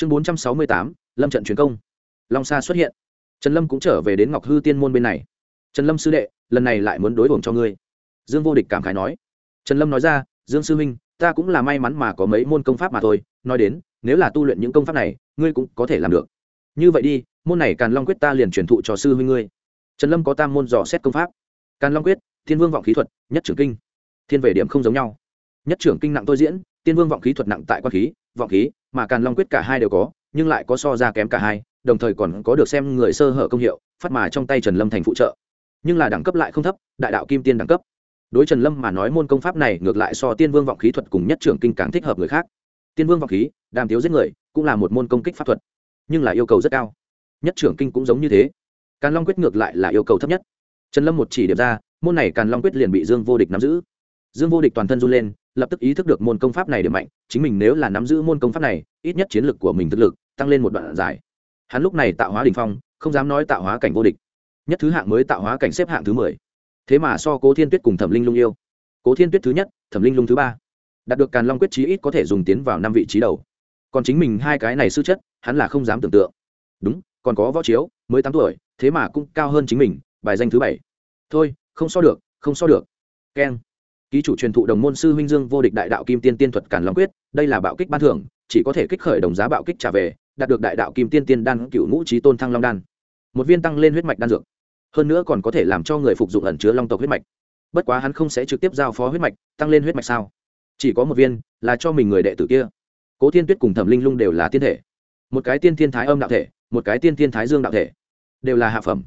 chương bốn trăm sáu mươi tám, lâm trận truyền công. Long sa xuất hiện. Trần lâm cũng trở về đến ngọc hư tiên môn bên này. Trần lâm sư đệ, lần này lại muốn đối bổng cho ngươi. Dương vô địch cảm khái nói. Trần lâm nói ra, dương sư huynh, ta cũng là may mắn mà có mấy môn công pháp mà thôi. Nói đến, nếu là tu luyện những công pháp này, ngươi cũng có thể làm được. Như vậy đi, môn này càn long quyết ta liền truyền thụ cho sư huynh ngươi. Trần lâm có tam môn dò xét công pháp. Càn long quyết, thiên vương vọng khí thuật, nhất trưởng kinh. Thiên về điểm không giống nhau. Nhất trưởng kinh nặng tôi diễn tiên vương vọng khí thuật nặng tại quan khí, vọng khí mà càn long quyết cả hai đều có, nhưng lại có so ra kém cả hai, đồng thời còn có được xem người sơ hở công hiệu, phát mà trong tay trần lâm thành phụ trợ. Nhưng là đẳng cấp lại không thấp, đại đạo kim tiên đẳng cấp. Đối trần lâm mà nói môn công pháp này ngược lại so tiên vương vọng khí thuật cùng nhất trưởng kinh càng thích hợp người khác. Tiên vương vọng khí, đàm tiếu giết người, cũng là một môn công kích pháp thuật, nhưng là yêu cầu rất cao. Nhất trưởng kinh cũng giống như thế. Càn long quyết ngược lại là yêu cầu thấp nhất. Trần lâm một chỉ điểm ra, môn này càn long quyết liền bị dương vô địch nắm giữ. Dương vô địch toàn thân run lên lập tức ý thức được môn công pháp này điểm mạnh, chính mình nếu là nắm giữ môn công pháp này, ít nhất chiến lực của mình thực lực tăng lên một đoạn dài. Hắn lúc này tạo hóa đình phong, không dám nói tạo hóa cảnh vô địch. Nhất thứ hạng mới tạo hóa cảnh xếp hạng thứ mười. Thế mà so cố thiên tuyết cùng thẩm linh lung yêu. Cố thiên tuyết thứ nhất, thẩm linh lung thứ ba. Đạt được càn long quyết chí ít có thể dùng tiến vào năm vị trí đầu. Còn chính mình hai cái này sư chất, hắn là không dám tưởng tượng. Đúng, còn có võ chiếu, mới tám tuổi, thế mà cũng cao hơn chính mình, bài danh thứ bảy. Thôi, không so được, không so được. Keng ký chủ truyền thụ đồng môn sư huynh dương vô địch đại đạo kim tiên tiên thuật càn long quyết, đây là bạo kích ban thưởng, chỉ có thể kích khởi đồng giá bạo kích trả về, đạt được đại đạo kim tiên tiên đan cựu ngũ trí tôn thăng long đan. Một viên tăng lên huyết mạch đan dược. Hơn nữa còn có thể làm cho người phục dụng ẩn chứa long tộc huyết mạch. Bất quá hắn không sẽ trực tiếp giao phó huyết mạch, tăng lên huyết mạch sao? Chỉ có một viên, là cho mình người đệ tử kia. Cố thiên tuyết cùng thẩm linh lung đều là tiên thể. Một cái tiên thiên thái âm đạo thể, một cái tiên thiên thái dương đạo thể, đều là hạ phẩm.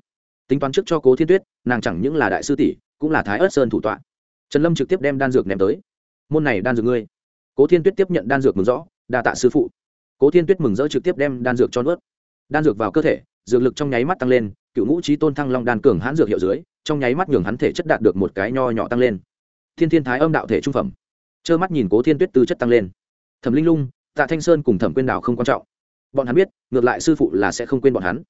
Tính toán trước cho cố thiên tuyết, nàng chẳng những là đại sư tỷ, cũng là thái ớt sơn thủ tọa trần lâm trực tiếp đem đan dược ném tới. Môn này đan dược ngươi. Cố thiên tuyết tiếp nhận đan dược mừng rõ, đa tạ sư phụ. Cố thiên tuyết mừng rỡ trực tiếp đem đan dược cho nuốt. Đan dược vào cơ thể, dược lực trong nháy mắt tăng lên, cựu ngũ trí tôn thăng long đan cường hãn dược hiệu dưới, trong nháy mắt nhường hắn thể chất đạt được một cái nho nhỏ tăng lên. Thiên thiên thái âm đạo thể trung phẩm. Trơ mắt nhìn cố thiên tuyết tư chất tăng lên. Thẩm linh lung, tạ thanh sơn cùng thẩm quyên đảo không quan trọng. Bọn hắn biết, ngược lại sư phụ là sẽ không quên bọn hắn.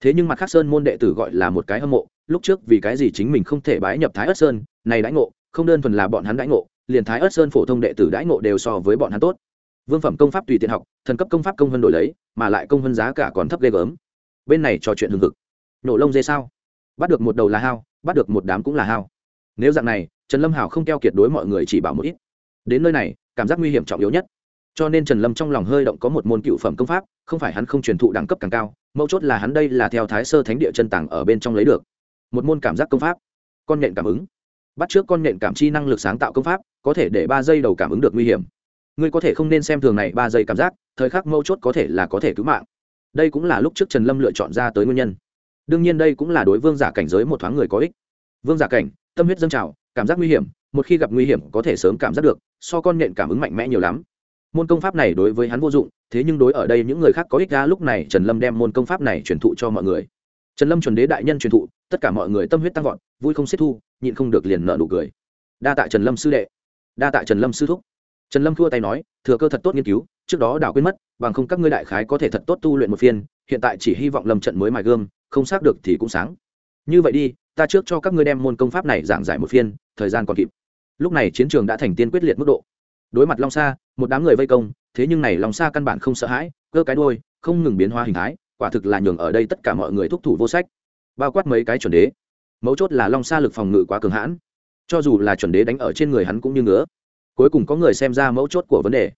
Thế nhưng mặt khác sơn môn đệ tử gọi là một cái hâm mộ, lúc trước vì cái gì chính mình không thể bái nhập thái ất sơn, này đãi ngộ không đơn thuần là bọn hắn đãi ngộ, liền thái ớt sơn phổ thông đệ tử đãi ngộ đều so với bọn hắn tốt. Vương phẩm công pháp tùy tiện học, thần cấp công pháp công hơn đổi lấy, mà lại công hơn giá cả còn thấp ghê gớm. Bên này trò chuyện hừng hực. Nổ lông dê sao? Bắt được một đầu là hao, bắt được một đám cũng là hao. Nếu dạng này, trần lâm hảo không keo kiệt đối mọi người chỉ bảo một ít. Đến nơi này, cảm giác nguy hiểm trọng yếu nhất. Cho nên trần lâm trong lòng hơi động có một môn cựu phẩm công pháp, không phải hắn không truyền thụ đẳng cấp càng cao, mấu chốt là hắn đây là theo thái sơ thánh địa chân tàng ở bên trong lấy được. Một môn cảm giác công pháp. Con nhện cảm ứng bắt trước con nện cảm chi năng lực sáng tạo công pháp, có thể để ba giây đầu cảm ứng được nguy hiểm. Ngươi có thể không nên xem thường này ba giây cảm giác, thời khắc mâu chốt có thể là có thể cứu mạng. Đây cũng là lúc trước trần lâm lựa chọn ra tới nguyên nhân. Đương nhiên đây cũng là đối vương giả cảnh giới một thoáng người có ích. Vương giả cảnh, tâm huyết dâng trào, cảm giác nguy hiểm, một khi gặp nguy hiểm có thể sớm cảm giác được, so con nện cảm ứng mạnh mẽ nhiều lắm. Môn công pháp này đối với hắn vô dụng, thế nhưng đối ở đây những người khác có ích ra lúc này trần lâm đem môn công pháp này truyền thụ cho mọi người trần lâm chuẩn đế đại nhân truyền thụ, tất cả mọi người tâm huyết tăng vọt, vui không xếp thu, nhịn không được liền nợ nụ cười. Đa tạ trần lâm sư đệ. Đa tạ trần lâm sư thúc. Trần lâm thua tay nói, thừa cơ thật tốt nghiên cứu, trước đó đảo quên mất, bằng không các ngươi đại khái có thể thật tốt tu luyện một phiên, hiện tại chỉ hy vọng lâm trận mới mài gươm, không xác được thì cũng sáng. Như vậy đi, ta trước cho các ngươi đem môn công pháp này giảng giải một phiên, thời gian còn kịp. Lúc này chiến trường đã thành tiên quyết liệt mức độ. Đối mặt long sa, một đám người vây công, thế nhưng này long sa căn bản không sợ hãi, cơ cái đôi không ngừng biến hóa hình thái quả thực là nhường ở đây tất cả mọi người thúc thủ vô sách. Bao quát mấy cái chuẩn đế. Mấu chốt là long sa lực phòng ngự quá cường hãn. Cho dù là chuẩn đế đánh ở trên người hắn cũng như ngứa. Cuối cùng có người xem ra mấu chốt của vấn đề.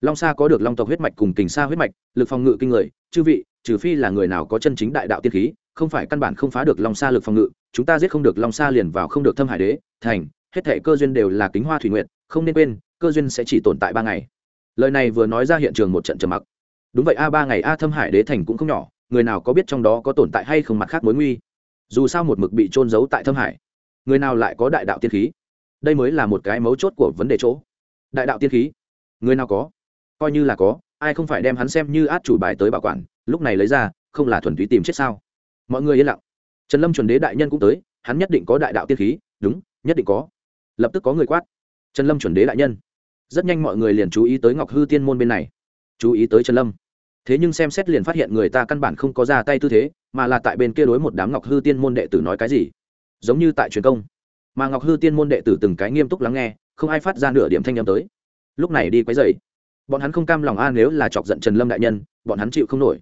Long sa có được long tộc huyết mạch cùng kình sa huyết mạch, lực phòng ngự kinh người, chư vị, trừ phi là người nào có chân chính đại đạo tiên khí, không phải căn bản không phá được long sa lực phòng ngự, chúng ta giết không được long sa liền vào không được thâm hải đế, thành, hết thể cơ duyên đều là kính hoa thủy nguyện, không nên quên, cơ duyên sẽ chỉ tồn tại ba ngày. Lời này vừa nói ra hiện trường một trận trầm mặc đúng vậy, a ba ngày a thâm hải đế thành cũng không nhỏ, người nào có biết trong đó có tồn tại hay không mặt khác mối nguy? Dù sao một mực bị trôn giấu tại thâm hải, người nào lại có đại đạo tiên khí? Đây mới là một cái mấu chốt của vấn đề chỗ. Đại đạo tiên khí, người nào có? Coi như là có, ai không phải đem hắn xem như át chủ bài tới bảo quản, lúc này lấy ra, không là thuần túy tìm chết sao? Mọi người yên lặng. Trần lâm chuẩn đế đại nhân cũng tới, hắn nhất định có đại đạo tiên khí, đúng, nhất định có. Lập tức có người quát. Trần lâm chuẩn đế đại nhân. Rất nhanh mọi người liền chú ý tới ngọc hư tiên môn bên này. Chú ý tới trần lâm thế nhưng xem xét liền phát hiện người ta căn bản không có ra tay tư thế, mà là tại bên kia đối một đám ngọc hư tiên môn đệ tử nói cái gì? Giống như tại truyền công. Mà ngọc hư tiên môn đệ tử từng cái nghiêm túc lắng nghe, không ai phát ra nửa điểm thanh â m tới. Lúc này đi quấy dày bọn hắn không cam lòng a, nếu là chọc giận trần lâm đại nhân, bọn hắn chịu không nổi.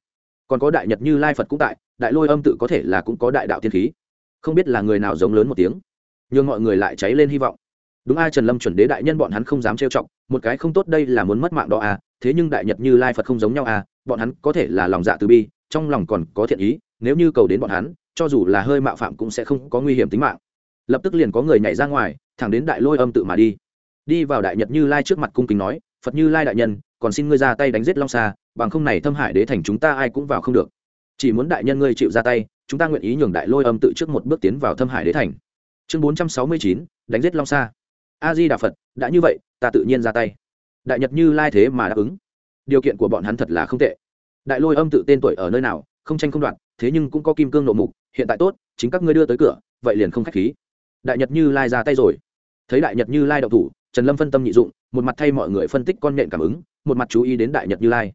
Còn có đại nhật như lai phật cũng tại, đại lôi âm tự có thể là cũng có đại đạo tiên khí. Không biết là người nào giống lớn một tiếng. Nhưng mọi người lại cháy lên hy vọng. Đúng ai trần lâm chuẩn đế đại nhân bọn hắn không dám trêu chọc, một cái không tốt đây là muốn mất mạng đó à thế nhưng đại nhật như lai phật không giống nhau à bọn hắn có thể là lòng dạ từ bi, trong lòng còn có thiện ý, nếu như cầu đến bọn hắn, cho dù là hơi mạo phạm cũng sẽ không có nguy hiểm tính mạng. Lập tức liền có người nhảy ra ngoài, thẳng đến đại lôi âm tự mà đi. Đi vào đại nhật như lai trước mặt cung kính nói, phật như lai đại nhân, còn xin ngươi ra tay đánh giết long xa bằng không này thâm hải đế thành chúng ta ai cũng vào không được. Chỉ muốn đại nhân ngươi chịu ra tay, chúng ta nguyện ý nhường đại lôi âm tự trước một bước tiến vào thâm hải đế thành. Chương bốn trăm sáu mươi chín, đánh giết long xa a di đà phật, đã như vậy, ta tự nhiên ra tay. Đại nhật như lai thế mà đáp ứng điều kiện của bọn hắn thật là không tệ. Đại lôi âm tự tên tuổi ở nơi nào, không tranh không đoạn thế nhưng cũng có kim cương nộ mục, hiện tại tốt, chính các ngươi đưa tới cửa, vậy liền không k h á c h khí. Đại nhật như lai ra tay rồi. Thấy đại nhật như lai đậu thủ, trần lâm phân tâm nhị dụng, một mặt thay mọi người phân tích con nhện cảm ứng, một mặt chú ý đến đại nhật như lai.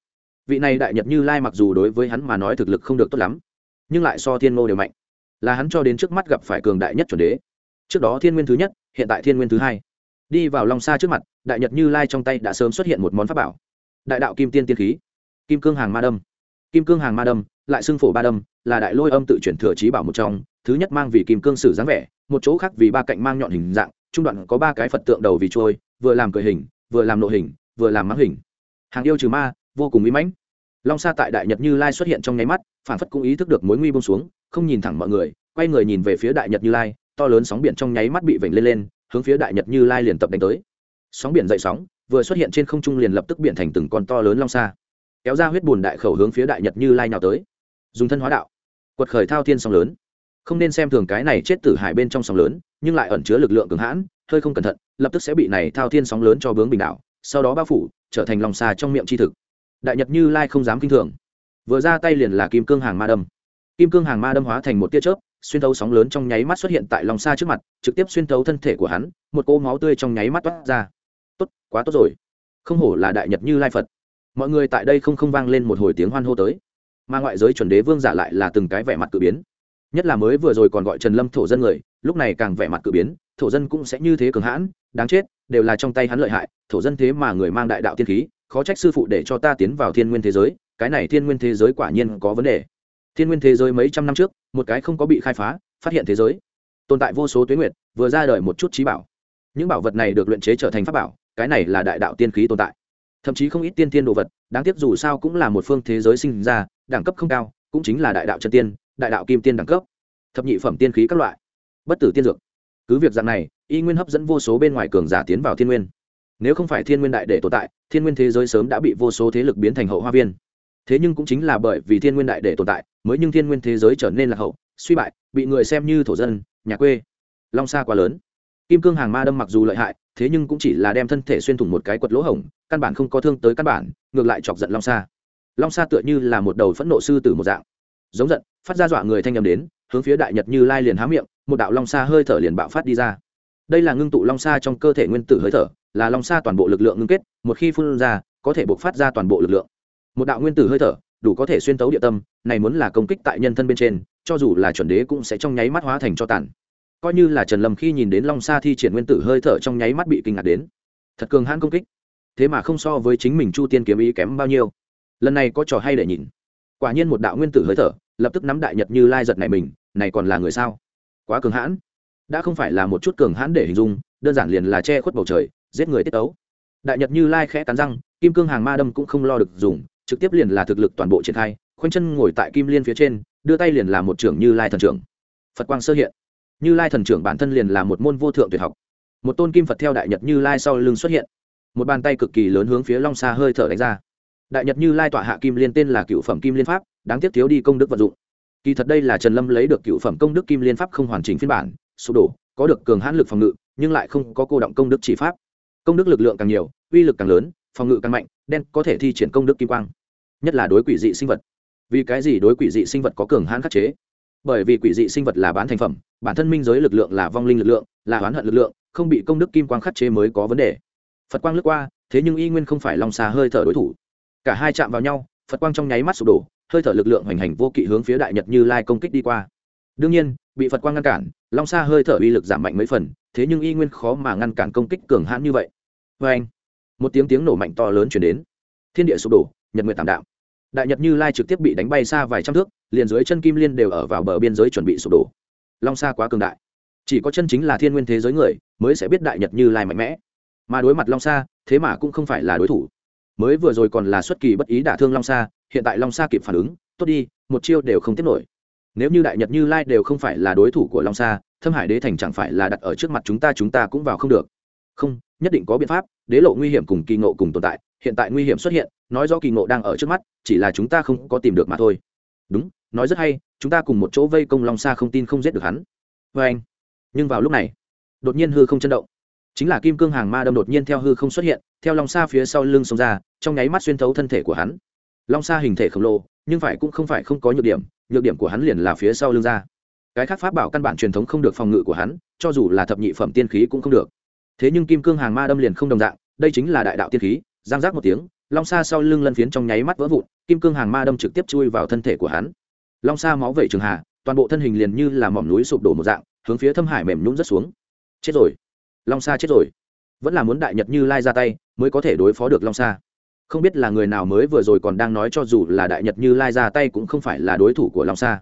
Vị này đại nhật như lai mặc dù đối với hắn mà nói thực lực không được tốt lắm, nhưng lại so thiên ngô đều mạnh. Là hắn cho đến trước mắt gặp phải cường đại nhất chuẩn đế. Trước đó thiên nguyên thứ nhất, hiện tại thiên nguyên thứ hai. Đi vào long xa trước mặt, đại nhật như lai trong tay đã sớm xuất hiện một món pháp bảo đại đạo kim tiên tiên khí. Kim cương hàng ma đâm. Kim cương hàng ma đâm, lại xưng phổ ba đâm, là đại lôi âm tự chuyển thừa trí bảo một trong, thứ nhất mang vì kim cương sử dáng vẻ, một chỗ khác vì ba cạnh mang nhọn hình dạng, trung đoạn có ba cái phật tượng đầu vì trôi, vừa làm cười hình, vừa làm nội hình, vừa làm mắng hình. Hàng yêu trừ ma, vô cùng mỹ mãnh. Long sa tại đại nhật như lai xuất hiện trong nháy mắt, phản phất cũng ý thức được mối nguy bông xuống, không nhìn thẳng mọi người, quay người nhìn về phía đại nhật như lai, to lớn sóng biển trong nháy mắt bị vểnh lên lên, hướng phía đại nhật như lai liền tập đánh tới. Sóng biển dậy sóng vừa xuất hiện trên không trung liền lập tức biến thành từng con to lớn long xa, kéo ra huyết bùn đại khẩu hướng phía đại nhật như lai nào tới, dùng thân hóa đạo, quật khởi thao thiên sóng lớn. Không nên xem thường cái này chết tử hải bên trong sóng lớn, nhưng lại ẩn chứa lực lượng cường hãn, hơi không cẩn thận, lập tức sẽ bị này thao thiên sóng lớn cho bướng bình đảo sau đó bao phủ, trở thành lòng xa trong miệng chi thực. Đại nhật như lai không dám kinh thường. Vừa ra tay liền là kim cương hàng ma đâm. Kim cương hàng ma đâm hóa thành một tia chớp, xuyên thấu sóng lớn trong nháy mắt xuất hiện tại lòng xa trước mặt, trực tiếp xuyên thấu thân thể của hắn, một cỗ máu tươi trong nháy mắt toát ra quá tốt rồi. Không hổ là đại nhật như lai phật. Mọi người tại đây không không vang lên một hồi tiếng hoan hô tới. Mà ngoại giới chuẩn đế vương giả lại là từng cái vẻ mặt cự biến. Nhất là mới vừa rồi còn gọi trần lâm thổ dân người, lúc này càng vẻ mặt cự biến, thổ dân cũng sẽ như thế cường hãn, đáng chết, đều là trong tay hắn lợi hại, thổ dân thế mà người mang đại đạo tiên khí, khó trách sư phụ để cho ta tiến vào thiên nguyên thế giới, cái này thiên nguyên thế giới quả nhiên có vấn đề. Thiên nguyên thế giới mấy trăm năm trước, một cái không có bị khai phá, phát hiện thế giới. Tồn tại vô số tuyến nguyệt, vừa ra đời một chút trí bảo. Những bảo vật này được luyện chế trở thành pháp bảo cái này là đại đạo tiên khí tồn tại. Thậm chí không ít tiên tiên đồ vật, đáng tiếc dù sao cũng là một phương thế giới sinh ra, đẳng cấp không cao, cũng chính là đại đạo chân tiên, đại đạo kim tiên đẳng cấp, thập nhị phẩm tiên khí các loại. Bất tử tiên dược. Cứ việc dạng này, y nguyên hấp dẫn vô số bên ngoài cường giả tiến vào thiên nguyên. Nếu không phải thiên nguyên đại để tồn tại, thiên nguyên thế giới sớm đã bị vô số thế lực biến thành hậu hoa viên. Thế nhưng cũng chính là bởi vì thiên nguyên đại để tồn tại, mới nhưng thiên nguyên thế giới trở nên là hậu, suy bại, bị người xem như thổ dân, nhà quê. Long xa quá lớn kim cương hàng ma đâm mặc dù lợi hại, thế nhưng cũng chỉ là đem thân thể xuyên thủng một cái quật lỗ hổng, căn bản không có thương tới căn bản, ngược lại chọc giận long xa long xa tựa như là một đầu phẫn nộ sư tử một dạng. Giống giận, phát ra dọa người thanh â m đến, hướng phía đại nhật như lai liền há miệng, một đạo long xa hơi thở liền bạo phát đi ra. Đây là ngưng tụ long xa trong cơ thể nguyên tử hơi thở, là long xa toàn bộ lực lượng ngưng kết, một khi phun ra, có thể bộc phát ra toàn bộ lực lượng. Một đạo nguyên tử hơi thở, đủ có thể xuyên tấu địa tâm, này muốn là công kích tại nhân thân bên trên, cho dù là chuẩn đế cũng sẽ trong nháy mắt hóa thành cho tàn coi như là trần lâm khi nhìn đến long sa thi triển nguyên tử hơi thở trong nháy mắt bị kinh ngạc đến. Thật cường hãn công kích. Thế mà không so với chính mình chu tiên kiếm ý kém bao nhiêu. Lần này có trò hay để nhìn. Quả nhiên một đạo nguyên tử hơi thở, lập tức nắm đại nhật như lai giật này mình, này còn là người sao? Quá cường hãn. Đã không phải là một chút cường hãn để hình dung, đơn giản liền là che khuất bầu trời, giết người tiết tấu. Đại nhật như lai khẽ cắn răng, kim cương hàng ma đâm cũng không lo được dùng, trực tiếp liền là thực lực toàn bộ triển khai, khoanh chân ngồi tại kim liên phía trên, đưa tay liền là một trưởng như lai thần trưởng. Phật quang sơ hiện như lai thần trưởng bản thân liền là một môn vô thượng tuyệt học. Một tôn kim phật theo đại nhật như lai sau lưng xuất hiện. Một bàn tay cực kỳ lớn hướng phía long xa hơi thở đánh ra. Đại nhật như lai tọa hạ kim liên tên là cựu phẩm kim liên pháp, đáng tiếc thiếu đi công đức vận dụng. Kỳ thật đây là trần lâm lấy được cựu phẩm công đức kim liên pháp không hoàn chỉnh phiên bản, sụp đổ, có được cường hãn lực phòng ngự, nhưng lại không có cô động công đức chỉ pháp. Công đức lực lượng càng nhiều, uy lực càng lớn, phòng ngự càng mạnh, đen có thể thi triển công đức kim quang. Nhất là đối quỷ dị sinh vật. Vì cái gì đối quỷ dị sinh vật có cường hãn khắc chế? Bởi vì quỷ dị sinh vật là bán thành phẩm bản thân minh giới lực lượng là vong linh lực lượng là oán hận lực lượng không bị công đức kim quang khắc chế mới có vấn đề. Phật quang lướt qua thế nhưng y nguyên không phải lòng xà hơi thở đối thủ. Cả hai chạm vào nhau phật quang trong nháy mắt sụp đổ hơi thở lực lượng hoành hành vô kỵ hướng phía đại nhật như lai công kích đi qua. Đương nhiên bị phật quang ngăn cản long xa hơi thở uy lực giảm mạnh mấy phần thế nhưng y nguyên khó mà ngăn cản công kích cường hãn như vậy. Vê anh một tiếng tiếng nổ mạnh to lớn chuyển đến. Thiên địa sụp đổ nhật nguyện tảm đạo, đại nhật như lai trực tiếp bị đánh bay xa vài trăm thước liền dưới chân kim liên đều ở vào bờ biên giới chuẩn bị sụp đổ. Long xa quá cường đại. Chỉ có chân chính là thiên nguyên thế giới người mới sẽ biết đại nhật như lai mạnh mẽ. Mà đối mặt long sa, thế mà cũng không phải là đối thủ. Mới vừa rồi còn là xuất kỳ bất ý đả thương long sa, hiện tại long sa kịp phản ứng, tốt đi, một chiêu đều không tiếp nổi. Nếu như đại nhật như lai đều không phải là đối thủ của long sa, thâm hải đế thành chẳng phải là đặt ở trước mặt chúng ta chúng ta cũng vào không được. Không, nhất định có biện pháp, đế lộ nguy hiểm cùng kỳ ngộ cùng tồn tại, hiện tại nguy hiểm xuất hiện, nói do kỳ ngộ đang ở trước mắt, chỉ là chúng ta không có tìm được mà thôi đúng, nói rất hay, chúng ta cùng một chỗ vây công long sa không tin không giết được hắn. Vê anh. Nhưng vào lúc này, đột nhiên hư không chấn động. Chính là kim cương hàng ma đâm đột nhiên theo hư không xuất hiện, theo long sa phía sau lưng xông ra, trong nháy mắt xuyên thấu thân thể của hắn. Long sa hình thể khổng lồ, nhưng phải cũng không phải không có nhược điểm nhược điểm của hắn liền là phía sau lưng ra. Cái khác pháp bảo căn bản truyền thống không được phòng ngự của hắn, cho dù là thập nhị phẩm tiên khí cũng không được. Thế nhưng kim cương hàng ma đâm liền không đồng dạng, đây chính là đại đạo tiên khí, giang giác một tiếng long sa sau lưng lân phiến trong nháy mắt vỡ vụn, kim cương hàng ma đâm trực tiếp chui vào thân thể của hắn. Long sa máu vẩy trường hà toàn bộ thân hình liền như là mỏm núi sụp đổ một dạng, hướng phía thâm hải mềm nhũng rất xuống. Chết rồi. Long sa chết rồi. Vẫn là muốn đại nhật như lai ra tay, mới có thể đối phó được long sa. Không biết là người nào mới vừa rồi còn đang nói cho dù là đại nhật như lai ra tay cũng không phải là đối thủ của long sa.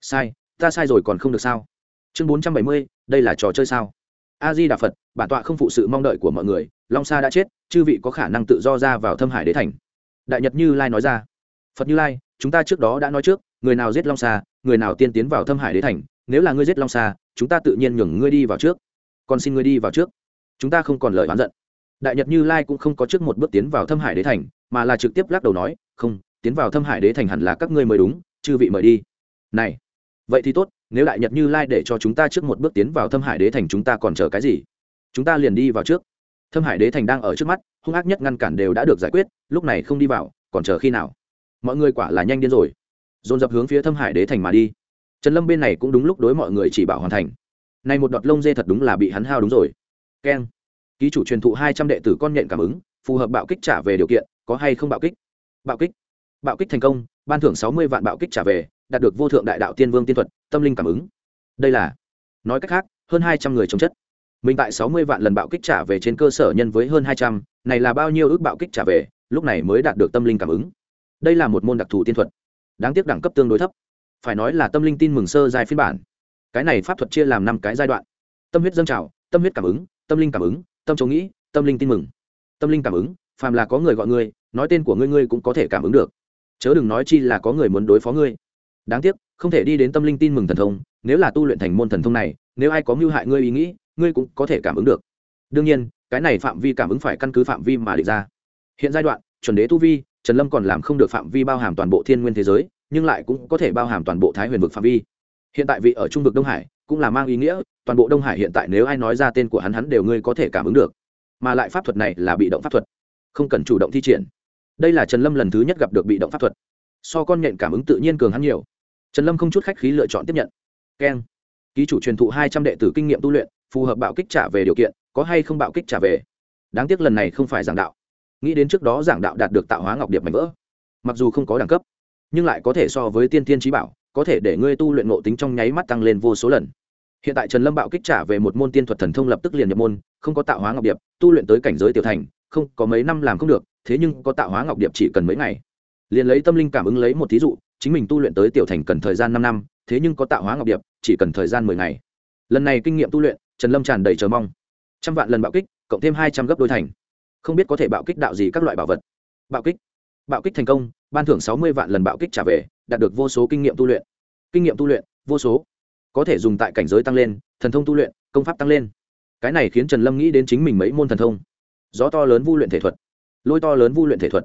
Sai, ta sai rồi còn không được sao? Chương bốn trăm bảy mươi, đây là trò chơi sao? A di đà phật, bản tọa không phụ sự mong đợi của mọi người, long sa đã chết, chư vị có khả năng tự do ra vào thâm hải đế thành. Đại nhật như lai nói ra. Phật như lai, chúng ta trước đó đã nói trước, người nào giết long sa, người nào tiên tiến vào thâm hải đế thành. Nếu là ngươi giết long sa, chúng ta tự nhiên nhường ngươi đi vào trước. Còn xin ngươi đi vào trước. Chúng ta không còn lời oán giận. Đại nhật như lai cũng không có trước một bước tiến vào thâm hải đế thành, mà là trực tiếp lắc đầu nói, không, tiến vào thâm hải đế thành hẳn là các ngươi mời đúng, chư vị mời đi. Này vậy thì tốt, nếu đại nhật như lai để cho chúng ta trước một bước tiến vào thâm hải đế thành chúng ta còn chờ cái gì? Chúng ta liền đi vào trước. Thâm hải đế thành đang ở trước mắt, hung ác nhất ngăn cản đều đã được giải quyết, lúc này không đi vào, còn chờ khi nào? Mọi người quả là nhanh điên rồi. Dồn dập hướng phía thâm hải đế thành mà đi. Trần lâm bên này cũng đúng lúc đối mọi người chỉ bảo hoàn thành. Này một đọt lông dê thật đúng là bị hắn hao đúng rồi. Keng. Ký chủ truyền thụ hai trăm đệ tử con nhện cảm ứng, phù hợp bạo kích trả về điều kiện, có hay không bạo kích? Bạo kích. Bạo kích thành công, ban thưởng sáu mươi vạn bạo kích trả về đạt được vô thượng đại đạo tiên vương tiên thuật, tâm linh cảm ứng. Đây là, nói cách khác, hơn hai trăm người chống chất. Mình tại sáu mươi vạn lần bạo kích trả về trên cơ sở nhân với hơn hai trăm, này là bao nhiêu ước bạo kích trả về, lúc này mới đạt được tâm linh cảm ứng. Đây là một môn đặc thù tiên thuật, đáng tiếc đẳng cấp tương đối thấp. Phải nói là tâm linh tin mừng sơ giai phiên bản. Cái này pháp thuật chia làm năm cái giai đoạn. Tâm huyết dâng trào, tâm huyết cảm ứng, tâm linh cảm ứng, tâm chống nghĩ, tâm linh tin mừng. Tâm linh cảm ứng, phàm là có người gọi ngươi, nói tên của ngươi ngươi cũng có thể cảm ứng được. Chớ đừng nói chi là có người muốn đối phó ngươi đáng tiếc, không thể đi đến tâm linh tin mừng thần thông, nếu là tu luyện thành môn thần thông này, nếu ai có mưu hại ngươi ý nghĩ, ngươi cũng có thể cảm ứng được. Đương nhiên, cái này phạm vi cảm ứng phải căn cứ phạm vi mà định ra. Hiện giai đoạn, chuẩn đế tu vi, trần lâm còn làm không được phạm vi bao hàm toàn bộ thiên nguyên thế giới, nhưng lại cũng có thể bao hàm toàn bộ thái huyền vực phạm vi. Hiện tại vị ở trung vực đông hải, cũng là mang ý nghĩa, toàn bộ đông hải hiện tại nếu ai nói ra tên của hắn hắn đều ngươi có thể cảm ứng được. Mà lại pháp thuật này là bị động pháp thuật, không cần chủ động thi triển. Đây là trần lâm lần thứ nhất gặp được bị động pháp thuật. So con nhện cảm ứng tự nhiên cường hắn nhiều trần lâm không chút khách khí lựa chọn tiếp nhận. Keng. Ký chủ truyền thụ hai trăm đệ tử kinh nghiệm tu luyện, phù hợp bạo kích trả về điều kiện, có hay không bạo kích trả về? Đáng tiếc lần này không phải giảng đạo. Nghĩ đến trước đó giảng đạo đạt được tạo hóa ngọc điệp mạnh vỡ. Mặc dù không có đẳng cấp, nhưng lại có thể so với tiên tiên trí bảo, có thể để ngươi tu luyện ngộ tính trong nháy mắt tăng lên vô số lần. Hiện tại trần lâm bạo kích trả về một môn tiên thuật thần thông lập tức liền nhập môn, không có tạo hóa ngọc điệp, tu luyện tới cảnh giới tiểu thành, không, có mấy năm làm không được, thế nhưng có tạo hóa ngọc điệp chỉ cần mấy ngày. Liền lấy tâm linh cảm ứng lấy một thí dụ chính mình tu luyện tới tiểu thành cần thời gian năm năm, thế nhưng có tạo hóa ngọc điệp, chỉ cần thời gian mười ngày. Lần này kinh nghiệm tu luyện, trần lâm tràn đầy chờ mong. Trăm vạn lần bạo kích, cộng thêm hai trăm gấp đôi thành. Không biết có thể bạo kích đạo gì các loại bảo vật. Bạo kích. Bạo kích thành công, ban thưởng sáu mươi vạn lần bạo kích trả về, đạt được vô số kinh nghiệm tu luyện. Kinh nghiệm tu luyện, vô số. Có thể dùng tại cảnh giới tăng lên, thần thông tu luyện, công pháp tăng lên. Cái này khiến trần lâm nghĩ đến chính mình mấy môn thần thông. Gió to lớn vu luyện thể thuật. Lôi to lớn vu luyện thể thuật.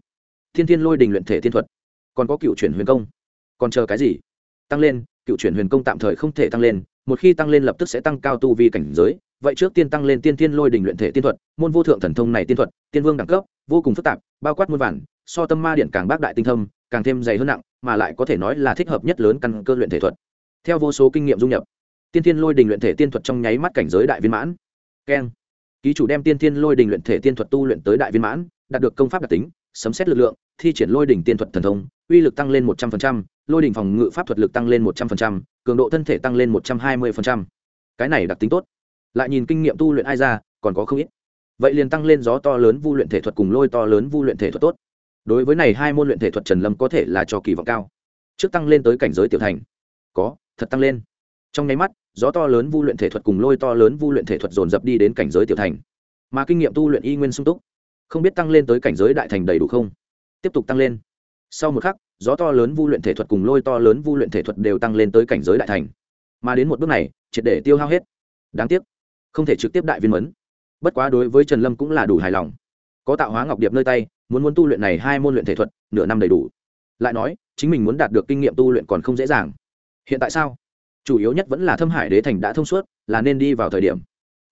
Thiên thiên lôi đình luyện thể thiên thuật. Còn có cựu chuyển huyền công còn chờ cái gì? Tăng lên, cựu chuyển huyền công tạm thời không thể tăng lên, một khi tăng lên lập tức sẽ tăng cao tu vi cảnh giới. Vậy trước tiên tăng lên tiên thiên lôi đình luyện thể tiên thuật, môn vô thượng thần thông này tiên thuật, tiên vương đẳng cấp, vô cùng phức tạp, bao quát muôn vản so tâm ma điện càng bác đại tinh thâm, càng thêm dày hơn nặng, mà lại có thể nói là thích hợp nhất lớn căn cơ luyện thể thuật. Theo vô số kinh nghiệm dung nhập, tiên thiên lôi đình luyện thể tiên thuật trong nháy mắt cảnh giới đại viên mãn. Keng. Ký chủ đem tiên thiên lôi đình luyện thể tiên thuật tu luyện tới đại viên mãn, đạt được công pháp đặc tính, sấm xét lực lượng, thi triển lôi đỉnh tiên thuật thần thông uy lực tăng lên một trăm linh lôi đỉnh phòng ngự pháp thuật lực tăng lên một trăm linh cường độ thân thể tăng lên một trăm hai mươi cái này đặc tính tốt. Lại nhìn kinh nghiệm tu luyện ai ra, còn có không ít. Vậy liền tăng lên gió to lớn vu luyện thể thuật cùng lôi to lớn vu luyện thể thuật tốt. Đối với này hai môn luyện thể thuật trần lâm có thể là cho kỳ vọng cao. Trước tăng lên tới cảnh giới tiểu thành. Có, thật tăng lên. Trong nháy mắt, gió to lớn vu luyện thể thuật cùng lôi to lớn vu luyện thể thuật dồn dập đi đến cảnh giới tiểu thành. Mà kinh nghiệm tu luyện y nguyên sung túc. Không biết tăng lên tới cảnh giới đại thành đầy đủ không? Tiếp tục tăng lên sau một khắc, gió to lớn vu luyện thể thuật cùng lôi to lớn vu luyện thể thuật đều tăng lên tới cảnh giới đại thành. Mà đến một bước này, triệt để tiêu hao hết. Đáng tiếc, không thể trực tiếp đại viên mấn bất quá đối với trần lâm cũng là đủ hài lòng. Có tạo hóa ngọc điệp nơi tay, muốn muốn tu luyện này hai môn luyện thể thuật, nửa năm đầy đủ. Lại nói, chính mình muốn đạt được kinh nghiệm tu luyện còn không dễ dàng. Hiện tại sao? Chủ yếu nhất vẫn là thâm hải đế thành đã thông suốt, là nên đi vào thời điểm.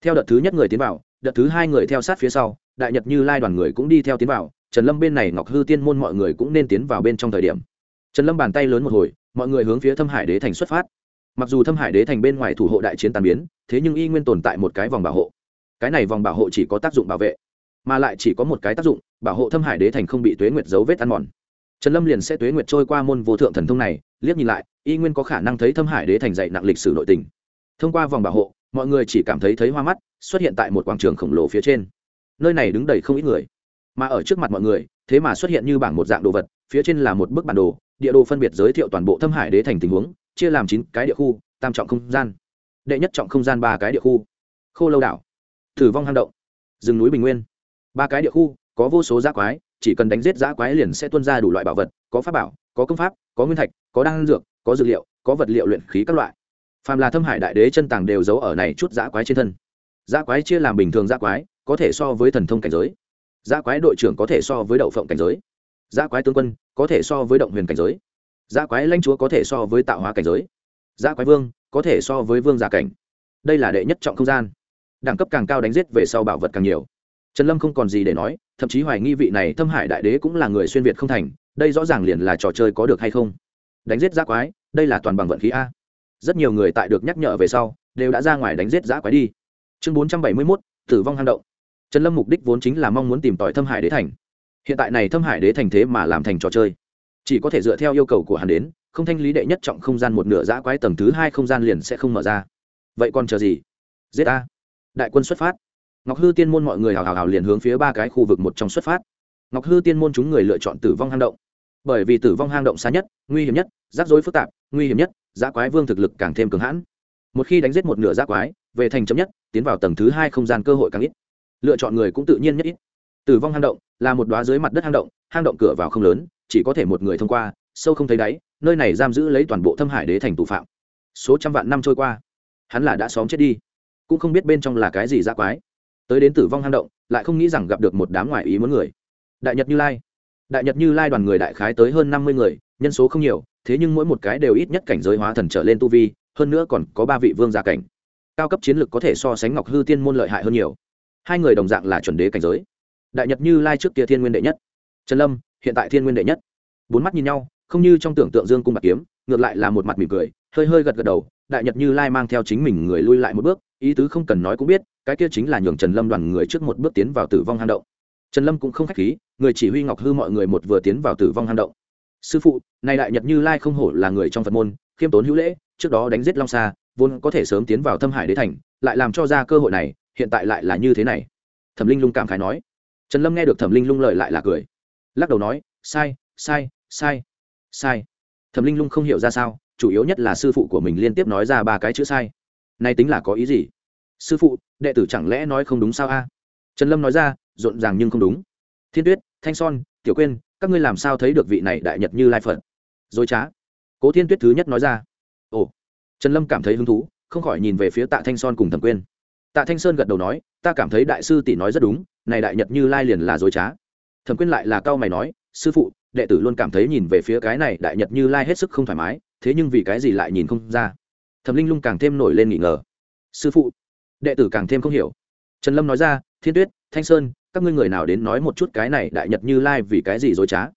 Theo đợt thứ nhất người tiến vào, đợt thứ hai người theo sát phía sau, đại nhật như lai đoàn người cũng đi theo tiến vào trần lâm bên này ngọc hư tiên môn mọi người cũng nên tiến vào bên trong thời điểm. Trần lâm bàn tay lớn một hồi, mọi người hướng phía thâm hải đế thành xuất phát. Mặc dù thâm hải đế thành bên ngoài thủ hộ đại chiến tàn biến, thế nhưng y nguyên tồn tại một cái vòng bảo hộ. Cái này vòng bảo hộ chỉ có tác dụng bảo vệ, mà lại chỉ có một cái tác dụng, bảo hộ thâm hải đế thành không bị tuế nguyệt dấu vết ăn mòn. Trần lâm liền sẽ tuế nguyệt trôi qua môn vô thượng thần thông này, liếc nhìn lại, y nguyên có khả năng thấy thâm hải đế thành dạy nặng lịch sử nội tình. Thông qua vòng bảo hộ, mọi người chỉ cảm thấy thấy hoa mắt, xuất hiện tại một quảng trường khổng lồ phía trên. Nơi này đứng đầy không ít người mà ở trước mặt mọi người, thế mà xuất hiện như bảng một dạng đồ vật, phía trên là một bức bản đồ, địa đồ phân biệt giới thiệu toàn bộ thâm hải đế thành tình huống, chia làm chín cái địa khu, tam trọng không gian. Đệ nhất trọng không gian ba cái địa khu. Khô lâu đảo. Thử vong hang động. Rừng núi bình nguyên. Ba cái địa khu, có vô số giã quái, chỉ cần đánh giết giã quái liền sẽ tuân ra đủ loại bảo vật, có pháp bảo, có công pháp, có nguyên thạch, có đan dược, có dược liệu, có vật liệu luyện khí các loại. Phàm là thâm hải đại đế chân tàng đều giấu ở này chút giã quái trên thân. Giã quái chia làm bình thường giã quái, có thể so với thần thông cảnh giới giã quái đội trưởng có thể so với đậu phộng cảnh giới. Giã quái tướng quân có thể so với động huyền cảnh giới. Giã quái lãnh chúa có thể so với tạo hóa cảnh giới. Giã quái vương có thể so với vương giả cảnh. Đây là đệ nhất trọng không gian. Đẳng cấp càng cao đánh giết về sau bảo vật càng nhiều. Trần lâm không còn gì để nói, thậm chí hoài nghi vị này thâm hải đại đế cũng là người xuyên việt không thành, đây rõ ràng liền là trò chơi có được hay không. Đánh giết giã quái, đây là toàn bằng vận khí a. Rất nhiều người tại được nhắc nhở về sau, đều đã ra ngoài đánh giết giã quái đi. Chương bốn trăm bảy mươi mốt, tử vong hang động trần lâm mục đích vốn chính là mong muốn tìm tòi thâm hải đế thành. Hiện tại này thâm hải đế thành thế mà làm thành trò chơi. Chỉ có thể dựa theo yêu cầu của hắn đến, không thanh lý đệ nhất trọng không gian một nửa giã quái tầng thứ hai không gian liền sẽ không mở ra. Vậy còn chờ gì? Giết a đại quân xuất phát. Ngọc hư tiên môn mọi người hào hào hào liền hướng phía ba cái khu vực một trong xuất phát. Ngọc hư tiên môn chúng người lựa chọn tử vong hang động. Bởi vì tử vong hang động xa nhất, nguy hiểm nhất, rắc rối phức tạp, nguy hiểm nhất, giã quái vương thực lực càng thêm cường hãn. Một khi đánh giết một nửa giã quái, về thành chấm nhất, tiến vào tầng thứ hai không gian cơ hội càng ít lựa chọn người cũng tự nhiên nhất ít. Tử vong hang động là một đoá dưới mặt đất hang động hang động cửa vào không lớn, chỉ có thể một người thông qua, sâu không thấy đáy, nơi này giam giữ lấy toàn bộ thâm hải đế thành tù phạm. Số trăm vạn năm trôi qua, hắn là đã xóm chết đi, cũng không biết bên trong là cái gì ra quái. Tới đến tử vong hang động, lại không nghĩ rằng gặp được một đám ngoại ý muốn người. Đại nhật như lai, đại nhật như lai đoàn người đại khái tới hơn năm mươi người, nhân số không nhiều, thế nhưng mỗi một cái đều ít nhất cảnh giới hóa thần trở lên tu vi, hơn nữa còn có ba vị vương gia cảnh. Cao cấp chiến lược có thể so sánh ngọc hư tiên môn lợi hại hơn nhiều hai người đồng dạng là chuẩn đế cảnh giới. Đại nhật như lai trước kia thiên nguyên đệ nhất. Trần lâm, hiện tại thiên nguyên đệ nhất. Bốn mắt nhìn nhau, không như trong tưởng tượng dương cung bạc kiếm, ngược lại là một mặt mỉm cười, hơi hơi gật gật đầu, đại nhật như lai mang theo chính mình người lui lại một bước, ý tứ không cần nói cũng biết, cái kia chính là nhường trần lâm đoàn người trước một bước tiến vào tử vong hang động. Trần lâm cũng không k h á c h khí, người chỉ huy ngọc hư mọi người một vừa tiến vào tử vong hang động. Sư phụ nay đại nhật như lai không hổ là người trong phật môn, khiêm tốn hữu lễ, trước đó đánh giết long xa vốn có thể sớm tiến vào thâm hải đế thành, lại làm cho ra cơ hội này hiện tại lại là như thế này. Thẩm linh lung cảm khái nói. Trần lâm nghe được thẩm linh lung lời lại là cười. Lắc đầu nói, sai sai sai sai. Thẩm linh lung không hiểu ra sao, chủ yếu nhất là sư phụ của mình liên tiếp nói ra ba cái chữ sai. Nay tính là có ý gì? Sư phụ, đệ tử chẳng lẽ nói không đúng sao a? Trần lâm nói ra, rộn ràng nhưng không đúng. Thiên tuyết, thanh son, tiểu quên các ngươi làm sao thấy được vị này đại nhật như lai phật? Dối trá. Cố thiên tuyết thứ nhất nói ra. Ồ. Trần lâm cảm thấy hứng thú, không khỏi nhìn về phía tạ thanh son cùng thẩm quyên tạ thanh sơn gật đầu nói, ta cảm thấy đại sư tỷ nói rất đúng, này đại nhật như lai liền là dối trá. Thẩm quyên lại là cao mày nói, sư phụ, đệ tử luôn cảm thấy nhìn về phía cái này đại nhật như lai hết sức không thoải mái, thế nhưng vì cái gì lại nhìn không ra? Thẩm linh lung càng thêm nổi lên nghỉ ngờ. Sư phụ, đệ tử càng thêm không hiểu. Trần lâm nói ra, thiên tuyết, thanh sơn, các ngươi người nào đến nói một chút cái này đại nhật như lai vì cái gì dối trá?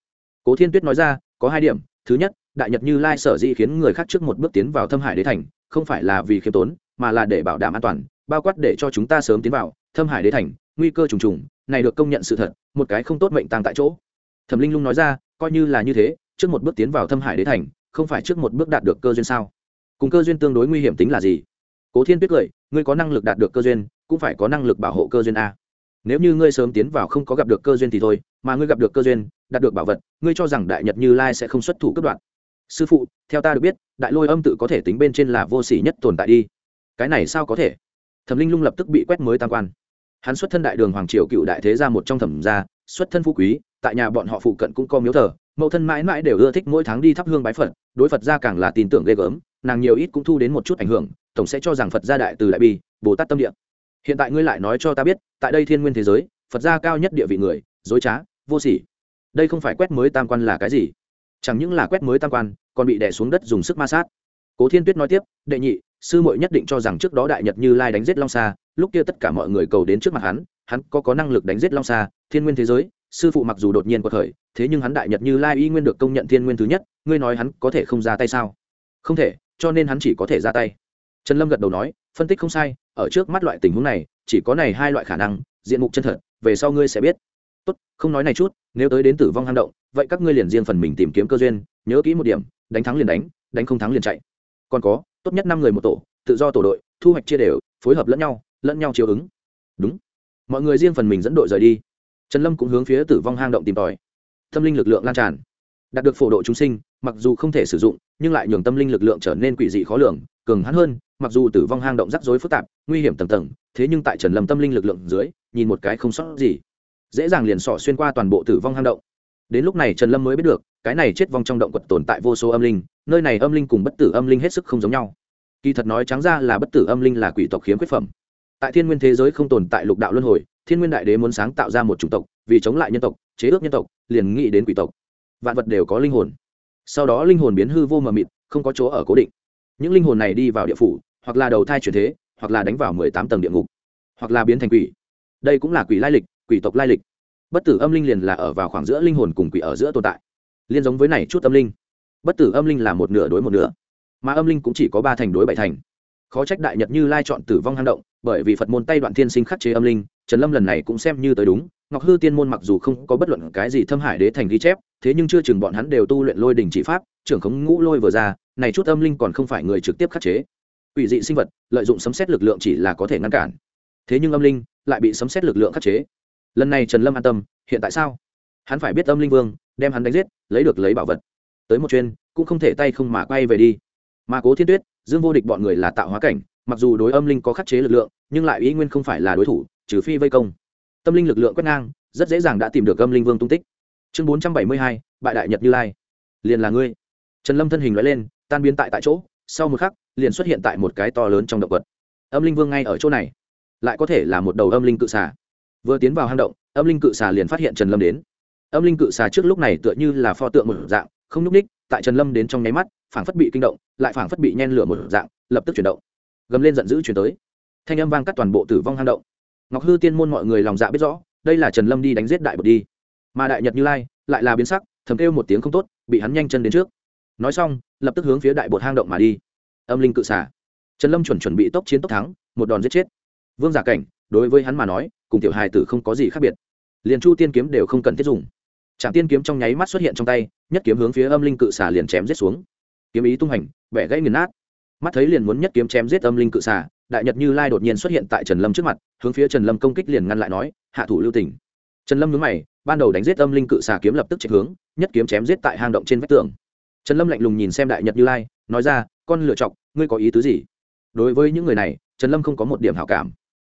Cố thiên tuyết nói ra, có hai điểm. Thứ nhất, đại nhật như lai sở dĩ khiến người khác trước một bước tiến vào thâm hải đế thành, không phải là vì khiêm tốn, mà là để bảo đảm an toàn bao quát để cho chúng ta sớm tiến vào, thâm hải đế thành, nguy cơ trùng trùng, này được công nhận sự thật, một cái không tốt mệnh tàng tại chỗ. Thẩm linh lung nói ra, coi như là như thế, trước một bước tiến vào thâm hải đế thành, không phải trước một bước đạt được cơ duyên sao? Cùng cơ duyên tương đối nguy hiểm tính là gì? Cố thiên biết cười, ngươi có năng lực đạt được cơ duyên, cũng phải có năng lực bảo hộ cơ duyên a. Nếu như ngươi sớm tiến vào không có gặp được cơ duyên thì thôi, mà ngươi gặp được cơ duyên, đạt được bảo vật, ngươi cho rằng đại nhật như lai sẽ không xuất thủ cấp đoạn sư phụ, theo ta được biết, đại lôi âm tự có thể tính bên trên là vô sỉ nhất tồn tại đi. Cái này sao có thể? Thẩm linh lung lập tức bị quét mới tam quan. Hắn xuất thân đại đường hoàng triều cựu đại thế gia một trong thẩm gia, xuất thân phú quý, tại nhà bọn họ phụ cận cũng có miếu thờ, mẫu thân mãi mãi đều ưa thích mỗi tháng đi thắp hương bái phật, đối phật gia càng là tin tưởng ghê gớm, nàng nhiều ít cũng thu đến một chút ảnh hưởng, tổng sẽ cho rằng phật gia đại từ đại bi, bồ tát tâm địa. Hiện tại ngươi lại nói cho ta biết, tại đây thiên nguyên thế giới, phật gia cao nhất địa vị người, dối trá, vô sỉ. Đây không phải quét mới tam quan là cái gì? Chẳng những là quét mới tam quan, còn bị đè xuống đất dùng sức ma sát. Cố thiên tuyết nói tiếp, đệ nhị sư muội nhất định cho rằng trước đó đại nhật như lai đánh giết long sa, lúc kia tất cả mọi người cầu đến trước mặt hắn hắn có có năng lực đánh giết long sa, thiên nguyên thế giới, sư phụ mặc dù đột nhiên có thời thế nhưng hắn đại nhật như lai y nguyên được công nhận thiên nguyên thứ nhất, ngươi nói hắn có thể không ra tay sao? Không thể, cho nên hắn chỉ có thể ra tay. Trần lâm gật đầu nói, phân tích không sai, ở trước mắt loại tình huống này, chỉ có này hai loại khả năng, diện mục chân thật, về sau ngươi sẽ biết. Tốt, không nói này chút, nếu tới đến tử vong hang động, vậy các ngươi liền riêng phần mình tìm kiếm cơ duyên, nhớ kỹ một điểm, đánh thắng liền đánh đánh không thắng liền chạy. Còn có tốt nhất năm người một tổ, tự do tổ đội, thu hoạch chia đều, phối hợp lẫn nhau lẫn nhau chiều ứng. Đúng. Mọi người riêng phần mình dẫn đội rời đi. Trần lâm cũng hướng phía tử vong hang động tìm tòi. Tâm linh lực lượng lan tràn. Đạt được phổ độ chúng sinh, mặc dù không thể sử dụng, nhưng lại nhường tâm linh lực lượng trở nên quỷ dị khó lường, cường hắn hơn, mặc dù tử vong hang động rắc rối phức tạp, nguy hiểm tầng tầng, thế nhưng tại trần lâm tâm linh lực lượng dưới, nhìn một cái không sót gì. Dễ dàng liền sỏ xuyên qua toàn bộ tử vong hang động. Đến lúc này trần lâm mới biết được, cái này chết vong trong động quật tồn tại vô số âm linh nơi này âm linh cùng bất tử âm linh hết sức không giống nhau. Kỳ thật nói trắng ra là bất tử âm linh là quỷ tộc khiếm khuyết phẩm. Tại thiên nguyên thế giới không tồn tại lục đạo luân hồi, thiên nguyên đại đế muốn sáng tạo ra một chủng tộc, vì chống lại nhân tộc, chế ước nhân tộc, liền nghĩ đến quỷ tộc. Vạn vật đều có linh hồn. Sau đó linh hồn biến hư vô mờ mịt, không có chỗ ở cố định. Những linh hồn này đi vào địa phủ, hoặc là đầu thai chuyển thế, hoặc là đánh vào mười tám tầng địa ngục, hoặc là biến thành quỷ. Đây cũng là quỷ lai lịch, quỷ tộc lai lịch. Bất tử âm linh liền là ở vào khoảng giữa linh hồn cùng quỷ ở giữa tồn tại. Liên giống với này chút âm linh bất tử âm linh là một nửa đối một nửa, mà âm linh cũng chỉ có ba thành đối bảy thành. Khó trách đại nhật như lai chọn tử vong hang động, bởi vì phật môn tay đoạn thiên sinh khắc chế âm linh, trần lâm lần này cũng xem như tới đúng, ngọc hư tiên môn mặc dù không có bất luận cái gì thâm hải đế thành ghi chép, thế nhưng chưa chừng bọn hắn đều tu luyện lôi đình chỉ pháp, trưởng khống ngũ lôi vừa ra, này chút âm linh còn không phải người trực tiếp khắc chế. Ủy dị sinh vật, lợi dụng sấm xét lực lượng chỉ là có thể ngăn cản. Thế nhưng âm linh lại bị sấm xét lực lượng khắc chế. Lần này trần lâm an tâm, hiện tại sao? Hắn phải biết âm linh vương, đem hắn đánh giết, lấy được lấy bảo vật tới một chuyên, cũng không thể tay không mà quay về đi. Mà cố thiên tuyết, dương vô địch bọn người là tạo hóa cảnh, mặc dù đối âm linh có khắc chế lực lượng, nhưng lại ý nguyên không phải là đối thủ, trừ phi vây công. Tâm linh lực lượng quét ngang, rất dễ dàng đã tìm được âm linh vương tung tích. Chương bốn trăm bảy mươi hai, bại đại nhật như lai. Liền là ngươi. Trần lâm thân hình nói lên, tan biến tại tại chỗ, sau một khắc, liền xuất hiện tại một cái to lớn trong động vật. Âm linh vương ngay ở chỗ này. Lại có thể là một đầu âm linh cự xà. Vừa tiến vào hang động, âm linh cự xà liền phát hiện trần lâm đến. Âm linh cự xà trước lúc này tựa như là pho tượng một dạng không nhúc ních tại trần lâm đến trong nháy mắt, phảng phất bị kinh động, lại phảng phất bị nhen lửa một dạng, lập tức chuyển động. Gầm lên giận dữ chuyển tới. Thanh âm vang cắt toàn bộ tử vong hang động. Ngọc hư tiên môn mọi người lòng dạ biết rõ, đây là trần lâm đi đánh giết đại bột đi. Mà đại nhật như lai lại là biến sắc, thầm kêu một tiếng không tốt, bị hắn nhanh chân đến trước. Nói xong, lập tức hướng phía đại bột hang động mà đi. Âm linh cự xả trần lâm chuẩn chuẩn bị tốc chiến tốc thắng, một đòn giết chết. Vương giả cảnh, đối với hắn mà nói, cùng tiểu hài tử không có gì khác biệt. Liền chu tiên kiếm đều không cần thiết dùng. Trạm tiên kiếm trong nháy mắt xuất hiện trong tay nhất kiếm hướng phía âm linh cự xả liền chém giết xuống. Kiếm ý tung hành bẻ gãy nghiền nát. Mắt thấy liền muốn nhất kiếm chém giết âm linh cự xả đại nhật như lai đột nhiên xuất hiện tại trần lâm trước mặt, hướng phía trần lâm công kích liền ngăn lại nói, hạ thủ lưu tỉnh trần lâm nhớ mày, ban đầu đánh giết âm linh cự xà kiếm lập tức chạy hướng, nhất kiếm chém giết tại hang động trên vách tường. Trần lâm lạnh lùng nhìn xem đại nhật như lai, nói ra, con lựa chọc, ngươi có ý tứ gì? Đối với những người này, trần lâm không có một điểm hảo cảm.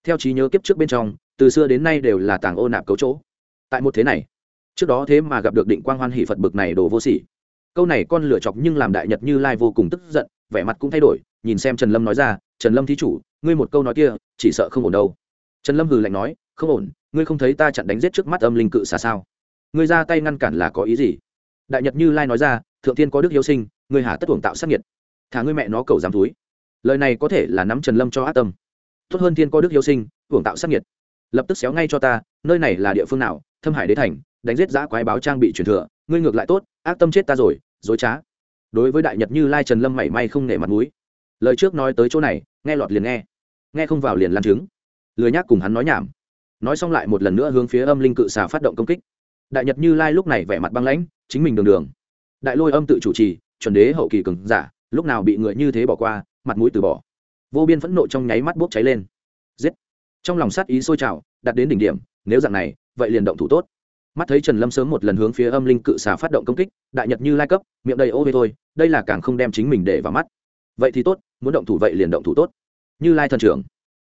Theo trí nhớ kiếp trước bên trong, từ xưa đến nay đều là tàng ô nạp cấu chỗ. Tại một thế này trước đó thế mà gặp được định quang hoan hỷ phật bực này đồ vô sỉ. Câu này con lựa chọc nhưng làm đại nhật như lai vô cùng tức giận, vẻ mặt cũng thay đổi, nhìn xem trần lâm nói ra, trần lâm thí chủ, ngươi một câu nói kia, chỉ sợ không ổn đâu. Trần lâm hừ lạnh nói, không ổn, ngươi không thấy ta chặn đánh giết trước mắt âm linh cự xà sao? Ngươi ra tay ngăn cản là có ý gì? Đại nhật như lai nói ra, thượng tiên có đức yêu sinh, ngươi hà tất tuồng tạo sát nhiệt thả ngươi mẹ nó cầu dám túi. Lời này có thể là nắm trần lâm cho ác tâm. Tốt hơn tiên có đức yêu sinh tuồng tạo sát nhiệt lập tức xéo ngay cho ta, nơi này là địa phương nào, thâm hải đế thành đánh giết giã quái báo trang bị truyền thừa, ngươi ngược lại tốt, ác tâm chết ta rồi, dối trá. Đối với đại nhật như lai trần lâm mảy may không nể mặt mũi. Lời trước nói tới chỗ này, nghe lọt liền nghe. Nghe không vào liền lăn chứng lười nhác cùng hắn nói nhảm. Nói xong lại một lần nữa hướng phía âm linh cự xà phát động công kích. Đại nhật như lai lúc này vẻ mặt băng lãnh, chính mình đường đường. Đại lôi âm tự chủ trì, chuẩn đế hậu kỳ cường giả, lúc nào bị người như thế bỏ qua, mặt mũi từ bỏ. Vô biên phẫn nộ trong nháy mắt bốc cháy lên. Giết. Trong lòng sát ý sôi trào đặt đến đỉnh điểm, nếu dạng này, vậy liền động thủ tốt mắt thấy trần lâm sớm một lần hướng phía âm linh cự xà phát động công kích, đại nhật như lai cấp, miệng đầy ô về thôi, đây là càng không đem chính mình để vào mắt. Vậy thì tốt, muốn động thủ vậy liền động thủ tốt. Như lai thần trưởng,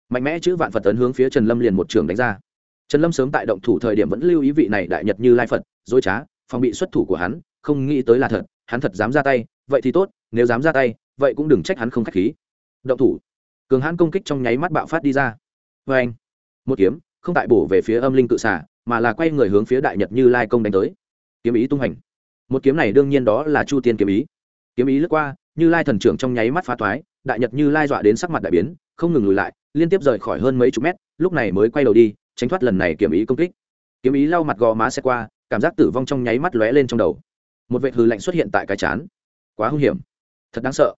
mạnh mẽ chữ vạn phật tấn hướng phía trần lâm liền một trường đánh ra. Trần lâm sớm tại động thủ thời điểm vẫn lưu ý vị này đại nhật như lai phật, dối trá, phòng bị xuất thủ của hắn, không nghĩ tới là thật, hắn thật dám ra tay, vậy thì tốt, nếu dám ra tay, vậy cũng đừng trách hắn không k h á c h khí. Động thủ. Cường hãn công kích trong nháy mắt bạo phát đi ra. Vê anh một kiếm, không tại bổ về phía âm linh cự xả mà là quay người hướng phía đại nhật như lai công đánh tới kiếm ý tung hành một kiếm này đương nhiên đó là chu tiên kiếm ý kiếm ý lướt qua như lai thần trưởng trong nháy mắt phá thoái đại nhật như lai dọa đến sắc mặt đại biến không ngừng lùi lại liên tiếp rời khỏi hơn mấy chục mét lúc này mới quay đầu đi tránh thoát lần này kiếm ý công kích kiếm ý lau mặt gò má xe qua cảm giác tử vong trong nháy mắt lóe lên trong đầu một vệ hư lạnh xuất hiện tại cái chán quá hung hiểm thật đáng sợ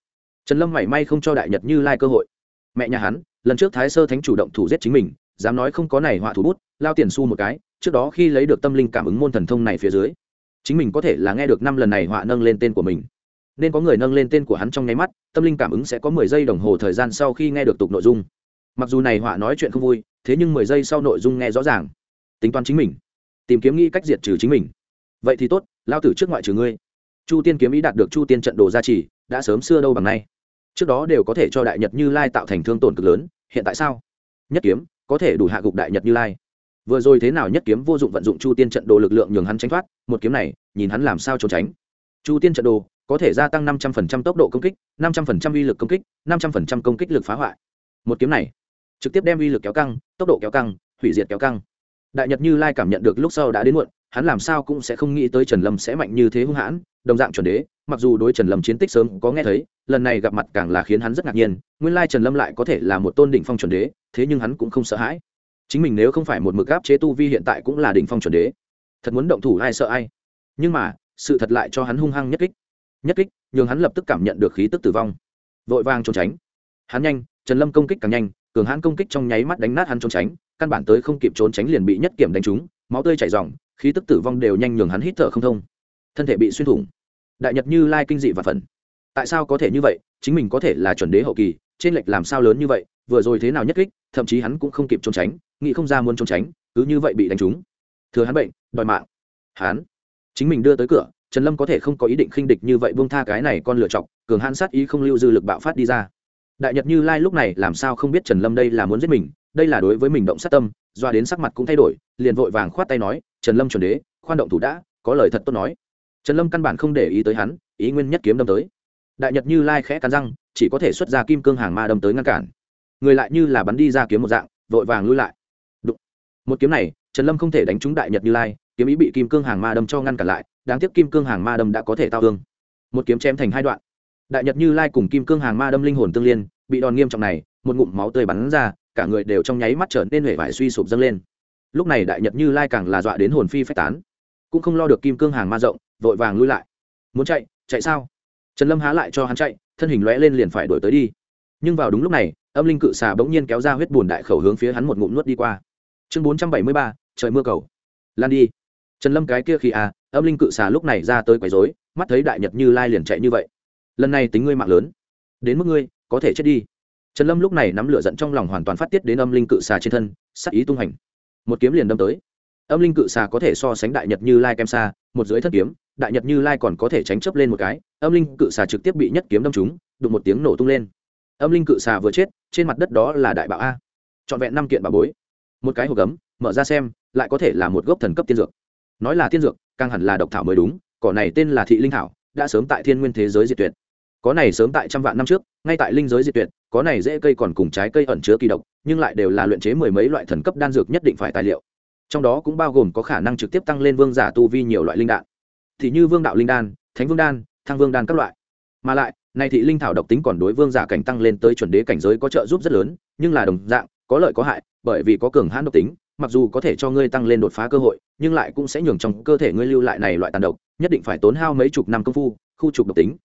trần lâm mảy may không cho đại nhật như lai cơ hội mẹ nhà hắn lần trước thái sơ thánh chủ động thủ giết chính mình dám nói không có này họa thủ bút, lao tiền xu một cái, trước đó khi lấy được tâm linh cảm ứng môn thần thông này phía dưới, chính mình có thể là nghe được năm lần này họa nâng lên tên của mình. Nên có người nâng lên tên của hắn trong nháy mắt, tâm linh cảm ứng sẽ có mười giây đồng hồ thời gian sau khi nghe được tục nội dung. Mặc dù này họa nói chuyện không vui, thế nhưng mười giây sau nội dung nghe rõ ràng. Tính toán chính mình, tìm kiếm nghĩ cách diệt trừ chính mình. Vậy thì tốt, lao tử trước ngoại trừ ngươi. Chu tiên kiếm ý đạt được chu tiên trận đồ gia trì, đã sớm xưa đâu bằng nay. Trước đó đều có thể cho đại nhật như lai tạo thành thương tổn cực lớn, hiện tại sao? Nhất kiếm có thể đủ hạ gục đại nhật như lai. Vừa rồi thế nào nhất kiếm vô dụng vận dụng chu tiên trận đồ lực lượng nhường hắn tránh thoát, một kiếm này, nhìn hắn làm sao trốn tránh. Chu tiên trận đồ, có thể gia tăng năm trăm linh tốc độ công kích, năm trăm linh uy lực công kích, năm trăm linh công kích lực phá hoại. Một kiếm này, trực tiếp đem uy lực kéo căng, tốc độ kéo căng, hủy diệt kéo căng. Đại nhật như lai cảm nhận được lúc sau đã đến muộn hắn làm sao cũng sẽ không nghĩ tới trần lâm sẽ mạnh như thế hung hãn, đồng dạng chuẩn đế, mặc dù đối trần lâm chiến tích sớm có nghe thấy, lần này gặp mặt càng là khiến hắn rất ngạc nhiên, nguyên lai trần lâm lại có thể là một tôn đỉnh phong chuẩn đế, thế nhưng hắn cũng không sợ hãi. Chính mình nếu không phải một mực áp chế tu vi hiện tại cũng là đỉnh phong chuẩn đế. Thật muốn động thủ ai sợ ai. Nhưng mà, sự thật lại cho hắn hung hăng nhất kích. Nhất kích, nhường hắn lập tức cảm nhận được khí tức tử vong. Vội vàng trốn tránh. Hắn nhanh, trần lâm công kích càng nhanh, cường hãn công kích trong nháy mắt đánh nát hắn trốn tránh, căn bản tới không kịp trốn tránh liền bị nhất kiểm đánh trúng máu tươi chảy ròng khí tức tử vong đều nhanh nhường hắn hít thở không thông. Thân thể bị xuyên thủng. Đại nhật như lai kinh dị và phần. Tại sao có thể như vậy? Chính mình có thể là chuẩn đế hậu kỳ, trên lệch làm sao lớn như vậy? Vừa rồi thế nào nhất kích, thậm chí hắn cũng không kịp trốn tránh, nghĩ không ra muốn trốn tránh, cứ như vậy bị đánh trúng. Thừa hắn bệnh, đòi mạng. Hắn. Chính mình đưa tới cửa, trần lâm có thể không có ý định khinh địch như vậy buông tha cái này con lựa chọc, cường hắn sát ý không lưu dư lực bạo phát đi ra. Đại nhật như lai lúc này làm sao không biết trần lâm đây là muốn giết mình đây là đối với mình động sát tâm, doa đến sắc mặt cũng thay đổi, liền vội vàng khoát tay nói, trần lâm chuẩn đế, khoan động thủ đã, có lời thật tốt nói. Trần lâm căn bản không để ý tới hắn, ý nguyên nhất kiếm đâm tới. Đại nhật như lai khẽ cắn răng, chỉ có thể xuất ra kim cương hàng ma đâm tới ngăn cản. Người lại như là bắn đi ra kiếm một dạng, vội vàng lui lại. Đụng. một kiếm này, trần lâm không thể đánh trúng đại nhật như lai, kiếm ý bị kim cương hàng ma đâm cho ngăn cản lại, đáng tiếc kim cương hàng ma đâm đã có thể tao thương. Một kiếm chém thành hai đoạn. Đại nhật như lai cùng kim cương hàng ma đâm linh hồn tương liên, bị đòn nghiêm trọng này, một ngụm máu tươi bắn ra cả người đều trong nháy mắt trở nên huệ vải suy sụp dâng lên. Lúc này đại nhật như lai càng là dọa đến hồn phi phách tán. Cũng không lo được kim cương hàng ma rộng, vội vàng lui lại. Muốn chạy chạy sao? Trần lâm há lại cho hắn chạy, thân hình lóe lên liền phải đuổi tới đi. Nhưng vào đúng lúc này, âm linh cự xà bỗng nhiên kéo ra huyết bùn đại khẩu hướng phía hắn một ngụm nuốt đi qua. Chương bốn trăm bảy mươi ba, trời mưa cầu. Lan đi. Trần lâm cái kia khi à âm linh cự xà lúc này ra tới quấy rối, mắt thấy đại nhật như lai liền chạy như vậy. Lần này tính ngươi mạng lớn. Đến mức ngươi, có thể chết đi trần lâm lúc này nắm lửa giận trong lòng hoàn toàn phát tiết đến âm linh cự xà trên thân, sắc ý tung hành. Một kiếm liền đâm tới. Âm linh cự xà có thể so sánh đại nhật như lai kem xa một dưới thân kiếm, đại nhật như lai còn có thể tránh chấp lên một cái, âm linh cự xà trực tiếp bị nhất kiếm đâm trúng, đụng một tiếng nổ tung lên. Âm linh cự xà vừa chết, trên mặt đất đó là đại bạo a. Trọn vẹn năm kiện bà bối. Một cái hộp gấm, mở ra xem, lại có thể là một gốc thần cấp tiên dược. Nói là tiên dược, càng hẳn là độc thảo mới đúng, cỏ này tên là thị linh thảo, đã sớm tại thiên nguyên thế giới diệt tuyệt có này sớm tại trăm vạn năm trước, ngay tại linh giới diệt tuyệt, có này dễ cây còn cùng trái cây ẩn chứa kỳ độc, nhưng lại đều là luyện chế mười mấy loại thần cấp đan dược nhất định phải tài liệu. Trong đó cũng bao gồm có khả năng trực tiếp tăng lên vương giả tu vi nhiều loại linh đạn thì như vương đạo linh đan, thánh vương đan, thăng vương đan các loại. Mà lại, này thị linh thảo độc tính còn đối vương giả cảnh tăng lên tới chuẩn đế cảnh giới có trợ giúp rất lớn, nhưng là đồng dạng, có lợi có hại, bởi vì có cường hãn độc tính, mặc dù có thể cho ngươi tăng lên đột phá cơ hội, nhưng lại cũng sẽ nhường trong cơ thể ngươi lưu lại này loại tàn độc, nhất định phải tốn hao mấy chục năm công phu, khu trục độc tính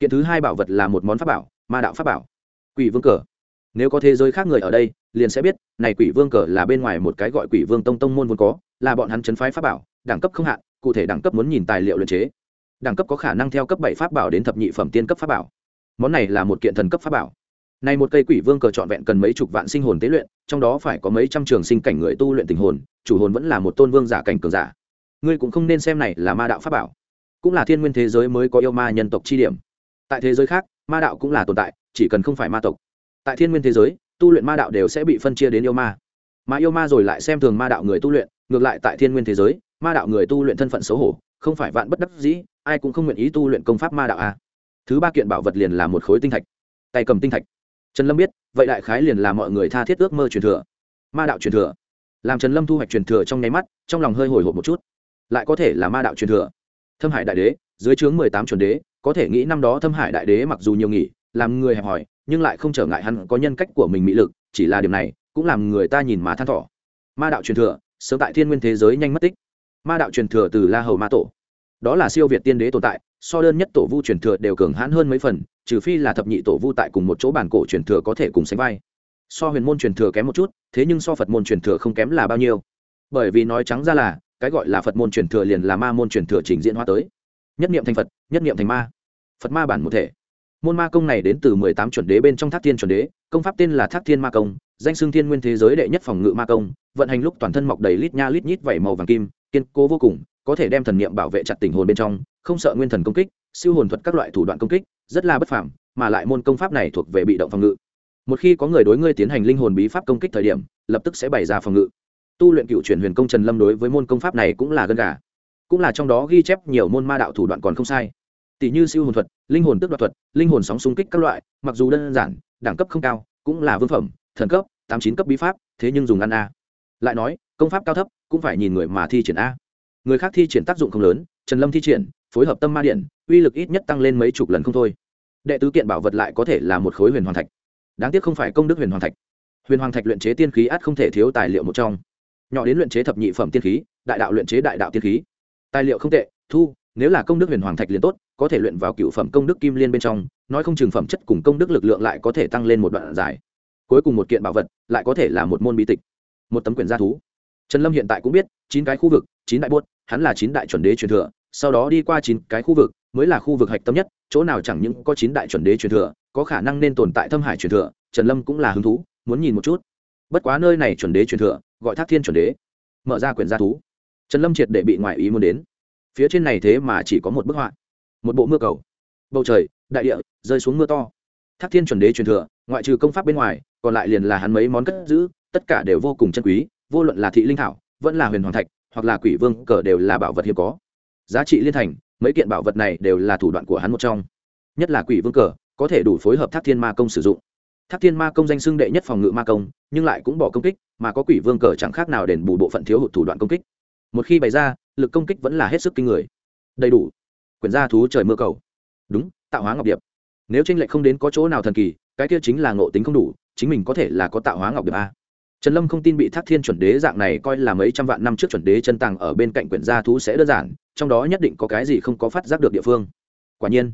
kiện thứ hai bảo vật là một món pháp bảo, ma đạo pháp bảo. Quỷ vương cờ. Nếu có thế giới khác người ở đây, liền sẽ biết, này quỷ vương cờ là bên ngoài một cái gọi quỷ vương tông tông môn vốn có, là bọn hắn chấn phái pháp bảo, đẳng cấp không hạn, cụ thể đẳng cấp muốn nhìn tài liệu luyện chế. Đẳng cấp có khả năng theo cấp bảy pháp bảo đến thập nhị phẩm tiên cấp pháp bảo. Món này là một kiện thần cấp pháp bảo. Này một cây quỷ vương cờ trọn vẹn cần mấy chục vạn sinh hồn tế luyện, trong đó phải có mấy trăm trường sinh cảnh người tu luyện tình hồn, chủ hồn vẫn là một tôn vương giả cảnh cường giả. Ngươi cũng không nên xem này là ma đạo pháp bảo. Cũng là thiên nguyên thế giới mới có yêu ma nhân tộc chi điểm tại thế giới khác, ma đạo cũng là tồn tại, chỉ cần không phải ma tộc. Tại thiên nguyên thế giới, tu luyện ma đạo đều sẽ bị phân chia đến yêu ma. Mà yêu ma rồi lại xem thường ma đạo người tu luyện, ngược lại tại thiên nguyên thế giới, ma đạo người tu luyện thân phận xấu hổ, không phải vạn bất đắc dĩ, ai cũng không nguyện ý tu luyện công pháp ma đạo a. Thứ ba kiện bảo vật liền là một khối tinh thạch. Tay cầm tinh thạch. Trần lâm biết, vậy đại khái liền là mọi người tha thiết ước mơ truyền thừa. Ma đạo truyền thừa. Làm trần lâm thu hoạch truyền thừa trong nháy mắt, trong lòng hơi hồi hộp một chút. Lại có thể là ma đạo truyền thừa. Thâm hải đại đế, dưới trướng mười tám chuẩn đế có thể nghĩ năm đó thâm hải đại đế mặc dù nhiều nghỉ, làm người hẹp hòi, nhưng lại không trở ngại hắn có nhân cách của mình mỹ lực, chỉ là điểm này, cũng làm người ta nhìn má than thỏ ma đạo truyền thừa, sớm tại thiên nguyên thế giới nhanh mất tích. Ma đạo truyền thừa từ la hầu ma tổ. Đó là siêu việt tiên đế tồn tại, so đơn nhất tổ vu truyền thừa đều cường hãn hơn mấy phần, trừ phi là thập nhị tổ vu tại cùng một chỗ bản cổ truyền thừa có thể cùng sánh vai. So huyền môn truyền thừa kém một chút, thế nhưng so phật môn truyền thừa không kém là bao nhiêu. Bởi vì nói trắng ra là, cái gọi là phật môn truyền thừa liền là ma môn truyền thừa trình diễn hóa tới nhất niệm thành phật, nhất niệm thành ma. Phật ma bản một thể. Môn ma công này đến từ mười tám chuẩn đế bên trong thác thiên chuẩn đế, công pháp tên là thác thiên ma công, danh xương thiên nguyên thế giới đệ nhất phòng ngự ma công, vận hành lúc toàn thân mọc đầy lít nha lít nhít vảy màu vàng kim, kiên cố vô cùng, có thể đem thần niệm bảo vệ chặt tình hồn bên trong, không sợ nguyên thần công kích, siêu hồn thuật các loại thủ đoạn công kích, rất là bất phàm, mà lại môn công pháp này thuộc về bị động phòng ngự. Một khi có người đối ngươi tiến hành linh hồn bí pháp công kích thời điểm, lập tức sẽ bày ra phòng ngự. Tu luyện cựu chuyển huyền công trần lâm đối với môn công pháp này cũng là gân gà cũng là trong đó ghi chép nhiều môn ma đạo thủ đoạn còn không sai. Tỷ như siêu hồn thuật, linh hồn tức đoạt thuật, linh hồn sóng xung kích các loại, mặc dù đơn giản, đẳng cấp không cao, cũng là vương phẩm, thần cấp, tám chín cấp bí pháp, thế nhưng dùng ăn a. Lại nói, công pháp cao thấp, cũng phải nhìn người mà thi triển a. Người khác thi triển tác dụng không lớn, trần lâm thi triển, phối hợp tâm ma điện, uy lực ít nhất tăng lên mấy chục lần không thôi. Đệ tứ kiện bảo vật lại có thể là một khối huyền hoàng thạch. Đáng tiếc không phải công đức huyền hoàng thạch. Huyền hoàng thạch luyện chế tiên khí át không thể thiếu tài liệu một trong. Nhỏ đến luyện chế thập nhị phẩm tiên khí, đại đạo luyện chế đại đạo tiên khí tài liệu không tệ, thu, nếu là công đức huyền hoàng thạch liền tốt, có thể luyện vào cựu phẩm công đức kim liên bên trong, nói không chừng phẩm chất cùng công đức lực lượng lại có thể tăng lên một đoạn dài. Cuối cùng một kiện bảo vật, lại có thể là một môn bí tịch, một tấm quyển gia thú. Trần lâm hiện tại cũng biết, chín cái khu vực, chín đại buốt hắn là chín đại chuẩn đế truyền thừa, sau đó đi qua chín cái khu vực, mới là khu vực hạch tâm nhất, chỗ nào chẳng những có chín đại chuẩn đế truyền thừa, có khả năng nên tồn tại thâm hải truyền thừa, trần lâm cũng là hứng thú, muốn nhìn một chút. Bất quá nơi này chuẩn đế truyền thừa, gọi thác thiên chuẩn đế. Mở ra quyển gia thú trần lâm triệt để bị ngoại ý muốn đến. Phía trên này thế mà chỉ có một bức họa, một bộ mưa cầu. Bầu trời, đại địa, rơi xuống mưa to. Thác thiên chuẩn đế truyền thừa, ngoại trừ công pháp bên ngoài, còn lại liền là hắn mấy món cất giữ, tất cả đều vô cùng chân quý, vô luận là thị linh thảo, vẫn là huyền hoàng thạch, hoặc là quỷ vương, cờ đều là bảo vật hiếm có. Giá trị liên thành, mấy kiện bảo vật này đều là thủ đoạn của hắn một trong. Nhất là quỷ vương cờ, có thể đủ phối hợp thác thiên ma công sử dụng. Thác thiên ma công danh xưng đệ nhất phòng ngự ma công, nhưng lại cũng bỏ công kích, mà có quỷ vương cờ chẳng khác nào đền bù bộ phận thiếu hụt thủ đoạn công kích một khi bày ra, lực công kích vẫn là hết sức kinh người. Đầy đủ. Quyển gia thú trời mưa cầu. Đúng, tạo hóa ngọc điệp. Nếu tranh lệch không đến có chỗ nào thần kỳ, cái kia chính là ngộ tính không đủ, chính mình có thể là có tạo hóa ngọc điệp a. Trần lâm không tin bị thác thiên chuẩn đế dạng này coi là mấy trăm vạn năm trước chuẩn đế chân tàng ở bên cạnh quyển gia thú sẽ đơn giản, trong đó nhất định có cái gì không có phát giác được địa phương. Quả nhiên,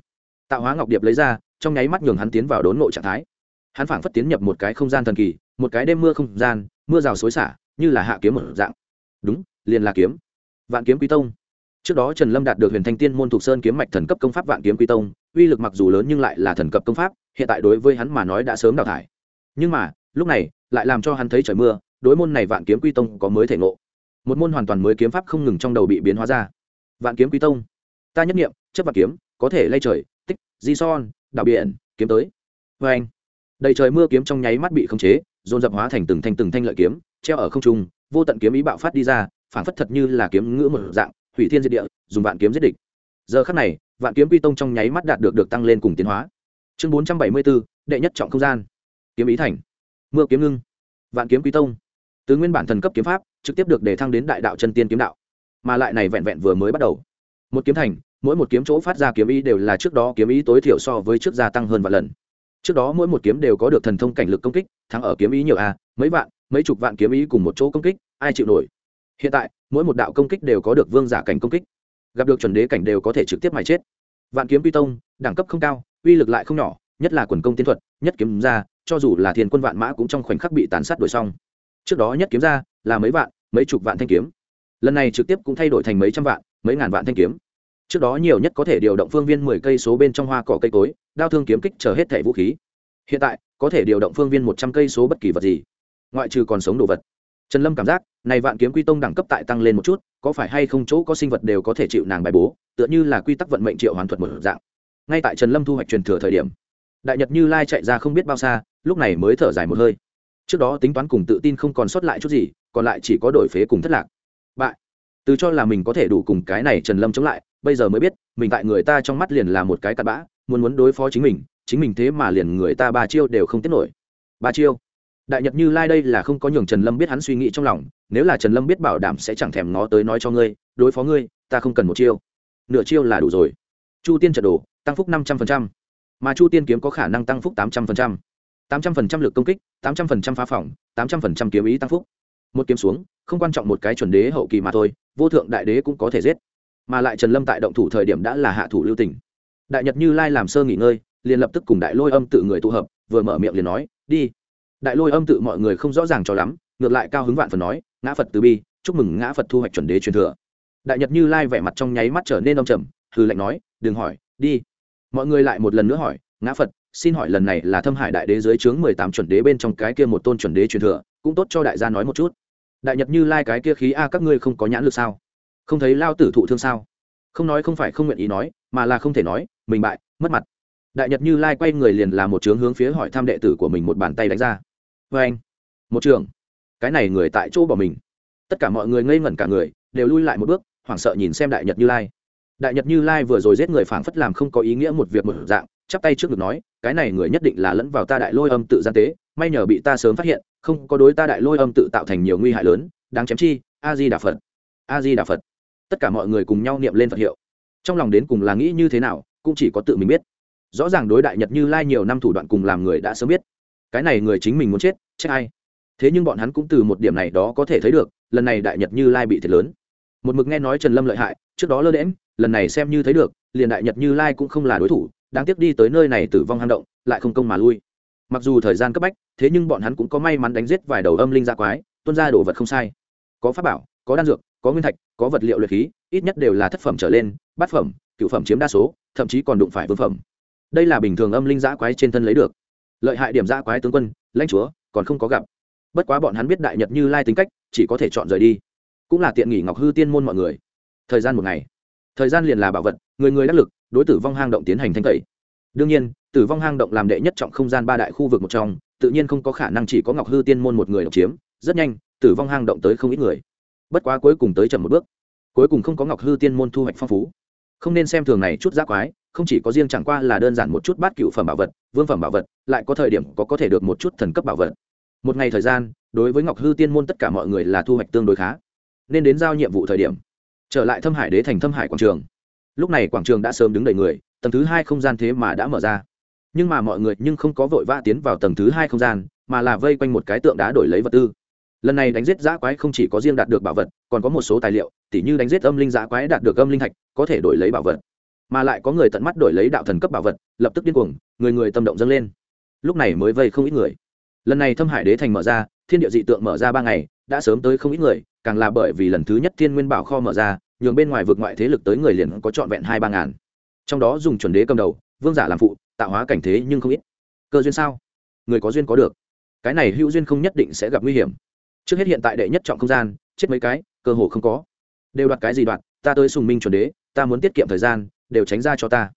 tạo hóa ngọc điệp lấy ra, trong nháy mắt nhường hắn tiến vào đốn ngộ trạng thái. Hắn phảng phất tiến nhập một cái không gian thần kỳ, một cái đêm mưa không gian, mưa rào xối xả, như là hạ kiếm một dạng. Đúng liền là kiếm. Vạn kiếm quý tông. Trước đó trần lâm đạt được huyền thanh tiên môn thuộc sơn kiếm mạch thần cấp công pháp vạn kiếm quý tông, uy lực mặc dù lớn nhưng lại là thần cấp công pháp, hiện tại đối với hắn mà nói đã sớm đào thải. Nhưng mà, lúc này, lại làm cho hắn thấy trời mưa, đối môn này vạn kiếm quy tông có mới thể ngộ. Một môn hoàn toàn mới kiếm pháp không ngừng trong đầu bị biến hóa ra. Vạn kiếm quy tông. Ta nhất nghiệm chấp vạn kiếm, có thể lay trời, tích, di son đạo biển, kiếm tới. Vê anh, đầy trời mưa kiếm trong nháy mắt bị khống chế, dồn dập hóa thành từng thanh từng thanh lợi kiếm, treo ở không trung, vô tận kiếm ý bạo phát đi ra phảng phất thật như là kiếm ngữ một dạng, hủy thiên diệt địa, dùng vạn kiếm giết địch. Giờ khắc này, vạn kiếm quy tông trong nháy mắt đạt được được tăng lên cùng tiến hóa. Chương bốn trăm bảy mươi bốn đệ nhất trọng không gian. Kiếm ý thành. Mưa kiếm ngưng. Vạn kiếm quy tông. Từ nguyên bản thần cấp kiếm pháp, trực tiếp được đề thăng đến đại đạo chân tiên kiếm đạo, mà lại này vẹn vẹn vừa mới bắt đầu. Một kiếm thành, mỗi một kiếm chỗ phát ra kiếm ý đều là trước đó kiếm ý tối thiểu so với trước gia tăng hơn vạn lần. Trước đó mỗi một kiếm đều có được thần thông cảnh lực công kích, thắng ở kiếm ý nhiều a, mấy vạn, mấy chục vạn kiếm ý cùng một chỗ công kích, ai chịu nổi? Hiện tại, mỗi một đạo công kích đều có được vương giả cảnh công kích. Gặp được chuẩn đế cảnh đều có thể trực tiếp mài chết. Vạn kiếm pi tông, đẳng cấp không cao, uy lực lại không nhỏ, nhất là quần công tiến thuật, nhất kiếm ra, cho dù là thiên quân vạn mã cũng trong khoảnh khắc bị tàn sát đuổi xong. Trước đó nhất kiếm ra, là mấy vạn, mấy chục vạn thanh kiếm. Lần này trực tiếp cũng thay đổi thành mấy trăm vạn, mấy ngàn vạn thanh kiếm. Trước đó nhiều nhất có thể điều động phương viên mười cây số bên trong hoa cỏ cây cối, đao thương kiếm kích chờ hết thẻ vũ khí. Hiện tại, có thể điều động phương viên một trăm cây số bất kỳ vật gì. Ngoại trừ còn sống đồ vật. Trần lâm cảm giác này vạn kiếm quy tông đẳng cấp tại tăng lên một chút, có phải hay không chỗ có sinh vật đều có thể chịu nàng bài bố, tựa như là quy tắc vận mệnh triệu hoàn thuật một dạng. Ngay tại trần lâm thu hoạch truyền thừa thời điểm, đại nhật như lai chạy ra không biết bao xa, lúc này mới thở dài một hơi. Trước đó tính toán cùng tự tin không còn sót lại chút gì, còn lại chỉ có đổi phế cùng thất lạc. Bại. Từ cho là mình có thể đủ cùng cái này trần lâm chống lại, bây giờ mới biết, mình tại người ta trong mắt liền là một cái cặn bã, muốn muốn đối phó chính mình chính mình thế mà liền người ta ba chiêu đều không tiết nổi. Ba chiêu. Đại nhật như lai đây là không có nhường trần lâm biết hắn suy nghĩ trong lòng nếu là trần lâm biết bảo đảm sẽ chẳng thèm ngó tới nói cho ngươi, đối phó ngươi, ta không cần một chiêu. Nửa chiêu là đủ rồi. Chu tiên trận đồ, tăng phúc năm trăm linh mà chu tiên kiếm có khả năng tăng phúc tám trăm linh tám trăm linh lực công kích, tám trăm linh phá phỏng, tám trăm linh kiếm ý tăng phúc. Một kiếm xuống, không quan trọng một cái chuẩn đế hậu kỳ mà thôi, vô thượng đại đế cũng có thể giết. Mà lại trần lâm tại động thủ thời điểm đã là hạ thủ lưu tỉnh đại nhật như lai làm sơ nghỉ ngơi, liền lập tức cùng đại lôi âm tự người tụ hợp, vừa mở miệng liền nói, đi. Đại lôi âm tự mọi người không rõ ràng cho lắm, ngược lại cao hứng vạn phần nói ngã phật từ bi, chúc mừng ngã phật thu hoạch chuẩn đế truyền thừa. Đại nhật như lai vẻ mặt trong nháy mắt trở nên đông trầm hư lạnh nói, đừng hỏi, đi. Mọi người lại một lần nữa hỏi, ngã phật, xin hỏi lần này là thâm hải đại đế dưới trướng mười tám chuẩn đế bên trong cái kia một tôn chuẩn đế truyền thừa, cũng tốt cho đại gia nói một chút. Đại nhật như lai cái kia khí a, các ngươi không có nhãn lực sao? Không thấy lao tử thụ thương sao? Không nói không phải không nguyện ý nói, mà là không thể nói, mình bại, mất mặt. Đại nhật như lai quay người liền làm một trướng hướng phía hỏi thăm đệ tử của mình một bàn tay đánh ra. Vê anh. Một trường cái này người tại chỗ bỏ mình. Tất cả mọi người ngây ngẩn cả người, đều lui lại một bước, hoảng sợ nhìn xem đại nhật như lai. Đại nhật như lai vừa rồi giết người phảng phất làm không có ý nghĩa một việc một dạng, chắp tay trước ngực nói, cái này người nhất định là lẫn vào ta đại lôi âm tự gian tế, may nhờ bị ta sớm phát hiện, không có đối ta đại lôi âm tự tạo thành nhiều nguy hại lớn, đáng chém chi a di đà phật. A di đà phật. Tất cả mọi người cùng nhau niệm lên phật hiệu. Trong lòng đến cùng là nghĩ như thế nào, cũng chỉ có tự mình biết. Rõ ràng đối đại nhật như lai nhiều năm thủ đoạn cùng làm người đã sớm biết. Cái này người chính mình muốn chết chết ai? Thế nhưng bọn hắn cũng từ một điểm này đó có thể thấy được, lần này đại nhật như lai bị thiệt lớn. Một mực nghe nói trần lâm lợi hại, trước đó lơ đễm lần này xem như thấy được, liền đại nhật như lai cũng không là đối thủ, đáng tiếc đi tới nơi này tử vong hang động, lại không công mà lui. Mặc dù thời gian cấp bách, thế nhưng bọn hắn cũng có may mắn đánh giết vài đầu âm linh gia quái tuân ra đồ vật không sai. Có pháp bảo, có đan dược, có nguyên thạch, có vật liệu luyện khí, ít nhất đều là thất phẩm trở lên, bát phẩm, cựu phẩm chiếm đa số, thậm chí còn đụng phải vương phẩm. Đây là bình thường âm linh giã quái trên thân lấy được. Lợi hại điểm giã quái tướng quân, lãnh chúa, còn không có gặp bất quá bọn hắn biết đại nhật như lai tính cách, chỉ có thể chọn rời đi. Cũng là tiện nghỉ ngọc hư tiên môn mọi người. Thời gian một ngày. Thời gian liền là bảo vật, người người đắc lực, đối tử vong hang động tiến hành thanh tẩy. Đương nhiên, tử vong hang động làm đệ nhất trọng không gian ba đại khu vực một trong, tự nhiên không có khả năng chỉ có ngọc hư tiên môn một người độc chiếm, rất nhanh, tử vong hang động tới không ít người. Bất quá cuối cùng tới chậm một bước. Cuối cùng không có ngọc hư tiên môn thu hoạch phong phú. Không nên xem thường này chút giác quái, không chỉ có riêng chẳng qua là đơn giản một chút bát cựu phẩm bảo vật, vương phẩm bảo vật, lại có thời điểm có có thể được một chút thần cấp bảo vật một ngày thời gian, đối với ngọc hư tiên môn tất cả mọi người là thu hoạch tương đối khá. Nên đến giao nhiệm vụ thời điểm, trở lại thâm hải đế thành thâm hải quảng trường. Lúc này quảng trường đã sớm đứng đầy người, tầng thứ hai không gian thế mà đã mở ra. Nhưng mà mọi người nhưng không có vội vã tiến vào tầng thứ hai không gian, mà là vây quanh một cái tượng đá đổi lấy vật tư. Lần này đánh giết giã quái không chỉ có riêng đạt được bảo vật, còn có một số tài liệu, tỉ như đánh giết âm linh giã quái đạt được âm linh thạch, có thể đổi lấy bảo vật. Mà lại có người tận mắt đổi lấy đạo thần cấp bảo vật, lập tức điên cuồng, người người tâm động dâng lên. Lúc này mới vây không ít người lần này thâm hải đế thành mở ra, thiên địa dị tượng mở ra ba ngày, đã sớm tới không ít người, càng là bởi vì lần thứ nhất thiên nguyên bảo kho mở ra, nhường bên ngoài vượt ngoại thế lực tới người liền có trọn vẹn hai ba ngàn. Trong đó dùng chuẩn đế cầm đầu, vương giả làm phụ, tạo hóa cảnh thế nhưng không ít. Cơ duyên sao? Người có duyên có được. Cái này hữu duyên không nhất định sẽ gặp nguy hiểm. Trước hết hiện tại đệ nhất trọng không gian, chết mấy cái, cơ hồ không có. Đều đoạt cái gì đoạt, ta tới sùng minh chuẩn đế, ta muốn tiết kiệm thời gian, đều tránh ra cho ta.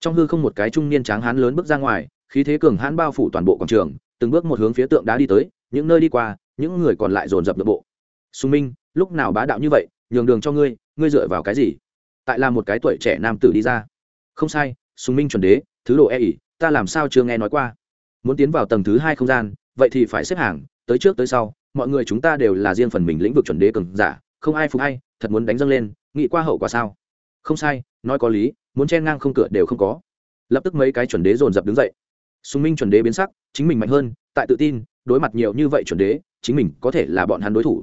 Trong hư không một cái trung niên tráng hán lớn bước ra ngoài, khí thế cường hán bao phủ toàn bộ quảng trường từng bước một hướng phía tượng đá đi tới, những nơi đi qua, những người còn lại dồn dập nội bộ. Sùng minh, lúc nào bá đạo như vậy, nhường đường cho ngươi ngươi dựa vào cái gì? Tại là một cái tuổi trẻ nam tử đi ra. Không sai, sùng minh chuẩn đế, thứ đồ e ỉ ta làm sao chưa nghe nói qua? Muốn tiến vào tầng thứ hai không gian, vậy thì phải xếp hàng, tới trước tới sau, mọi người chúng ta đều là riêng phần mình lĩnh vực chuẩn đế cường giả, không ai phục hay thật muốn đánh dâng lên, nghĩ qua hậu quả sao? Không sai, nói có lý, muốn chen ngang không cửa đều không có. Lập tức mấy cái chuẩn đế dồn dập đứng dậy sùng minh chuẩn đế biến sắc, chính mình mạnh hơn, tại tự tin, đối mặt nhiều như vậy chuẩn đế, chính mình có thể là bọn hắn đối thủ.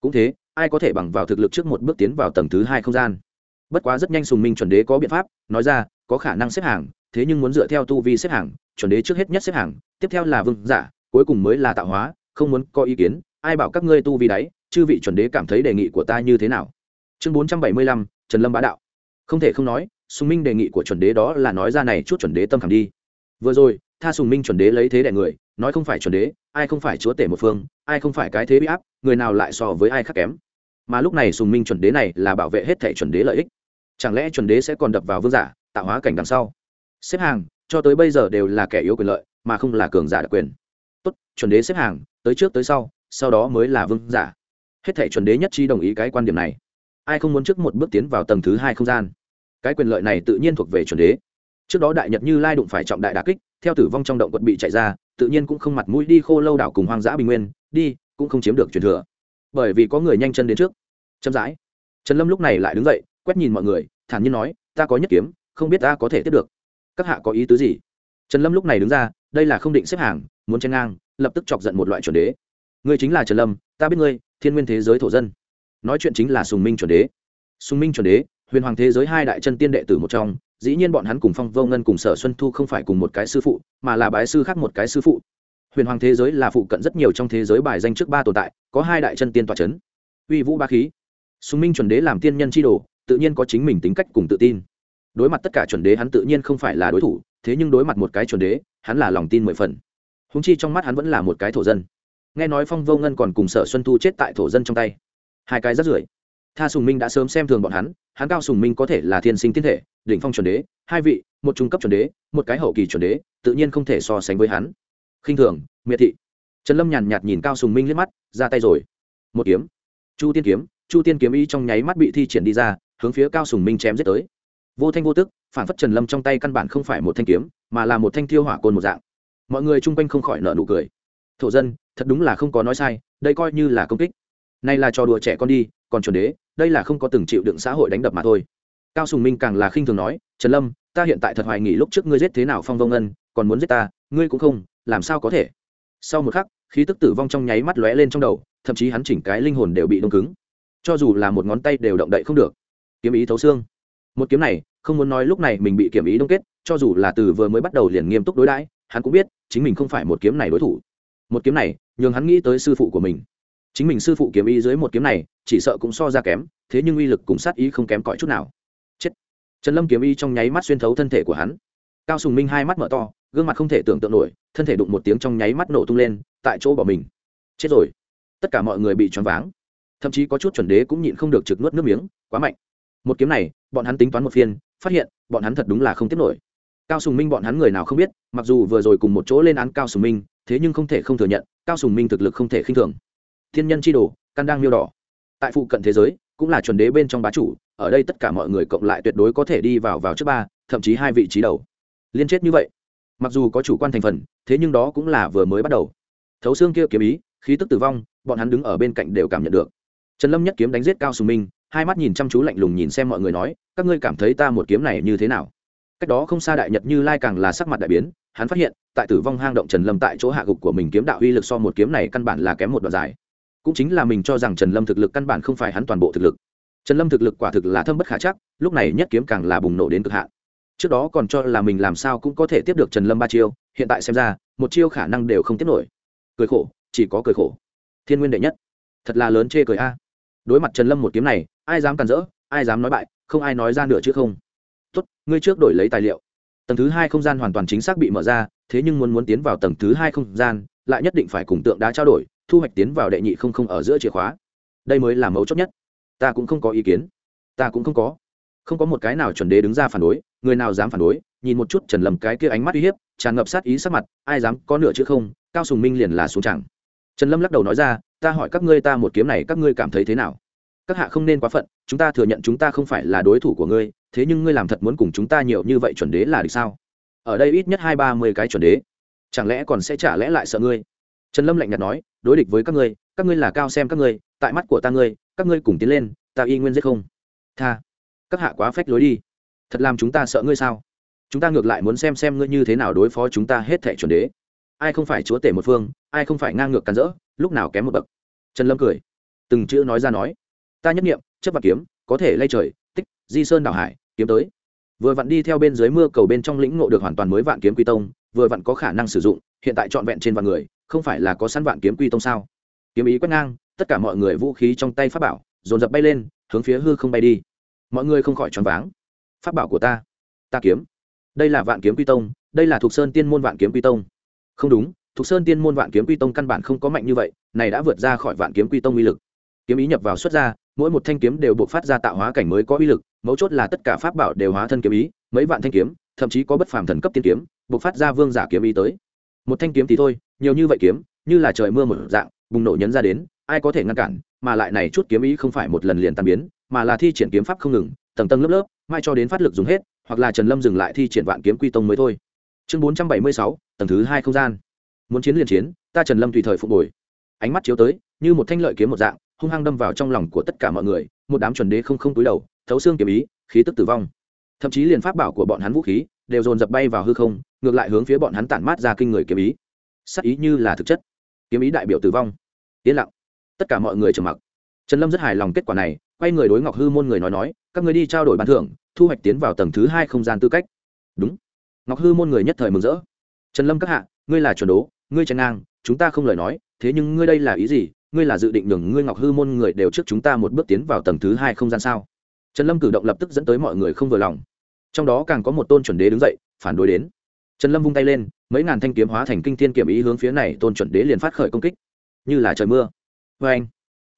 Cũng thế, ai có thể bằng vào thực lực trước một bước tiến vào tầng thứ hai không gian? Bất quá rất nhanh sùng minh chuẩn đế có biện pháp, nói ra, có khả năng xếp hàng, thế nhưng muốn dựa theo tu vi xếp hàng, chuẩn đế trước hết nhất xếp hàng, tiếp theo là vương giả, cuối cùng mới là tạo hóa, không muốn có ý kiến, ai bảo các ngươi tu vi đáy, chư vị chuẩn đế cảm thấy đề nghị của ta như thế nào? Chương bốn trăm bảy mươi lăm, trần lâm bá đạo. Không thể không nói, sùng minh đề nghị của chuẩn đế đó là nói ra này chút chuẩn đế tâm khảm đi. Vừa rồi tha sùng minh chuẩn đế lấy thế đại người, nói không phải chuẩn đế, ai không phải chúa tể một phương, ai không phải cái thế bị áp, người nào lại so với ai khác kém. Mà lúc này sùng minh chuẩn đế này là bảo vệ hết thể chuẩn đế lợi ích. Chẳng lẽ chuẩn đế sẽ còn đập vào vương giả, tạo hóa cảnh đằng sau? Xếp hàng, cho tới bây giờ đều là kẻ yếu quyền lợi, mà không là cường giả đặc quyền. Tốt, chuẩn đế xếp hàng, tới trước tới sau sau đó mới là vương giả. Hết thể chuẩn đế nhất trí đồng ý cái quan điểm này. Ai không muốn trước một bước tiến vào tầng thứ hai không gian? Cái quyền lợi này tự nhiên thuộc về chuẩn đế trước đó đại nhật như lai đụng phải trọng đại đà kích, theo tử vong trong động quật bị chạy ra, tự nhiên cũng không mặt mũi đi khô lâu đảo cùng hoang dã bình nguyên, đi, cũng không chiếm được truyền thừa. Bởi vì có người nhanh chân đến trước. Chậm rãi. Trần lâm lúc này lại đứng dậy, quét nhìn mọi người, thản nhiên nói, ta có nhất kiếm, không biết ta có thể tiếp được. Các hạ có ý tứ gì? Trần lâm lúc này đứng ra, đây là không định xếp hàng, muốn chen ngang, lập tức chọc giận một loại chuẩn đế. Ngươi chính là trần lâm, ta biết ngươi, thiên nguyên thế giới thổ dân. Nói chuyện chính là sùng minh chuẩn đế. Sùng minh chuẩn đế, huyền hoàng thế giới hai đại chân tiên đệ tử một trong dĩ nhiên bọn hắn cùng phong vô ngân cùng sở xuân thu không phải cùng một cái sư phụ, mà là bái sư khác một cái sư phụ. Huyền hoàng thế giới là phụ cận rất nhiều trong thế giới bài danh trước ba tồn tại, có hai đại chân tiên tòa c h ấ n uy vũ ba khí. Sùng minh chuẩn đế làm tiên nhân c h i đồ, tự nhiên có chính mình tính cách cùng tự tin. Đối mặt tất cả chuẩn đế hắn tự nhiên không phải là đối thủ, thế nhưng đối mặt một cái chuẩn đế, hắn là lòng tin mười phần. Húng chi trong mắt hắn vẫn là một cái thổ dân. Nghe nói phong vô ngân còn cùng sở xuân thu chết tại thổ dân trong tay. Hai cái rất rưởi. Tha sùng minh đã sớm xem thường bọn hắn hắn cao sùng minh có thể là thiên sinh tiên thể đỉnh phong chuẩn đế, hai vị, một trung cấp chuẩn đế, một cái hậu kỳ chuẩn đế, tự nhiên không thể so sánh với hắn. Khinh thường, miệt thị. Trần lâm nhàn nhạt nhìn cao sùng minh liếc mắt, ra tay rồi. Một kiếm. Chu tiên kiếm, chu tiên kiếm ý trong nháy mắt bị thi triển đi ra, hướng phía cao sùng minh chém giết tới. Vô thanh vô tức, phản phất trần lâm trong tay căn bản không phải một thanh kiếm, mà là một thanh thiêu hỏa côn một dạng. Mọi người chung quanh không khỏi nợ nụ cười. Thổ dân, thật đúng là không có nói sai, đây coi như là công kích. Nay là trò đùa trẻ con đi, còn chuẩn đế, đây là không có từng chịu đựng xã hội đánh đập mà thôi cao sùng minh càng là khinh thường nói, trần lâm, ta hiện tại thật hoài nghỉ lúc trước ngươi giết thế nào phong vông ân còn muốn giết ta, ngươi cũng không, làm sao có thể? Sau một khắc, khí tức tử vong trong nháy mắt lóe lên trong đầu, thậm chí hắn chỉnh cái linh hồn đều bị đông cứng. Cho dù là một ngón tay đều động đậy không được. Kiếm ý thấu xương. Một kiếm này, không muốn nói lúc này mình bị kiểm ý đông kết, cho dù là từ vừa mới bắt đầu liền nghiêm túc đối đãi, hắn cũng biết, chính mình không phải một kiếm này đối thủ. Một kiếm này, nhường hắn nghĩ tới sư phụ của mình. Chính mình sư phụ kiếm ý dưới một kiếm này, chỉ sợ cũng so ra kém, thế nhưng uy lực cùng sát ý không kém cỏi chút nào trần lâm kiếm y trong nháy mắt xuyên thấu thân thể của hắn. Cao sùng minh hai mắt mở to, gương mặt không thể tưởng tượng nổi, thân thể đụng một tiếng trong nháy mắt nổ tung lên, tại chỗ bỏ mình. Chết rồi. Tất cả mọi người bị choáng váng. Thậm chí có chút chuẩn đế cũng nhịn không được trực nuốt nước miếng, quá mạnh. Một kiếm này, bọn hắn tính toán một phiên, phát hiện, bọn hắn thật đúng là không tiếp nổi. Cao sùng minh bọn hắn người nào không biết, mặc dù vừa rồi cùng một chỗ lên án cao sùng minh, thế nhưng không thể không thừa nhận, cao sùng minh thực lực không thể khinh thường. Thiên nhân chi đồ, căn đang miêu đỏ. Tại phụ cận thế giới, cũng là chuẩn đế bên trong bá chủ ở đây tất cả mọi người cộng lại tuyệt đối có thể đi vào vào trước ba, thậm chí hai vị trí đầu. Liên chết như vậy. Mặc dù có chủ quan thành phần, thế nhưng đó cũng là vừa mới bắt đầu. Thấu xương kia kiếm ý, khí tức tử vong, bọn hắn đứng ở bên cạnh đều cảm nhận được. Trần lâm nhất kiếm đánh giết cao sùng minh, hai mắt nhìn chăm chú lạnh lùng nhìn xem mọi người nói, các ngươi cảm thấy ta một kiếm này như thế nào? Cách đó không xa đại nhật như lai càng là sắc mặt đại biến, hắn phát hiện, tại tử vong hang động trần lâm tại chỗ hạ gục của mình kiếm đạo uy lực so một kiếm này căn bản là kém một đoạn dài. Cũng chính là mình cho rằng trần lâm thực lực căn bản không phải hắn toàn bộ thực lực trần lâm thực lực quả thực là thâm bất khả chắc, lúc này nhất kiếm càng là bùng nổ đến cực hạn. Trước đó còn cho là mình làm sao cũng có thể tiếp được trần lâm ba chiêu, hiện tại xem ra, một chiêu khả năng đều không tiếp nổi. Cười khổ, chỉ có cười khổ. Thiên nguyên đệ nhất. Thật là lớn chê cười a. Đối mặt trần lâm một kiếm này, ai dám cản rỡ, ai dám nói bại, không ai nói ra nữa chứ không. Tốt, ngươi trước đổi lấy tài liệu. Tầng thứ hai không gian hoàn toàn chính xác bị mở ra, thế nhưng muốn muốn tiến vào tầng thứ hai không gian, lại nhất định phải cùng tượng đá trao đổi, thu hoạch tiến vào đệ nhị không không ở giữa chìa khóa. Đây mới là mấu chốt nhất ta cũng không có ý kiến. Ta cũng không có. Không có một cái nào chuẩn đế đứng ra phản đối, người nào dám phản đối, nhìn một chút trần lầm cái kia ánh mắt uy hiếp, tràn ngập sát ý sắc mặt, ai dám, có nửa chữ không, cao sùng minh liền là xuống chẳng. Trần lâm lắc đầu nói ra, ta hỏi các ngươi ta một kiếm này các ngươi cảm thấy thế nào? Các hạ không nên quá phận, chúng ta thừa nhận chúng ta không phải là đối thủ của ngươi, thế nhưng ngươi làm thật muốn cùng chúng ta nhiều như vậy chuẩn đế là được sao? Ở đây ít nhất hai ba mươi cái chuẩn đế, chẳng lẽ còn sẽ trả lẽ lại sợ ngươi? Trần lâm lạnh nhạt nói, đối địch với các ngươi các ngươi là cao xem các ngươi, tại mắt của ta ngươi các ngươi cùng tiến lên, ta y nguyên giết không. Tha, các hạ quá phách lối đi. Thật làm chúng ta sợ ngươi sao? Chúng ta ngược lại muốn xem xem ngươi như thế nào đối phó chúng ta hết thẻ chuẩn đế. Ai không phải chúa tể một phương, ai không phải ngang ngược cắn rỡ, lúc nào kém một bậc. Trần lâm cười. Từng chữ nói ra nói. Ta nhất nghiệm chấp vật kiếm, có thể lay trời, tích, di sơn đảo hải, kiếm tới. Vừa vặn đi theo bên dưới mưa cầu bên trong lĩnh ngộ được hoàn toàn mới vạn kiếm quy tông, vừa vặn có khả năng sử dụng, hiện tại trọn vẹn trên vạn người, không phải là có sẵn vạn kiếm quy tông sao? Kiếm ý quét ngang tất cả mọi người vũ khí trong tay pháp bảo, dồn dập bay lên, hướng phía hư không bay đi. Mọi người không khỏi choáng váng. Pháp bảo của ta ta kiếm. Đây là vạn kiếm quy tông, đây là thuộc sơn tiên môn vạn kiếm quy tông. Không đúng thuộc sơn tiên môn vạn kiếm quy tông căn bản không có mạnh như vậy, này đã vượt ra khỏi vạn kiếm quy tông uy lực. Kiếm ý nhập vào xuất ra, mỗi một thanh kiếm đều buộc phát ra tạo hóa cảnh mới có uy lực, mấu chốt là tất cả pháp bảo đều hóa thân kiếm ý, mấy vạn thanh kiếm, thậm chí có bất phàm thần cấp tiên kiếm buộc phát ra vương giả kiếm ý tới. Một thanh kiếm thì thôi, nhiều như vậy kiếm, như là trời mưa một dạng, bùng nổ nhấn ra đến ai có thể ngăn cản, mà lại này chút kiếm ý không phải một lần liền tàn biến, mà là thi triển kiếm pháp không ngừng, tầng tầng lớp lớp, mai cho đến phát lực dùng hết, hoặc là trần lâm dừng lại thi triển vạn kiếm quy tông mới thôi. Chương bốn trăm bảy mươi sáu, tầng thứ hai không gian. Muốn chiến liền chiến, ta trần lâm tùy thời phục hồi. Ánh mắt chiếu tới, như một thanh lợi kiếm một dạng, hung hăng đâm vào trong lòng của tất cả mọi người, một đám chuẩn đế không không túi đầu, thấu xương kiếm ý, khí tức tử vong. Thậm chí liền pháp bảo của bọn hắn vũ khí đều dồn dập bay vào hư không, ngược lại hướng phía bọn hắn tản mát ra kinh người kiếm ý. Sắc ý như là thực chất. Kiếm ý đại biểu tử vong. Yên lặng tất cả mọi người trầm mặc. Trần lâm rất hài lòng kết quả này, quay người đối ngọc hư môn người nói nói, các người đi trao đổi bàn thưởng, thu hoạch tiến vào tầng thứ hai không gian tư cách. Đúng. Ngọc hư môn người nhất thời mừng rỡ. Trần lâm các hạ, ngươi là chuẩn đố, ngươi tranh ngang, chúng ta không lời nói, thế nhưng ngươi đây là ý gì? Ngươi là dự định đường ngươi ngọc hư môn người đều trước chúng ta một bước tiến vào tầng thứ hai không gian sao? Trần lâm cử động lập tức dẫn tới mọi người không vừa lòng. Trong đó càng có một tôn chuẩn đế đứng dậy, phản đối đến. Trần lâm vung tay lên, mấy ngàn thanh kiếm hóa thành kinh thiên kiểm ý hướng phía này tôn chuẩn đế liền phát khởi công kích. Như là trời mưa vê anh.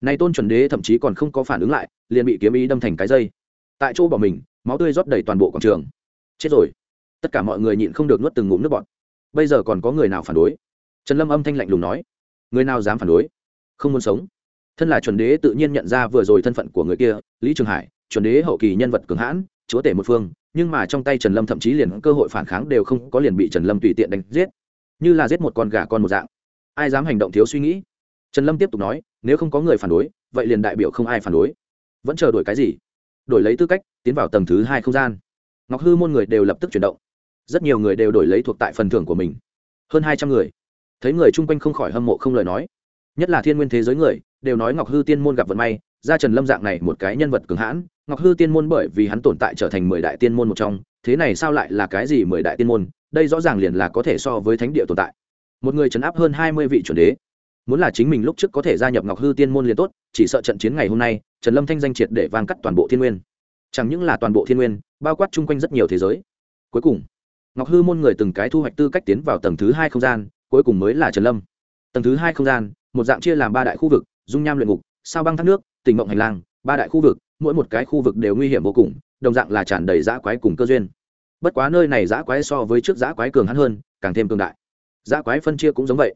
Này tôn chuẩn đế thậm chí còn không có phản ứng lại, liền bị kiếm ý đâm thành cái dây. Tại chỗ bỏ mình, máu tươi rót đầy toàn bộ quảng trường. Chết rồi. Tất cả mọi người nhịn không được nuốt từng ngụm nước bọt. Bây giờ còn có người nào phản đối? Trần lâm âm thanh lạnh lùng nói. Người nào dám phản đối? Không muốn sống. Thân là chuẩn đế tự nhiên nhận ra vừa rồi thân phận của người kia, lý trường hải, chuẩn đế hậu kỳ nhân vật cường hãn, chúa tể một phương, nhưng mà trong tay trần lâm thậm chí liền cơ hội phản kháng đều không có liền bị trần lâm tùy tiện đánh giết. Như là giết một con gà con một dạng. Ai dám hành động thiếu suy nghĩ? Trần lâm tiếp tục nói, nếu không có người phản đối, vậy liền đại biểu không ai phản đối. Vẫn chờ đổi cái gì? Đổi lấy tư cách, tiến vào tầng thứ hai không gian. Ngọc hư môn người đều lập tức chuyển động. Rất nhiều người đều đổi lấy thuộc tại phần thưởng của mình. Hơn hai trăm người. Thấy người chung quanh không khỏi hâm mộ không lời nói. Nhất là thiên nguyên thế giới người, đều nói ngọc hư tiên môn gặp vận may, ra trần lâm dạng này một cái nhân vật cường hãn. Ngọc hư tiên môn bởi vì hắn tồn tại trở thành mười đại tiên môn một trong, thế này sao lại là cái gì mười đại tiên môn? Đây rõ ràng liền là có thể so với thánh địa tồn tại. Một người chấn áp hơn hai mươi vị chuẩn đế muốn là chính mình lúc trước có thể gia nhập ngọc hư tiên môn liền tốt, chỉ sợ trận chiến ngày hôm nay, trần lâm thanh danh triệt để vang cắt toàn bộ thiên nguyên. Chẳng những là toàn bộ thiên nguyên, bao quát chung quanh rất nhiều thế giới. Cuối cùng, ngọc hư môn người từng cái thu hoạch tư cách tiến vào tầng thứ hai không gian, cuối cùng mới là trần lâm. Tầng thứ hai không gian, một dạng chia làm ba đại khu vực, dung nham luyện ngục, sao băng thác nước tỉnh mộng hành lang, ba đại khu vực, mỗi một cái khu vực đều nguy hiểm vô cùng, đồng dạng là tràn đầy giã quái cùng cơ duyên. Bất quá nơi này giã quái so với trước giã quái cường hắn hơn, càng thêm cường đại. Giã quái phân chia cũng giống vậy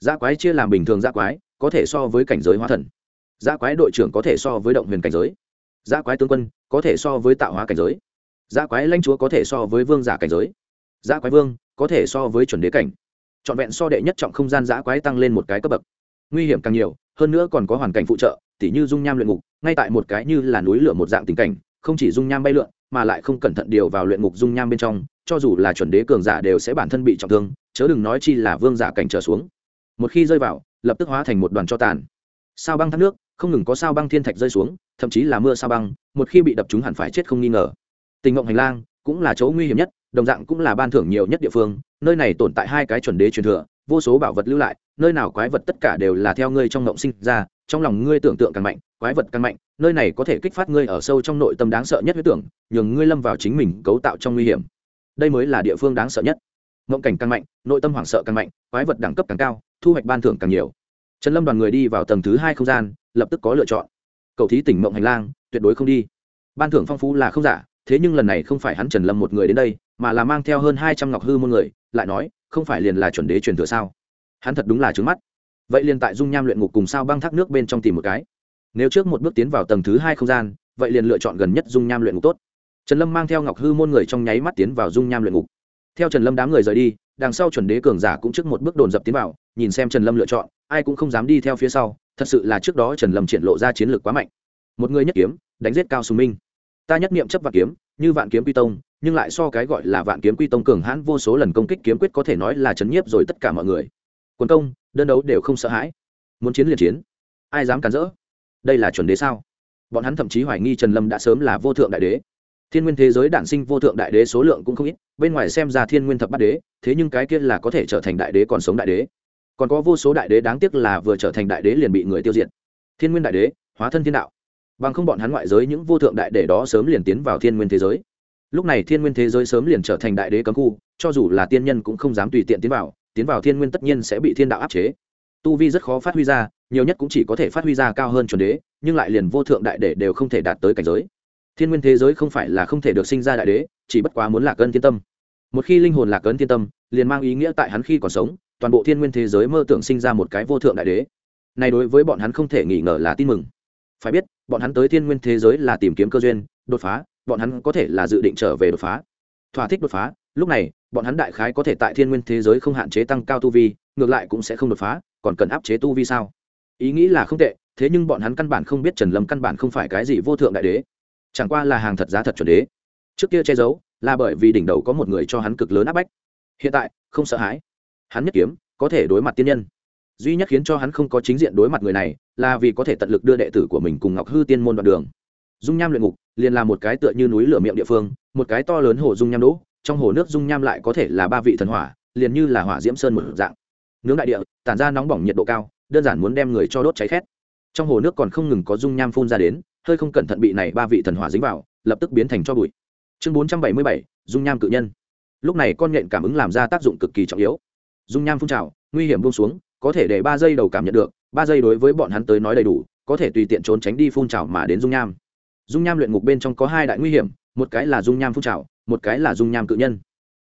dã quái chia làm bình thường dã quái, có thể so với cảnh giới hóa thần. Dã quái đội trưởng có thể so với động huyền cảnh giới. Dã quái tướng quân có thể so với tạo hóa cảnh giới. Dã quái lãnh chúa có thể so với vương giả cảnh giới. Dã quái vương có thể so với chuẩn đế cảnh. Trọn vẹn so đệ nhất trọng không gian dã quái tăng lên một cái cấp bậc. Nguy hiểm càng nhiều, hơn nữa còn có hoàn cảnh phụ trợ, tỉ như dung nham luyện ngục, ngay tại một cái như là núi lửa một dạng tình cảnh, không chỉ dung nham bay lượn, mà lại không cẩn thận điều vào luyện ngục dung nham bên trong, cho dù là chuẩn đế cường giả đều sẽ bản thân bị trọng thương, chớ đừng nói chi là vương giả cảnh trở xuống một khi rơi vào, lập tức hóa thành một đoàn cho tàn. Sao băng thác nước, không ngừng có sao băng thiên thạch rơi xuống, thậm chí là mưa sao băng, một khi bị đập chúng hẳn phải chết không nghi ngờ. Tình mộng hành lang cũng là chỗ nguy hiểm nhất, đồng dạng cũng là ban thưởng nhiều nhất địa phương, nơi này tồn tại hai cái chuẩn đế truyền thừa, vô số bảo vật lưu lại, nơi nào quái vật tất cả đều là theo ngươi trong mộng sinh ra, trong lòng ngươi tưởng tượng càng mạnh, quái vật càng mạnh, nơi này có thể kích phát ngươi ở sâu trong nội tâm đáng sợ nhất huyết tưởng, nhường ngươi lâm vào chính mình cấu tạo trong nguy hiểm. Đây mới là địa phương đáng sợ nhất. Mộng cảnh càng mạnh, nội tâm hoảng sợ càng mạnh, quái vật đẳng cấp càng cao thu hoạch ban thưởng càng nhiều. Trần lâm đoàn người đi vào tầng thứ hai không gian, lập tức có lựa chọn. Cầu thí tỉnh mộng hành lang, tuyệt đối không đi. Ban thưởng phong phú là không giả, thế nhưng lần này không phải hắn trần lâm một người đến đây, mà là mang theo hơn hai trăm ngọc hư môn người, lại nói, không phải liền là chuẩn đế truyền thừa sao? Hắn thật đúng là trứng mắt. Vậy liền tại dung nham luyện ngục cùng sao băng thác nước bên trong tìm một cái. Nếu trước một bước tiến vào tầng thứ hai không gian, vậy liền lựa chọn gần nhất dung nham luyện ngục tốt. Trần lâm mang theo ngọc hư môn người trong nháy mắt tiến vào dung nham luyện ngục. Theo trần lâm đám người rời đi đằng sau chuẩn đế cường giả cũng trước một bước đồn dập tiến vào, nhìn xem trần lâm lựa chọn, ai cũng không dám đi theo phía sau, thật sự là trước đó trần lâm triển lộ ra chiến lược quá mạnh. Một người nhất kiếm, đánh giết cao sùng minh. Ta nhất niệm chấp vạn kiếm, như vạn kiếm quy tông, nhưng lại so cái gọi là vạn kiếm quy tông cường hãn vô số lần công kích kiếm quyết có thể nói là chấn nhiếp rồi tất cả mọi người. Quân công, đơn đấu đều không sợ hãi. Muốn chiến liền chiến. Ai dám cản rỡ? Đây là chuẩn đế sao? Bọn hắn thậm chí hoài nghi trần lâm đã sớm là vô thượng đại đế thiên nguyên thế giới đản sinh vô thượng đại đế số lượng cũng không ít, bên ngoài xem ra thiên nguyên thập bát đế, thế nhưng cái kia là có thể trở thành đại đế còn sống đại đế. Còn có vô số đại đế đáng tiếc là vừa trở thành đại đế liền bị người tiêu diệt. Thiên nguyên đại đế, hóa thân thiên đạo. Bằng không bọn hắn ngoại giới những vô thượng đại đế đó sớm liền tiến vào thiên nguyên thế giới. Lúc này thiên nguyên thế giới sớm liền trở thành đại đế cấm khu, cho dù là tiên nhân cũng không dám tùy tiện tiến vào tiến vào thiên nguyên tất nhiên sẽ bị thiên đạo áp chế. Tu vi rất khó phát huy ra, nhiều nhất cũng chỉ có thể phát huy ra cao hơn chuẩn đế, nhưng lại liền vô thượng đại đế đều không thể đạt tới cảnh giới thiên nguyên thế giới không phải là không thể được sinh ra đại đế, chỉ bất quá muốn lạc ân thiên tâm. Một khi linh hồn lạc ân thiên tâm, liền mang ý nghĩa tại hắn khi còn sống, toàn bộ thiên nguyên thế giới mơ tưởng sinh ra một cái vô thượng đại đế. Này đối với bọn hắn không thể nghi ngờ là tin mừng. Phải biết, bọn hắn tới thiên nguyên thế giới là tìm kiếm cơ duyên, đột phá, bọn hắn có thể là dự định trở về đột phá. Thỏa thích đột phá, lúc này, bọn hắn đại khái có thể tại thiên nguyên thế giới không hạn chế tăng cao tu vi, ngược lại cũng sẽ không đột phá, còn cần áp chế tu vi sao? Ý nghĩ là không tệ, thế nhưng bọn hắn căn bản không biết trần lâm căn bản không phải cái gì vô thượng đại đế chẳng qua là hàng thật giá thật chuẩn đế. Trước kia che giấu, là bởi vì đỉnh đầu có một người cho hắn cực lớn áp bách. Hiện tại, không sợ hãi. Hắn nhất kiếm, có thể đối mặt tiên nhân. Duy nhất khiến cho hắn không có chính diện đối mặt người này, là vì có thể tận lực đưa đệ tử của mình cùng ngọc hư tiên môn đoạn đường. Dung nham luyện ngục, liền là một cái tựa như núi lửa miệng địa phương, một cái to lớn hồ dung nham đỗ, trong hồ nước dung nham lại có thể là ba vị thần hỏa, liền như là hỏa diễm sơn một dạng. Nướng đại địa, tản ra nóng bỏng nhiệt độ cao, đơn giản muốn đem người cho đốt cháy khét. Trong hồ nước còn không ngừng có dung nham phun ra đến hơi không cẩn thận bị này ba vị thần hỏa dính vào, lập tức biến thành cho bụi. Chương bốn trăm bảy mươi bảy, dung nham cự nhân. Lúc này con nhện cảm ứng làm ra tác dụng cực kỳ trọng yếu. Dung nham phun trào, nguy hiểm buông xuống, có thể để ba giây đầu cảm nhận được, ba giây đối với bọn hắn tới nói đầy đủ, có thể tùy tiện trốn tránh đi phun trào mà đến dung nham. Dung nham luyện ngục bên trong có hai đại nguy hiểm, một cái là dung nham phun trào, một cái là dung nham cự nhân.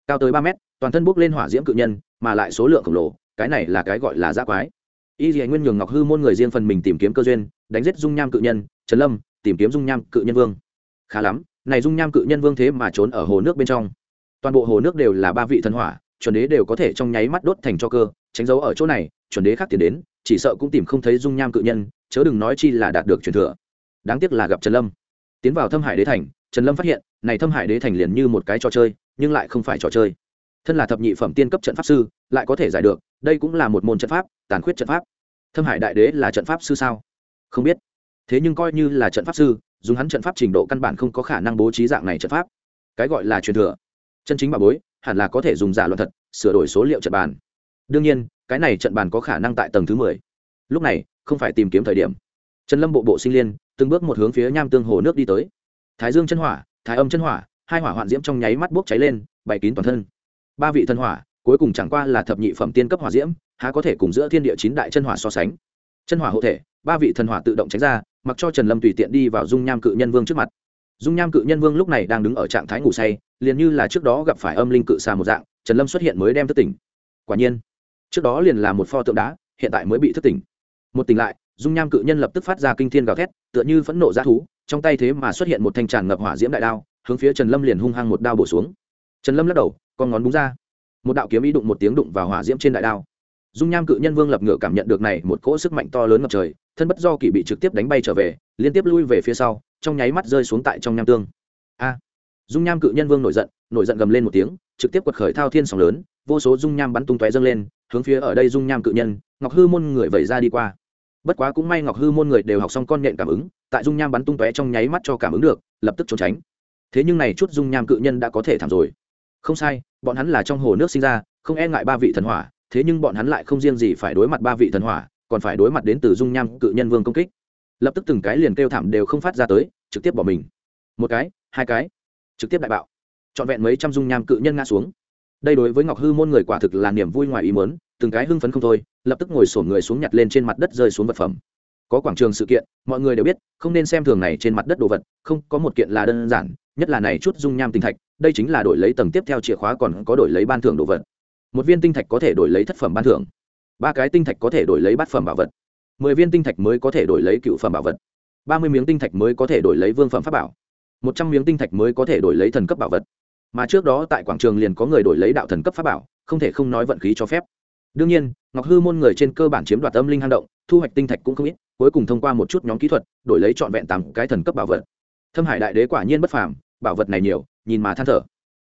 Cao tới ba mét, toàn thân bốc lên hỏa diễm cự nhân, mà lại số lượng khổng lồ, cái này là cái gọi là giã quái. Y dì nguyên nhường ngọc hư môn người riêng phần mình tìm kiếm cơ duyên, đánh giết dung nham cự nhân trần lâm, tìm kiếm dung nham cự nhân vương. Khá lắm, này dung nham cự nhân vương thế mà trốn ở hồ nước bên trong. Toàn bộ hồ nước đều là ba vị thần hỏa, chuẩn đế đều có thể trong nháy mắt đốt thành cho cơ, tránh dấu ở chỗ này, chuẩn đế khác tiền đến, chỉ sợ cũng tìm không thấy dung nham cự nhân, chớ đừng nói chi là đạt được truyền thừa. Đáng tiếc là gặp trần lâm. Tiến vào thâm hải đế thành, trần lâm phát hiện, này thâm hải đế thành liền như một cái trò chơi, nhưng lại không phải trò chơi. Thân là thập nhị phẩm tiên cấp trận pháp sư, lại có thể giải được, đây cũng là một môn trận pháp, tàn khuyết trận pháp. Thâm hải đại đế là trận pháp sư sao? Không biết thế nhưng coi như là trận pháp sư, dùng hắn trận pháp trình độ căn bản không có khả năng bố trí dạng này trận pháp. Cái gọi là truyền thừa. Chân chính bà bối, hẳn là có thể dùng giả luận thật, sửa đổi số liệu trận bàn. Đương nhiên, cái này trận bàn có khả năng tại tầng thứ mười. Lúc này, không phải tìm kiếm thời điểm. Trần lâm bộ bộ sinh liên, từng bước một hướng phía nham tương hồ nước đi tới. Thái dương chân hỏa, thái âm chân hỏa, hai hỏa hoạn diễm trong nháy mắt bốc cháy lên, bày kín toàn thân. Ba vị thân hỏa, cuối cùng chẳng qua là thập nhị phẩm tiên cấp hỏa diễm, há có thể cùng giữa thiên địa chín đại chân hỏa so sánh. Chân hỏa hộ thể, ba vị thần hỏa tự động tránh ra mặc cho trần lâm tùy tiện đi vào dung nham cự nhân vương trước mặt. Dung nham cự nhân vương lúc này đang đứng ở trạng thái ngủ say, liền như là trước đó gặp phải âm linh cự xà một dạng, trần lâm xuất hiện mới đem thức tỉnh. Quả nhiên, trước đó liền là một pho tượng đá, hiện tại mới bị thức tỉnh. Một tỉnh lại, dung nham cự nhân lập tức phát ra kinh thiên gào thét, tựa như phẫn nộ g thú, trong tay thế mà xuất hiện một thanh tràn ngập hỏa diễm đại đao, hướng phía trần lâm liền hung hăng một đao bổ xuống. Trần lâm lắc đầu, con ngón búng ra. Một đạo kiếm ý đụng một tiếng đụng vào hỏa diễm trên đại đao dung nham cự nhân vương lập ngựa cảm nhận được này một cỗ sức mạnh to lớn ngập trời, thân bất do kỳ bị trực tiếp đánh bay trở về, liên tiếp lui về phía sau, trong nháy mắt rơi xuống tại trong nham tương. A! Dung nham cự nhân vương nổi giận nổi giận gầm lên một tiếng, trực tiếp quật khởi thao thiên sóng lớn, vô số dung nham bắn tung tóe dâng lên, hướng phía ở đây dung nham cự nhân, ngọc hư môn người vẩy ra đi qua. Bất quá cũng may ngọc hư môn người đều học xong con nhện cảm ứng, tại dung nham bắn tung tóe trong nháy mắt cho cảm ứng được, lập tức trốn tránh. Thế nhưng này chút dung nham cự nhân đã có thể thảm rồi. Không sai, bọn hắn là trong hồ nước sinh ra, không e ngại ba vị thần hỏa thế nhưng bọn hắn lại không riêng gì phải đối mặt ba vị thần hỏa, còn phải đối mặt đến từ dung nham cự nhân vương công kích. Lập tức từng cái liền kêu thảm đều không phát ra tới, trực tiếp bỏ mình. Một cái, hai cái, trực tiếp đại bạo. Trọn vẹn mấy trăm dung nham cự nhân ngã xuống. Đây đối với ngọc hư môn người quả thực là niềm vui ngoài ý mớn từng cái hưng phấn không thôi, lập tức ngồi sổn người xuống nhặt lên trên mặt đất rơi xuống vật phẩm. Có quảng trường sự kiện, mọi người đều biết, không nên xem thường này trên mặt đất đồ vật, không, có một kiện là đơn giản, nhất là này chút dung nham tinh thạch, đây chính là đổi lấy tầng tiếp theo chìa khóa còn có đổi lấy ban thưởng đồ vật một viên tinh thạch có thể đổi lấy thất phẩm ban thưởng, ba cái tinh thạch có thể đổi lấy bát phẩm bảo vật, mười viên tinh thạch mới có thể đổi lấy cựu phẩm bảo vật, ba mươi miếng tinh thạch mới có thể đổi lấy vương phẩm pháp bảo, một trăm miếng tinh thạch mới có thể đổi lấy thần cấp bảo vật. Mà trước đó tại quảng trường liền có người đổi lấy đạo thần cấp pháp bảo, không thể không nói vận khí cho phép. Đương nhiên, ngọc hư môn người trên cơ bản chiếm đoạt âm linh hang động, thu hoạch tinh thạch cũng không ít, cuối cùng thông qua một chút nhóm kỹ thuật, đổi lấy trọn vẹn tám cái thần cấp bảo vật. Thâm hải đại đế quả nhiên bất phàm, bảo vật này nhiều, nhìn mà than thở.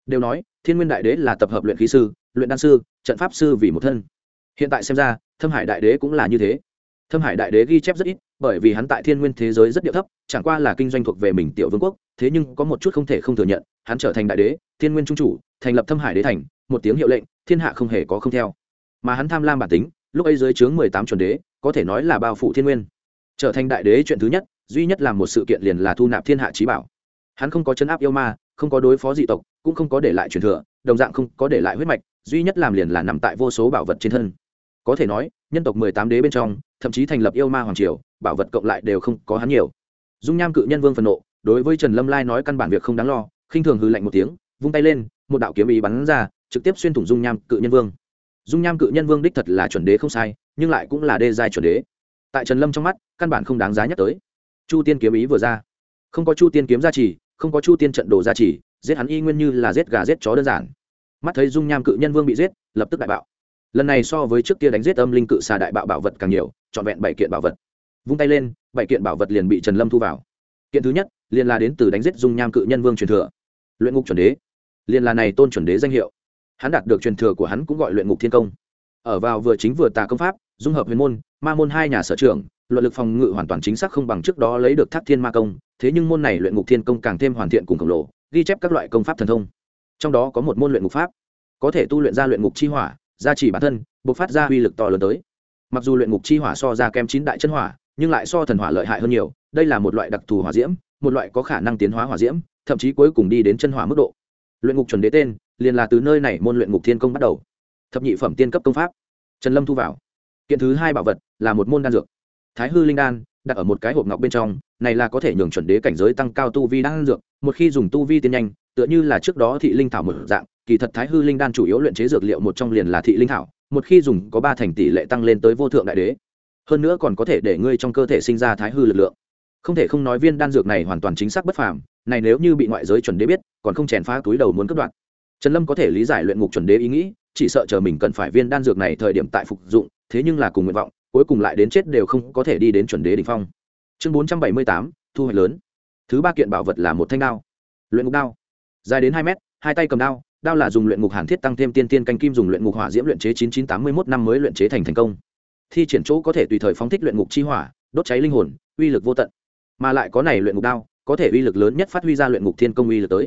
Đều nói thiên nguyên đại đế là tập hợp luyện khí sư, luyện đan sư, trận pháp sư vì một thân. Hiện tại xem ra, thâm hải đại đế cũng là như thế. Thâm hải đại đế ghi chép rất ít, bởi vì hắn tại thiên nguyên thế giới rất điệu thấp, chẳng qua là kinh doanh thuộc về mình tiểu vương quốc, thế nhưng có một chút không thể không thừa nhận, hắn trở thành đại đế, thiên nguyên trung chủ, thành lập thâm hải đế thành, một tiếng hiệu lệnh, thiên hạ không hề có không theo. Mà hắn tham lam bản tính, lúc ấy dưới chướng mười tám chuẩn đế, có thể nói là bao phủ thiên nguyên. Trở thành đại đế chuyện thứ nhất, duy nhất là một sự kiện liền là thu nạp thiên hạ trí bảo. Hắn không có chấn áp yêu ma, không có đối phó dị tộc cũng không có để lại truyền thừa, đồng dạng không có để lại huyết mạch, duy nhất làm liền là nằm tại vô số bảo vật trên thân. Có thể nói, nhân tộc mười tám đế bên trong, thậm chí thành lập yêu ma hoàng triều, bảo vật cộng lại đều không có hắn nhiều. Dung nham cự nhân vương phần nộ, đối với trần lâm lai nói căn bản việc không đáng lo, khinh thường hư lạnh một tiếng, vung tay lên, một đạo kiếm ý bắn ra, trực tiếp xuyên thủng dung nham cự nhân vương. Dung nham cự nhân vương đích thật là chuẩn đế không sai, nhưng lại cũng là đê giai chuẩn đế. Tại trần lâm trong mắt, căn bản không đáng giá nhắc tới. Chu tiên kiếm ý vừa ra. Không có chu tiên kiếm gia trì, không có chu tiên trận đồ gia trì giết hắn y nguyên như là giết gà giết chó đơn giản. Mắt thấy dung nham cự nhân vương bị giết, lập tức đại bạo. Lần này so với trước kia đánh giết âm linh cự xà đại bạo bảo vật càng nhiều, trọn vẹn bảy kiện bảo vật. Vung tay lên, bảy kiện bảo vật liền bị trần lâm thu vào. Kiện thứ nhất, liền là đến từ đánh giết dung nham cự nhân vương truyền thừa. Luyện ngục chuẩn đế. Liền là này tôn chuẩn đế danh hiệu. Hắn đạt được truyền thừa của hắn cũng gọi luyện ngục thiên công. Ở vào vừa chính vừa tà công pháp, dung hợp huyền môn, ma môn hai nhà sở trường, luận lực phòng ngự hoàn toàn chính xác không bằng trước đó lấy được thác thiên ma công. Thế nhưng môn này luyện ngục thiên công càng thêm hoàn thiện cùng khổng lồ ghi chép các loại công pháp thần thông. Trong đó có một môn luyện ngục pháp. Có thể tu luyện ra luyện ngục chi hỏa, gia trì bản thân, bộc phát ra uy lực to lớn tới. Mặc dù luyện ngục chi hỏa so ra kem chín đại chân hỏa, nhưng lại so thần hỏa lợi hại hơn nhiều, đây là một loại đặc thù hỏa diễm, một loại có khả năng tiến hóa hỏa diễm, thậm chí cuối cùng đi đến chân hỏa mức độ. Luyện ngục chuẩn đế tên, liền là từ nơi này môn luyện ngục thiên công bắt đầu. Thập nhị phẩm tiên cấp công pháp. Trần lâm thu vào. Kiện thứ hai bảo vật là một môn đan dược. Thái hư linh đan đặt ở một cái hộp ngọc bên trong, này là có thể nhường chuẩn đế cảnh giới tăng cao tu vi đan dược, một khi dùng tu vi tiên nhanh, tựa như là trước đó thị linh thảo một dạng, kỳ thật thái hư linh đan chủ yếu luyện chế dược liệu một trong liền là thị linh thảo, một khi dùng có ba thành tỷ lệ tăng lên tới vô thượng đại đế. Hơn nữa còn có thể để ngươi trong cơ thể sinh ra thái hư lực lượng. Không thể không nói viên đan dược này hoàn toàn chính xác bất phàm, này nếu như bị ngoại giới chuẩn đế biết, còn không chèn phá túi đầu muốn cất đoạn trần lâm có thể lý giải luyện ngục chuẩn đế ý nghĩ, chỉ sợ chờ mình cần phải viên đan dược này thời điểm tại phục dụng, thế nhưng là cùng nguyện vọng cuối cùng lại đến chết đều không có thể đi đến chuẩn đế đ ỉ n h phong. Chương bốn trăm bảy mươi tám, thu hoạch lớn. Thứ ba kiện bảo vật là một thanh đao. Luyện ngục đao. Dài đến hai mét, hai tay cầm đao đao là dùng luyện ngục hàn thiết tăng thêm tiên tiên canh kim dùng luyện ngục hỏa diễm luyện chế chín chín tám mươi một năm mới luyện chế thành thành công. Thi triển chỗ có thể tùy thời phóng thích luyện ngục chi hỏa, đốt cháy linh hồn, uy lực vô tận. Mà lại có này luyện ngục đao, có thể uy lực lớn nhất phát huy ra luyện ngục thiên công uy lực tới.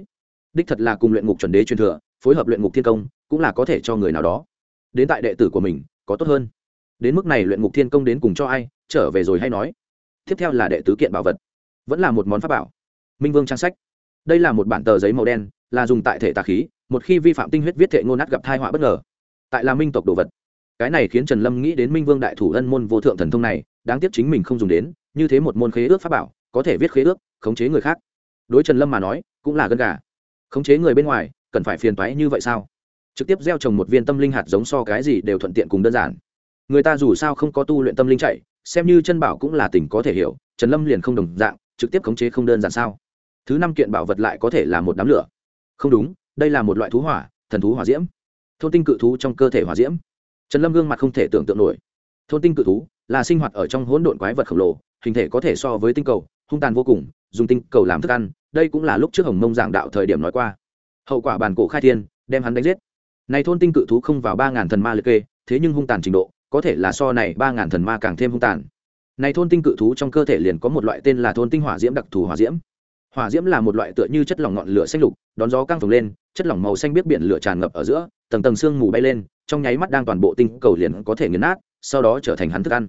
Đích thật là cùng luyện ngục chuẩn đế truyền thừa, phối hợp luyện ngục thiên công, cũng là có thể cho người nào đó. Đến tại đệ tử của mình, có tốt hơn đến mức này luyện ngục thiên công đến cùng cho ai, trở về rồi hay nói. Tiếp theo là đệ tứ kiện bảo vật. Vẫn là một món pháp bảo. Minh vương trang sách. Đây là một bản tờ giấy màu đen, là dùng tại thể tà khí, một khi vi phạm tinh huyết viết thệ ngôn nát gặp thai họa bất ngờ. Tại là minh tộc đồ vật. Cái này khiến trần lâm nghĩ đến minh vương đại thủ ân môn vô thượng thần thông này, đáng tiếc chính mình không dùng đến, như thế một môn khế ước pháp bảo, có thể viết khế ước, khống chế người khác. Đối trần lâm mà nói, cũng là gân gà. Khống chế người bên ngoài, cần phải phiền toái như vậy sao? Trực tiếp gieo trồng một viên tâm linh hạt giống so cái gì đều thuận tiện cùng đơn giản người ta dù sao không có tu luyện tâm linh chạy, xem như chân bảo cũng là tình có thể hiểu, trần lâm liền không đồng dạng, trực tiếp khống chế không đơn giản sao? Thứ năm kiện bảo vật lại có thể là một đám lửa. Không đúng, đây là một loại thú hỏa, thần thú hỏa diễm. Thôn tinh cự thú trong cơ thể hỏa diễm. Trần lâm gương mặt không thể tưởng tượng nổi. Thôn tinh cự thú là sinh hoạt ở trong hỗn độn quái vật khổng lồ, hình thể có thể so với tinh cầu, hung tàn vô cùng, dùng tinh cầu làm thức ăn, đây cũng là lúc trước hồng mông giảng đạo thời điểm nói qua. Hậu quả bản cổ khai thiên, đem hắn đánh giết. Này thôn tinh cự thú không vào ba ngàn thần ma liệt kê, thế nhưng hung tàn trình độ có thể là so này ba ngàn thần ma càng thêm hung tàn. Này thôn tinh cự thú trong cơ thể liền có một loại tên là thôn tinh hỏa diễm đặc thù hỏa diễm. Hỏa diễm là một loại tựa như chất lỏng ngọn lửa xanh lục, đón gió căng phồng lên, chất lỏng màu xanh biết biển lửa tràn ngập ở giữa, tầng tầng sương mù bay lên, trong nháy mắt đang toàn bộ tinh cầu liền có thể nghiền nát, sau đó trở thành hắn thức ăn.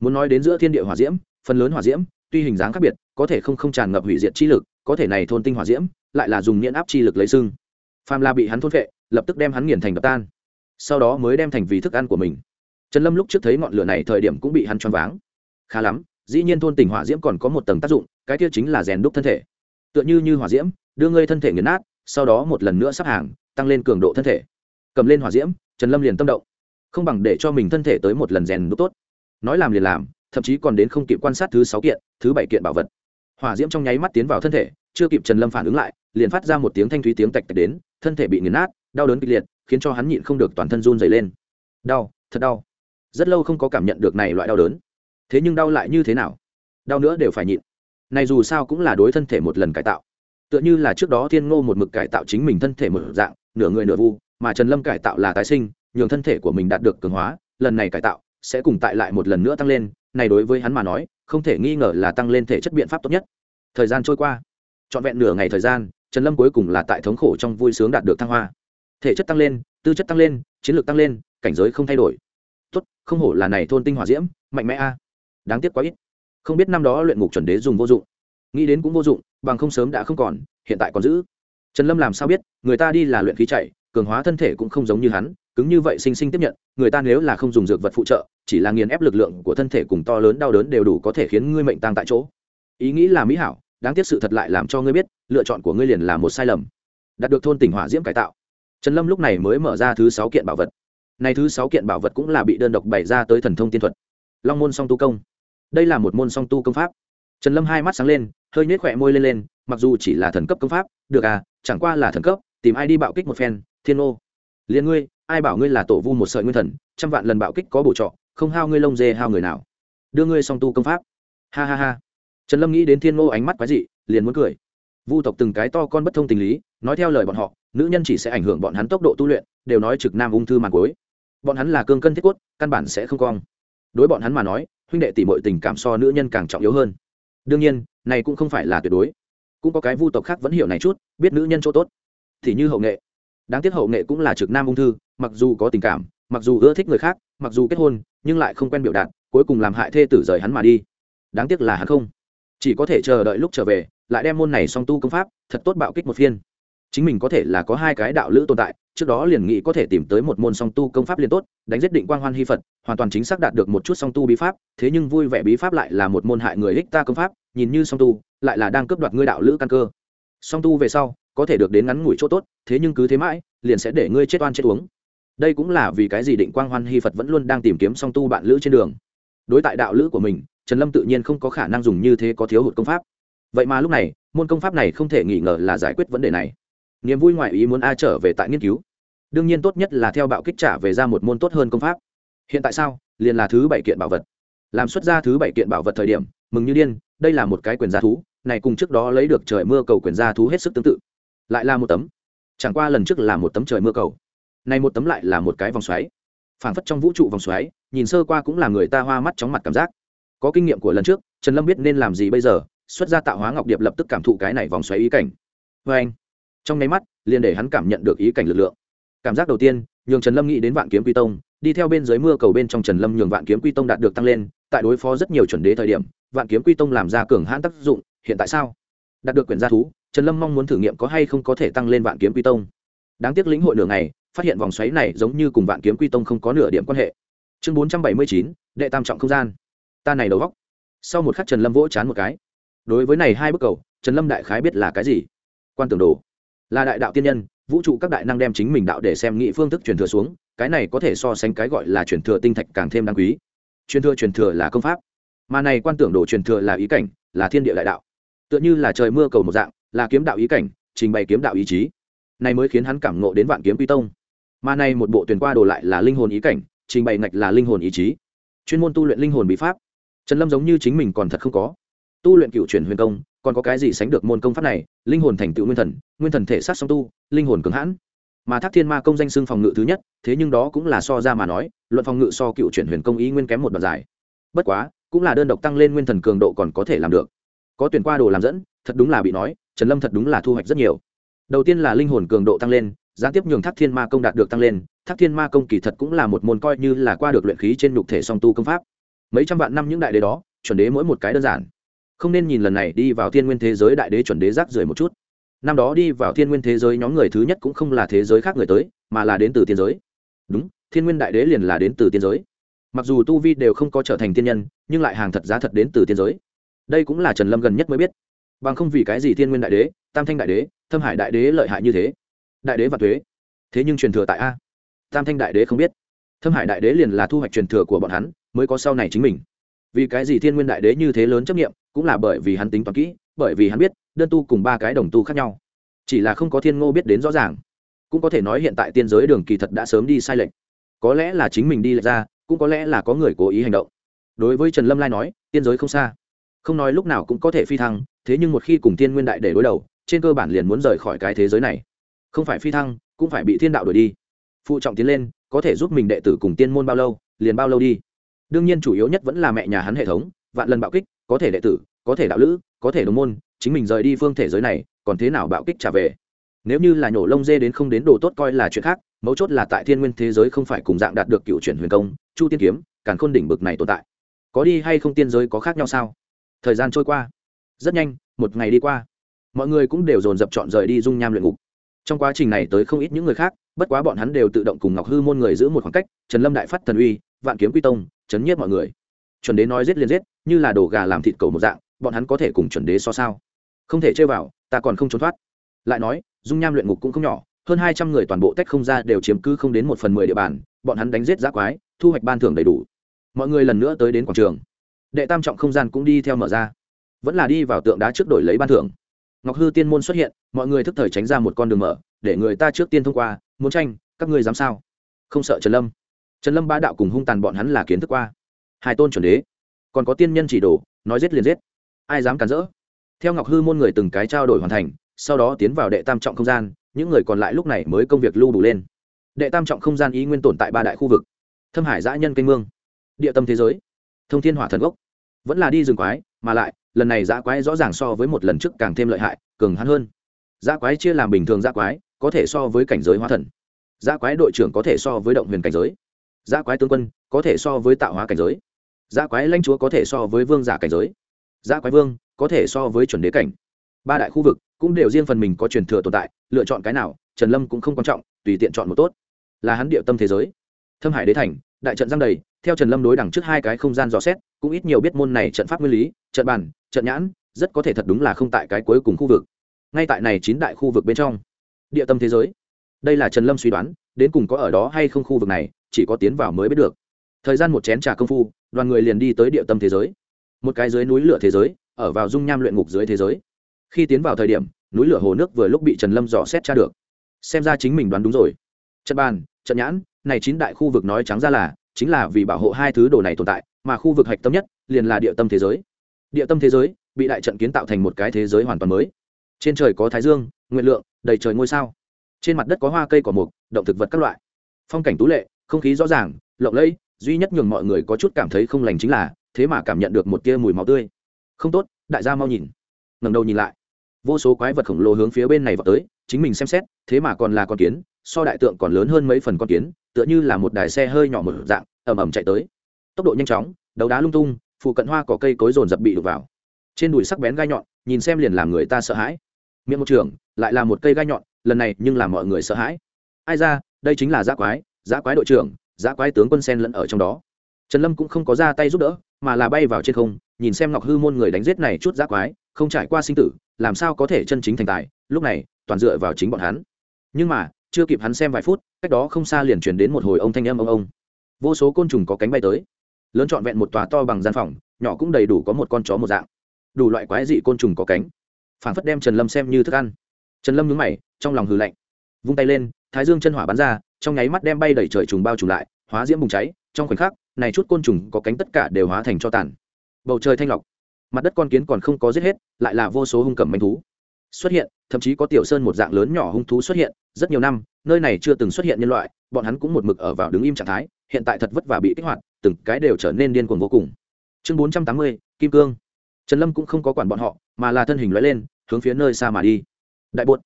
Muốn nói đến giữa thiên địa hỏa diễm, phần lớn hỏa diễm, tuy hình dáng khác biệt, có thể không không tràn ngập hủy diệt chi lực, có thể này thôn tinh hỏa diễm, lại là dùng nghiện áp chi lực lấy xương. Phàm la bị hắn thôn vệ lập tức đem hắn nghiền thành đập tan. Sau đó mới đem thành vì thức ăn của mình trần lâm lúc trước thấy ngọn lửa này thời điểm cũng bị hắn choáng váng. Khá lắm, dĩ nhiên thôn tỉnh hỏa diễm còn có một tầng tác dụng, cái kia chính là rèn đúc thân thể. Tựa như như hỏa diễm, đưa ngươi thân thể nghiền nát, sau đó một lần nữa sắp hàng, tăng lên cường độ thân thể. Cầm lên hỏa diễm, trần lâm liền tâm động. Không bằng để cho mình thân thể tới một lần rèn đúc tốt. Nói làm liền làm, thậm chí còn đến không kịp quan sát thứ sáu kiện, thứ bảy kiện bảo vật. Hỏa diễm trong nháy mắt tiến vào thân thể, chưa kịp trần lâm phản ứng lại, liền phát ra một tiếng thanh thúy tiếng tạch tạch đến, thân thể bị nghiền nát, đau đớn kịch liệt, khiến cho hắn nhịn không được toàn thân run dày lên. Đau, thật đau rất lâu không có cảm nhận được này loại đau đớn. Thế nhưng đau lại như thế nào? Đau nữa đều phải nhịn. Này dù sao cũng là đối thân thể một lần cải tạo. Tựa như là trước đó thiên ngô một mực cải tạo chính mình thân thể một dạng, nửa người nửa vu, mà trần lâm cải tạo là tái sinh, nhường thân thể của mình đạt được cường hóa, lần này cải tạo sẽ cùng tại lại một lần nữa tăng lên, này đối với hắn mà nói, không thể nghi ngờ là tăng lên thể chất biện pháp tốt nhất. Thời gian trôi qua, trọn vẹn nửa ngày thời gian, trần lâm cuối cùng là tại thống khổ trong vui sướng đạt được thăng hoa. Thể chất tăng lên, tư chất tăng lên, chiến lược tăng lên, cảnh giới không thay đổi tốt, không hổ là này thôn tinh hỏa diễm, mạnh mẽ a. Đáng tiếc quá ít. Không biết năm đó luyện ngục chuẩn đế dùng vô dụng. Nghĩ đến cũng vô dụng, bằng không sớm đã không còn, hiện tại còn giữ. Trần lâm làm sao biết, người ta đi là luyện khí chạy, cường hóa thân thể cũng không giống như hắn, cứng như vậy sinh sinh tiếp nhận, người ta nếu là không dùng dược vật phụ trợ, chỉ là nghiền ép lực lượng của thân thể cùng to lớn đau đớn đều đủ có thể khiến ngươi mệnh tăng tại chỗ. Ý nghĩ là mỹ hảo, đáng tiếc sự thật lại làm cho ngươi biết, lựa chọn của ngươi liền là một sai lầm. Đạt được thôn tỉnh hỏa diễm cải tạo. Trần lâm lúc này mới mở ra thứ sáu kiện bảo vật này thứ sáu kiện bảo vật cũng là bị đơn độc bày ra tới thần thông tiên thuật. Long môn song tu công. Đây là một môn song tu công pháp. Trần lâm hai mắt sáng lên, hơi nhếch khỏe môi lên lên, mặc dù chỉ là thần cấp công pháp, được à chẳng qua là thần cấp, tìm ai đi bạo kích một phen, thiên ô. Liền ngươi, ai bảo ngươi là tổ vu một sợi nguyên thần, trăm vạn lần bạo kích có bổ trọ, không hao ngươi lông dê hao người nào. Đưa ngươi song tu công pháp. Ha ha ha. Trần lâm nghĩ đến thiên ngô ánh mắt quái dị, liền muốn cười. Vu tộc từng cái to con bất thông tình lý, nói theo lời bọn họ, nữ nhân chỉ sẽ ảnh hưởng bọn hắn tốc độ tu luyện, đều nói trực nam ung thư màn cối bọn hắn là cương cân thiết quất căn bản sẽ không cong. Đối bọn hắn mà nói, huynh đệ tỷ mọi tình cảm so nữ nhân càng trọng yếu hơn. Đương nhiên, này cũng không phải là tuyệt đối. Cũng có cái vu tộc khác vẫn hiểu này chút, biết nữ nhân chỗ tốt. Thì như hậu nghệ. Đáng tiếc hậu nghệ cũng là trực nam ung thư, mặc dù có tình cảm, mặc dù ưa thích người khác, mặc dù kết hôn, nhưng lại không quen biểu đạt, cuối cùng làm hại thê tử rời hắn mà đi. Đáng tiếc là hắn không. Chỉ có thể chờ đợi lúc trở về, lại đem môn này song tu công pháp, thật tốt bạo kích một phiên. Chính mình có thể là có hai cái đạo lữ tồn tại trước đó liền nghĩ có thể tìm tới một môn song tu công pháp liền tốt, đánh giết định quang hoan hy phật, hoàn toàn chính xác đạt được một chút song tu bí pháp, thế nhưng vui vẻ bí pháp lại là một môn hại người ích ta công pháp, nhìn như song tu, lại là đang cướp đoạt ngươi đạo lữ căn cơ. Song tu về sau, có thể được đến ngắn ngủi chỗ tốt, thế nhưng cứ thế mãi, liền sẽ để ngươi chết oan chết uống. Đây cũng là vì cái gì định quang hoan hy phật vẫn luôn đang tìm kiếm song tu bạn lữ trên đường. Đối tại đạo lữ của mình, trần lâm tự nhiên không có khả năng dùng như thế có thiếu hụt công pháp. Vậy mà lúc này, môn công pháp này không thể nghi ngờ là giải quyết vấn đề này niềm vui ngoại ý muốn a trở về tại nghiên cứu. Đương nhiên tốt nhất là theo bạo kích trả về ra một môn tốt hơn công pháp. Hiện tại sao? Liền là thứ bảy kiện bảo vật. Làm xuất ra thứ bảy kiện bảo vật thời điểm, mừng như điên, đây là một cái quyền gia thú, này cùng trước đó lấy được trời mưa cầu quyền gia thú hết sức tương tự. Lại là một tấm. Chẳng qua lần trước là một tấm trời mưa cầu. Này một tấm lại là một cái vòng xoáy. Phảng phất trong vũ trụ vòng xoáy, nhìn sơ qua cũng là người ta hoa mắt chóng mặt cảm giác. Có kinh nghiệm của lần trước, trần lâm biết nên làm gì bây giờ, xuất ra tạo hóa ngọc điệp lập tức cảm thụ cái này vòng xoáy ý cảnh. Vê anh trong nháy mắt, liền để hắn cảm nhận được ý cảnh lực lượng. Cảm giác đầu tiên, nhường trần lâm nghĩ đến vạn kiếm quy tông, đi theo bên dưới mưa cầu bên trong trần lâm nhường vạn kiếm quy tông đạt được tăng lên, tại đối phó rất nhiều chuẩn đế thời điểm, vạn kiếm quy tông làm ra cường hãn tác dụng, hiện tại sao? Đạt được quyền gia thú, trần lâm mong muốn thử nghiệm có hay không có thể tăng lên vạn kiếm quy tông. Đáng tiếc lĩnh hội nửa ngày, phát hiện vòng xoáy này giống như cùng vạn kiếm quy tông không có nửa điểm quan hệ. Chương bốn trăm bảy mươi chín, đệ tam trọng không gian. Ta này đầu góc. Sau một khắc trần lâm vỗ chán một cái. Đối với này hai bức cầu, trần lâm đại khái biết là cái gì? Quan tưởng đồ là đại đạo tiên nhân, vũ trụ các đại năng đem chính mình đạo để xem nghị phương thức truyền thừa xuống, cái này có thể so sánh cái gọi là truyền thừa tinh thạch càng thêm đáng quý. Truyền thừa truyền thừa là công pháp, mà này quan tưởng đồ truyền thừa là ý cảnh, là thiên địa đại đạo. Tựa như là trời mưa cầu một dạng, là kiếm đạo ý cảnh, trình bày kiếm đạo ý chí. Này mới khiến hắn cảm ngộ đến vạn kiếm quy tông. Mà này một bộ tuyển qua đồ lại là linh hồn ý cảnh, trình bày ngạch là linh hồn ý chí. Chuyên môn tu luyện linh hồn bí pháp. Trần lâm giống như chính mình còn thật không có. Tu luyện cựu chuyển huyền công còn có cái gì sánh được môn công pháp này, linh hồn thành tựu nguyên thần nguyên thần thể sát song tu, linh hồn cường hãn. Mà thác thiên ma công danh xưng phòng ngự thứ nhất, thế nhưng đó cũng là so ra mà nói, luận phòng ngự so cựu chuyển huyền công ý nguyên kém một đoạn dài. Bất quá, cũng là đơn độc tăng lên nguyên thần cường độ còn có thể làm được. Có tuyển qua đồ làm dẫn, thật đúng là bị nói, trần lâm thật đúng là thu hoạch rất nhiều. Đầu tiên là linh hồn cường độ tăng lên, gián tiếp nhường thác thiên ma công đạt được tăng lên, thác thiên ma công kỳ thật cũng là một môn coi như là qua được luyện khí trên nhục thể song tu công pháp. Mấy trăm vạn năm những đại đế đó, chuẩn đế mỗi một cái đơn giản không nên nhìn lần này đi vào thiên nguyên thế giới đại đế chuẩn đế rác rưởi một chút. Năm đó đi vào thiên nguyên thế giới nhóm người thứ nhất cũng không là thế giới khác người tới, mà là đến từ tiên giới. Đúng, thiên nguyên đại đế liền là đến từ tiên giới. Mặc dù tu vi đều không có trở thành tiên nhân, nhưng lại hàng thật giá thật đến từ tiên giới. Đây cũng là trần lâm gần nhất mới biết. Bằng không vì cái gì thiên nguyên đại đế, tam thanh đại đế, thâm hải đại đế lợi hại như thế? Đại đế và thuế. Thế nhưng truyền thừa tại a. Tam thanh đại đế không biết. Thâm hải đại đế liền là thu hoạch truyền thừa của bọn hắn, mới có sau này chính mình. Vì cái gì thiên nguyên đại đế như thế lớn chấp nghiệm cũng là bởi vì hắn tính toán kỹ, bởi vì hắn biết, đơn tu cùng ba cái đồng tu khác nhau. Chỉ là không có thiên ngô biết đến rõ ràng. Cũng có thể nói hiện tại tiên giới đường kỳ thật đã sớm đi sai lệch. Có lẽ là chính mình đi lệch ra, cũng có lẽ là có người cố ý hành động. Đối với trần lâm lai nói, tiên giới không xa. Không nói lúc nào cũng có thể phi thăng, thế nhưng một khi cùng thiên nguyên đại để đối đầu, trên cơ bản liền muốn rời khỏi cái thế giới này. Không phải phi thăng, cũng phải bị thiên đạo đuổi đi. Phụ trọng tiến lên, có thể giúp mình đệ tử cùng tiên môn bao lâu, liền bao lâu đi. Đương nhiên chủ yếu nhất vẫn là mẹ nhà hắn hệ thống, vạn lần bạo kích có thể đệ tử, có thể đạo lữ, có thể đồng môn, chính mình rời đi phương thể giới này, còn thế nào bạo kích trả về? Nếu như là nhổ lông dê đến không đến đồ tốt coi là chuyện khác, mấu chốt là tại thiên nguyên thế giới không phải cùng dạng đạt được cựu chuyển huyền công, chu tiên kiếm, càn khôn đỉnh bực này tồn tại. Có đi hay không tiên giới có khác nhau sao? Thời gian trôi qua. Rất nhanh, một ngày đi qua. Mọi người cũng đều dồn dập chọn rời đi dung nham luyện ngục. Trong quá trình này tới không ít những người khác, bất quá bọn hắn đều tự động cùng ngọc hư môn người giữ một khoảng cách, trần lâm đại phát thần uy, vạn kiếm quy tông, chấn nhiếp mọi người chuẩn đế nói giết liền giết, như là đồ gà làm thịt cầu một dạng, bọn hắn có thể cùng chuẩn đế so sao? Không thể chơi vào, ta còn không trốn thoát. Lại nói, dung nham luyện ngục cũng không nhỏ, hơn hai trăm người toàn bộ tách không ra đều chiếm cứ không đến một phần mười địa bàn, bọn hắn đánh giết giác quái, thu hoạch ban thưởng đầy đủ. Mọi người lần nữa tới đến quảng trường. Đệ tam trọng không gian cũng đi theo mở ra. Vẫn là đi vào tượng đá trước đổi lấy ban thưởng. Ngọc hư tiên môn xuất hiện, mọi người thức thời tránh ra một con đường mở, để người ta trước tiên thông qua, muốn tranh, các ngươi dám sao? Không sợ trần lâm. Trần lâm ba đạo cùng hung tàn bọn hắn là kiến thức qua hai tôn chuẩn đế. Còn có tiên nhân chỉ đồ, nói giết liền giết. Ai dám cản rỡ? Theo ngọc hư môn người từng cái trao đổi hoàn thành, sau đó tiến vào đệ tam trọng không gian, những người còn lại lúc này mới công việc lưu đủ lên. Đệ tam trọng không gian ý nguyên tồn tại ba đại khu vực. Thâm hải giã nhân kênh mương. Địa tâm thế giới. Thông thiên hỏa thần gốc. Vẫn là đi rừng quái, mà lại, lần này giã quái rõ ràng so với một lần trước càng thêm lợi hại, cường hắn hơn. Giã quái chia làm bình thường giã quái, có thể so với cảnh giới hóa thần. Giã quái đội trưởng có thể so với động huyền cảnh giới. Giã quái tướng quân, có thể so với tạo hóa cảnh giới. Dã quái lãnh chúa có thể so với vương giả cảnh giới. Dã quái vương có thể so với chuẩn đế cảnh. Ba đại khu vực cũng đều riêng phần mình có truyền thừa tồn tại lựa chọn cái nào trần lâm cũng không quan trọng tùy tiện chọn một tốt. Là hắn địa tâm thế giới. Thâm hải đế thành đại trận giăng đầy theo trần lâm đối đẳng trước hai cái không gian dò xét cũng ít nhiều biết môn này trận pháp nguyên lý trận bản, trận nhãn rất có thể thật đúng là không tại cái cuối cùng khu vực. Ngay tại này chín đại khu vực bên trong. Địa tâm thế giới. Đây là trần lâm suy đoán đến cùng có ở đó hay không khu vực này chỉ có tiến vào mới biết được. Thời gian một chén trà công phu đoàn người liền đi tới địa tâm thế giới. Một cái dưới núi lửa thế giới, ở vào dung nham luyện ngục dưới thế giới. Khi tiến vào thời điểm, núi lửa hồ nước vừa lúc bị trần lâm dò xét tra được. Xem ra chính mình đoán đúng rồi. Trận bàn, trận nhãn, này chín đại khu vực nói trắng ra là, chính là vì bảo hộ hai thứ đồ này tồn tại, mà khu vực hạch tâm nhất, liền là địa tâm thế giới. Địa tâm thế giới, bị đại trận kiến tạo thành một cái thế giới hoàn toàn mới. Trên trời có thái dương, nguyện lượng, đầy trời ngôi sao. Trên mặt đất có hoa cây cỏ mục, động thực vật các loại. Phong cảnh tú lệ, không khí rõ ràng, lộng lẫy duy nhất nhường mọi người có chút cảm thấy không lành chính là, thế mà cảm nhận được một tia mùi máu tươi. Không tốt, đại gia mau nhìn. Ngầm đầu nhìn lại. Vô số quái vật khổng lồ hướng phía bên này vào tới, chính mình xem xét, thế mà còn là con kiến, so đại tượng còn lớn hơn mấy phần con kiến, tựa như là một đài xe hơi nhỏ một dạng, ầm ầm chạy tới. Tốc độ nhanh chóng, đấu đá lung tung, phụ cận hoa có cây cối rồn dập bị đục vào. Trên đùi sắc bén gai nhọn, nhìn xem liền làm người ta sợ hãi. Miệng một trường, lại là một cây gai nhọn, lần này nhưng làm mọi người sợ hãi. Ai ra, đây chính là giã quái giã quái đội trưởng giã quái tướng quân sen lẫn ở trong đó. Trần lâm cũng không có ra tay giúp đỡ, mà là bay vào trên không, nhìn xem ngọc hư môn người đánh giết này chút giã quái, không trải qua sinh tử, làm sao có thể chân chính thành tài, lúc này, toàn dựa vào chính bọn hắn. Nhưng mà, chưa kịp hắn xem vài phút, cách đó không xa liền chuyển đến một hồi ông thanh âm ông ông. Vô số côn trùng có cánh bay tới. Lớn trọn vẹn một tòa to bằng gian phòng, nhỏ cũng đầy đủ có một con chó một dạng. Đủ loại quái dị côn trùng có cánh. Phản phất đem trần lâm xem như thức ăn. Trần lâm nhướng mày, trong lòng hừ lạnh. Vung tay lên thái dương chân hỏa bắn ra, trong nháy mắt đem bay đẩy trời trùng bao trùng lại, hóa diễm bùng cháy, trong khoảnh khắc, này chút côn trùng có cánh tất cả đều hóa thành cho tàn. Bầu trời thanh lọc. Mặt đất con kiến còn không có giết hết, lại là vô số hung cầm manh thú xuất hiện, thậm chí có tiểu sơn một dạng lớn nhỏ hung thú xuất hiện, rất nhiều năm, nơi này chưa từng xuất hiện nhân loại, bọn hắn cũng một mực ở vào đứng im trạng thái, hiện tại thật vất vả bị kích hoạt, từng cái đều trở nên điên cuồng vô cùng. Chương bốn trăm tám mươi, kim cương. Trần lâm cũng không có quản bọn họ, mà là thân hình loại lên, hướng phía nơi xa mà đi. Đại bột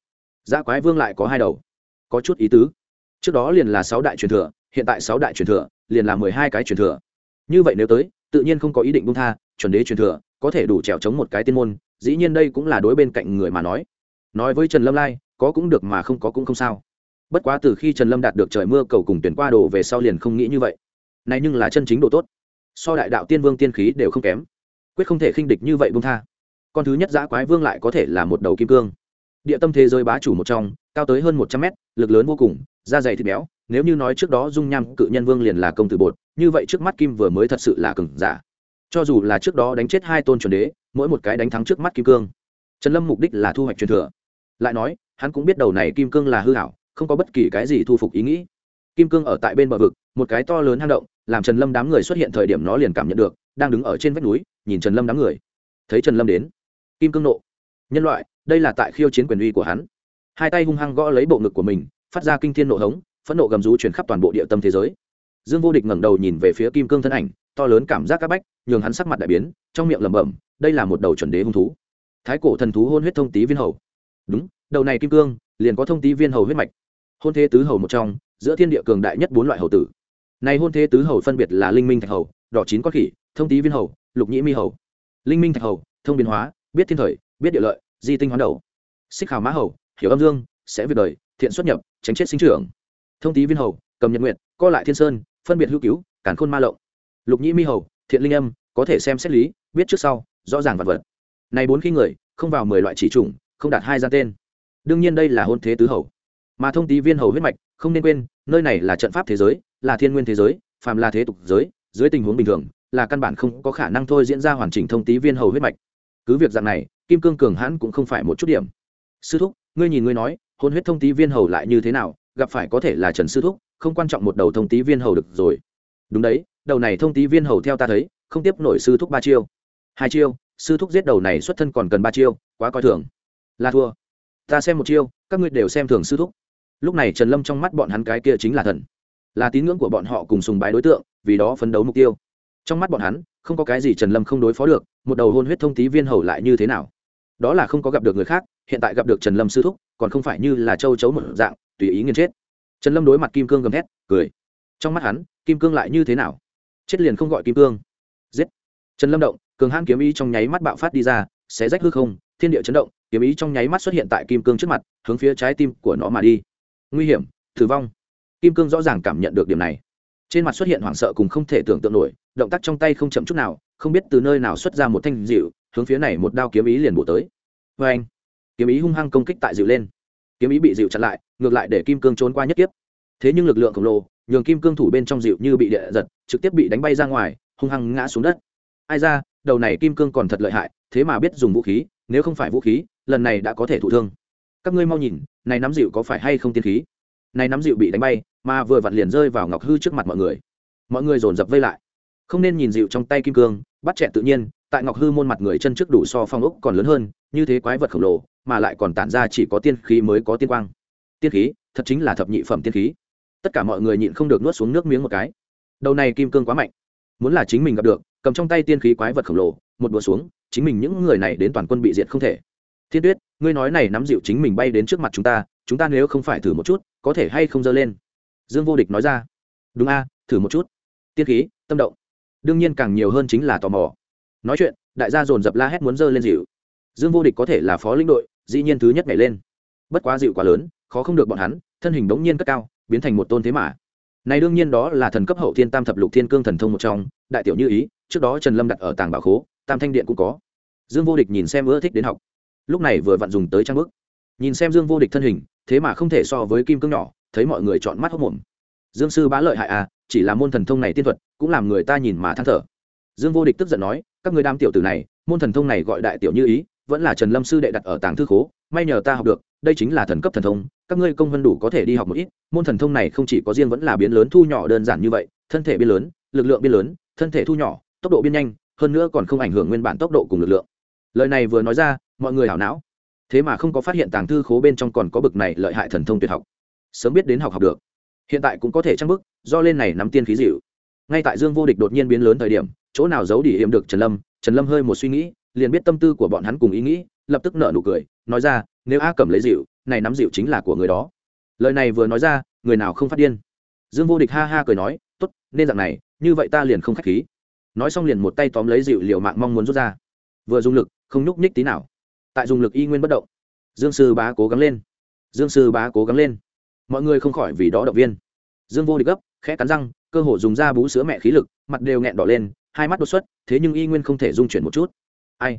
dã quái vương lại có hai đầu có chút ý tứ. Trước đó liền là sáu đại truyền thừa, hiện tại sáu đại truyền thừa, liền là mười hai cái truyền thừa. Như vậy nếu tới, tự nhiên không có ý định bung tha, chuẩn đế truyền thừa, có thể đủ trèo chống một cái tiên môn, dĩ nhiên đây cũng là đối bên cạnh người mà nói. Nói với trần lâm lai, có cũng được mà không có cũng không sao. Bất quá từ khi trần lâm đạt được trời mưa cầu cùng tuyển qua đồ về sau liền không nghĩ như vậy. Này nhưng là chân chính độ tốt. So đại đạo tiên vương tiên khí đều không kém. Quyết không thể khinh địch như vậy bung tha. Con thứ nhất giã quái vương lại có thể là một đầu kim cương. Địa tâm thế giới bá chủ một trong cao tới hơn một trăm mét, lực lớn vô cùng, da dày thịt béo, nếu như nói trước đó dung nham cự nhân vương liền là công tử bột, như vậy trước mắt kim vừa mới thật sự là cừng giả. Cho dù là trước đó đánh chết hai tôn chuẩn đế, mỗi một cái đánh thắng trước mắt kim cương. Trần lâm mục đích là thu hoạch truyền thừa. Lại nói, hắn cũng biết đầu này kim cương là hư hảo, không có bất kỳ cái gì thu phục ý nghĩ. Kim cương ở tại bên bờ vực, một cái to lớn hang động, làm trần lâm đám người xuất hiện thời điểm nó liền cảm nhận được, đang đứng ở trên vách núi, nhìn trần lâm đám người. Thấy trần lâm đến. Kim cương nộ. Nhân loại, đây là tại khiêu chiến quyền uy của hắn hai tay hung hăng gõ lấy bộ ngực của mình, phát ra kinh thiên nộ hống, phẫn nộ gầm rú truyền khắp toàn bộ địa tâm thế giới. Dương vô địch ngẩng đầu nhìn về phía kim cương thân ảnh, to lớn cảm giác c áp bách, nhường hắn sắc mặt đại biến, trong miệng lẩm bẩm, đây là một đầu chuẩn đế hung thú. Thái cổ thần thú hôn huyết thông tý viên hầu. Đúng, đầu này kim cương, liền có thông tý viên hầu huyết mạch. Hôn thế tứ hầu một trong, giữa thiên địa cường đại nhất bốn loại hầu tử. Này hôn thế tứ hầu phân biệt là linh minh thạch hầu, đỏ chín có khỉ, thông tý viên hầu, lục nhĩ mi hầu. Linh minh thạch hầu, thông biến hóa, biết thiên thời, biết địa lợi, di tinh hoán đầu. Xích hào mã hầu hiểu âm dương, sẽ việc đời, thiện xuất nhập, tránh chết sinh trưởng. Thông tý viên hầu, cầm nhật nguyện co lại thiên sơn, phân biệt hữu cứu cản khôn ma lộng. Lục nhĩ mi hầu, thiện linh âm, có thể xem xét lý, biết trước sau, rõ ràng vật vật. Này bốn khi người, không vào mười loại chỉ chủng, không đạt hai gian tên. Đương nhiên đây là hôn thế tứ hầu. Mà thông tý viên hầu huyết mạch, không nên quên, nơi này là trận pháp thế giới, là thiên nguyên thế giới, phàm là thế tục giới, dưới tình huống bình thường, là căn bản không có khả năng thôi diễn ra hoàn chỉnh thông tý viên hầu huyết mạch. Cứ việc dạng này, kim cương cường hãn cũng không phải một chút điểm. Sư thúc ngươi nhìn ngươi nói, hôn huyết thông tý viên hầu lại như thế nào, gặp phải có thể là trần sư thúc, không quan trọng một đầu thông tý viên hầu được rồi. Đúng đấy, đầu này thông tý viên hầu theo ta thấy, không tiếp nổi sư thúc ba chiêu. Hai chiêu, sư thúc giết đầu này xuất thân còn cần ba chiêu, quá coi thường. Là thua. Ta xem một chiêu, các ngươi đều xem thường sư thúc. Lúc này trần lâm trong mắt bọn hắn cái kia chính là thần. Là tín ngưỡng của bọn họ cùng sùng bái đối tượng, vì đó phấn đấu mục tiêu. Trong mắt bọn hắn, không có cái gì trần lâm không đối phó được, một đầu hôn huyết thông tí viên hầu lại như thế nào? Đó là không có gặp được người khác hiện tại gặp được trần lâm sư thúc, còn không phải như là châu chấu một dạng, tùy ý nghiên chết. Trần lâm đối mặt kim cương gầm thét, cười. Trong mắt hắn, kim cương lại như thế nào? Chết liền không gọi kim cương. Giết. Trần lâm động, cường hãn kiếm ý trong nháy mắt bạo phát đi ra, xé rách hư không, thiên địa chấn động, kiếm ý trong nháy mắt xuất hiện tại kim cương trước mặt, hướng phía trái tim của nó mà đi. Nguy hiểm, tử vong. Kim cương rõ ràng cảm nhận được điểm này. Trên mặt xuất hiện hoảng sợ cùng không thể tưởng tượng nổi, động tác trong tay không chậm chút nào, không biết từ nơi nào xuất ra một thanh dịu, hướng phía này một đao kiếm ý liền bổ tới. Vê anh kiếm ý hung hăng công kích tại dịu lên. Kiếm ý bị dịu chặn lại, ngược lại để kim cương trốn qua nhất tiếp thế nhưng lực lượng khổng lồ, nhường kim cương thủ bên trong dịu như bị địa giật, trực tiếp bị đánh bay ra ngoài, hung hăng ngã xuống đất. Ai ra, đầu này kim cương còn thật lợi hại, thế mà biết dùng vũ khí, nếu không phải vũ khí, lần này đã có thể thụ thương. Các ngươi mau nhìn, này nắm dịu có phải hay không tiên khí? Này nắm dịu bị đánh bay, mà vừa vặn liền rơi vào ngọc hư trước mặt mọi người. Mọi người dồn dập vây lại. Không nên nhìn dịu trong tay kim cương, bắt trẻ tự nhiên, tại ngọc hư môn mặt người chân trước đủ so phong ốc còn lớn hơn, như thế quái vật khổng lồ mà lại còn tản ra chỉ có tiên khí mới có tiên quang. Tiên khí, thật chính là thập nhị phẩm tiên khí. Tất cả mọi người nhịn không được nuốt xuống nước miếng một cái. Đầu này kim cương quá mạnh. Muốn là chính mình gặp được, cầm trong tay tiên khí quái vật khổng lồ, một đũa xuống, chính mình những người này đến toàn quân bị diệt không thể. Thiên tuyết, ngươi nói này nắm dịu chính mình bay đến trước mặt chúng ta chúng ta nếu không phải thử một chút, có thể hay không dơ lên? Dương vô địch nói ra. Đúng a, thử một chút. Tiên khí, tâm động. Đương nhiên càng nhiều hơn chính là tò mò. Nói chuyện, đại gia dồn dập la hét muốn dơ lên dịu dương vô địch có thể là phó lĩnh đội, dĩ nhiên thứ nhất nhảy lên. Bất quá dịu quá lớn, khó không được bọn hắn, thân hình đống nhiên cất cao, biến thành một tôn thế mà. Này đương nhiên đó là thần cấp hậu thiên tam thập lục thiên cương thần thông một trong, đại tiểu như ý, trước đó trần lâm đặt ở tàng bảo khố, tam thanh điện cũng có. Dương vô địch nhìn xem ưa thích đến học. Lúc này vừa vặn dùng tới trang bức. Nhìn xem dương vô địch thân hình, thế mà không thể so với kim cương nhỏ, thấy mọi người chọn mắt hốc mồm dương sư bá lợi hại à chỉ là môn thần thông này tiên thuật, cũng làm người ta nhìn mà than thở. Dương vô địch tức giận nói, các người đam tiểu tử này, môn thần thông này gọi đại tiểu như ý vẫn là trần lâm sư đệ đặt ở tàng thư khố, may nhờ ta học được, đây chính là thần cấp thần thông, các ngươi công vân đủ có thể đi học một ít, môn thần thông này không chỉ có riêng vẫn là biến lớn thu nhỏ đơn giản như vậy, thân thể biến lớn, lực lượng biến lớn, thân thể thu nhỏ, tốc độ biến nhanh, hơn nữa còn không ảnh hưởng nguyên bản tốc độ cùng lực lượng. Lời này vừa nói ra, mọi người hảo não. Thế mà không có phát hiện tàng thư khố bên trong còn có bực này lợi hại thần thông tuyệt học. Sớm biết đến học học được. Hiện tại cũng có thể trang bức do lên này nắm tiên khí dịu. Ngay tại dương vô địch đột nhiên biến lớn thời điểm, chỗ nào giấu đỉ hiểm được trần lâm trần lâm hơi một suy nghĩ liền biết tâm tư của bọn hắn cùng ý nghĩ, lập tức nợ nụ cười, nói ra, nếu a cầm lấy dịu này nắm dịu chính là của người đó. Lời này vừa nói ra, người nào không phát điên. Dương vô địch ha ha cười nói t ố t nên dạng này, như vậy ta liền không k h á c h khí. Nói xong liền một tay tóm lấy dịu liệu mạng mong muốn rút ra. Vừa dùng lực, không nhúc nhích tí nào. Tại dùng lực y nguyên bất động, dương sư bá cố gắng lên. Dương sư bá cố gắng lên. Mọi người không khỏi vì đó động viên. Dương vô địch gấp, khẽ cắn răng, cơ hồ dùng da bú sữa mẹ khí lực, mặt đều nghẹn đỏ lên, hai mắt đột xuất, thế nhưng y nguyên không thể dung chuyển một chút ai?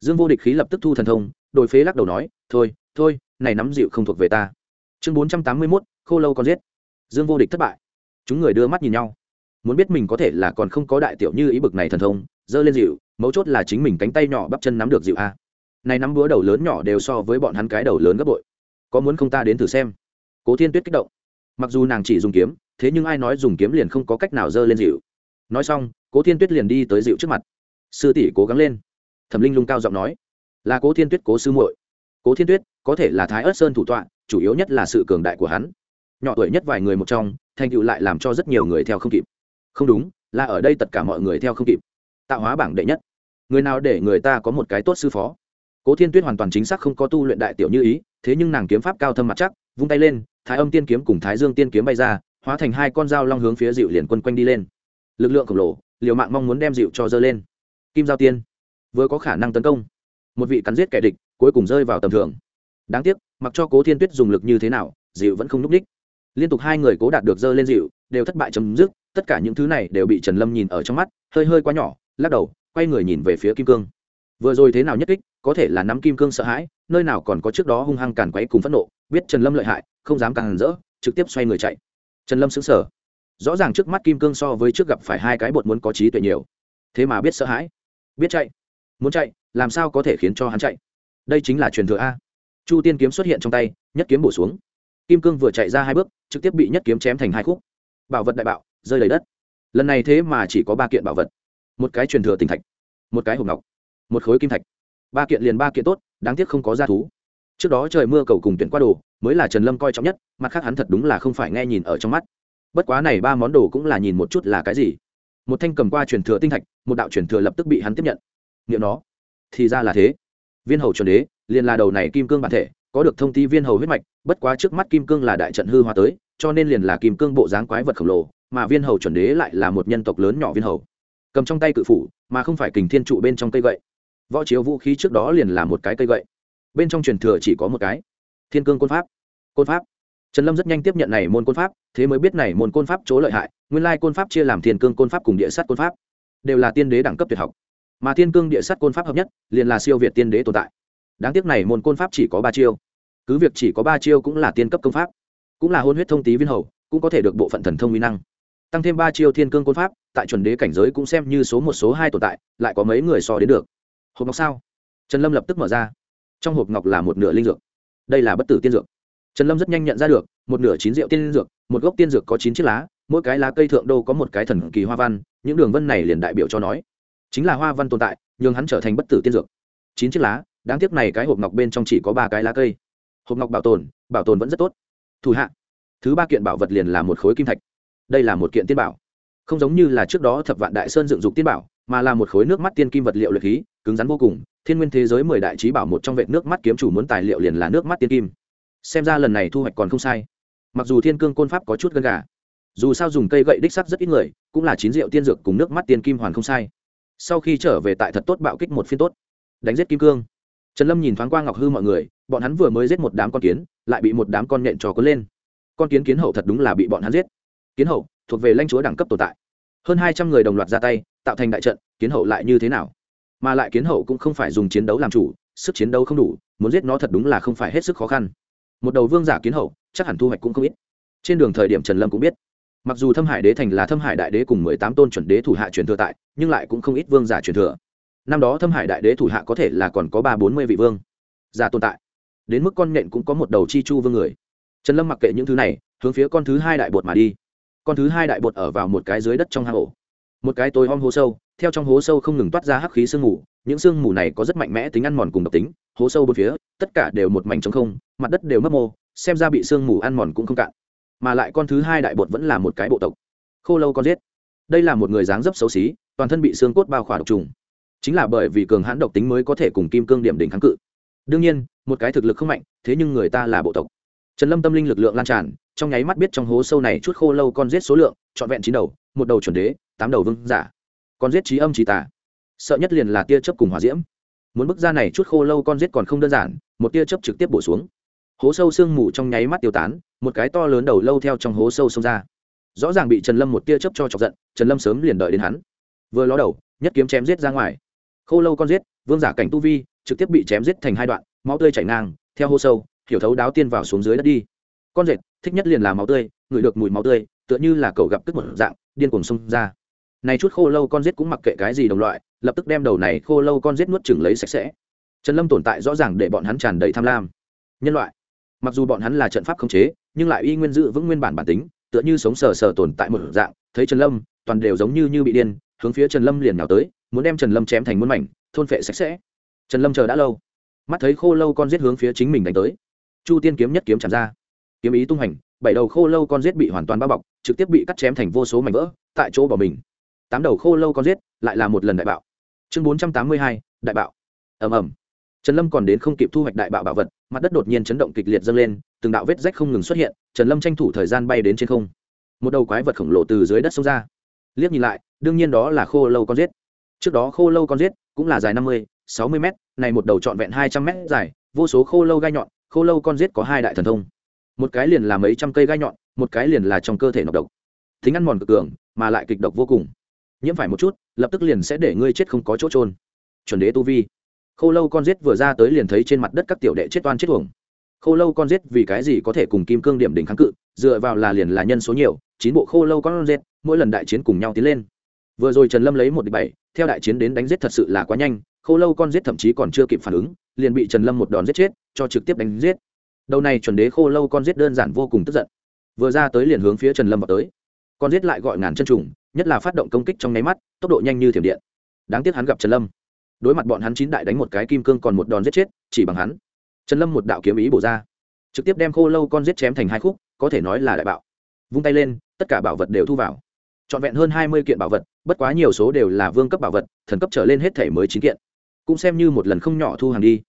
Dương vô địch khí lập tức thu thần thông, đổi phế lắc đầu nói, thôi thôi, này nắm dịu không thuộc về ta. Chương bốn trăm tám mươi mốt, khô lâu còn giết. Dương vô địch thất bại. Chúng người đưa mắt nhìn nhau. Muốn biết mình có thể là còn không có đại tiểu như ý bực này thần thông, giơ lên dịu, mấu chốt là chính mình cánh tay nhỏ bắp chân nắm được dịu a. Này nắm búa đầu lớn nhỏ đều so với bọn hắn cái đầu lớn gấp bội. Có muốn không ta đến thử xem? Cố thiên tuyết kích động. Mặc dù nàng chỉ dùng kiếm, thế nhưng ai nói dùng kiếm liền không có cách nào giơ lên dịu. Nói xong, cố thiên tuyết liền đi tới dịu trước mặt. Sư tỷ cố gắng lên thẩm linh lung cao giọng nói, là cố thiên tuyết, cố sư muội. Cố thiên tuyết, có thể là thái ớt sơn thủ tọa, chủ yếu nhất là sự cường đại của hắn. Nhỏ tuổi nhất vài người một trong, thành tựu lại làm cho rất nhiều người theo không kịp. Không đúng, là ở đây tất cả mọi người theo không kịp. Tạo hóa bảng đệ nhất. Người nào để người ta có một cái tốt sư phó? Cố thiên tuyết hoàn toàn chính xác không có tu luyện đại tiểu như ý, thế nhưng nàng kiếm pháp cao thâm mặt chắc, vung tay lên, thái âm tiên kiếm cùng thái dương tiên kiếm bay ra, hóa thành hai con dao long hướng phía dịu liền quân quanh đi lên. Lực lượng khổng lồ, liều mạng mong muốn đem dịu cho dơ lên. Kim giao tiên vừa có khả năng tấn công. Một vị cắn giết kẻ địch, cuối cùng rơi vào tầm thường. Đáng tiếc, mặc cho cố thiên tuyết dùng lực như thế nào, dịu vẫn không n ú c ních liên tục hai người cố đạt được dơ lên dịu, đều thất bại chấm dứt, tất cả những thứ này đều bị trần lâm nhìn ở trong mắt, hơi hơi quá nhỏ, lắc đầu, quay người nhìn về phía kim cương. Vừa rồi thế nào nhất kích, có thể là nắm kim cương sợ hãi, nơi nào còn có trước đó hung hăng càn quấy cùng phẫn nộ, biết trần lâm lợi hại, không dám càng rỡ, trực tiếp xoay người chạy. Trần lâm xứng sở rõ ràng trước mắt kim cương so với trước gặp phải hai cái bột muốn có trí tuệ nhiều. Thế mà biết sợ hãi, biết chạy muốn chạy, làm sao có thể khiến cho hắn chạy? Đây chính là truyền thừa a. Chu tiên kiếm xuất hiện trong tay, nhất kiếm bổ xuống. Kim cương vừa chạy ra hai bước, trực tiếp bị nhất kiếm chém thành hai khúc. Bảo vật đại bạo, rơi đầy đất. Lần này thế mà chỉ có ba kiện bảo vật. Một cái truyền thừa tình thạch, một cái hộp ngọc, một khối kim thạch. Ba kiện liền ba kiện tốt, đáng tiếc không có g thú. Trước đó trời mưa cầu cùng tuyển qua đồ, mới là trần lâm coi trọng nhất, mặt khác hắn thật đúng là không phải nghe nhìn ở trong mắt. Bất quá này ba món đồ cũng là nhìn một chút là cái gì. Một thanh cầm qua truyền thừa tinh thạch, một đạo truyền thừa lập tức bị hắn tiếp nhận nghiệm nó. Thì ra là thế. Viên hầu chuẩn đế, liền là đầu này kim cương bản thể, có được thông tin viên hầu huyết mạch, bất quá trước mắt kim cương là đại trận hư hóa tới, cho nên liền là kim cương bộ dáng quái vật khổng lồ, mà viên hầu chuẩn đế lại là một nhân tộc lớn nhỏ viên hầu. Cầm trong tay cự phủ, mà không phải kình thiên trụ bên trong cây gậy. Võ chiếu vũ khí trước đó liền là một cái cây gậy. Bên trong truyền thừa chỉ có một cái. Thiên cương côn pháp. Côn pháp. Trần lâm rất nhanh tiếp nhận này môn côn pháp, thế mới biết này môn côn pháp chỗ lợi hại, nguyên lai côn pháp chia làm thiên cương côn pháp cùng địa sát côn pháp. Đều là tiên đế đẳng cấp tuyệt học mà thiên cương địa sát côn pháp hợp nhất, liền là siêu việt tiên đế tồn tại. Đáng tiếc này môn côn pháp chỉ có ba chiêu. Cứ việc chỉ có ba chiêu cũng là tiên cấp công pháp. Cũng là hôn huyết thông tý viên hầu, cũng có thể được bộ phận thần thông mỹ năng. Tăng thêm ba chiêu thiên cương côn pháp, tại chuẩn đế cảnh giới cũng xem như số một, số hai tồn tại, lại có mấy người so đến được. Hộp ngọc sao? Trần lâm lập tức mở ra. Trong hộp ngọc là một nửa linh dược. Đây là bất tử tiên dược. Trần lâm rất nhanh nhận ra được, một nửa chín rượu tiên dược, một gốc tiên dược có chín chiếc lá, mỗi cái lá cây thượng đô có một cái thần kỳ hoa văn, những đường vân này liền đại biểu cho nói chính là hoa văn tồn tại nhưng hắn trở thành bất tử tiên dược. Chín chiếc lá, đáng tiếc này cái hộp ngọc bên trong chỉ có ba cái lá cây. Hộp ngọc bảo tồn bảo tồn vẫn rất tốt. Thủ hạ, thứ ba kiện bảo vật liền là một khối kim thạch. Đây là một kiện tiên bảo. Không giống như là trước đó thập vạn đại sơn dựng dục tiên bảo, mà là một khối nước mắt tiên kim vật liệu luyện khí, cứng rắn vô cùng, thiên nguyên thế giới mười đại trí bảo một trong vệ nước mắt kiếm chủ muốn tài liệu liền là nước mắt tiên kim. Xem ra lần này thu hoạch còn không sai. Mặc dù thiên cương côn pháp có chút gân gà, dù sao dùng cây gậy đích sắc rất ít người, cũng là chín rượu tiên dược cùng nước mắt tiên kim hoàn không sai sau khi trở về tại thật tốt bạo kích một phiên tốt, đánh giết kim cương. Trần lâm nhìn thoáng qua ngọc hư mọi người, bọn hắn vừa mới giết một đám con kiến, lại bị một đám con nhện trò cuốn lên. Con kiến kiến hậu thật đúng là bị bọn hắn giết. Kiến hậu, thuộc về lãnh chúa đẳng cấp tồn tại. Hơn hai trăm người đồng loạt ra tay, tạo thành đại trận, kiến hậu lại như thế nào? Mà lại kiến hậu cũng không phải dùng chiến đấu làm chủ, sức chiến đấu không đủ, muốn giết nó thật đúng là không phải hết sức khó khăn. Một đầu vương giả kiến hậu, chắc hẳn thu hoạch cũng không ít. Trên đường thời điểm trần lâm cũng biết mặc dù thâm hải đế thành là thâm hải đại đế cùng mười tám tôn chuẩn đế thủ hạ truyền thừa tại, nhưng lại cũng không ít vương giả truyền thừa. Năm đó thâm hải đại đế thủ hạ có thể là còn có ba bốn mươi vị vương giả tồn tại. Đến mức con nện cũng có một đầu chi chu vương người. Trần lâm mặc kệ những thứ này, hướng phía con thứ hai đại bột mà đi. Con thứ hai đại bột ở vào một cái dưới đất trong hang ổ. Một cái tối om hố sâu, theo trong hố sâu không ngừng toát ra hắc khí sương mù, những sương mù này có rất mạnh mẽ tính ăn mòn cùng độc tính, hố sâu bốn phía, tất cả đều một mảnh trống không, mặt đất đều mất mô, xem ra bị sương mù ăn mòn cũng không cạn mà lại con thứ hai đại bột vẫn là một cái bộ tộc. Khô lâu con giết. Đây là một người dáng dấp xấu xí, toàn thân bị xương cốt bao khỏa độc trùng. Chính là bởi vì cường hãn độc tính mới có thể cùng kim cương điểm đỉnh kháng cự. Đương nhiên, một cái thực lực không mạnh, thế nhưng người ta là bộ tộc. Trần lâm tâm linh lực lượng lan tràn, trong nháy mắt biết trong hố sâu này chút khô lâu con giết số lượng, trọn vẹn chín đầu, một đầu chuẩn đế, tám đầu vương giả. Con giết trí âm trí tả sợ nhất liền là tia chớp cùng hòa diễm. Muốn bước ra này chút khô lâu con giết còn không đơn giản, một tia chớp trực tiếp bổ xuống. Hố sâu sương mù trong nháy mắt tiêu tán một cái to lớn đầu lâu theo trong hố sâu xông ra. Rõ ràng bị trần lâm một tia chớp cho chọc giận, trần lâm sớm liền đợi đến hắn. Vừa ló đầu, nhất kiếm chém giết ra ngoài. Khô lâu con giết, vương giả cảnh tu vi, trực tiếp bị chém giết thành hai đoạn, máu tươi chảy ngang, theo hô sâu, hiểu thấu đáo tiên vào xuống dưới đất đi. Con rệt thích nhất liền là máu tươi, ngửi được mùi máu tươi, tựa như là cầu gặp tức một dạng, điên cuồng xông ra. Này chút khô lâu con giết cũng mặc kệ cái gì đồng loại, lập tức đem đầu này khô lâu con giết nuốt chừng lấy sạch sẽ. Trần lâm tồn tại rõ ràng để bọn hắn tràn đầy tham lam. Nhân loại mặc dù bọn hắn là trận pháp khống chế, nhưng lại y nguyên giữ vững nguyên bản bản tính, tựa như sống sờ sờ tồn tại một dạng, thấy trần lâm, toàn đều giống như như bị điên, hướng phía trần lâm liền nào tới, muốn đem trần lâm chém thành muôn mảnh, thôn phệ sạch sẽ. Trần lâm chờ đã lâu, mắt thấy khô lâu con giết hướng phía chính mình đánh tới. Chu tiên kiếm nhất kiếm chạm ra. Kiếm ý tung hành, bảy đầu khô lâu con giết bị hoàn toàn bao bọc, trực tiếp bị cắt chém thành vô số mảnh vỡ, tại chỗ bỏ mình. Tám đầu khô lâu con giết lại là một lần đại bạo. Chương bốn trăm tám mươi hai, đại bạo. Ầm ầm trần lâm còn đến không kịp thu hoạch đại bạo bảo vật, mặt đất đột nhiên chấn động kịch liệt dâng lên, từng đạo vết rách không ngừng xuất hiện, trần lâm tranh thủ thời gian bay đến trên không. Một đầu quái vật khổng lồ từ dưới đất xông ra. Liếc nhìn lại, đương nhiên đó là khô lâu con giết. Trước đó khô lâu con giết cũng là dài năm mươi, sáu mươi m này một đầu trọn vẹn hai trăm m dài, vô số khô lâu gai nhọn, khô lâu con giết có hai đại thần thông. Một cái liền là mấy trăm cây gai nhọn, một cái liền là trong cơ thể nọc độc. Thính ăn mòn cực cường, mà lại kịch độc vô cùng. Nhiễm phải một chút, lập tức liền sẽ để ngươi chết không có chỗ trôn chuẩn đế tu vi khô lâu con rết vừa ra tới liền thấy trên mặt đất các tiểu đệ chết toan chết tuồng khô lâu con rết vì cái gì có thể cùng kim cương điểm đỉnh kháng cự, dựa vào là liền là nhân số nhiều, chín bộ khô lâu con rết mỗi lần đại chiến cùng nhau tiến lên. Vừa rồi trần lâm lấy một địch bảy, theo đại chiến đến đánh giết thật sự là quá nhanh, khô lâu con giết thậm chí còn chưa kịp phản ứng, liền bị trần lâm một đòn giết chết, cho trực tiếp đánh giết. Đầu này chuẩn đế khô lâu con giết đơn giản vô cùng tức giận. Vừa ra tới liền hướng phía trần lâm vào tới. Con giết lại gọi ngàn chân trùng, nhất là phát động công kích trong nháy mắt, tốc độ nhanh như thiểm điện. Đáng tiếc hắn gặp trần lâm đối mặt bọn hắn chín đại đánh một cái kim cương còn một đòn giết chết, chỉ bằng hắn. Trần lâm một đạo kiếm ý bổ ra, trực tiếp đem khô lâu con giết chém thành hai khúc, có thể nói là đại bạo. Vung tay lên, tất cả bảo vật đều thu vào. Trọn vẹn hơn hai mươi kiện bảo vật, bất quá nhiều số đều là vương cấp bảo vật, thần cấp trở lên hết thể mới chín kiện. Cũng xem như một lần không nhỏ thu hàng đi.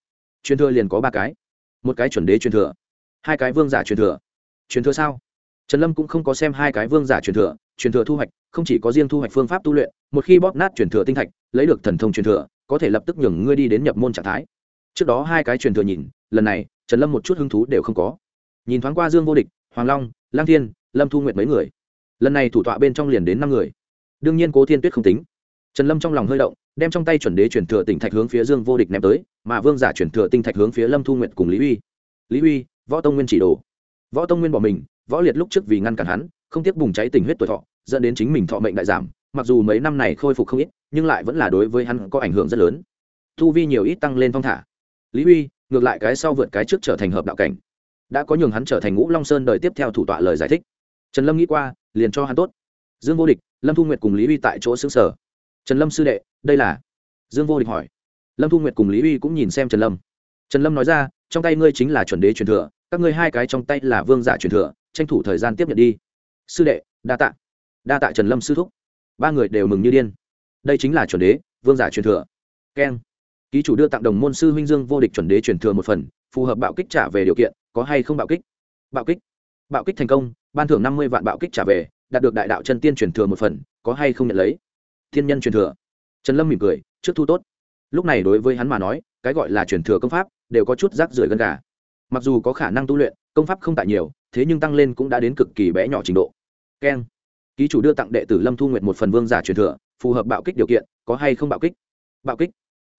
Truyền thừa liền có ba cái. Một cái chuẩn đế truyền thừa, hai cái vương giả truyền thừa. Truyền thừa sao? Trần lâm cũng không có xem hai cái vương giả truyền thừa truyền thừa thu hoạch, không chỉ có riêng thu hoạch phương pháp tu luyện, một khi bóp nát truyền thừa tinh thạch, lấy được thần thông truyền thừa có thể lập tức nhường ngươi đi đến nhập môn trạng thái. Trước đó hai cái truyền thừa nhìn, lần này, trần lâm một chút hứng thú đều không có. Nhìn thoáng qua dương vô địch, hoàng long, lang thiên, lâm thu nguyệt mấy người. Lần này thủ tọa bên trong liền đến năm người. Đương nhiên cố thiên tuyết không tính. Trần lâm trong lòng hơi động, đem trong tay chuẩn đế chuyển thừa tỉnh thạch hướng phía dương vô địch ném tới, mà vương giả chuyển thừa tinh thạch hướng phía lâm thu nguyệt cùng lý uy. Lý uy, võ tông nguyên chỉ đồ. Võ tông nguyên bỏ mình, võ liệt lúc trước vì ngăn cản hắn, không tiếp bùng cháy tình huyết tuổi thọ, dẫn đến chính mình thọ mệnh đại giảm mặc dù mấy năm này khôi phục không ít, nhưng lại vẫn là đối với hắn có ảnh hưởng rất lớn. Thu vi nhiều ít tăng lên phong thả. Lý uy ngược lại cái sau vượt cái trước trở thành hợp đạo cảnh. Đã có nhường hắn trở thành ngũ long sơn đời tiếp theo thủ tọa lời giải thích. Trần lâm nghĩ qua, liền cho hắn tốt. Dương vô địch, lâm thu nguyệt cùng lý uy tại chỗ xứng sở. Trần lâm sư đệ, đây là? Dương vô địch hỏi. Lâm thu nguyệt cùng lý uy cũng nhìn xem trần lâm. Trần lâm nói ra, trong tay ngươi chính là chuẩn đế truyền thừa, các ngươi hai cái trong tay là vương giả truyền thừa, tranh thủ thời gian tiếp nhận đi. Sư đệ, đa tạ. Đa tạ trần lâm sư thúc ba người đều mừng như điên. Đây chính là chuẩn đế, vương giả truyền thừa. Keng. Ký chủ đưa tặng đồng môn sư huynh dương vô địch chuẩn đế truyền thừa một phần, phù hợp bạo kích trả về điều kiện, có hay không bạo kích? Bạo kích. Bạo kích thành công, ban thưởng năm mươi vạn bạo kích trả về, đạt được đại đạo chân tiên truyền thừa một phần, có hay không nhận lấy? Thiên nhân truyền thừa. Trần lâm mỉm cười, trước thu tốt. Lúc này đối với hắn mà nói, cái gọi là truyền thừa công pháp, đều có chút rác rưởi gân gà. Mặc dù có khả năng tu luyện, công pháp không tại nhiều, thế nhưng tăng lên cũng đã đến cực kỳ bé nhỏ trình độ. Keng ký chủ đưa tặng đệ tử lâm thu Nguyệt một phần vương giả truyền thừa, phù hợp bạo kích điều kiện, có hay không bạo kích? Bạo kích.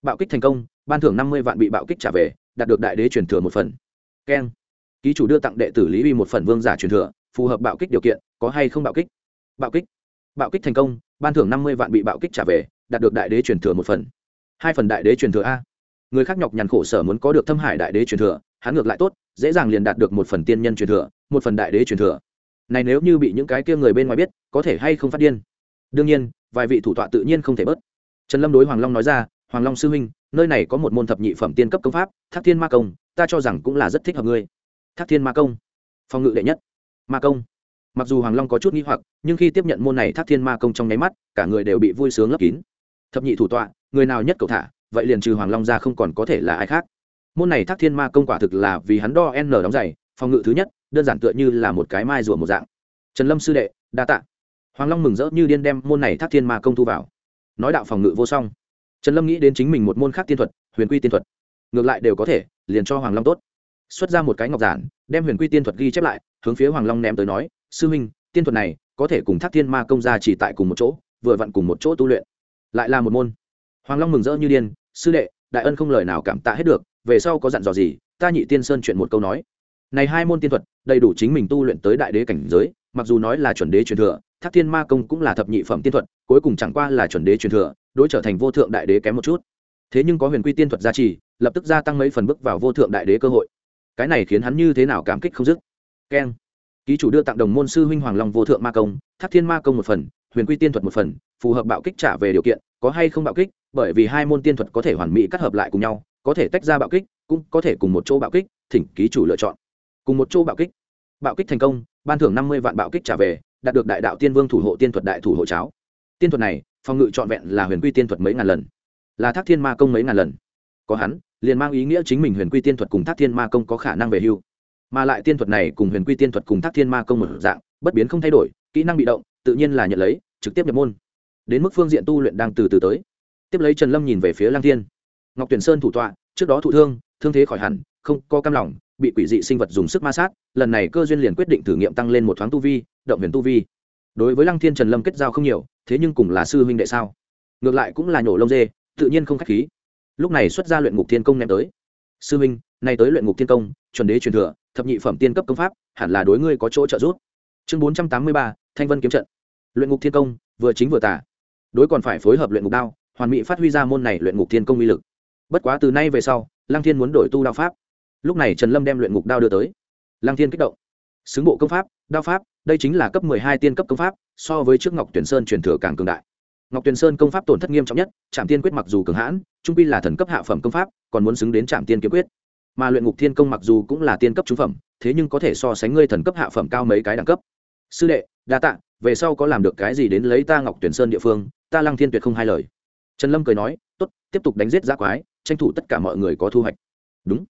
Bạo kích thành công, ban thưởng năm mươi vạn bị bạo kích trả về, đạt được đại đế truyền thừa một phần. Keng. Ký chủ đưa tặng đệ tử lý uy một phần vương giả truyền thừa, phù hợp bạo kích điều kiện, có hay không bạo kích? Bạo kích. Bạo kích thành công, ban thưởng năm mươi vạn bị bạo kích trả về, đạt được đại đế truyền thừa một phần. Hai phần đại đế truyền thừa a. Người khác nhọc nhằn khổ sở muốn có được thâm hải đại đế truyền thừa, hắn ngược lại tốt, dễ dàng liền đạt được một phần tiên nhân truyền thừa, một phần đại đế truyền thừa này nếu như bị những cái kia người bên ngoài biết, có thể hay không phát điên? Đương nhiên, vài vị thủ tọa tự nhiên không thể bớt. Trần lâm đối hoàng long nói ra, hoàng long sư huynh, nơi này có một môn thập nhị phẩm tiên cấp công pháp, thác thiên ma công, ta cho rằng cũng là rất thích hợp ngươi. Thác thiên ma công, phòng ngự đệ nhất. Ma công. Mặc dù hoàng long có chút n g h i hoặc, nhưng khi tiếp nhận môn này thác thiên ma công trong nháy mắt, cả người đều bị vui sướng lấp kín. Thập nhị thủ tọa, người nào nhất cầu thả, vậy liền trừ hoàng long ra không còn có thể là ai khác. Môn này thác thiên ma công quả thực là vì hắn đo n đóng giày, phòng ngự thứ nhất đơn giản tựa như là một cái mai rùa một dạng. Trần lâm sư đệ, đa t ạ hoàng long mừng rỡ như điên đem môn này thác thiên ma công thu vào. Nói đạo phòng ngự vô song. Trần lâm nghĩ đến chính mình một môn khác tiên thuật, huyền quy tiên thuật. Ngược lại đều có thể, liền cho hoàng long tốt. Xuất ra một cái ngọc giản, đem huyền quy tiên thuật ghi chép lại, hướng phía hoàng long ném tới nói, sư huynh, tiên thuật này có thể cùng thác thiên ma công ra chỉ tại cùng một chỗ, vừa vặn cùng một chỗ tu luyện. Lại là một môn. Hoàng long mừng rỡ như điên, sư đệ, đại ân không lời nào cảm tạ hết được, về sau có dặn dò gì, ta nhị tiên sơn chuyện một câu nói này hai môn tiên thuật, đầy đủ chính mình tu luyện tới đại đế cảnh giới, mặc dù nói là chuẩn đế truyền thừa, thác thiên ma công cũng là thập nhị phẩm tiên thuật, cuối cùng chẳng qua là chuẩn đế truyền thừa, đối trở thành vô thượng đại đế kém một chút. Thế nhưng có huyền quy tiên thuật gia trì, lập tức gia tăng mấy phần bước vào vô thượng đại đế cơ hội. Cái này khiến hắn như thế nào cảm kích không dứt. Keng. Ký chủ đưa tặng đồng môn sư huynh hoàng long vô thượng ma công, thác thiên ma công một phần, huyền quy tiên thuật một phần, phù hợp bạo kích trả về điều kiện, có hay không bạo kích, bởi vì hai môn tiên thuật có thể hoàn mỹ cắt hợp lại cùng nhau, có thể tách ra bạo kích, cũng có thể cùng một chỗ bạo kích, thỉnh ký chủ lựa chọn cùng một chỗ bạo kích. Bạo kích thành công, ban thưởng năm mươi vạn bạo kích trả về, đạt được đại đạo tiên vương thủ hộ tiên thuật đại thủ hộ cháo. Tiên thuật này, phòng ngự trọn vẹn là huyền quy tiên thuật mấy ngàn lần. Là thác thiên ma công mấy ngàn lần. Có hắn, liền mang ý nghĩa chính mình huyền quy tiên thuật cùng thác thiên ma công có khả năng về hưu. Mà lại tiên thuật này cùng huyền quy tiên thuật cùng thác thiên ma công một dạng, bất biến không thay đổi, kỹ năng bị động, tự nhiên là nhận lấy, trực tiếp nhập môn. Đến mức phương diện tu luyện đang từ từ tới. Tiếp lấy trần lâm nhìn về phía lang thiên. Ngọc tuyển sơn thủ tọa, trước đó thụ thương thương thế khỏi hẳn, không có cam lòng bị quỷ dị sinh vật dùng sức ma sát, lần này cơ duyên liền quyết định thử nghiệm tăng lên một thoáng tu vi, động huyền tu vi. Đối với lăng thiên trần lâm kết giao không nhiều, thế nhưng cùng là sư huynh đệ sao? Ngược lại cũng là nhổ lông dê, tự nhiên không k h á c h khí. Lúc này xuất ra luyện ngục thiên công ném tới. Sư huynh, nay tới luyện ngục thiên công, chuẩn đế truyền thừa, thập nhị phẩm tiên cấp công pháp, hẳn là đối ngươi có chỗ trợ giúp. Chương bốn trăm tám mươi ba, thanh vân kiếm trận. Luyện ngục thiên công, vừa chính vừa tả đối còn phải phối hợp luyện ngục đao, hoàn mỹ phát huy ra môn này luyện ngục thiên công uy lực. Bất quá từ nay về sau, lăng thiên muốn đổi tu đao pháp lúc này trần lâm đem luyện ngục đao đưa tới. Lăng thiên kích động. Xứng bộ công pháp, đao pháp, đây chính là cấp mười hai tiên cấp công pháp, so với trước ngọc tuyển sơn truyền thừa càng cường đại. Ngọc tuyển sơn công pháp tổn thất nghiêm trọng nhất, trạm tiên quyết mặc dù cường hãn, trung pi là thần cấp hạ phẩm công pháp, còn muốn xứng đến trạm tiên kiếm quyết. Mà luyện ngục thiên công mặc dù cũng là tiên cấp trung phẩm, thế nhưng có thể so sánh ngươi thần cấp hạ phẩm cao mấy cái đẳng cấp. Sư đệ, đa tạ, về sau có làm được cái gì đến lấy ta ngọc tuyển sơn địa phương, ta lăng thiên tuyệt không hai lời. Trần lâm cười nói, tốt, tiếp tục đánh giết giá quái, tranh thủ tất cả mọi người có thu hoạch. Đúng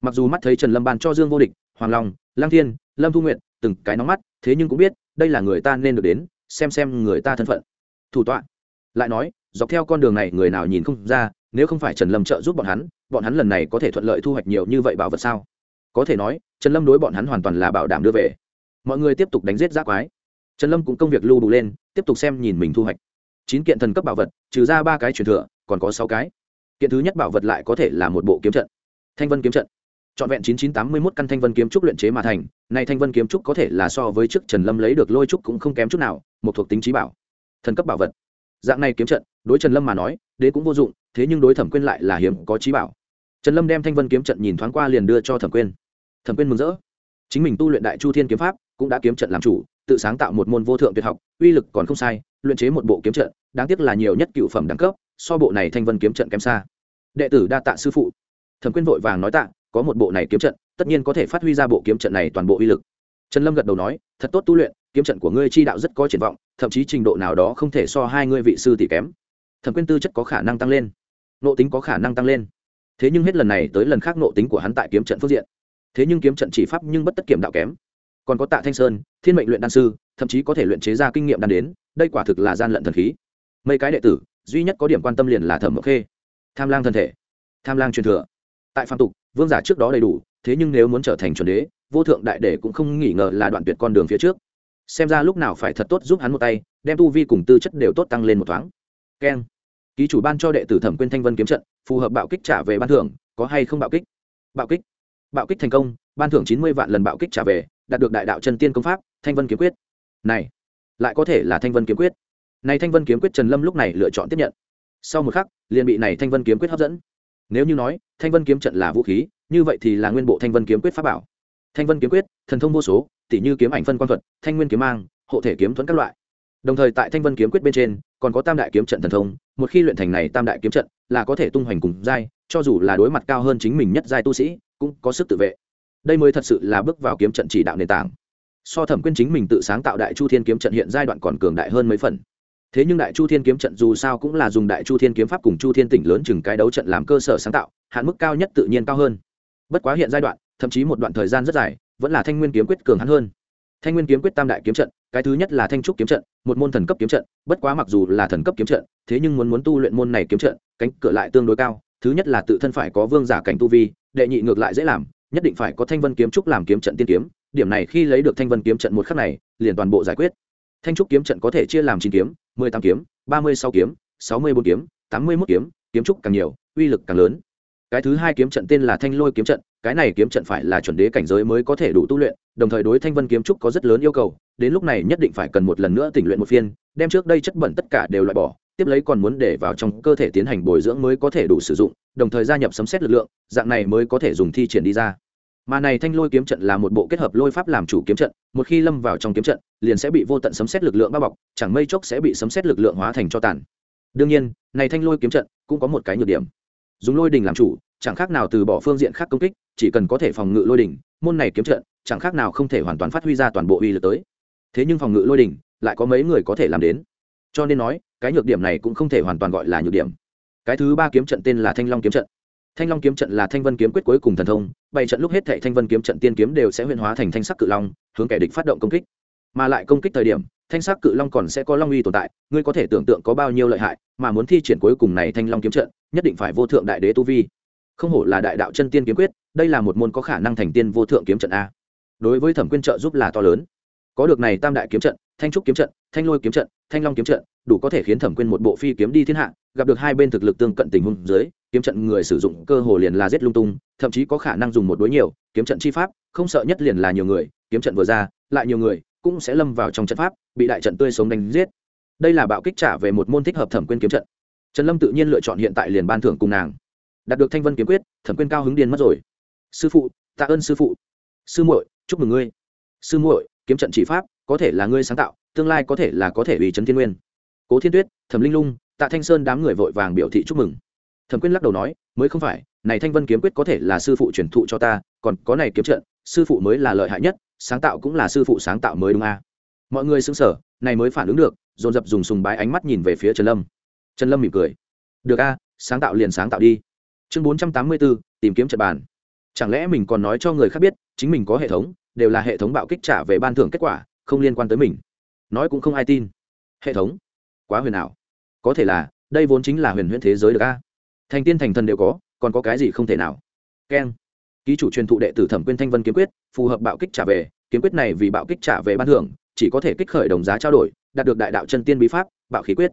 mặc dù mắt thấy trần lâm ban cho dương vô địch, hoàng long lang thiên, lâm thu nguyện từng cái nóng mắt, thế nhưng cũng biết, đây là người ta nên được đến, xem xem người ta thân phận. Thủ tọa, lại nói, dọc theo con đường này người nào nhìn không ra, nếu không phải trần lâm trợ giúp bọn hắn bọn hắn lần này có thể thuận lợi thu hoạch nhiều như vậy bảo vật sao? Có thể nói, trần lâm đối bọn hắn hoàn toàn là bảo đảm đưa về. Mọi người tiếp tục đánh giết giác quái. Trần lâm cũng công việc lưu đủ lên, tiếp tục xem nhìn mình thu hoạch. Chín kiện thần cấp bảo vật, trừ ra ba cái truyền thừa, còn có sáu cái. Kiện thứ nhất bảo vật lại có thể là một bộ kiếm trận. Thanh vân kiếm trận trọn vẹn chín chín tám mươi mốt căn thanh vân kiếm trúc luyện chế mà thành này thanh vân kiếm trúc có thể là so với trước trần lâm lấy được lôi trúc cũng không kém chút nào, một thuộc tính trí bảo. Thần cấp bảo vật. Dạng này kiếm trận, đối trần lâm mà nói, đế cũng vô dụng, thế nhưng đối thẩm quyên lại là hiếm có trí bảo. Trần lâm đem thanh vân kiếm trận nhìn thoáng qua liền đưa cho thẩm quyên. Thẩm quyên mừng rỡ. Chính mình tu luyện đại chu thiên kiếm pháp, cũng đã kiếm trận làm chủ, tự sáng tạo một môn vô thượng tuyệt học, uy lực còn không sai, luyện chế một bộ kiếm trận, đáng tiếc là nhiều nhất cựu phẩm đẳng cấp, so bộ này thanh vân kiếm trận kém xa. Đệ tử đa tạ sư phụ. Thẩm quyên vội vàng nói tạ có một bộ này kiếm trận, tất nhiên có thể phát huy ra bộ kiếm trận này toàn bộ uy lực. Trần lâm gật đầu nói, thật tốt tu luyện, kiếm trận của ngươi chi đạo rất có triển vọng, thậm chí trình độ nào đó không thể so hai ngươi vị sư tỷ kém. Thẩm quyên tư chất có khả năng tăng lên. Nộ tính có khả năng tăng lên. Thế nhưng hết lần này tới lần khác nộ tính của hắn tại kiếm trận phương diện. Thế nhưng kiếm trận chỉ pháp nhưng bất tất kiểm đạo kém. Còn có tạ thanh sơn, thiên mệnh luyện đan sư, thậm chí có thể luyện chế ra kinh nghiệm đan đến, đây quả thực là gian lận thần khí. Mấy cái đệ tử, duy nhất có điểm quan tâm liền là thẩm mộc khê. Tham lang thân thể. Tham lang truyền thừa. Tại phạm tục vương giả trước đó đầy đủ, thế nhưng nếu muốn trở thành chuẩn đế, vô thượng đại đệ cũng không nghi ngờ là đoạn tuyệt con đường phía trước. Xem ra lúc nào phải thật tốt giúp hắn một tay, đem tu vi cùng tư chất đều tốt tăng lên một thoáng. Keng ký chủ ban cho đệ tử thẩm quyên thanh vân kiếm trận, phù hợp bạo kích trả về ban thưởng, có hay không bạo kích? Bạo kích. Bạo kích thành công, ban thưởng chín mươi vạn lần bạo kích trả về, đạt được đại đạo chân tiên công pháp, thanh vân kiếm quyết. Này, lại có thể là thanh vân kiếm quyết. Này thanh vân kiếm quyết trần lâm lúc này lựa chọn tiếp nhận. Sau một khắc, liền bị này thanh vân kiếm quyết hấp dẫn. Nếu như nói thanh vân kiếm trận là vũ khí, như vậy thì là nguyên bộ thanh vân kiếm quyết pháp bảo. Thanh vân kiếm quyết, thần thông vô số tỷ như kiếm ảnh phân quan thuật, thanh nguyên kiếm mang, hộ thể kiếm thuẫn các loại. Đồng thời tại thanh vân kiếm quyết bên trên, còn có tam đại kiếm trận thần thông, một khi luyện thành này tam đại kiếm trận, là có thể tung hoành cùng giai, cho dù là đối mặt cao hơn chính mình nhất giai tu sĩ, cũng có sức tự vệ. Đây mới thật sự là bước vào kiếm trận chỉ đạo nền tảng. So thẩm quyên chính mình tự sáng tạo đại chu thiên kiếm trận hiện giai đoạn còn cường đại hơn mấy phần. Thế nhưng đại chu thiên kiếm trận dù sao cũng là dùng đại chu thiên kiếm pháp cùng chu thiên tỉnh lớn chừng cái đấu trận làm cơ sở sáng tạo hạn mức cao nhất tự nhiên cao hơn. Bất quá hiện giai đoạn, thậm chí một đoạn thời gian rất dài, vẫn là thanh nguyên kiếm quyết cường hắn hơn. Thanh nguyên kiếm quyết tam đại kiếm trận, cái thứ nhất là thanh trúc kiếm trận, một môn thần cấp kiếm trận, bất quá mặc dù là thần cấp kiếm trận, thế nhưng muốn muốn tu luyện môn này kiếm trận, cánh cửa lại tương đối cao, thứ nhất là tự thân phải có vương giả cảnh tu vi, đệ nhị ngược lại dễ làm, nhất định phải có thanh vân kiếm trúc làm kiếm trận tiên kiếm, điểm này khi lấy được thanh vân kiếm trận một khắc này, liền toàn bộ giải quyết. Thanh trúc kiếm trận có thể chia làm chín kiếm, mười tám kiếm, ba mươi sáu kiếm, sáu mươi bốn kiếm, tám mươi mốt kiếm kiếm trúc càng nhiều, uy lực càng lớn cái thứ hai kiếm trận tên là thanh lôi kiếm trận, cái này kiếm trận phải là chuẩn đế cảnh giới mới có thể đủ tu luyện, đồng thời đối thanh vân kiếm trúc có rất lớn yêu cầu, đến lúc này nhất định phải cần một lần nữa tỉnh luyện một phiên, đem trước đây chất bẩn tất cả đều loại bỏ, tiếp lấy còn muốn để vào trong cơ thể tiến hành bồi dưỡng mới có thể đủ sử dụng, đồng thời gia nhập sấm xét lực lượng, dạng này mới có thể dùng thi triển đi ra. Mà này thanh lôi kiếm trận là một bộ kết hợp lôi pháp làm chủ kiếm trận, một khi lâm vào trong kiếm trận, liền sẽ bị vô tận sấm xét lực lượng bao bọc, chẳng mây chốc sẽ bị sấm xét lực lượng hóa thành cho tàn. Đương nhiên, này thanh lôi kiếm trận cũng có một cái nhược điểm dùng lôi đình làm chủ, chẳng khác nào từ bỏ phương diện khác công kích, chỉ cần có thể phòng ngự lôi đình, môn này kiếm trận, chẳng khác nào không thể hoàn toàn phát huy ra toàn bộ uy lực tới. Thế nhưng phòng ngự lôi đình, lại có mấy người có thể làm đến. Cho nên nói, cái nhược điểm này cũng không thể hoàn toàn gọi là nhược điểm. Cái thứ ba kiếm trận tên là thanh long kiếm trận. Thanh long kiếm trận là thanh vân kiếm quyết cuối cùng thần thông, bảy trận lúc hết thệ thanh vân kiếm trận tiên kiếm đều sẽ huyên hóa thành thanh sắc cự long, hướng kẻ địch phát động công kích. Mà lại công kích thời điểm, thanh sắc cự long còn sẽ có long uy tồn tại, ngươi có thể tưởng tượng có bao nhiêu lợi hại, mà muốn thi triển cuối cùng này thanh long kiếm trận nhất định phải vô thượng đại đế tu vi. Không hổ là đại đạo chân tiên kiếm quyết, đây là một môn có khả năng thành tiên vô thượng kiếm trận a. Đối với thẩm quyên trợ giúp là to lớn. Có được này tam đại kiếm trận, thanh trúc kiếm trận, thanh lôi kiếm trận, thanh long kiếm trận, đủ có thể khiến thẩm quyên một bộ phi kiếm đi thiên hạ, gặp được hai bên thực lực tương cận tình huống dưới, kiếm trận người sử dụng cơ hồ liền là giết lung tung, thậm chí có khả năng dùng một đối nhiều, kiếm trận chi pháp, không sợ nhất liền là nhiều người, kiếm trận vừa ra, lại nhiều người, cũng sẽ lâm vào trong trận pháp, bị đại trận tươi sống đánh giết. Đây là bạo kích trả về một môn thích hợp thẩm quyên kiếm trận trần lâm tự nhiên lựa chọn hiện tại liền ban thưởng cùng nàng. Đạt được thanh vân kiếm quyết, thẩm quyên cao hứng điên mất rồi. Sư phụ, tạ ơn sư phụ. Sư muội, chúc mừng ngươi. Sư muội, kiếm trận chỉ pháp, có thể là ngươi sáng tạo, tương lai có thể là có thể ủy trấn thiên nguyên. Cố thiên tuyết, thẩm linh lung, tạ thanh sơn đám người vội vàng biểu thị chúc mừng. Thẩm quyên lắc đầu nói, mới không phải, này thanh vân kiếm quyết có thể là sư phụ truyền thụ cho ta, còn có này kiếm trận, sư phụ mới là lợi hại nhất, sáng tạo cũng là sư phụ sáng tạo mới đúng a. À? mọi người xứng sở này mới phản ứng được, dồn dập dùng sùng bái ánh mắt nhìn về phía trần lâm trần lâm mỉm cười. Được a, sáng tạo liền sáng tạo đi. Chương bốn trăm tám mươi bốn tìm kiếm trật bàn. Chẳng lẽ mình còn nói cho người khác biết, chính mình có hệ thống, đều là hệ thống bạo kích trả về ban thưởng kết quả, không liên quan tới mình. Nói cũng không ai tin. Hệ thống? Quá huyền ảo. Có thể là, đây vốn chính là huyền huyễn thế giới được a. Thành tiên thành thần đều có, còn có cái gì không thể nào? Keng ký chủ truyền thụ đệ tử thẩm quyên thanh vân kiếm quyết, phù hợp bạo kích trả về, kiếm quyết này vì bạo kích trả về ban thưởng, chỉ có thể kích khởi đồng giá trao đổi, đạt được đại đạo chân tiên bí pháp, bạo khí quyết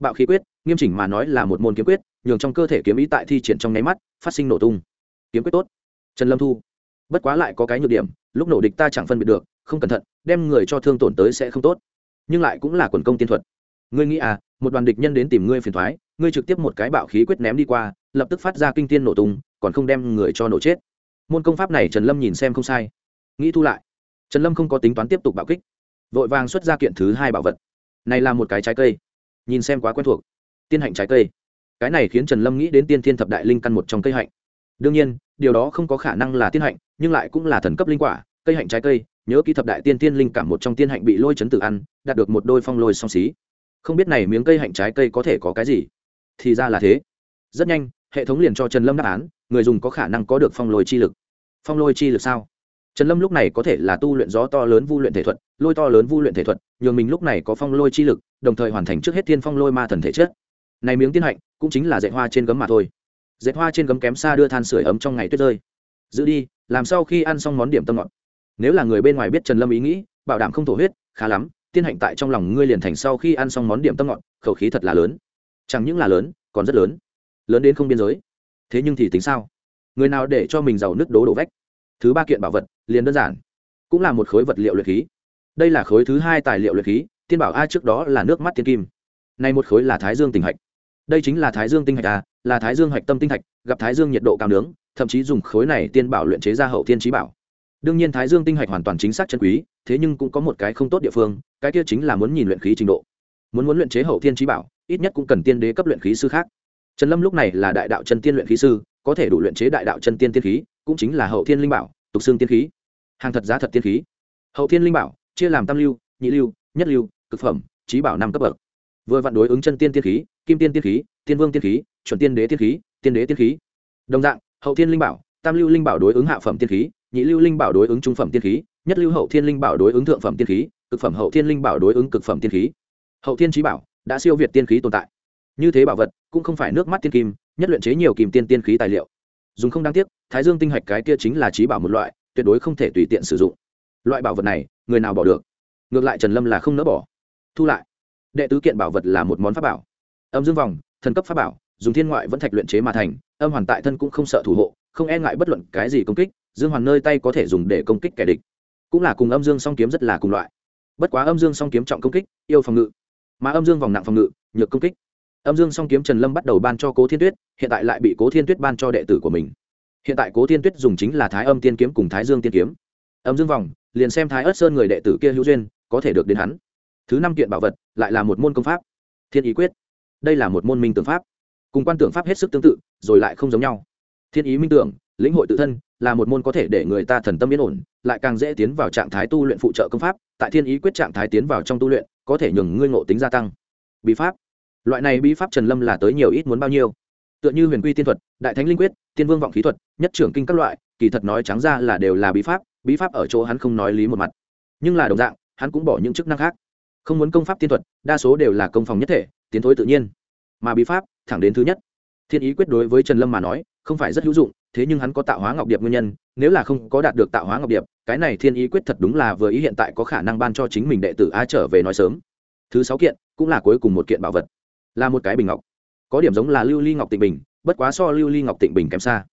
bạo khí quyết, nghiêm chỉnh mà nói là một môn kiếm quyết, nhường trong cơ thể kiếm ý tại thi triển trong nháy mắt, phát sinh nổ tung. Kiếm quyết tốt. Trần lâm thu. Bất quá lại có cái nhược điểm, lúc nổ địch ta chẳng phân biệt được, không cẩn thận, đem người cho thương tổn tới sẽ không tốt. Nhưng lại cũng là quần công tiên thuật. Ngươi nghĩ à một đoàn địch nhân đến tìm ngươi phiền thoái, ngươi trực tiếp một cái bạo khí quyết ném đi qua, lập tức phát ra kinh tiên nổ tung, còn không đem người cho nổ chết. Môn công pháp này trần lâm nhìn xem không sai. Nghĩ thu lại. Trần lâm không có tính toán tiếp tục bạo kích. Vội vàng xuất ra kiện thứ hai bảo vật. Này là một cái trái cây nhìn xem quá quen thuộc. Tiên hạnh trái cây. Cái này khiến trần lâm nghĩ đến tiên thiên thập đại linh căn một trong cây hạnh. Đương nhiên, điều đó không có khả năng là tiên hạnh, nhưng lại cũng là thần cấp linh quả, cây hạnh trái cây, nhớ kỹ thập đại tiên tiên linh cảm một trong tiên hạnh bị lôi chấn tử ăn, đạt được một đôi phong lôi song xí. Không biết này miếng cây hạnh trái cây có thể có cái gì? Thì ra là thế. Rất nhanh, hệ thống liền cho trần lâm đáp án, người dùng có khả năng có được phong lôi chi lực. Phong lôi chi lực sao? Trần lâm lúc này có thể là tu luyện gió to lớn vu luyện thể thuật, lôi to lớn vu luyện thể thuật, nhường mình lúc này có phong lôi chi lực, đồng thời hoàn thành trước hết tiên phong lôi ma thần thể chất. Này miếng tiên hạnh, cũng chính là dạy hoa trên gấm mà thôi. Dạy hoa trên gấm kém xa đưa than sửa ấm trong ngày tuyết rơi. Giữ đi, làm sau khi ăn xong món điểm tâm ngọt. Nếu là người bên ngoài biết trần lâm ý nghĩ, bảo đảm không thổ huyết, khá lắm, tiên hạnh tại trong lòng ngươi liền thành sau khi ăn xong món điểm tâm ngọt, khẩu khí thật là lớn. Chẳng những là lớn, còn rất lớn. Lớn đến không biên giới. Thế nhưng thì tính sao? Người nào để cho mình giàu nước đố đổ vách? Thứ ba kiện bảo vật liền đơn giản. Cũng là một khối vật liệu luyện khí. Đây là khối thứ hai tài liệu luyện khí, tiên bảo a trước đó là nước mắt tiên kim. Nay một khối là thái dương tinh hạch. Đây chính là thái dương tinh hạch a, là thái dương hạch tâm tinh hạch, gặp thái dương nhiệt độ cao nướng, thậm chí dùng khối này tiên bảo luyện chế ra hậu tiên trí bảo. Đương nhiên thái dương tinh hạch hoàn toàn chính xác chân quý, thế nhưng cũng có một cái không tốt địa phương, cái kia chính là muốn nhìn luyện khí trình độ. Muốn muốn luyện chế hậu tiên trí bảo, ít nhất cũng cần tiên đế cấp luyện khí sư khác. Trần lâm lúc này là đại đạo chân tiên luyện khí sư, có thể đủ luyện chế đại đạo chân tiên tiên khí, cũng chính là hậu thiên linh bảo, tục xương tiên khí hàng thật giá thật tiên khí. Hậu thiên linh bảo, chia làm tam lưu, nhị lưu, nhất lưu, cực phẩm trí bảo năm cấp bậc. Vừa vặn đối ứng chân tiên tiên khí, kim tiên tiên khí, tiên vương tiên khí, chuẩn tiên đế tiên khí, tiên đế tiên khí. Đồng dạng, hậu thiên linh bảo, tam lưu linh bảo đối ứng hạ phẩm tiên khí, nhị lưu linh bảo đối ứng trung phẩm tiên khí, nhất lưu hậu thiên linh bảo đối ứng thượng phẩm tiên khí, cực phẩm hậu thiên linh bảo đối ứng cực phẩm tiên khí. Hậu thiên trí bảo, đã siêu việt tiên khí tồn tại. Như thế bảo vật, cũng không phải nước mắt tiên kim, nhất luyện chế nhiều kìm tiên tiên khí tài liệu. Dùng không đáng tiếc, thái dương tinh hạch cái kia chính là trí bảo một loại tuyệt đối không thể tùy tiện sử dụng. Loại bảo vật này, người nào bỏ được? Ngược lại trần lâm là không nỡ bỏ. Thu lại. Đệ tứ kiện bảo vật là một món pháp bảo. Âm dương vòng, thần cấp pháp bảo, dùng thiên ngoại vẫn thạch luyện chế mà thành, âm hoàn tại thân cũng không sợ thủ hộ, không e ngại bất luận cái gì công kích, dương hoàn nơi tay có thể dùng để công kích kẻ địch. Cũng là cùng âm dương song kiếm rất là cùng loại. Bất quá âm dương song kiếm trọng công kích, yêu phòng ngự. Mà âm dương vòng nặng phòng ngự, nhược công kích. Âm dương song kiếm trần lâm bắt đầu ban cho cố thiên tuyết, hiện tại lại bị cố thiên tuyết ban cho đệ tử của mình hiện tại cố thiên tuyết dùng chính là thái âm tiên kiếm cùng thái dương tiên kiếm. Âm dương vòng, liền xem thái ớt sơn người đệ tử kia hữu duyên, có thể được đến hắn. Thứ năm kiện bảo vật, lại là một môn công pháp. Thiên ý quyết. Đây là một môn minh tưởng pháp. Cùng quan tưởng pháp hết sức tương tự, rồi lại không giống nhau. Thiên ý minh tưởng, lĩnh hội tự thân, là một môn có thể để người ta thần tâm yên ổn, lại càng dễ tiến vào trạng thái tu luyện phụ trợ công pháp. Tại thiên ý quyết trạng thái tiến vào trong tu luyện, có thể nhường ngươi ngộ tính gia tăng. Bí pháp. Loại này bí pháp trần lâm là tới nhiều ít muốn bao nhiêu tựa như huyền quy tiên thuật, đại thánh linh quyết, tiên vương vọng khí thuật, nhất trưởng kinh các loại, kỳ thật nói trắng ra là đều là bí pháp bí pháp ở chỗ hắn không nói lý một mặt. Nhưng là đồng dạng, hắn cũng bỏ những chức năng khác. Không muốn công pháp tiên thuật, đa số đều là công phòng nhất thể, tiến thối tự nhiên. Mà bí pháp, thẳng đến thứ nhất. Thiên ý quyết đối với trần lâm mà nói, không phải rất hữu dụng, thế nhưng hắn có tạo hóa ngọc điệp nguyên nhân, nếu là không có đạt được tạo hóa ngọc điệp, cái này thiên ý quyết thật đúng là vừa ý hiện tại có khả năng ban cho chính mình đệ tử a trở về nói sớm. Thứ sáu kiện, cũng là cuối cùng một kiện bảo vật. Là một cái bình ngọc có điểm giống là lưu ly ngọc tịnh bình, bất quá so lưu ly ngọc tịnh bình kém xa.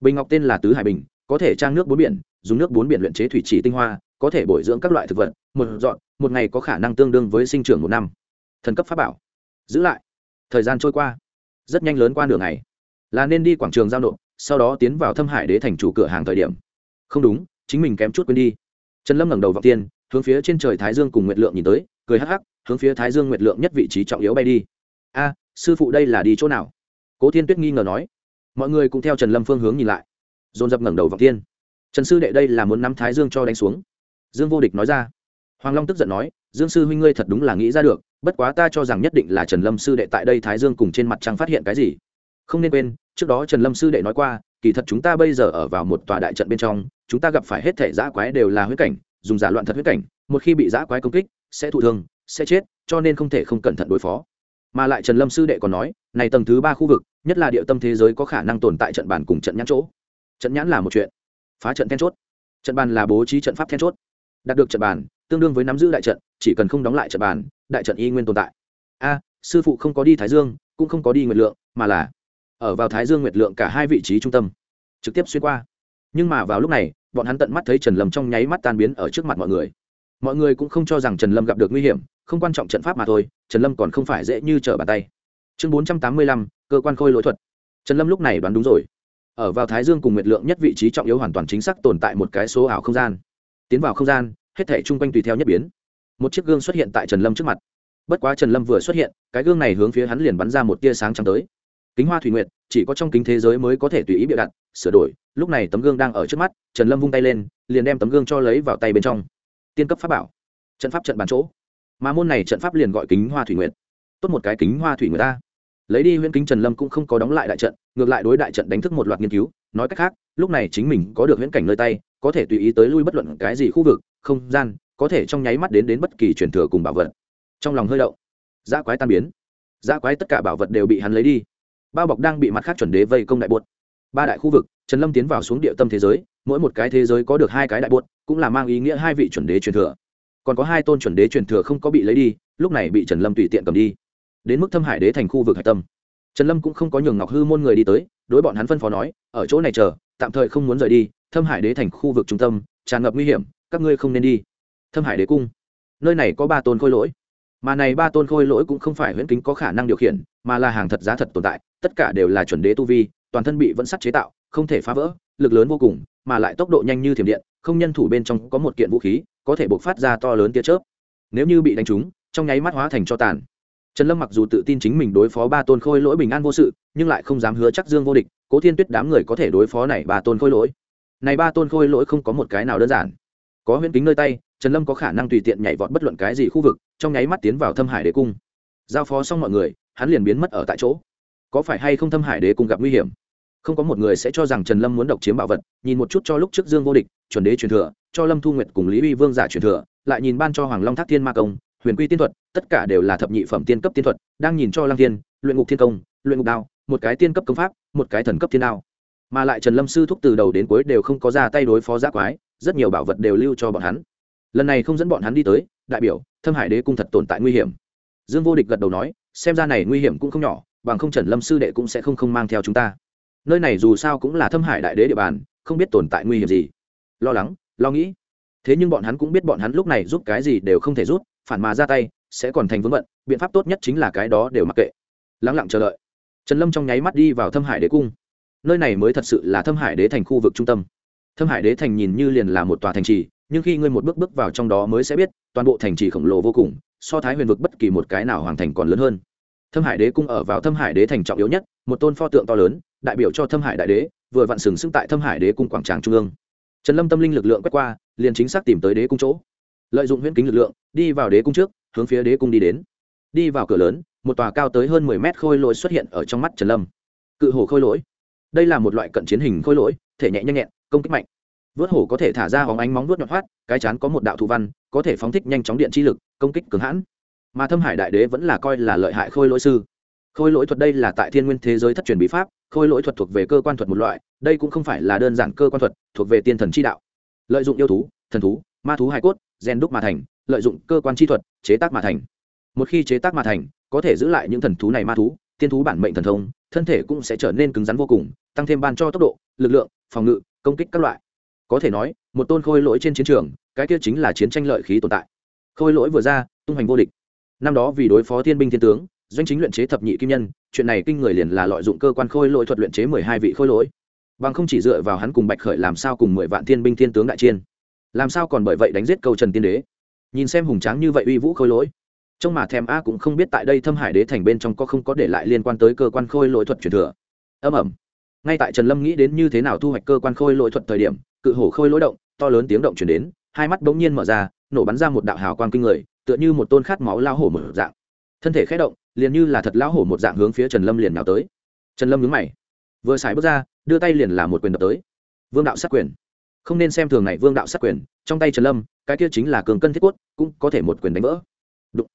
Bình ngọc tên là tứ hải bình, có thể trang nước bốn biển, dùng nước bốn biển luyện chế thủy chỉ tinh hoa, có thể bồi dưỡng các loại thực vật, một dọn, một ngày có khả năng tương đương với sinh trưởng một năm. Thần cấp pháp bảo. Giữ lại. Thời gian trôi qua. Rất nhanh lớn qua nửa ngày. Là nên đi quảng trường giao nộp, sau đó tiến vào thâm hải đế thành chủ cửa hàng thời điểm. Không đúng, chính mình kém chút quên đi. Trần lâm ngẩng đầu vào tiên, hướng phía trên trời thái dương cùng nguyệt lượng nhìn tới, cười hắc hắc, hướng phía thái dương nguyệt lượng nhất vị trí trọng yếu bay đi. A sư phụ đây là đi chỗ nào? Cố thiên tuyết nghi ngờ nói. Mọi người cũng theo trần lâm phương hướng nhìn lại. Dồn dập ngẩng đầu vọng tiên trần sư đệ đây là muốn nắm thái dương cho đánh xuống. Dương vô địch nói ra. Hoàng long tức giận nói, dương sư huynh ngươi thật đúng là nghĩ ra được, bất quá ta cho rằng nhất định là trần lâm sư đệ tại đây thái dương cùng trên mặt trăng phát hiện cái gì. Không nên quên, trước đó trần lâm sư đệ nói qua, kỳ thật chúng ta bây giờ ở vào một tòa đại trận bên trong, chúng ta gặp phải hết thể giã quái đều là huyết cảnh, dùng giả loạn thật huyết cảnh, một khi bị giã quái công kích, sẽ thụ thương, sẽ chết, cho nên không thể không cẩn thận đối phó mà lại trần lâm sư đệ còn nói, này tầng thứ ba khu vực, nhất là địa tâm thế giới có khả năng tồn tại trận bàn cùng trận nhãn chỗ. Trận nhãn là một chuyện. Phá trận then chốt. Trận bàn là bố trí trận pháp then chốt. Đạt được trận bàn, tương đương với nắm giữ đại trận, chỉ cần không đóng lại trận bàn, đại trận y nguyên tồn tại. A, sư phụ không có đi thái dương, cũng không có đi nguyệt lượng, mà là ở vào thái dương nguyệt lượng cả hai vị trí trung tâm, trực tiếp xuyên qua. Nhưng mà vào lúc này, bọn hắn tận mắt thấy trần lâm trong nháy mắt tan biến ở trước mặt mọi người mọi người cũng không cho rằng trần lâm gặp được nguy hiểm, không quan trọng trận pháp mà thôi, trần lâm còn không phải dễ như trở bàn tay. Chương bốn trăm tám mươi lăm, cơ quan khôi lỗi thuật. Trần lâm lúc này đoán đúng rồi. Ở vào thái dương cùng nguyệt lượng nhất vị trí trọng yếu hoàn toàn chính xác tồn tại một cái số ảo không gian. Tiến vào không gian, hết thể chung quanh tùy theo nhất biến. Một chiếc gương xuất hiện tại trần lâm trước mặt. Bất quá trần lâm vừa xuất hiện, cái gương này hướng phía hắn liền bắn ra một tia sáng trắng tới. Kính hoa thủy nguyệt, chỉ có trong kính thế giới mới có thể tùy ý bịa đặt, sửa đổi. Lúc này tấm gương đang ở trước mắt, trần lâm vung tay lên, liền đem tấm gương cho lấy vào tay bên trong tiên cấp pháp bảo, trận pháp trận bàn chỗ. Mà môn này trận pháp liền gọi kính hoa thủy nguyệt. Tốt một cái kính hoa thủy nguyệt ta. Lấy đi huyễn kính trần lâm cũng không có đóng lại đại trận, ngược lại đối đại trận đánh thức một loạt nghiên cứu, nói cách khác, lúc này chính mình có được huyễn cảnh nơi tay, có thể tùy ý tới lui bất luận cái gì khu vực, không gian, có thể trong nháy mắt đến đến bất kỳ truyền thừa cùng bảo vật. Trong lòng hơi động, dã quái tan biến. Dã quái tất cả bảo vật đều bị hắn lấy đi. Bao bọc đang bị mặt khác chuẩn đế vây công đại buốt ba đại khu vực, trần lâm tiến vào xuống địa tâm thế giới, mỗi một cái thế giới có được hai cái đại buốt cũng là mang ý nghĩa hai vị chuẩn đế truyền thừa. Còn có hai tôn chuẩn đế truyền thừa không có bị lấy đi, lúc này bị trần lâm tùy tiện cầm đi. Đến mức thâm hải đế thành khu vực hạch tâm. Trần lâm cũng không có nhường ngọc hư môn người đi tới, đối bọn hắn phân phó nói, ở chỗ này chờ, tạm thời không muốn rời đi, thâm hải đế thành khu vực trung tâm, tràn ngập nguy hiểm, các ngươi không nên đi. Thâm hải đế cung. Nơi này có ba tôn khôi lỗi. Mà này ba tôn khôi lỗi cũng không phải huyễn kính có khả năng điều khiển, mà là hàng thật giá thật tồn tại, tất cả đều là chuẩn đế tu vi, toàn thân bị vẫn sắt chế tạo, không thể phá vỡ, lực lớn vô cùng, mà lại tốc độ nhanh như thiểm điện không nhân thủ bên trong có một kiện vũ khí, có thể buộc phát ra to lớn tia chớp. Nếu như bị đánh trúng, trong nháy mắt hóa thành cho tàn. Trần lâm mặc dù tự tin chính mình đối phó ba tôn khôi lỗi bình an vô sự, nhưng lại không dám hứa chắc dương vô địch, cố thiên tuyết đám người có thể đối phó này ba tôn khôi lỗi. Này ba tôn khôi lỗi không có một cái nào đơn giản. Có huyễn kính nơi tay, trần lâm có khả năng tùy tiện nhảy vọt bất luận cái gì khu vực, trong nháy mắt tiến vào thâm hải đế cung. Giao phó xong mọi người, hắn liền biến mất ở tại chỗ. Có phải hay không thâm hải đế cung gặp nguy hiểm? Không có một người sẽ cho rằng trần lâm muốn độc chiếm bảo vật, nhìn một chút cho lúc trước dương vô địch, chuẩn đế truyền thừa, cho lâm thu nguyệt cùng lý uy vương giả truyền thừa, lại nhìn ban cho hoàng long thác thiên ma công, huyền quy tiên thuật, tất cả đều là thập nhị phẩm tiên cấp tiên thuật, đang nhìn cho lăng thiên, luyện ngục thiên công, luyện ngục đao, một cái tiên cấp công pháp, một cái thần cấp thiên đao. Mà lại trần lâm sư thúc từ đầu đến cuối đều không có ra tay đối phó giác quái, rất nhiều bảo vật đều lưu cho bọn hắn. Lần này không dẫn bọn hắn đi tới, đại biểu, thâm hải đế cung thật tồn tại nguy hiểm. Dương vô địch gật đầu nói, xem ra này nguy hiểm cũng không nhỏ, bằng không trần lâm sư đệ cũng sẽ không không mang theo chúng ta nơi này dù sao cũng là thâm hải đại đế địa bàn, không biết tồn tại nguy hiểm gì. Lo lắng, lo nghĩ. Thế nhưng bọn hắn cũng biết bọn hắn lúc này giúp cái gì đều không thể rút phản mà ra tay, sẽ còn thành vướng bận, biện pháp tốt nhất chính là cái đó đều mặc kệ. Lắng lặng chờ đợi. Trần lâm trong nháy mắt đi vào thâm hải đế cung. Nơi này mới thật sự là thâm hải đế thành khu vực trung tâm. Thâm hải đế thành nhìn như liền là một tòa thành trì, nhưng khi ngươi một bước bước vào trong đó mới sẽ biết, toàn bộ thành trì khổng lồ vô cùng, so thái huyền vực bất kỳ một cái nào hoàng thành còn lớn hơn. Thâm hải đế cung ở vào thâm hải đế thành trọng yếu nhất, một tôn pho tượng to lớn đại biểu cho thâm hải đại đế, vừa vặn sừng sững tại thâm hải đế cung quảng tràng trung ương. Trần lâm tâm linh lực lượng quét qua, liền chính xác tìm tới đế cung chỗ. Lợi dụng huyễn kính lực lượng, đi vào đế cung trước, hướng phía đế cung đi đến. Đi vào cửa lớn, một tòa cao tới hơn mười mét khôi lỗi xuất hiện ở trong mắt trần lâm. Cự hồ khôi lỗi. Đây là một loại cận chiến hình khôi lỗi, thể nhẹ nhanh nhẹn, công kích mạnh. Vớt hổ có thể thả ra hóng ánh móng vuốt nhọn hoắt, cái chán có một đạo thù văn, có thể phóng thích nhanh chóng điện chi lực, công kích cường hãn. Mà thâm hải đại đế vẫn là coi là lợi hại khôi lỗi sư khôi lỗi thuật đây là tại thiên nguyên thế giới thất truyền bí pháp, khôi lỗi thuật thuộc về cơ quan thuật một loại, đây cũng không phải là đơn giản cơ quan thuật, thuộc về tiên thần chi đạo. Lợi dụng yêu thú, thần thú, ma thú hải cốt, gen đúc mà thành, lợi dụng cơ quan chi thuật, chế tác mà thành. Một khi chế tác mà thành, có thể giữ lại những thần thú này ma thú, tiên thú bản mệnh thần thông, thân thể cũng sẽ trở nên cứng rắn vô cùng, tăng thêm ban cho tốc độ, lực lượng, phòng ngự, công kích các loại. Có thể nói, một tôn khôi lỗi trên chiến trường, cái kia chính là chiến tranh lợi khí tồn tại. Khôi lỗi vừa ra, tung hoành vô địch. Năm đó vì đối phó thiên binh thiên tướng doanh chính luyện chế thập nhị kim nhân, chuyện này kinh người liền là lợi dụng cơ quan khôi lỗi thuật luyện chế mười hai vị khôi lỗi. Bằng không chỉ dựa vào hắn cùng bạch khởi làm sao cùng mười vạn thiên binh thiên tướng đại chiên làm sao còn bởi vậy đánh giết câu trần tiên đế? Nhìn xem hùng tráng như vậy uy vũ khôi lỗi trong mà thèm a cũng không biết tại đây thâm hải đế thành bên trong có không có để lại liên quan tới cơ quan khôi lỗi thuật truyền thừa. Âm ẩm ngay tại trần lâm nghĩ đến như thế nào thu hoạch cơ quan khôi lỗi thuật thời điểm, cự hổ khôi lỗi động, to lớn tiếng động chuyển đến, hai mắt bỗng nhiên mở ra, nổ bắn ra một đạo hào quang kinh người, tựa như một tôn khát máu lao hổ mở dạng. Thân thể khé động liền như là thật lão hổ một dạng hướng phía trần lâm liền nào tới. Trần lâm nhướng mày, vừa xài bước ra, đưa tay liền là một quyền đập tới. Vương đạo sát quyền. Không nên xem thường này vương đạo sát quyền, trong tay trần lâm, cái kia chính là cường cân thiết quất cũng có thể một quyền đánh vỡ. Đụng.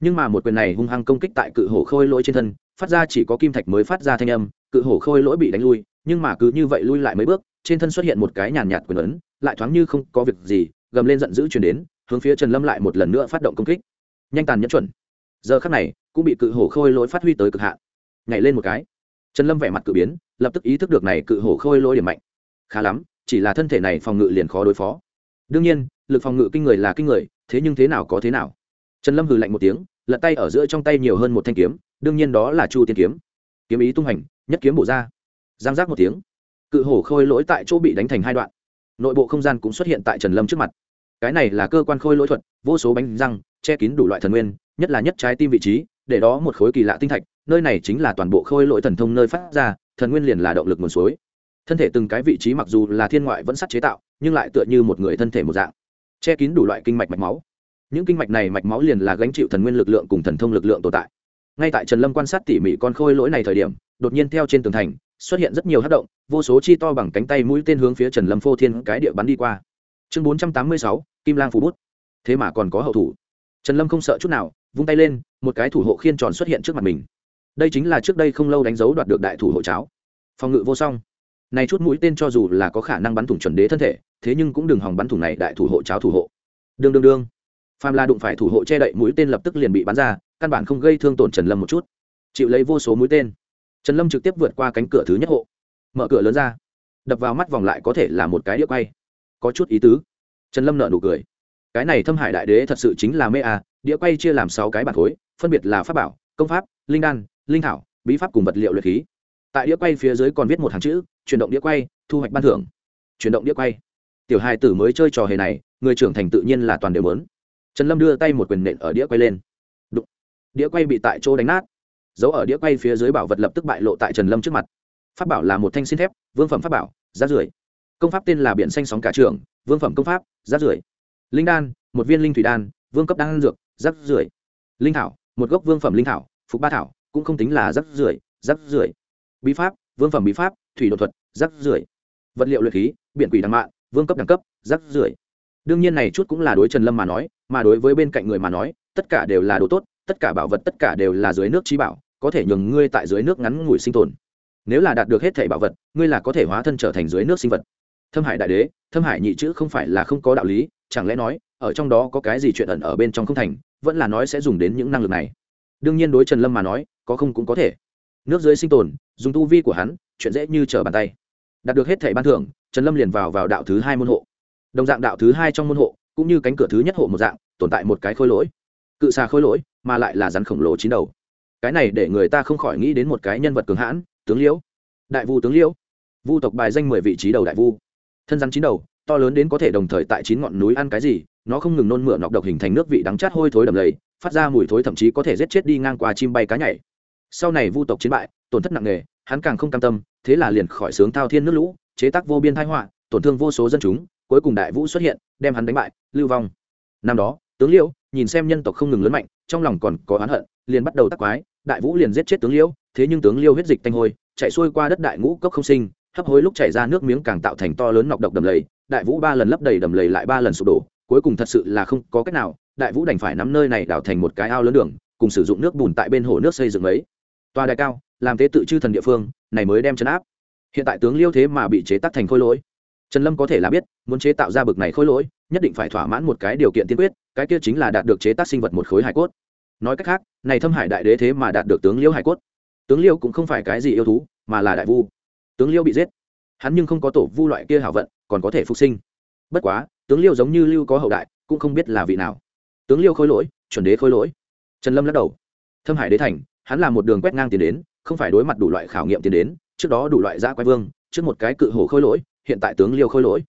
nhưng mà một quyền này hung hăng công kích tại cự hổ khôi lỗi trên thân, phát ra chỉ có kim thạch mới phát ra thanh âm, cự hổ khôi lỗi bị đánh lui, nhưng mà cứ như vậy lui lại mấy bước, trên thân xuất hiện một cái nhàn nhạt quyền ấn, lại thoáng như không có việc gì, gầm lên giận dữ chuyển đến, hướng phía trần lâm lại một lần nữa phát động công kích. Nhanh tàn nhẫn chuẩn. Giờ khắc này cũng bị cự hổ khôi lỗi phát huy tới cực hạn. Nhảy lên một cái, trần lâm vẻ mặt cự biến, lập tức ý thức được này cự hổ khôi lỗi điểm mạnh. Khá lắm, chỉ là thân thể này phòng ngự liền khó đối phó. Đương nhiên, lực phòng ngự kinh người là kinh người, thế nhưng thế nào có thế nào. Trần lâm hừ lạnh một tiếng, lật tay ở giữa trong tay nhiều hơn một thanh kiếm, đương nhiên đó là chu tiên kiếm. Kiếm ý tung hành, nhất kiếm bổ ra. Giang giác một tiếng, cự hổ khôi lỗi tại chỗ bị đánh thành hai đoạn. Nội bộ không gian cũng xuất hiện tại trần lâm trước mặt. Cái này là cơ quan khôi lỗi thuật, vô số bánh răng, che kín đủ loại thần nguyên, nhất là nhất trái tim vị trí để đó một khối kỳ lạ tinh thạch, nơi này chính là toàn bộ khôi lỗi thần thông nơi phát ra, thần nguyên liền là động lực nguồn suối. Thân thể từng cái vị trí mặc dù là thiên ngoại vẫn sắt chế tạo, nhưng lại tựa như một người thân thể một dạng. Che kín đủ loại kinh mạch mạch máu. Những kinh mạch này mạch máu liền là gánh chịu thần nguyên lực lượng cùng thần thông lực lượng tồn tại. Ngay tại trần lâm quan sát tỉ mỉ con khôi lỗi này thời điểm, đột nhiên theo trên tường thành, xuất hiện rất nhiều hát động, vô số chi to bằng cánh tay mũi tên hướng phía trần lâm phô thiên cái địa bắn đi qua. Chương bốn trăm tám mươi sáu, kim lang phú bút. Thế mà còn có hậu thủ trần lâm không sợ chút nào, vung tay lên, một cái thủ hộ khiên tròn xuất hiện trước mặt mình. Đây chính là trước đây không lâu đánh dấu đoạt được đại thủ hộ cháo. Phòng ngự vô song. Này chút mũi tên cho dù là có khả năng bắn thủng chuẩn đế thân thể, thế nhưng cũng đừng hòng bắn thủng này đại thủ hộ cháo thủ hộ. Đương đương đương. Phàm la đụng phải thủ hộ che đậy mũi tên lập tức liền bị bắn ra, căn bản không gây thương tổn trần lâm một chút. Chịu lấy vô số mũi tên. Trần lâm trực tiếp vượt qua cánh cửa thứ nhất hộ. Mở cửa lớn ra. Đập vào mắt vòng lại có thể là một cái đĩa quay. Có chút ý tứ. Trần lâm nợ nụ cười cái này thâm hải đại đế thật sự chính là mê à đĩa quay chia làm sáu cái bản khối, phân biệt là pháp bảo, công pháp, linh đan, linh thảo, bí pháp cùng vật liệu luyện khí. Tại đĩa quay phía dưới còn viết một hàng chữ, chuyển động đĩa quay, thu hoạch ban thưởng. Chuyển động đĩa quay. Tiểu hài tử mới chơi trò hề này, người trưởng thành tự nhiên là toàn đều lớn trần lâm đưa tay một quyền nện ở đĩa quay lên. Đụng. đĩa quay bị tại chỗ đánh nát. Giấu ở đĩa quay phía dưới bảo vật lập tức bại lộ tại trần lâm trước mặt. Pháp bảo là một thanh xin thép, vương phẩm pháp bảo, giá rưỡi. Công pháp tên là biển xanh sóng cả trường, vương phẩm công pháp, giá rưỡi linh đan, một viên linh thủy đan, vương cấp đan dược, rắc rưỡi linh thảo, một gốc vương phẩm linh thảo, phục ba thảo, cũng không tính là rắc rưỡi rắc rưỡi bí pháp, vương phẩm bí pháp, thủy đột thuật, rắc rưỡi vật liệu luyện khí biện quỷ đằng mạ vương cấp đẳng cấp, rắc rưỡi đương nhiên này chút cũng là đối trần lâm mà nói, mà đối với bên cạnh người mà nói, tất cả đều là đồ tốt, tất cả bảo vật, tất cả đều là dưới nước trí bảo, có thể nhường ngươi tại dưới nước ngắn ngủi sinh tồn. Nếu là đạt được hết thể bảo vật, ngươi là có thể hóa thân trở thành dưới nước sinh vật. Thâm hải đại đế, thâm hải nhị chữ không phải là không có đạo lý chẳng lẽ nói, ở trong đó có cái gì chuyện ẩn ở bên trong không thành, vẫn là nói sẽ dùng đến những năng lực này? Đương nhiên đối trần lâm mà nói, có không cũng có thể. Nước dưới sinh tồn, dùng tu vi của hắn, chuyện dễ như trở bàn tay. Đạt được hết thẻ ban thưởng, trần lâm liền vào vào đạo thứ hai môn hộ. Đồng dạng đạo thứ hai trong môn hộ, cũng như cánh cửa thứ nhất hộ một dạng, tồn tại một cái khôi lỗi. Cự xà khôi lỗi, mà lại là rắn khổng lồ chín đầu. Cái này để người ta không khỏi nghĩ đến một cái nhân vật cường hãn, tướng liễu. Đại vu tướng liễu. Vu tộc bài danh mười vị trí đầu đại vu. Thân rắn chín đầu to lớn đến có thể đồng thời tại chín ngọn núi ăn cái gì, nó không ngừng nôn mửa nọc độc hình thành nước vị đắng chát hôi thối đầm lầy, phát ra mùi thối thậm chí có thể giết chết đi ngang qua chim bay cá nhảy. Sau này vu tộc chiến bại, tổn thất nặng nề, hắn càng không cam tâm, thế là liền khỏi sướng thao thiên nước lũ, chế tác vô biên thái họa, tổn thương vô số dân chúng, cuối cùng đại vũ xuất hiện, đem hắn đánh bại, lưu vong. Năm đó, tướng liễu nhìn xem nhân tộc không ngừng lớn mạnh, trong lòng còn có oán hận, liền bắt đầu tắc quái, đại vũ liền giết chết tướng liễu, thế nhưng tướng liêu huyết dịch tanh hôi, chạy xuôi qua đất đại ngũ cốc không sinh, hấp hối lúc chảy ra nước miếng càng tạo thành to lớn nọc độc đầm lầy đại vũ ba lần lấp đầy đầm lầy lại ba lần sụp đổ, cuối cùng thật sự là không có cách nào, đại vũ đành phải nắm nơi này đào thành một cái ao lớn đường, cùng sử dụng nước bùn tại bên hồ nước xây dựng ấy tòa đài cao, làm thế tự chư thần địa phương, này mới đem chấn áp. Hiện tại tướng liêu thế mà bị chế tác thành khôi lỗi. Trần lâm có thể là biết, muốn chế tạo ra bực này khôi lỗi, nhất định phải thỏa mãn một cái điều kiện tiên quyết, cái kia chính là đạt được chế tác sinh vật một khối hải cốt. Nói cách khác, này thâm hải đại đế thế mà đạt được tướng liêu hải cốt. Tướng liêu cũng không phải cái gì yêu thú, mà là đại vu. Tướng liêu bị giết. Hắn nhưng không có tổ vu loại kia hảo vận còn có thể phục sinh. Bất quá, tướng liêu giống như lưu có hậu đại, cũng không biết là vị nào. Tướng liêu khôi lỗi, chuẩn đế khôi lỗi. Trần lâm lắc đầu. Thâm hải đế thành, hắn là một đường quét ngang tiền đến, không phải đối mặt đủ loại khảo nghiệm tiền đến, trước đó đủ loại giã quái vương, trước một cái cự hồ khôi lỗi, hiện tại tướng liêu khôi lỗi.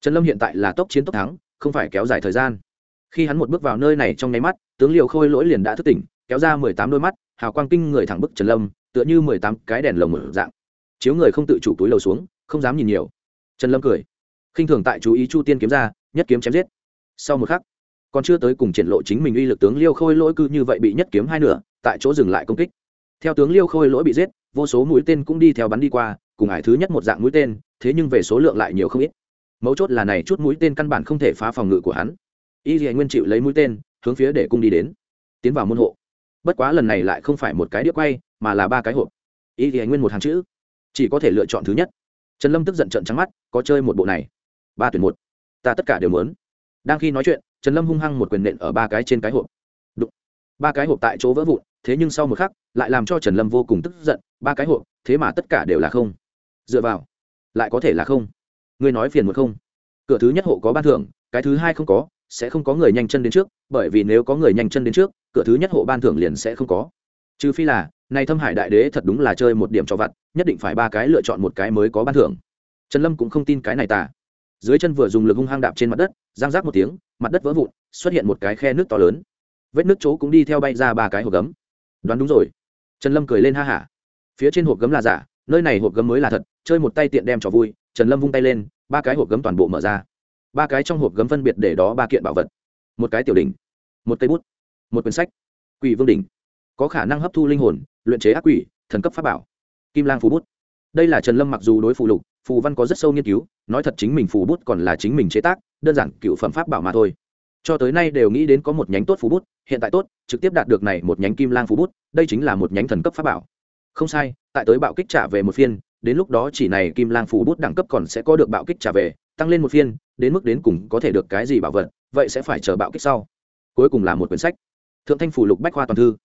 Trần lâm hiện tại là tốc chiến tốc thắng, không phải kéo dài thời gian. Khi hắn một bước vào nơi này trong nháy mắt, tướng liêu khôi lỗi liền đã thức tỉnh, kéo ra mười tám đôi mắt, hào quang kinh người thẳng bức trần lâm, tựa như mười tám cái đèn lồng mở dạng. Chiếu người không tự chủ túi lầu xuống, không dám nhìn nhiều. Trần lâm cười khinh thường tại chú ý chu tiên kiếm ra, nhất kiếm chém giết. Sau một khắc, còn chưa tới cùng triển lộ chính mình uy lực tướng liêu khôi lỗi cư như vậy bị nhất kiếm hai nửa, tại chỗ dừng lại công kích. Theo tướng liêu khôi lỗi bị giết, vô số mũi tên cũng đi theo bắn đi qua, cùng ải thứ nhất một dạng mũi tên, thế nhưng về số lượng lại nhiều không ít. Mấu chốt là này chút mũi tên căn bản không thể phá phòng ngự của hắn. Y dì nguyên chịu lấy mũi tên, hướng phía để cung đi đến. Tiến vào môn hộ. Bất quá lần này lại không phải một cái đĩa quay, mà là ba cái hộp. Y dì nguyên một hàng chữ. Chỉ có thể lựa chọn thứ nhất. Trần lâm tức giận trận trắng mắt, có chơi một bộ này ba tuyển một. Ta tất cả đều muốn. Đang khi nói chuyện, trần lâm hung hăng một quyền nện ở ba cái trên cái hộp. Đụng. ba cái hộp tại chỗ vỡ vụn, thế nhưng sau một khắc, lại làm cho trần lâm vô cùng tức giận, ba cái hộp, thế mà tất cả đều là không. Dựa vào, lại có thể là không. Ngươi nói phiền một không? Cửa thứ nhất hộ có ban thưởng, cái thứ hai không có, sẽ không có người nhanh chân đến trước, bởi vì nếu có người nhanh chân đến trước, cửa thứ nhất hộ ban thưởng liền sẽ không có. Trừ phi là nay thâm hải đại đế thật đúng là chơi một điểm cho vặt, nhất định phải ba cái lựa chọn một cái mới có ban thưởng. Trần lâm cũng không tin cái này tả dưới chân vừa dùng lực hung hăng đạp trên mặt đất giang rác một tiếng, mặt đất vỡ vụn, xuất hiện một cái khe nước to lớn. Vết nước chỗ cũng đi theo bay ra ba cái hộp gấm. Đoán đúng rồi. Trần lâm cười lên ha hả. Phía trên hộp gấm là giả, nơi này hộp gấm mới là thật, chơi một tay tiện đem trò vui, trần lâm vung tay lên, ba cái hộp gấm toàn bộ mở ra. Ba cái trong hộp gấm phân biệt để đó ba kiện bảo vật. Một cái tiểu đỉnh, một cây bút, một quyển sách. Quỷ vương đỉnh, có khả năng hấp thu linh hồn, luyện chế ác quỷ, thần cấp pháp bảo. Kim lang phù bút. Đây là trần lâm mặc dù đối phù lục phù văn có rất sâu nghiên cứu, nói thật chính mình phù bút còn là chính mình chế tác, đơn giản cựu phẩm pháp bảo mà thôi. Cho tới nay đều nghĩ đến có một nhánh tốt phù bút, hiện tại tốt, trực tiếp đạt được này một nhánh kim lang phù bút, đây chính là một nhánh thần cấp pháp bảo. Không sai, tại tới bạo kích trả về một phiên, đến lúc đó chỉ này kim lang phù bút đẳng cấp còn sẽ có được bạo kích trả về, tăng lên một phiên, đến mức đến cùng có thể được cái gì bảo vật, vậy sẽ phải chờ bạo kích sau. Cuối cùng là một quyển sách. Thượng thanh phù lục bách khoa toàn thư.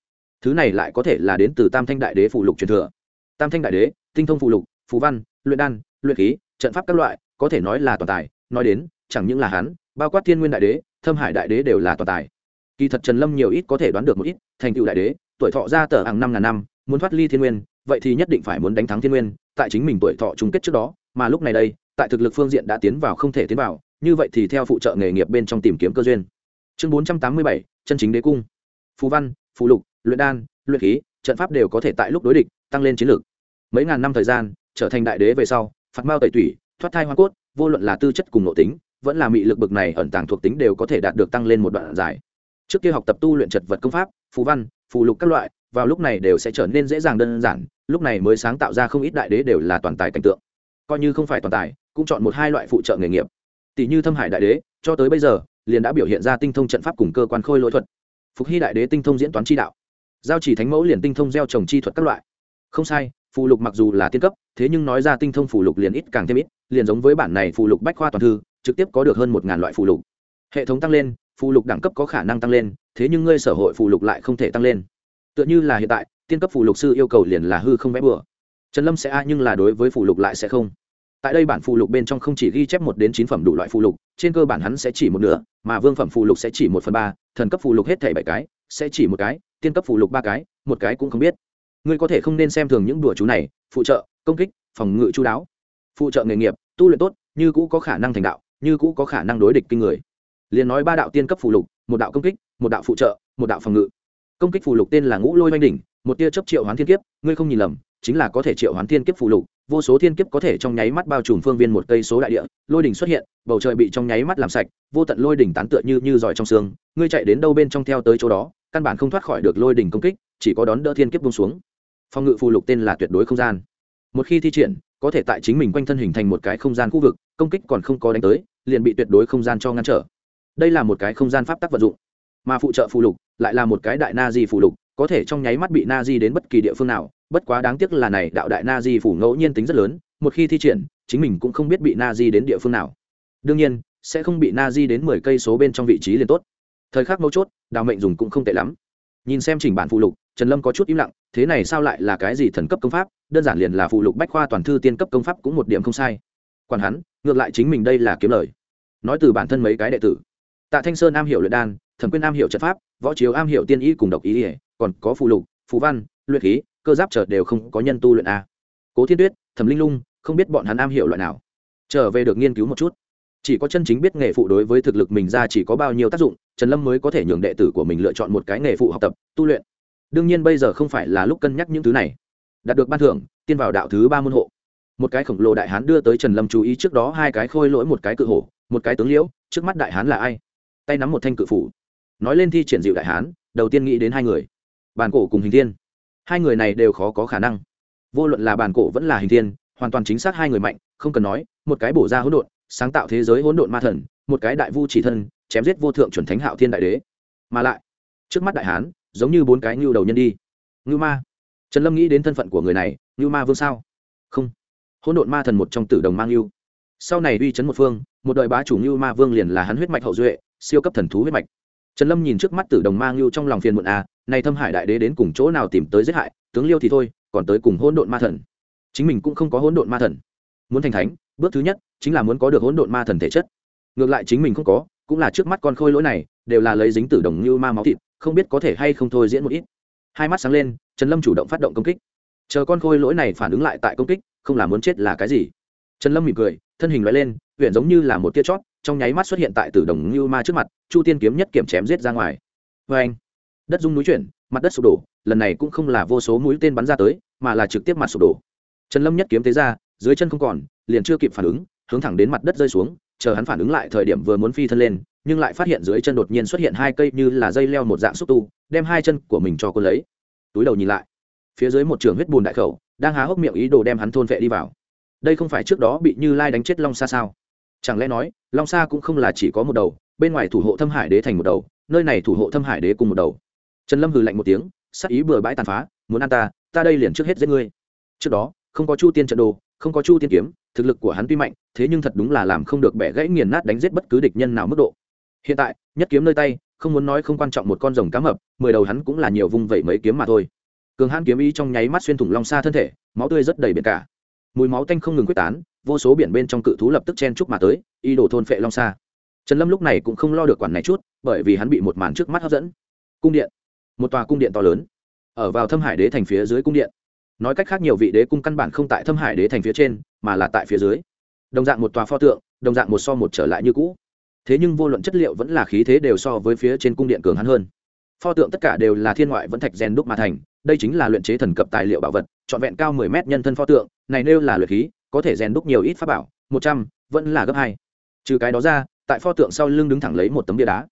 Thứ này lại có thể là đến từ tam thanh đại đế phù lục truyền thừa. Tam thanh đại đế, tinh thông phù lục, phù văn, luyện đan luyện khí, trận pháp các loại, có thể nói là toàn tài, nói đến, chẳng những là hắn, bao quát thiên nguyên đại đế, thâm hải đại đế đều là toàn tài. Kỳ thật trần lâm nhiều ít có thể đoán được một ít, thành tựu đại đế, tuổi thọ ra tờ hàng năm ngàn năm, muốn thoát ly thiên nguyên, vậy thì nhất định phải muốn đánh thắng thiên nguyên, tại chính mình tuổi thọ chung kết trước đó, mà lúc này đây, tại thực lực phương diện đã tiến vào không thể tiến vào, như vậy thì theo phụ trợ nghề nghiệp bên trong tìm kiếm cơ duyên. Chương bốn trăm tám mươi bảy, chân chính đế cung. Phù văn, phù lục, luyện đan, luyện khí, trận pháp đều có thể tại lúc đối địch, tăng lên chiến lược. Mấy ngàn năm thời gian, trở thành đại đế về sau phạt mao tẩy tủy, thoát thai hoa cốt, vô luận là tư chất cùng nội tính, vẫn là mị lực bực này ẩn tàng thuộc tính đều có thể đạt được tăng lên một đoạn dài. Trước kia học tập tu luyện chật vật công pháp, phù văn, phù lục các loại, vào lúc này đều sẽ trở nên dễ dàng đơn giản, lúc này mới sáng tạo ra không ít đại đế đều là toàn tài cảnh tượng. Coi như không phải toàn tài, cũng chọn một hai loại phụ trợ nghề nghiệp. Tỷ như thâm hải đại đế, cho tới bây giờ, liền đã biểu hiện ra tinh thông trận pháp cùng cơ quan khôi lỗi thuật. Phục hy đại đế tinh thông diễn toán chi đạo. Giao chỉ thánh mẫu liền tinh thông gieo trồng chi thuật các loại. Không sai phù lục mặc dù là tiên cấp thế nhưng nói ra tinh thông phù lục liền ít càng thêm ít liền giống với bản này phù lục bách khoa toàn thư trực tiếp có được hơn một ngàn loại phù lục hệ thống tăng lên phù lục đẳng cấp có khả năng tăng lên thế nhưng ngươi sở hội phù lục lại không thể tăng lên tựa như là hiện tại tiên cấp phù lục sư yêu cầu liền là hư không vẽ bừa trần lâm sẽ a nhưng là đối với phù lục lại sẽ không tại đây bản phù lục bên trong không chỉ ghi chép một đến chín phẩm đủ loại phù lục trên cơ bản hắn sẽ chỉ một nửa mà vương phẩm phù lục sẽ chỉ một phần ba thần cấp phù lục hết thảy bảy cái sẽ chỉ một cái tiên cấp phù lục ba cái một cái cũng không biết ngươi có thể không nên xem thường những đùa chú này, phụ trợ, công kích, phòng ngự chú đáo, phụ trợ nghề nghiệp, tu luyện tốt, như cũ có khả năng thành đạo, như cũ có khả năng đối địch kinh người. Liền nói ba đạo tiên cấp phù lục, một đạo công kích, một đạo phụ trợ, một đạo phòng ngự. Công kích phù lục tên là ngũ lôi oanh đỉnh, một tia chấp triệu hoán thiên kiếp, ngươi không nhìn lầm, chính là có thể triệu hoán thiên kiếp phù lục, vô số thiên kiếp có thể trong nháy mắt bao trùm phương viên một cây số đại địa, lôi đỉnh xuất hiện, bầu trời bị trong nháy mắt làm sạch, vô tận lôi đỉnh tán tựa như như giỏi trong xương, ngươi chạy đến đâu bên trong theo tới chỗ đó, căn bản không thoát khỏi được lôi đỉnh công kích, chỉ có đón đỡ thiên kiếp bông xuống phòng ngự phù lục tên là tuyệt đối không gian. Một khi thi triển, có thể tại chính mình quanh thân hình thành một cái không gian khu vực, công kích còn không có đánh tới, liền bị tuyệt đối không gian cho ngăn trở. Đây là một cái không gian pháp tắc vận dụng. Mà phụ trợ phù lục lại là một cái đại na di phù lục, có thể trong nháy mắt bị na di đến bất kỳ địa phương nào, bất quá đáng tiếc là này đạo đại na di phủ ngẫu nhiên tính rất lớn, một khi thi triển, chính mình cũng không biết bị na di đến địa phương nào. Đương nhiên, sẽ không bị na di đến mười cây số bên trong vị trí liền tốt. Thời khắc mấu chốt, đào mệnh dùng cũng không tệ lắm. Nhìn xem chỉnh bản phụ lục, trần lâm có chút im lặng thế này sao lại là cái gì thần cấp công pháp? Đơn giản liền là phụ lục bách khoa toàn thư tiên cấp công pháp cũng một điểm không sai. Còn hắn, ngược lại chính mình đây là kiếm lời. Nói từ bản thân mấy cái đệ tử. Tạ thanh sơn am hiểu luyện đan thẩm quyên am hiểu trận pháp, võ chiếu am hiểu tiên y cùng độc ý ỉa còn có phụ lục phú văn, luyện khí, cơ giáp chợt đều không có nhân tu luyện a. Cố thiên tuyết, thẩm linh lung, không biết bọn hắn am hiểu loại nào. Trở về được nghiên cứu một chút. Chỉ có chân chính biết nghề phụ đối với thực lực mình ra chỉ có bao nhiêu tác dụng, trần lâm mới có thể nhường đệ tử của mình lựa chọn một cái nghề phụ học tập, tu luyện đương nhiên bây giờ không phải là lúc cân nhắc những thứ này. Đạt được ban thưởng, tiên vào đạo thứ ba môn hộ. Một cái khổng lồ đại hán đưa tới trần lâm chú ý trước đó hai cái khôi lỗi, một cái cự hổ, một cái tướng liễu, trước mắt đại hán là ai? Tay nắm một thanh cự phủ. Nói lên thi triển dịu đại hán, đầu tiên nghĩ đến hai người. Bàn cổ cùng hình thiên. Hai người này đều khó có khả năng. Vô luận là bàn cổ vẫn là hình thiên, hoàn toàn chính xác hai người mạnh, không cần nói, một cái bổ ra hỗn độn, sáng tạo thế giới hỗn độn ma thần, một cái đại vu chỉ thân, chém giết vô thượng chuẩn thánh hạo thiên đại đế. Mà lại, trước mắt đại hán giống như bốn cái ngưu đầu nhân đi. Ngưu ma. Trần lâm nghĩ đến thân phận của người này, ngưu ma vương sao? Không. Hỗn độn ma thần một trong tử đồng mang ngưu. Sau này uy chấn một phương, một đời bá chủ ngưu ma vương liền là hắn huyết mạch hậu duệ, siêu cấp thần thú huyết mạch. Trần lâm nhìn trước mắt tử đồng mang ngưu trong lòng phiền muộn à này thâm hải đại đế đến cùng chỗ nào tìm tới giết hại, tướng liêu thì thôi, còn tới cùng hỗn độn ma thần. Chính mình cũng không có hỗn độn ma thần. Muốn thành thánh, bước thứ nhất, chính là muốn có được hỗn độn ma thần thể chất. Ngược lại chính mình không có, cũng là trước mắt con khôi lỗi này, đều là lấy dính tử đồng như ma máu thịt không biết có thể hay không thôi diễn một ít. Hai mắt sáng lên, trần lâm chủ động phát động công kích. Chờ con khôi lỗi này phản ứng lại tại công kích, không là muốn chết là cái gì? Trần lâm mỉm cười, thân hình loại lên huyện giống như là một tia chót trong nháy mắt xuất hiện tại tử đồng như ma trước mặt, chu tiên kiếm nhất kiểm chém giết ra ngoài. Vê anh đất rung núi chuyển, mặt đất sụp đổ, lần này cũng không là vô số mũi tên bắn ra tới, mà là trực tiếp mặt sụp đổ. Trần lâm nhất kiếm tế ra, dưới chân không còn, liền chưa kịp phản ứng, hướng thẳng đến mặt đất rơi xuống, chờ hắn phản ứng lại thời điểm vừa muốn phi thân lên nhưng lại phát hiện dưới chân đột nhiên xuất hiện hai cây như là dây leo một dạng xúc tu, đem hai chân của mình cho cô lấy. Túi đầu nhìn lại. Phía dưới một trường huyết bùn đại khẩu, đang há hốc miệng ý đồ đem hắn thôn vệ đi vào. Đây không phải trước đó bị như lai đánh chết long sa sao? Chẳng lẽ nói, long sa cũng không là chỉ có một đầu, bên ngoài thủ hộ thâm hải đế thành một đầu, nơi này thủ hộ thâm hải đế cùng một đầu. Trần lâm hừ lạnh một tiếng, sắc ý bừa bãi tàn phá, muốn ăn ta ta đây liền trước hết giết ngươi. Trước đó, không có chu tiên trận đồ, không có chu tiên kiếm, thực lực của hắn tuy mạnh, thế nhưng thật đúng là làm không được bẻ gãy nghiền nát đánh giết bất cứ địch nhân nào mức độ hiện tại, nhất kiếm nơi tay, không muốn nói không quan trọng một con rồng cá mập, mười đầu hắn cũng là nhiều vung vẩy mấy kiếm mà thôi. Cường hãn kiếm ý trong nháy mắt xuyên thủng long xa thân thể, máu tươi rất đầy biển cả. Mùi máu tanh không ngừng quyết tán, vô số biển bên trong cự thú lập tức chen chúc mà tới y đổ thôn phệ long xa. Trần lâm lúc này cũng không lo được quản này chút, bởi vì hắn bị một màn trước mắt hấp dẫn. Cung điện. Một tòa cung điện to lớn. Ở vào thâm hải đế thành phía dưới cung điện. Nói cách khác nhiều vị đế cung căn bản không tại thâm hải đế thành phía trên, mà là tại phía dưới. Đồng dạng một tòa pho tượng, đồng dạng một so một trở lại như cũ thế nhưng vô luận chất liệu vẫn là khí thế đều so với phía trên cung điện cường hắn hơn. Pho tượng tất cả đều là thiên ngoại vẫn thạch gen đúc mà thành, đây chính là luyện chế thần cập tài liệu bảo vật, trọn vẹn cao mười mét nhân thân pho tượng, này nêu là luyện khí, có thể rèn đúc nhiều ít pháp bảo, một trăm, vẫn là gấp hai. Trừ cái đó ra, tại pho tượng sau lưng đứng thẳng lấy một tấm bia đá.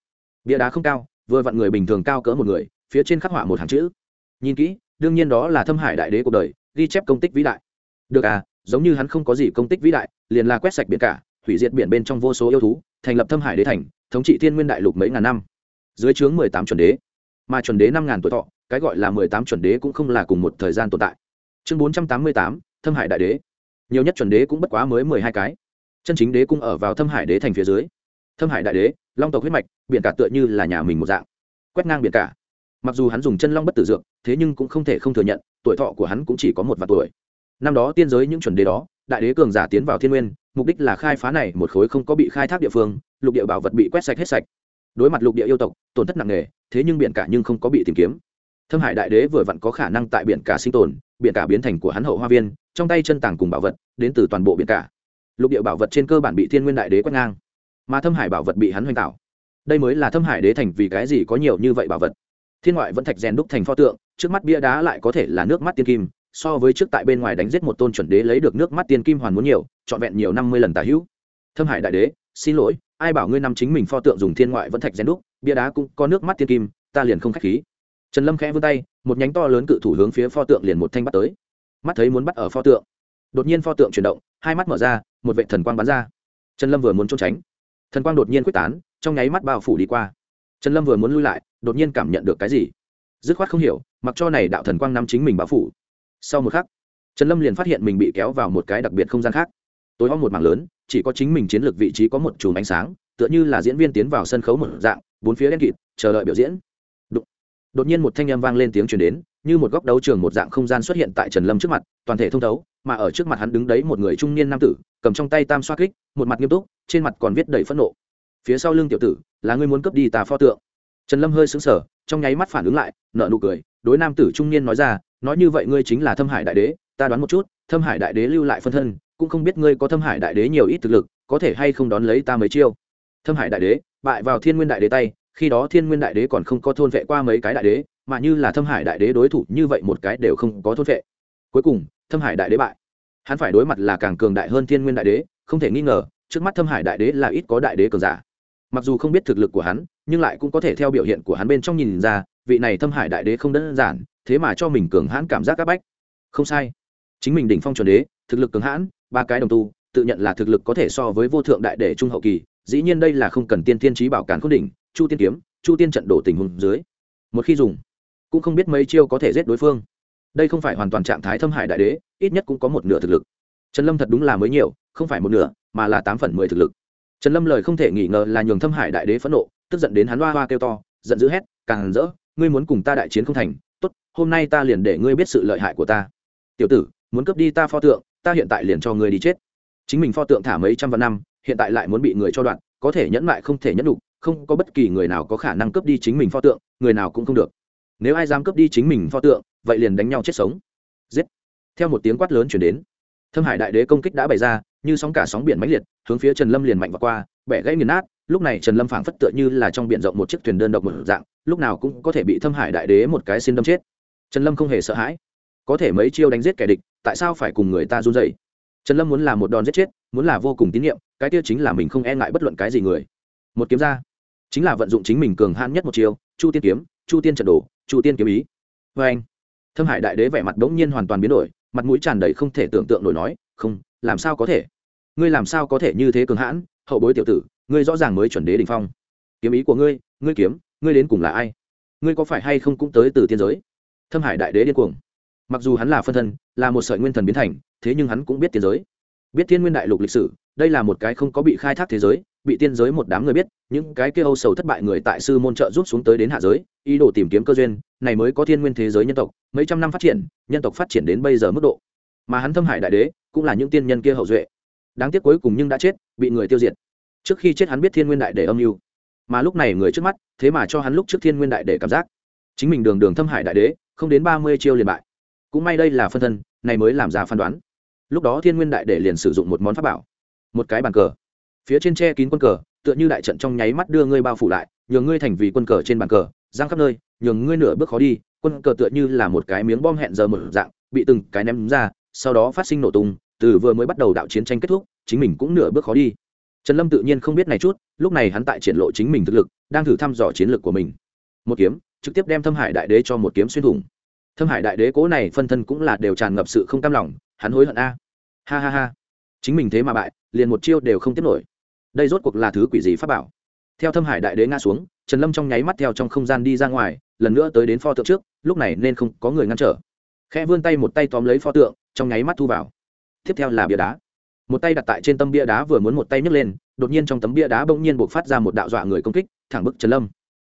Bia đá không cao, vừa vặn người bình thường cao cỡ một người, phía trên khắc họa một hàng chữ. Nhìn kỹ, đương nhiên đó là thâm hải đại đế cuộc đời, ghi chép công tích vĩ đại. Được à giống như hắn không có gì công tích vĩ đại, liền là quét sạch biển cả, hủy diệt biển bên trong vô số yêu thú thành lập thâm hải đế thành, thống trị thiên nguyên đại lục mấy ngàn năm. Dưới trướng mười tám chuẩn đế. Mà chuẩn đế năm ngàn tuổi thọ, cái gọi là mười tám chuẩn đế cũng không là cùng một thời gian tồn tại. Chương bốn trăm tám mươi tám, thâm hải đại đế. Nhiều nhất chuẩn đế cũng bất quá mới mười hai cái. Chân chính đế cũng ở vào thâm hải đế thành phía dưới. Thâm hải đại đế, long tộc huyết mạch, biển cả tựa như là nhà mình một dạng. Quét ngang biển cả. Mặc dù hắn dùng chân long bất tử dược, thế nhưng cũng không thể không thừa nhận, tuổi thọ của hắn cũng chỉ có một vạn tuổi. Năm đó tiên giới những chuẩn đế đó, đại đế cường giả tiến vào thiên nguyên mục đích là khai phá này một khối không có bị khai thác địa phương, lục địa bảo vật bị quét sạch hết sạch. Đối mặt lục địa yêu tộc, tổn thất nặng nề, thế nhưng biển cả nhưng không có bị tìm kiếm. Thâm hải đại đế vừa vặn có khả năng tại biển cả sinh tồn, biển cả biến thành của hắn hậu hoa viên, trong tay chân tàng cùng bảo vật, đến từ toàn bộ biển cả. Lục địa bảo vật trên cơ bản bị thiên nguyên đại đế quét ngang, mà thâm hải bảo vật bị hắn hoành tạo. Đây mới là thâm hải đế thành vì cái gì có nhiều như vậy bảo vật. Thiên ngoại vẫn thạch rèn đúc thành pho tượng, trước mắt bia đá lại có thể là nước mắt tiên kim so với trước tại bên ngoài đánh giết một tôn chuẩn đế lấy được nước mắt tiên kim hoàn muốn nhiều, trọn vẹn nhiều năm mươi lần tả hữu. Thâm hải đại đế, xin lỗi, ai bảo ngươi năm chính mình pho tượng dùng thiên ngoại vẫn thạch rèn đúc, bia đá cũng có nước mắt tiên kim, ta liền không k h á c h khí. Trần lâm khẽ vươn tay, một nhánh to lớn cự thủ hướng phía pho tượng liền một thanh bắt tới. Mắt thấy muốn bắt ở pho tượng. Đột nhiên pho tượng chuyển động, hai mắt mở ra, một vệ thần quang bắn ra. Trần lâm vừa muốn trốn tránh, thần quang đột nhiên quyết tán, trong nháy mắt bao phủ đi qua. Trần lâm vừa muốn lui lại, đột nhiên cảm nhận được cái gì? Dứt khoát không hiểu, mặc cho này đạo thần quang nắm chính mình bao phủ sau một khắc trần lâm liền phát hiện mình bị kéo vào một cái đặc biệt không gian khác. Tối om một mảng lớn chỉ có chính mình chiến lược vị trí có một chùm ánh sáng tựa như là diễn viên tiến vào sân khấu một dạng bốn phía đen kịt chờ đợi biểu diễn. Đột, đột nhiên một thanh âm vang lên tiếng truyền đến như một góc đấu trường một dạng không gian xuất hiện tại trần lâm trước mặt toàn thể thông thấu mà ở trước mặt hắn đứng đấy một người trung niên nam tử cầm trong tay tam xoa kích một mặt nghiêm túc trên mặt còn viết đầy phẫn nộ. Phía sau lưng tiểu tử là ngươi muốn cướp đi tà pho tượng trần lâm hơi sững sờ, trong nháy mắt phản ứng lại nợ nụ cười, đối nam tử trung niên nói ra, nói như vậy ngươi chính là thâm hải đại đế, ta đoán một chút, thâm hải đại đế lưu lại phân thân, cũng không biết ngươi có thâm hải đại đế nhiều ít thực lực, có thể hay không đón lấy ta mấy chiêu? Thâm hải đại đế, bại vào thiên nguyên đại đế tay, khi đó thiên nguyên đại đế còn không có thôn vệ qua mấy cái đại đế, mà như là thâm hải đại đế đối thủ như vậy một cái đều không có thôn vệ. Cuối cùng, thâm hải đại đế bại. Hắn phải đối mặt là càng cường đại hơn thiên nguyên đại đế, không thể nghi ngờ, trước mắt thâm hải đại đế là ít có đại đế cường giả mặc dù không biết thực lực của hắn, nhưng lại cũng có thể theo biểu hiện của hắn bên trong nhìn ra, vị này thâm hải đại đế không đơn giản, thế mà cho mình cường hãn cảm giác áp bách. Không sai. Chính mình đỉnh phong chuẩn đế, thực lực cường hãn, ba cái đồng tu, tự nhận là thực lực có thể so với vô thượng đại đế trung hậu kỳ, dĩ nhiên đây là không cần tiên tiên trí bảo cản khôn đỉnh, chu tiên kiếm, chu tiên trận đổ tình hùng dưới. Một khi dùng, cũng không biết mấy chiêu có thể giết đối phương. Đây không phải hoàn toàn trạng thái thâm hải đại đế, ít nhất cũng có một nửa thực lực. Trần lâm thật đúng là mới nhiều, không phải một nửa, mà là tám phần mười thực lực trần lâm lời không thể nghi ngờ là nhường thâm hải đại đế phẫn nộ, tức giận đến hắn hoa hoa kêu to, giận dữ hét, càng rỡ, ngươi muốn cùng ta đại chiến không thành. Tốt, hôm nay ta liền để ngươi biết sự lợi hại của ta. Tiểu tử, muốn cướp đi ta pho tượng, ta hiện tại liền cho ngươi đi chết. Chính mình pho tượng thả mấy trăm vạn năm, hiện tại lại muốn bị người cho đoạn, có thể nhẫn lại không thể nhẫn đủ không có bất kỳ người nào có khả năng cướp đi chính mình pho tượng, người nào cũng không được. Nếu ai dám cướp đi chính mình pho tượng, vậy liền đánh nhau chết sống. Giết. Theo một tiếng quát lớn chuyển đến thâm hải đại đế công kích đã bày ra, như sóng cả sóng biển mãnh liệt, hướng phía trần lâm liền mạnh và qua, bẻ gãy nghiền nát, lúc này trần lâm phảng phất tựa như là trong biển rộng một chiếc thuyền đơn độc một dạng, lúc nào cũng có thể bị thâm hải đại đế một cái xin đâm chết. Trần lâm không hề sợ hãi. Có thể mấy chiêu đánh giết kẻ địch, tại sao phải cùng người ta run dậy trần lâm muốn là một đòn giết chết, muốn là vô cùng tín nhiệm, cái tiêu chính là mình không e ngại bất luận cái gì người. Một kiếm ra, chính là vận dụng chính mình cường hãn nhất một chiêu, chu tiên kiếm, chu tiên trận đồ, chu tiên kiếm ý. Vê anh thâm hải đại đế vẻ mặt đ ố n g nhiên hoàn toàn biến đổi mặt mũi tràn đầy không thể tưởng tượng nổi nói, không, làm sao có thể? Ngươi làm sao có thể như thế cường hãn? Hậu bối tiểu tử, ngươi rõ ràng mới chuẩn đế đình phong. Kiếm ý của ngươi ngươi kiếm, ngươi đến cùng là ai? Ngươi có phải hay không cũng tới từ tiên giới? Thâm hải đại đế điên cuồng. Mặc dù hắn là phân thân, là một sợi nguyên thần biến thành, thế nhưng hắn cũng biết tiên giới. Biết thiên nguyên đại lục lịch sử, đây là một cái không có bị khai thác thế giới bị tiên giới một đám người biết, những cái kia âu sầu thất bại người tại sư môn trợ rút xuống tới đến hạ giới, ý đồ tìm kiếm cơ duyên, này mới có thiên nguyên thế giới nhân tộc, mấy trăm năm phát triển, nhân tộc phát triển đến bây giờ mức độ. Mà hắn thâm hải đại đế, cũng là những tiên nhân kia hậu duệ. Đáng tiếc cuối cùng nhưng đã chết, bị người tiêu diệt. Trước khi chết hắn biết thiên nguyên đại để âm mưu. Mà lúc này người trước mắt, thế mà cho hắn lúc trước thiên nguyên đại để cảm giác. Chính mình đường đường thâm hải đại đế, không đến ba mươi chiêu liền bại. Cũng may đây là phân thân, này mới làm ra phán đoán. Lúc đó thiên nguyên đại để liền sử dụng một món pháp bảo. Một cái bàn cờ phía trên tre kín quân cờ, tựa như đại trận trong nháy mắt đưa ngươi bao phủ lại, nhường ngươi thành vì quân cờ trên bàn cờ, giang khắp nơi, nhường ngươi nửa bước khó đi, quân cờ tựa như là một cái miếng bom hẹn giờ một dạng, bị từng cái ném ra, sau đó phát sinh nổ tung, từ vừa mới bắt đầu đạo chiến tranh kết thúc, chính mình cũng nửa bước khó đi. Trần lâm tự nhiên không biết này chút, lúc này hắn tại triển lộ chính mình thực lực, đang thử thăm dò chiến lược của mình. Một kiếm, trực tiếp đem thâm hải đại đế cho một kiếm xuyên thủng. Thâm hải đại đế cố này phân thân cũng là đều tràn ngập sự không cam lòng, hắn hối hận a. Ha ha ha chính mình thế mà bại, liền một chiêu đều không tiếp nổi. Đây rốt cuộc là thứ quỷ gì pháp bảo? Theo thâm hải đại đế ngã xuống, trần lâm trong nháy mắt theo trong không gian đi ra ngoài, lần nữa tới đến pho tượng trước, lúc này nên không có người ngăn trở. Khe vươn tay một tay tóm lấy pho tượng, trong nháy mắt thu vào. Tiếp theo là bia đá. Một tay đặt tại trên tâm bia đá vừa muốn một tay nhấc lên, đột nhiên trong tấm bia đá bỗng nhiên buộc phát ra một đạo dọa người công kích, thẳng bức trần lâm.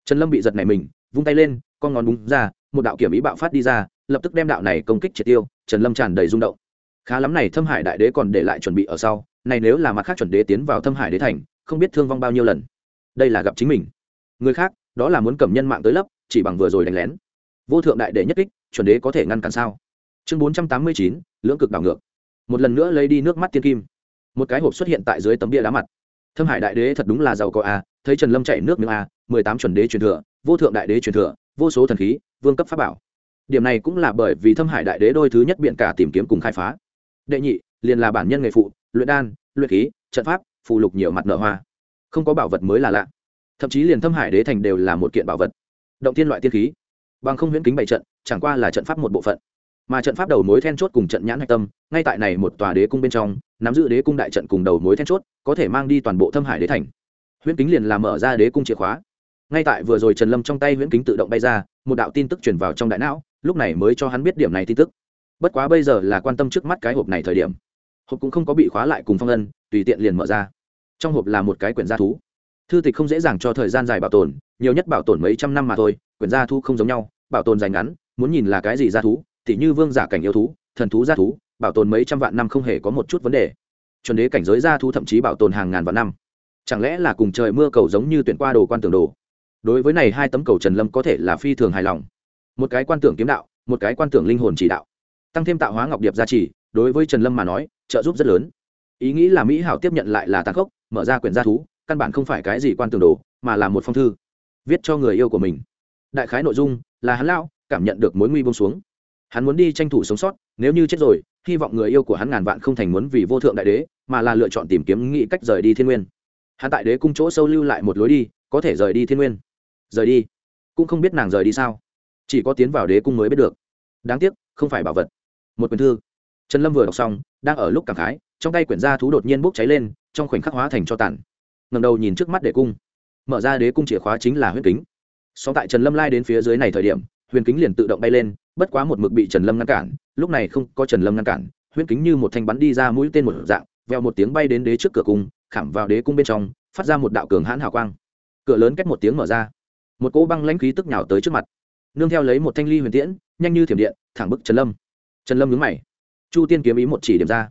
Trần lâm bị giật này mình, vung tay lên, con ngón búng ra, một đạo kiểm ý bạo phát đi ra, lập tức đem đạo này công kích triệt tiêu, trần lâm tràn đầy rung động khá lắm này thâm hải đại đế còn để lại chuẩn bị ở sau, này nếu là mặt khác chuẩn đế tiến vào thâm hải đế thành, không biết thương vong bao nhiêu lần. Đây là gặp chính mình. Người khác, đó là muốn cầm nhân mạng tới lấp, chỉ bằng vừa rồi đánh lén. Vô thượng đại đế nhất kích, chuẩn đế có thể ngăn cản sao? Chương bốn trăm tám mươi chín, lưỡng cực đảo ngược. Một lần nữa lấy đi nước mắt tiên kim. Một cái hộp xuất hiện tại dưới tấm bia đá mặt. Thâm hải đại đế thật đúng là giàu có a, thấy trần lâm chạy nước miếng a, mười tám chuẩn đế truyền thừa, vô thượng đại đế truyền thừa, vô số thần khí, vương cấp pháp bảo. Điểm này cũng là bởi vì thâm hải đại đế đôi thứ nhất biện cả tìm kiếm cùng khai phá đệ nhị, liền là bản nhân nghề phụ, luyện đan, luyện khí, trận pháp, phù lục nhiều mặt nở hoa. Không có bảo vật mới là lạ. Thậm chí liền thâm hải đế thành đều là một kiện bảo vật. Động thiên loại tiên khí. Bằng không huyễn kính bảy trận, chẳng qua là trận pháp một bộ phận. Mà trận pháp đầu mối then chốt cùng trận nhãn hạch tâm, ngay tại này một tòa đế cung bên trong, nắm giữ đế cung đại trận cùng đầu mối then chốt, có thể mang đi toàn bộ thâm hải đế thành. Huyễn kính liền làm mở ra đế cung chìa khóa. Ngay tại vừa rồi trần lâm trong tay huyễn kính tự động bay ra, một đạo tin tức truyền vào trong đại não, lúc này mới cho hắn biết điểm này tin tức bất quá bây giờ là quan tâm trước mắt cái hộp này thời điểm. Hộp cũng không có bị khóa lại cùng phong ân tùy tiện liền mở ra. Trong hộp là một cái quyển gia thú. Thư tịch không dễ dàng cho thời gian dài bảo tồn, nhiều nhất bảo tồn mấy trăm năm mà thôi, quyển gia thú không giống nhau, bảo tồn dài ngắn, muốn nhìn là cái gì gia thú, thì như vương giả cảnh yêu thú, thần thú gia thú, bảo tồn mấy trăm vạn năm không hề có một chút vấn đề. Chuẩn đế cảnh giới gia thú thậm chí bảo tồn hàng ngàn vạn năm. Chẳng lẽ là cùng trời mưa cầu giống như tuyển qua đồ quan tưởng đồ? Đối với này hai tấm cầu trần lâm có thể là phi thường hài lòng. Một cái quan tưởng kiếm đạo, một cái quan tưởng linh hồn chỉ đạo tăng thêm tạo hóa ngọc điệp gia trì, đối với trần lâm mà nói, trợ giúp rất lớn. Ý nghĩ là mỹ hảo tiếp nhận lại là tàn khốc, mở ra quyển gia thú, căn bản không phải cái gì quan tưởng đồ, mà là một phong thư, viết cho người yêu của mình. Đại khái nội dung là hắn lao cảm nhận được mối nguy bông xuống. Hắn muốn đi tranh thủ sống sót, nếu như chết rồi, hy vọng người yêu của hắn ngàn vạn không thành muốn vì vô thượng đại đế, mà là lựa chọn tìm kiếm nghĩ cách rời đi thiên nguyên. Hắn tại đế cung chỗ sâu lưu lại một lối đi, có thể rời đi thiên nguyên. Rời đi? Cũng không biết nàng rời đi sao. Chỉ có tiến vào đế cung mới biết được. Đáng tiếc, không phải bảo vật một quyển thư. Trần lâm vừa đọc xong, đang ở lúc cảm khái, trong tay quyển gia thú đột nhiên bốc cháy lên, trong khoảnh khắc hóa thành cho tàn. Ngầm đầu nhìn trước mắt đế cung. Mở ra đế cung chìa khóa chính là huyết kính. Sau tại trần lâm lai đến phía dưới này thời điểm, huyền kính liền tự động bay lên, bất quá một mực bị trần lâm ngăn cản, lúc này không có trần lâm ngăn cản, Huyền kính như một thanh bắn đi ra mũi tên một dạng, veo một tiếng bay đến đế trước cửa cung, khảm vào đế cung bên trong, phát ra một đạo cường hãn hào quang. Cửa lớn cách một tiếng mở ra. Một cỗ băng lãnh khí tức nhào tới trước mặt. Nương theo lấy một thanh ly huyền tiễn, nhanh như thiểm điện, thẳng bức trần lâm trần lâm nhướng mày. Chu tiên kiếm ý một chỉ điểm ra.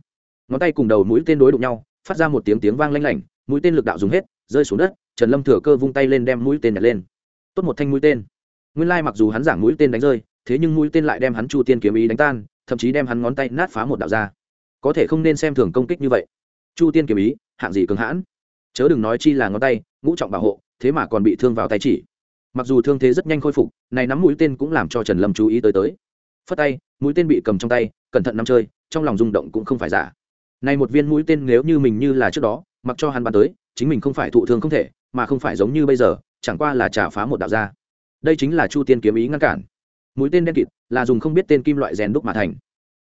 Ngón tay cùng đầu mũi tên đối đụng nhau, phát ra một tiếng tiếng vang lanh lảnh, mũi tên lực đạo dùng hết, rơi xuống đất, trần lâm thừa cơ vung tay lên đem mũi tên nhặt lên. Tốt một thanh mũi tên. Nguyên lai mặc dù hắn giảng mũi tên đánh rơi, thế nhưng mũi tên lại đem hắn chu tiên kiếm ý đánh tan, thậm chí đem hắn ngón tay nát phá một đạo ra. Có thể không nên xem thường công kích như vậy. Chu tiên kiếm ý, hạng gì cường hãn? Chớ đừng nói chi là ngón tay, ngũ trọng bảo hộ, thế mà còn bị thương vào tay chỉ. Mặc dù thương thế rất nhanh khôi phục, này nắm mũi tên cũng làm cho trần lâm chú ý tới tới phất tay, mũi tên bị cầm trong tay, cẩn thận nắm chơi, trong lòng rung động cũng không phải giả. Này một viên mũi tên nếu như mình như là trước đó, mặc cho hắn bắn tới, chính mình không phải thụ thương không thể, mà không phải giống như bây giờ, chẳng qua là trả phá một đạo ra đây chính là chu tiên kiếm ý ngăn cản. Mũi tên đen kịt, là dùng không biết tên kim loại rèn đúc mà thành.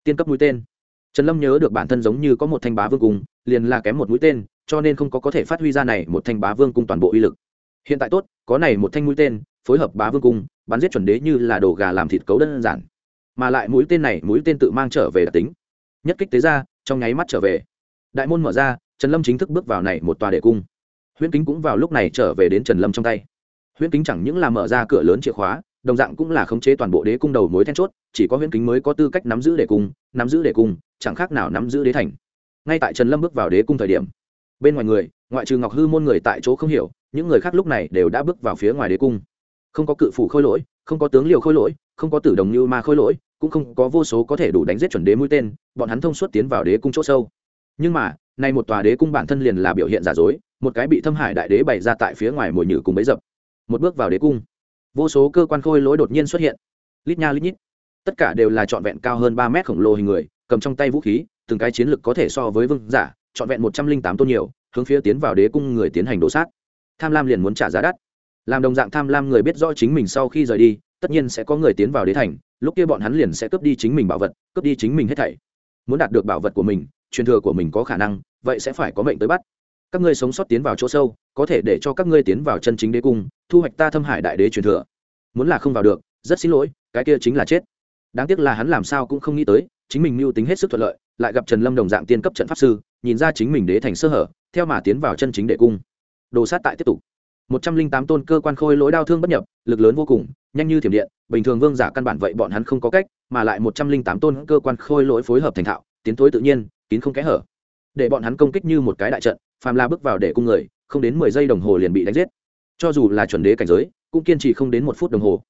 Tiên cấp mũi tên. Trần lâm nhớ được bản thân giống như có một thanh bá vương cung, liền là kém một mũi tên, cho nên không có có thể phát huy ra này một thanh bá vương cung toàn bộ uy lực. Hiện tại tốt, có này một thanh mũi tên, phối hợp bá vương cung, bắn giết chuẩn đế như là đồ gà làm thịt cấu đơn giản mà lại mũi tên này mũi tên tự mang trở về đặc tính. Nhất kích tế ra, trong nháy mắt trở về. Đại môn mở ra, trần lâm chính thức bước vào này một tòa đệ cung. Huyễn kính cũng vào lúc này trở về đến trần lâm trong tay. Huyễn kính chẳng những là mở ra cửa lớn chìa khóa, đồng dạng cũng là khống chế toàn bộ đế cung đầu mối then chốt, chỉ có huyễn kính mới có tư cách nắm giữ đế cung, nắm giữ đế cung, chẳng khác nào nắm giữ đế thành. Ngay tại trần lâm bước vào đế cung thời điểm, bên ngoài người, ngoại trừ ngọc hư môn người tại chỗ không hiểu, những người khác lúc này đều đã bước vào phía ngoài đế cung. Không có cự phủ khôi lỗi, không có tướng liều khôi lỗi, không có tử đồng như ma khôi lỗi cũng không có vô số có thể đủ đánh giết chuẩn đế mũi tên, bọn hắn thông suốt tiến vào đế cung chỗ sâu. Nhưng mà, nay một tòa đế cung bản thân liền là biểu hiện giả dối, một cái bị thâm hải đại đế bày ra tại phía ngoài mồi nhử cùng bấy dập. Một bước vào đế cung, vô số cơ quan khôi lỗi đột nhiên xuất hiện. Lít nha lít nhít, tất cả đều là trọn vẹn cao hơn ba mét khổng lồ hình người, cầm trong tay vũ khí, từng cái chiến lực có thể so với vương giả, trọn vẹn một trăm linh tám tôn nhiều, hướng phía tiến vào đế cung người tiến hành đổ sát. Tham lam liền muốn trả giá đắt. Làm đồng dạng tham lam người biết rõ chính mình sau khi rời đi, tất nhiên sẽ có người tiến vào đế thành lúc kia bọn hắn liền sẽ cướp đi chính mình bảo vật, cướp đi chính mình hết thảy. Muốn đạt được bảo vật của mình, truyền thừa của mình có khả năng, vậy sẽ phải có mệnh tới bắt. Các ngươi sống sót tiến vào chỗ sâu, có thể để cho các ngươi tiến vào chân chính đế cung, thu hoạch ta thâm hải đại đế truyền thừa. Muốn là không vào được, rất xin lỗi, cái kia chính là chết. Đáng tiếc là hắn làm sao cũng không nghĩ tới, chính mình mưu tính hết sức thuận lợi, lại gặp trần lâm đồng dạng tiên cấp trận pháp sư, nhìn ra chính mình đế thành sơ hở, theo mà tiến vào chân chính đệ cung. Đồ sát tại tiếp tục một trăm linh tám tôn cơ quan khôi lỗi đao thương bất nhập, lực lớn vô cùng, nhanh như thiểm điện, bình thường vương giả căn bản vậy bọn hắn không có cách, mà lại một trăm linh tám tôn cơ quan khôi lỗi phối hợp thành thạo, tiến thối tự nhiên, kín không kẽ hở. Để bọn hắn công kích như một cái đại trận, phàm la bước vào để cung người, không đến mười giây đồng hồ liền bị đánh giết. Cho dù là chuẩn đế cảnh giới, cũng kiên trì không đến một phút đồng hồ.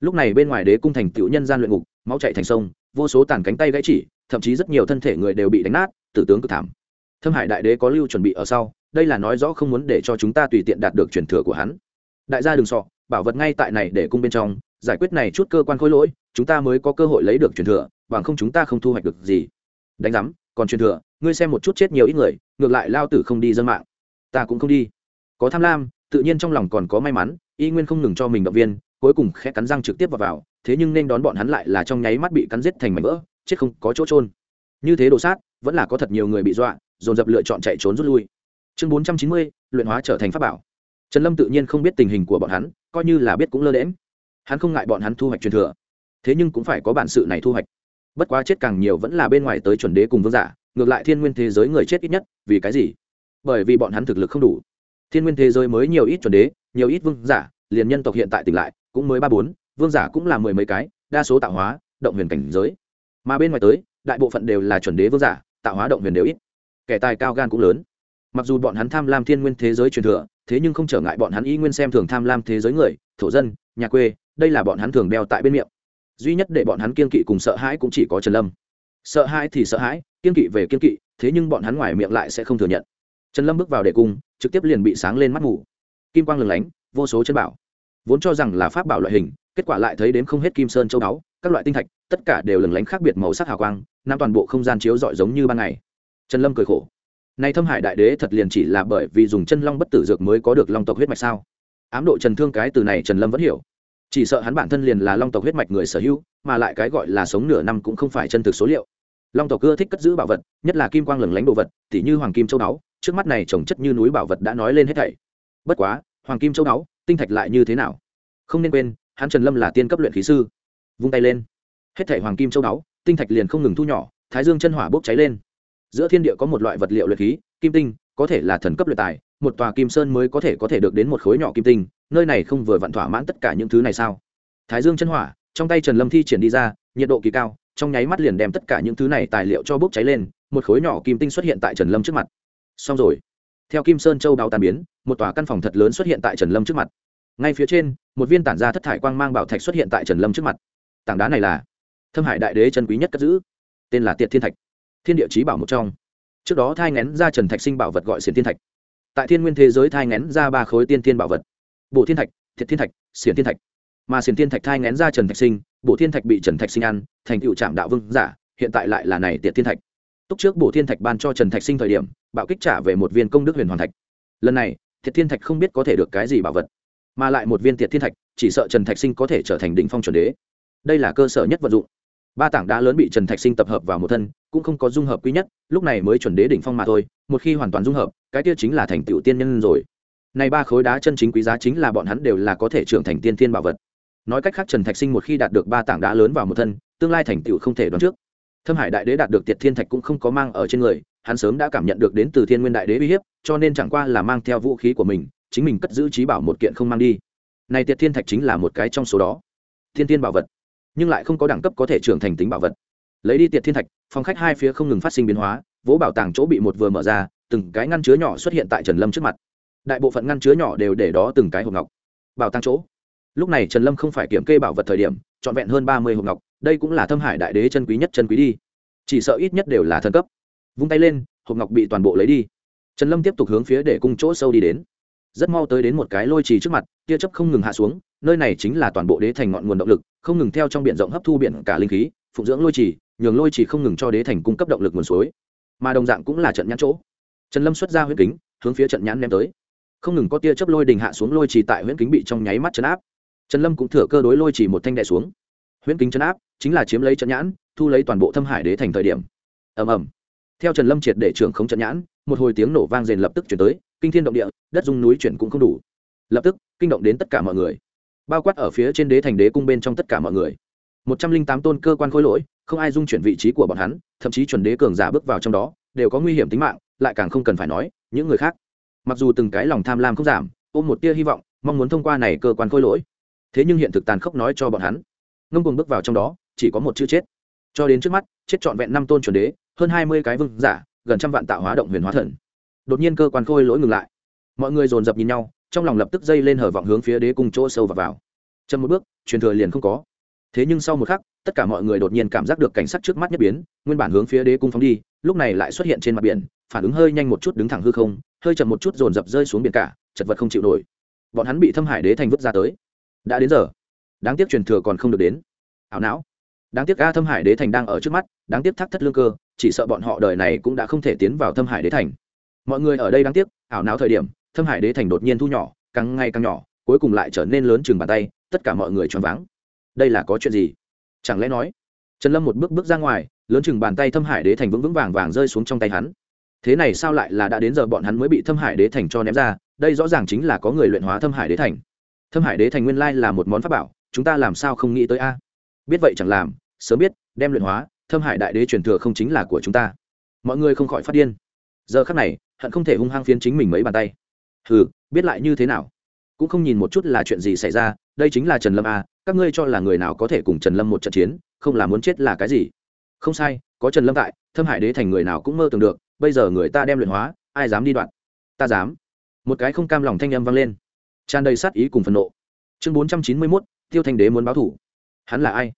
Lúc này bên ngoài đế cung thành tựu nhân gian luyện ngục, máu chạy thành sông, vô số tàn cánh tay gãy chỉ, thậm chí rất nhiều thân thể người đều bị đánh nát, tử tướng cực thảm. Thâm hải đại đế có lưu chuẩn bị ở sau đây là nói rõ không muốn để cho chúng ta tùy tiện đạt được truyền thừa của hắn. Đại gia đừng sọ bảo vật ngay tại này để cung bên trong giải quyết này chút cơ quan khối lỗi chúng ta mới có cơ hội lấy được truyền thừa bằng không chúng ta không thu hoạch được gì. Đánh giám còn truyền thừa ngươi xem một chút chết nhiều ít người ngược lại lao tử không đi dân mạng. Ta cũng không đi. Có tham lam tự nhiên trong lòng còn có may mắn y nguyên không ngừng cho mình động viên cuối cùng khẽ cắn răng trực tiếp vào, vào thế nhưng nên đón bọn hắn lại là trong nháy mắt bị cắn giết thành mảnh vỡ chết không có chỗ trôn như thế đồ sát vẫn là có thật nhiều người bị dọa dồn dập lựa chọn chạy trốn rút lui chương bốn trăm chín mươi, luyện hóa trở thành pháp bảo. Trần lâm tự nhiên không biết tình hình của bọn hắn, coi như là biết cũng lơ đễm hắn không ngại bọn hắn thu hoạch truyền thừa, thế nhưng cũng phải có bản sự này thu hoạch. Bất quá chết càng nhiều vẫn là bên ngoài tới chuẩn đế cùng vương giả, ngược lại thiên nguyên thế giới người chết ít nhất, vì cái gì? Bởi vì bọn hắn thực lực không đủ. Thiên nguyên thế giới mới nhiều ít chuẩn đế, nhiều ít vương giả, liền nhân tộc hiện tại tỉnh lại, cũng mới ba bốn, vương giả cũng là mười mấy cái, đa số tạo hóa, động huyền cảnh giới. Mà bên ngoài tới, đại bộ phận đều là chuẩn đế vương giả, tạo hóa động huyền đều ít. Kẻ tài cao gan cũng lớn mặc dù bọn hắn tham lam thiên nguyên thế giới truyền thừa, thế nhưng không trở ngại bọn hắn y nguyên xem thường tham lam thế giới người, thổ dân, nhà quê, đây là bọn hắn thường đeo tại bên miệng. Duy nhất để bọn hắn kiên kỵ cùng sợ hãi cũng chỉ có trần lâm. Sợ hãi thì sợ hãi kiên kỵ về kiên kỵ, thế nhưng bọn hắn ngoài miệng lại sẽ không thừa nhận. Trần lâm bước vào đệ cung, trực tiếp liền bị sáng lên mắt ngủ kim quang lừng lánh, vô số chân bảo. Vốn cho rằng là pháp bảo loại hình, kết quả lại thấy đến không hết kim sơn châu báu, các loại tinh thạch, tất cả đều lừng lánh khác biệt màu sắc hào quang nam toàn bộ không gian chiếu rọi giống như ban ngày. Trần lâm cười khổ nay thâm hải đại đế thật liền chỉ là bởi vì dùng chân long bất tử dược mới có được long tộc huyết mạch sao? Ám độ trần thương cái từ này trần lâm vẫn hiểu. Chỉ sợ hắn bản thân liền là long tộc huyết mạch người sở hữu, mà lại cái gọi là sống nửa năm cũng không phải chân thực số liệu. Long tộc ưa thích cất giữ bảo vật, nhất là kim quang lừng lánh đồ vật t h như hoàng kim châu đáo, trước mắt này trồng chất như núi bảo vật đã nói lên hết thảy. Bất quá, hoàng kim châu đáo, tinh thạch lại như thế nào? Không nên quên, hắn trần lâm là tiên cấp luyện khí sư. Vung tay lên. Hết thảy hoàng kim châu đáo, tinh thạch liền không ngừng thu nhỏ, thái dương chân hỏa bốc cháy lên giữa thiên địa có một loại vật liệu luyện khí, kim tinh, có thể là thần cấp luyện tài, một tòa kim sơn mới có thể có thể được đến một khối nhỏ kim tinh, nơi này không vừa vặn thỏa mãn tất cả những thứ này sao? Thái dương chân hỏa, trong tay trần lâm thi triển đi ra, nhiệt độ kỳ cao, trong nháy mắt liền đem tất cả những thứ này tài liệu cho bốc cháy lên, một khối nhỏ kim tinh xuất hiện tại trần lâm trước mặt. Xong rồi. Theo kim sơn châu đào tàn biến, một tòa căn phòng thật lớn xuất hiện tại trần lâm trước mặt. Ngay phía trên, một viên tản ra thất thải quang mang bảo thạch xuất hiện tại trần lâm trước mặt. Tảng đá này là thâm hải đại đế chân quý nhất cất giữ. Tên là tiệt thiên thạch thiên địa chí bảo một trong. Trước đó thai ngén ra trần thạch sinh bảo vật gọi xiển thiên thạch. Tại thiên nguyên thế giới thai ngén ra ba khối tiên thiên bảo vật. Bộ thiên thạch, thiệt thiên thạch, xiển thiên thạch. Mà xiển thiên thạch thai ngén ra trần thạch sinh bộ thiên thạch bị trần thạch sinh ăn, thành cựu trạm đạo vương giả, hiện tại lại là này tiệt thiên thạch. Túc trước bộ thiên thạch ban cho trần thạch sinh thời điểm, bạo kích trả về một viên công đức huyền hoàn thạch. Lần này, thiệt thiên thạch không biết có thể được cái gì bảo vật, mà lại một viên tiệt thiên thạch, chỉ sợ trần thạch sinh có thể trở thành đỉnh phong chuẩn đế. Đây là cơ sở nhất vật dụng ba tảng đá lớn bị trần thạch sinh tập hợp vào một thân, cũng không có dung hợp quý nhất, lúc này mới chuẩn đế đỉnh phong mà thôi, một khi hoàn toàn dung hợp, cái kia chính là thành tựu tiên nhân rồi. Này ba khối đá chân chính quý giá chính là bọn hắn đều là có thể trưởng thành tiên thiên bảo vật. Nói cách khác trần thạch sinh một khi đạt được ba tảng đá lớn vào một thân, tương lai thành tựu không thể đoán trước. Thâm hải đại đế đạt được tiệt thiên thạch cũng không có mang ở trên người, hắn sớm đã cảm nhận được đến từ thiên nguyên đại đế uy hiếp, cho nên chẳng qua là mang theo vũ khí của mình, chính mình cất giữ trí bảo một kiện không mang đi. Này tiệt thiên thạch chính là một cái trong số đó. Thiên thiên bảo vật nhưng lại không có đẳng cấp có thể trưởng thành tính bảo vật. Lấy đi tiệt thiên thạch, phòng khách hai phía không ngừng phát sinh biến hóa, vỗ bảo tàng chỗ bị một vừa mở ra, từng cái ngăn chứa nhỏ xuất hiện tại trần lâm trước mặt. Đại bộ phận ngăn chứa nhỏ đều để đó từng cái hộp ngọc. Bảo tàng chỗ. Lúc này trần lâm không phải kiểm kê bảo vật thời điểm, trọn vẹn hơn ba mươi hộp ngọc, đây cũng là thâm hải đại đế chân quý nhất chân quý đi. Chỉ sợ ít nhất đều là thần cấp. Vung tay lên, hộp ngọc bị toàn bộ lấy đi. Trần lâm tiếp tục hướng phía để cung chỗ sâu đi đến. Rất mau tới đến một cái lôi trì trước mặt, tia chấp không ngừng hạ xuống nơi này chính là toàn bộ đế thành ngọn nguồn động lực, không ngừng theo trong biển rộng hấp thu biển cả linh khí, phụng dưỡng lôi trì, nhường lôi trì không ngừng cho đế thành cung cấp động lực nguồn suối. Mà đồng dạng cũng là trận nhãn chỗ. Trần lâm xuất ra huyết kính, hướng phía trận nhãn ném tới. Không ngừng có tia chớp lôi đình hạ xuống lôi trì tại huyễn kính bị trong nháy mắt chấn áp. Trần lâm cũng thừa cơ đối lôi trì một thanh đè xuống. Huyễn kính chấn áp, chính là chiếm lấy trận nhãn, thu lấy toàn bộ thâm hải đế thành thời điểm. Ầm ầm. Theo trần lâm triệt để trưởng không trận nhãn, một hồi tiếng nổ vang rền lập tức chuyển tới, kinh thiên động địa, đất dung núi chuyển cũng không đủ. Lập tức, kinh động đến tất cả mọi người bao quát ở phía trên đế thành đế cung bên trong tất cả mọi người. Một trăm linh tám tôn cơ quan khối lỗi, không ai dung chuyển vị trí của bọn hắn, thậm chí chuẩn đế cường giả bước vào trong đó, đều có nguy hiểm tính mạng, lại càng không cần phải nói, những người khác. Mặc dù từng cái lòng tham lam không giảm, ôm một tia hy vọng, mong muốn thông qua này cơ quan khối lỗi. Thế nhưng hiện thực tàn khốc nói cho bọn hắn. Ngông cùng bước vào trong đó, chỉ có một chữ chết. Cho đến trước mắt, chết trọn vẹn năm tôn chuẩn đế, hơn hai mươi cái vương giả, gần trăm vạn tạo hóa động huyền hóa thần. Đột nhiên cơ quan khôi lỗi ngừng lại. Mọi người dồn dập nhìn nhau trong lòng lập tức dây lên hở vọng hướng phía đế cung chỗ sâu và vào. Chậm một bước, truyền thừa liền không có. Thế nhưng sau một khắc, tất cả mọi người đột nhiên cảm giác được cảnh sắc trước mắt nhất biến, nguyên bản hướng phía đế cung phóng đi, lúc này lại xuất hiện trên mặt biển, phản ứng hơi nhanh một chút đứng thẳng hư không, hơi chậm một chút dồn dập rơi xuống biển cả, chật vật không chịu nổi. Bọn hắn bị thâm hải đế thành vứt ra tới. Đã đến giờ. Đáng tiếc truyền thừa còn không được đến. Ảo não. Đáng tiếc a thâm hải đế thành đang ở trước mắt, đáng tiếc thác thất lương cơ, chỉ sợ bọn họ đời này cũng đã không thể tiến vào thâm hải đế thành. Mọi người ở đây đáng tiếc, ảo não thời điểm thâm hải đế thành đột nhiên thu nhỏ, càng ngày càng nhỏ, cuối cùng lại trở nên lớn chừng bàn tay, tất cả mọi người choáng váng. Đây là có chuyện gì? Chẳng lẽ nói, trần lâm một bước bước ra ngoài, lớn chừng bàn tay thâm hải đế thành vững vững vàng vàng rơi xuống trong tay hắn. Thế này sao lại là đã đến giờ bọn hắn mới bị thâm hải đế thành cho ném ra, đây rõ ràng chính là có người luyện hóa thâm hải đế thành. Thâm hải đế thành nguyên lai là một món pháp bảo, chúng ta làm sao không nghĩ tới a? Biết vậy chẳng làm, sớm biết, đem luyện hóa, thâm hải đại đế truyền thừa không chính là của chúng ta. Mọi người không khỏi phát điên. Giờ khắc này, hận không thể hung hăng phiến chính mình mấy bàn tay hừ, biết lại như thế nào? Cũng không nhìn một chút là chuyện gì xảy ra, đây chính là trần lâm a các ngươi cho là người nào có thể cùng trần lâm một trận chiến, không là muốn chết là cái gì? Không sai, có trần lâm tại, thâm hải đế thành người nào cũng mơ tưởng được, bây giờ người ta đem luyện hóa, ai dám đi đoạn? Ta dám. Một cái không cam lòng thanh âm vang lên. Tràn đầy sát ý cùng phần nộ. Chương bốn trăm chín mươi mốt, tiêu thanh đế muốn báo thủ. Hắn là ai?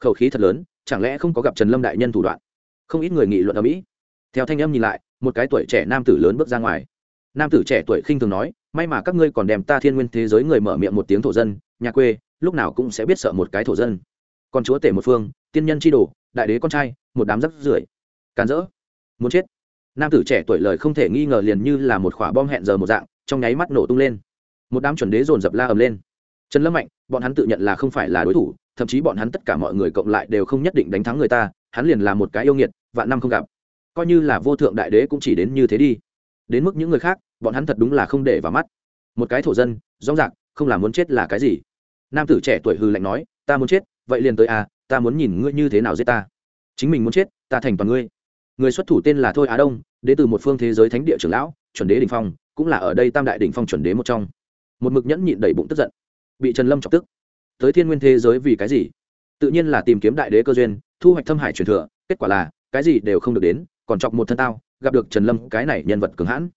Khẩu khí thật lớn, chẳng lẽ không có gặp trần lâm đại nhân thủ đoạn? Không ít người nghị luận ở mỹ. Theo thanh âm nhìn lại, một cái tuổi trẻ nam tử lớn bước ra ngoài nam tử trẻ tuổi khinh thường nói, may mà các ngươi còn đem ta thiên nguyên thế giới người mở miệng một tiếng thổ dân, nhà quê, lúc nào cũng sẽ biết sợ một cái thổ dân. Còn chúa tể một phương, tiên nhân chi đồ, đại đế con trai, một đám rắc rưởi. Càn rỡ. Muốn chết. Nam tử trẻ tuổi lời không thể nghi ngờ liền như là một khỏa bom hẹn giờ một dạng, trong nháy mắt nổ tung lên. Một đám chuẩn đế dồn dập la ầm lên. Trần lâm mạnh, bọn hắn tự nhận là không phải là đối thủ, thậm chí bọn hắn tất cả mọi người cộng lại đều không nhất định đánh thắng người ta, hắn liền là một cái yêu nghiệt, vạn năm không gặp. Coi như là vô thượng đại đế cũng chỉ đến như thế đi đến mức những người khác, bọn hắn thật đúng là không để vào mắt. Một cái thổ dân rõ ràng không là muốn chết là cái gì? Nam tử trẻ tuổi hư lạnh nói, ta muốn chết, vậy liền tới à ta muốn nhìn ngươi như thế nào giết ta. Chính mình muốn chết, ta thành toàn ngươi. Người xuất thủ tên là thôi á đông, đến từ một phương thế giới thánh địa trưởng lão, chuẩn đế đình phong, cũng là ở đây tam đại đình phong chuẩn đế một trong. Một mực nhẫn nhịn đầy bụng tức giận, bị trần lâm chọc tức. Tới thiên nguyên thế giới vì cái gì? Tự nhiên là tìm kiếm đại đế cơ duyên, thu hoạch thâm hải truyền thừa, kết quả là, cái gì đều không được đến, còn chọc một thân tao gặp được trần lâm, cái này nhân vật cường hãn.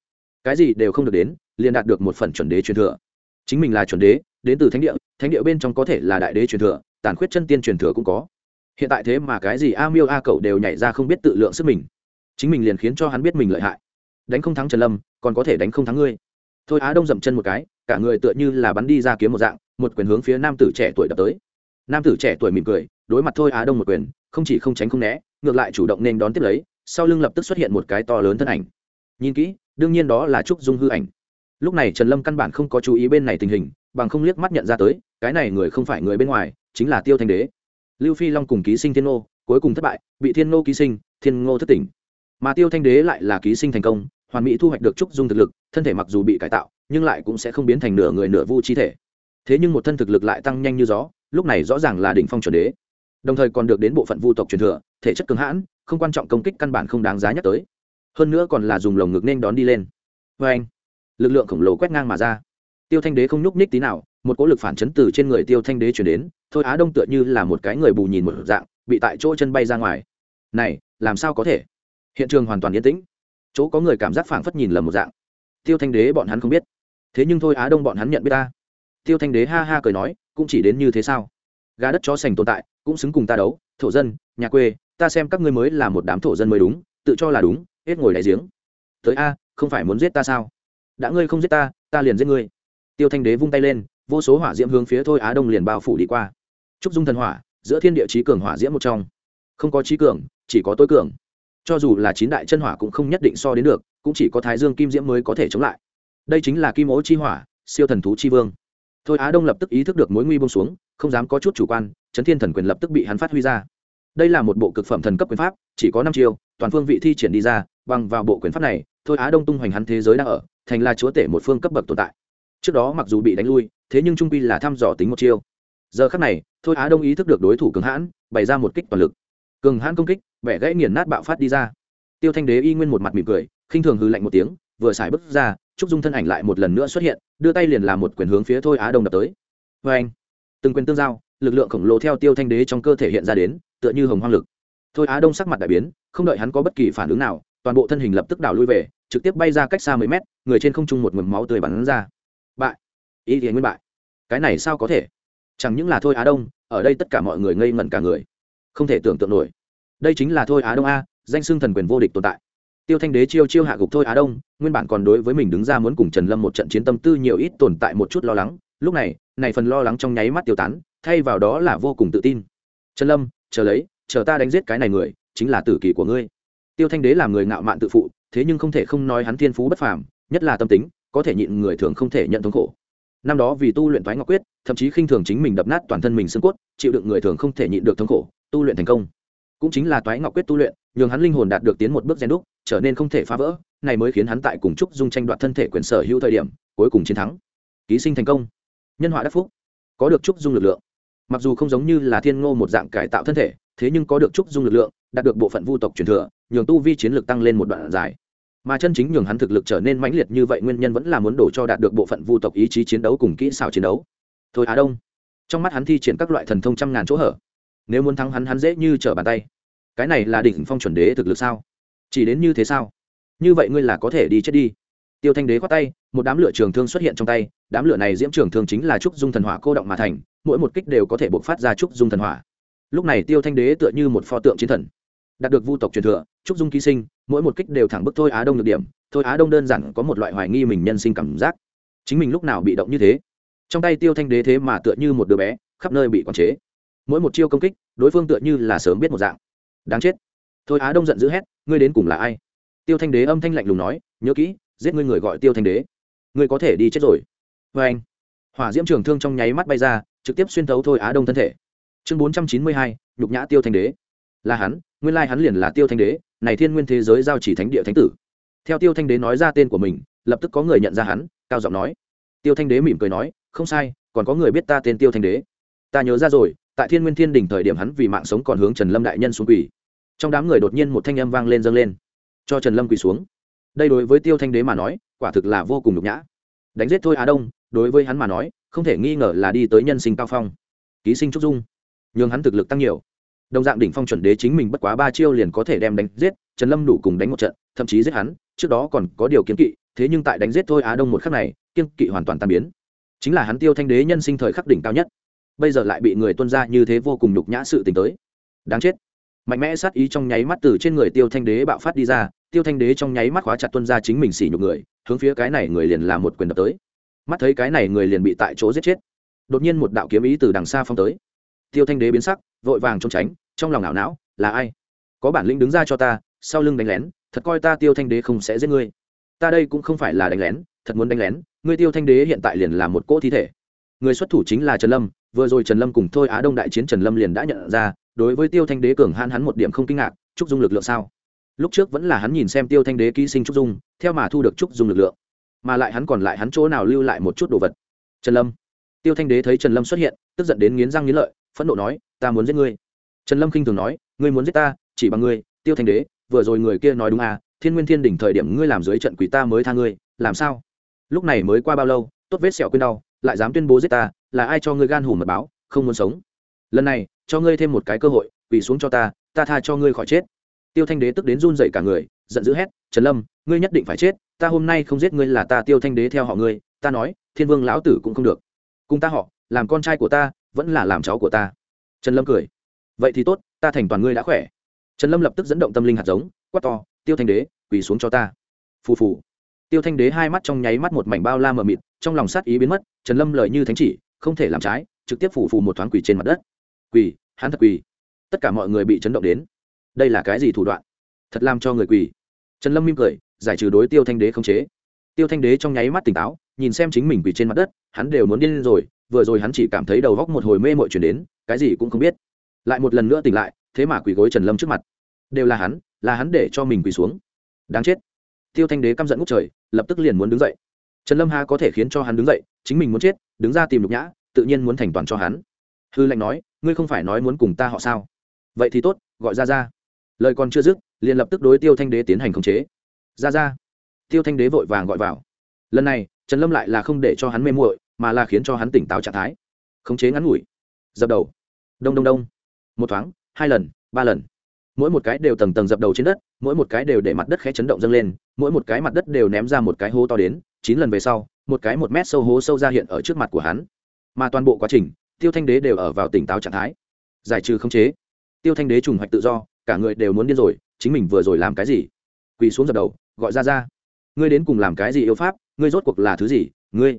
Cái gì đều không được đến, liền đạt được một phần chuẩn đế truyền thừa. Chính mình là chuẩn đế, đến từ thánh địa thánh địa bên trong có thể là đại đế truyền thừa, tàn khuyết chân tiên truyền thừa cũng có. Hiện tại thế mà cái gì a miêu a cậu đều nhảy ra không biết tự lượng sức mình. Chính mình liền khiến cho hắn biết mình lợi hại. Đánh không thắng trần lâm, còn có thể đánh không thắng ngươi. Thôi á đông dậm chân một cái, cả người tựa như là bắn đi ra kiếm một dạng, một quyền hướng phía nam tử trẻ tuổi đập tới. Nam tử trẻ tuổi mỉm cười, đối mặt thôi á đông một quyền, không chỉ không tránh không né, ngược lại chủ động nên đón tiếp lấy sau lưng lập tức xuất hiện một cái to lớn thân ảnh. Nhìn kỹ, đương nhiên đó là trúc dung hư ảnh. Lúc này trần lâm căn bản không có chú ý bên này tình hình, bằng không liếc mắt nhận ra tới, cái này người không phải người bên ngoài, chính là tiêu thanh đế. Lưu phi long cùng ký sinh thiên ngô, cuối cùng thất bại, bị thiên ngô ký sinh, thiên ngô thất tỉnh. Mà tiêu thanh đế lại là ký sinh thành công, hoàn mỹ thu hoạch được trúc dung thực lực, thân thể mặc dù bị cải tạo, nhưng lại cũng sẽ không biến thành nửa người nửa vu chi thể. Thế nhưng một thân thực lực lại tăng nhanh như gió, lúc này rõ ràng là đỉnh phong chuẩn đế đồng thời còn được đến bộ phận vu tộc truyền thừa, thể chất cường hãn, không quan trọng công kích căn bản không đáng giá nhắc tới. Hơn nữa còn là dùng lồng ngực nên đón đi lên. Vê anh, lực lượng khổng lồ quét ngang mà ra. Tiêu thanh đế không nhúc nhích tí nào, một cỗ lực phản chấn từ trên người tiêu thanh đế chuyển đến, thôi á đông tựa như là một cái người bù nhìn một dạng, bị tại chỗ chân bay ra ngoài. Này, làm sao có thể? Hiện trường hoàn toàn yên tĩnh. Chỗ có người cảm giác phảng phất nhìn lầm một dạng. Tiêu thanh đế bọn hắn không biết. Thế nhưng thôi á đông bọn hắn nhận biết ta. Tiêu thanh đế ha ha cười nói, cũng chỉ đến như thế sao? Gà đất chó sành tồn tại, cũng xứng cùng ta đấu, thổ dân, nhà quê, ta xem các ngươi mới là một đám thổ dân mới đúng, tự cho là đúng, hết ngồi đại giếng. Tới a, không phải muốn giết ta sao? Đã ngươi không giết ta ta liền giết ngươi. Tiêu thanh đế vung tay lên, vô số hỏa diễm hướng phía thôi á đông liền bao phủ đi qua. Trúc dung thần hỏa, giữa thiên địa trí cường hỏa diễm một trong. Không có trí cường, chỉ có tối cường. Cho dù là chín đại chân hỏa cũng không nhất định so đến được, cũng chỉ có thái dương kim diễm mới có thể chống lại. Đây chính là kim ố chi hỏa, siêu thần thú chi vương thôi á đông lập tức ý thức được mối nguy bông xuống, không dám có chút chủ quan, chấn thiên thần quyền lập tức bị hắn phát huy ra. Đây là một bộ cực phẩm thần cấp quyền pháp, chỉ có năm chiêu, toàn phương vị thi triển đi ra, bằng vào bộ quyền pháp này, thôi á đông tung hoành hắn thế giới đang ở, thành là chúa tể một phương cấp bậc tồn tại. Trước đó mặc dù bị đánh lui, thế nhưng trung quy là thăm dò tính một chiêu. Giờ khắc này, thôi á đông ý thức được đối thủ cường hãn, bày ra một kích toàn lực. Cường hãn công kích, vẻ gãy nghiền nát bạo phát đi ra. Tiêu thanh đế y nguyên một mặt mỉm cười, khinh thường hư lạnh một tiếng, vừa xài bước ra trúc dung thân ảnh lại một lần nữa xuất hiện, đưa tay liền làm một quyền hướng phía thôi á đông đập tới. Vê anh, từng quyền tương giao, lực lượng khổng lồ theo tiêu thanh đế trong cơ thể hiện ra đến, tựa như hồng hoang lực. Thôi á đông sắc mặt đại biến, không đợi hắn có bất kỳ phản ứng nào, toàn bộ thân hình lập tức đảo lui về, trực tiếp bay ra cách xa mấy mét, người trên không trung một mầm máu tươi bắn ra. Bại. Ý thì nguyên bại. Cái này sao có thể? Chẳng những là thôi á đông, ở đây tất cả mọi người ngây ngẩn cả người. Không thể tưởng tượng nổi. Đây chính là thôi á đông a, danh xưng thần quyền vô địch tồn tại tiêu thanh đế chiêu chiêu hạ gục thôi á đông, nguyên bản còn đối với mình đứng ra muốn cùng trần lâm một trận chiến tâm tư nhiều ít tồn tại một chút lo lắng. Lúc này này phần lo lắng trong nháy mắt tiêu tán, thay vào đó là vô cùng tự tin. Trần lâm, chờ lấy, chờ ta đánh giết cái này người, chính là tử kỳ của ngươi. Tiêu thanh đế là người ngạo mạn tự phụ, thế nhưng không thể không nói hắn thiên phú bất phàm, nhất là tâm tính, có thể nhịn người thường không thể nhận thống khổ. Năm đó vì tu luyện thoái ngọc quyết, thậm chí khinh thường chính mình đập nát toàn thân mình xương cốt, chịu đựng người thường không thể nhịn được thống khổ, tu luyện thành công. Cũng chính là toái ngọc quyết tu luyện, nhường hắn linh hồn đạt được tiến một bước gen đúc trở nên không thể phá vỡ, này mới khiến hắn tại cùng trúc dung tranh đoạt thân thể quyền sở hữu thời điểm, cuối cùng chiến thắng. Ký sinh thành công. Nhân họa đắc phúc. Có được trúc dung lực lượng. Mặc dù không giống như là thiên ngô một dạng cải tạo thân thể, thế nhưng có được trúc dung lực lượng, đạt được bộ phận vu tộc truyền thừa, nhường tu vi chiến lực tăng lên một đoạn dài. Mà chân chính nhường hắn thực lực trở nên mãnh liệt như vậy nguyên nhân vẫn là muốn đổ cho đạt được bộ phận vu tộc ý chí chiến đấu cùng kỹ xảo chiến đấu. Thôi á đông. Trong mắt hắn thi triển các loại thần thông trăm ngàn chỗ hở. Nếu muốn thắng hắn hắn dễ như trở bàn tay. Cái này là đỉnh phong chuẩn đế thực lực sao? Chỉ đến như thế sao? Như vậy ngươi là có thể đi chết đi. Tiêu thanh đế khoát tay, một đám lửa trường thương xuất hiện trong tay, đám lửa này diễm trường thương chính là trúc dung thần hỏa cô động mà thành, mỗi một kích đều có thể bộc phát ra trúc dung thần hỏa. Lúc này tiêu thanh đế tựa như một pho tượng chiến thần, đạt được vu tộc truyền thừa, trúc dung ký sinh, mỗi một kích đều thẳng bức thôi á đông được điểm, thôi á đông đơn giản có một loại hoài nghi mình nhân sinh cảm giác. Chính mình lúc nào bị động như thế? Trong tay tiêu thanh đế thế mà tựa như một đứa bé, khắp nơi bị quản chế. Mỗi một chiêu công kích, đối phương tựa như là sớm biết một dạng. Đáng chết thôi á đông giận dữ hét, ngươi đến cùng là ai? Tiêu thanh đế âm thanh lạnh lùng nói, nhớ kỹ, giết ngươi người gọi tiêu thanh đế. Ngươi có thể đi chết rồi. Vê anh, hỏa diễm trường thương trong nháy mắt bay ra, trực tiếp xuyên thấu thôi á đông thân thể. Chương bốn trăm chín mươi hai, nhục nhã tiêu thanh đế. Là hắn, nguyên lai hắn liền là tiêu thanh đế, này thiên nguyên thế giới giao chỉ thánh địa thánh tử. Theo tiêu thanh đế nói ra tên của mình, lập tức có người nhận ra hắn, cao giọng nói. Tiêu thanh đế mỉm cười nói, không sai, còn có người biết ta tên tiêu thanh đế. Ta nhớ ra rồi, tại thiên nguyên thiên đình thời điểm hắn vì mạng sống còn hướng trần lâm đại nhân xuống quỳ trong đám người đột nhiên một thanh âm vang lên dâng lên. Cho trần lâm quỳ xuống. Đây đối với tiêu thanh đế mà nói, quả thực là vô cùng nhục nhã. Đánh giết thôi á đông, đối với hắn mà nói, không thể nghi ngờ là đi tới nhân sinh cao phong. Ký sinh trúc dung. Nhường hắn thực lực tăng nhiều. Đồng dạng đỉnh phong chuẩn đế chính mình bất quá ba chiêu liền có thể đem đánh giết, trần lâm đủ cùng đánh một trận, thậm chí giết hắn, trước đó còn có điều kiến kỵ, thế nhưng tại đánh giết thôi á đông một khắc này kiên kỵ hoàn toàn tan biến. Chính là hắn tiêu thanh đế nhân sinh thời khắc đỉnh cao nhất. Bây giờ lại bị người tuân ra như thế vô cùng nhục nhã sự t tới. Đáng chết mạnh mẽ sát ý trong nháy mắt từ trên người tiêu thanh đế bạo phát đi ra, tiêu thanh đế trong nháy mắt khóa chặt tuân ra chính mình xỉ nhục người, hướng phía cái này người liền làm một quyền đập tới. Mắt thấy cái này người liền bị tại chỗ giết chết. Đột nhiên một đạo kiếm ý từ đằng xa phong tới. Tiêu thanh đế biến sắc, vội vàng trốn tránh, trong lòng ảo não, là ai? Có bản lĩnh đứng ra cho ta, sau lưng đánh lén, thật coi ta tiêu thanh đế không sẽ giết ngươi. Ta đây cũng không phải là đánh lén, thật muốn đánh lén, ngươi tiêu thanh đế hiện tại liền là một cỗ thi thể. Người xuất thủ chính là trần lâm, vừa rồi trần lâm cùng thôi á đông đại chiến trần lâm liền đã nhận ra đối với tiêu thanh đế cường hãn hắn một điểm không kinh ngạc, trúc dung lực lượng sao? Lúc trước vẫn là hắn nhìn xem tiêu thanh đế ký sinh trúc dung, theo mà thu được trúc dung lực lượng. Mà lại hắn còn lại hắn chỗ nào lưu lại một chút đồ vật? Trần lâm. Tiêu thanh đế thấy trần lâm xuất hiện, tức giận đến nghiến răng nghiến lợi, phẫn nộ nói, ta muốn giết ngươi. Trần lâm khinh thường nói, ngươi muốn giết ta, chỉ bằng ngươi, tiêu thanh đế, vừa rồi người kia nói đúng à thiên nguyên thiên đỉnh thời điểm ngươi làm dưới trận quỷ ta mới tha ngươi, làm sao? Lúc này mới qua bao lâu, tốt vết sẹo quên đau, lại dám tuyên bố giết ta, là ai cho ngươi gan hùm mật báo, không muốn sống lần này, cho ngươi thêm một cái cơ hội, quỳ xuống cho ta ta tha cho ngươi khỏi chết. Tiêu thanh đế tức đến run dậy cả người, giận dữ hét, trần lâm, ngươi nhất định phải chết, ta hôm nay không giết ngươi là ta tiêu thanh đế theo họ ngươi, ta nói, thiên vương lão tử cũng không được. Cùng ta họ, làm con trai của ta, vẫn là làm cháu của ta. Trần lâm cười, vậy thì tốt, ta thành toàn ngươi đã khỏe. Trần lâm lập tức dẫn động tâm linh hạt giống, quát to, tiêu thanh đế, quỳ xuống cho ta. Phù phù. Tiêu thanh đế hai mắt trong nháy mắt một mảnh bao la mờ mịt, trong lòng sát ý biến mất, trần lâm lời như thánh chỉ, không thể làm trái, trực tiếp phủ phù một thoáng quỳ trên mặt đất quỳ, hắn thật quỳ. Tất cả mọi người bị chấn động đến. Đây là cái gì thủ đoạn? Thật làm cho người quỳ. Trần lâm mỉm cười, giải trừ đối tiêu thanh đế không chế. Tiêu thanh đế trong nháy mắt tỉnh táo, nhìn xem chính mình quỳ trên mặt đất, hắn đều muốn điên rồi, vừa rồi hắn chỉ cảm thấy đầu góc một hồi mê mội chuyển đến, cái gì cũng không biết. Lại một lần nữa tỉnh lại, thế mà quỳ gối trần lâm trước mặt. Đều là hắn là hắn để cho mình quỳ xuống. Đáng chết. Tiêu thanh đế căm giận ngút trời, lập tức liền muốn đứng dậy. Trần lâm ha có thể khiến cho hắn đứng dậy, chính mình muốn chết, đứng ra tìm nhục nhã, tự nhiên muốn thành toàn cho hắn. Hư lệnh nói ngươi không phải nói muốn cùng ta họ sao? Vậy thì tốt, gọi ra ra lời còn chưa dứt, liền lập tức đối tiêu thanh đế tiến hành khống chế. Ra ra tiêu thanh đế vội vàng gọi vào. Lần này, trần lâm lại là không để cho hắn mê muội, mà là khiến cho hắn tỉnh táo trạng thái. Khống chế ngắn ngủi. Dập đầu. Đông đông đông. Một thoáng, hai lần, ba lần. Mỗi một cái đều tầng tầng dập đầu trên đất, mỗi một cái đều để mặt đất khẽ chấn động dâng lên, mỗi một cái mặt đất đều ném ra một cái hố to đến, chín lần về sau, một cái một mét sâu hố sâu ra hiện ở trước mặt của hắn. Mà toàn bộ quá trình tiêu thanh đế đều ở vào tỉnh táo trạng thái. Giải trừ khống chế. Tiêu thanh đế trùng hoạch tự do, cả người đều muốn điên rồi, chính mình vừa rồi làm cái gì? Quỳ xuống dập đầu, gọi ra ra. Ngươi đến cùng làm cái gì yêu pháp? Ngươi rốt cuộc là thứ gì? Ngươi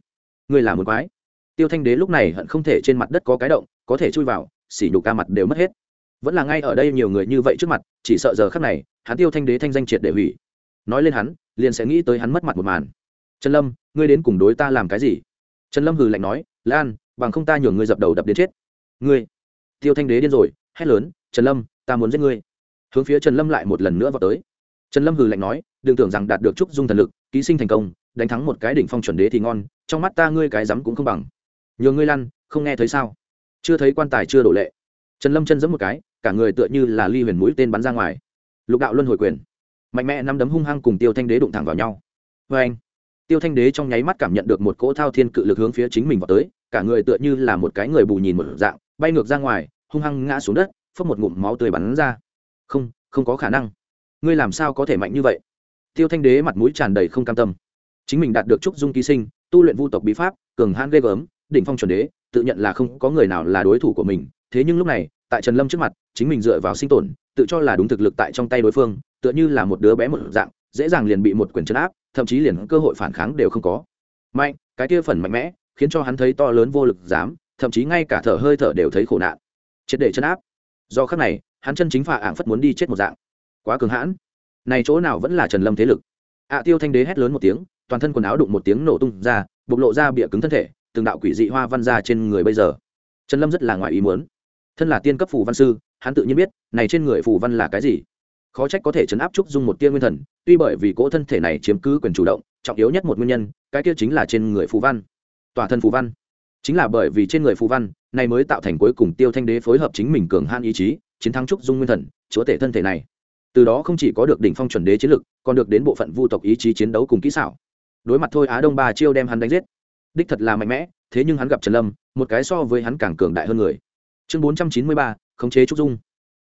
ngươi là một quái. Tiêu thanh đế lúc này hận không thể trên mặt đất có cái động, có thể chui vào xỉ nhục ca mặt đều mất hết. Vẫn là ngay ở đây nhiều người như vậy trước mặt, chỉ sợ giờ khắc này, hắn tiêu thanh đế thanh danh triệt để hủy. Nói lên hắn, liền sẽ nghĩ tới hắn mất mặt một màn. Trần lâm, ngươi đến cùng đối ta làm cái gì? Trần lâm hừ lạnh nói, lan bằng không ta nhường ngươi dập đầu đập đến chết. Ngươi, tiêu thanh đế điên rồi, hét lớn, trần lâm, ta muốn giết ngươi. Hướng phía trần lâm lại một lần nữa vào tới. Trần lâm hừ lạnh nói, đừng tưởng rằng đạt được trúc dung thần lực, ký sinh thành công, đánh thắng một cái đỉnh phong chuẩn đế thì ngon, trong mắt ta ngươi cái rắm cũng không bằng. Nhường ngươi lăn, không nghe thấy sao? Chưa thấy quan tài chưa đổ lệ. Trần lâm chân giẫm một cái, cả người tựa như là ly huyền mũi tên bắn ra ngoài. Lục đạo luân hồi quyền. Mạnh mẽ năm đấm hung hăng cùng tiêu thanh đế đụng thẳng vào nhau. Vê anh tiêu thanh đế trong nháy mắt cảm nhận được một cỗ thao thiên cự lực hướng phía chính mình vào tới cả người tựa như là một cái người bù nhìn một dạng, bay ngược ra ngoài, hung hăng ngã xuống đất, phốc một ngụm máu tươi bắn ra. Không không có khả năng. Ngươi làm sao có thể mạnh như vậy? Tiêu thanh đế mặt mũi tràn đầy không cam tâm. Chính mình đạt được trúc dung ký sinh, tu luyện vu tộc bí pháp, cường hãn ghê gớm, đỉnh phong chuẩn đế, tự nhận là không có người nào là đối thủ của mình. Thế nhưng lúc này, tại trần lâm trước mặt, chính mình dựa vào sinh tồn, tự cho là đúng thực lực tại trong tay đối phương, tựa như là một đứa bé một dạng, dễ dàng liền bị một quyền chấn áp, thậm chí liền cơ hội phản kháng đều không có. Mạnh, cái kia phần mạnh mẽ khiến cho hắn thấy to lớn vô lực dám, thậm chí ngay cả thở hơi thở đều thấy khổ nạn. Triệt để chấn áp. Do khắc này, hắn chân chính phà ảng phất muốn đi chết một dạng. Quá cường hãn. Này chỗ nào vẫn là trần lâm thế lực. Ạ tiêu thanh đế hét lớn một tiếng, toàn thân quần áo đụng một tiếng nổ tung ra, bộc lộ ra bịa cứng thân thể, từng đạo quỷ dị hoa văn ra trên người bây giờ. Trần lâm rất là ngoài ý muốn. Thân là tiên cấp phù văn sư, hắn tự nhiên biết, này trên người phù văn là cái gì. Khó trách có thể chấn áp trúc dung một tia nguyên thần, tuy bởi vì cỗ thân thể này chiếm cứ quyền chủ động, trọng yếu nhất một nguyên nhân, cái kia chính là trên người phù văn tòa thân phù văn. Chính là bởi vì trên người phù văn, này mới tạo thành cuối cùng tiêu thanh đế phối hợp chính mình cường han ý chí, chiến thắng trúc dung nguyên thần, chúa tể thân thể này. Từ đó không chỉ có được đỉnh phong chuẩn đế chiến lực, còn được đến bộ phận vu tộc ý chí chiến đấu cùng kỹ xảo. Đối mặt thôi á đông ba chiêu đem hắn đánh giết. Đích thật là mạnh mẽ, thế nhưng hắn gặp trần lâm, một cái so với hắn càng cường đại hơn người. Chương bốn trăm chín mươi ba, khống chế trúc dung.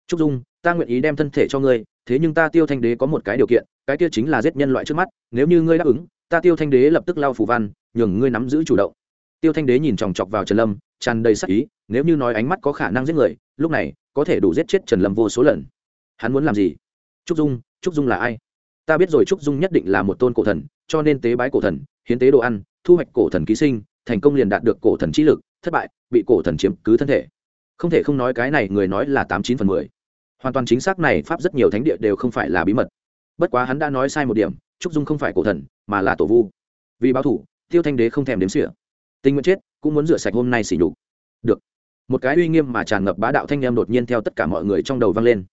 Trúc dung, ta nguyện ý đem thân thể cho ngươi, thế nhưng ta tiêu thanh đế có một cái điều kiện, cái kia chính là giết nhân loại trước mắt, nếu như ngươi đáp ứng, ta tiêu thanh đế lập tức lao phủ văn, nhường ngươi nắm giữ chủ động tiêu thanh đế nhìn chòng chọc vào trần lâm, tràn đầy sắc ý, nếu như nói ánh mắt có khả năng giết người, lúc này, có thể đủ giết chết trần lâm vô số lần. Hắn muốn làm gì? Trúc dung trúc dung là ai? Ta biết rồi, trúc dung nhất định là một tôn cổ thần, cho nên tế bái cổ thần, hiến tế đồ ăn, thu hoạch cổ thần ký sinh, thành công liền đạt được cổ thần trí lực, thất bại, bị cổ thần chiếm cứ thân thể. Không thể không nói cái này, người nói là tám chín phần mười. Hoàn toàn chính xác này, pháp rất nhiều thánh địa đều không phải là bí mật. Bất quá hắn đã nói sai một điểm, trúc dung không phải cổ thần, mà là tổ vu. Vì báo thủ, tiêu thanh đế không thèm đếm xỉa tình nguyện chết, cũng muốn rửa sạch hôm nay xỉ nhục. Được. Một cái uy nghiêm mà tràn ngập bá đạo thanh em đột nhiên theo tất cả mọi người trong đầu vang lên.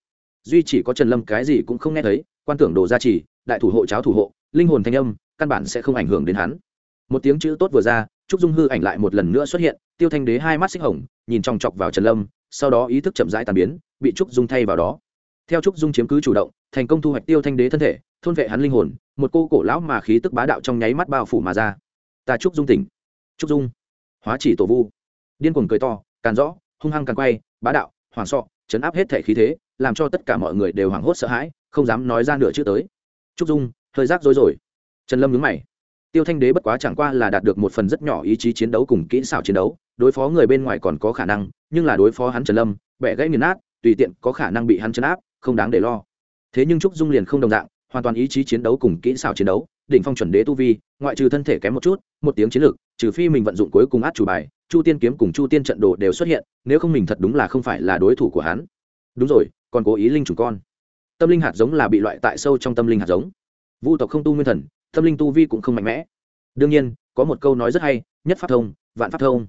Duy chỉ có trần lâm cái gì cũng không nghe thấy, quan tưởng đồ gia trì, đại thủ hộ cháo thủ hộ, linh hồn thanh âm, căn bản sẽ không ảnh hưởng đến hắn. Một tiếng chữ tốt vừa ra, trúc dung hư ảnh lại một lần nữa xuất hiện, tiêu thanh đế hai mắt xích hồng, nhìn chòng chọc vào trần lâm, sau đó ý thức chậm rãi tàn biến, bị trúc dung thay vào đó. Theo trúc dung chiếm cứ chủ động, thành công thu hoạch tiêu thanh đế thân thể, thôn vệ hắn linh hồn, một cô cổ lão mà khí tức bá đạo trong nháy mắt bao phủ mà ra. Ta trúc dung tỉnh trúc dung. Hóa chỉ tổ vu. Điên cuồng cười to, càn rõ, hung hăng càn quay, bá đạo hoàng sọ, chấn áp hết thể khí thế, làm cho tất cả mọi người đều hoảng hốt sợ hãi, không dám nói ra nửa chữ tới. Trúc dung, hơi rác rối rồi. Trần lâm nhướng mày. Tiêu thanh đế bất quá chẳng qua là đạt được một phần rất nhỏ ý chí chiến đấu cùng kỹ xảo chiến đấu, đối phó người bên ngoài còn có khả năng, nhưng là đối phó hắn trần lâm, bẻ gãy nghiền nát, tùy tiện có khả năng bị hắn chấn áp, không đáng để lo. Thế nhưng trúc dung liền không đồng dạng, hoàn toàn ý chí chiến đấu cùng kỹ xảo chiến đấu, đỉnh phong chuẩn đế tu vi, ngoại trừ thân thể kém một chút, một tiếng chiến lược trừ phi mình vận dụng cuối cùng át chủ bài, chu tiên kiếm cùng chu tiên trận đồ đều xuất hiện, nếu không mình thật đúng là không phải là đối thủ của hắn. Đúng rồi, còn cố ý linh chủ con. Tâm linh hạt giống là bị loại tại sâu trong tâm linh hạt giống. Vu tộc không tu nguyên thần, tâm linh tu vi cũng không mạnh mẽ. Đương nhiên, có một câu nói rất hay, nhất pháp thông, vạn pháp thông.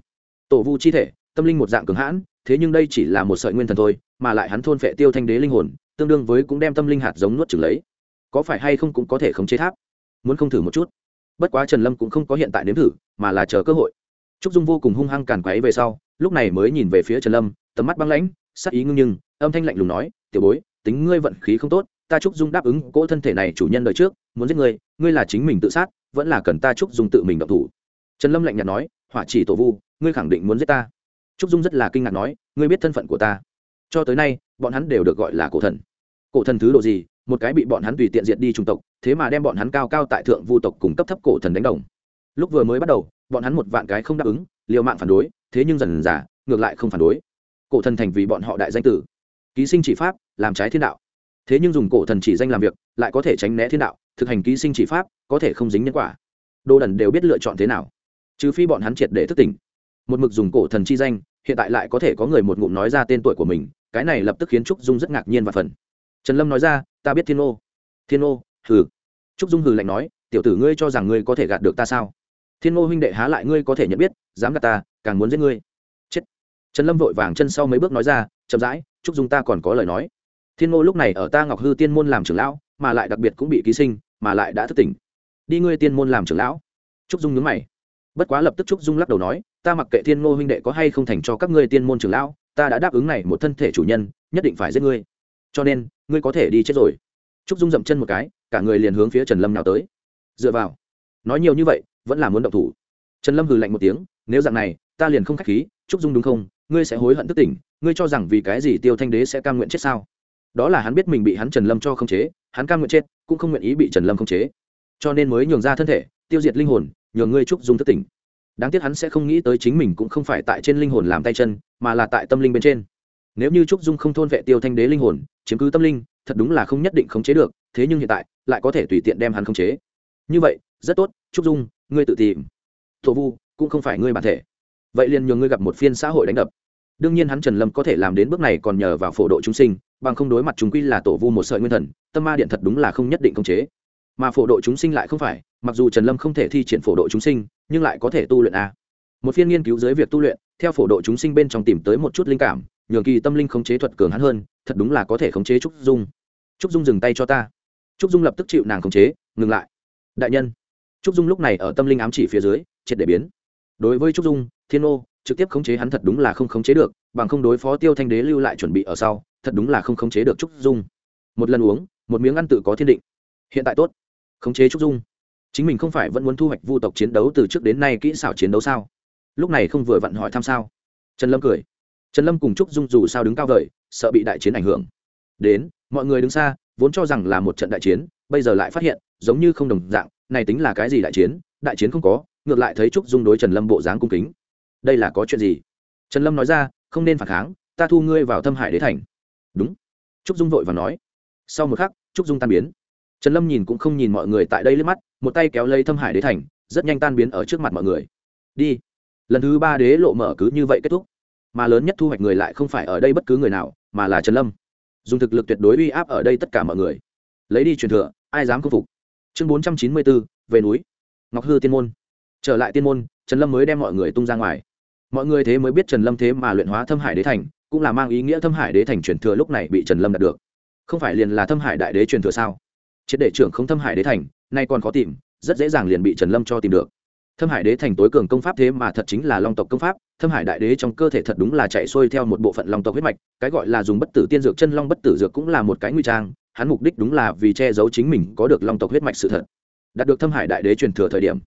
Tổ vu chi thể, tâm linh một dạng cường hãn, thế nhưng đây chỉ là một sợi nguyên thần thôi, mà lại hắn thôn phệ tiêu thanh đế linh hồn, tương đương với cũng đem tâm linh hạt giống nuốt trừng lấy. Có phải hay không cũng có thể khống chế tháp? Muốn không thử một chút bất quá trần lâm cũng không có hiện tại nếm thử, mà là chờ cơ hội. Trúc dung vô cùng hung hăng càn quấy về sau, lúc này mới nhìn về phía trần lâm, tầm mắt băng lãnh, sắc ý ngưng nhưng, âm thanh lạnh lùng nói, tiểu bối, tính ngươi vận khí không tốt, ta trúc dung đáp ứng cỗ thân thể này chủ nhân đời trước, muốn giết ngươi ngươi là chính mình tự sát, vẫn là cần ta trúc dung tự mình động thủ. Trần lâm lạnh nhạt nói, hỏa chỉ tổ vu, ngươi khẳng định muốn giết ta. Trúc dung rất là kinh ngạc nói, ngươi biết thân phận của ta. Cho tới nay, bọn hắn đều được gọi là cổ thần. Cổ thần thứ độ gì, một cái bị bọn hắn tùy tiện diệt đi chủng tộc thế mà đem bọn hắn cao cao tại thượng vu tộc cùng cấp thấp cổ thần đánh đồng. Lúc vừa mới bắt đầu, bọn hắn một vạn cái không đáp ứng, liều mạng phản đối, thế nhưng dần giả ngược lại không phản đối. Cổ thần thành vì bọn họ đại danh tử. Ký sinh chỉ pháp, làm trái thiên đạo. Thế nhưng dùng cổ thần chỉ danh làm việc, lại có thể tránh né thiên đạo, thực hành ký sinh chỉ pháp, có thể không dính nhân quả. Đô đần đều biết lựa chọn thế nào. Trừ phi bọn hắn triệt để thức tỉnh. Một mực dùng cổ thần chi danh, hiện tại lại có thể có người một ngụm nói ra tên tuổi của mình, cái này lập tức khiến trúc dung rất ngạc nhiên và phần. Trần lâm nói ra, ta biết thiên ô thiên ô hừ. Trúc dung hừ lạnh nói, tiểu tử ngươi cho rằng ngươi có thể gạt được ta sao? Thiên ngô huynh đệ há lại ngươi có thể nhận biết, dám gạt ta, càng muốn giết ngươi. Chết. Trần lâm vội vàng chân sau mấy bước nói ra, chậm rãi, trúc dung ta còn có lời nói. Thiên ngô lúc này ở ta ngọc hư tiên môn làm trưởng lão, mà lại đặc biệt cũng bị ký sinh, mà lại đã thức tỉnh. Đi ngươi tiên môn làm trưởng lão. Trúc dung nhớ mày. Bất quá lập tức trúc dung lắc đầu nói, ta mặc kệ thiên ngô huynh đệ có hay không thành cho các ngươi tiên môn trưởng lão, ta đã đáp ứng này một thân thể chủ nhân, nhất định phải giết ngươi. Cho nên, ngươi có thể đi chết rồi. Trúc dung dậm chân một cái cả người liền hướng phía trần lâm nào tới. Dựa vào. Nói nhiều như vậy, vẫn là muốn động thủ. Trần lâm hừ lạnh một tiếng, nếu dạng này, ta liền không k h á c h khí, trúc dung đúng không? Ngươi sẽ hối hận thức tỉnh ngươi cho rằng vì cái gì tiêu thanh đế sẽ cam nguyện chết sao? Đó là hắn biết mình bị hắn trần lâm cho không chế, hắn cam nguyện chết, cũng không nguyện ý bị trần lâm không chế. Cho nên mới nhường ra thân thể, tiêu diệt linh hồn, nhường ngươi trúc dung thức tỉnh đáng tiếc hắn sẽ không nghĩ tới chính mình cũng không phải tại trên linh hồn làm tay chân, mà là tại tâm linh bên trên. Nếu như trúc dung không thôn vệ tiêu thanh đế linh hồn, chiếm cứ tâm linh thật đúng là không nhất định khống chế được, thế nhưng hiện tại, lại có thể tùy tiện đem hắn khống chế. Như vậy, rất tốt, trúc dung, ngươi tự tìm. Thổ vu, cũng không phải ngươi bản thể. Vậy liền nhường ngươi gặp một phiên xã hội đánh đập. Đương nhiên hắn trần lâm có thể làm đến bước này còn nhờ vào phổ độ chúng sinh, bằng không đối mặt chúng quy là tổ vu một sợi nguyên thần, tâm ma điện thật đúng là không nhất định khống chế. Mà phổ độ chúng sinh lại không phải, mặc dù trần lâm không thể thi triển phổ độ chúng sinh, nhưng lại có thể tu luyện a. Một phiên nghiên cứu dưới việc tu luyện, theo phổ độ chúng sinh bên trong tìm tới một chút linh cảm, nhường kỳ tâm linh khống chế thuật cường hắn hơn, thật đúng là có thể khống chế trúc dung trúc dung dừng tay cho ta. Trúc dung lập tức chịu nàng khống chế, ngừng lại. Đại nhân. Trúc dung lúc này ở tâm linh ám chỉ phía dưới, triệt để biến. Đối với trúc dung, thiên ô trực tiếp khống chế hắn thật đúng là không khống chế được, bằng không đối phó tiêu thanh đế lưu lại chuẩn bị ở sau, thật đúng là không khống chế được trúc dung. Một lần uống, một miếng ăn tự có thiên định. Hiện tại tốt. Khống chế trúc dung. Chính mình không phải vẫn muốn thu hoạch vu tộc chiến đấu từ trước đến nay kỹ xảo chiến đấu sao? Lúc này không vừa vặn hỏi thăm sao? Trần lâm cười. Trần lâm cùng trúc dung dù sao đứng cao vời, sợ bị đại chiến ảnh hưởng. Đến mọi người đứng xa, vốn cho rằng là một trận đại chiến, bây giờ lại phát hiện, giống như không đồng dạng, này tính là cái gì đại chiến? Đại chiến không có, ngược lại thấy trúc dung đối trần lâm bộ dáng cung kính. Đây là có chuyện gì? Trần lâm nói ra, không nên phản kháng, ta thu ngươi vào thâm hải đế thành. Đúng. Trúc dung vội và nói. Sau một khắc, trúc dung tan biến. Trần lâm nhìn cũng không nhìn mọi người tại đây liếc mắt, một tay kéo lấy thâm hải đế thành, rất nhanh tan biến ở trước mặt mọi người. Đi. Lần thứ ba đế lộ mở cứ như vậy kết thúc. Mà lớn nhất thu hoạch người lại không phải ở đây bất cứ người nào, mà là trần lâm dùng thực lực tuyệt đối uy áp ở đây tất cả mọi người. Lấy đi truyền thừa, ai dám khâm phục? Chương bốn trăm chín mươi bốn, về núi. Ngọc hư tiên môn. Trở lại tiên môn, trần lâm mới đem mọi người tung ra ngoài. Mọi người thế mới biết trần lâm thế mà luyện hóa thâm hải đế thành, cũng là mang ý nghĩa thâm hải đế thành truyền thừa lúc này bị trần lâm đạt được. Không phải liền là thâm hải đại đế truyền thừa sao? Triệt đệ trưởng không thâm hải đế thành, nay còn khó tìm, rất dễ dàng liền bị trần lâm cho tìm được thâm hải đế thành tối cường công pháp thế mà thật chính là long tộc công pháp, thâm hải đại đế trong cơ thể thật đúng là chạy xuôi theo một bộ phận long tộc huyết mạch, cái gọi là dùng bất tử tiên dược, chân long bất tử dược cũng là một cái nguy trang, hắn mục đích đúng là vì che giấu chính mình có được long tộc huyết mạch sự thật. Đạt được thâm hải đại đế truyền thừa thời điểm,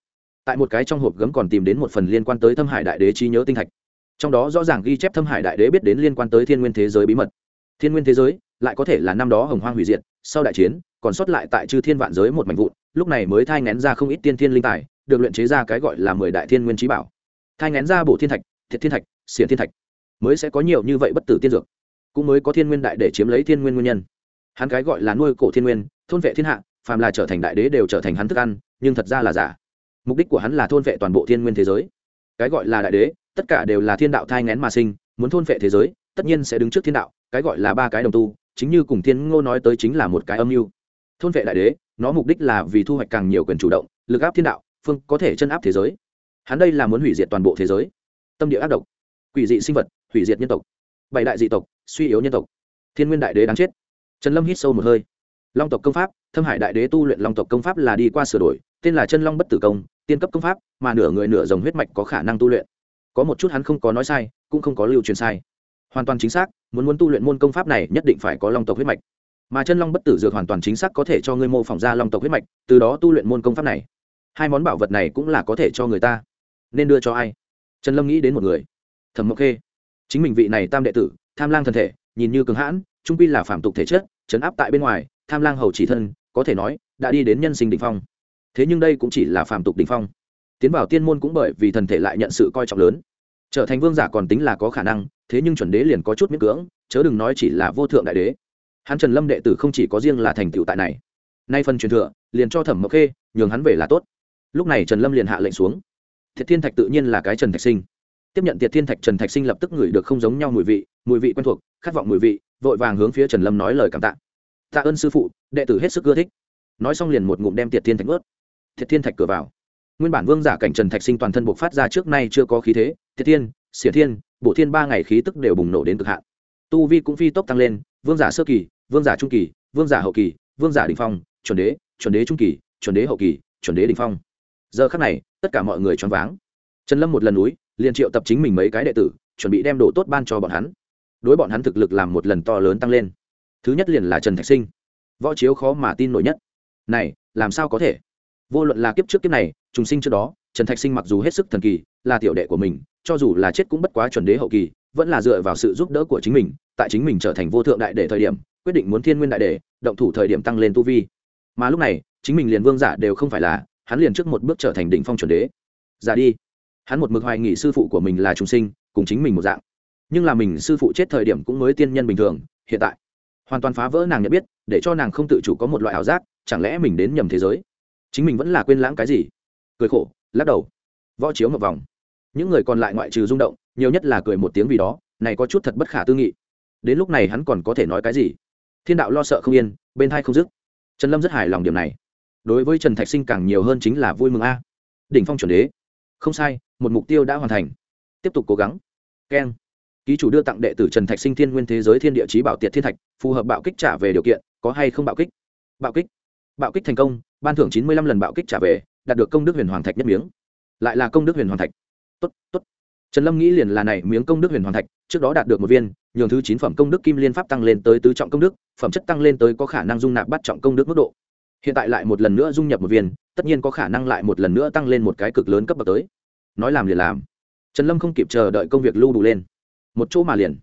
tại một cái trong hộp gấm còn tìm đến một phần liên quan tới thâm hải đại đế trí nhớ tinh thạch. Trong đó rõ ràng ghi chép thâm hải đại đế biết đến liên quan tới thiên nguyên thế giới bí mật. Thiên nguyên thế giới lại có thể là năm đó hồng hoang hủy diệt, sau đại chiến, còn sót lại tại chư thiên vạn giới một mảnh vụn, lúc này mới thai ngén ra không ít tiên thiên linh tài được luyện chế ra cái gọi là mười đại thiên nguyên trí bảo. Thai ngén ra bộ thiên thạch, thiệt thiên thạch, xiển thiên thạch, mới sẽ có nhiều như vậy bất tử tiên dược, cũng mới có thiên nguyên đại để chiếm lấy thiên nguyên nguyên nhân. Hắn cái gọi là nuôi cổ thiên nguyên, thôn vệ thiên hạ, phàm là trở thành đại đế đều trở thành hắn thức ăn, nhưng thật ra là giả. Mục đích của hắn là thôn vệ toàn bộ thiên nguyên thế giới. Cái gọi là đại đế, tất cả đều là thiên đạo thai ngén mà sinh, muốn thôn vệ thế giới, tất nhiên sẽ đứng trước thiên đạo, cái gọi là ba cái đồng tu, chính như cùng thiên ngô nói tới chính là một cái âm mưu. Thôn vệ đại đế, nó mục đích là vì thu hoạch càng nhiều quyền chủ động, lực áp thiên đạo phương có thể chân áp thế giới. Hắn đây là muốn hủy diệt toàn bộ thế giới. Tâm địa ác độc, quỷ dị sinh vật, hủy diệt nhân tộc, bảy đại dị tộc, suy yếu nhân tộc. Thiên nguyên đại đế đáng chết. Trần lâm hít sâu một hơi. Long tộc công pháp, thâm hải đại đế tu luyện long tộc công pháp là đi qua sửa đổi, tên là chân long bất tử công, tiên cấp công pháp, mà nửa người nửa dòng huyết mạch có khả năng tu luyện. Có một chút hắn không có nói sai, cũng không có lưu truyền sai. Hoàn toàn chính xác, muốn muốn tu luyện môn công pháp này nhất định phải có long tộc huyết mạch. Mà chân long bất tử dược hoàn toàn chính xác có thể cho ngươi mô phỏng ra long tộc huyết mạch, từ đó tu luyện môn công pháp này hai món bảo vật này cũng là có thể cho người ta. Nên đưa cho ai? Trần lâm nghĩ đến một người. Thẩm mộc khê. Chính mình vị này tam đệ tử, tham lang thân thể, nhìn như cường hãn, trung quy là phạm tục thể chất chấn áp tại bên ngoài, tham lang hầu chỉ thân, có thể nói, đã đi đến nhân sinh đ ỉ n h phong. Thế nhưng đây cũng chỉ là phạm tục đ ỉ n h phong. Tiến vào tiên môn cũng bởi vì thần thể lại nhận sự coi trọng lớn. Trở thành vương giả còn tính là có khả năng, thế nhưng chuẩn đế liền có chút miễn cưỡng, chớ đừng nói chỉ là vô thượng đại đế. Hắn trần lâm đệ tử không chỉ có riêng là thành tựu tại này. Nay phần truyền thừa, liền cho thẩm mộc khê, nhường hắn về là tốt lúc này trần lâm liền hạ lệnh xuống. Thiệt thiên thạch tự nhiên là cái trần thạch sinh. Tiếp nhận thiệt thiên thạch, trần thạch sinh lập tức ngửi được không giống nhau mùi vị mùi vị quen thuộc, khát vọng mùi vị, vội vàng hướng phía trần lâm nói lời cảm tạ. Tạ ơn sư phụ, đệ tử hết sức ưa thích. Nói xong liền một ngụm đem thiệt thiên thạch ướt thiệt thiên thạch cửa vào. Nguyên bản vương giả cảnh trần thạch sinh toàn thân buộc phát ra trước nay chưa có khí thế, thiệt thiên, xỉa thiên, bổ thiên ba ngày khí tức đều bùng nổ đến cực hạn. Tu vi cũng phi tốc tăng lên, vương giả sơ kỳ, vương giả trung kỳ, vương giả hậu kỳ, vương giả đình phong, chuẩn đế chuẩn đế trung kỳ, chuẩn đế hậu kỳ, chuẩn đế đình phong giờ khắc này, tất cả mọi người choáng váng. Trần lâm một lần núi, liền triệu tập chính mình mấy cái đệ tử, chuẩn bị đem đồ tốt ban cho bọn hắn. Đối bọn hắn thực lực làm một lần to lớn tăng lên. Thứ nhất liền là trần thạch sinh. Võ chiếu khó mà tin nổi nhất. Này, làm sao có thể? Vô luận là kiếp trước kiếp này, trùng sinh trước đó, trần thạch sinh mặc dù hết sức thần kỳ, là tiểu đệ của mình, cho dù là chết cũng bất quá chuẩn đế hậu kỳ, vẫn là dựa vào sự giúp đỡ của chính mình, tại chính mình trở thành vô thượng đại đệ thời điểm, quyết định muốn thiên nguyên đại đệ, động thủ thời điểm tăng lên tu vi. Mà lúc này, chính mình liền vương giả đều không phải là hắn liền trước một bước trở thành đỉnh phong chuẩn đế. Ra đi. Hắn một mực hoài nghị sư phụ của mình là trùng sinh, cùng chính mình một dạng. Nhưng là mình sư phụ chết thời điểm cũng mới tiên nhân bình thường, hiện tại. Hoàn toàn phá vỡ nàng nhận biết, để cho nàng không tự chủ có một loại ảo giác, chẳng lẽ mình đến nhầm thế giới? Chính mình vẫn là quên lãng cái gì? Cười khổ, lắc đầu. Võ chiếu một vòng. Những người còn lại ngoại trừ rung động, nhiều nhất là cười một tiếng vì đó, này có chút thật bất khả tư nghị. Đến lúc này hắn còn có thể nói cái gì? Thiên đạo lo sợ không yên, bên hai không dứt. Trần lâm rất hài lòng điểm này đối với trần thạch sinh càng nhiều hơn chính là vui mừng a. À. Đỉnh phong chuẩn đế. Không sai, một mục tiêu đã hoàn thành. Tiếp tục cố gắng. Keng. Ký chủ đưa tặng đệ tử trần thạch sinh thiên nguyên thế giới thiên địa chí bảo tiệt thiên thạch, phù hợp bạo kích trả về điều kiện, có hay không bạo kích? Bạo kích. Bạo kích thành công, ban thưởng chín mươi lăm lần bạo kích trả về, đạt được công đức huyền hoàng thạch nhất miếng. Lại là công đức huyền hoàng thạch. Tốt tốt. Trần lâm nghĩ liền là này, miếng công đức huyền hoàng thạch, trước đó đạt được một viên, nhường thứ chín phẩm công đức kim liên pháp tăng lên tới tứ trọng công đức, phẩm chất tăng lên tới có khả năng dung nạp bắt trọng công đức mức độ hiện tại lại một lần nữa dung nhập một viên, tất nhiên có khả năng lại một lần nữa tăng lên một cái cực lớn cấp bậc tới. Nói làm liền làm. Trần lâm không kịp chờ đợi công việc lưu đủ lên. Một chỗ mà liền.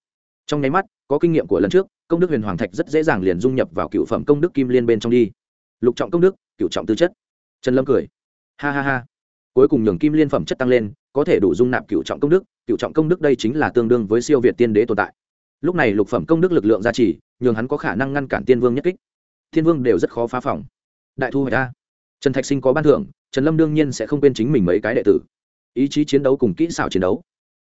Trong nháy mắt, có kinh nghiệm của lần trước, công đức huyền hoàng thạch rất dễ dàng liền dung nhập vào cựu phẩm công đức kim liên bên trong đi. Lục trọng công đức, cựu trọng tư chất. Trần lâm cười. Ha ha ha. Cuối cùng nhường kim liên phẩm chất tăng lên, có thể đủ dung nạp cựu trọng công đức, cựu trọng công đức đây chính là tương đương với siêu việt tiên đế tồn tại. Lúc này lục phẩm công đức lực lượng gia trì, nhường hắn có khả năng ngăn cản tiên vương nhất kích. Thiên vương đều rất khó phá phòng đại thu hoạch ta. Trần thạch sinh có ban thưởng, trần lâm đương nhiên sẽ không quên chính mình mấy cái đệ tử. Ý chí chiến đấu cùng kỹ xảo chiến đấu.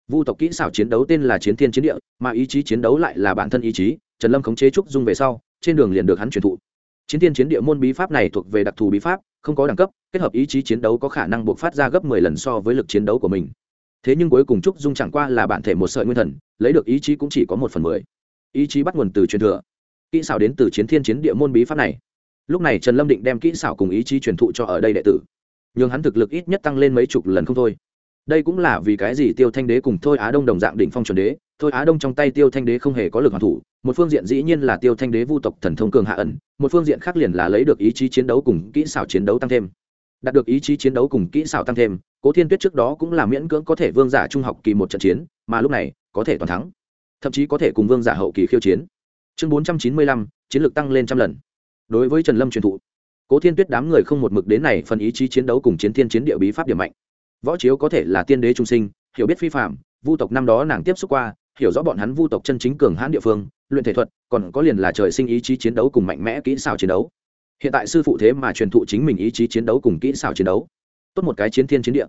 Vu tộc kỹ xảo chiến đấu tên là chiến thiên chiến địa, mà ý chí chiến đấu lại là bản thân ý chí, trần lâm khống chế trúc dung về sau, trên đường liền được hắn truyền thụ. Chiến thiên chiến địa môn bí pháp này thuộc về đặc thù bí pháp, không có đẳng cấp, kết hợp ý chí chiến đấu có khả năng buộc phát ra gấp mười lần so với lực chiến đấu của mình. Thế nhưng cuối cùng trúc dung chẳng qua là bản thể một sợi nguyên thần, lấy được ý chí cũng chỉ có một phần mười. Ý chí bắt nguồn từ truyền thừa. Kỹ xảo đến từ chiến thiên chiến địa môn bí pháp này lúc này trần lâm định đem kỹ xảo cùng ý chí truyền thụ cho ở đây đệ tử. Nhưng hắn thực lực ít nhất tăng lên mấy chục lần không thôi. Đây cũng là vì cái gì tiêu thanh đế cùng thôi á đông đồng dạng đỉnh phong chuẩn đế. Thôi á đông trong tay tiêu thanh đế không hề có lực hoàn thủ. Một phương diện dĩ nhiên là tiêu thanh đế vu tộc thần thông cường hạ ẩn, một phương diện khác liền là lấy được ý chí chiến đấu cùng kỹ xảo chiến đấu tăng thêm. Đạt được ý chí chiến đấu cùng kỹ xảo tăng thêm, cố thiên tuyết trước đó cũng là miễn cưỡng có thể vương giả trung học kỳ một trận chiến, mà lúc này, có thể toàn thắng. Thậm chí có thể cùng vương giả hậu kỳ khiêu chiến. Chương bốn trăm chín mươi lăm, chiến lược tăng lên trăm lần đối với trần lâm truyền thụ, cố thiên tuyết đám người không một mực đến này phần ý chí chiến đấu cùng chiến thiên chiến địa bí pháp điểm mạnh. Võ chiếu có thể là tiên đế trung sinh, hiểu biết phi phạm, vu tộc năm đó nàng tiếp xúc qua, hiểu rõ bọn hắn vu tộc chân chính cường hãn địa phương, luyện thể thuật, còn có liền là trời sinh ý chí chiến đấu cùng mạnh mẽ kỹ xảo chiến đấu. Hiện tại sư phụ thế mà truyền thụ chính mình ý chí chiến đấu cùng kỹ xảo chiến đấu. Tốt một cái chiến thiên chiến địa.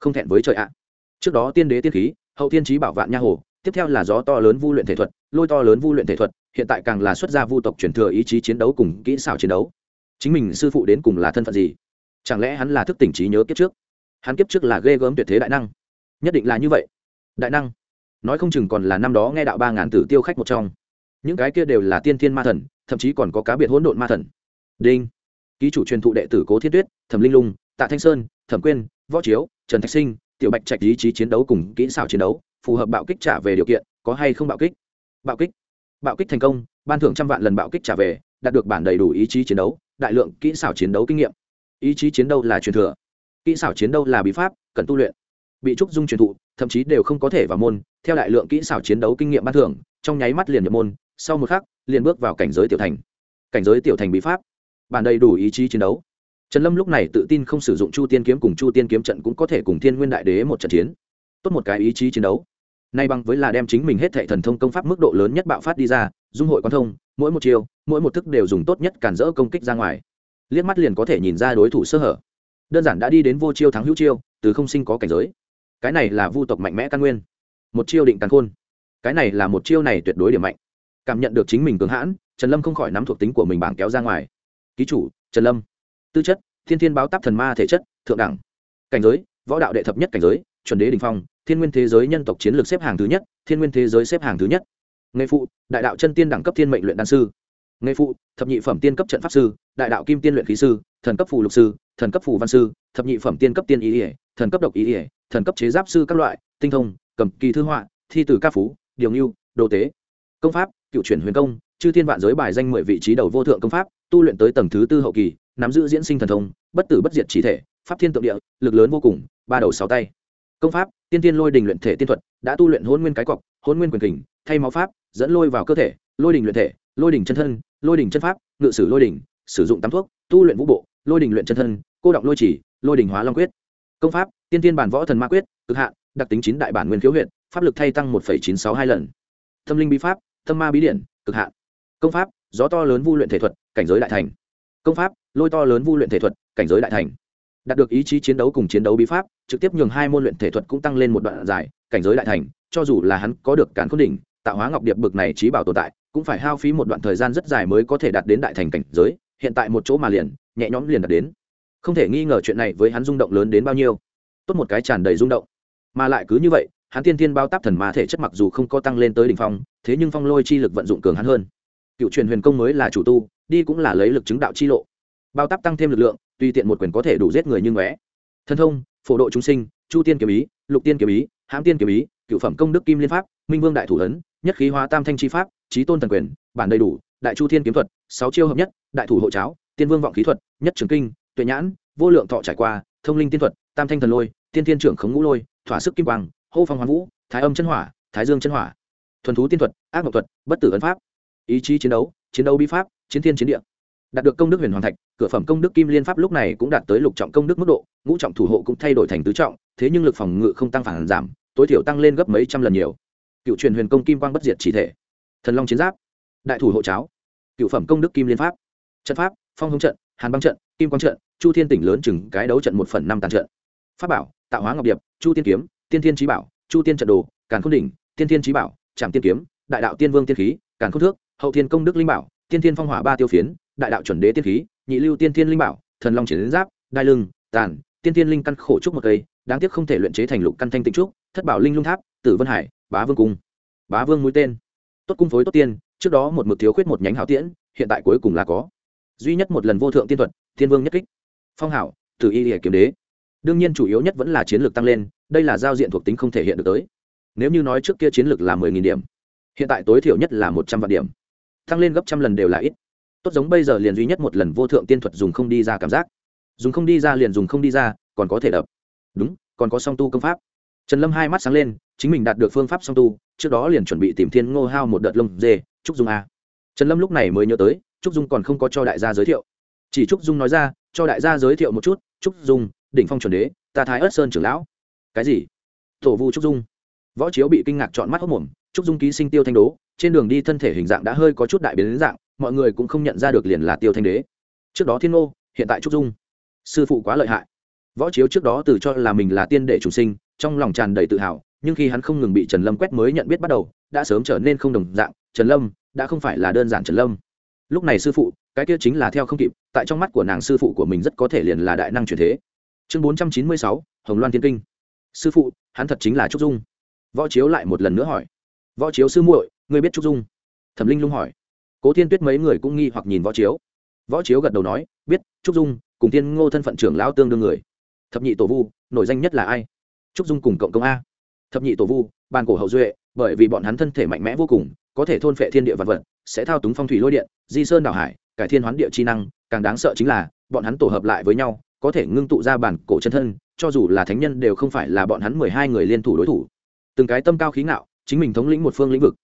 Không thẹn với trời ạ. Trước đó tiên đế tiên khí, hậu tiên trí bảo vạn nha hồ, tiếp theo là gió to lớn vu luyện thể thuật, lôi to lớn vu luyện thể thuật hiện tại càng là xuất gia vu tộc truyền thừa ý chí chiến đấu cùng kỹ xảo chiến đấu. Chính mình sư phụ đến cùng là thân phận gì? Chẳng lẽ hắn là thức tỉnh trí nhớ kiếp trước? Hắn kiếp trước là ghê gớm tuyệt thế đại năng. Nhất định là như vậy. Đại năng. Nói không chừng còn là năm đó nghe đạo ba ngàn tử tiêu khách một trong. Những cái kia đều là tiên thiên ma thần, thậm chí còn có cá biệt hỗn độn ma thần. Đinh. Ký chủ truyền thụ đệ tử cố thiết tuyết, thẩm linh lung, tạ thanh sơn, thẩm quyên, võ chiếu, trần thạch sinh, tiểu bạch trạch ý chí chiến đấu cùng kỹ xảo chiến đấu, phù hợp bạo kích trả về điều kiện, có hay không bạo kích? Bạo kích bạo kích thành công, ban thưởng trăm vạn lần bạo kích trả về, đạt được bản đầy đủ ý chí chiến đấu, đại lượng kỹ xảo chiến đấu kinh nghiệm. Ý chí chiến đấu là truyền thừa, kỹ xảo chiến đấu là bí pháp, cần tu luyện. Bị trúc dung truyền thụ, thậm chí đều không có thể vào môn, theo đại lượng kỹ xảo chiến đấu kinh nghiệm ban thưởng, trong nháy mắt liền nhập môn, sau một khắc, liền bước vào cảnh giới tiểu thành. Cảnh giới tiểu thành bí pháp, bản đầy đủ ý chí chiến đấu. Trần lâm lúc này tự tin không sử dụng chu tiên kiếm cùng chu tiên kiếm trận cũng có thể cùng thiên nguyên đại đế một trận chiến. Tốt một cái ý chí chiến đấu nay bằng với là đem chính mình hết thệ thần thông công pháp mức độ lớn nhất bạo phát đi ra, dung hội quan thông, mỗi một chiều mỗi một thức đều dùng tốt nhất cản rỡ công kích ra ngoài. Liếc mắt liền có thể nhìn ra đối thủ sơ hở. Đơn giản đã đi đến vô chiêu thắng hữu chiêu, từ không sinh có cảnh giới. Cái này là vu tộc mạnh mẽ căn nguyên. Một chiêu định càn khôn. Cái này là một chiêu này tuyệt đối điểm mạnh. Cảm nhận được chính mình cường hãn, trần lâm không khỏi nắm thuộc tính của mình bảng kéo ra ngoài. Ký chủ, trần lâm. Tư chất, thiên thiên báo táp thần ma thể chất, thượng đẳng. Cảnh giới, võ đạo đệ thập nhất cảnh giới, chuẩn đế đình phong thiên nguyên thế giới nhân tộc chiến lược xếp hàng thứ nhất, thiên nguyên thế giới xếp hàng thứ nhất. Nghề phụ, đại đạo chân tiên đẳng cấp thiên mệnh luyện đan sư. Nghề phụ, thập nhị phẩm tiên cấp trận pháp sư, đại đạo kim tiên luyện khí sư, thần cấp phù lục sư, thần cấp phù văn sư, thập nhị phẩm tiên cấp tiên ý ỉa thần cấp độc ý ỉa thần cấp chế giáp sư các loại, tinh thông, cầm kỳ thư họa, thi từ ca phú, điều ngưu, đồ tế. Công pháp, cựu chuyển huyền công, chư thiên vạn giới bài danh mười vị trí đầu vô thượng công pháp, tu luyện tới tầng thứ tư hậu kỳ, nắm giữ diễn sinh thần thông, bất tử bất diệt trí thể, pháp thiên tượng địa, lực lớn vô cùng, ba đầu sáu tay công pháp, tiên tiên lôi đình luyện thể tiên thuật, đã tu luyện hôn nguyên cái cọc, hôn nguyên quyền kình, thay máu pháp, dẫn lôi vào cơ thể, lôi đình luyện thể, lôi đình chân thân, lôi đình chân pháp, ngự sử lôi đình, sử dụng tắm thuốc, tu luyện vũ bộ, lôi đình luyện chân thân, cô động lôi chỉ, lôi đình hóa long quyết. Công pháp, tiên tiên bản võ thần ma quyết, cực hạn, đặc tính chín đại bản nguyên khiếu huyện pháp lực thay tăng một chín sáu hai lần. Tâm linh bí pháp, tâm ma bí điện cực hạn. Công pháp, gió to lớn vu luyện thể thuật, cảnh giới đại thành. Công pháp, lôi to lớn vu luyện thể thuật, cảnh giới đại thành. Đạt được ý chí chiến đấu cùng chiến đấu bí pháp trực tiếp nhường hai môn luyện thể thuật cũng tăng lên một đoạn dài, cảnh giới đại thành, cho dù là hắn có được cản khôn đỉnh, tạo hóa ngọc điệp bực này trí bảo tồn tại, cũng phải hao phí một đoạn thời gian rất dài mới có thể đạt đến đại thành cảnh giới, hiện tại một chỗ mà liền, nhẹ nhõm liền đạt đến. Không thể nghi ngờ chuyện này với hắn rung động lớn đến bao nhiêu. Tốt một cái tràn đầy rung động. Mà lại cứ như vậy, hắn tiên tiên bao táp thần ma thể chất mặc dù không có tăng lên tới đỉnh phong, thế nhưng phong lôi chi lực vận dụng cường hắn hơn. Cựu truyền huyền công mới là chủ tu, đi cũng là lấy lực chứng đạo chi lộ. Bao táp tăng thêm lực lượng tuy tiện một quyền có thể đủ giết người như ngóe. Thân thông phổ độ chúng sinh, chu tiên kiếm ý, lục tiên kiếm ý, hãm tiên kiếm ý cựu phẩm công đức kim liên pháp, minh vương đại thủ ấn, nhất khí hóa tam thanh chi pháp trí tôn thần quyền, bản đầy đủ, đại chu thiên kiếm thuật, sáu chiêu hợp nhất, đại thủ hộ cháo, tiên vương vọng khí thuật, nhất trường kinh, tuệ nhãn, vô lượng thọ trải qua, thông linh tiên thuật, tam thanh thần lôi, tiên thiên trưởng khống ngũ lôi, thỏa sức kim quang, hô phong hoàn vũ, thái âm chân hỏa, thái dương chân hỏa. Thuần thú tiên thuật, ác mộc thuật, bất tử ấn pháp. Ý chí chiến đấu chiến đấu bi pháp, chiến thiên chiến địa đạt được công đức huyền hoàng thạch, cửa phẩm công đức kim liên pháp lúc này cũng đạt tới lục trọng công đức mức độ, ngũ trọng thủ hộ cũng thay đổi thành tứ trọng, thế nhưng lực phòng ngự không tăng phản giảm, tối thiểu tăng lên gấp mấy trăm lần nhiều. Cựu truyền huyền công kim quang bất diệt chỉ thể, thần long chiến giáp, đại thủ hộ cháo, cựu phẩm công đức kim liên pháp, trận pháp, phong hống trận, hàn băng trận, kim quang trận, chu thiên tỉnh lớn chừng cái đấu trận một phần năm tàn trận. Pháp bảo, tạo hóa ngọc điệp, chu tiên kiếm, tiên thiên trí bảo, chu tiên trận đồ, càn khôn đỉnh, tiên thiên trí bảo trạm tiên kiếm, đại đạo tiên vương tiên khí, càn khôn thước, hậu thiên công đức linh bảo, tiên thiên phong hỏa ba tiêu phiến đại đạo chuẩn đế tiên khí, nhị lưu tiên thiên linh bảo, thần long triển giáp, đai lưng, tàn, tiên thiên linh căn khổ trúc một cây, đáng tiếc không thể luyện chế thành lục căn thanh tịnh trúc, thất bảo linh lung tháp, tử vân hải, bá vương cung. Bá vương mũi tên. Tốt cung phối tốt tiên, trước đó một mực thiếu khuyết một nhánh hảo tiễn, hiện tại cuối cùng là có. Duy nhất một lần vô thượng tiên thuật, thiên vương nhất kích. Phong hảo, từ y hệ kiếm đế. Đương nhiên chủ yếu nhất vẫn là chiến lược tăng lên, đây là giao diện thuộc tính không thể hiện được tới. Nếu như nói trước kia chiến lược là mười nghìn điểm, hiện tại tối thiểu nhất là một trăm vạn điểm. Tăng lên gấp trăm lần đều là ít tốt giống bây giờ liền duy nhất một lần vô thượng tiên thuật dùng không đi ra cảm giác. Dùng không đi ra liền dùng không đi ra, còn có thể đập. Đúng, còn có song tu công pháp. Trần lâm hai mắt sáng lên, chính mình đạt được phương pháp song tu, trước đó liền chuẩn bị tìm thiên ngô hao một đợt lông dê, trúc dung a. Trần lâm lúc này mới nhớ tới, trúc dung còn không có cho đại gia giới thiệu. Chỉ trúc dung nói ra, cho đại gia giới thiệu một chút, trúc dung, đỉnh phong chuẩn đế, ta thái ớt sơn trưởng lão. Cái gì? Tổ vu trúc dung. Võ chiếu bị kinh ngạc chọn mắt hốc mồm, trúc dung ký sinh tiêu thanh đố, trên đường đi thân thể hình dạng đã hơi có chút đại biến dạng mọi người cũng không nhận ra được liền là tiêu thanh đế. Trước đó thiên ngô, hiện tại trúc dung. Sư phụ quá lợi hại. Võ chiếu trước đó từ cho là mình là tiên đệ chủ sinh, trong lòng tràn đầy tự hào, nhưng khi hắn không ngừng bị trần lâm quét mới nhận biết bắt đầu, đã sớm trở nên không đồng dạng, trần lâm đã không phải là đơn giản trần lâm. Lúc này sư phụ, cái kia chính là theo không kịp, tại trong mắt của nàng sư phụ của mình rất có thể liền là đại năng truyền thế. Chương bốn trăm chín mươi sáu, hồng loan thiên kinh. Sư phụ, hắn thật chính là trúc dung. Võ chiếu lại một lần nữa hỏi. Võ chiếu sư muội, ngươi biết trúc dung? Thẩm linh lung hỏi cố thiên tuyết mấy người cũng nghi hoặc nhìn võ chiếu. Võ chiếu gật đầu nói, biết, trúc dung cùng tiên ngô thân phận trưởng lão tương đương người. Thập nhị tổ vu, nổi danh nhất là ai? Trúc dung cùng cộng công a. Thập nhị tổ vu, bàn cổ hậu duệ, bởi vì bọn hắn thân thể mạnh mẽ vô cùng, có thể thôn phệ thiên địa vật vật, sẽ thao túng phong thủy lôi điện, di sơn đảo hải, cải thiên hoán địa chi năng, càng đáng sợ chính là, bọn hắn tổ hợp lại với nhau, có thể ngưng tụ ra bản cổ chân thân, cho dù là thánh nhân đều không phải là bọn hắn mười hai người liên thủ đối thủ. Từng cái tâm cao khí ngạo, chính mình thống lĩnh một phương lĩnh vực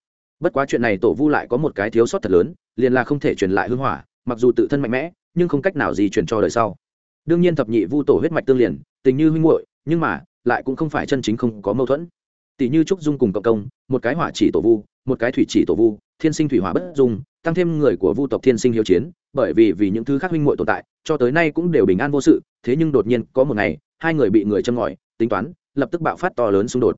bất quá chuyện này tổ vu lại có một cái thiếu sót thật lớn, liền là không thể truyền lại hưng hỏa, mặc dù tự thân mạnh mẽ, nhưng không cách nào gì truyền cho đời sau. Đương nhiên thập nhị vu tổ huyết mạch tương liền, tình như huynh muội, nhưng mà, lại cũng không phải chân chính không có mâu thuẫn. Tỷ như trúc dung cùng cộng công, một cái hỏa chỉ tổ vu, một cái thủy chỉ tổ vu, thiên sinh thủy hỏa bất dung, tăng thêm người của vu tộc thiên sinh hiếu chiến, bởi vì vì những thứ khác huynh muội tồn tại, cho tới nay cũng đều bình an vô sự, thế nhưng đột nhiên có một ngày, hai người bị người châm ngòi, tính toán, lập tức bạo phát to lớn xung đột.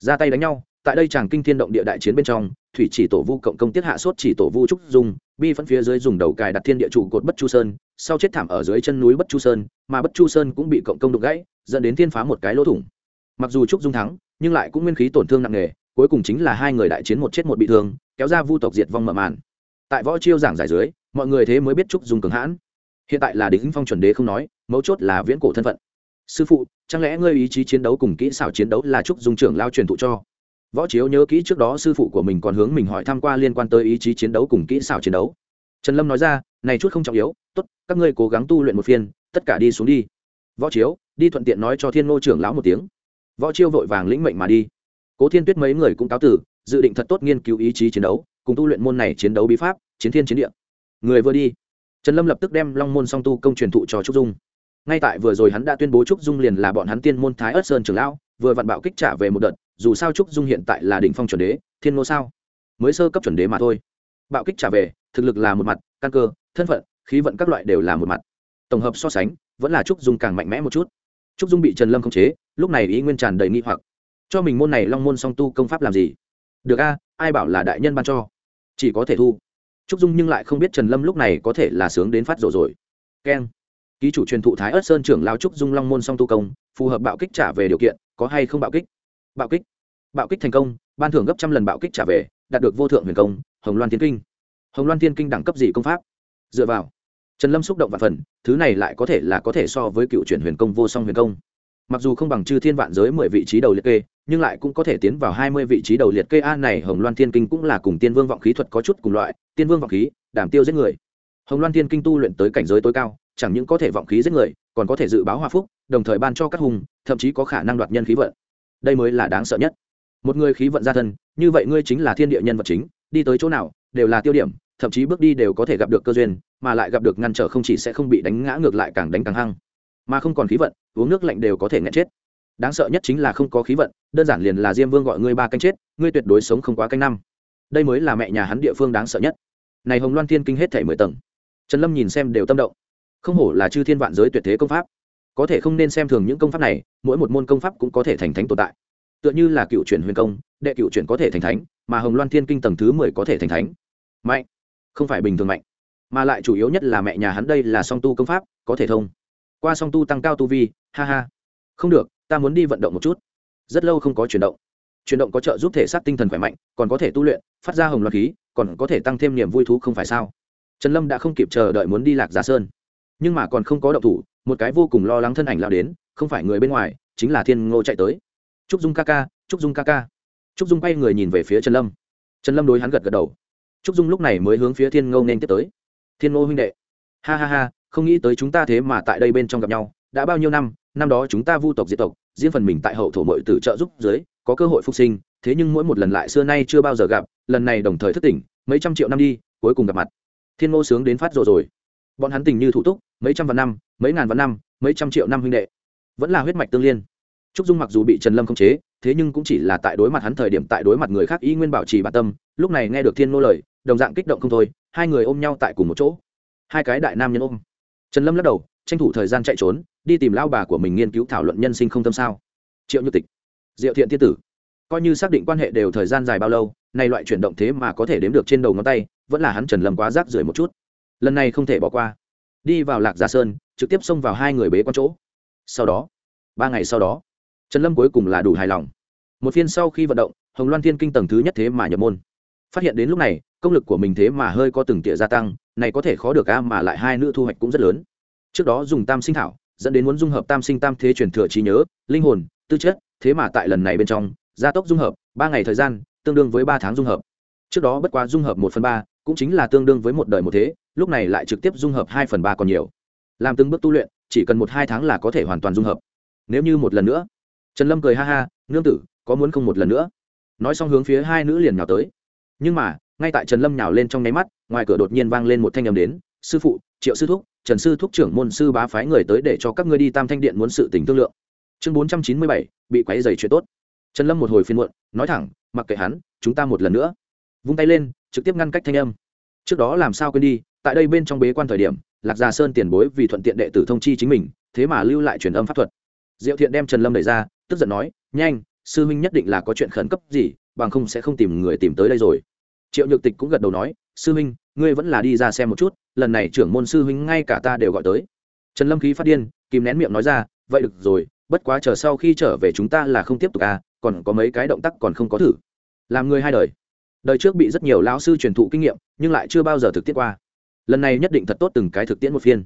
Ra tay đánh nhau tại đây chàng kinh thiên động địa đại chiến bên trong, thủy chỉ tổ vu cộng công tiết hạ sốt chỉ tổ vu trúc dung, bi phân phía dưới dùng đầu cài đặt thiên địa trụ cột bất chu sơn, sau chết thảm ở dưới chân núi bất chu sơn, mà bất chu sơn cũng bị cộng công đục gãy, dẫn đến thiên phá một cái lỗ thủng. Mặc dù trúc dung thắng, nhưng lại cũng nguyên khí tổn thương nặng nề, cuối cùng chính là hai người đại chiến một chết một bị thương, kéo ra vu tộc diệt vong mở màn. Tại võ chiêu giảng giải dưới, mọi người thế mới biết trúc dung cường hãn. Hiện tại là đỉnh phong chuẩn đế không nói, mấu chốt là viễn cổ thân phận. Sư phụ, chẳng lẽ ngươi ý chí chiến đấu cùng kỹ xảo chiến đấu là trúc dung trưởng lao truyền thụ cho? Võ chiếu nhớ kỹ trước đó sư phụ của mình còn hướng mình hỏi tham q u a liên quan tới ý chí chiến đấu cùng kỹ xảo chiến đấu. Trần lâm nói ra, này chút không trọng yếu t ố t các ngươi cố gắng tu luyện một phiên, tất cả đi xuống đi. Võ chiếu, đi thuận tiện nói cho thiên ngô trưởng lão một tiếng. Võ chiêu vội vàng lĩnh mệnh mà đi. Cố thiên tuyết mấy người cũng cáo tử, dự định thật tốt nghiên cứu ý chí chiến đấu, cùng tu luyện môn này chiến đấu bí pháp, chiến thiên chiến địa. Người vừa đi, trần lâm lập tức đem long môn song tu công truyền thụ cho trúc dung. Ngay tại vừa rồi hắn đã tuyên bố trúc dung liền là bọn hắn tiên môn thái ất sơn trường lão, vừa vặn bạo kích trả về một đợt dù sao trúc dung hiện tại là đỉnh phong chuẩn đế, thiên ngô sao? Mới sơ cấp chuẩn đế mà thôi. Bạo kích trả về, thực lực là một mặt, căn cơ, thân phận, khí vận các loại đều là một mặt. Tổng hợp so sánh, vẫn là trúc dung càng mạnh mẽ một chút. Trúc dung bị trần lâm khống chế, lúc này ý nguyên tràn đầy nghi hoặc. Cho mình môn này long môn song tu công pháp làm gì? Được a, ai bảo là đại nhân ban cho? Chỉ có thể thu. Trúc dung nhưng lại không biết trần lâm lúc này có thể là sướng đến phát rồi rồi. Keng ký chủ truyền thụ thái ớt sơn trưởng lao trúc dung long môn song tu công, phù hợp bạo kích trả về điều kiện, có hay không bạo kích? Bạo kích. Bạo kích thành công, ban thưởng gấp trăm lần bạo kích trả về, đạt được vô thượng huyền công, hồng loan thiên kinh. Hồng loan thiên kinh đẳng cấp gì công pháp? Dựa vào. Trần lâm xúc động và phần, thứ này lại có thể là có thể so với cựu chuyển huyền công vô song huyền công. Mặc dù không bằng chư thiên vạn giới mười vị trí đầu liệt kê, nhưng lại cũng có thể tiến vào hai mươi vị trí đầu liệt kê. A này, hồng loan thiên kinh cũng là cùng tiên vương vọng khí thuật có chút cùng loại, tiên vương vọng khí đảm tiêu giết người. Hồng loan thiên kinh tu luyện tới cảnh giới tối cao, chẳng những có thể vọng khí giết người, còn có thể dự báo hòa phúc, đồng thời ban cho các hùng, thậm chí có khả năng đoạt nhân khí vận đây mới là đáng sợ nhất. Một người khí vận gia thân, như vậy ngươi chính là thiên địa nhân vật chính, đi tới chỗ nào, đều là tiêu điểm, thậm chí bước đi đều có thể gặp được cơ duyên, mà lại gặp được ngăn trở không chỉ sẽ không bị đánh ngã ngược lại càng đánh càng hăng. Mà không còn khí vận, uống nước lạnh đều có thể nghẹn chết. Đáng sợ nhất chính là không có khí vận, đơn giản liền là diêm vương gọi ngươi ba canh chết, ngươi tuyệt đối sống không quá canh năm. Đây mới là mẹ nhà hắn địa phương đáng sợ nhất. Này hồng loan thiên kinh hết thể mười tầng. Trần lâm nhìn xem đều tâm động. Không hổ là chư thiên vạn giới tuyệt thế công pháp có thể không nên xem thường những công pháp này, mỗi một môn công pháp cũng có thể thành thánh tồn tại. Tựa như là cựu chuyển huyền công, đệ cựu chuyển có thể thành thánh, mà hồng loan thiên kinh tầng thứ mười có thể thành thánh. Mạnh. Không phải bình thường mạnh, mà lại chủ yếu nhất là mẹ nhà hắn đây là song tu công pháp, có thể thông. Qua song tu tăng cao tu vi, ha ha. Không được, ta muốn đi vận động một chút. Rất lâu không có chuyển động. Chuyển động có trợ giúp thể xác tinh thần khỏe mạnh, còn có thể tu luyện, phát ra hồng loan khí, còn có thể tăng thêm niềm vui thú không phải sao? Trần lâm đã không kịp chờ đợi muốn đi lạc giả sơn. Nhưng mà còn không có động thủ một cái vô cùng lo lắng thân ảnh lao đến, không phải người bên ngoài, chính là thiên ngô chạy tới. Trúc dung ca ca, trúc dung ca ca. Trúc dung quay người nhìn về phía trần lâm. Trần lâm đối hắn gật gật đầu. Trúc dung lúc này mới hướng phía thiên ngô nên tiếp tới. Thiên ngô huynh đệ. Ha ha ha, không nghĩ tới chúng ta thế mà tại đây bên trong gặp nhau. Đã bao nhiêu năm năm đó chúng ta vu tộc diệt tộc, riêng phần mình tại hậu thổ mội tử trợ giúp dưới, có cơ hội phục sinh, thế nhưng mỗi một lần lại xưa nay chưa bao giờ gặp, lần này đồng thời thức tỉnh, mấy trăm triệu năm đi, cuối cùng gặp mặt. Thiên ngô sướng đến phát rồi rồi bọn hắn tình như thủ túc, mấy trăm vạn năm, mấy ngàn vạn năm, mấy trăm triệu năm huynh đệ. Vẫn là huyết mạch tương liên. Trúc dung mặc dù bị trần lâm khống chế, thế nhưng cũng chỉ là tại đối mặt hắn thời điểm tại đối mặt người khác y nguyên bảo trì bản tâm, lúc này nghe được thiên nô lời, đồng dạng kích động không thôi, hai người ôm nhau tại cùng một chỗ. Hai cái đại nam nhân ôm. Trần lâm lắc đầu, tranh thủ thời gian chạy trốn, đi tìm lao bà của mình nghiên cứu thảo luận nhân sinh không tâm sao. Triệu như tịch. Diệu thiện tiên tử. Coi như xác định quan hệ đều thời gian dài bao lâu nay loại chuyển động thế mà có thể đếm được trên đầu ngón tay, vẫn là hắn trần lâm quá rác rưởi một chút lần này không thể bỏ qua. Đi vào lạc giả sơn, trực tiếp xông vào hai người bế quan chỗ. Sau đó, ba ngày sau đó, trần lâm cuối cùng là đủ hài lòng. Một phiên sau khi vận động, hồng loan thiên kinh tầng thứ nhất thế mà nhập môn. Phát hiện đến lúc này, công lực của mình thế mà hơi có từng tỉa gia tăng, này có thể khó được a mà lại hai nữ thu hoạch cũng rất lớn. Trước đó dùng tam sinh thảo, dẫn đến muốn dung hợp tam sinh tam thế truyền thừa trí nhớ, linh hồn, tư chất, thế mà tại lần này bên trong, gia tốc dung hợp, ba ngày thời gian, tương đương với ba tháng dung hợp. Trước đó bất quá dung hợp một phần ba cũng chính là tương đương với một đời một thế, lúc này lại trực tiếp dung hợp hai phần ba còn nhiều. Làm từng bước tu luyện, chỉ cần một hai tháng là có thể hoàn toàn dung hợp. Nếu như một lần nữa, trần lâm cười ha ha, nương tử, có muốn không một lần nữa? Nói xong hướng phía hai nữ liền nhào tới. Nhưng mà, ngay tại trần lâm nhào lên trong nháy mắt, ngoài cửa đột nhiên vang lên một thanh âm đến, sư phụ, triệu sư thúc, trần sư thúc trưởng môn sư bá phái người tới để cho các ngươi đi tam thanh điện muốn sự tình thương lượng. Chương bốn trăm chín mươi bảy, bị quáy dày chuyện tốt. Trần lâm một hồi phiên muộn, nói thẳng, mặc kệ hắn, chúng ta một lần nữa. Vung tay lên trực tiếp ngăn cách thanh âm. Trước đó làm sao quên đi, tại đây bên trong bế quan thời điểm, lạc gia sơn tiền bối vì thuận tiện đệ tử thông chi chính mình, thế mà lưu lại truyền âm pháp thuật. Diệu thiện đem trần lâm đẩy ra, tức giận nói, nhanh, sư huynh nhất định là có chuyện khẩn cấp gì, bằng không sẽ không tìm người tìm tới đây rồi. Triệu nhược tịch cũng gật đầu nói, sư huynh, ngươi vẫn là đi ra xem một chút, lần này trưởng môn sư huynh ngay cả ta đều gọi tới. Trần lâm khí phát điên, kìm nén miệng nói ra, vậy được rồi, bất quá chờ sau khi trở về chúng ta là không tiếp tục à còn có mấy cái động tác còn không có thử. Làm người hai đời đời trước bị rất nhiều lão sư truyền thụ kinh nghiệm, nhưng lại chưa bao giờ thực tiễn qua. Lần này nhất định thật tốt từng cái thực tiễn một phiên.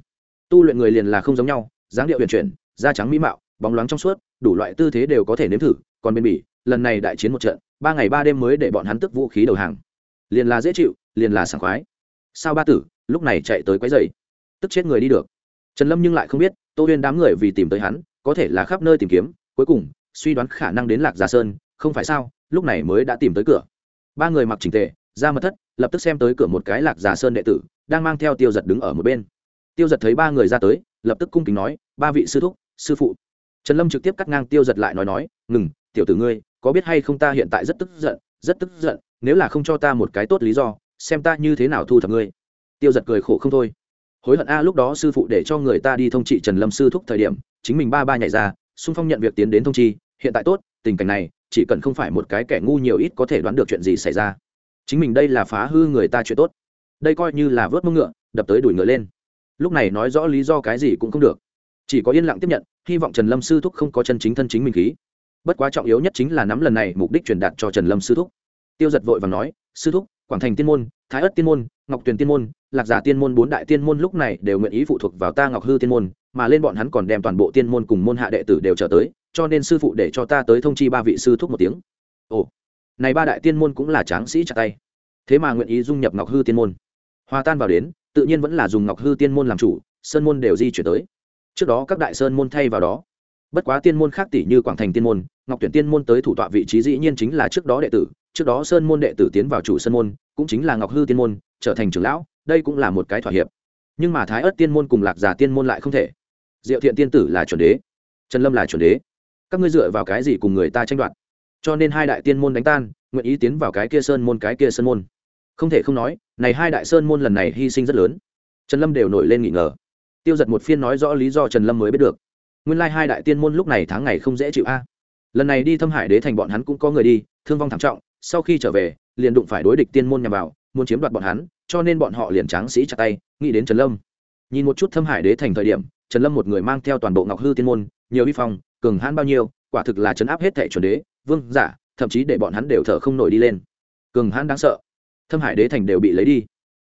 Tu luyện người liền là không giống nhau, dáng điệu huyền chuyển, da trắng mỹ mạo, bóng loáng trong suốt, đủ loại tư thế đều có thể nếm thử, còn bên bỉ, lần này đại chiến một trận, ba ngày ba đêm mới để bọn hắn tức vũ khí đầu hàng. Liền là dễ chịu, liền là sảng khoái. Sao ba tử, lúc này chạy tới quấy dày tức chết người đi được. Trần lâm nhưng lại không biết, tô huyên đám người vì tìm tới hắn, có thể là khắp nơi tìm kiếm, cuối cùng, suy đoán khả năng đến lạc gia sơn, không phải sao, lúc này mới đã tìm tới cửa ba người mặc trình tề ra mật thất, lập tức xem tới cửa một cái lạc già sơn đệ tử, đang mang theo tiêu giật đứng ở một bên. Tiêu giật thấy ba người ra tới, lập tức cung kính nói, ba vị sư thúc, sư phụ. Trần lâm trực tiếp cắt ngang tiêu giật lại nói nói, ngừng, tiểu tử ngươi, có biết hay không ta hiện tại rất tức giận, rất tức giận, nếu là không cho ta một cái tốt lý do, xem ta như thế nào thu thập ngươi. Tiêu giật cười khổ không thôi. Hối hận a, lúc đó sư phụ để cho người ta đi thông trị trần lâm sư thúc thời điểm, chính mình ba ba nhảy ra, xung phong nhận việc tiến đến thông chi, hiện tại tốt tình cảnh này, chỉ cần không phải một cái kẻ ngu nhiều ít có thể đoán được chuyện gì xảy ra. Chính mình đây là phá hư người ta chuyện tốt. Đây coi như là vớt mông ngựa, đập tới đuổi ngựa lên. Lúc này nói rõ lý do cái gì cũng không được. Chỉ có yên lặng tiếp nhận, hy vọng trần lâm sư thúc không có chân chính thân chính mình khí. Bất quá trọng yếu nhất chính là nắm lần này mục đích truyền đạt cho trần lâm sư thúc. Tiêu giật vội và nói, sư thúc, quảng thành tiên môn, thái ất tiên môn, ngọc tuyền tiên môn, lạc giả tiên môn, bốn đại tiên môn lúc này đều nguyện ý phụ thuộc vào ta ngọc hư tiên môn, mà lên bọn hắn còn đem toàn bộ tiên môn cùng môn hạ đệ tử đều trở tới cho nên sư phụ để cho ta tới thông chi ba vị sư thúc một tiếng. Ồ, này ba đại tiên môn cũng là tráng sĩ chặt tay. Thế mà nguyện ý dung nhập ngọc hư tiên môn. Hòa tan vào đến, tự nhiên vẫn là dùng ngọc hư tiên môn làm chủ, sơn môn đều di chuyển tới. Trước đó các đại sơn môn thay vào đó. Bất quá tiên môn khác tỷ như quảng thành tiên môn, ngọc tuyển tiên môn tới thủ tọa vị trí dĩ nhiên chính là trước đó đệ tử, trước đó sơn môn đệ tử tiến vào chủ sơn môn, cũng chính là ngọc hư tiên môn, trở thành trưởng lão, đây cũng là một cái thỏa hiệp. Nhưng mà thái ớt tiên môn cùng lạc giả tiên môn lại không thể. Diệu thiện tiên tử là chuẩn đế, trần lâm là chuẩn đế các ngươi dựa vào cái gì cùng người ta tranh đoạt? Cho nên hai đại tiên môn đánh tan, nguyện ý tiến vào cái kia sơn môn, cái kia sơn môn. Không thể không nói, này hai đại sơn môn lần này hy sinh rất lớn. Trần lâm đều nổi lên nghỉ ngờ. Tiêu giật một phiên nói rõ lý do trần lâm mới biết được. Nguyên lai hai đại tiên môn lúc này tháng ngày không dễ chịu a. Lần này đi thâm hải đế thành bọn hắn cũng có người đi, thương vong thảm trọng, sau khi trở về, liền đụng phải đối địch tiên môn nhằm vào, muốn chiếm đoạt bọn hắn, cho nên bọn họ liền tráng sĩ chặt tay, nghĩ đến trần lâm. Nhìn một chút thâm hải đế thành thời điểm, trần lâm một người mang theo toàn bộ ngọc hư tiên môn, nhiều vi phong cường hãn bao nhiêu, quả thực là chấn áp hết thẻ chuẩn đế, vương, giả, thậm chí để bọn hắn đều thở không nổi đi lên. Cường hãn đáng sợ. Thâm hải đế thành đều bị lấy đi.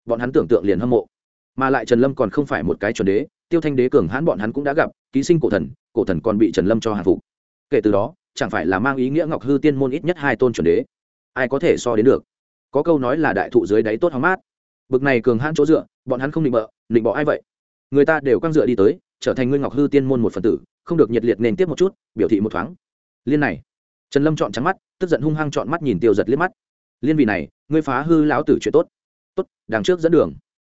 Bọn hắn tưởng tượng liền hâm mộ. Mà lại trần lâm còn không phải một cái chuẩn đế, tiêu thanh đế cường hãn bọn hắn cũng đã gặp, ký sinh cổ thần cổ thần còn bị trần lâm cho hàng phục. Kể từ đó, chẳng phải là mang ý nghĩa ngọc hư tiên môn ít nhất hai tôn chuẩn đế. Ai có thể so đến được? Có câu nói là đại thụ dưới đáy tốt hóng mát. Bực này cường hãn chỗ dựa, bọn hắn không định bợ, định bỏ ai vậy? Người ta đều căng dựa đi tới, trở thành ngươi ngọc hư tiên môn một phần tử không được nhiệt liệt nên tiếp một chút, biểu thị một thoáng. Liên này, trần lâm chọn trắng mắt, tức giận hung hăng chọn mắt nhìn tiêu giật liếc mắt. Liên vị này, ngươi phá hư lão tử chuyện tốt. Tốt, đằng trước dẫn đường.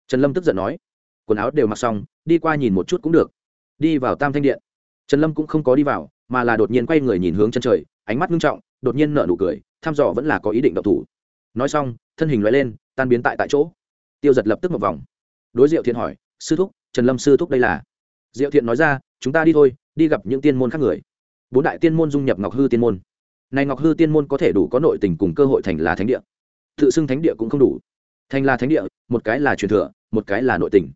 Trần lâm tức giận nói. Quần áo đều mặc xong, đi qua nhìn một chút cũng được. Đi vào tam thanh điện. Trần lâm cũng không có đi vào, mà là đột nhiên quay người nhìn hướng chân trời, ánh mắt nghiêm trọng, đột nhiên nở nụ cười, thăm dò vẫn là có ý định động thủ. Nói xong, thân hình loại lên, tan biến tại tại chỗ. Tiêu giật lập tức một vòng. Đối diệu thiện hỏi, sư thúc, trần lâm sư thúc đây là? Diệu thiện nói ra chúng ta đi thôi, đi gặp những tiên môn khác người. Bốn đại tiên môn dung nhập ngọc hư tiên môn. Này ngọc hư tiên môn có thể đủ có nội tình cùng cơ hội thành là thánh địa. Tự xưng thánh địa cũng không đủ. Thành là thánh địa, một cái là truyền thừa, một cái là nội tình.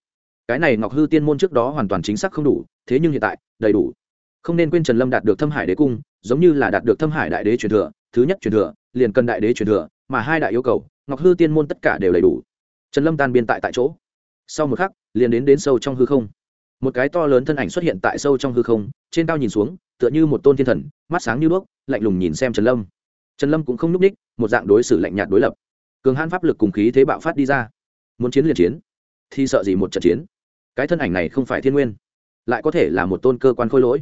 Cái này ngọc hư tiên môn trước đó hoàn toàn chính xác không đủ, thế nhưng hiện tại, đầy đủ. Không nên quên trần lâm đạt được thâm hải đế cung, giống như là đạt được thâm hải đại đế truyền thừa, thứ nhất truyền thừa, liền cần đại đế truyền thừa, mà hai đại yêu cầu, ngọc hư tiên môn tất cả đều đầy đủ. Trần lâm tan biên tại tại chỗ. Sau một khắc, liền đến đến sâu trong hư không một cái to lớn thân ảnh xuất hiện tại sâu trong hư không, trên cao nhìn xuống, tựa như một tôn thiên thần, mắt sáng như đuốc, lạnh lùng nhìn xem trần lâm. Trần lâm cũng không n ú c ních, một dạng đối xử lạnh nhạt đối lập. Cường hãn pháp lực cùng khí thế bạo phát đi ra. Muốn chiến liền chiến, thì sợ gì một trận chiến. Cái thân ảnh này không phải thiên nguyên, lại có thể là một tôn cơ quan khôi lỗi.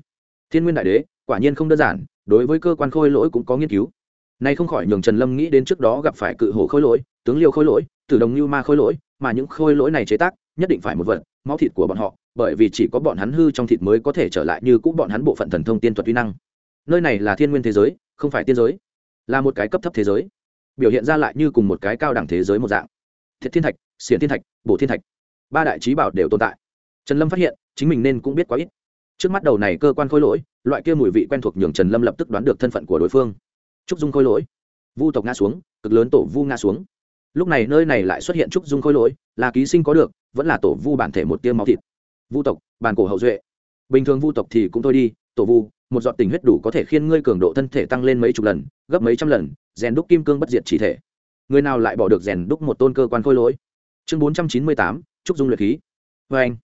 Thiên nguyên đại đế, quả nhiên không đơn giản, đối với cơ quan khôi lỗi cũng có nghiên cứu. Nay không khỏi nhường trần lâm nghĩ đến trước đó gặp phải cự hổ khôi lỗi, tướng liêu khôi lỗi, tử đồng như ma khôi lỗi, mà những khôi lỗi này chế tác, nhất định phải một vật máu thịt của bọn họ, bởi vì chỉ có bọn hắn hư trong thịt mới có thể trở lại như cũ bọn hắn bộ phận thần thông tiên thuật uy năng. Nơi này là thiên nguyên thế giới, không phải tiên giới. Là một cái cấp thấp thế giới. Biểu hiện ra lại như cùng một cái cao đẳng thế giới một dạng. Thiệt thiên thạch, xiển thiên thạch, bổ thiên thạch. Ba đại trí bảo đều tồn tại. Trần lâm phát hiện, chính mình nên cũng biết quá ít. Trước mắt đầu này cơ quan khôi lỗi, loại kia mùi vị quen thuộc nhường trần lâm lập tức đoán được thân phận của đối phương. Trúc dung khôi lỗi. Vu tộc ngã xuống, cực lớn tổ vu ngã xuống lúc này nơi này lại xuất hiện trúc dung khôi lỗi, là ký sinh có được, vẫn là tổ vu bản thể một tiêu máu thịt. Vu tộc bàn cổ hậu duệ. Bình thường vu tộc thì cũng thôi đi, tổ vu, một giọt tình huyết đủ có thể khiến ngươi cường độ thân thể tăng lên mấy chục lần, gấp mấy trăm lần, rèn đúc kim cương bất diệt chỉ thể. Người nào lại bỏ được rèn đúc một tôn cơ quan khôi lỗi? Chương bốn trăm chín mươi tám, trúc dung luyện khí. Vê anh.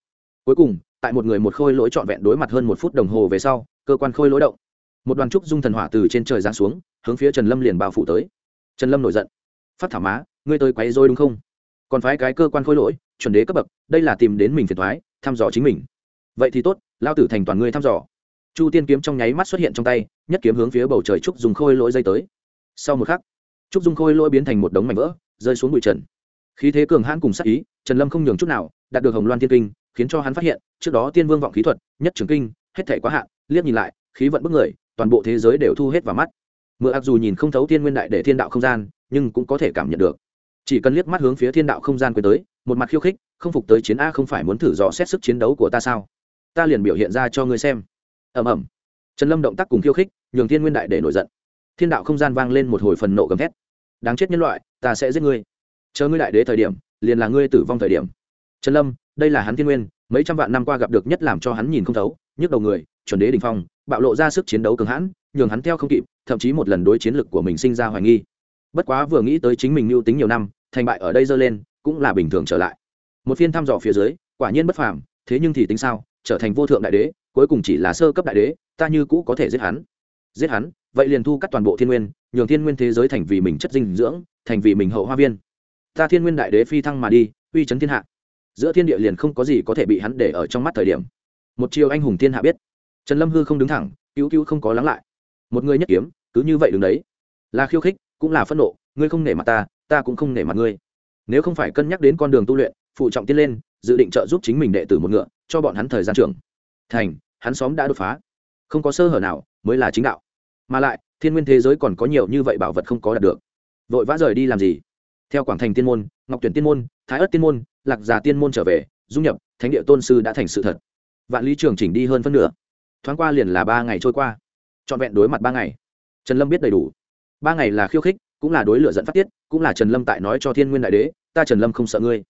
Cuối cùng, tại một người một khôi lỗi trọn vẹn đối mặt hơn một phút đồng hồ về sau, cơ quan khôi lỗi động. Một đoàn trúc dung thần hỏa từ trên trời giáng xuống, hướng phía trần lâm liền bao phủ tới. Trần lâm nổi giận. Phát thảo má ngươi tới quấy rồi đúng không? Còn phái cái cơ quan khôi lỗi, chuẩn đế cấp bậc, đây là tìm đến mình phiền thoái, thăm dò chính mình. Vậy thì tốt lao tử thành toàn ngươi thăm dò. Chu tiên kiếm trong nháy mắt xuất hiện trong tay, nhất kiếm hướng phía bầu trời trúc dùng khôi lỗi dây tới. Sau một khắc, trúc dung khôi lỗi biến thành một đống mảnh vỡ, rơi xuống bụi trần. Khí thế cường hãn cùng sắc ý, trần lâm không nhường chút nào, đạt được hồng loan tiên kinh, khiến cho hắn phát hiện, trước đó tiên vương vọng khí thuật, nhất trường kinh, hết thể quá hạn, liếc nhìn lại, khí vận bức người, toàn bộ thế giới đều thu hết vào mắt. Mượn Ác dù nhìn không thấu thiên nguyên đại để thiên đạo không gian, nhưng cũng có thể cảm nhận được chỉ cần liếc mắt hướng phía thiên đạo không gian quyền tới, một mặt khiêu khích, không phục tới chiến a không phải muốn thử dò xét sức chiến đấu của ta sao? Ta liền biểu hiện ra cho ngươi xem. Ầm ầm. Trần lâm động tác cùng khiêu khích, nhường thiên nguyên đại để nổi giận. Thiên đạo không gian vang lên một hồi phần nộ gầm thét. Đáng chết nhân loại, ta sẽ giết ngươi. Chờ ngươi đại đế thời điểm, liền là ngươi tử vong thời điểm. Trần lâm, đây là hắn thiên nguyên, mấy trăm vạn năm qua gặp được nhất làm cho hắn nhìn không thấu, nhức đầu người, chuẩn đế đình phong, bạo lộ ra sức chiến đấu cường hãn, nhường hắn theo không kịp, thậm chí một lần đối chiến lực của mình sinh ra hoài nghi. Bất quá vừa nghĩ tới chính mình mưu tính nhiều năm thành bại ở đây dơ lên, cũng là bình thường trở lại. Một phiên thăm dò phía dưới, quả nhiên bất phàm, thế nhưng thì tính sao, trở thành vô thượng đại đế, cuối cùng chỉ là sơ cấp đại đế, ta như cũ có thể giết hắn. Giết hắn, vậy liền thu cắt toàn bộ thiên nguyên, nhường thiên nguyên thế giới thành vì mình chất dinh dưỡng, thành vì mình hậu hoa viên. Ta thiên nguyên đại đế phi thăng mà đi, uy chấn thiên hạ. Giữa thiên địa liền không có gì có thể bị hắn để ở trong mắt thời điểm. Một chiều anh hùng thiên hạ biết. Trần lâm hư không đứng thẳng, cứu cứu không có lắng lại. Một người nhất kiếm, cứ như vậy đứng đấy. Là khiêu khích, cũng là phẫn nộ, ngươi không nể mặt ta ta cũng không nể mặt ngươi. Nếu không phải cân nhắc đến con đường tu luyện, phụ trọng tiên lên, dự định trợ giúp chính mình đệ tử một ngựa, cho bọn hắn thời gian trưởng. Thành, hắn xóm đã đột phá. Không có sơ hở nào, mới là chính đạo. Mà lại, thiên nguyên thế giới còn có nhiều như vậy bảo vật không có đạt được. Vội vã rời đi làm gì? Theo quảng thành tiên môn, ngọc tuyển tiên môn, thái ất tiên môn, lạc già tiên môn trở về dung nhập, thánh địa tôn sư đã thành sự thật. Vạn lý trường chỉnh đi hơn phân nửa. Thoáng qua liền là ba ngày trôi qua. Trọn vẹn đối mặt ba ngày. Trần lâm biết đầy đủ. Ba ngày là khiêu khích cũng là đối lửa dẫn phát tiết, cũng là trần lâm tại nói cho thiên nguyên đại đế, ta trần lâm không sợ ngươi.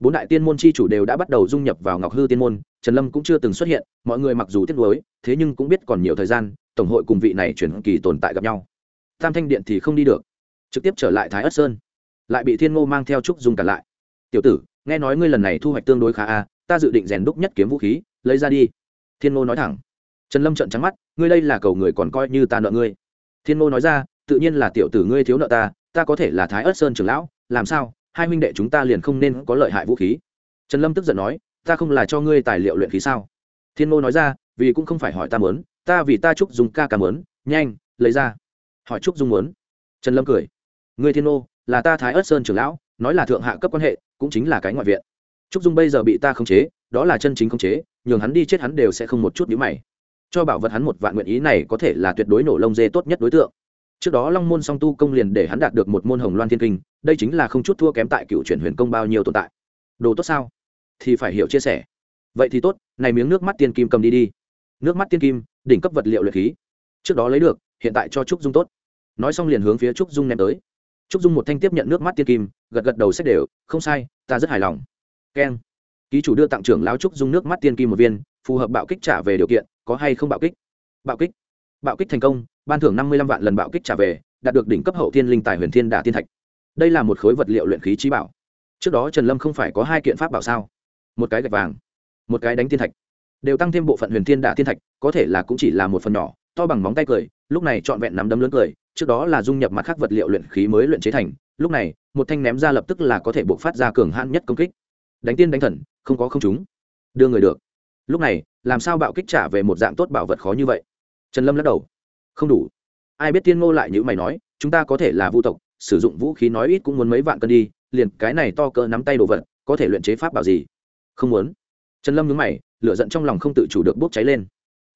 Bốn đại tiên môn chi chủ đều đã bắt đầu dung nhập vào ngọc hư tiên môn, trần lâm cũng chưa từng xuất hiện, mọi người mặc dù tiếc nuối, thế nhưng cũng biết còn nhiều thời gian, tổng hội cùng vị này chuyển kỳ tồn tại gặp nhau. Tam thanh điện thì không đi được, trực tiếp trở lại thái ất sơn, lại bị thiên ngô mang theo trúc dung cả lại. Tiểu tử, nghe nói ngươi lần này thu hoạch tương đối khá a, ta dự định rèn đúc nhất kiếm vũ khí, lấy ra đi. Thiên ngô nói thẳng. Trần lâm trợn trắng mắt, ngươi đây là cầu người còn coi như ta nợ ngươi. Thiên ngô nói ra tự nhiên là tiểu tử ngươi thiếu nợ ta ta có thể là thái ớt sơn trưởng lão, làm sao, hai huynh đệ chúng ta liền không nên có lợi hại vũ khí? Trần lâm tức giận nói, ta không là cho ngươi tài liệu luyện khí sao? Thiên ngô nói ra, vì cũng không phải hỏi ta mớn ta vì ta Chúc dùng ca ca mớn nhanh, lấy ra. Hỏi trúc dung mớn trần lâm cười. Ngươi thiên ngô là ta thái ớt sơn trưởng lão, nói là thượng hạ cấp quan hệ, cũng chính là cái ngoại viện. Trúc dung bây giờ bị ta khống chế, đó là chân chính khống chế, nhường hắn đi chết hắn đều sẽ không một chút nhữ mày. Cho bảo vật hắn một vạn nguyện ý này có thể là tuyệt đối nổ lông dê tốt nhất đối tượng trước đó long môn song tu công liền để hắn đạt được một môn hồng loan thiên kinh, đây chính là không chút thua kém tại cựu chuyển huyền công bao nhiêu tồn tại. Đồ tốt sao? Thì phải hiểu chia sẻ. Vậy thì tốt, này miếng nước mắt tiên kim cầm đi đi. Nước mắt tiên kim, đỉnh cấp vật liệu luyện khí. Trước đó lấy được, hiện tại cho trúc dung tốt. Nói xong liền hướng phía trúc dung ném tới. Trúc dung một thanh tiếp nhận nước mắt tiên kim, gật gật đầu xét đều, không sai, ta rất hài lòng. Keng. Ký chủ đưa tặng trưởng lao trúc dung nước mắt tiên kim một viên, phù hợp bạo kích trả về điều kiện, có hay không bạo kích? Bạo kích. Bạo kích thành công ban thưởng năm mươi lăm vạn lần bạo kích trả về, đạt được đỉnh cấp hậu thiên linh tài huyền thiên đả tiên thạch. Đây là một khối vật liệu luyện khí trí bảo. Trước đó trần lâm không phải có hai kiện pháp bảo sao? Một cái gạch vàng, một cái đánh tiên thạch. Đều tăng thêm bộ phận huyền thiên đả tiên thạch, có thể là cũng chỉ là một phần nhỏ, to bằng móng tay cười, lúc này trọn vẹn nắm đấm lớn cười, trước đó là dung nhập mặt khác vật liệu luyện khí mới luyện chế thành, lúc này, một thanh ném ra lập tức là có thể buộc phát ra cường hãn nhất công kích. Đánh tiên đánh thần, không có không chúng đưa người được. Lúc này, làm sao bạo kích trả về một dạng tốt bảo vật khó như vậy? Trần lâm lắc đầu không đủ. Ai biết tiên ngô lại như mày nói, chúng ta có thể là vũ tộc, sử dụng vũ khí nói ít cũng muốn mấy vạn cân đi, liền cái này to cỡ nắm tay đồ vật, có thể luyện chế pháp bảo gì? Không muốn. Trần lâm nhớ mày, lửa giận trong lòng không tự chủ được bốc cháy lên.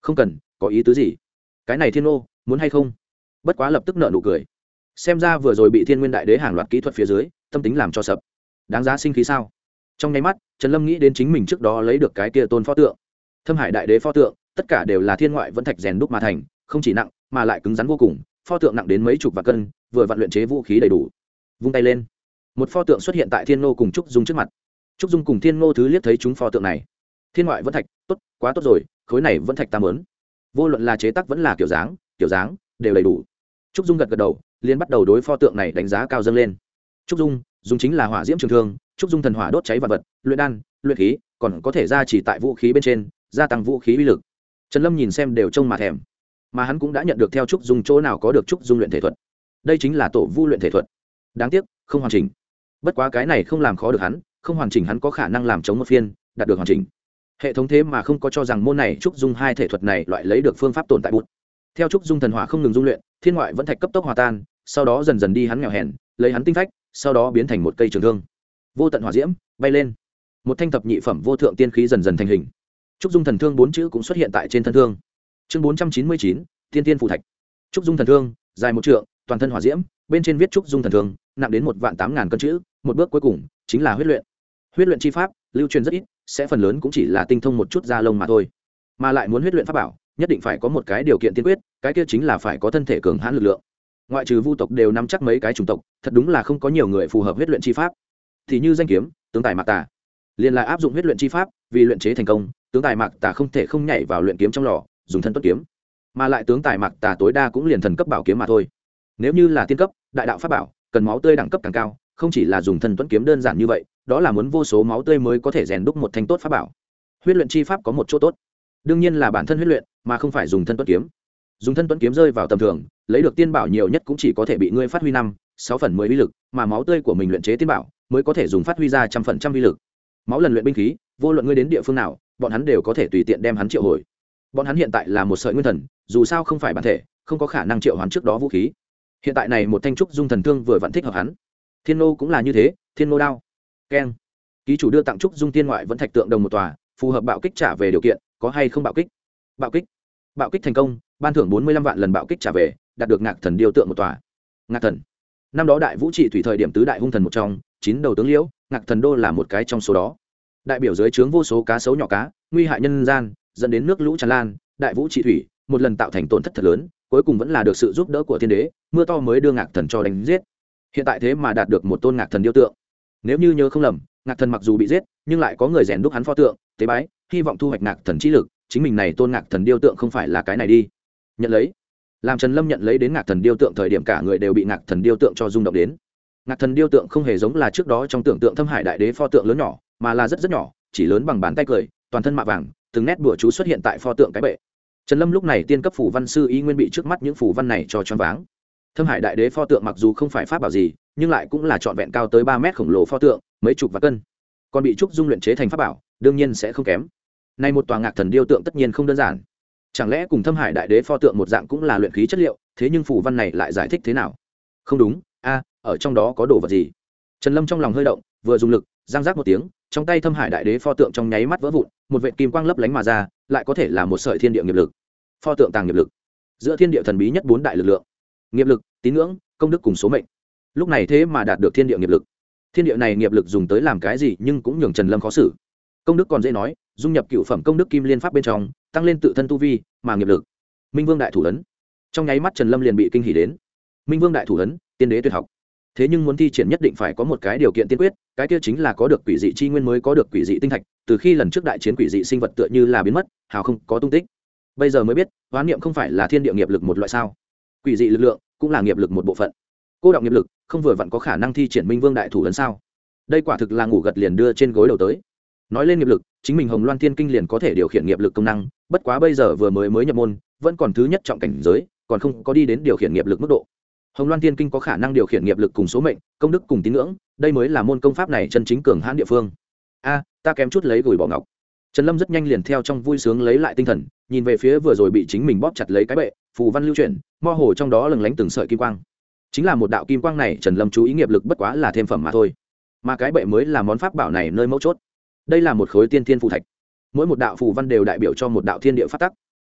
Không cần, có ý tứ gì? Cái này thiên ngô, muốn hay không? Bất quá lập tức nợ nụ cười. Xem ra vừa rồi bị thiên nguyên đại đế hàng loạt kỹ thuật phía dưới, tâm tính làm cho sập. Đáng giá sinh khí sao? Trong nháy mắt, trần lâm nghĩ đến chính mình trước đó lấy được cái kia tôn pho tượng. Thâm hải đại đế pho tượng, tất cả đều là thiên ngoại vẫn thạch rèn đúc mà thành, không chỉ nặng mà lại cứng rắn vô cùng, pho tượng nặng đến mấy chục và cân, vừa vặn luyện chế vũ khí đầy đủ. Vung tay lên. Một pho tượng xuất hiện tại thiên nô cùng trúc dung trước mặt. Trúc dung cùng thiên nô thứ liếc thấy chúng pho tượng này. Thiên ngoại vẫn thạch, tốt, quá tốt rồi, khối này vẫn thạch ta mớn vô luận là chế tác vẫn là kiểu dáng kiểu dáng đều đầy đủ. Trúc dung gật gật đầu liên bắt đầu đối pho tượng này đánh giá cao dâng lên. Trúc dung, dùng chính là hỏa diễm trường thương, trúc dung thần hỏa đốt cháy vật vật, luyện đan, luyện khí, còn có thể ra chỉ tại vũ khí bên trên, gia tăng vũ khí uy lực. Trần lâm nhìn xem đều trông mà thèm mà hắn cũng đã nhận được theo trúc dung chỗ nào có được trúc dung luyện thể thuật. Đây chính là tổ vu luyện thể thuật. Đáng tiếc, không hoàn chỉnh. Bất quá cái này không làm khó được hắn, không hoàn chỉnh hắn có khả năng làm chống một phiên, đạt được hoàn chỉnh. Hệ thống thế mà không có cho rằng môn này trúc dung hai thể thuật này loại lấy được phương pháp tồn tại bụt. Theo trúc dung thần hỏa không ngừng dung luyện, thiên ngoại vẫn thạch cấp tốc hòa tan, sau đó dần dần đi hắn nghèo hèn, lấy hắn tinh phách, sau đó biến thành một cây trường thương. Vô tận hỏa diễm, bay lên. Một thanh thập nhị phẩm vô thượng tiên khí dần dần thành hình. Trúc dung thần thương bốn chữ cũng xuất hiện tại trên thân thương chương bốn trăm chín mươi chín tiên tiên phù thạch. Trúc dung thần thương, dài một trượng, toàn thân hỏa diễm, bên trên viết trúc dung thần thương, nặng đến một vạn tám ngàn cân chữ, một bước cuối cùng chính là huyết luyện. Huyết luyện chi pháp, lưu truyền rất ít, sẽ phần lớn cũng chỉ là tinh thông một chút da lông mà thôi. Mà lại muốn huyết luyện pháp bảo, nhất định phải có một cái điều kiện tiên quyết, cái kia chính là phải có thân thể cường hãn lực lượng. Ngoại trừ vu tộc đều nắm chắc mấy cái chủng tộc, thật đúng là không có nhiều người phù hợp huyết luyện chi pháp. Thì như danh kiếm, tướng tài mạc tà. Liền là áp dụng huyết luyện chi pháp, vì luyện chế thành công, tướng tài mạc tà không thể không nhảy vào luyện kiếm trong lò dùng thân tuất kiếm. Mà lại tướng tài mạc tà tối đa cũng liền thần cấp bảo kiếm mà thôi. Nếu như là tiên cấp, đại đạo pháp bảo, cần máu tươi đẳng cấp càng cao, không chỉ là dùng thân tuấn kiếm đơn giản như vậy, đó là muốn vô số máu tươi mới có thể rèn đúc một thanh tốt pháp bảo. Huyết luyện chi pháp có một chỗ tốt. Đương nhiên là bản thân huyết luyện, mà không phải dùng thân tuấn kiếm. Dùng thân tuấn kiếm rơi vào tầm thường, lấy được tiên bảo nhiều nhất cũng chỉ có thể bị ngươi phát huy năm, sáu phần mười uy lực, mà máu tươi của mình luyện chế tiên bảo, mới có thể dùng phát huy ra trăm phần trăm uy lực. Máu lần luyện binh khí, vô luận ngươi đến địa phương nào, bọn hắn đều có thể tùy tiện đem hắn triệu hồi bọn hắn hiện tại là một sợi nguyên thần, dù sao không phải bản thể, không có khả năng triệu hoán trước đó vũ khí. Hiện tại này một thanh trúc dung thần thương vừa vặn thích hợp hắn. Thiên nô cũng là như thế, thiên nô đao. Keng. Ký chủ đưa tặng trúc dung tiên ngoại vẫn thạch tượng đồng một tòa, phù hợp bạo kích trả về điều kiện, có hay không bạo kích? Bạo kích. Bạo kích thành công, ban thưởng bốn mươi lăm vạn lần bạo kích trả về, đạt được ngạc thần điêu tượng một tòa. Ngạc thần. Năm đó đại vũ trị thủy thời điểm tứ đại hung thần một trong, chín đầu tướng liễu, ngạc thần đô là một cái trong số đó. Đại biểu dưới trướng vô số cá sấu nhỏ cá, nguy hại nhân gian dẫn đến nước lũ tràn lan, đại vũ trị thủy, một lần tạo thành tổn thất thật lớn, cuối cùng vẫn là được sự giúp đỡ của thiên đế, mưa to mới đưa ngạc thần cho đánh giết. Hiện tại thế mà đạt được một tôn ngạc thần điêu tượng. Nếu như nhớ không lầm, ngạc thần mặc dù bị giết, nhưng lại có người rèn đúc hắn pho tượng, tế bái, hy vọng thu hoạch ngạc thần trí lực, chính mình này tôn ngạc thần điêu tượng không phải là cái này đi. Nhận lấy. Làm trần lâm nhận lấy đến ngạc thần điêu tượng thời điểm cả người đều bị ngạc thần điêu tượng cho rung động đến. Ngạc thần điêu tượng không hề giống là trước đó trong tưởng tượng thâm hải đại đế pho tượng lớn nhỏ, mà là rất rất nhỏ, chỉ lớn bằng bàn tay cười, toàn thân mạ vàng từng nét bùa chú xuất hiện tại pho tượng cái bệ. Trần lâm lúc này tiên cấp phủ văn sư y nguyên bị trước mắt những phủ văn này cho choáng váng. Thâm hải đại đế pho tượng mặc dù không phải pháp bảo gì, nhưng lại cũng là trọn vẹn cao tới ba mét khổng lồ pho tượng, mấy chục và cân. Còn bị trúc dung luyện chế thành pháp bảo, đương nhiên sẽ không kém. Nay một tòa ngạc thần điêu tượng tất nhiên không đơn giản. Chẳng lẽ cùng thâm hải đại đế pho tượng một dạng cũng là luyện khí chất liệu, thế nhưng phủ văn này lại giải thích thế nào? Không đúng, a, ở trong đó có đồ vật gì? Trần lâm trong lòng hơi động, vừa dùng lực giang giác một tiếng trong tay thâm hải đại đế pho tượng trong nháy mắt vỡ vụn, một vệ kim quang lấp lánh mà ra, lại có thể là một sợi thiên địa nghiệp lực. Pho tượng tàng nghiệp lực. Giữa thiên địa thần bí nhất bốn đại lực lượng. Nghiệp lực, tín ngưỡng, công đức cùng số mệnh. Lúc này thế mà đạt được thiên địa nghiệp lực. Thiên địa này nghiệp lực dùng tới làm cái gì nhưng cũng nhường trần lâm khó xử. Công đức còn dễ nói, dung nhập cựu phẩm công đức kim liên pháp bên trong, tăng lên tự thân tu vi, mà nghiệp lực. Minh vương đại thủ ấn. Trong nháy mắt trần lâm liền bị kinh hỉ đến. Minh vương đại thủ ấn, tiên đế tuyệt học thế nhưng muốn thi triển nhất định phải có một cái điều kiện tiên quyết, cái kia chính là có được quỷ dị chi nguyên mới có được quỷ dị tinh thạch, từ khi lần trước đại chiến quỷ dị sinh vật tựa như là biến mất, hào không có tung tích. Bây giờ mới biết, hoán niệm không phải là thiên địa nghiệp lực một loại sao? Quỷ dị lực lượng cũng là nghiệp lực một bộ phận. Cô động nghiệp lực không vừa vặn có khả năng thi triển minh vương đại thủ lần sao? Đây quả thực là ngủ gật liền đưa trên gối đầu tới. Nói lên nghiệp lực, chính mình hồng loan thiên kinh liền có thể điều khiển nghiệp lực công năng, bất quá bây giờ vừa mới mới nhập môn, vẫn còn thứ nhất trọng cảnh giới, còn không có đi đến điều khiển nghiệp lực mức độ hồng loan thiên kinh có khả năng điều khiển nghiệp lực cùng số mệnh, công đức cùng tín ngưỡng, đây mới là môn công pháp này chân chính cường hãn địa phương. A, ta kém chút lấy gửi bỏ ngọc. Trần lâm rất nhanh liền theo trong vui sướng lấy lại tinh thần, nhìn về phía vừa rồi bị chính mình bóp chặt lấy cái bệ, phù văn lưu chuyển, mơ hồ trong đó lừng lánh từng sợi kim quang. Chính là một đạo kim quang này, trần lâm chú ý nghiệp lực bất quá là thêm phẩm mà thôi. Mà cái bệ mới là món pháp bảo này nơi mấu chốt. Đây là một khối tiên thiên phù thạch. Mỗi một đạo phù văn đều đại biểu cho một đạo thiên địa phát tắc.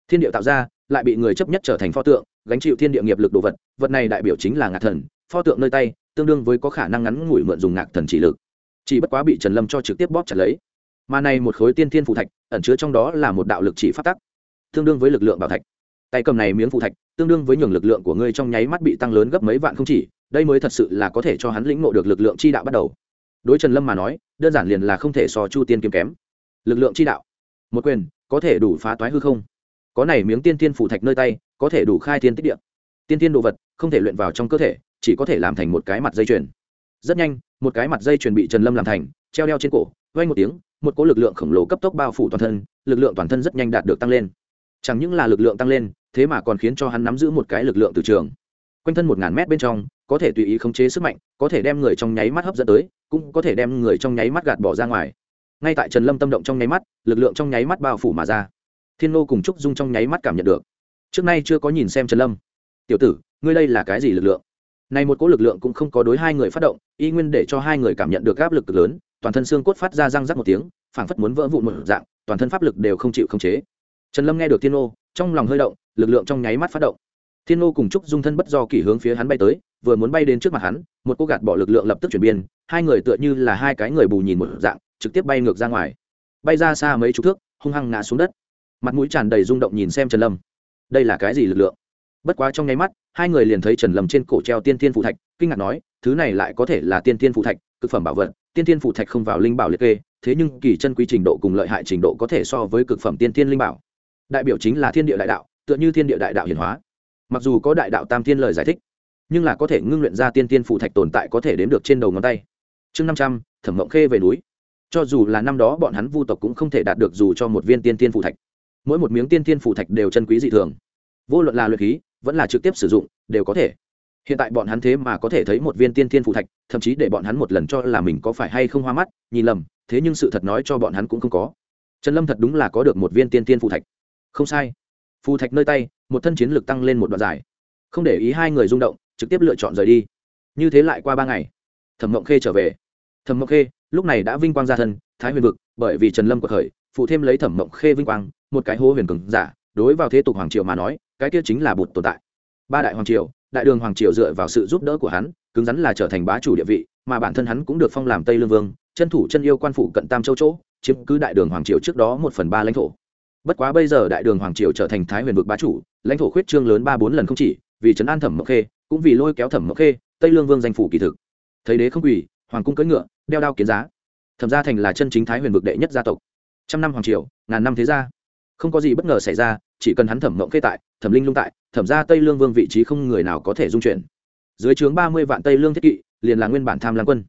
Thiên địa tạo ra lại bị người chấp nhất trở thành pho tượng, gánh chịu thiên địa nghiệp lực đồ vật vật này đại biểu chính là ngạc thần, pho tượng nơi tay, tương đương với có khả năng ngắn ngủi mượn dùng ngạc thần chỉ lực. Chỉ bất quá bị trần lâm cho trực tiếp bóp chặt lấy. Mà này một khối tiên thiên phù thạch, ẩn chứa trong đó là một đạo lực chỉ phát tắc, tương đương với lực lượng bảo thạch. Tay cầm này miếng phù thạch, tương đương với nhường lực lượng của ngươi trong nháy mắt bị tăng lớn gấp mấy vạn không chỉ, đây mới thật sự là có thể cho hắn lĩnh ngộ được lực lượng chi đạo bắt đầu. Đối trần lâm mà nói, đơn giản liền là không thể so chu tiên kiếm kém. Lực lượng chi đạo, một quyền, có thể đủ phá toái hư không? Có này miếng tiên tiên phủ thạch nơi tay, có thể đủ khai thiên tích địa. Tiên tiên đồ vật, không thể luyện vào trong cơ thể, chỉ có thể làm thành một cái mặt dây chuyền. Rất nhanh, một cái mặt dây chuyền bị trần lâm làm thành, treo đeo trên cổ vay một tiếng, một cỗ lực lượng khổng lồ cấp tốc bao phủ toàn thân, lực lượng toàn thân rất nhanh đạt được tăng lên. Chẳng những là lực lượng tăng lên, thế mà còn khiến cho hắn nắm giữ một cái lực lượng từ trường. Quanh thân một ngàn mét bên trong, có thể tùy ý khống chế sức mạnh, có thể đem người trong nháy mắt hấp dẫn tới, cũng có thể đem người trong nháy mắt gạt bỏ ra ngoài. Ngay tại trần lâm tâm động trong nháy mắt, lực lượng trong nháy mắt bao phủ mà ra thiên nô cùng trúc dung trong nháy mắt cảm nhận được. Trước nay chưa có nhìn xem trần lâm. Tiểu tử, ngươi đây là cái gì lực lượng? Này một cỗ lực lượng cũng không có đối hai người phát động, y nguyên để cho hai người cảm nhận được áp lực cực lớn, toàn thân xương cốt phát ra răng rắc một tiếng, phảng phất muốn vỡ vụn một dạng, toàn thân pháp lực đều không chịu khống chế. Trần lâm nghe được thiên nô, trong lòng hơi động, lực lượng trong nháy mắt phát động. Thiên nô cùng trúc dung thân bất do kỷ hướng phía hắn bay tới, vừa muốn bay đến trước mặt hắn, một cô gạt bỏ lực lượng lập tức chuyển biên hai người tựa như là hai cái người bù nhìn một dạng, trực tiếp bay ngược ra ngoài. Bay ra xa mấy chục thước, hung hăng ngã xuống đất mặt mũi tràn đầy rung động nhìn xem trần lâm. Đây là cái gì lực lượng? Bất quá trong nháy mắt, hai người liền thấy trần lâm trên cổ treo tiên tiên phụ thạch, kinh ngạc nói, thứ này lại có thể là tiên tiên phụ thạch, cực phẩm bảo vật, tiên tiên phụ thạch không vào linh bảo liệt kê, thế nhưng kỳ chân quý trình độ cùng lợi hại trình độ có thể so với cực phẩm tiên tiên linh bảo. Đại biểu chính là thiên địa đại đạo, tựa như thiên địa đại đạo hiển hóa. Mặc dù có đại đạo tam thiên lời giải thích, nhưng là có thể ngưng luyện ra tiên tiên phụ thạch tồn tại có thể đếm được trên đầu ngón tay. Chương năm trăm, thẩm mộng khê về núi. Cho dù là năm đó bọn hắn vu tộc cũng không thể đạt được dù cho một viên tiên tiên phụ thạch mỗi một miếng tiên tiên phù thạch đều chân quý dị thường. Vô luận là luyện khí, vẫn là trực tiếp sử dụng, đều có thể. Hiện tại bọn hắn thế mà có thể thấy một viên tiên thiên phụ thạch, thậm chí để bọn hắn một lần cho là mình có phải hay không hoa mắt, nhìn lầm, thế nhưng sự thật nói cho bọn hắn cũng không có. Trần lâm thật đúng là có được một viên tiên thiên phụ thạch. Không sai. Phù thạch nơi tay, một thân chiến lực tăng lên một đoạn dài. Không để ý hai người rung động, trực tiếp lựa chọn rời đi. Như thế lại qua ba ngày. Thẩm mộng khê trở về. Thẩm mộng khê, lúc này đã vinh quang ra thân, thái huyền vực, bởi vì trần lâm của khởi, phụ thêm lấy thẩm mộng khê vinh quang một cái hô huyền cường giả, đối vào thế tục hoàng triều mà nói, cái kia chính là bụt tồn tại. Ba đại hoàng triều, đại đường hoàng triều dựa vào sự giúp đỡ của hắn, cứng rắn là trở thành bá chủ địa vị, mà bản thân hắn cũng được phong làm tây lương vương, chân thủ chân yêu quan phủ cận tam châu chỗ, chiếm cứ đại đường hoàng triều trước đó một phần ba lãnh thổ. Bất quá bây giờ đại đường hoàng triều trở thành thái huyền vực bá chủ, lãnh thổ khuyết trương lớn ba bốn lần không chỉ, vì trấn an thẩm mộc khê, cũng vì lôi kéo thẩm mộc khê, tây lương vương danh phủ kỳ thực. Thấy đế không quỳ, hoàng cung cưỡi ngựa, đeo đao kiến giá. Thẩm gia thành là chân chính thái huyền vực đệ nhất gia tộc. Trăm năm hoàng triều, ngàn năm thế gia không có gì bất ngờ xảy ra, chỉ cần hắn thẩm mộng khê tại, thẩm linh lung tại, thẩm ra tây lương vương vị trí không người nào có thể dung chuyển. Dưới trướng ba mươi vạn tây lương thiết kỵ, liền là nguyên bản tham lam quân.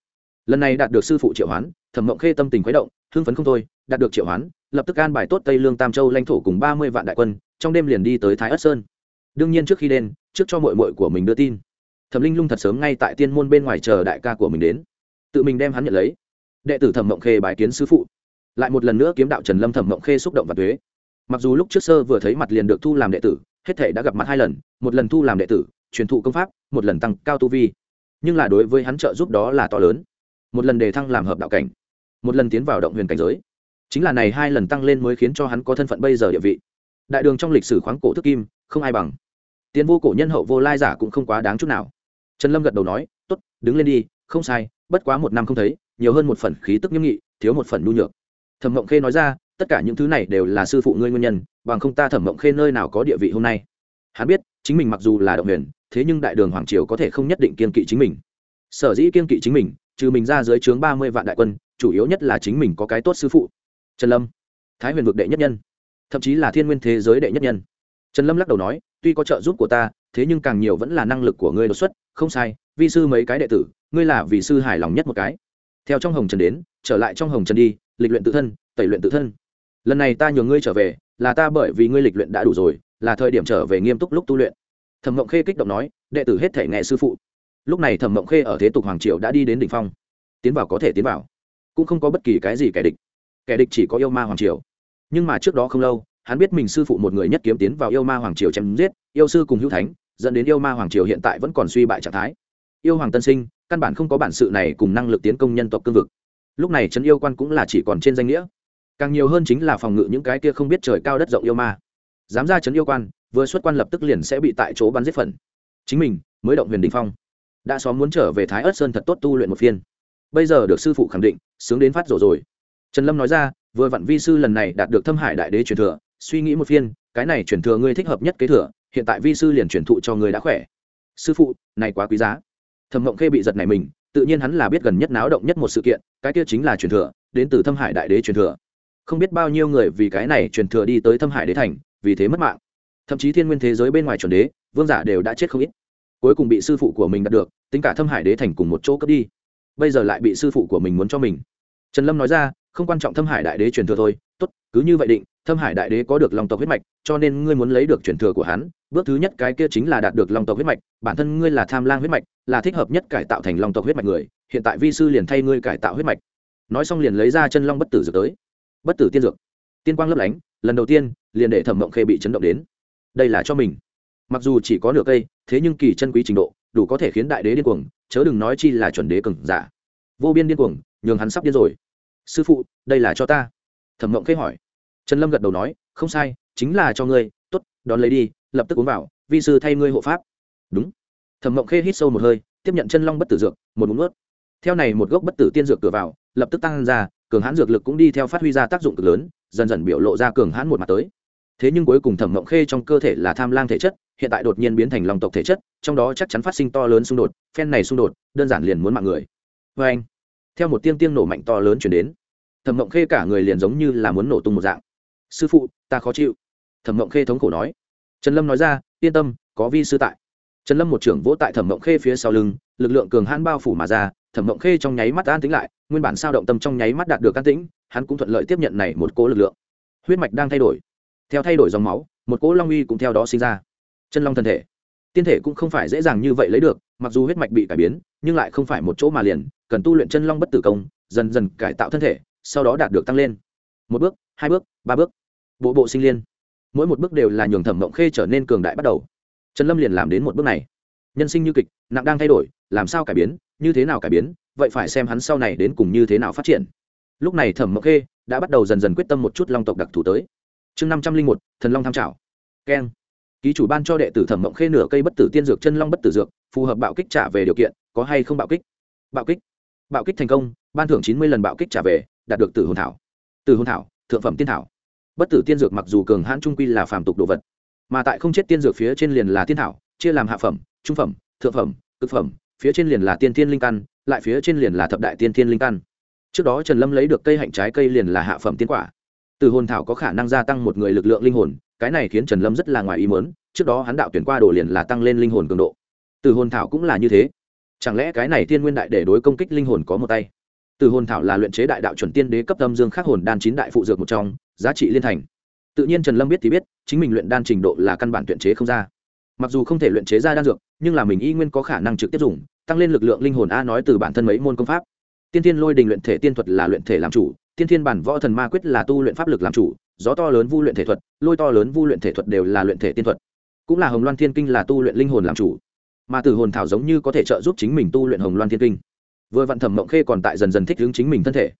Lần này đạt được sư phụ triệu hoán, thẩm mộng khê tâm tình khuấy động, hưng phấn không thôi, đạt được triệu hoán, lập tức an bài tốt tây lương tam châu lãnh thổ cùng ba mươi vạn đại quân, trong đêm liền đi tới thái ất sơn. Đương nhiên trước khi đến, trước cho mội mội của mình đưa tin. Thẩm linh lung thật sớm ngay tại tiên môn bên ngoài chờ đại ca của mình đến. Tự mình đem hắn nhận lấy. Đệ tử thẩm mộng khê bài kiến sư phụ. Lại một lần nữa kiếm đạo trần lâm thẩm mộng khê xúc động và thuế mặc dù lúc trước sơ vừa thấy mặt liền được thu làm đệ tử, hết thể đã gặp mặt hai lần, một lần thu làm đệ tử, truyền thụ công pháp, một lần tăng cao tu vi. Nhưng là đối với hắn trợ giúp đó là to lớn. Một lần đề thăng làm hợp đạo cảnh, một lần tiến vào động huyền cảnh giới. Chính là này hai lần tăng lên mới khiến cho hắn có thân phận bây giờ địa vị. Đại đường trong lịch sử khoáng cổ thức kim, không ai bằng. Tiến vô cổ nhân hậu vô lai giả cũng không quá đáng chút nào. Trần lâm gật đầu nói t ố t đứng lên đi, không sai, bất quá một năm không thấy, nhiều hơn một phần khí tức nghiêm nghị, thiếu một phần nhu nhược. Thẩm mộng khê nói ra tất cả những thứ này đều là sư phụ ngươi nguyên nhân, bằng không ta thẩm mộng khê nơi nào có địa vị hôm nay. Hắn biết, chính mình mặc dù là động huyền, thế nhưng đại đường hoàng triều có thể không nhất định kiên kỵ chính mình. Sở dĩ kiên kỵ chính mình, trừ mình ra dưới trướng ba mươi vạn đại quân, chủ yếu nhất là chính mình có cái tốt sư phụ. Trần lâm, thái huyền vực đệ nhất nhân, thậm chí là thiên nguyên thế giới đệ nhất nhân. Trần lâm lắc đầu nói, tuy có trợ giúp của ta, thế nhưng càng nhiều vẫn là năng lực của ngươi đột xuất, không sai, vi sư mấy cái đệ tử, ngươi là vì sư hài lòng nhất một cái. Theo trong hồng trần đến, trở lại trong hồng trần đi, lịch luyện tự thân, tẩy luyện tự thân lần này ta nhường ngươi trở về, là ta bởi vì ngươi lịch luyện đã đủ rồi, là thời điểm trở về nghiêm túc lúc tu luyện. Thẩm mộng khê kích động nói, đệ tử hết thể nghe sư phụ. Lúc này thẩm mộng khê ở thế tục hoàng triều đã đi đến đỉnh phong. Tiến vào có thể tiến vào, cũng không có bất kỳ cái gì kẻ địch. Kẻ địch chỉ có yêu ma hoàng triều. Nhưng mà trước đó không lâu, hắn biết mình sư phụ một người nhất kiếm tiến vào yêu ma hoàng triều chém giết, yêu sư cùng hữu thánh, dẫn đến yêu ma hoàng triều hiện tại vẫn còn suy bại trạng thái. Yêu hoàng tân sinh, căn bản không có bản sự này cùng năng lực tiến công nhân tộc cương vực. Lúc này trấn yêu quan cũng là chỉ còn trên danh nghĩa càng nhiều hơn chính là phòng ngự những cái kia không biết trời cao đất rộng yêu ma. Dám ra chấn yêu quan, vừa xuất quan lập tức liền sẽ bị tại chỗ bắn giết phần. Chính mình mới động huyền đình phong. Đã xóm muốn trở về thái ớt sơn thật tốt tu luyện một phiên. Bây giờ được sư phụ khẳng định, sướng đến phát rổ rồi. Trần lâm nói ra, vừa vặn vi sư lần này đạt được thâm hải đại đế truyền thừa, suy nghĩ một phiên, cái này truyền thừa ngươi thích hợp nhất kế thừa, hiện tại vi sư liền truyền thụ cho người đã khỏe. Sư phụ, này quá quý giá. Thẩm mộng khê bị giật này mình, tự nhiên hắn là biết gần nhất náo động nhất một sự kiện, cái kia chính là truyền thừa, đến từ thâm hải đại đế truyền thừa không biết bao nhiêu người vì cái này truyền thừa đi tới thâm hải đế thành, vì thế mất mạng. Thậm chí thiên nguyên thế giới bên ngoài chuẩn đế, vương giả đều đã chết không ít. Cuối cùng bị sư phụ của mình đạt được, tính cả thâm hải đế thành cùng một chỗ cướp đi. Bây giờ lại bị sư phụ của mình muốn cho mình. Trần lâm nói ra, không quan trọng thâm hải đại đế truyền thừa thôi, tốt, cứ như vậy định, thâm hải đại đế có được long tộc huyết mạch, cho nên ngươi muốn lấy được truyền thừa của hắn, bước thứ nhất cái kia chính là đạt được long tộc huyết mạch, bản thân ngươi là tham lang huyết mạch, là thích hợp nhất cải tạo thành long tộc huyết mạch người, hiện tại vi sư liền thay ngươi cải tạo huyết mạch. Nói xong liền lấy ra chân long bất tử dược tới bất tử tiên dược. Tiên quang lấp lánh, lần đầu tiên, liền để thẩm mộng khê bị chấn động đến. Đây là cho mình. Mặc dù chỉ có nửa cây, thế nhưng kỳ chân quý trình độ, đủ có thể khiến đại đế điên cuồng, chớ đừng nói chi là chuẩn đế cừng giả. Vô biên điên cuồng, nhường hắn sắp điên rồi. Sư phụ, đây là cho ta. Thẩm mộng khê hỏi. Trần lâm gật đầu nói, không sai, chính là cho ngươi t ố t đón lấy đi, lập tức uống vào, vi sư thay ngươi hộ pháp. Đúng. Thẩm mộng khê hít sâu một hơi, tiếp nhận chân long bất tử dược, một uống ướt theo này một gốc bất tử tiên dược cửa vào, lập tức tăng ra cường hãn dược lực cũng đi theo phát huy ra tác dụng cực lớn, dần dần biểu lộ ra cường hãn một mặt tới. Thế nhưng cuối cùng thẩm mộng khê trong cơ thể là tham lang thể chất, hiện tại đột nhiên biến thành lòng tộc thể chất, trong đó chắc chắn phát sinh to lớn xung đột, phen này xung đột, đơn giản liền muốn mạng người. Vê anh, theo một tiên tiên nổ mạnh to lớn chuyển đến, thẩm mộng khê cả người liền giống như là muốn nổ tung một dạng. Sư phụ, ta khó chịu. Thẩm mộng khê thống khổ nói. Trần lâm nói ra, yên tâm, có vi sư tại trần lâm một trưởng vỗ tại thẩm mộng khê phía sau lưng, lực lượng cường hãn bao phủ mà ra, thẩm mộng khê trong nháy mắt an tính lại, nguyên bản sao động tâm trong nháy mắt đạt được an tĩnh, hắn cũng thuận lợi tiếp nhận này một cỗ lực lượng. Huyết mạch đang thay đổi. Theo thay đổi dòng máu, một cỗ long uy cũng theo đó sinh ra. Chân long thân thể. Tiên thể cũng không phải dễ dàng như vậy lấy được, mặc dù huyết mạch bị cải biến, nhưng lại không phải một chỗ mà liền, cần tu luyện chân long bất tử công, dần dần cải tạo thân thể, sau đó đạt được tăng lên. Một bước, hai bước, ba bước. Bộ bộ sinh liên. Mỗi một bước đều là nhường thẩm mộng khê trở nên cường đại bắt đầu trần lâm liền làm đến một bước này. Nhân sinh như kịch, nặng đang thay đổi, làm sao cải biến, như thế nào cải biến, vậy phải xem hắn sau này đến cùng như thế nào phát triển. Lúc này thẩm mộng khê đã bắt đầu dần dần quyết tâm một chút long tộc đặc thù tới. Chương năm trăm linh một, thần long tham trào keng. Ký chủ ban cho đệ tử thẩm mộng khê nửa cây bất tử tiên dược, chân long bất tử dược, phù hợp bạo kích trả về điều kiện, có hay không bạo kích? Bạo kích. Bạo kích thành công, ban thưởng chín mươi lần bạo kích trả về, đạt được tử hồn thảo. Tử hồn thảo, thượng phẩm tiên thảo. Bất tử tiên dược mặc dù cường hãn trung quy là phàm tục đồ vật mà tại không chết tiên dược phía trên liền là tiên thảo, chia làm hạ phẩm, trung phẩm, thượng phẩm, cực phẩm, phía trên liền là tiên thiên linh căn, lại phía trên liền là thập đại tiên thiên linh căn. Trước đó trần lâm lấy được cây hạnh trái cây liền là hạ phẩm tiên quả. Từ hồn thảo có khả năng gia tăng một người lực lượng linh hồn, cái này khiến trần lâm rất là ngoài ý mớn trước đó hắn đạo tuyển qua đồ liền là tăng lên linh hồn cường độ. Từ hồn thảo cũng là như thế. Chẳng lẽ cái này tiên nguyên đại để đối công kích linh hồn có một tay? Từ hồn thảo là luyện chế đại đạo chuẩn tiên đế cấp tâm dương khắc hồn đan chín đại phụ dược một trong, giá trị liên thành tự nhiên trần lâm biết thì biết, chính mình luyện đan trình độ là căn bản luyện chế không ra. Mặc dù không thể luyện chế ra đan dược, nhưng là mình y nguyên có khả năng trực tiếp dùng, tăng lên lực lượng linh hồn a nói từ bản thân mấy môn công pháp. Tiên thiên lôi đình luyện thể tiên thuật là luyện thể làm chủ, tiên thiên bản võ thần ma quyết là tu luyện pháp lực làm chủ, gió to lớn vu luyện thể thuật, lôi to lớn vu luyện thể thuật đều là luyện thể tiên thuật. Cũng là hồng loan thiên kinh là tu luyện linh hồn làm chủ. Mà từ hồn thảo giống như có thể trợ giúp chính mình tu luyện hồng loan thiên kinh. Vừa vạn thẩm mộng khê còn tại dần dần thích hướng chính mình thân thể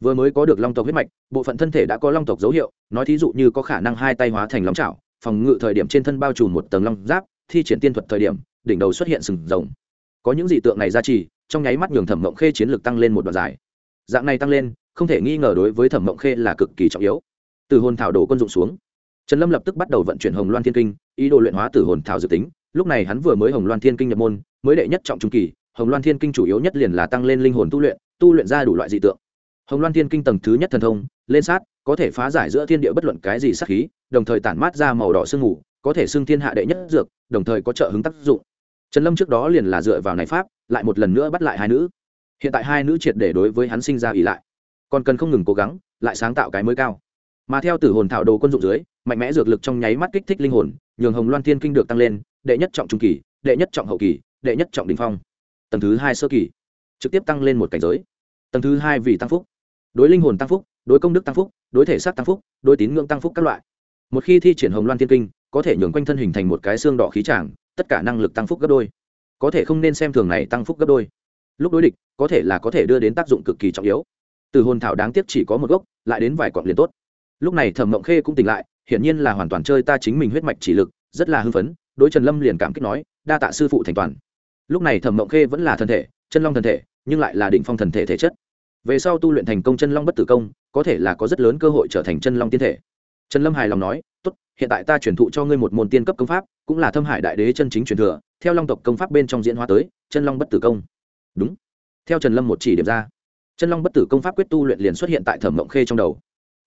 vừa mới có được long tộc huyết mạch, bộ phận thân thể đã có long tộc dấu hiệu, nói thí dụ như có khả năng hai tay hóa thành long trào phòng ngự thời điểm trên thân bao trùm một tầng long giáp, thi triển tiên thuật thời điểm, đỉnh đầu xuất hiện sừng rồng. Có những dị tượng này ra trì, trong nháy mắt nhường thẩm mộng khê chiến lược tăng lên một đoạn dài. Dạng này tăng lên, không thể nghi ngờ đối với thẩm mộng khê là cực kỳ trọng yếu. Từ hồn thảo đổ quân dụng xuống, trần lâm lập tức bắt đầu vận chuyển hồng loan thiên kinh, ý đồ luyện hóa từ hồn thảo dự tính. Lúc này hắn vừa mới hồng loan thiên kinh nhập môn, mới đệ nhất trọng trung kỳ, hồng loan thiên kinh chủ yếu nhất liền là tăng lên linh hồn tu luyện tu luyện ra đủ loại dị tượng hồng loan thiên kinh tầng thứ nhất thần thông lên sát có thể phá giải giữa thiên địa bất luận cái gì sát khí đồng thời tản mát ra màu đỏ sương ngủ, có thể xưng thiên hạ đệ nhất dược đồng thời có trợ hứng tác dụng. Trần lâm trước đó liền là dựa vào này pháp lại một lần nữa bắt lại hai nữ. Hiện tại hai nữ triệt để đối với hắn sinh ra ỉ lại. Còn cần không ngừng cố gắng lại sáng tạo cái mới cao. Mà theo tử hồn thảo đồ quân dụng dưới mạnh mẽ dược lực trong nháy mắt kích thích linh hồn nhường hồng loan thiên kinh được tăng lên đệ nhất trọng trung kỳ đệ nhất trọng hậu kỳ đệ nhất trọng đình phong. Tầng thứ hai sơ kỳ trực tiếp tăng lên một cảnh giới. Tầng thứ hai vì tăng phúc đối linh hồn tăng phúc, đối công đức tăng phúc, đối thể xác tăng phúc, đối tín ngưỡng tăng phúc các loại. Một khi thi triển hồng loan thiên kinh, có thể nhường quanh thân hình thành một cái xương đỏ khí tràng, tất cả năng lực tăng phúc gấp đôi. Có thể không nên xem thường này tăng phúc gấp đôi. Lúc đối địch, có thể là có thể đưa đến tác dụng cực kỳ trọng yếu. Từ hồn thảo đáng tiếc chỉ có một gốc, lại đến vài quặng liền tốt. Lúc này thẩm mộng khê cũng tỉnh lại, hiển nhiên là hoàn toàn chơi ta chính mình huyết mạch chỉ lực, rất là hưng phấn, đối trần lâm liền cảm kích nói, đa tạ sư phụ thành toàn. Lúc này thẩm mộng khê vẫn là thân thể, chân long thân thể, nhưng lại là định phong thần thể thể chất về sau tu luyện thành công chân long bất tử công, có thể là có rất lớn cơ hội trở thành chân long tiên thể. Trần lâm hài lòng nói, tốt, hiện tại ta truyền thụ cho ngươi một môn tiên cấp công pháp, cũng là thâm hải đại đế chân chính truyền thừa, theo long tộc công pháp bên trong diễn hóa tới, chân long bất tử công. Đúng. Theo trần lâm một chỉ điểm ra, chân long bất tử công pháp quyết tu luyện liền xuất hiện tại thẩm mộng khê trong đầu.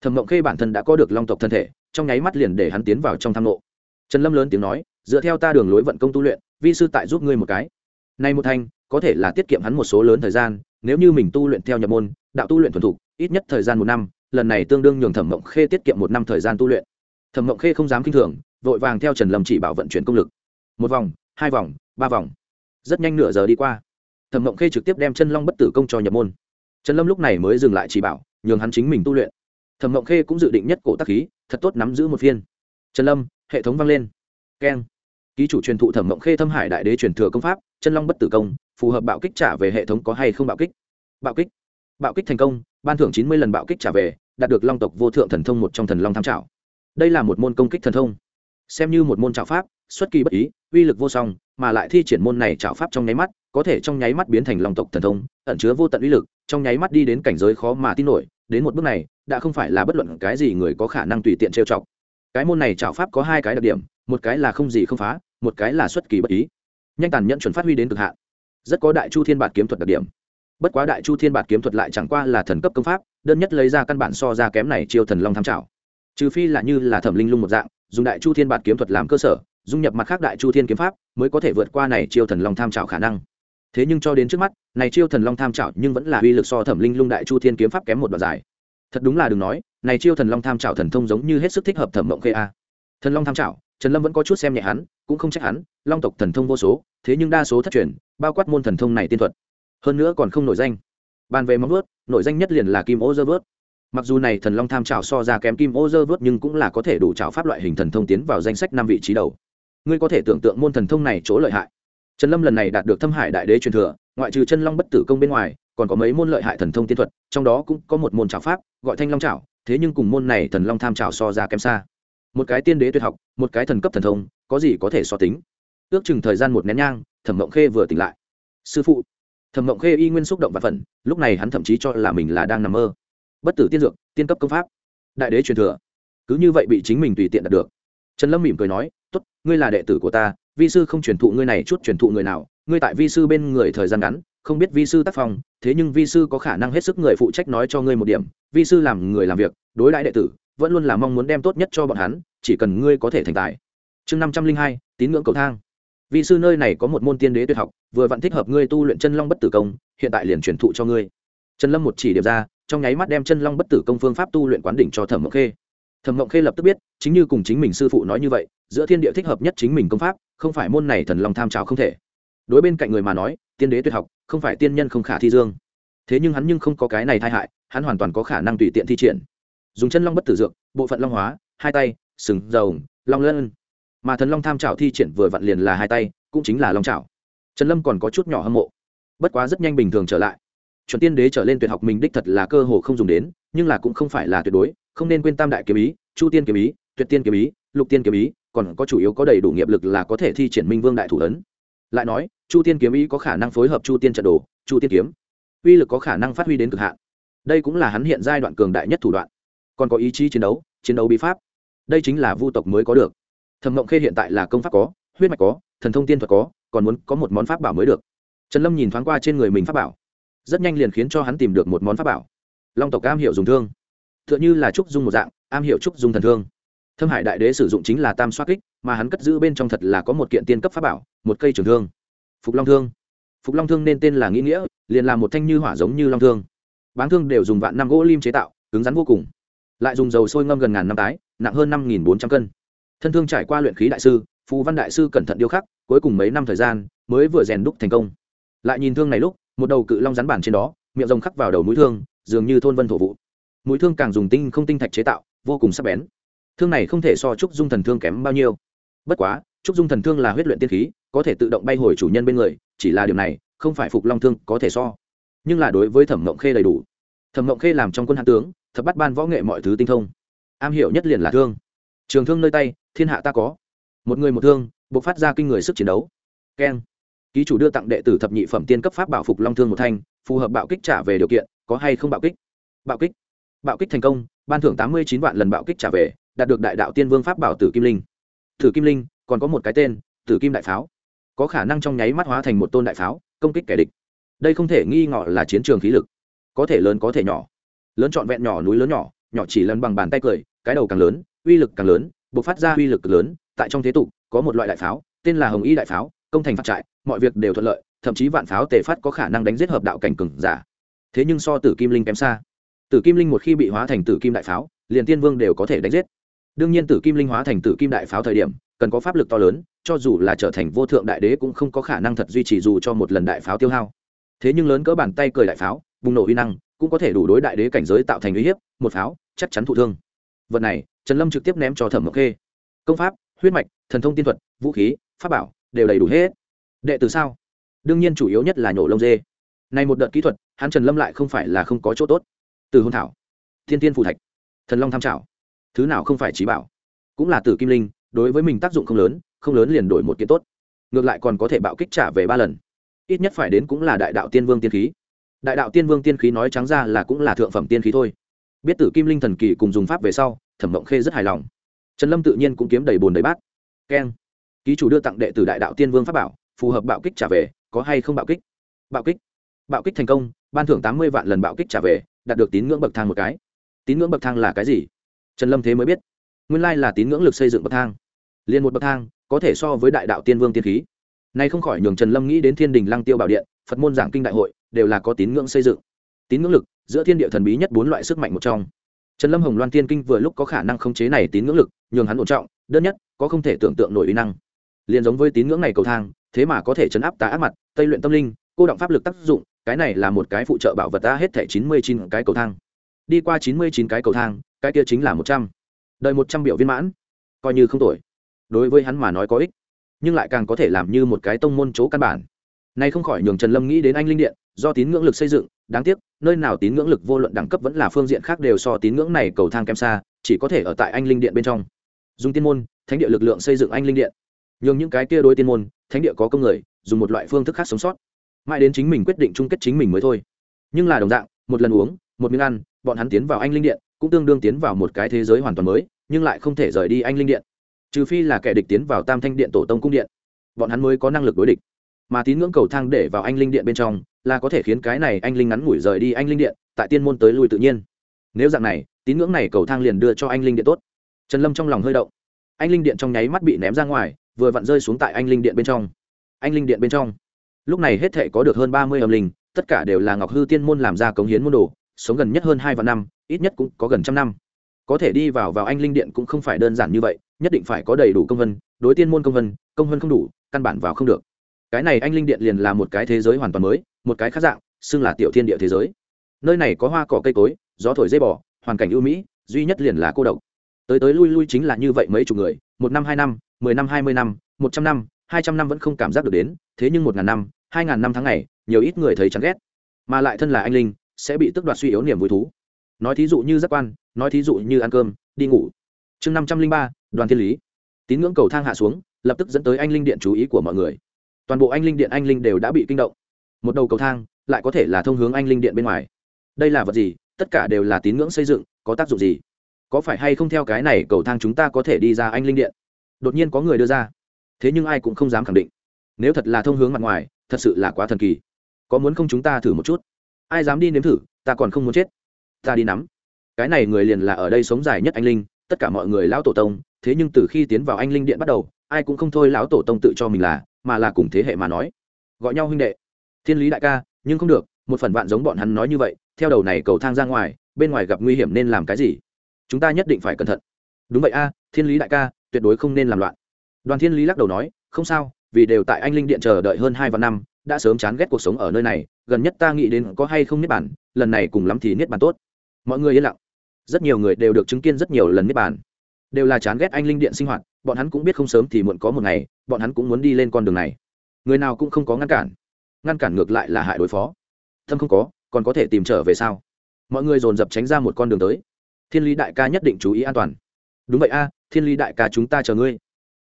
Thẩm mộng khê bản thân đã có được long tộc thân thể, trong nháy mắt liền để hắn tiến vào trong tham lộ trần lâm lớn tiếng nói, dựa theo ta đường lối vận công tu luyện, vi sư tại giúp ngươi một cái. Nay một thanh, có thể là tiết kiệm hắn một số lớn thời gian nếu như mình tu luyện theo nhập môn, đạo tu luyện thuần thục, ít nhất thời gian một năm, lần này tương đương nhường thẩm mộng khê tiết kiệm một năm thời gian tu luyện. Thẩm mộng khê không dám kinh thường, vội vàng theo trần lâm chỉ bảo vận chuyển công lực. Một vòng, hai vòng, ba vòng. Rất nhanh nửa giờ đi qua. Thẩm mộng khê trực tiếp đem chân long bất tử công cho nhập môn. Trần lâm lúc này mới dừng lại chỉ bảo, nhường hắn chính mình tu luyện. Thẩm mộng khê cũng dự định nhất cổ tác khí, thật tốt nắm giữ một phiên. Trần lâm, hệ thống vang lên. Keng. Ký chủ truyền thụ thẩm mộng khê thâm hải đại đế truyền thừa công pháp chân long bất tử công, phù hợp bạo kích trả về hệ thống có hay không bạo kích? Bạo kích. Bạo kích thành công, ban thưởng chín mươi lần bạo kích trả về, đạt được long tộc vô thượng thần thông một trong thần long tham trảo. Đây là một môn công kích thần thông. Xem như một môn trảo pháp, xuất kỳ bất ý, uy lực vô song, mà lại thi triển môn này trảo pháp trong nháy mắt, có thể trong nháy mắt biến thành long tộc thần thông, ẩn chứa vô tận uy lực, trong nháy mắt đi đến cảnh giới khó mà tin nổi. Đến một bước này, đã không phải là bất luận cái gì người có khả năng tùy tiện trêu chọc. Cái môn này trảo pháp có hai cái đặc điểm, một cái là không gì không phá, một cái là xuất kỳ bất ý nhanh tàn nhẫn chuẩn phát huy đến cực hạn. Rất có đại chu thiên bạt kiếm thuật đặc điểm. Bất quá đại chu thiên bạt kiếm thuật lại chẳng qua là thần cấp công pháp, đơn nhất lấy ra căn bản so ra kém này chiêu thần long tham trảo. Trừ phi là như là thẩm linh lung một dạng, dùng đại chu thiên bạt kiếm thuật làm cơ sở, dung nhập mặt khác đại chu thiên kiếm pháp, mới có thể vượt qua này chiêu thần long tham trảo khả năng. Thế nhưng cho đến trước mắt, này chiêu thần long tham trảo nhưng vẫn là uy lực so thẩm linh lung đại chu thiên kiếm pháp kém một đoạn dài. Thật đúng là đừng nói, này chiêu thần long tham trảo thần thông giống như hết sức thích hợp thẩm mộng khê a. Thần long tham trảo, trần lâm vẫn có chút xem nhẹ hắn cũng không trách hắn, long tộc thần thông vô số, thế nhưng đa số thất truyền, bao quát môn thần thông này tiên thuật. Hơn nữa còn không nổi danh. Bàn về móng vớt nổi danh nhất liền là kim ô dơ vớt. Mặc dù này thần long tham trào so ra kém kim ô dơ vớt nhưng cũng là có thể đủ trào pháp loại hình thần thông tiến vào danh sách năm vị trí đầu. Ngươi có thể tưởng tượng môn thần thông này chỗ lợi hại. Trần lâm lần này đạt được thâm hải đại đế truyền thừa, ngoại trừ chân long bất tử công bên ngoài, còn có mấy môn lợi hại thần thông tiên thuật, trong đó cũng có một môn trào pháp, gọi thanh long trào thế nhưng cùng môn này thần long tham trào so ra kém xa. Một cái tiên đế tuyệt học, một cái thần cấp thần thông có gì có thể so tính. Ước chừng thời gian một nén nhang, thẩm mộng khê vừa tỉnh lại. Sư phụ. Thẩm mộng khê y nguyên xúc động và phần lúc này hắn thậm chí cho là mình là đang nằm mơ. Bất tử tiên dược, tiên cấp công pháp. Đại đế truyền thừa. Cứ như vậy bị chính mình tùy tiện đạt được. Trần lâm mỉm cười nói t ố t ngươi là đệ tử của ta, vi sư không truyền thụ ngươi này chút truyền thụ người nào, ngươi tại vi sư bên người thời gian ngắn, không biết vi sư tác phong, thế nhưng vi sư có khả năng hết sức người phụ trách nói cho ngươi một điểm, vi sư làm người làm việc, đối đãi đệ tử, vẫn luôn là mong muốn đem tốt nhất cho bọn hắn, chỉ cần ngươi có thể thành tài chương năm trăm linh hai, tín ngưỡng cầu thang. Vị sư nơi này có một môn tiên đế tuyệt học, vừa vặn thích hợp ngươi tu luyện chân long bất tử công, hiện tại liền truyền thụ cho ngươi. Trần lâm một chỉ điểm ra, trong nháy mắt đem chân long bất tử công phương pháp tu luyện quán đỉnh cho thẩm mộng khê. Thẩm mộng khê lập tức biết, chính như cùng chính mình sư phụ nói như vậy, giữa thiên địa thích hợp nhất chính mình công pháp, không phải môn này thần long tham trào không thể. Đối bên cạnh người mà nói, tiên đế tuyệt học, không phải tiên nhân không khả thi dương. Thế nhưng hắn nhưng không có cái này tai hại, hắn hoàn toàn có khả năng tùy tiện thi triển. Dùng chân long bất tử dược, bộ phận long hóa, hai tay, sừng, dầu, long lân mà thần long tham trảo thi triển vừa vặn liền là hai tay, cũng chính là long trảo trần lâm còn có chút nhỏ hâm mộ. Bất quá rất nhanh bình thường trở lại. Chuẩn tiên đế trở lên tuyệt học mình đích thật là cơ hồ không dùng đến, nhưng là cũng không phải là tuyệt đối, không nên quên tam đại kiếm ý, chu tiên kiếm ý, tuyệt tiên kiếm ý, lục tiên kiếm ý, còn có chủ yếu có đầy đủ nghiệp lực là có thể thi triển minh vương đại thủ ấn. Lại nói, chu tiên kiếm ý có khả năng phối hợp chu tiên trận đồ, chu tiên kiếm. Uy lực có khả năng phát huy đến cực hạn. Đây cũng là hắn hiện giai đoạn cường đại nhất thủ đoạn. Còn có ý chí chiến đấu chiến đấu bí pháp. Đây chính là vu tộc mới có được thẩm mộng khê hiện tại là công pháp có, huyết mạch có, thần thông tiên thuật có, còn muốn có một món pháp bảo mới được. Trần lâm nhìn thoáng qua trên người mình pháp bảo. Rất nhanh liền khiến cho hắn tìm được một món pháp bảo. Long tộc am hiểu dùng thương. T h ư ợ n h ư là trúc dung một dạng, am hiểu trúc dung thần thương. Thâm hải đại đế sử dụng chính là tam xoa kích, mà hắn cất giữ bên trong thật là có một kiện tiên cấp pháp bảo, một cây trường thương. Phục long thương. Phục long thương nên tên là nghĩ nghĩa, liền là một thanh như hỏa giống như long thương. Bán thương đều dùng vạn năm gỗ lim chế tạo, cứng rắn vô cùng. Lại dùng dầu sôi ngâm gần ngàn năm tái, nặng hơn năm bốn trăm cân thân thương trải qua luyện khí đại sư, phù văn đại sư cẩn thận điêu khắc, cuối cùng mấy năm thời gian mới vừa rèn đúc thành công. Lại nhìn thương này lúc, một đầu cự long rắn bản trên đó, miệng rồng khắc vào đầu mũi thương, dường như thôn vân thổ vụ. Mũi thương càng dùng tinh không tinh thạch chế tạo, vô cùng sắc bén. Thương này không thể so trúc dung thần thương kém bao nhiêu. Bất quá, trúc dung thần thương là huyết luyện tiên khí, có thể tự động bay hồi chủ nhân bên người, chỉ là điều này, không phải phục long thương có thể so. Nhưng là đối với thẩm mộng khê đầy đủ. Thẩm mộng khê làm trong quân hạ tướng, thập bắt ban võ nghệ mọi thứ tinh thông. Am hiểu nhất liền là thương trường thương nơi tay, thiên hạ ta có. Một người một thương buộc phát ra kinh người sức chiến đấu. Keng. Ký chủ đưa tặng đệ tử thập nhị phẩm tiên cấp pháp bảo phục long thương một thanh, phù hợp bạo kích trả về điều kiện, có hay không bạo kích? Bạo kích. Bạo kích thành công, ban thưởng tám mươi chín vạn lần bạo kích trả về, đạt được đại đạo tiên vương pháp bảo tử kim linh. Tử kim linh, còn có một cái tên, tử kim đại pháo. Có khả năng trong nháy mắt hóa thành một tôn đại pháo, công kích kẻ địch. Đây không thể nghi ngọ là chiến trường khí lực. Có thể lớn có thể nhỏ. Lớn trọn vẹn nhỏ núi lớn nhỏ nhỏ chỉ lần bằng bàn tay cười, cái đầu càng lớn uy lực càng lớn buộc phát ra uy lực lớn, tại trong thế tục, có một loại đại pháo, tên là hồng y đại pháo, công thành phát trại, mọi việc đều thuận lợi, thậm chí vạn pháo tề phát có khả năng đánh giết hợp đạo cảnh cừng giả. Thế nhưng so tử kim linh kém xa. Tử kim linh một khi bị hóa thành tử kim đại pháo, liền tiên vương đều có thể đánh giết. Đương nhiên tử kim linh hóa thành tử kim đại pháo thời điểm, cần có pháp lực to lớn, cho dù là trở thành vô thượng đại đế cũng không có khả năng thật duy trì dù cho một lần đại pháo tiêu hao. Thế nhưng lớn cỡ bàn tay cười đại pháo, bùng nổ uy năng, cũng có thể đủ đối đại đế cảnh giới tạo thành uy hiếp, một pháo chắc chắn thụ thương vật này, trần lâm trực tiếp ném cho thẩm mộc khê. Công pháp, huyết mạch, thần thông tiên thuật, vũ khí, pháp bảo đều đầy đủ hết. Đệ từ sao? Đương nhiên chủ yếu nhất là nhổ lông dê. Này một đợt kỹ thuật, hắn trần lâm lại không phải là không có chỗ tốt. Từ hôn thảo, thiên tiên phù thạch, thần long tham trảo, thứ nào không phải trí bảo? Cũng là tử kim linh, đối với mình tác dụng không lớn không lớn liền đổi một kiện tốt. Ngược lại còn có thể bạo kích trả về ba lần. Ít nhất phải đến cũng là đại đạo tiên vương tiên khí. Đại đạo tiên vương tiên khí nói trắng ra là cũng là thượng phẩm tiên khí thôi. Biết tử kim linh thần kỳ cùng dùng pháp về sau thẩm mộng khê rất hài lòng. Trần lâm tự nhiên cũng kiếm đầy bồn đầy bát. Keng. Ký chủ đưa tặng đệ tử đại đạo tiên vương pháp bảo, phù hợp bạo kích trả về, có hay không bạo kích? Bạo kích. Bạo kích thành công, ban thưởng tám mươi vạn lần bạo kích trả về, đạt được tín ngưỡng bậc thang một cái. Tín ngưỡng bậc thang là cái gì? Trần lâm thế mới biết. Nguyên lai là tín ngưỡng lực xây dựng bậc thang. Liền một bậc thang, có thể so với đại đạo tiên vương tiên khí. Nay không khỏi nhường trần lâm nghĩ đến thiên đình lăng tiêu bảo điện, phật môn giảng kinh đại hội, đều là có tín ngưỡng xây dựng. Tín ngưỡng lực, giữa thiên địa thần bí nhất bốn loại sức mạnh một trong trần lâm hồng loan tiên kinh vừa lúc có khả năng khống chế này tín ngưỡng lực, nhường hắn ổn trọng, đơn nhất, có không thể tưởng tượng nổi uy năng. Liền giống với tín ngưỡng này cầu thang, thế mà có thể chấn áp tà ác mặt, tây luyện tâm linh, cô động pháp lực tác dụng, cái này là một cái phụ trợ bảo vật ta hết thẻ chín mươi chín cái cầu thang. Đi qua chín mươi chín cái cầu thang, cái kia chính là một trăm. Đợi một trăm biểu viên mãn. Coi như không tuổi đối với hắn mà nói có ích, nhưng lại càng có thể làm như một cái tông môn chỗ căn bản. Nay không khỏi nhường trần lâm nghĩ đến anh linh điện, do tín ngưỡng lực xây dựng đáng tiếc, nơi nào tín ngưỡng lực vô luận đẳng cấp vẫn là phương diện khác đều so tín ngưỡng này cầu thang kém xa, chỉ có thể ở tại anh linh điện bên trong. Dùng tiên môn, thánh địa lực lượng xây dựng anh linh điện. Nhường những cái kia đối tiên môn, thánh địa có công người, dùng một loại phương thức khác sống sót. Mãi đến chính mình quyết định chung kết chính mình mới thôi. Nhưng là đồng dạng, một lần uống, một miếng ăn, bọn hắn tiến vào anh linh điện, cũng tương đương tiến vào một cái thế giới hoàn toàn mới, nhưng lại không thể rời đi anh linh điện. Trừ phi là kẻ địch tiến vào tam thanh điện tổ tông cung điện. Bọn hắn mới có năng lực đối địch mà tín ngưỡng cầu thang để vào anh linh điện bên trong là có thể khiến cái này anh linh ngắn ngủi rời đi anh linh điện, tại tiên môn tới lui tự nhiên. Nếu dạng này, tín ngưỡng này cầu thang liền đưa cho anh linh điện tốt. Trần lâm trong lòng hơi động. Anh linh điện trong nháy mắt bị ném ra ngoài, vừa vặn rơi xuống tại anh linh điện bên trong. Anh linh điện bên trong. Lúc này hết thể có được hơn ba mươi âm linh, tất cả đều là ngọc hư tiên môn làm ra cống hiến môn đồ, sống gần nhất hơn hai vạn năm, ít nhất cũng có gần trăm năm. Có thể đi vào vào anh linh điện cũng không phải đơn giản như vậy, nhất định phải có đầy đủ công vân, đối tiên môn công vân công vân không đủ, căn bản vào không được cái này anh linh điện liền là một cái thế giới hoàn toàn mới, một cái khác dạng, xưng là tiểu thiên địa thế giới. Nơi này có hoa, cỏ, cây cối, gió thổi dây bò, hoàn cảnh ưu mỹ, duy nhất liền là cô độc. Tới tới lui lui chính là như vậy mấy chục người, một năm, hai năm, mười năm, hai mươi năm, một trăm năm, hai trăm năm vẫn không cảm giác được đến, thế nhưng một ngàn năm, hai ngàn năm tháng ngày, nhiều ít người thấy chán ghét. Mà lại thân là anh linh, sẽ bị tước đoạt suy yếu niềm vui thú. Nói thí dụ như giác quan, nói thí dụ như ăn cơm, đi ngủ. Chương năm trăm linh ba, đoàn thiên lý. Tín ngưỡng cầu thang hạ xuống, lập tức dẫn tới anh linh điện chú ý của mọi người toàn bộ anh linh điện anh linh đều đã bị kinh động. Một đầu cầu thang lại có thể là thông hướng anh linh điện bên ngoài. Đây là vật gì? Tất cả đều là tín ngưỡng xây dựng, có tác dụng gì? Có phải hay không theo cái này cầu thang chúng ta có thể đi ra anh linh điện? Đột nhiên có người đưa ra. Thế nhưng ai cũng không dám khẳng định. Nếu thật là thông hướng mặt ngoài, thật sự là quá thần kỳ. Có muốn không chúng ta thử một chút? Ai dám đi nếm thử, ta còn không muốn chết. Ta đi nắm. Cái này người liền là ở đây sống dài nhất anh linh, tất cả mọi người lão tổ tông, thế nhưng từ khi tiến vào anh linh điện bắt đầu ai cũng không thôi lão tổ tông tự cho mình là, mà là cùng thế hệ mà nói. Gọi nhau huynh đệ. Thiên lý đại ca, nhưng không được, một phần vạn giống bọn hắn nói như vậy, theo đầu này cầu thang ra ngoài, bên ngoài gặp nguy hiểm nên làm cái gì? Chúng ta nhất định phải cẩn thận. Đúng vậy a, thiên lý đại ca, tuyệt đối không nên làm loạn. Đoàn thiên lý lắc đầu nói, không sao, vì đều tại anh linh điện chờ đợi hơn hai vạn năm, đã sớm chán ghét cuộc sống ở nơi này, gần nhất ta nghĩ đến có hay không niết bản lần này cùng lắm thì niết bản tốt. Mọi người yên lặng. Rất nhiều người đều được chứng kiến rất nhiều lần niết bản đều là chán ghét anh linh điện sinh hoạt bọn hắn cũng biết không sớm thì muộn có một ngày, bọn hắn cũng muốn đi lên con đường này. Người nào cũng không có ngăn cản. Ngăn cản ngược lại là hại đối phó. Thâm không có, còn có thể tìm trở về sao? Mọi người dồn dập tránh ra một con đường tới. Thiên lý đại ca nhất định chú ý an toàn. Đúng vậy a, thiên lý đại ca chúng ta chờ ngươi.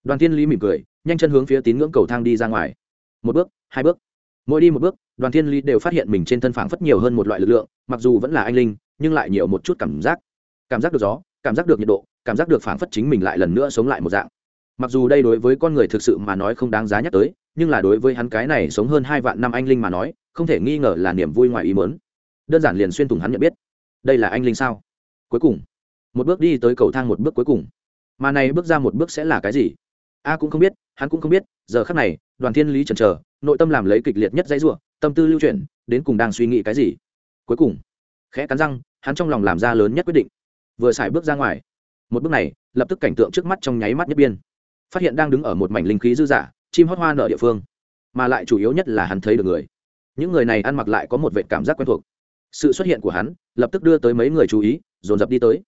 Đoàn thiên lý mỉm cười, nhanh chân hướng phía tín ngưỡng cầu thang đi ra ngoài. Một bước, hai bước. Mỗi đi một bước, đoàn thiên lý đều phát hiện mình trên thân phảng phất nhiều hơn một loại lực lượng, mặc dù vẫn là anh linh, nhưng lại nhiều một chút cảm giác. Cảm giác được gió cảm giác được nhiệt độ, cảm giác được phảng phất chính mình lại lần nữa sống lại một dạng. Mặc dù đây đối với con người thực sự mà nói không đáng giá nhắc tới, nhưng là đối với hắn cái này sống hơn hai vạn năm anh linh mà nói, không thể nghi ngờ là niềm vui ngoài ý mớn đơn giản liền xuyên thủng hắn nhận biết. Đây là anh linh sao? Cuối cùng, một bước đi tới cầu thang một bước cuối cùng. Mà này bước ra một bước sẽ là cái gì? A cũng không biết, hắn cũng không biết, giờ khắc này, đoàn thiên lý chần chờ, nội tâm làm lấy kịch liệt nhất dãy ruộng tâm tư lưu chuyển, đến cùng đang suy nghĩ cái gì? Cuối cùng, khẽ cắn răng, hắn trong lòng làm ra lớn nhất quyết định vừa xài bước ra ngoài. Một bước này, lập tức cảnh tượng trước mắt trong nháy mắt nhất biên phát hiện đang đứng ở một mảnh linh khí dư dả chim hót hoa nở địa phương. Mà lại chủ yếu nhất là hắn thấy được người. Những người này ăn mặc lại có một vệ cảm giác quen thuộc. Sự xuất hiện của hắn, lập tức đưa tới mấy người chú ý, dồn dập đi tới.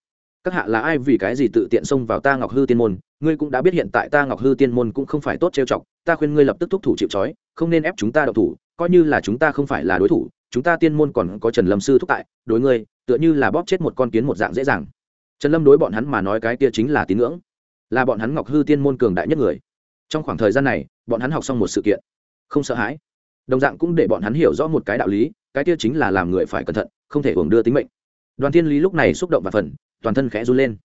Các hạ là ai vì cái gì tự tiện xông vào ta ngọc hư tiên môn? Ngươi cũng đã biết hiện tại ta ngọc hư tiên môn cũng không phải tốt trêu chọc, ta khuyên ngươi lập tức thúc thủ chịu trói, không nên ép chúng ta đậu thủ, coi như là chúng ta không phải là đối thủ, chúng ta tiên môn còn có trần lâm sư thúc tại, đối ngươi, tựa như là bóp chết một con kiến một dạng dễ dàng trần lâm đối bọn hắn mà nói cái kia chính là tín ngưỡng, là bọn hắn ngọc hư tiên môn cường đại nhất người. Trong khoảng thời gian này, bọn hắn học xong một sự kiện, không sợ hãi. Đồng dạng cũng để bọn hắn hiểu rõ một cái đạo lý, cái kia chính là làm người phải cẩn thận, không thể hưởng đưa tính mệnh. Đoàn thiên lý lúc này xúc động và phần toàn thân khẽ run lên.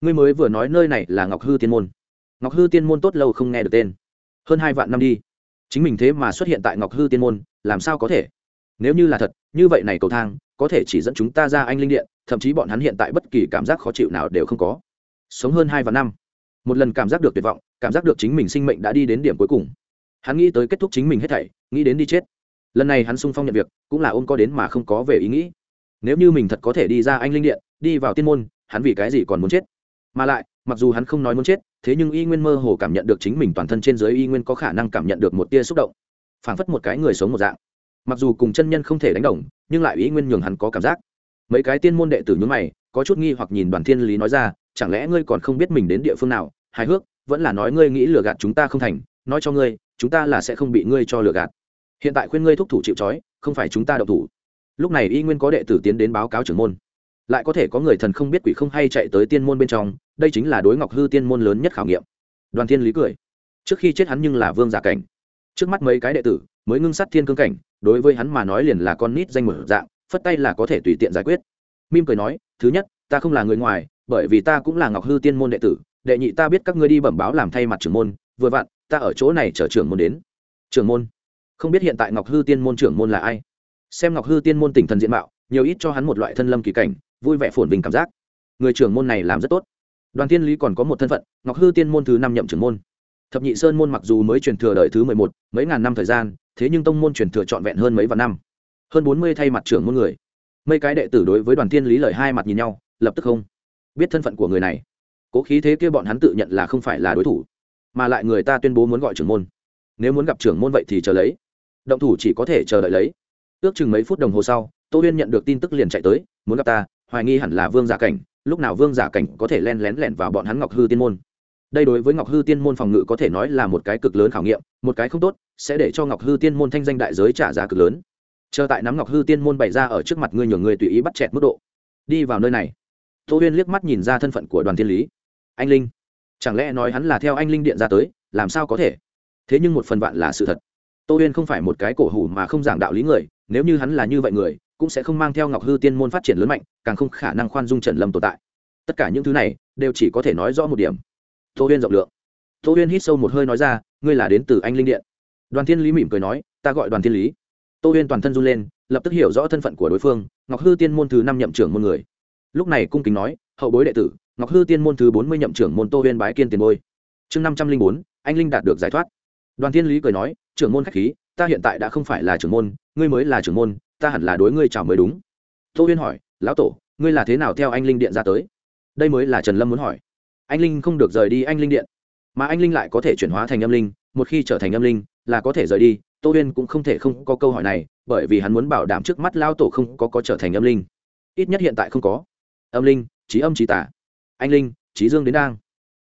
Ngươi mới vừa nói nơi này là ngọc hư tiên môn. Ngọc hư tiên môn tốt lâu không nghe được tên. Hơn hai vạn năm đi, chính mình thế mà xuất hiện tại ngọc hư tiên môn, làm sao có thể? Nếu như là thật, như vậy này cầu thang có thể chỉ dẫn chúng ta ra anh linh điện, thậm chí bọn hắn hiện tại bất kỳ cảm giác khó chịu nào đều không có. Sống hơn hai vạn năm. Một lần cảm giác được tuyệt vọng, cảm giác được chính mình sinh mệnh đã đi đến điểm cuối cùng. Hắn nghĩ tới kết thúc chính mình hết thảy, nghĩ đến đi chết. Lần này hắn sung phong nhận việc, cũng là ôm có đến mà không có về ý nghĩ. Nếu như mình thật có thể đi ra anh linh điện, đi vào tiên môn, hắn vì cái gì còn muốn chết? Mà lại, mặc dù hắn không nói muốn chết, thế nhưng y nguyên mơ hồ cảm nhận được chính mình toàn thân trên giới y nguyên có khả năng cảm nhận được một tia xúc động. Phảng phất một cái người sống một dạng mặc dù cùng chân nhân không thể đánh đồng, nhưng lại y nguyên nhường hắn có cảm giác. Mấy cái tiên môn đệ tử nhúng mày, có chút nghi hoặc nhìn đoàn thiên lý nói ra, chẳng lẽ ngươi còn không biết mình đến địa phương nào? Hài hước, vẫn là nói ngươi nghĩ lừa gạt chúng ta không thành, nói cho ngươi, chúng ta là sẽ không bị ngươi cho lừa gạt. Hiện tại khuyên ngươi thúc thủ chịu trói, không phải chúng ta đậu thủ. Lúc này y nguyên có đệ tử tiến đến báo cáo trưởng môn. Lại có thể có người thần không biết quỷ không hay chạy tới tiên môn bên trong, đây chính là đối ngọc hư tiên môn lớn nhất khảo nghiệm. Đoàn thiên lý cười. Trước khi chết hắn nhưng là vương giả cảnh. Trước mắt mấy cái đệ tử, mới ngưng sát thiên cương cảnh đối với hắn mà nói liền là con nít danh mở dạng, phất tay là có thể tùy tiện giải quyết. Mim cười nói, thứ nhất, ta không là người ngoài, bởi vì ta cũng là ngọc hư tiên môn đệ tử, đệ nhị ta biết các ngươi đi bẩm báo làm thay mặt trưởng môn, vừa vặn, ta ở chỗ này chờ trưởng môn đến. Trưởng môn? Không biết hiện tại ngọc hư tiên môn trưởng môn là ai? Xem ngọc hư tiên môn tỉnh thần diện mạo, nhiều ít cho hắn một loại thân lâm kỳ cảnh, vui vẻ phồn vinh cảm giác. Người trưởng môn này làm rất tốt. Đoàn tiên lý còn có một thân phận, ngọc hư tiên môn thứ năm nhậm trưởng môn thập nhị sơn môn mặc dù mới truyền thừa đời thứ mười một, mấy ngàn năm thời gian, thế nhưng tông môn truyền thừa trọn vẹn hơn mấy vạn năm. Hơn bốn mươi thay mặt trưởng môn người. Mấy cái đệ tử đối với đoàn tiên lý lời hai mặt nhìn nhau, lập tức không biết thân phận của người này. Cố khí thế kia bọn hắn tự nhận là không phải là đối thủ, mà lại người ta tuyên bố muốn gọi trưởng môn. Nếu muốn gặp trưởng môn vậy thì chờ lấy. Động thủ chỉ có thể chờ đợi lấy. Ước chừng mấy phút đồng hồ sau, tô huyên nhận được tin tức liền chạy tới, muốn gặp ta, hoài nghi hẳn là vương giả cảnh, lúc nào vương giả cảnh có thể len lén lẻn vào bọn hắn ngọc hư tiên môn? Đây đối với ngọc hư tiên môn phòng ngự có thể nói là một cái cực lớn khảo nghiệm, một cái không tốt, sẽ để cho ngọc hư tiên môn thanh danh đại giới trả giá cực lớn. Chờ tại nắm ngọc hư tiên môn bày ra ở trước mặt ngươi nhường người tùy ý bắt chẹt mức độ. Đi vào nơi này. Tô huyên liếc mắt nhìn ra thân phận của đoàn thiên lý. Anh linh. Chẳng lẽ nói hắn là theo anh linh điện ra tới, làm sao có thể? Thế nhưng một phần vạn là sự thật. Tô huyên không phải một cái cổ hủ mà không giảng đạo lý người, nếu như hắn là như vậy người, cũng sẽ không mang theo ngọc hư tiên môn phát triển lớn mạnh, càng không khả năng khoan dung trần lâm tồn tại. Tất cả những thứ này, đều chỉ có thể nói rõ một điểm tô huyên rộng lượng. Tô huyên hít sâu một hơi nói ra, ngươi là đến từ anh linh điện. Đoàn thiên lý mỉm cười nói, ta gọi đoàn thiên lý. Tô huyên toàn thân run lên, lập tức hiểu rõ thân phận của đối phương, ngọc hư tiên môn thứ năm nhậm trưởng môn người. Lúc này cung kính nói, hậu bối đệ tử, ngọc hư tiên môn thứ bốn mươi nhậm trưởng môn tô huyên bái kiên tiền bôi chương năm trăm linh bốn, anh linh đạt được giải thoát. Đoàn thiên lý cười nói, trưởng môn khách khí, ta hiện tại đã không phải là trưởng môn, ngươi mới là trưởng môn, ta hẳn là đối ngươi chào mới đúng. Tô huyên hỏi, lão tổ, ngươi là thế nào theo anh linh điện ra tới? Đây mới là trần lâm muốn hỏi anh linh không được rời đi anh linh điện. Mà anh linh lại có thể chuyển hóa thành âm linh, một khi trở thành âm linh là có thể rời đi. Tô huyên cũng không thể không có câu hỏi này, bởi vì hắn muốn bảo đảm trước mắt lao tổ không có có trở thành âm linh. Ít nhất hiện tại không có. Âm linh trí âm trí tả anh linh trí dương đến đang.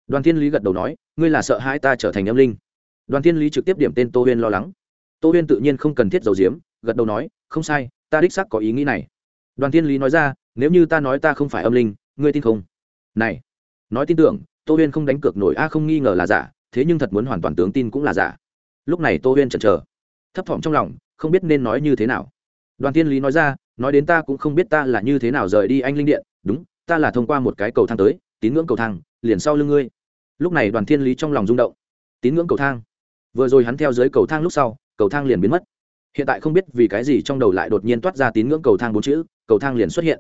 Đoàn thiên lý gật đầu nói, ngươi là sợ hai ta trở thành âm linh. Đoàn thiên lý trực tiếp điểm tên tô huyên lo lắng. Tô huyên tự nhiên không cần thiết dầu diếm gật đầu nói, không sai, ta đích xác có ý nghĩ này. Đoàn thiên lý nói ra, nếu như ta nói ta không phải âm linh, ngươi tin không? Này nói tin tưởng, tô huyên không đánh cược nổi. A, không nghi ngờ là giả, thế nhưng thật muốn hoàn toàn tướng tin cũng là giả. Lúc này tô huyên chần chờ. Thấp thỏm trong lòng, không biết nên nói như thế nào. Đoàn thiên lý nói ra, nói đến ta cũng không biết ta là như thế nào rời đi anh linh điện. Đúng, ta là thông qua một cái cầu thang tới, tín ngưỡng cầu thang, liền sau lưng ngươi. Lúc này đoàn thiên lý trong lòng rung động. Tín ngưỡng cầu thang. Vừa rồi hắn theo dưới cầu thang lúc sau, cầu thang liền biến mất. Hiện tại không biết vì cái gì trong đầu lại đột nhiên toát ra tín ngưỡng cầu thang bốn chữ, cầu thang liền xuất hiện.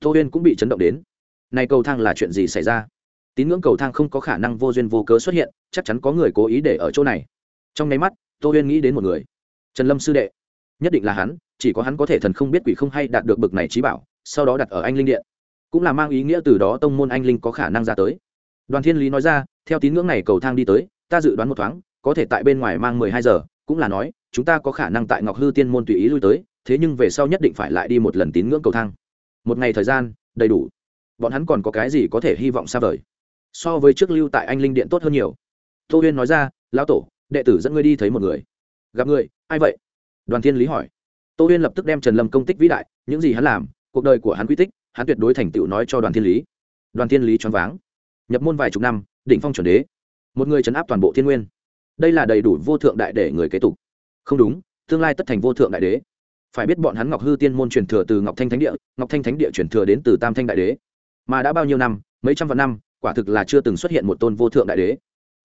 Tô huyên cũng bị chấn động đến. Này cầu thang là chuyện gì xảy ra? Tín ngưỡng cầu thang không có khả năng vô duyên vô cớ xuất hiện, chắc chắn có người cố ý để ở chỗ này. Trong nháy mắt, tô huyên nghĩ đến một người. Trần lâm sư đệ. Nhất định là hắn, chỉ có hắn có thể thần không biết quỷ không hay đạt được bực này trí bảo, sau đó đặt ở anh linh điện. Cũng là mang ý nghĩa từ đó tông môn anh linh có khả năng ra tới. Đoàn thiên lý nói ra, theo tín ngưỡng này cầu thang đi tới, ta dự đoán một thoáng, có thể tại bên ngoài mang mười hai giờ, cũng là nói, chúng ta có khả năng tại ngọc hư tiên môn tùy ý lui tới, thế nhưng về sau nhất định phải lại đi một lần tín ngưỡng cầu thang. Một ngày thời gian, đầy đủ. Bọn hắn còn có cái gì có thể hy vọng xa vời? So với trước lưu tại anh linh điện tốt hơn nhiều. Tô huyên nói ra, lão tổ, đệ tử dẫn ngươi đi thấy một người. Gặp người? Ai vậy? Đoàn thiên lý hỏi. Tô huyên lập tức đem trần lâm công tích vĩ đại, những gì hắn làm, cuộc đời của hắn quy tích, hắn tuyệt đối thành tựu nói cho đoàn thiên lý. Đoàn thiên lý choáng váng. Nhập môn vài chục năm, đỉnh phong chuẩn đế. Một người chấn áp toàn bộ thiên nguyên. Đây là đầy đủ vô thượng đại để người kế tục. Không đúng, tương lai tất thành vô thượng đại đế. Phải biết bọn hắn ngọc hư tiên môn truyền thừa từ ngọc thanh thánh địa, ngọc thanh thánh địa truyền thừa đến từ tam thanh đại đế. Mà đã bao nhiêu năm, mấy trăm vạn năm quả thực là chưa từng xuất hiện một tôn vô thượng đại đế.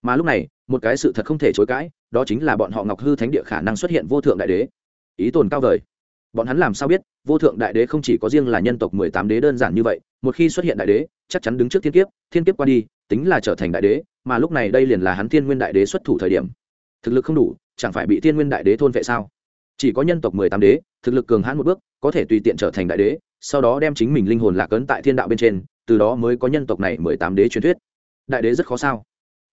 Mà lúc này, một cái sự thật không thể chối cãi, đó chính là bọn họ ngọc hư thánh địa khả năng xuất hiện vô thượng đại đế. Ý tồn cao vời. Bọn hắn làm sao biết, vô thượng đại đế không chỉ có riêng là nhân tộc mười tám đế đơn giản như vậy, một khi xuất hiện đại đế, chắc chắn đứng trước thiên kiếp thiên kiếp qua đi, tính là trở thành đại đế, mà lúc này đây liền là hắn thiên nguyên đại đế xuất thủ thời điểm. Thực lực không đủ, chẳng phải bị thiên nguyên đại đế thôn vệ sao? Chỉ có nhân tộc mười tám đế, thực lực cường hãn một bước, có thể tùy tiện trở thành đại đế, sau đó đem chính mình linh hồn lạc ấn tại thiên đạo bên trên từ đó mới có nhân tộc này mười tám đế truyền thuyết. Đại đế rất khó sao?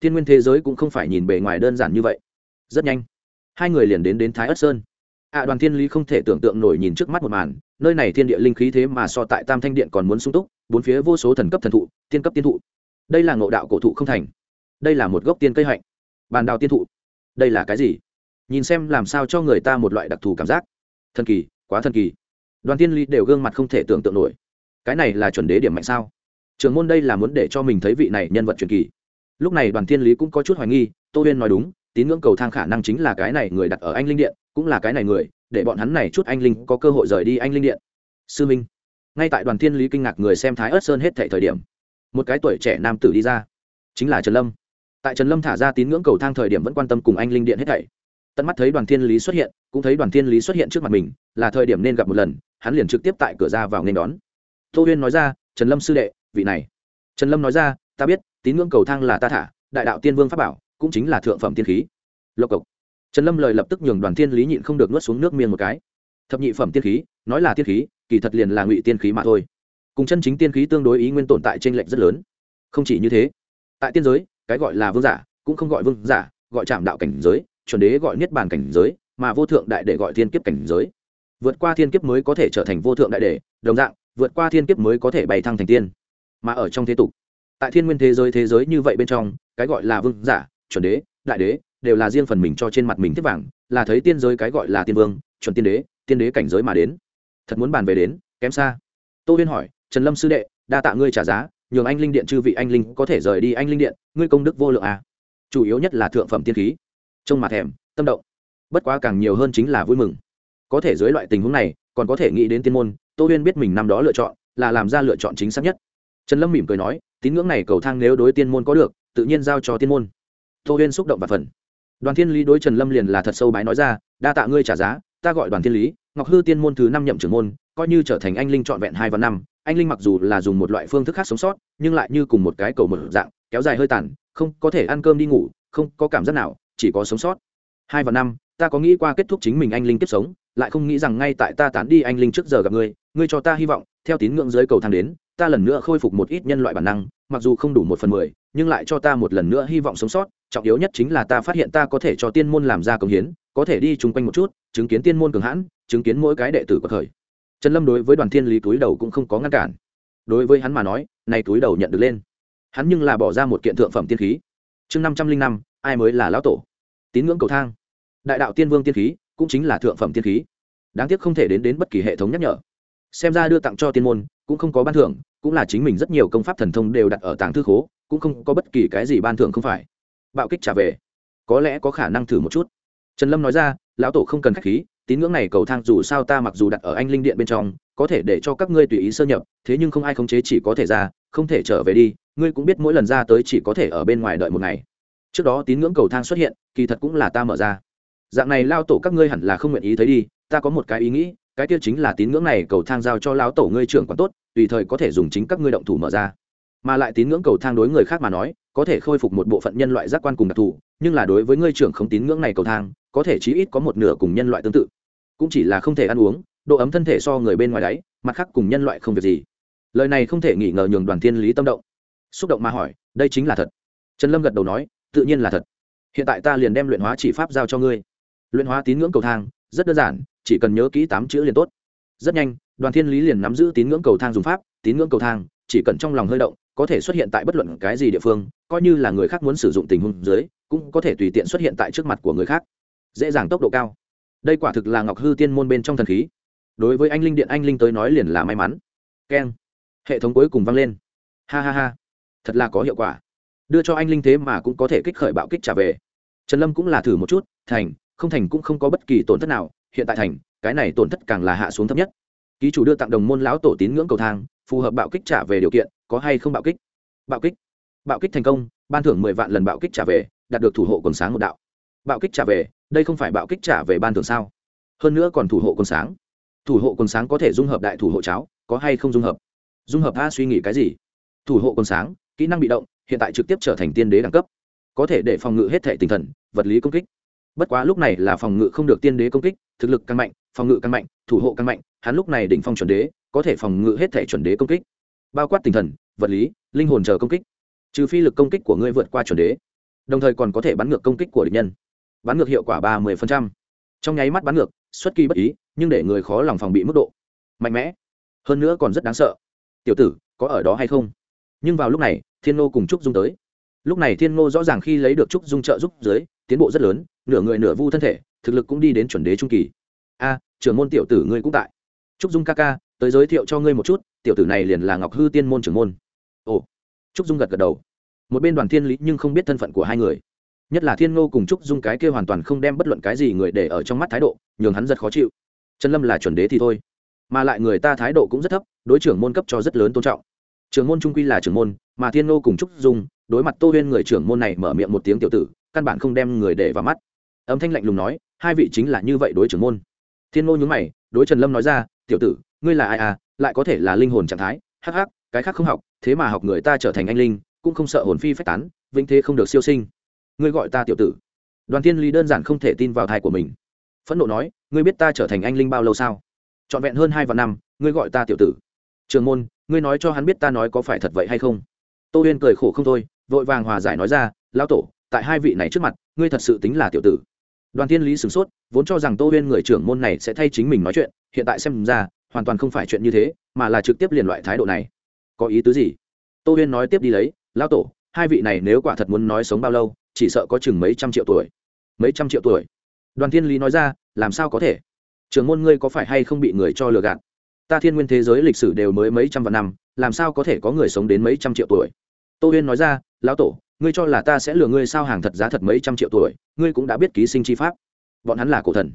Thiên nguyên thế giới cũng không phải nhìn bề ngoài đơn giản như vậy. Rất nhanh, hai người liền đến đến thái ất sơn. Ạ đoàn thiên lý không thể tưởng tượng nổi nhìn trước mắt một màn, nơi này thiên địa linh khí thế mà so tại tam thanh điện còn muốn sung túc, bốn phía vô số thần cấp thần thụ, tiên cấp tiên thụ. Đây là ngộ đạo cổ thụ không thành. Đây là một gốc tiên cây hạnh. Bàn đào tiên thụ. Đây là cái gì? Nhìn xem làm sao cho người ta một loại đặc thù cảm giác. Thần kỳ, quá thần kỳ. Đoàn tiên lý đều gương mặt không thể tưởng tượng nổi. Cái này là chuẩn đế điểm mạnh sao? Trường môn đây là muốn để cho mình thấy vị này nhân vật truyền kỳ. Lúc này đoàn thiên lý cũng có chút hoài nghi, tô huyên nói đúng, tín ngưỡng cầu thang khả năng chính là cái này người đặt ở anh linh điện, cũng là cái này người, để bọn hắn này chút anh linh có cơ hội rời đi anh linh điện. Sư minh, ngay tại đoàn thiên lý kinh ngạc người xem thái ớt sơn hết thệ thời điểm, một cái tuổi trẻ nam tử đi ra, chính là trần lâm. Tại trần lâm thả ra tín ngưỡng cầu thang thời điểm vẫn quan tâm cùng anh linh điện hết thảy. Tận mắt thấy đoàn thiên lý xuất hiện, cũng thấy đoàn thiên lý xuất hiện trước mặt mình, là thời điểm nên gặp một lần, hắn liền trực tiếp tại cửa ra vào nên đón. Tô huyên nói ra, trần lâm sư đệ vị này. Trần lâm nói ra, ta biết, tín ngưỡng cầu thang là ta thả, đại đạo tiên vương pháp bảo, cũng chính là thượng phẩm tiên khí. Lộc cộc. Trần lâm lời lập tức nhường đoàn thiên lý nhịn không được nuốt xuống nước miên một cái. Thập nhị phẩm tiên khí, nói là tiên khí, kỳ thật liền là ngụy tiên khí mà thôi. Cùng chân chính tiên khí tương đối ý nguyên tồn tại trên lệnh rất lớn. Không chỉ như thế, tại tiên giới, cái gọi là vương giả, cũng không gọi vương giả, gọi trạm đạo cảnh giới, chuẩn đế gọi niết bàn cảnh giới, mà vô thượng đại để gọi thiên kiếp cảnh giới. Vượt qua thiên kiếp mới có thể trở thành vô thượng đại để đồng dạng, vượt qua thiên kiếp mới có thể bày thăng thành tiên mà ở trong thế tục. Tại thiên nguyên thế giới thế giới như vậy bên trong, cái gọi là vương giả, chuẩn đế, đại đế, đều là riêng phần mình cho trên mặt mình tiếp vàng, là thấy tiên giới cái gọi là tiên vương, chuẩn tiên đế tiên đế cảnh giới mà đến. Thật muốn bàn về đến, kém xa. Tô huyên hỏi, trần lâm sư đệ, đa tạ ngươi trả giá, nhường anh linh điện chư vị anh linh có thể rời đi anh linh điện, ngươi công đức vô lượng à. chủ yếu nhất là thượng phẩm tiên khí. Trông mặt thèm, tâm động. Bất quá càng nhiều hơn chính là vui mừng. Có thể dưới loại tình huống này, còn có thể nghĩ đến tiên môn, tô huyên biết mình năm đó lựa chọn, là làm ra lựa chọn chính xác nhất trần lâm mỉm cười nói, tín ngưỡng này cầu thang nếu đối tiên môn có được, tự nhiên giao cho tiên môn. Tô huyên xúc động và phần. Đoàn thiên lý đối trần lâm liền là thật sâu bái nói ra, đa tạ ngươi trả giá, ta gọi đoàn thiên lý, ngọc hư tiên môn thứ năm nhậm trưởng môn, coi như trở thành anh linh trọn vẹn hai và năm, anh linh mặc dù là dùng một loại phương thức khác sống sót, nhưng lại như cùng một cái cầu một dạng, kéo dài hơi tàn, không có thể ăn cơm đi ngủ, không có cảm giác nào, chỉ có sống sót. Hai và năm, ta có nghĩ qua kết thúc chính mình anh linh kiếp sống, lại không nghĩ rằng ngay tại ta tán đi anh linh trước giờ gặp ngươi ngươi cho ta hy vọng, theo tín ngưỡng dưới cầu thang đến ta lần nữa khôi phục một ít nhân loại bản năng, mặc dù không đủ một phần mười, nhưng lại cho ta một lần nữa hy vọng sống sót. Trọng yếu nhất chính là ta phát hiện ta có thể cho tiên môn làm ra công hiến, có thể đi chung quanh một chút, chứng kiến tiên môn cường hãn, chứng kiến mỗi cái đệ tử của thời. Trần lâm đối với đoàn thiên lý túi đầu cũng không có ngăn cản. Đối với hắn mà nói, nay túi đầu nhận được lên. Hắn nhưng là bỏ ra một kiện thượng phẩm tiên khí. Chương năm trăm linh năm, ai mới là lão tổ? Tín ngưỡng cầu thang. Đại đạo tiên vương tiên khí cũng chính là thượng phẩm tiên khí. Đáng tiếc không thể đến đến bất kỳ hệ thống nhắc nhở xem ra đưa tặng cho tiên môn, cũng không có ban thưởng, cũng là chính mình rất nhiều công pháp thần thông đều đặt ở tàng thư khố, cũng không có bất kỳ cái gì ban thưởng không phải. Bạo kích trả về. Có lẽ có khả năng thử một chút. Trần lâm nói ra, lão tổ không cần k h á c h khí, tín ngưỡng này cầu thang dù sao ta mặc dù đặt ở anh linh điện bên trong, có thể để cho các ngươi tùy ý sơ nhập, thế nhưng không ai khống chế chỉ có thể ra, không thể trở về đi, ngươi cũng biết mỗi lần ra tới chỉ có thể ở bên ngoài đợi một ngày. Trước đó tín ngưỡng cầu thang xuất hiện, kỳ thật cũng là ta mở ra. Dạng này lao tổ các ngươi hẳn là không nguyện ý thấy đi, ta có một cái ý nghĩ cái kia chính là tín ngưỡng này cầu thang giao cho lão tổ ngươi trưởng quản tốt, tùy thời có thể dùng chính các ngươi động thủ mở ra. Mà lại tín ngưỡng cầu thang đối người khác mà nói, có thể khôi phục một bộ phận nhân loại giác quan cùng đặc thù, nhưng là đối với ngươi trưởng không tín ngưỡng này cầu thang, có thể chí ít có một nửa cùng nhân loại tương tự. Cũng chỉ là không thể ăn uống, độ ấm thân thể so người bên ngoài đáy, mặt khác cùng nhân loại không việc gì. Lời này không thể nghi ngờ nhường đoàn thiên lý tâm động. Xúc động mà hỏi, đây chính là thật. Trần lâm gật đầu nói, tự nhiên là thật. Hiện tại ta liền đem luyện hóa chỉ pháp giao cho ngươi. Luyện hóa tín ngưỡng cầu thang, rất đơn giản chỉ cần nhớ kỹ tám chữ liền tốt. Rất nhanh, đoàn thiên lý liền nắm giữ tín ngưỡng cầu thang dùng pháp, tín ngưỡng cầu thang, chỉ cần trong lòng hơi động, có thể xuất hiện tại bất luận cái gì địa phương, coi như là người khác muốn sử dụng tình huống dưới, cũng có thể tùy tiện xuất hiện tại trước mặt của người khác. Dễ dàng tốc độ cao. Đây quả thực là ngọc hư tiên môn bên trong thần khí. Đối với anh linh điện, anh linh tới nói liền là may mắn. Keng. Hệ thống cuối cùng vang lên. Ha ha ha. Thật là có hiệu quả. Đưa cho anh linh thế mà cũng có thể kích khởi bạo kích trả về. Trần lâm cũng là thử một chút, thành, không thành cũng không có bất kỳ tổn thất nào hiện tại thành, cái này tổn thất càng là hạ xuống thấp nhất. Ký chủ đưa tặng đồng môn lão tổ tín ngưỡng cầu thang, phù hợp bạo kích trả về điều kiện, có hay không bạo kích? Bạo kích. Bạo kích thành công, ban thưởng mười vạn lần bạo kích trả về, đạt được thủ hộ quần sáng một đạo. Bạo kích trả về, đây không phải bạo kích trả về ban thưởng sao? Hơn nữa còn thủ hộ quần sáng. Thủ hộ quần sáng có thể dung hợp đại thủ hộ cháo, có hay không dung hợp? Dung hợp a suy nghĩ cái gì? Thủ hộ quần sáng, kỹ năng bị động, hiện tại trực tiếp trở thành tiên đế đẳng cấp. Có thể để phòng ngự hết thể tinh thần, vật lý công kích bất quá lúc này là phòng ngự không được tiên đế công kích, thực lực càng mạnh, phòng ngự càng mạnh, thủ hộ càng mạnh, hắn lúc này đỉnh phong chuẩn đế, có thể phòng ngự hết thể chuẩn đế công kích. Bao quát tinh thần, vật lý, linh hồn chờ công kích. Trừ phi lực công kích của ngươi vượt qua chuẩn đế, đồng thời còn có thể bắn ngược công kích của địch nhân. Bắn ngược hiệu quả ba mươi trong nháy mắt bắn ngược, xuất kỳ bất ý, nhưng để người khó lòng phòng bị mức độ mạnh mẽ. Hơn nữa còn rất đáng sợ. Tiểu tử, có ở đó hay không? Nhưng vào lúc này, thiên nô cùng trúc dung tới. Lúc này thiên nô rõ ràng khi lấy được trúc dung trợ giúp dưới, tiến bộ rất lớn nửa người nửa vu thân thể, thực lực cũng đi đến chuẩn đế trung kỳ. A, trưởng môn tiểu tử ngươi cũng tại. Trúc dung ca ca, tới giới thiệu cho ngươi một chút, tiểu tử này liền là ngọc hư tiên môn trưởng môn. Ồ. Trúc dung gật gật đầu. Một bên đoàn thiên lý nhưng không biết thân phận của hai người. Nhất là thiên ngô cùng trúc dung cái kia hoàn toàn không đem bất luận cái gì người để ở trong mắt thái độ, nhường hắn rất khó chịu. Trần lâm là chuẩn đế thì thôi. Mà lại người ta thái độ cũng rất thấp, đối trưởng môn cấp cho rất lớn tôn trọng. Trưởng môn trung quy là trưởng môn, mà thiên ngô cùng trúc dung, đối mặt tô huyên người trưởng môn này mở miệng một tiếng tiểu tử, căn bản không đem người để vào mắt âm thanh lạnh lùng nói, hai vị chính là như vậy đối trưởng môn. Thiên ngô nhún mày, đối trần lâm nói ra, tiểu tử, ngươi là ai à lại có thể là linh hồn trạng thái, hắc hắc, cái khác không học, thế mà học người ta trở thành anh linh, cũng không sợ hồn phi phách tán, vĩnh thế không được siêu sinh. Ngươi gọi ta tiểu tử. Đoàn thiên lý đơn giản không thể tin vào thai của mình. Phẫn nộ nói, ngươi biết ta trở thành anh linh bao lâu sao? Trọn vẹn hơn hai vạn năm, ngươi gọi ta tiểu tử. Trường môn, ngươi nói cho hắn biết ta nói có phải thật vậy hay không? Tô huyên cười khổ không thôi, vội vàng hòa giải nói ra lao tổ, tại hai vị này trước mặt, ngươi thật sự tính là tiểu tử đoàn thiên lý sửng sốt, vốn cho rằng tô huyên người trưởng môn này sẽ thay chính mình nói chuyện, hiện tại xem ra, hoàn toàn không phải chuyện như thế, mà là trực tiếp liền loại thái độ này. Có ý tứ gì? Tô huyên nói tiếp đi lấy lao tổ, hai vị này nếu quả thật muốn nói sống bao lâu, chỉ sợ có chừng mấy trăm triệu tuổi. Mấy trăm triệu tuổi? Đoàn thiên lý nói ra, làm sao có thể? Trưởng môn ngươi có phải hay không bị người cho lừa gạt? Ta thiên nguyên thế giới lịch sử đều mới mấy trăm vạn năm, làm sao có thể có người sống đến mấy trăm triệu tuổi? Tô huyên nói ra, lão tổ ngươi cho là ta sẽ lừa ngươi sao hàng thật giá thật mấy trăm triệu tuổi, ngươi cũng đã biết ký sinh chi pháp. Bọn hắn là cổ thần.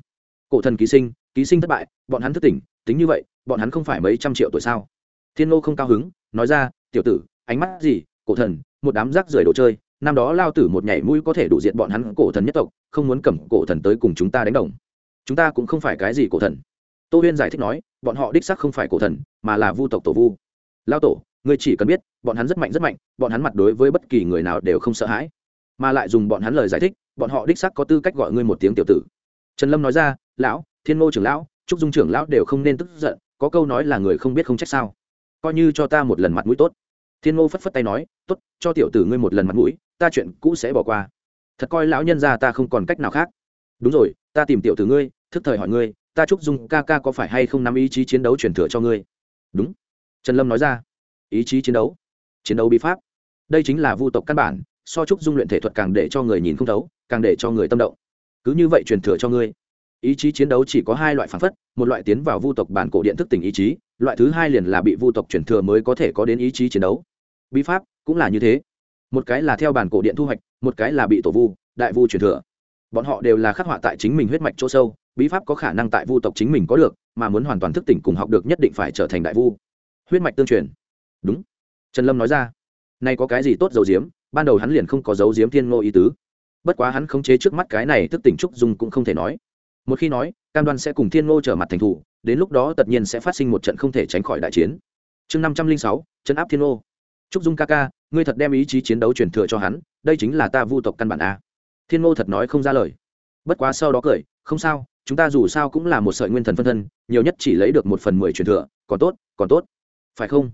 Cổ thần ký sinh ký sinh thất bại, bọn hắn thất tỉnh, tính như vậy, bọn hắn không phải mấy trăm triệu tuổi sao? Thiên ngô không cao hứng, nói ra, tiểu tử, ánh mắt gì, cổ thần, một đám rác rưởi đồ chơi, năm đó lao tử một nhảy mũi có thể đủ diện bọn hắn cổ thần nhất tộc, không muốn cầm cổ thần tới cùng chúng ta đánh đồng. Chúng ta cũng không phải cái gì cổ thần. Tô huyên giải thích nói, bọn họ đích sắc không phải cổ thần, mà là vu tộc tổ vu. Lao tổ ngươi chỉ cần biết, bọn hắn rất mạnh rất mạnh, bọn hắn mặt đối với bất kỳ người nào đều không sợ hãi. Mà lại dùng bọn hắn lời giải thích, bọn họ đích sắc có tư cách gọi ngươi một tiếng tiểu tử. Trần lâm nói ra, lão, thiên ngô trưởng lão, trúc dung trưởng lão đều không nên tức giận, có câu nói là người không biết không trách sao. Coi như cho ta một lần mặt mũi tốt. Thiên ngô phất phất tay nói t ố t cho tiểu tử ngươi một lần mặt mũi, ta chuyện cũ sẽ bỏ qua. Thật coi lão nhân ra ta không còn cách nào khác. Đúng rồi, ta tìm tiểu tử ngươi, thức thời hỏi ngươi, ta chúc dung ca ca có phải hay không nắm ý chí chiến đấu truyền thừa cho ngươi? Đúng. Trần lâm nói ra ý chí chiến đấu chiến đấu bí pháp. Đây chính là vu tộc căn bản, so chúc dung luyện thể thuật càng để cho người nhìn không thấu, càng để cho người tâm động. Cứ như vậy truyền thừa cho ngươi. Ý chí chiến đấu chỉ có hai loại phản phất, một loại tiến vào vu tộc bản cổ điện thức tỉnh ý chí, loại thứ hai liền là bị vu tộc truyền thừa mới có thể có đến ý chí chiến đấu. Bí pháp cũng là như thế. Một cái là theo bản cổ điện thu hoạch, một cái là bị tổ vu, đại vu truyền thừa. Bọn họ đều là khắc họa tại chính mình huyết mạch chỗ sâu, bí pháp có khả năng tại vu tộc chính mình có được, mà muốn hoàn toàn thức tỉnh cùng học được nhất định phải trở thành đại vu. Huyết mạch tương truyền đúng. Trần lâm nói ra. Nay có cái gì tốt dầu diếm ban đầu hắn liền không có dấu diếm thiên ngô ý tứ. Bất quá hắn khống chế trước mắt cái này thức tỉnh trúc dung cũng không thể nói. Một khi nói, cam đoan sẽ cùng thiên ngô trở mặt thành thủ, đến lúc đó tất nhiên sẽ phát sinh một trận không thể tránh khỏi đại chiến. Chương năm trăm linh sáu chấn áp thiên ngô. Trúc dung ca ca, ngươi thật đem ý chí chiến đấu truyền thừa cho hắn, đây chính là ta vu tộc căn bản a. Thiên ngô thật nói không ra lời. Bất quá sau đó cười, không sao, chúng ta dù sao cũng là một sợi nguyên thần phân thân, nhiều nhất chỉ lấy được một phần mười truyền thừa, còn tốt còn tốt. Phải không?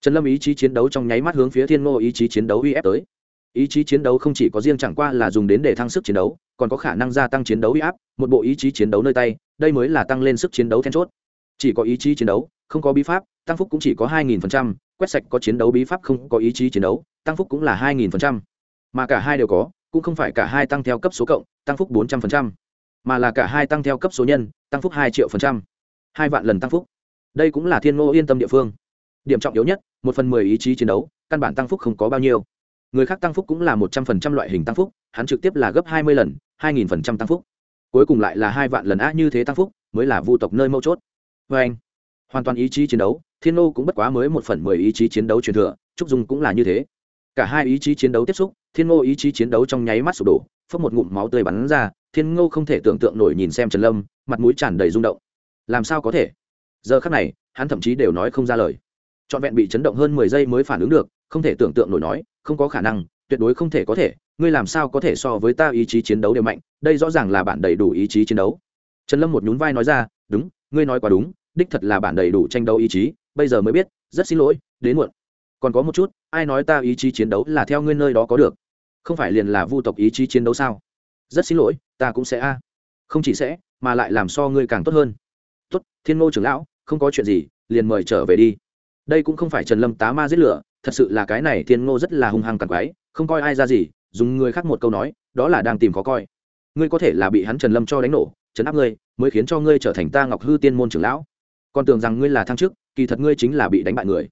Trần lâm ý chí chiến đấu trong nháy mắt hướng phía thiên ngô ý chí chiến đấu uy ép tới. Ý chí chiến đấu không chỉ có riêng chẳng qua là dùng đến để thăng sức chiến đấu, còn có khả năng gia tăng chiến đấu uy áp, một bộ ý chí chiến đấu nơi tay, đây mới là tăng lên sức chiến đấu then chốt. Chỉ có ý chí chiến đấu, không có bí pháp, tăng phúc cũng chỉ có hai nghìn phần trăm, quét sạch có chiến đấu bí pháp không có ý chí chiến đấu, tăng phúc cũng là hai nghìn phần trăm. Mà cả hai đều có, cũng không phải cả hai tăng theo cấp số cộng, tăng phúc bốn trăm phần trăm. Mà là cả hai tăng theo cấp số nhân, tăng phúc hai triệu phần trăm. Hai vạn lần tăng phúc. Đây cũng là thiên ngô yên tâm địa phương. Điểm trọng yếu nhất một phần mười ý chí chiến đấu, căn bản tăng phúc không có bao nhiêu. Người khác tăng phúc cũng là một trăm phần trăm loại hình tăng phúc, hắn trực tiếp là gấp hai mươi lần, hai nghìn phần trăm tăng phúc. Cuối cùng lại là hai vạn lần á như thế tăng phúc, mới là vu tộc nơi mâu chốt. Vê anh, hoàn toàn ý chí chiến đấu, thiên nô cũng bất quá mới một phần mười ý chí chiến đấu truyền thừa, trúc dung cũng là như thế. Cả hai ý chí chiến đấu tiếp xúc, thiên ngô ý chí chiến đấu trong nháy mắt sụp đổ phấp một ngụm máu tươi bắn ra, thiên ngô không thể tưởng tượng nổi nhìn xem trần lâm, mặt mũi tràn đầy rung động. Làm sao có thể? Giờ khắc này, hắn thậm chí đều nói không ra lời trọn vẹn bị chấn động hơn mười giây mới phản ứng được, không thể tưởng tượng nổi nói, không có khả năng, tuyệt đối không thể có thể, ngươi làm sao có thể so với ta ý chí chiến đấu đều mạnh, đây rõ ràng là bản đầy đủ ý chí chiến đấu. Trần lâm một nhún vai nói ra, đúng, ngươi nói quá đúng, đích thật là bản đầy đủ tranh đấu ý chí, bây giờ mới biết, rất xin lỗi, đến muộn. Còn có một chút, ai nói ta ý chí chiến đấu là theo ngươi nơi đó có được? Không phải liền là vu tộc ý chí chiến đấu sao? Rất xin lỗi, ta cũng sẽ a. Không chỉ sẽ, mà lại làm so ngươi càng tốt hơn. Tốt, thiên ngô trưởng lão, không có chuyện gì, liền mời trở về đi đây cũng không phải trần lâm tá ma giết lửa, thật sự là cái này thiên ngô rất là hung hăng càng quái không coi ai ra gì, dùng người khác một câu nói, đó là đang tìm khó coi. Ngươi có thể là bị hắn trần lâm cho đánh nổ chấn áp ngươi, mới khiến cho ngươi trở thành ta ngọc hư tiên môn trưởng lão. Còn tưởng rằng ngươi là thăng chức, kỳ thật ngươi chính là bị đánh bại người.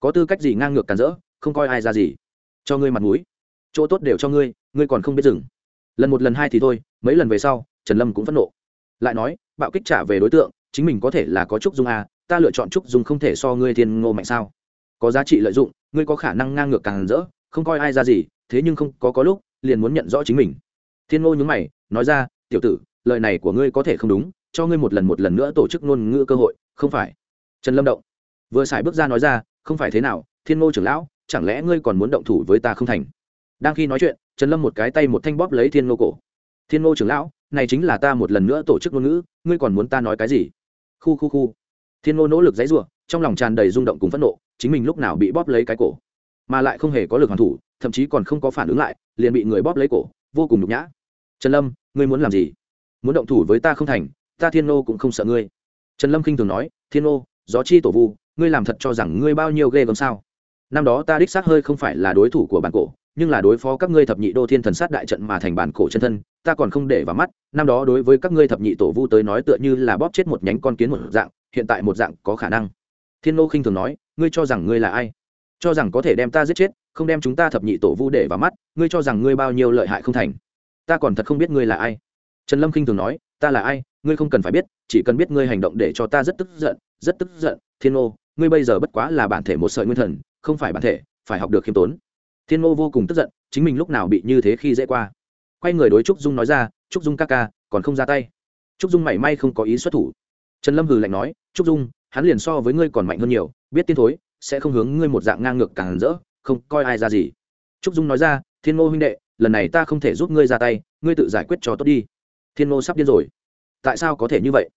Có tư cách gì ngang ngược càn rỡ, không coi ai ra gì. Cho ngươi mặt mũi. Chỗ tốt đều cho ngươi ngươi còn không biết dừng. Lần một lần hai thì thôi, mấy lần về sau, trần lâm cũng phẫn nộ. Lại nói, bạo kích trả về đối tượng, chính mình có thể là có trúc dung a ta lựa chọn trúc dung không thể so ngươi thiên ngô mạnh sao? Có giá trị lợi dụng, ngươi có khả năng ngang ngược càng rỡ, không coi ai ra gì, thế nhưng không có có lúc, liền muốn nhận rõ chính mình. Thiên ngô nhúng mày, nói ra, tiểu tử, lời này của ngươi có thể không đúng, cho ngươi một lần một lần nữa tổ chức ngôn ngữ cơ hội, không phải? Trần lâm động. Vừa xài bước ra nói ra, không phải thế nào, thiên ngô trưởng lão, chẳng lẽ ngươi còn muốn động thủ với ta không thành? Đang khi nói chuyện, trần lâm một cái tay một thanh bóp lấy thiên ngô cổ. Thiên ngô trưởng lão, này chính là ta một lần nữa tổ chức ngôn ngữ, ngươi còn muốn ta nói cái gì? Khu khu khu thiên ngô nỗ lực dãy rủa trong lòng tràn đầy rung động cùng phẫn nộ, chính mình lúc nào bị bóp lấy cái cổ. Mà lại không hề có lực hoàn thủ, thậm chí còn không có phản ứng lại, liền bị người bóp lấy cổ, vô cùng nhục nhã. Trần lâm, ngươi muốn làm gì? Muốn động thủ với ta không thành, ta thiên ngô cũng không sợ ngươi. Trần lâm khinh thường nói, thiên ngô, gió chi tổ vu, ngươi làm thật cho rằng ngươi bao nhiêu ghê gớm sao? Năm đó ta đích xác hơi không phải là đối thủ của bản cổ nhưng là đối phó các ngươi thập nhị đô thiên thần sát đại trận mà thành bản cổ chân thân, ta còn không để vào mắt, năm đó đối với các ngươi thập nhị tổ vu tới nói tựa như là bóp chết một nhánh con kiến một dạng, hiện tại một dạng có khả năng. Thiên nô khinh thường nói, ngươi cho rằng ngươi là ai? Cho rằng có thể đem ta giết chết, không đem chúng ta thập nhị tổ vu để vào mắt, ngươi cho rằng ngươi bao nhiêu lợi hại không thành? Ta còn thật không biết ngươi là ai. Trần lâm khinh thường nói, ta là ai, ngươi không cần phải biết, chỉ cần biết ngươi hành động để cho ta rất tức giận, rất tức giận. Thiên nô ngươi bây giờ bất quá là bản thể một sợi nguyên thần, không phải bản thể, phải học được khiêm tốn thiên ngô vô cùng tức giận, chính mình lúc nào bị như thế khi dễ qua. Quay người đối trúc dung nói ra, trúc dung ca ca, còn không ra tay. Trúc dung mảy may không có ý xuất thủ. Trần lâm hừ lạnh nói, trúc dung, hắn liền so với ngươi còn mạnh hơn nhiều, biết tiên thối, sẽ không hướng ngươi một dạng ngang ngược càng rỡ, không coi ai ra gì. Trúc dung nói ra, thiên ngô huynh đệ, lần này ta không thể giúp ngươi ra tay, ngươi tự giải quyết cho tốt đi. Thiên ngô sắp điên rồi. Tại sao có thể như vậy?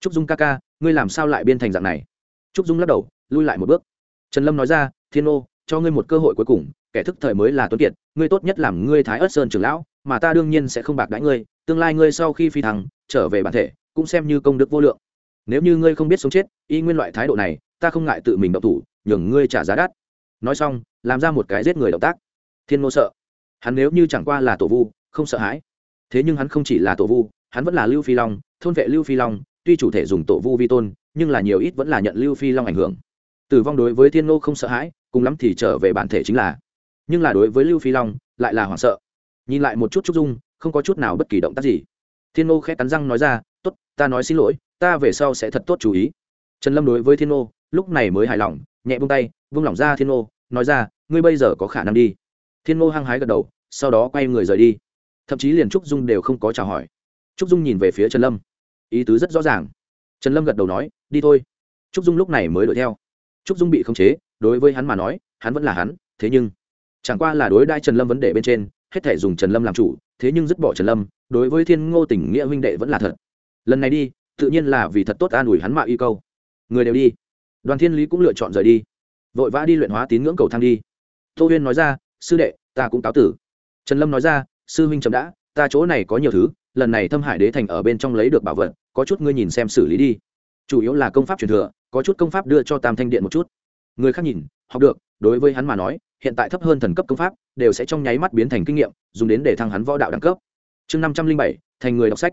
Trúc dung ca ca, ngươi làm sao lại biên thành dạng này? Trúc dung lắc đầu, lui lại một bước. Trần lâm nói ra, thiên ngô cho ngươi một cơ hội cuối cùng, kẻ thức thời mới là tuấn kiệt, ngươi tốt nhất làm ngươi thái ớt sơn trưởng lão, mà ta đương nhiên sẽ không bạc đãi ngươi, tương lai ngươi sau khi phi thăng, trở về bản thể, cũng xem như công đức vô lượng. Nếu như ngươi không biết sống chết, y nguyên loại thái độ này, ta không ngại tự mình động thủ, nhường ngươi trả giá đắt. Nói xong, làm ra một cái giết người động tác. Thiên ngô sợ. Hắn nếu như chẳng qua là tổ vu, không sợ hãi. Thế nhưng hắn không chỉ là tổ vu, hắn vẫn là lưu phi long, thôn vệ lưu phi long, tuy chủ thể dùng tổ vu vi tôn, nhưng là nhiều ít vẫn là nhận lưu phi long ảnh hưởng tử vong đối với thiên nô không sợ hãi, cùng lắm thì trở về bản thể chính là. Nhưng là đối với lưu phi long, lại là hoảng sợ. Nhìn lại một chút trúc dung, không có chút nào bất kỳ động tác gì. Thiên nô khẽ cắn răng nói ra t ố t ta nói xin lỗi, ta về sau sẽ thật tốt chú ý. Trần lâm đối với thiên nô, lúc này mới hài lòng, nhẹ buông tay, vung lỏng ra thiên nô, nói ra, ngươi bây giờ có khả năng đi. Thiên nô hăng hái gật đầu, sau đó quay người rời đi. Thậm chí liền trúc dung đều không có chào hỏi. Trúc dung nhìn về phía trần lâm. Ý tứ rất rõ ràng. Trần lâm gật đầu nói, đi thôi. Trúc dung lúc này mới đuổi theo trúc dung bị khống chế, đối với hắn mà nói, hắn vẫn là hắn, thế nhưng, chẳng qua là đối đai trần lâm vấn đề bên trên, hết thể dùng trần lâm làm chủ, thế nhưng dứt bỏ trần lâm, đối với thiên ngô tình nghĩa huynh đệ vẫn là thật. Lần này đi, tự nhiên là vì thật tốt an ủi hắn mạ y câu. Người đều đi. Đoàn thiên lý cũng lựa chọn rời đi. Vội vã đi luyện hóa tín ngưỡng cầu thang đi. Tô huyên nói ra, sư đệ, ta cũng cáo tử. Trần lâm nói ra, sư huynh chậm đã, ta chỗ này có nhiều thứ, lần này thâm hải đế thành ở bên trong lấy được bảo vật, có chút ngươi nhìn xem xử lý đi. Chủ yếu là công pháp truyền thừa có chút công pháp đưa cho tam thanh điện một chút. Người khác nhìn, học được, đối với hắn mà nói, hiện tại thấp hơn thần cấp công pháp, đều sẽ trong nháy mắt biến thành kinh nghiệm, dùng đến để thăng hắn võ đạo đẳng cấp. Chương năm trăm linh bảy, thành người đọc sách.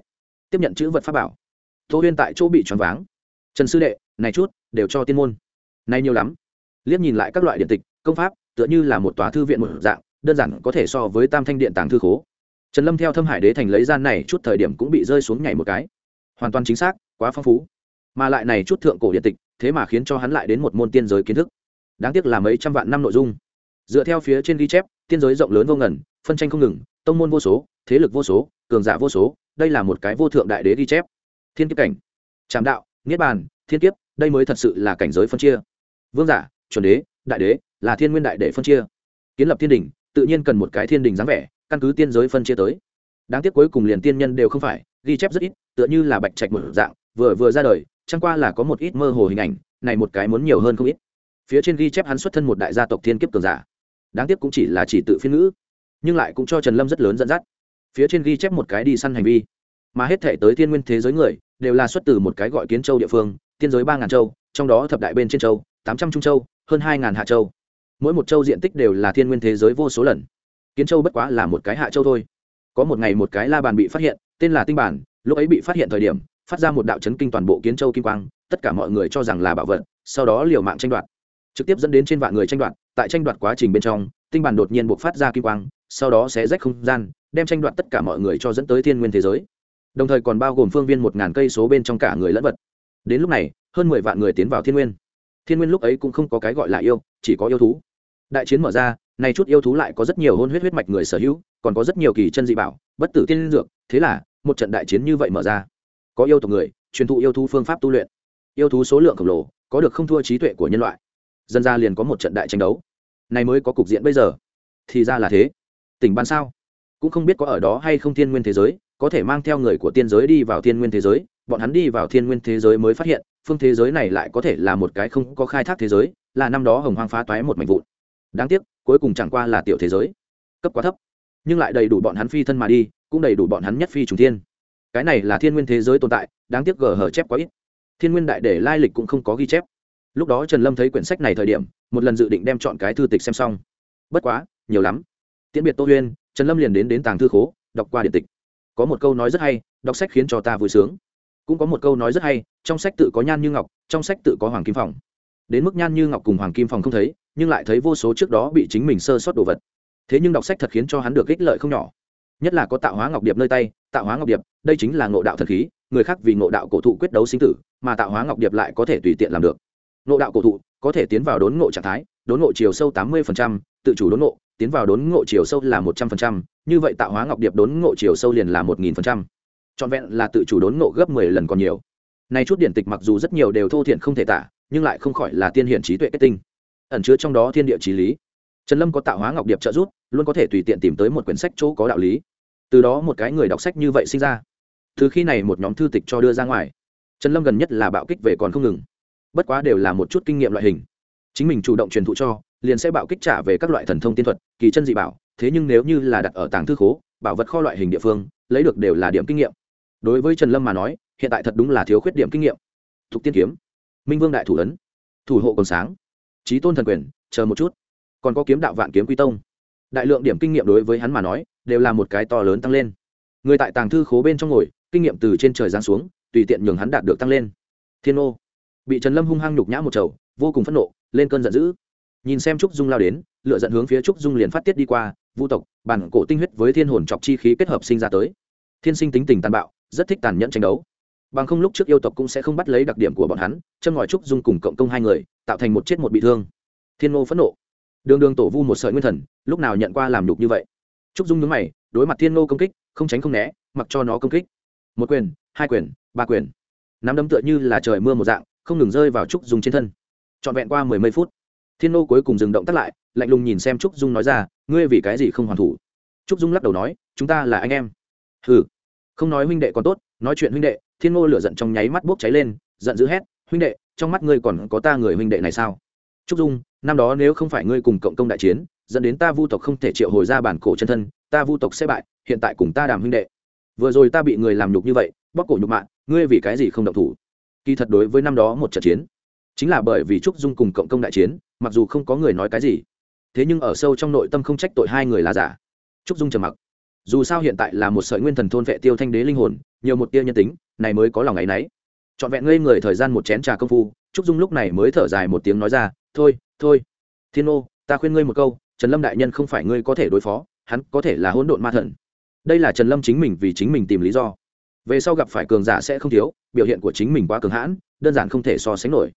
Tiếp nhận chữ vật pháp bảo. Tô huyên tại chỗ bị choáng váng. Trần sư đệ, này chút, đều cho tiên môn. Nay nhiều lắm. Liếc nhìn lại các loại điện tịch, công pháp, tựa như là một tòa thư viện một dạng, đơn giản có thể so với tam thanh điện tàng thư khố. Trần lâm theo thâm hải đế thành lấy gian này chút thời điểm cũng bị rơi xuống nhảy một cái. Hoàn toàn chính xác, quá phong phú mà lại này chút thượng cổ điện tịch, thế mà khiến cho hắn lại đến một môn tiên giới kiến thức. Đáng tiếc là mấy trăm vạn năm nội dung. Dựa theo phía trên ghi chép, tiên giới rộng lớn vô ngần, phân tranh không ngừng, tông môn vô số, thế lực vô số, cường giả vô số, đây là một cái vô thượng đại đế ghi chép. Thiên kiếp cảnh trạm đạo, niết bàn, thiên kiếp, đây mới thật sự là cảnh giới phân chia. Vương giả, chuẩn đế, đại đế, là thiên nguyên đại đế phân chia. Kiến lập thiên đình tự nhiên cần một cái thiên đình dáng vẻ, căn cứ tiên giới phân chia tới. Đáng tiếc cuối cùng liền tiên nhân đều không phải, ghi chép rất ít, tựa như là bạch trạch một dạng, vừa vừa ra đời chẳng qua là có một ít mơ hồ hình ảnh, này một cái muốn nhiều hơn không ít. Phía trên ghi chép hắn xuất thân một đại gia tộc thiên kiếp cường giả. Đáng tiếc cũng chỉ là chỉ tự phiên ngữ, nhưng lại cũng cho trần lâm rất lớn dẫn dắt. Phía trên ghi chép một cái đi săn hành vi, mà hết thể tới thiên nguyên thế giới người, đều là xuất từ một cái gọi kiến châu địa phương, tiên giới ba ngàn châu, trong đó thập đại bên trên châu, tám trăm trung châu, hơn hai ngàn hạ châu. Mỗi một châu diện tích đều là thiên nguyên thế giới vô số lần. Kiến châu bất quá là một cái hạ châu thôi. Có một ngày một cái la bàn bị phát hiện, tên là tinh bản, lúc ấy bị phát hiện thời điểm phát ra một đạo chấn kinh toàn bộ kiến châu kim quang, tất cả mọi người cho rằng là bảo vật, sau đó liều mạng tranh đoạt. Trực tiếp dẫn đến trên vạn người tranh đoạt, tại tranh đoạt quá trình bên trong, tinh bản đột nhiên buộc phát ra kim quang, sau đó sẽ rách không gian, đem tranh đoạt tất cả mọi người cho dẫn tới thiên nguyên thế giới. Đồng thời còn bao gồm phương viên một ngàn cây số bên trong cả người lẫn vật. Đến lúc này, hơn mười vạn người tiến vào thiên nguyên. Thiên nguyên lúc ấy cũng không có cái gọi là yêu, chỉ có yêu thú. Đại chiến mở ra này chút yêu thú lại có rất nhiều hôn huyết huyết mạch người sở hữu, còn có rất nhiều kỳ chân dị bảo, bất tử tiên dược, thế là, một trận đại chiến như vậy mở ra có yêu tộc người, truyền thụ yêu thú phương pháp tu luyện. Yêu thú số lượng khổng lồ, có được không thua trí tuệ của nhân loại. Dân ra liền có một trận đại tranh đấu. Này mới có cục diện bây giờ. Thì ra là thế. Tỉnh ban sao? Cũng không biết có ở đó hay không thiên nguyên thế giới, có thể mang theo người của tiên giới đi vào thiên nguyên thế giới, bọn hắn đi vào thiên nguyên thế giới mới phát hiện, phương thế giới này lại có thể là một cái không có khai thác thế giới, là năm đó hồng hoang phá toái một mảnh vụn. Đáng tiếc, cuối cùng chẳng qua là tiểu thế giới. Cấp quá thấp. Nhưng lại đầy đủ bọn hắn phi thân mà đi, cũng đầy đủ bọn hắn nhất phi trùng thiên cái này là thiên nguyên thế giới tồn tại, đáng tiếc gờ hở chép quá ít. Thiên nguyên đại để lai lịch cũng không có ghi chép. Lúc đó trần lâm thấy quyển sách này thời điểm, một lần dự định đem chọn cái thư tịch xem xong. Bất quá, nhiều lắm. Tiễn biệt tô huyên, trần lâm liền đến đến tàng thư khố, đọc qua điện tịch. Có một câu nói rất hay, đọc sách khiến cho ta vui sướng. Cũng có một câu nói rất hay, trong sách tự có nhan như ngọc, trong sách tự có hoàng kim phòng. Đến mức nhan như ngọc cùng hoàng kim phòng không thấy, nhưng lại thấy vô số trước đó bị chính mình sơ sót đồ vật. Thế nhưng đọc sách thật khiến cho hắn được ích lợi không nhỏ nhất là có tạo hóa ngọc điệp nơi tay, tạo hóa ngọc điệp, đây chính là ngộ đạo thần khí, người khác vì ngộ đạo cổ thụ quyết đấu sinh tử, mà tạo hóa ngọc điệp lại có thể tùy tiện làm được. Ngộ đạo cổ thụ có thể tiến vào đốn ngộ trạng thái, đốn ngộ chiều sâu tám mươi tự chủ đốn ngộ, tiến vào đốn ngộ chiều sâu là một trăm linh như vậy tạo hóa ngọc điệp đốn ngộ chiều sâu liền là một nghìn trọn vẹn là tự chủ đốn ngộ gấp mười lần còn nhiều. Này chút điển tịch mặc dù rất nhiều đều thô thiện không thể tả, nhưng lại không khỏi là tiên hiển trí tuệ kết tinh. Ẩn chứa trong đó thiên địa trí lý trần lâm có tạo hóa ngọc điệp trợ giúp, luôn có thể tùy tiện tìm tới một quyển sách chỗ có đạo lý. Từ đó một cái người đọc sách như vậy sinh ra. Từ khi này một nhóm thư tịch cho đưa ra ngoài, trần lâm gần nhất là bạo kích về còn không ngừng. Bất quá đều là một chút kinh nghiệm loại hình. Chính mình chủ động truyền thụ cho, liền sẽ bạo kích trả về các loại thần thông tiên thuật, kỳ chân dị bảo, thế nhưng nếu như là đặt ở tàng thư khố, bảo vật kho loại hình địa phương, lấy được đều là điểm kinh nghiệm. Đối với trần lâm mà nói, hiện tại thật đúng là thiếu khuyết điểm kinh nghiệm. Thục tiên kiếm, minh vương đại thủ ấn, thủ hộ còn sáng trí tôn thần quyền, chờ một chút còn có kiếm đạo vạn kiếm quy tông. Đại lượng điểm kinh nghiệm đối với hắn mà nói, đều là một cái to lớn tăng lên. Người tại tàng thư khố bên trong ngồi, kinh nghiệm từ trên trời giáng xuống, tùy tiện nhường hắn đạt được tăng lên. Thiên ô bị trần lâm hung hăng nhục nhã một chầu, vô cùng phẫn nộ, lên cơn giận dữ. Nhìn xem trúc dung lao đến lựa dẫn hướng phía trúc dung liền phát tiết đi qua, vu tộc, bản cổ tinh huyết với thiên hồn chọc chi khí kết hợp sinh ra tới. Thiên sinh tính tình tàn bạo, rất thích tàn nhẫn tranh đấu. Bằng không lúc trước yêu tộc cũng sẽ không bắt lấy đặc điểm của bọn hắn, châm ngòi trúc dung cùng cộng công hai người, tạo thành một chết một bị thương. Thiên ngô phẫn nộ đường đường tổ vu một sợi nguyên thần, lúc nào nhận qua làm nhục như vậy? Trúc dung nhướng mày, đối mặt thiên ngô công kích, không tránh không né, mặc cho nó công kích. Một quyền, hai quyền, ba quyền. Nắm đấm tựa như là trời mưa một dạng, không ngừng rơi vào trúc dung trên thân. Trọn vẹn qua mười mấy phút, thiên ngô cuối cùng dừng động tắt lại, lạnh lùng nhìn xem trúc dung nói ra, ngươi vì cái gì không hoàn thủ? Trúc dung lắc đầu nói, chúng ta là anh em. Ừ không nói huynh đệ còn tốt, nói chuyện huynh đệ, thiên ngô lửa giận trong nháy mắt bốc cháy lên, giận dữ hét, huynh đệ, trong mắt ngươi còn có ta người huynh đệ này sao? Trúc dung, năm đó nếu không phải ngươi cùng cộng công đại chiến, dẫn đến ta vu tộc không thể triệu hồi ra bản cổ chân thân, ta vu tộc sẽ bại, hiện tại cùng ta đàm huynh đệ. Vừa rồi ta bị người làm nhục như vậy bóc cổ nhục mạng ngươi vì cái gì không động thủ? Kỳ thật đối với năm đó một trận chiến, chính là bởi vì trúc dung cùng cộng công đại chiến, mặc dù không có người nói cái gì, thế nhưng ở sâu trong nội tâm không trách tội hai người là giả. Trúc dung trầm mặc. Dù sao hiện tại là một sợi nguyên thần thôn vệ tiêu thanh đế linh hồn, nhiều một tia nhân tính, này mới có lòng ấ y n ấ y trọn vẹn ngây người thời gian một chén trà công phu, trúc dung lúc này mới thở dài một tiếng nói ra, thôi thôi, thiên ô ta khuyên ngươi một câu, trần lâm đại nhân không phải ngươi có thể đối phó, hắn có thể là hỗn độn ma thần. Đây là trần lâm chính mình vì chính mình tìm lý do. Về sau gặp phải cường giả sẽ không thiếu, biểu hiện của chính mình quá cường hãn, đơn giản không thể so sánh nổi.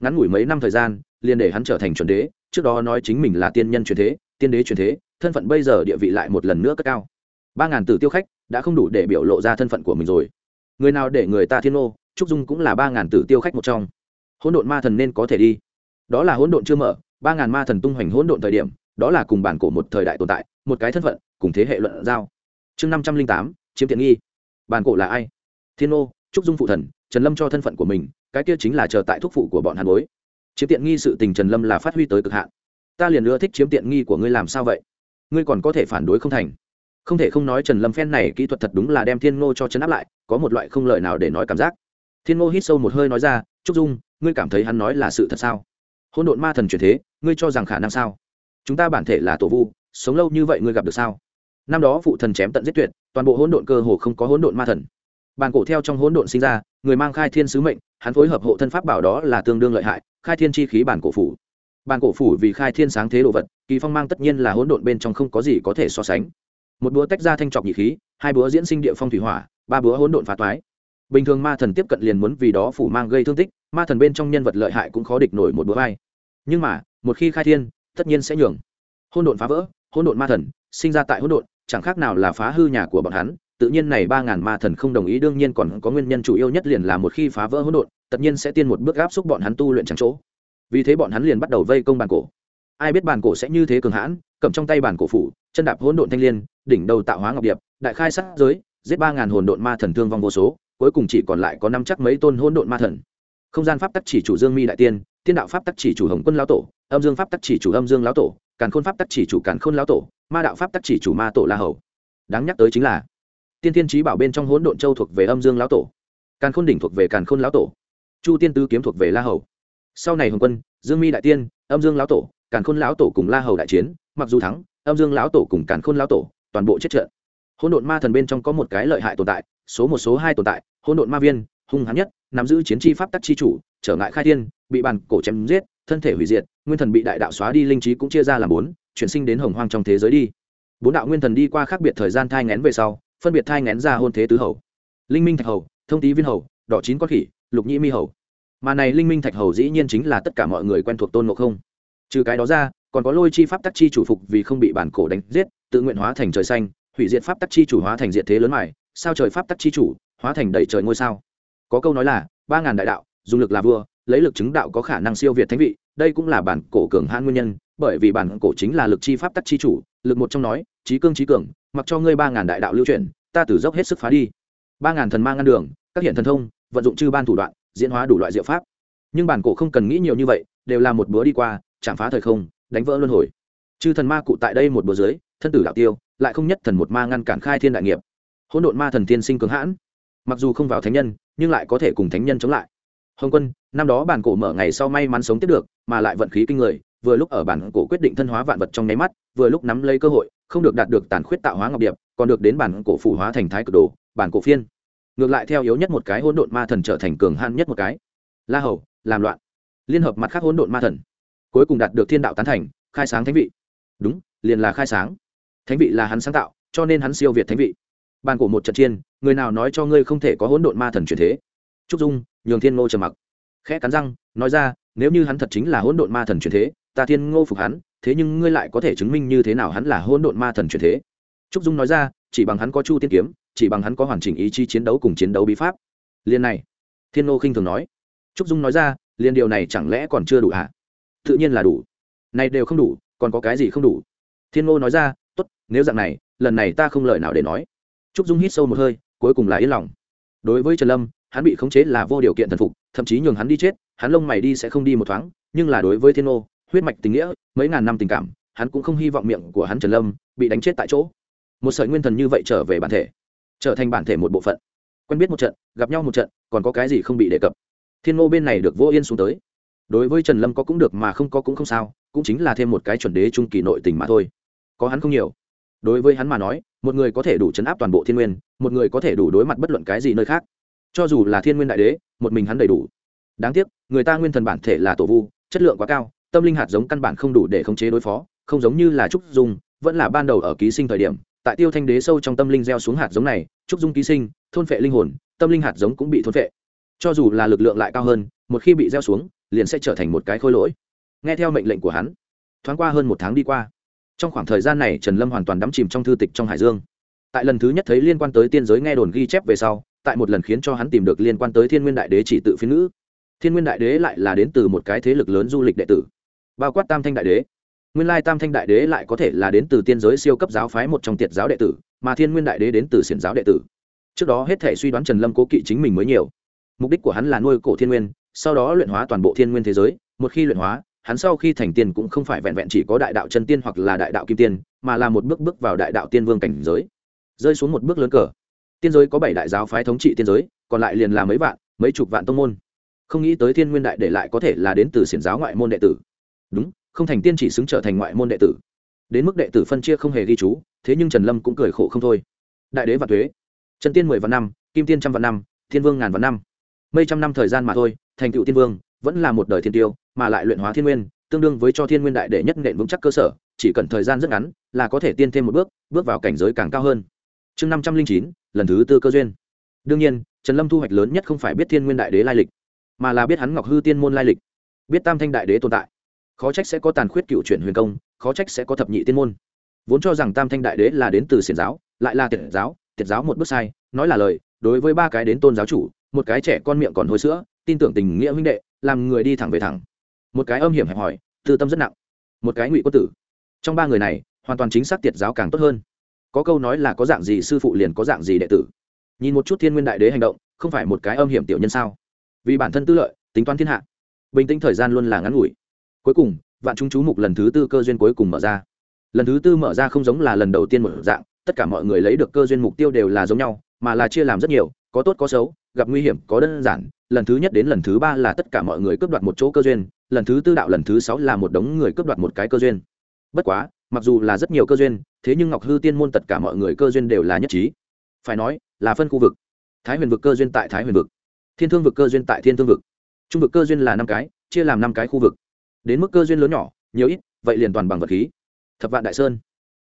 Ngắn ngủi mấy năm thời gian, liền để hắn trở thành chuẩn đế, trước đó nói chính mình là tiên nhân truyền thế, tiên đế truyền thế, thân phận bây giờ địa vị lại một lần nữa cất cao. Ba ngàn tử tiêu khách đã không đủ để biểu lộ ra thân phận của mình rồi. Người nào để người ta thiên ô trúc dung cũng là ba ngàn tử tiêu khách một trong. Hỗn độn ma thần nên có thể đi. Đó là hỗn độn chưa mở, ba ngàn ma thần tung hoành hỗn độn thời điểm, đó là cùng bản cổ một thời đại tồn tại, một cái thân phận, cùng thế hệ luận giao. Chương năm trăm linh tám, chiếm tiện nghi. Bản cổ là ai? Thiên ô trúc dung phụ thần, trần lâm cho thân phận của mình, cái kia chính là chờ tại thúc phụ của bọn hàn bối. Chiếm tiện nghi sự tình trần lâm là phát huy tới cực hạn. Ta liền ưa thích chiếm tiện nghi của ngươi làm sao vậy? Ngươi còn có thể phản đối không thành. Không thể không nói trần lâm phen này kỹ thuật thật đúng là đem thiên ngô cho chấn áp lại, có một loại không lời nào để nói cảm giác thiên ngô hít sâu một hơi nói ra, trúc dung, ngươi cảm thấy hắn nói là sự thật sao? Hỗn độn ma thần chuyển thế, ngươi cho rằng khả năng sao? Chúng ta bản thể là tổ vu, sống lâu như vậy ngươi gặp được sao? Năm đó phụ thần chém tận giết tuyệt, toàn bộ hỗn độn cơ hồ không có hỗn độn ma thần. Bàn cổ theo trong hỗn độn sinh ra, người mang khai thiên sứ mệnh, hắn phối hợp hộ thân pháp bảo đó là tương đương lợi hại, khai thiên chi khí bản cổ phủ. Bản cổ phủ vì khai thiên sáng thế đồ vật, kỳ phong mang tất nhiên là hỗn độn bên trong không có gì có thể so sánh. Một búa tách ra thanh trọc nhị khí, hai búa diễn sinh địa phong thủy hỏa, ba búa hỗn độn phá toái bình thường ma thần tiếp cận liền muốn vì đó phủ mang gây thương tích, ma thần bên trong nhân vật lợi hại cũng khó địch nổi một bữa vai. Nhưng mà, một khi khai thiên, tất nhiên sẽ nhường. Hôn độn phá vỡ hôn độn ma thần, sinh ra tại hôn độn, chẳng khác nào là phá hư nhà của bọn hắn. Tự nhiên này ba ngàn ma thần không đồng ý, đương nhiên còn có nguyên nhân chủ yếu nhất liền là một khi phá vỡ hỗn độn, tất nhiên sẽ tiên một bước áp xúc bọn hắn tu luyện chẳng chỗ. Vì thế bọn hắn liền bắt đầu vây công bàn cổ. Ai biết bàn cổ sẽ như thế cường hãn, cầm trong tay bàn cổ phủ, chân đạp hỗn độn thanh liên, đỉnh đầu tạo hóa ngọc điệp, đại khai sát giới, giết ba ngàn hồn độn ma thần thương vong vô số cuối cùng chỉ còn lại có năm chắc mấy tôn hỗn độn ma thần. Không gian pháp tắc chỉ chủ dương mi đại tiên tiên đạo pháp tắc chỉ chủ hồng quân lão tổ, âm dương pháp tắc chỉ chủ âm dương lão tổ, càn khôn pháp tắc chỉ chủ càn khôn lão tổ, ma đạo pháp tắc chỉ chủ ma tổ la hầu. Đáng nhắc tới chính là, tiên tiên trí bảo bên trong hỗn độn châu thuộc về âm dương lão tổ, càn khôn đỉnh thuộc về càn khôn lão tổ, chu tiên tứ kiếm thuộc về la hầu. Sau này hồng quân, dương mi đại tiên, âm dương lão tổ, càn khôn lão tổ cùng la hầu đại chiến, mặc dù thắng, âm dương lão tổ cùng càn khôn lão tổ toàn bộ chết trận. Hỗn độn ma thần bên trong có một cái lợi hại tồn tại số một số hai tồn tại, hỗn độn ma viên, hung hãn nhất, nắm giữ chiến chi pháp tắc chi chủ, trở ngại khai thiên, bị bàn cổ chém giết, thân thể hủy diệt, nguyên thần bị đại đạo xóa đi linh trí cũng chia ra làm bốn, chuyển sinh đến hồng hoang trong thế giới đi. Bốn đạo nguyên thần đi qua khác biệt thời gian thai ngén về sau, phân biệt thai ngén ra hôn thế tứ hầu. Linh minh thạch hầu, thông tý viên hầu, đỏ chín con khỉ, lục nhĩ mi hầu. Mà này linh minh thạch hầu dĩ nhiên chính là tất cả mọi người quen thuộc tôn ngộ không. Trừ cái đó ra, còn có lôi chi pháp tắc chi chủ phục vì không bị bản cổ đánh giết, tự nguyện hóa thành trời xanh, hủy diệt pháp tắc chi chủ hóa thành diện thế lớn mải sao trời pháp tắc chi chủ, hóa thành đầy trời ngôi sao. Có câu nói là, ba ngàn đại đạo, dùng lực là vua, lấy lực chứng đạo có khả năng siêu việt thánh vị, đây cũng là bản cổ cường hãn nguyên nhân, bởi vì bản cổ chính là lực chi pháp tắc chi chủ, lực một trong nói, trí cương trí cường, mặc cho ngươi ba ngàn đại đạo lưu truyền, ta tử dốc hết sức phá đi. Ba ngàn thần mang ngăn đường, các hiện thần thông, vận dụng chư ban thủ đoạn, diễn hóa đủ loại diệu pháp. Nhưng bản cổ không cần nghĩ nhiều như vậy, đều là một bữa đi qua, chạm phá thời không, đánh vỡ luân hồi. Chư thần ma cụ tại đây một bữa dưới, thân tử đạo tiêu, lại không nhất thần một ma ngăn cản khai thiên đại nghiệp hỗn độn ma thần tiên sinh cường hãn. Mặc dù không vào thánh nhân, nhưng lại có thể cùng thánh nhân chống lại. Hồng quân, năm đó bản cổ mở ngày sau may mắn sống tiếp được, mà lại vận khí kinh người, vừa lúc ở bản cổ quyết định thân hóa vạn vật trong nháy mắt, vừa lúc nắm lấy cơ hội, không được đạt được tàn khuyết tạo hóa ngọc điệp, còn được đến bản cổ phủ hóa thành thái cực đồ, bản cổ phiên. Ngược lại theo yếu nhất một cái hỗn độn ma thần trở thành cường hãn nhất một cái. La hầu, làm loạn. Liên hợp mặt khác hỗn độn ma thần. Cuối cùng đạt được thiên đạo tán thành, khai sáng thánh vị. Đúng, liền là khai sáng. Thánh vị là hắn sáng tạo, cho nên hắn siêu việt thánh vị bàn cổ một trận chiên, người nào nói cho ngươi không thể có hỗn độn ma thần truyền thế? Trúc dung, nhường thiên ngô trầm mặc. Khẽ cắn răng, nói ra, nếu như hắn thật chính là hỗn độn ma thần truyền thế, ta thiên ngô phục hắn, thế nhưng ngươi lại có thể chứng minh như thế nào hắn là hỗn độn ma thần truyền thế? Trúc dung nói ra, chỉ bằng hắn có chu tiên kiếm, chỉ bằng hắn có hoàn chỉnh ý chí chiến đấu cùng chiến đấu bí pháp. Liên này, thiên ngô khinh thường nói. Trúc dung nói ra, liên điều này chẳng lẽ còn chưa đủ hả? Tự nhiên là đủ. Này đều không đủ, còn có cái gì không đủ? Thiên ngô nói ra, tốt, nếu dạng này, lần này ta không lời nào để nói trúc dung hít sâu một hơi, cuối cùng là yên lòng. Đối với trần lâm, hắn bị khống chế là vô điều kiện thần phục, thậm chí nhường hắn đi chết, hắn lông mày đi sẽ không đi một thoáng, nhưng là đối với thiên ô, huyết mạch tình nghĩa, mấy ngàn năm tình cảm, hắn cũng không hy vọng miệng của hắn trần lâm bị đánh chết tại chỗ. Một sợi nguyên thần như vậy trở về bản thể, trở thành bản thể một bộ phận. Quen biết một trận, gặp nhau một trận, còn có cái gì không bị đề cập? Thiên ngô bên này được vô yên xuống tới. Đối với trần lâm có cũng được mà không có cũng không sao, cũng chính là thêm một cái chuẩn đế trung kỳ nội tình mà thôi. Có hắn không nhiều đối với hắn mà nói, một người có thể đủ chấn áp toàn bộ thiên nguyên, một người có thể đủ đối mặt bất luận cái gì nơi khác. Cho dù là thiên nguyên đại đế, một mình hắn đầy đủ. Đáng tiếc, người ta nguyên thần bản thể là tổ vu, chất lượng quá cao, tâm linh hạt giống căn bản không đủ để khống chế đối phó, không giống như là trúc dung, vẫn là ban đầu ở ký sinh thời điểm, tại tiêu thanh đế sâu trong tâm linh gieo xuống hạt giống này, trúc dung ký sinh, thôn phệ linh hồn, tâm linh hạt giống cũng bị thôn phệ. Cho dù là lực lượng lại cao hơn, một khi bị gieo xuống, liền sẽ trở thành một cái khôi lỗi. Nghe theo mệnh lệnh của hắn, thoáng qua hơn một tháng đi qua trong khoảng thời gian này, trần lâm hoàn toàn đắm chìm trong thư tịch trong hải dương. Tại lần thứ nhất thấy liên quan tới tiên giới nghe đồn ghi chép về sau, tại một lần khiến cho hắn tìm được liên quan tới thiên nguyên đại đế chỉ tự phiên ngữ. Thiên nguyên đại đế lại là đến từ một cái thế lực lớn du lịch đệ tử. Bao quát tam thanh đại đế. Nguyên lai tam thanh đại đế lại có thể là đến từ tiên giới siêu cấp giáo phái một trong tiệt giáo đệ tử, mà thiên nguyên đại đế đến từ xiển giáo đệ tử. Trước đó hết thể suy đoán trần lâm cố kỵ chính mình mới nhiều. Mục đích của hắn là nuôi cổ thiên nguyên, sau đó luyện hóa toàn bộ thiên nguyên thế giới. Một khi luyện hóa hắn sau khi thành tiên cũng không phải vẹn vẹn chỉ có đại đạo chân tiên hoặc là đại đạo kim tiên, mà là một bước bước vào đại đạo tiên vương cảnh giới. Rơi xuống một bước lớn cờ. Tiên giới có bảy đại giáo phái thống trị tiên giới, còn lại liền là mấy vạn, mấy chục vạn tông môn. Không nghĩ tới thiên nguyên đại để lại có thể là đến từ xiển giáo ngoại môn đệ tử. Đúng, không thành tiên chỉ xứng trở thành ngoại môn đệ tử. Đến mức đệ tử phân chia không hề ghi chú, thế nhưng trần lâm cũng cười khổ không thôi. Đại đế và thuế. Trần tiên mười vạn năm, kim tiên trăm vạn năm, thiên vương ngàn vạn năm. Mấy trăm năm thời gian mà thôi, thành tựu tiên vương, vẫn là một đời thiên tiêu mà lại luyện hóa thiên nguyên, tương đương với cho thiên nguyên đại đệ nhất nện vững chắc cơ sở, chỉ cần thời gian rất ngắn là có thể tiên thêm một bước bước vào cảnh giới càng cao hơn. Chương năm trăm linh chín, lần thứ tư cơ duyên. Đương nhiên, trần lâm thu hoạch lớn nhất không phải biết thiên nguyên đại đế lai lịch, mà là biết hắn ngọc hư tiên môn lai lịch, biết tam thanh đại đế tồn tại. Khó trách sẽ có tàn khuyết cựu chuyển huyền công, khó trách sẽ có thập nhị tiên môn. Vốn cho rằng tam thanh đại đế là đến từ xiển giáo, lại là tiệt giáo tiệt giáo một bước sai, nói là lời, đối với ba cái đến tôn giáo chủ, một cái trẻ con miệng còn hôi sữa, tin tưởng tình nghĩa huynh đệ, làm người đi thẳng về thẳng một cái âm hiểm hẹp hòi, tư tâm rất nặng. Một cái ngụy quân tử. Trong ba người này, hoàn toàn chính xác tiệt giáo càng tốt hơn. Có câu nói là có dạng gì sư phụ liền có dạng gì đệ tử. Nhìn một chút thiên nguyên đại đế hành động, không phải một cái âm hiểm tiểu nhân sao? Vì bản thân tư lợi, tính toán thiên hạ. Bình tĩnh thời gian luôn là ngắn ngủi. Cuối cùng, vạn chúng chú mục lần thứ tư cơ duyên cuối cùng mở ra. Lần thứ tư mở ra không giống là lần đầu tiên một dạng, tất cả mọi người lấy được cơ duyên mục tiêu đều là giống nhau, mà là chia làm rất nhiều có tốt có xấu, gặp nguy hiểm có đơn giản, lần thứ nhất đến lần thứ ba là tất cả mọi người cướp đoạt một chỗ cơ duyên, lần thứ tư đạo lần thứ sáu là một đống người cướp đoạt một cái cơ duyên. Bất quá, mặc dù là rất nhiều cơ duyên, thế nhưng ngọc hư tiên môn tất cả mọi người cơ duyên đều là nhất trí. Phải nói, là phân khu vực. Thái huyền vực cơ duyên tại thái huyền vực. Thiên thương vực cơ duyên tại thiên thương vực. Trung vực cơ duyên là năm cái, chia làm năm cái khu vực. Đến mức cơ duyên lớn nhỏ, nhiều ít, vậy liền toàn bằng vật khí. Thập vạn đại sơn.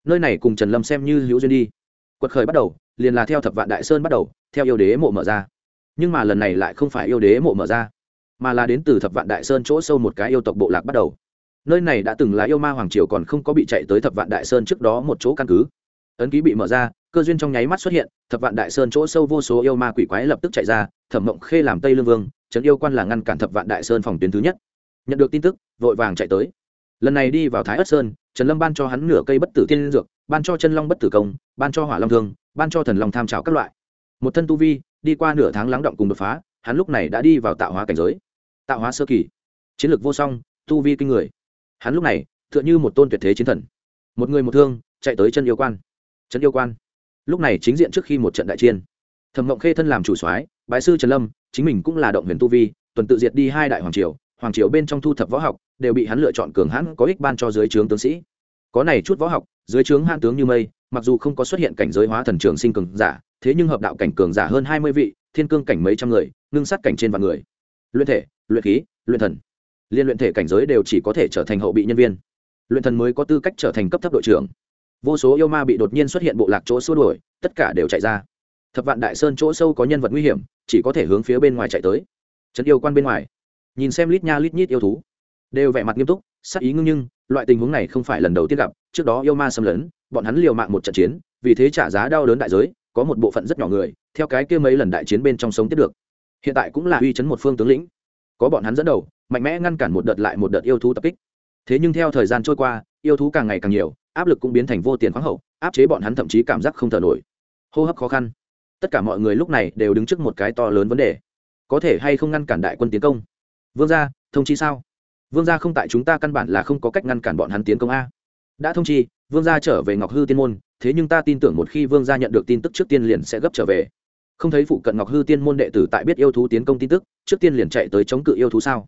Nơi này cùng trần lâm xem như hữu duyên đi. Quật khởi bắt đầu, liền là theo thập vạn đại sơn bắt đầu theo yêu đế mộ mở ra. Nhưng mà lần này lại không phải yêu đế mộ mở ra, mà là đến từ thập vạn đại sơn chỗ sâu một cái yêu tộc bộ lạc bắt đầu. Nơi này đã từng là yêu ma hoàng triều còn không có bị chạy tới thập vạn đại sơn trước đó một chỗ căn cứ. Ấn ký bị mở ra, cơ duyên trong nháy mắt xuất hiện, thập vạn đại sơn chỗ sâu vô số yêu ma quỷ quái lập tức chạy ra, thẩm mộng khê làm tây lương vương, trấn yêu quan là ngăn cản thập vạn đại sơn phòng tuyến thứ nhất. Nhận được tin tức, vội vàng chạy tới. Lần này đi vào thái ất sơn, trần lâm ban cho hắn nửa cây bất tử tiên dược, ban cho chân long bất tử công, ban cho hỏa long thương, ban cho thần long tham trào các loại một thân tu vi, đi qua nửa tháng lắng động cùng đột phá, hắn lúc này đã đi vào tạo hóa cảnh giới. Tạo hóa sơ kỳ. Chiến lược vô song, tu vi kinh người. Hắn lúc này t h ư ợ n h ư một tôn tuyệt thế chiến thần. Một người một thương, chạy tới chân yêu quan. Chân yêu quan. Lúc này chính diện trước khi một trận đại chiên thẩm mộng khê thân làm chủ soái, bái sư trần lâm, chính mình cũng là động huyền tu vi, tuần tự diệt đi hai đại hoàng triều hoàng triều bên trong thu thập võ học, đều bị hắn lựa chọn cường hãn, có ích ban cho dưới trướng tướng sĩ. Có này chút võ học, dưới trướng hãn tướng như mây mặc dù không có xuất hiện cảnh giới hóa thần trường sinh cường giả, thế nhưng hợp đạo cảnh cường giả hơn hai mươi vị, thiên cương cảnh mấy trăm người, ngưng sát cảnh trên vạn người. Luyện thể, luyện khí, luyện thần. Liên luyện thể cảnh giới đều chỉ có thể trở thành hậu bị nhân viên. Luyện thần mới có tư cách trở thành cấp thấp đội trưởng. Vô số yêu ma bị đột nhiên xuất hiện bộ lạc chỗ xua đuổi, tất cả đều chạy ra. Thập vạn đại sơn chỗ sâu có nhân vật nguy hiểm, chỉ có thể hướng phía bên ngoài chạy tới. Trấn yêu quan bên ngoài. Nhìn xem lít nha lít nhít yêu thú. Đều vẻ mặt nghiêm túc, sắc ý ngưng nhưng, loại tình huống này không phải lần đầu tiên gặp trước đó yêu ma xâm lấn, bọn hắn liều mạng một trận chiến, vì thế trả giá đau đớn đại giới, có một bộ phận rất nhỏ người, theo cái kia mấy lần đại chiến bên trong sống tiếp được. Hiện tại cũng là uy chấn một phương tướng lĩnh. Có bọn hắn dẫn đầu, mạnh mẽ ngăn cản một đợt lại một đợt yêu thú tập kích. Thế nhưng theo thời gian trôi qua, yêu thú càng ngày càng nhiều, áp lực cũng biến thành vô tiền khoáng hậu, áp chế bọn hắn thậm chí cảm giác không thở nổi. Hô hấp khó khăn. Tất cả mọi người lúc này đều đứng trước một cái to lớn vấn đề. Có thể hay không ngăn cản đại quân tiến công? Vương gia, thông chi sao? Vương gia không tại chúng ta căn bản là không có cách ngăn cản bọn hắn tiến công a đã thông chi, vương gia trở về ngọc hư tiên môn, thế nhưng ta tin tưởng một khi vương gia nhận được tin tức trước tiên liền sẽ gấp trở về. Không thấy phụ cận ngọc hư tiên môn đệ tử tại biết yêu thú tiến công tin tức, trước tiên liền chạy tới chống cự yêu thú sao?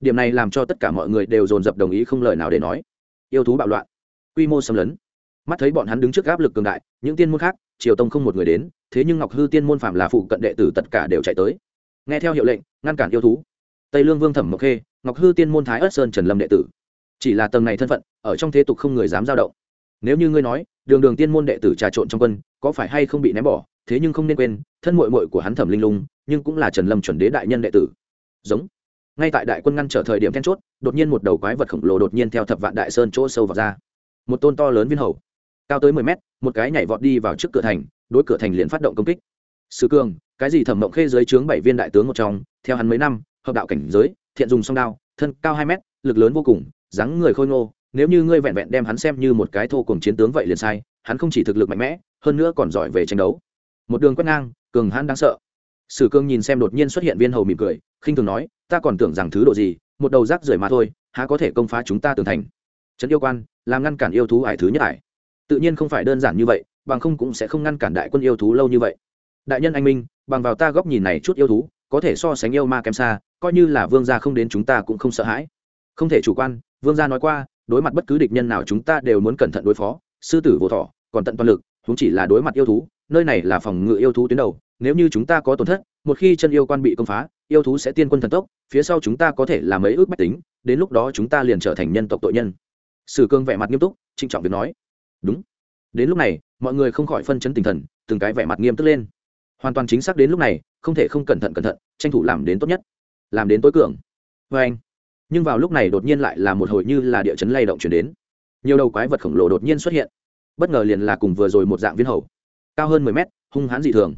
Điểm này làm cho tất cả mọi người đều dồn dập đồng ý không lời nào để nói. Yêu thú bạo loạn, quy mô xâm lấn. Mắt thấy bọn hắn đứng trước áp lực cường đại, những tiên môn khác, triều tông không một người đến, thế nhưng ngọc hư tiên môn phạm là phụ cận đệ tử tất cả đều chạy tới. Nghe theo hiệu lệnh, ngăn cản yêu thú. Tây lương vương thẩm mộc khê, ngọc hư tiên môn thái ất sơn trần lâm đệ tử chỉ là tầng này thân phận, ở trong thế tục không người dám giao động. Nếu như ngươi nói, đường đường tiên môn đệ tử trà trộn trong quân, có phải hay không bị ném bỏ, thế nhưng không nên quên, thân mội mội của hắn thẩm linh lung, nhưng cũng là trần lâm chuẩn đế đại nhân đệ tử. Giống. Ngay tại đại quân ngăn trở thời điểm then chốt, đột nhiên một đầu quái vật khổng lồ đột nhiên theo thập vạn đại sơn chỗ sâu vào ra. Một tôn to lớn viên hầu, cao tới mười mét, một cái nhảy vọt đi vào trước cửa thành, đối cửa thành liền phát động công kích. Sử cường, cái gì thẩm mộng khê dưới trướng bảy viên đại tướng một trong, theo hắn mấy năm, hợp đạo cảnh giới, thiện dùng song đao, thân cao hai mét, lực lớn vô cùng dáng người khôi ngô, nếu như ngươi vẹn vẹn đem hắn xem như một cái thô cùng chiến tướng vậy liền sai, hắn không chỉ thực lực mạnh mẽ, hơn nữa còn giỏi về tranh đấu. Một đường quét ngang, cường hãn đáng sợ. Sử cương nhìn xem đột nhiên xuất hiện viên hầu mỉm cười, khinh thường nói, ta còn tưởng rằng thứ độ gì, một đầu rác rưởi mà thôi, há có thể công phá chúng ta tường thành? Trấn yêu quan, làm ngăn cản yêu thú ải thứ nhất ải. Tự nhiên không phải đơn giản như vậy, bằng không cũng sẽ không ngăn cản đại quân yêu thú lâu như vậy. Đại nhân anh minh, bằng vào ta góc nhìn này chút yêu thú, có thể so sánh yêu ma kém xa, coi như là vương gia không đến chúng ta cũng không sợ hãi không thể chủ quan, vương gia nói qua, đối mặt bất cứ địch nhân nào chúng ta đều muốn cẩn thận đối phó, sư tử vô thọ, còn tận toàn lực chúng chỉ là đối mặt yêu thú, nơi này là phòng ngự yêu thú tuyến đầu, nếu như chúng ta có tổn thất, một khi chân yêu quan bị công phá, yêu thú sẽ tiên quân thần tốc, phía sau chúng ta có thể làm mấy ước bách tính, đến lúc đó chúng ta liền trở thành nhân tộc tội nhân. Sử cương vẻ mặt nghiêm túc, trịnh trọng việc nói. Đúng. Đến lúc này, mọi người không khỏi phân chấn tinh thần, từng cái vẻ mặt nghiêm túc lên. Hoàn toàn chính xác đến lúc này, không thể không cẩn thận cẩn thận, tranh thủ làm đến tốt nhất. Làm đến tối cường. Vê anh nhưng vào lúc này đột nhiên lại là một hồi như là địa chấn lay động chuyển đến. Nhiều đầu quái vật khổng lồ đột nhiên xuất hiện. Bất ngờ liền là cùng vừa rồi một dạng viên hầu. Cao hơn mười mét, hung hãn dị thường.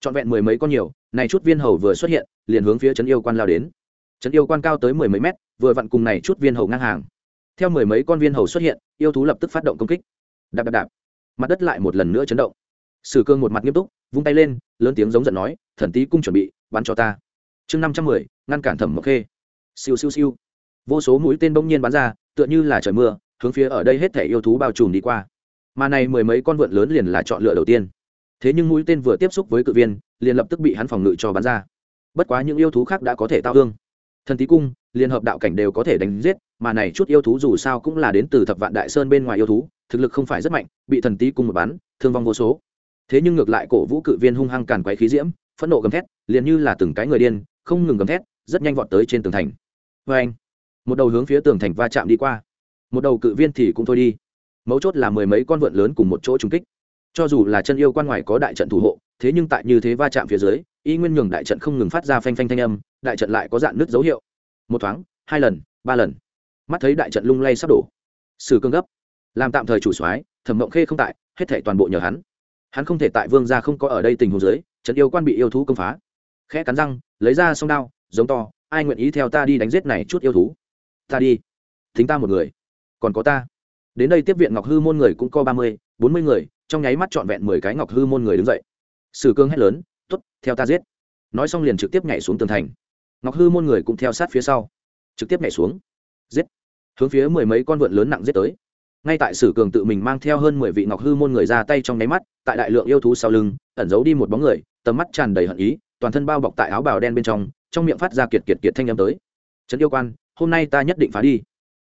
Trọn vẹn mười mấy con nhiều, này chút viên hầu vừa xuất hiện, liền hướng phía trấn yêu quan lao đến. Trấn yêu quan cao tới mười mấy mét, vừa vặn cùng này chút viên hầu ngang hàng. Theo mười mấy con viên hầu xuất hiện, yêu thú lập tức phát động công kích. Đạp đạp đạp. Mặt đất lại một lần nữa chấn động. Sử cương một mặt nghiêm túc, vung tay lên, lớn tiếng giống giận nói, thần tý cung chuẩn bị, bắn cho ta. Chương năm trăm mười, ngăn cản thẩm mộc khê. Siêu siêu siêu vô số mũi tên bỗng nhiên bắn ra, tựa như là trời mưa, hướng phía ở đây hết thể yêu thú bao trùm đi qua. Mà này mười mấy con vượn lớn liền là chọn lựa đầu tiên. Thế nhưng mũi tên vừa tiếp xúc với cự viên, liền lập tức bị hắn phòng ngự cho bắn ra. Bất quá những yêu thú khác đã có thể tao hương thần tý cung, liên hợp đạo cảnh đều có thể đánh giết, mà này chút yêu thú dù sao cũng là đến từ thập vạn đại sơn bên ngoài yêu thú, thực lực không phải rất mạnh, bị thần tý cung một bắn, thương vong vô số. Thế nhưng ngược lại cổ vũ cự viên hung hăng càn quấy khí diễm, phẫn nộ gầm thét, liền như là từng cái người điên, không ngừng gầm thét, rất nhanh vọt tới trên tường thành. Vê anh một đầu hướng phía tường thành va chạm đi qua. Một đầu cự viên thì cũng thôi đi. Mấu chốt là mười mấy con vượn lớn cùng một chỗ trúng kích. Cho dù là chân yêu quan ngoài có đại trận thủ hộ, thế nhưng tại như thế va chạm phía dưới, y nguyên nhường đại trận không ngừng phát ra phanh phanh thanh âm, đại trận lại có dạn nứt dấu hiệu. Một thoáng, hai lần, ba lần. Mắt thấy đại trận lung lay sắp đổ. Sử cương gấp. Làm tạm thời chủ soái, thẩm mộng khê không tại, hết thể toàn bộ nhờ hắn. Hắn không thể tại vương gia không có ở đây tình huống dưới, trận yêu quan bị yêu thú công phá. Khẽ cắn răng, lấy ra song đao, giống to, ai nguyện ý theo ta đi đánh giết này chút yêu thú? Ta đi. Thính ta một người. Còn có ta. Đến đây tiếp viện ngọc hư môn người cũng có ba mươi, bốn mươi người, trong nháy mắt trọn vẹn mười cái ngọc hư môn người đứng dậy. Sử cương hét lớn t ố t theo ta giết. Nói xong liền trực tiếp nhảy xuống tường thành. Ngọc hư môn người cũng theo sát phía sau. Trực tiếp nhảy xuống. Giết. Hướng phía mười mấy con vượn lớn nặng giết tới. Ngay tại sử cường tự mình mang theo hơn mười vị ngọc hư môn người ra tay trong nháy mắt, tại đại lượng yêu thú sau lưng, ẩn giấu đi một bóng người, tầm mắt tràn đầy hận ý, toàn thân bao bọc tại áo bào đen bên trong trong miệng phát ra kiệt kiệt kiệt thanh âm tới. Trấn yêu quan hôm nay ta nhất định phá đi.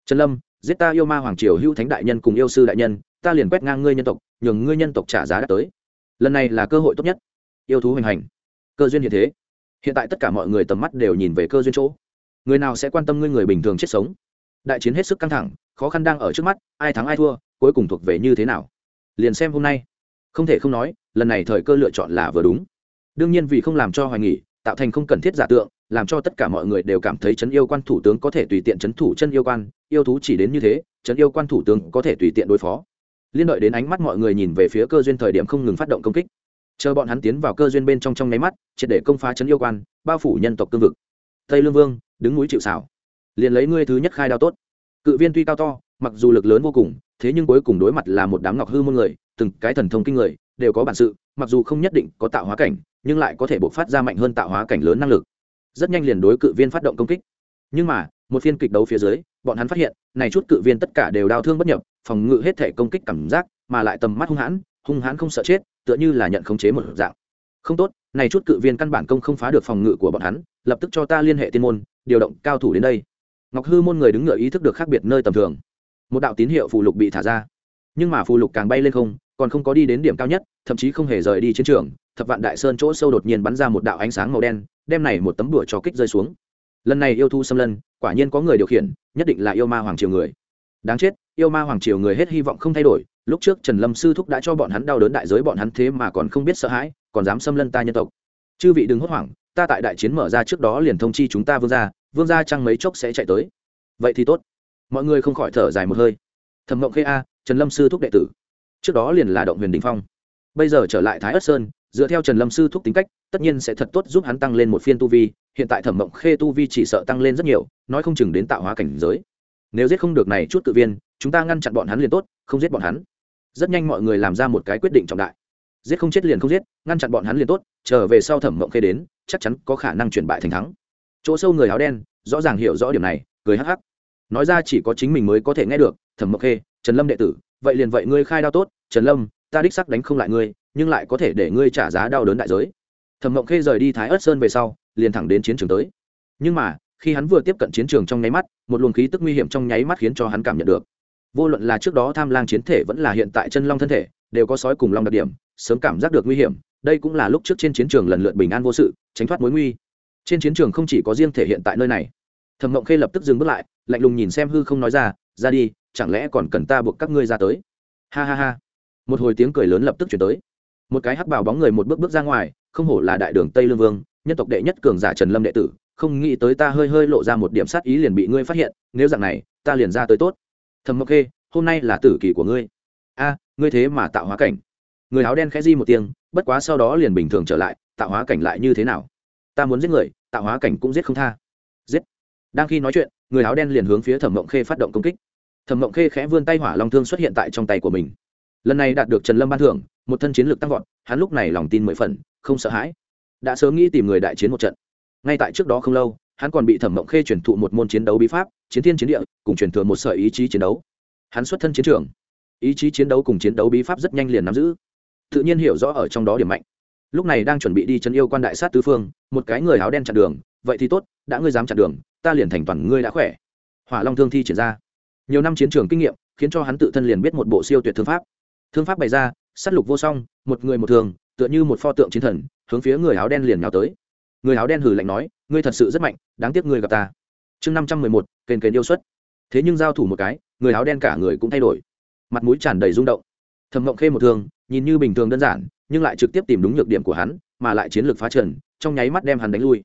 Trần lâm, giết ta yêu ma hoàng triều hữu thánh đại nhân cùng yêu sư đại nhân, ta liền quét ngang ngươi nhân tộc, nhường ngươi nhân tộc trả giá đã tới. Lần này là cơ hội tốt nhất. Yêu thú hoành hành. Cơ duyên hiện thế. Hiện tại tất cả mọi người tầm mắt đều nhìn về cơ duyên chỗ. Người nào sẽ quan tâm ngươi người bình thường chết sống? Đại chiến hết sức căng thẳng, khó khăn đang ở trước mắt, ai thắng ai thua, cuối cùng thuộc về như thế nào? Liền xem hôm nay. Không thể không nói, lần này thời cơ lựa chọn là vừa đúng. Đương nhiên vì không làm cho hoài nghỉ tạo thành không cần thiết giả tượng, làm cho tất cả mọi người đều cảm thấy chấn yêu quan thủ tướng có thể tùy tiện chấn thủ chân yêu quan, yêu thú chỉ đến như thế chấn yêu quan thủ tướng có thể tùy tiện đối phó. Liên đợi đến ánh mắt mọi người nhìn về phía cơ duyên thời điểm không ngừng phát động công kích. Chờ bọn hắn tiến vào cơ duyên bên trong trong nháy mắt, triệt để công phá chấn yêu quan, bao phủ nhân tộc cương vực. Tây lương vương, đứng núi chịu xảo liền lấy ngươi thứ nhất khai đao tốt. Cự viên tuy cao to, mặc dù lực lớn vô cùng, thế nhưng cuối cùng đối mặt là một đám ngọc hư môn người, từng cái thần thông kinh người đều có bản sự, mặc dù không nhất định có tạo hóa cảnh, nhưng lại có thể bộc phát ra mạnh hơn tạo hóa cảnh lớn năng lực. Rất nhanh liền đối cự viên phát động công kích. Nhưng mà, một phiên kịch đấu phía dưới, bọn hắn phát hiện, này chút cự viên tất cả đều đau thương bất nhập, phòng ngự hết thể công kích cảm giác, mà lại tầm mắt hung hãn hung hãn không sợ chết, tựa như là nhận khống chế một dạng. Không tốt, này chút cự viên căn bản công không phá được phòng ngự của bọn hắn, lập tức cho ta liên hệ tiên môn, điều động cao thủ đến đây. Ngọc hư môn người đứng ngựa ý thức được khác biệt nơi tầm thường. Một đạo tín hiệu phù lục bị thả ra. Nhưng mà phù lục càng bay lên không còn không có đi đến điểm cao nhất, thậm chí không hề rời đi chiến trường, thập vạn đại sơn chỗ sâu đột nhiên bắn ra một đạo ánh sáng màu đen, đem này một tấm đùa cho kích rơi xuống. Lần này yêu thu xâm lân, quả nhiên có người điều khiển, nhất định là yêu ma hoàng triều người. Đáng chết, yêu ma hoàng triều người hết hy vọng không thay đổi, lúc trước trần lâm sư thúc đã cho bọn hắn đau đớn đại giới bọn hắn thế mà còn không biết sợ hãi, còn dám xâm lân ta nhân tộc. Chư vị đừng hốt hoảng, ta tại đại chiến mở ra trước đó liền thông chi chúng ta vương ra vương ra chăng mấy chốc sẽ chạy tới. Vậy thì tốt. Mọi người không khỏi thở dài một hơi. Thẩm mộng khê a, trần lâm sư thúc đệ tử trước đó liền là động huyền đình phong. Bây giờ trở lại thái ất sơn, dựa theo trần lâm sư thúc tính cách, tất nhiên sẽ thật tốt giúp hắn tăng lên một phiên tu vi, hiện tại thẩm mộng khê tu vi chỉ sợ tăng lên rất nhiều, nói không chừng đến tạo hóa cảnh giới. Nếu giết không được này chút tự viên, chúng ta ngăn chặn bọn hắn liền tốt, không giết bọn hắn. Rất nhanh mọi người làm ra một cái quyết định trọng đại. Giết không chết liền không giết, ngăn chặn bọn hắn liền tốt, trở về sau thẩm mộng khê đến, chắc chắn có khả năng chuyển bại thành thắng. Chỗ sâu người áo đen, rõ ràng hiểu rõ điểm này, cười hắc hắc. Nói ra chỉ có chính mình mới có thể nghe được, thẩm mộng khê trần lâm đệ tử, vậy liền vậy ngươi khai đao tốt, trần lâm, ta đích sắc đánh không lại ngươi, nhưng lại có thể để ngươi trả giá đau đớn đại giới. Thẩm mộng khê rời đi thái ớt sơn về sau, liền thẳng đến chiến trường tới. Nhưng mà, khi hắn vừa tiếp cận chiến trường trong nháy mắt, một luồng khí tức nguy hiểm trong nháy mắt khiến cho hắn cảm nhận được. Vô luận là trước đó tham lang chiến thể vẫn là hiện tại chân long thân thể, đều có sói cùng long đặc điểm, sớm cảm giác được nguy hiểm, đây cũng là lúc trước trên chiến trường lần lượt bình an vô sự, tránh thoát mối nguy. Trên chiến trường không chỉ có riêng thể hiện tại nơi này. Thẩm mộng khê lập tức dừng bước lại, lạnh lùng nhìn xem hư không nói ra ra đi chẳng lẽ còn cần ta buộc các ngươi ra tới? Ha ha ha. Một hồi tiếng cười lớn lập tức chuyển tới. Một cái hắc bào bóng người một bước bước ra ngoài, không hổ là đại đường tây lương vương, nhân tộc đệ nhất cường giả trần lâm đệ tử, không nghĩ tới ta hơi hơi lộ ra một điểm sát ý liền bị ngươi phát hiện, nếu dạng này, ta liền ra tới tốt. Thầm mộc khê, hôm nay là tử kỳ của ngươi. A, ngươi thế mà tạo hóa cảnh. Người áo đen khẽ di một tiếng, bất quá sau đó liền bình thường trở lại, tạo hóa cảnh lại như thế nào? Ta muốn giết người, tạo hóa cảnh cũng giết không tha. Giết. Đang khi nói chuyện, người áo đen liền hướng phía thẩm mộng khê phát động công kích thẩm mộng khê khẽ vươn tay hỏa long thương xuất hiện tại trong tay của mình lần này đạt được trần lâm ban thưởng một thân chiến lược tăng vọt hắn lúc này lòng tin mười phần không sợ hãi đã sớm nghĩ tìm người đại chiến một trận ngay tại trước đó không lâu hắn còn bị thẩm mộng khê truyền thụ một môn chiến đấu bí pháp chiến thiên chiến địa cùng truyền thừa một sợi ý chí chiến đấu hắn xuất thân chiến trường ý chí chiến đấu cùng chiến đấu bí pháp rất nhanh liền nắm giữ tự nhiên hiểu rõ ở trong đó điểm mạnh lúc này đang chuẩn bị đi chân yêu quan đại sát tứ phương một cái người áo đen chặn đường vậy thì tốt đã ngươi dám chặn đường ta liền thành toàn ngươi đã khỏe hỏa long thương thi triển ra nhiều năm chiến trường kinh nghiệm, khiến cho hắn tự thân liền biết một bộ siêu tuyệt thương pháp. Thương pháp bày ra s á t lục vô song, một người một thường, tựa như một pho tượng chiến thần, hướng phía người áo đen liền nhào tới. Người áo đen hử lạnh nói, ngươi thật sự rất mạnh, đáng tiếc ngươi gặp ta. Chương năm trăm mười một, kền kền yêu xuất. Thế nhưng giao thủ một cái, người áo đen cả người cũng thay đổi. Mặt mũi tràn đầy rung động. Thầm mộng khê một thương nhìn như bình thường đơn giản, nhưng lại trực tiếp tìm đúng nhược điểm của hắn, mà lại chiến lược phá trần, trong nháy mắt đem hắn đánh lui.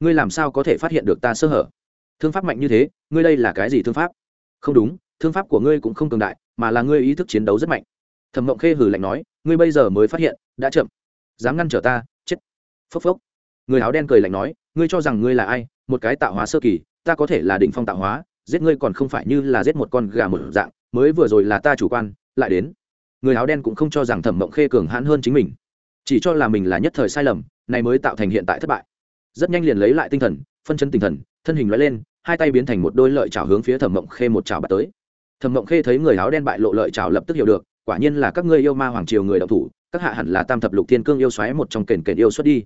Ngươi làm sao có thể phát hiện được ta sơ hở? Thương pháp mạnh như thế, ngươi đây là cái gì thương pháp? Không đúng, thương pháp của ngươi cũng không cường đại, mà là ngươi ý thức chiến đấu rất mạnh. Thẩm mộng khê hử lạnh nói, ngươi bây giờ mới phát hiện, đã chậm. Dám ngăn trở ta, chết. Phốc phốc. Người áo đen cười lạnh nói, ngươi cho rằng ngươi là ai, một cái tạo hóa sơ kỳ, ta có thể là đỉnh phong tạo hóa, giết ngươi còn không phải như là giết một con gà một dạng, mới vừa rồi là ta chủ quan, lại đến. Người áo đen cũng không cho rằng thẩm mộng khê cường hãn hơn chính mình, chỉ cho là mình là nhất thời sai lầm, này mới tạo thành hiện tại thất bại. Rất nhanh liền lấy lại tinh thần, phân chân tinh thần, thân hình loại lên hai tay biến thành một đôi lợi chảo hướng phía thẩm mộng khê một chảo bắt tới. Thẩm mộng khê thấy người áo đen bại lộ lợi chảo lập tức hiểu được, quả nhiên là các ngươi yêu ma hoàng triều người đạo thủ, các hạ hẳn là tam thập lục thiên cương yêu xoáy một trong kền kền yêu xuất đi.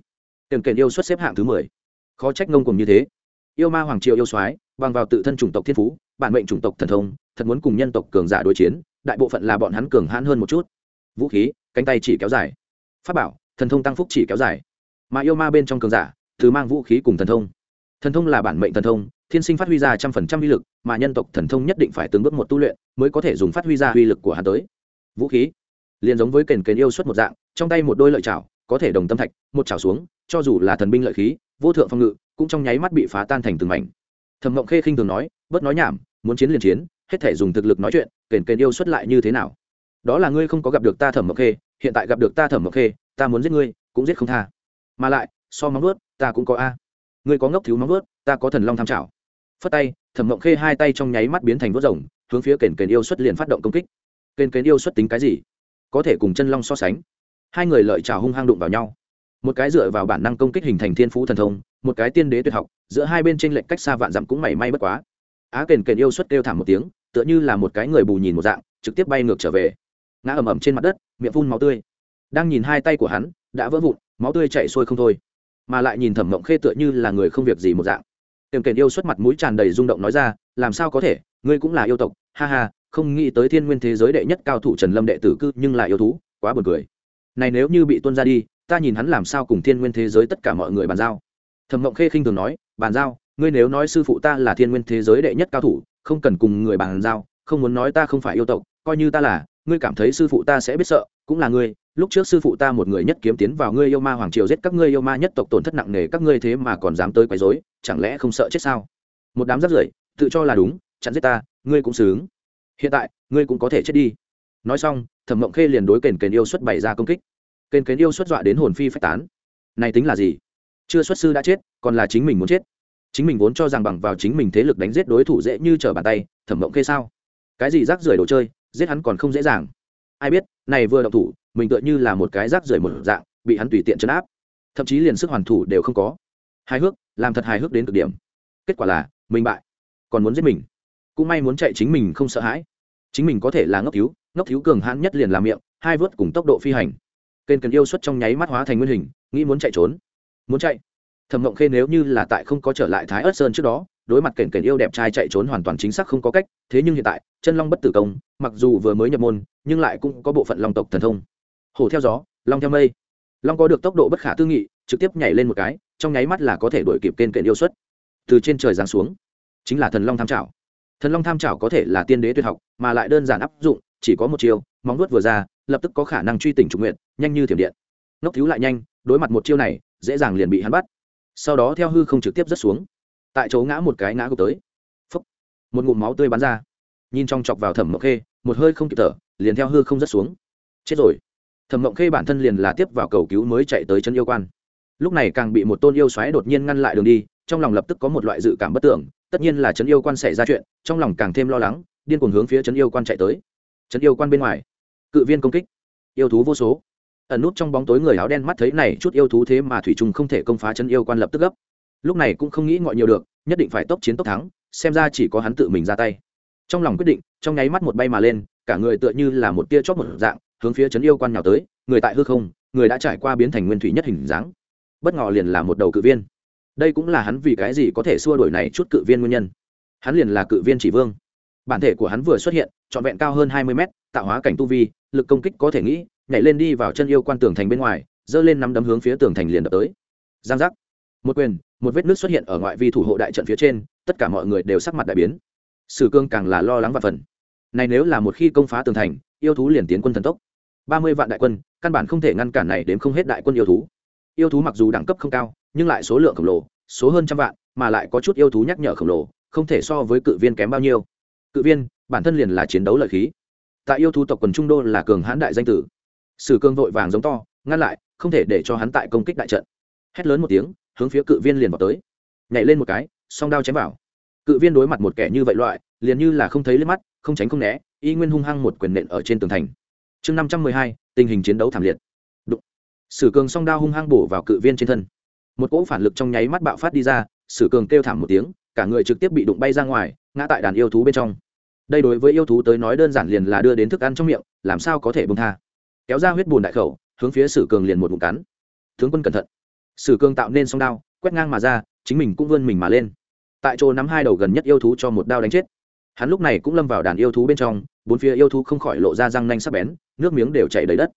Kền kền yêu xuất xếp hạng thứ mười. Khó trách ngông cùng như thế. Yêu ma hoàng triều yêu xoáy bằng vào tự thân chủng tộc thiên phú, bản mệnh chủng tộc thần thông, thật muốn cùng nhân tộc cường giả đối chiến, đại bộ phận là bọn hắn cường hãn hơn một chút. Vũ khí, cánh tay chỉ kéo dài. Pháp bảo, thần thông tăng phúc chỉ kéo dài. Mà yêu ma bên trong cường giả, thứ mang vũ khí cùng thần thông thần thông là bản mệnh thần thông, thiên sinh phát huy ra trăm phần trăm uy lực, mà nhân tộc thần thông nhất định phải từng bước một tu luyện mới có thể dùng phát huy ra uy lực của hắn tới. Vũ khí, liền giống với kền kền yêu xuất một dạng, trong tay một đôi lợi chảo, có thể đồng tâm thạch, một chảo xuống, cho dù là thần binh lợi khí, vô thượng phong ngự, cũng trong nháy mắt bị phá tan thành từng mảnh. Thẩm mộng khê khinh thường nói, bớt nói nhảm, muốn chiến liền chiến, hết thể dùng thực lực nói chuyện, kền kền yêu xuất lại như thế nào? Đó là ngươi không có gặp được ta thẩm mộng khê, hiện tại gặp được ta thẩm mộng khê, ta muốn giết ngươi, cũng giết không tha. Mà lại, so móng ướt ta cũng có a ngươi có ngốc thiếu móng vuốt, ta có thần long tham trảo phất tay, thẩm mộng khê hai tay trong nháy mắt biến thành vớt rồng, hướng phía kền kền yêu xuất liền phát động công kích. Kền kền yêu xuất tính cái gì? Có thể cùng chân long so sánh. Hai người lợi trào hung hăng đụng vào nhau. Một cái dựa vào bản năng công kích hình thành thiên phú thần thông, một cái tiên đế tuyệt học, giữa hai bên tranh lệch cách xa vạn dặm cũng mảy may bất quá. Á kền kền yêu xuất kêu thảm một tiếng, tựa như là một cái người bù nhìn một dạng, trực tiếp bay ngược trở về. Ngã ầm ầm trên mặt đất, miệng phun máu tươi. Đang nhìn hai tay của hắn, đã vỡ vụn, máu tươi chảy xuôi không thôi mà lại nhìn thẩm mộng khê tựa như là người không việc gì một dạng. Tiềm kền yêu xuất mặt mũi tràn đầy rung động nói ra, làm sao có thể? Ngươi cũng là yêu tộc. Ha ha, không nghĩ tới thiên nguyên thế giới đệ nhất cao thủ trần lâm đệ tử cư nhưng lại yêu thú, quá buồn cười. Này nếu như bị tuân ra đi, ta nhìn hắn làm sao cùng thiên nguyên thế giới tất cả mọi người bàn giao? Thẩm mộng khê khinh thường nói, bàn giao? Ngươi nếu nói sư phụ ta là thiên nguyên thế giới đệ nhất cao thủ, không cần cùng người bàn giao, không muốn nói ta không phải yêu tộc, coi như ta là ngươi cảm thấy sư phụ ta sẽ biết sợ, cũng là ngươi, lúc trước sư phụ ta một người nhất kiếm tiến vào ngươi yêu ma hoàng triều giết các ngươi yêu ma nhất tộc tổn thất nặng nề các ngươi thế mà còn dám tới quấy rối, chẳng lẽ không sợ chết sao? Một đám rắt rưởi, tự cho là đúng, chặn giết ta, ngươi cũng sướng. Hiện tại, ngươi cũng có thể chết đi. Nói xong, thẩm mộng khê liền đối kền kền yêu xuất bày ra công kích. Kền kền yêu xuất dọa đến hồn phi phách tán. Này tính là gì? Chưa xuất sư đã chết, còn là chính mình muốn chết. Chính mình vốn cho rằng bằng vào chính mình thế lực đánh giết đối thủ dễ như trở bàn tay, thẩm mộng khê sao? Cái gì rác rưởi đồ chơi giết hắn còn không dễ dàng. Ai biết, này vừa động thủ, mình tựa như là một cái rác rưởi một dạng, bị hắn tùy tiện chấn áp. Thậm chí liền sức hoàn thủ đều không có. Hài hước, làm thật hài hước đến cực điểm. Kết quả là, mình bại. Còn muốn giết mình. Cũng may muốn chạy chính mình không sợ hãi. Chính mình có thể là ngốc cứu ngốc cứu cường hãn nhất liền làm miệng, hai vớt cùng tốc độ phi hành. Kênh cần yêu xuất trong nháy mắt hóa thành nguyên hình, nghĩ muốn chạy trốn. Muốn chạy. Thẩm mộng khê nếu như là tại không có trở lại thái ớt sơn trước đó đối mặt kền kền yêu đẹp trai chạy trốn hoàn toàn chính xác không có cách, thế nhưng hiện tại, chân long bất tử công, mặc dù vừa mới nhập môn, nhưng lại cũng có bộ phận long tộc thần thông. Hổ theo gió, long theo mây. Long có được tốc độ bất khả tư nghị, trực tiếp nhảy lên một cái, trong nháy mắt là có thể đuổi kịp kênh kền yêu xuất. Từ trên trời giáng xuống, chính là thần long tham trảo. Thần long tham trảo có thể là tiên đế tuyệt học, mà lại đơn giản áp dụng, chỉ có một chiêu, móng vuốt vừa ra, lập tức có khả năng truy tỉnh trục nguyện, nhanh như thiểm điện. Nóc thiếu lại nhanh, đối mặt một chiêu này, dễ dàng liền bị hắn bắt. Sau đó theo hư không trực tiếp rớt xuống tại chỗ ngã một cái ngã gục tới. Phấp một ngụm máu tươi bắn ra. Nhìn trong chọc vào thẩm mộng khê, một hơi không kịp thở, liền theo hư không rớt xuống. Chết rồi. Thẩm mộng khê bản thân liền là tiếp vào cầu cứu mới chạy tới chân yêu quan. Lúc này càng bị một tôn yêu xoáy đột nhiên ngăn lại đường đi, trong lòng lập tức có một loại dự cảm bất tưởng, tất nhiên là trấn yêu quan xảy ra chuyện, trong lòng càng thêm lo lắng, điên cuồng hướng phía trấn yêu quan chạy tới. Trấn yêu quan bên ngoài, cự viên công kích, yêu thú vô số. Ẩn nút trong bóng tối người áo đen mắt thấy này chút yêu thú thế mà thủy trùng không thể công phá chân yêu quan lập tức gấp lúc này cũng không nghĩ ngọi nhiều được, nhất định phải tốc chiến tốc thắng, xem ra chỉ có hắn tự mình ra tay. Trong lòng quyết định, trong nháy mắt một bay mà lên, cả người tựa như là một tia chót một dạng, hướng phía trấn yêu quan nhào tới, người tại hư không, người đã trải qua biến thành nguyên thủy nhất hình dáng. Bất ngờ liền là một đầu cự viên. Đây cũng là hắn vì cái gì có thể xua đổi này chút cự viên nguyên nhân. Hắn liền là cự viên chỉ vương. Bản thể của hắn vừa xuất hiện, trọn vẹn cao hơn hai mươi mét, tạo hóa cảnh tu vi, lực công kích có thể nghĩ, nhảy lên đi vào chân yêu quan tường thành bên ngoài, giơ lên nắm đấm hướng phía tường thành liền đập tới. Giang giác. Một quyền một vết nước xuất hiện ở ngoại vi thủ hộ đại trận phía trên, tất cả mọi người đều sắc mặt đại biến. Sử cương càng là lo lắng và phần. Này nếu là một khi công phá tường thành, yêu thú liền tiến quân thần tốc. Ba mươi vạn đại quân, căn bản không thể ngăn cản này đến không hết đại quân yêu thú. Yêu thú mặc dù đẳng cấp không cao, nhưng lại số lượng khổng lồ, số hơn trăm vạn, mà lại có chút yêu thú nhắc nhở khổng lồ, không thể so với cự viên kém bao nhiêu. Cự viên, bản thân liền là chiến đấu lợi khí. Tại yêu thú tộc quần trung đô là cường hãn đại danh tử. Sử cương vội vàng giống to, ngăn lại, không thể để cho hắn tại công kích đại trận. Hét lớn một tiếng hướng phía cự viên liền vào tới. Nhảy lên một cái, song đao chém vào. Cự viên đối mặt một kẻ như vậy loại, liền như là không thấy lên mắt, không tránh không né, y nguyên hung hăng một quyền nện ở trên tường thành. Chương năm trăm mười hai, tình hình chiến đấu thảm liệt. Đụng. sử cường song đao hung hăng bổ vào cự viên trên thân. Một cỗ phản lực trong nháy mắt bạo phát đi ra, sử cường kêu thảm một tiếng, cả người trực tiếp bị đụng bay ra ngoài, ngã tại đàn yêu thú bên trong. Đây đối với yêu thú tới nói đơn giản liền là đưa đến thức ăn trong miệng, làm sao có thể bông tha. Kéo ra huyết bùn đại khẩu, hướng phía sử cường liền một bụng cắn. Tướng quân cẩn thận sử Cương tạo nên song đao, quét ngang mà ra, chính mình cũng vươn mình mà lên. Tại chỗ nắm hai đầu gần nhất yêu thú cho một đao đánh chết. Hắn lúc này cũng lâm vào đàn yêu thú bên trong, bốn phía yêu thú không khỏi lộ ra răng nanh sắc bén, nước miếng đều chảy đầy đất.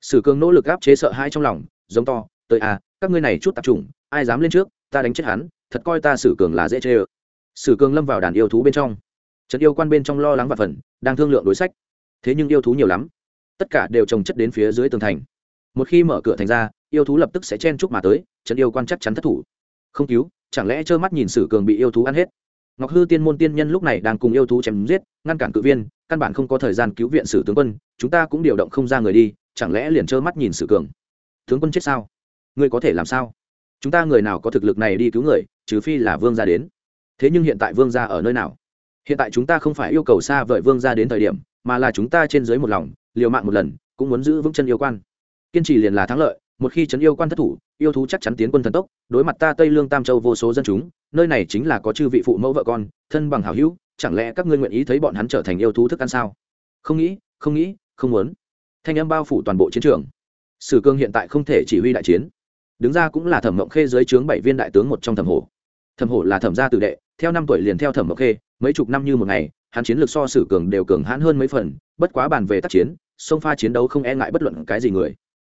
Sử Cương nỗ lực áp chế sợ hãi trong lòng, giống to, tới à các ngươi này chút tạp trùng ai dám lên trước, ta đánh chết hắn, thật coi ta sử cường là dễ chê ơ. Sử cường lâm vào đàn yêu thú bên trong. Trận yêu quan bên trong lo lắng và phần đang thương lượng đối sách. Thế nhưng yêu thú nhiều lắm, tất cả đều trồng chất đến phía dưới tường thành. Một khi mở cửa thành ra yêu thú lập tức sẽ chen chúc mà tới trận yêu quan chắc chắn thất thủ. Không cứu, chẳng lẽ trơ mắt nhìn sử cường bị yêu thú ăn hết? Ngọc hư tiên môn tiên nhân lúc này đang cùng yêu thú chém giết, ngăn cản cự viên, căn bản không có thời gian cứu viện sử tướng quân, chúng ta cũng điều động không ra người đi, chẳng lẽ liền trơ mắt nhìn sử cường? Tướng quân chết sao? Ngươi có thể làm sao? Chúng ta người nào có thực lực này đi cứu người, trừ phi là vương gia đến. Thế nhưng hiện tại vương gia ở nơi nào? Hiện tại chúng ta không phải yêu cầu xa vời vương gia đến thời điểm, mà là chúng ta trên dưới một lòng, liều mạng một lần, cũng muốn giữ vững chân yêu quan. Kiên trì liền là thắng lợi một khi trấn yêu quan thất thủ, yêu thú chắc chắn tiến quân thần tốc, đối mặt ta tây lương tam châu vô số dân chúng, nơi này chính là có chư vị phụ mẫu vợ con, thân bằng hảo hữu, chẳng lẽ các ngươi nguyện ý thấy bọn hắn trở thành yêu thú thức ăn sao? Không nghĩ không nghĩ, không muốn. Thanh âm bao phủ toàn bộ chiến trường. Sử cương hiện tại không thể chỉ huy đại chiến. Đứng ra cũng là thẩm mộng khê dưới trướng bảy viên đại tướng một trong thẩm hổ. Thẩm hổ là thẩm gia tử đệ, theo năm tuổi liền theo thẩm mộng khê, mấy chục năm như một ngày, hắn chiến lược so sử cường đều cường hãn hơn mấy phần, bất quá bàn về tác chiến, sông pha chiến đấu không e ngại bất luận cái gì người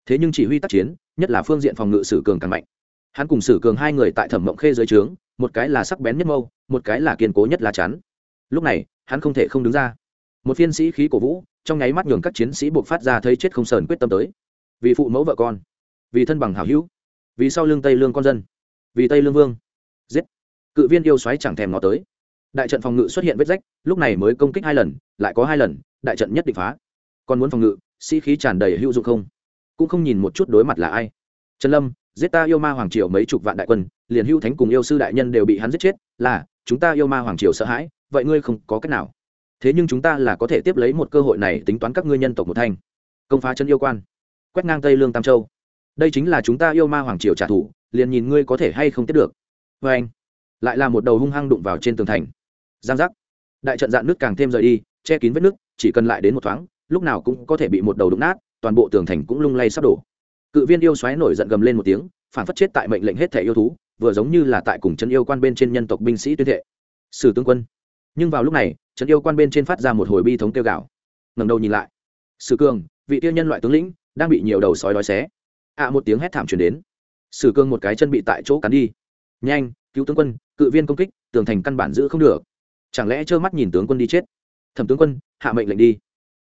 thế nhưng chỉ huy tác chiến, nhất là phương diện phòng ngự sử cường càng mạnh. Hắn cùng sử cường hai người tại thẩm mộng khê dưới trướng, một cái là sắc bén nhất mâu, một cái là kiên cố nhất lá chắn. Lúc này, hắn không thể không đứng ra. Một phiên sĩ khí cổ vũ, trong nháy mắt nhường các chiến sĩ buộc phát ra thấy chết không sờn quyết tâm tới. Vì phụ mẫu vợ con, vì thân bằng hảo hữu, vì sau lưng tây lương con dân, vì tây lương vương. Giết! Cự viên yêu xoáy chẳng thèm nó tới. Đại trận phòng ngự xuất hiện vết rách, lúc này mới công kích hai lần, lại có hai lần, đại trận nhất định phá. Còn muốn phòng ngự, sĩ khí tràn đầy hữu dụng không? Cũng không nhìn một chút đối mặt là ai. Trần lâm, giết ta yêu ma hoàng triều mấy chục vạn đại quân, liền hữu thánh cùng yêu sư đại nhân đều bị hắn giết chết, là, chúng ta yêu ma hoàng triều sợ hãi, vậy ngươi không có cách nào. Thế nhưng chúng ta là có thể tiếp lấy một cơ hội này tính toán các ngươi nhân tộc một thanh công phá chân yêu quan. Quét ngang tây lương tam châu. Đây chính là chúng ta yêu ma hoàng triều trả thù, liền nhìn ngươi có thể hay không tiếp được. Vê anh, lại là một đầu hung hăng đụng vào trên tường thành. Giang giác. Đại trận dạn nước càng thêm rời đi, che kín vết nước, chỉ cần lại đến một thoáng, lúc nào cũng có thể bị một đầu đụng nát toàn bộ tường thành cũng lung lay sắp đổ. Cự viên yêu xoáy nổi giận gầm lên một tiếng, phản phất chết tại mệnh lệnh hết thẻ yêu thú, vừa giống như là tại cùng chân yêu quan bên trên nhân tộc binh sĩ tuyên thệ. Sử tướng quân. Nhưng vào lúc này trấn yêu quan bên trên phát ra một hồi bi thống kêu gạo ngầm đầu nhìn lại. Sử cường, vị tiêu nhân loại tướng lĩnh, đang bị nhiều đầu sói đói xé. Ạ một tiếng hét thảm truyền đến. Sử cương một cái chân bị tại chỗ cắn đi. Nhanh, cứu tướng quân, cự viên công kích, tường thành căn bản giữ không được. Chẳng lẽ trơ mắt nhìn tướng quân đi chết? Thẩm tướng quân, hạ mệnh lệnh đi.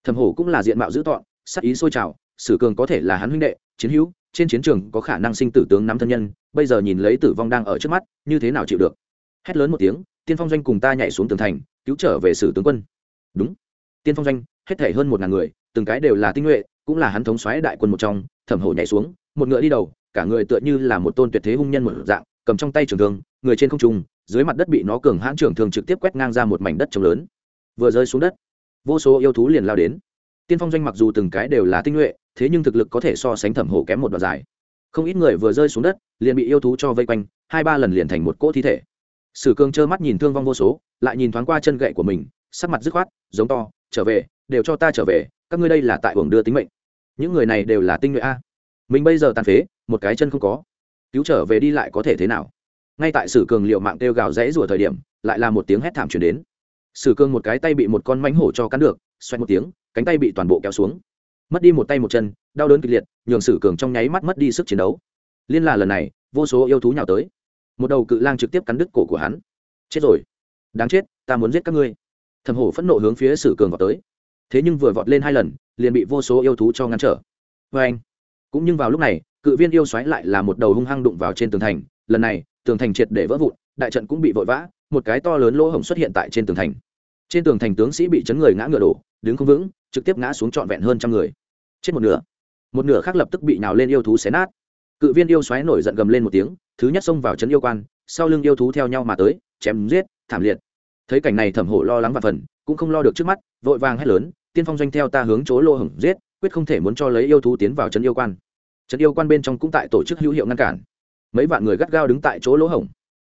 Thẩm hổ cũng là diện mạo dữ tọn sắc ý sôi trào, sử cường có thể là hắn huynh đệ, chiến hữu, trên chiến trường có khả năng sinh tử tướng nắm thân nhân, bây giờ nhìn lấy tử vong đang ở trước mắt, như thế nào chịu được? Hét lớn một tiếng, tiên phong doanh cùng ta nhảy xuống tường thành, cứu trở về sử tướng quân. Đúng. Tiên phong doanh, hết thể hơn một ngàn người, từng cái đều là tinh nhuệ, cũng là hắn thống xoáy đại quân một trong, thẩm hổ nhảy xuống, một ngựa đi đầu, cả người tựa như là một tôn tuyệt thế hung nhân một dạng, cầm trong tay trường thương, người trên không trung, dưới mặt đất bị nó cường hãn trường thương trực tiếp quét ngang ra một mảnh đất trống lớn. Vừa rơi xuống đất, vô số yêu thú liền lao đến tiên phong doanh mặc dù từng cái đều là tinh nhuệ, thế nhưng thực lực có thể so sánh thẩm hổ kém một đoạn dài. Không ít người vừa rơi xuống đất, liền bị yêu thú cho vây quanh, hai ba lần liền thành một cỗ thi thể. Sử cương trơ mắt nhìn thương vong vô số, lại nhìn thoáng qua chân gậy của mình, sắc mặt dứt khoát, giống to, trở về, đều cho ta trở về, các ngươi đây là tại hưởng đưa tính mệnh. Những người này đều là tinh nhuệ a. Mình bây giờ tàn phế, một cái chân không có. Cứu trở về đi lại có thể thế nào? Ngay tại sử cường liệu mạng kêu gào rẽ rủa thời điểm, lại là một tiếng hét thảm chuyển đến. Sử cường một cái tay bị một con mánh hổ cho cắn được xoay một tiếng cánh tay bị toàn bộ kéo xuống. Mất đi một tay một chân, đau đớn kịch liệt, nhường sử cường trong nháy mắt mất đi sức chiến đấu. Liên là lần này, vô số yêu thú nhào tới. Một đầu cự lang trực tiếp cắn đứt cổ của hắn. Chết rồi. Đáng chết, ta muốn giết các ngươi. Thầm hổ phẫn nộ hướng phía sử cường vào tới. Thế nhưng vừa vọt lên hai lần, liền bị vô số yêu thú cho ngăn trở. Vê anh, cũng nhưng vào lúc này, cự viên yêu xoáy lại là một đầu hung hăng đụng vào trên tường thành. Lần này, tường thành triệt để vỡ vụn, đại trận cũng bị vội vã, một cái to lớn lỗ hổng xuất hiện tại trên tường thành. Trên tường thành tướng sĩ bị chấn người ngã ngựa đổ, đứng không vững trực tiếp ngã xuống trọn vẹn hơn trăm người. Chết một nửa. Một nửa khác lập tức bị nhào lên yêu thú xé nát. Cự viên yêu xoáy nổi giận gầm lên một tiếng, thứ nhất xông vào trấn yêu quan, sau lưng yêu thú theo nhau mà tới, chém giết, thảm liệt. Thấy cảnh này thẩm hổ lo lắng và phần, cũng không lo được trước mắt, vội vàng hét lớn, tiên phong doanh theo ta hướng chỗ lô hổng giết, quyết không thể muốn cho lấy yêu thú tiến vào trấn yêu quan. Trấn yêu quan bên trong cũng tại tổ chức hữu hiệu ngăn cản. Mấy vạn người gắt gao đứng tại chỗ lỗ hổng.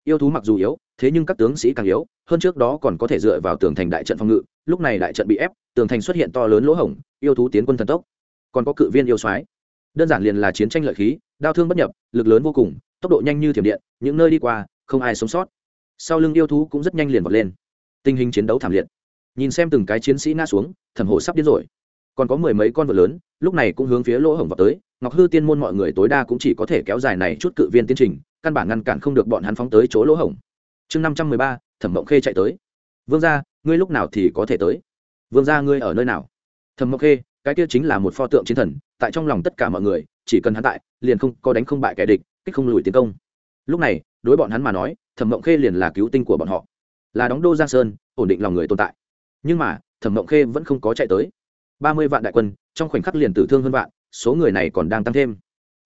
Yêu thú mặc dù yếu, thế nhưng các tướng sĩ càng yếu, hơn trước đó còn có thể dựa vào tường thành đại trận phòng ngự lúc này đại trận bị ép, tường thành xuất hiện to lớn lỗ hổng, yêu thú tiến quân thần tốc. Còn có cự viên yêu soái. Đơn giản liền là chiến tranh lợi khí, đao thương bất nhập, lực lớn vô cùng, tốc độ nhanh như thiểm điện, những nơi đi qua, không ai sống sót. Sau lưng yêu thú cũng rất nhanh liền vọt lên. Tình hình chiến đấu thảm liệt. Nhìn xem từng cái chiến sĩ ngã xuống, thẩm hồ sắp điên rồi. Còn có mười mấy con vợ lớn, lúc này cũng hướng phía lỗ hổng vào tới, ngọc hư tiên môn mọi người tối đa cũng chỉ có thể kéo dài này chút cự viên tiến trình, căn bản ngăn cản không được bọn hắn phóng tới chỗ lỗ hổng. Chương năm trăm mười ba, thẩm mộng khê chạy tới vương gia, ngươi lúc nào thì có thể tới? Vương gia ngươi ở nơi nào? Thẩm mộng khê, cái kia chính là một pho tượng chiến thần, tại trong lòng tất cả mọi người, chỉ cần hắn tại, liền không có đánh không bại kẻ địch, kích không lùi tiến công. Lúc này, đối bọn hắn mà nói, thẩm mộng khê liền là cứu tinh của bọn họ. Là đóng đô giang sơn, ổn định lòng người tồn tại. Nhưng mà, thẩm mộng khê vẫn không có chạy tới. Ba mươi vạn đại quân, trong khoảnh khắc liền tử thương hơn vạn, số người này còn đang tăng thêm.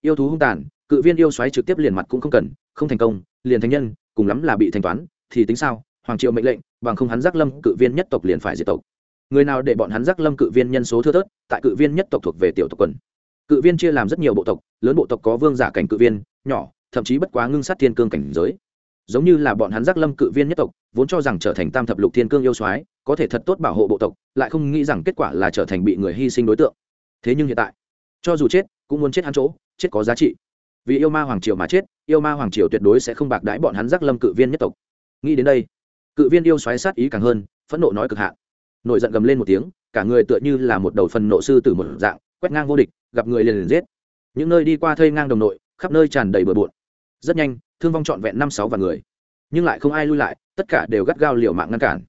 Yêu thú hung tàn, cự viên yêu xoáy trực tiếp liền mặt cũng không cần, không thành công, liền thành nhân, cùng lắm là bị thanh toán, thì tính sao? Hoàng triệu mệnh lệnh bằng không hắn giác lâm cự viên nhất tộc liền phải diệt tộc. Người nào để bọn hắn giác lâm cự viên nhân số thưa thớt, tại cự viên nhất tộc thuộc về tiểu tộc quần. Cự viên chia làm rất nhiều bộ tộc, lớn bộ tộc có vương giả cảnh cự viên, nhỏ, thậm chí bất quá ngưng sát thiên cương cảnh giới. Giống như là bọn hắn giác lâm cự viên nhất tộc, vốn cho rằng trở thành tam thập lục thiên cương yêu soái, có thể thật tốt bảo hộ bộ tộc, lại không nghĩ rằng kết quả là trở thành bị người hy sinh đối tượng. Thế nhưng hiện tại, cho dù chết, cũng muốn chết hắn chỗ, chết có giá trị. Vì yêu ma hoàng triều mà chết, yêu ma hoàng triều tuyệt đối sẽ không bạc đãi bọn hắn giác lâm cự viên nhất tộc. Nghĩ đến đây cự viên yêu xoáy sát ý càng hơn, phẫn nộ nói cực hạn. Nổi giận gầm lên một tiếng, cả người tựa như là một đầu phần nộ sư từ một dạng, quét ngang vô địch, gặp người liền liền giết. Những nơi đi qua thây ngang đồng nội, khắp nơi tràn đầy bừa bộn. Rất nhanh, thương vong trọn vẹn năm sáu vạn người. Nhưng lại không ai lui lại, tất cả đều gắt gao liều mạng ngăn cản.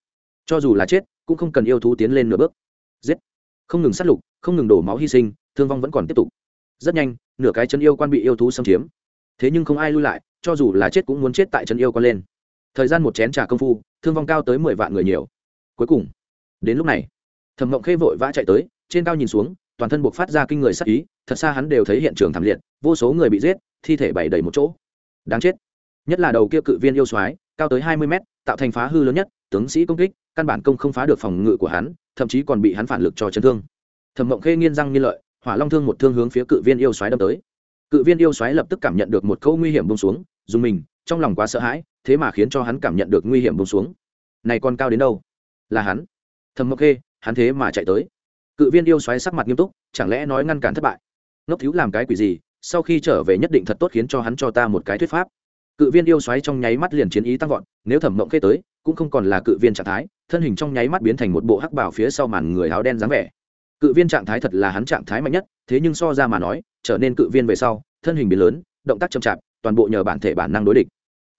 Cho dù là chết, cũng không cần yêu thú tiến lên nửa bước. Giết. Không ngừng sát lục, không ngừng đổ máu hy sinh, thương vong vẫn còn tiếp tục. Rất nhanh, nửa cái chân yêu quan bị yêu thú xâm chiếm. Thế nhưng không ai lui lại, cho dù là chết cũng muốn chết tại chân yêu quan lên. Thời gian một chén trà công phu thương vong cao tới mười vạn người nhiều. Cuối cùng, đến lúc này, thẩm mộng khê vội vã chạy tới, trên cao nhìn xuống, toàn thân buộc phát ra kinh người sắc ý, thật xa hắn đều thấy hiện trường thảm liệt, vô số người bị giết, thi thể bày đầy một chỗ. Đáng chết. Nhất là đầu kia cự viên yêu soái, cao tới hai mươi mét, tạo thành phá hư lớn nhất, tướng sĩ công kích, căn bản công không phá được phòng ngự của hắn, thậm chí còn bị hắn phản lực cho chấn thương. Thẩm mộng khê nghiên răng nghiên lợi, hỏa long thương một thương hướng phía cự viên yêu xoáy đâm tới. Cự viên yêu xoáy lập tức cảm nhận được một câu nguy hiểm bông xuống, dùng mình trong lòng quá sợ hãi, thế mà khiến cho hắn cảm nhận được nguy hiểm bông xuống. Này còn cao đến đâu? Là hắn. Thầm mộc khê, hắn thế mà chạy tới. Cự viên yêu xoáy sắc mặt nghiêm túc, chẳng lẽ nói ngăn cản thất bại? Ngốc thiếu làm cái quỷ gì? Sau khi trở về nhất định thật tốt khiến cho hắn cho ta một cái thuyết pháp. Cự viên yêu xoáy trong nháy mắt liền chiến ý tăng vọt, nếu thẩm mộng khê tới, cũng không còn là cự viên trạng thái, thân hình trong nháy mắt biến thành một bộ hắc bảo phía sau màn người áo đen dáng vẻ. Cự viên trạng thái thật là hắn trạng thái mạnh nhất, thế nhưng so ra mà nói, trở nên cự viên về sau, thân hình biến lớn, động tác chậm chạp, toàn bộ nhờ bản thể bản năng đối địch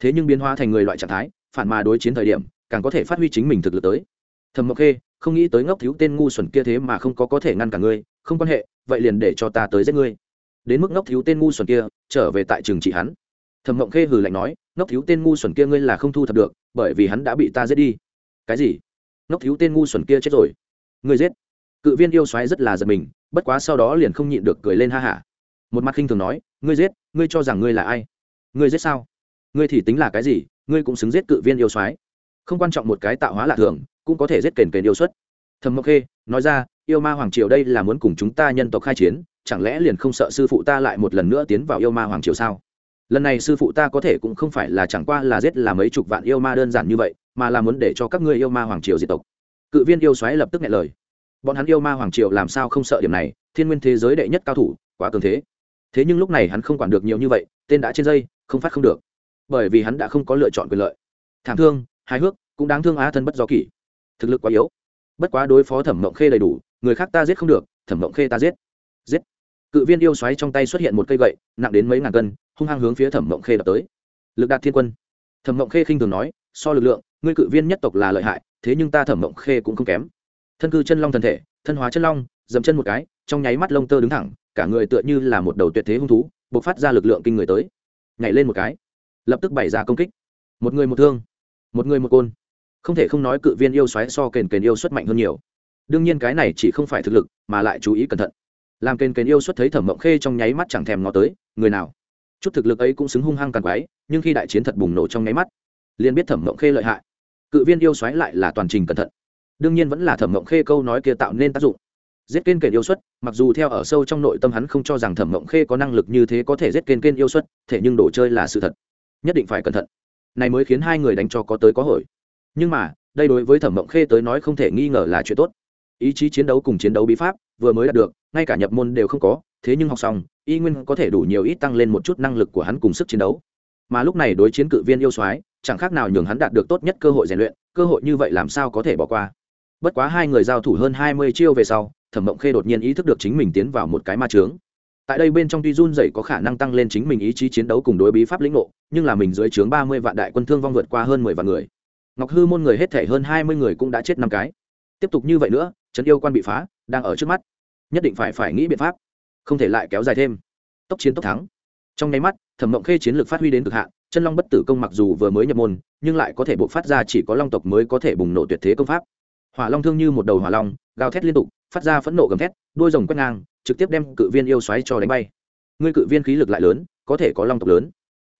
thế nhưng biến hóa thành người loại trạng thái, phản mà đối chiến thời điểm, càng có thể phát huy chính mình thực lực tới. Thầm mộc khê, không nghĩ tới ngốc thiếu tên ngu xuẩn kia thế mà không có có thể ngăn cả ngươi, không quan hệ, vậy liền để cho ta tới giết ngươi. Đến mức ngốc thiếu tên ngu xuẩn kia, trở về tại trường trị hắn. Thầm mộng khê hừ lạnh nói, ngốc thiếu tên ngu xuẩn kia ngươi là không thu thập được, bởi vì hắn đã bị ta giết đi. Cái gì? Ngốc thiếu tên ngu xuẩn kia chết rồi. Ngươi giết. Cự viên yêu xoáy rất là giật mình, bất quá sau đó liền không nhịn được cười lên ha hả. Một mặt khinh thường nói, ngươi giết, ngươi cho rằng ngươi là ai? Ngươi giết sao? Ngươi thì tính là cái gì, ngươi cũng xứng giết cự viên yêu soái. Không quan trọng một cái tạo hóa lạ thường, cũng có thể giết kền kền yêu xuất. Thầm mộc khê, nói ra, yêu ma hoàng triều đây là muốn cùng chúng ta nhân tộc khai chiến, chẳng lẽ liền không sợ sư phụ ta lại một lần nữa tiến vào yêu ma hoàng triều sao? Lần này sư phụ ta có thể cũng không phải là chẳng qua là giết là mấy chục vạn yêu ma đơn giản như vậy, mà là muốn để cho các ngươi yêu ma hoàng triều diệt tộc. Cự viên yêu xoáy lập tức nghe lời. Bọn hắn yêu ma hoàng triều làm sao không sợ điểm này, thiên nguyên thế giới đệ nhất cao thủ, quá cường thế. Thế nhưng lúc này hắn không quản được nhiều như vậy, tên đã trên dây, không phát không được bởi vì hắn đã không có lựa chọn quyền lợi. Thảm thương, hài hước, cũng đáng thương á thân bất do kỷ. Thực lực quá yếu. Bất quá đối phó thẩm mộng khê đầy đủ, người khác ta giết không được, thẩm mộng khê ta giết. Giết. Cự viên yêu xoáy trong tay xuất hiện một cây gậy, nặng đến mấy ngàn cân, hung hăng hướng phía thẩm mộng khê đập tới. Lực đạt thiên quân. Thẩm mộng khê khinh thường nói, so lực lượng, ngươi cự viên nhất tộc là lợi hại, thế nhưng ta thẩm mộng khê cũng không kém. Thân cư chân long thân thể, thân hóa chân long dầm chân một cái, trong nháy mắt lông tơ đứng thẳng, cả người tựa như là một đầu tuyệt thế hung thú b ộ c phát ra lực lượng kinh người tới. Nhảy lên một cái lập tức bày ra công kích. Một người một thương, một người một côn. Không thể không nói cự viên yêu xoáy so kền kền yêu xuất mạnh hơn nhiều. Đương nhiên cái này chỉ không phải thực lực, mà lại chú ý cẩn thận. Làm kền kền yêu xuất thấy thẩm mộng khê trong nháy mắt chẳng thèm ngó tới, người nào? Chút thực lực ấy cũng xứng hung hăng càng quái, nhưng khi đại chiến thật bùng nổ trong nháy mắt, liền biết thẩm mộng khê lợi hại. Cự viên yêu xoáy lại là toàn trình cẩn thận. Đương nhiên vẫn là thẩm mộng khê câu nói kia tạo nên tác dụng. Giết kên kền yêu xuất mặc dù theo ở sâu trong nội tâm hắn không cho rằng thẩm mộng khê có năng lực như thế có thể giết kên kên yêu xuất thể nhưng đồ chơi là sự thật nhất định phải cẩn thận. Này mới khiến hai người đánh cho có tới có hồi. Nhưng mà, đây đối với thẩm mộng khê tới nói không thể nghi ngờ là chuyện tốt. Ý chí chiến đấu cùng chiến đấu bí pháp vừa mới đạt được, ngay cả nhập môn đều không có, thế nhưng học xong, y nguyên có thể đủ nhiều ít tăng lên một chút năng lực của hắn cùng sức chiến đấu. Mà lúc này đối chiến cự viên yêu soái, chẳng khác nào nhường hắn đạt được tốt nhất cơ hội rèn luyện, cơ hội như vậy làm sao có thể bỏ qua. Bất quá hai người giao thủ hơn hai mươi chiêu về sau, thẩm mộng khê đột nhiên ý thức được chính mình tiến vào một cái ma trướng tại đây bên trong tuy run dậy có khả năng tăng lên chính mình ý chí chiến đấu cùng đối bí pháp lĩnh ngộ, nhưng là mình dưới trướng ba mươi vạn đại quân thương vong vượt qua hơn mười vạn người. Ngọc hư môn người hết thể hơn hai mươi người cũng đã chết năm cái. Tiếp tục như vậy nữa, trấn yêu quan bị phá, đang ở trước mắt. Nhất định phải phải nghĩ biện pháp, không thể lại kéo dài thêm. Tốc chiến tốc thắng. Trong nháy mắt, thẩm mộng khê chiến lược phát huy đến cực hạn, chân long bất tử công mặc dù vừa mới nhập môn, nhưng lại có thể buộc phát ra chỉ có long tộc mới có thể bùng nổ tuyệt thế công pháp. Hỏa long thương như một đầu hỏa long, gào thét liên tục, phát ra phẫn nộ gầm thét đôi rồng quét ngang trực tiếp đem cự viên yêu xoáy cho đánh bay. Ngươi cự viên khí lực lại lớn, có thể có long tộc lớn.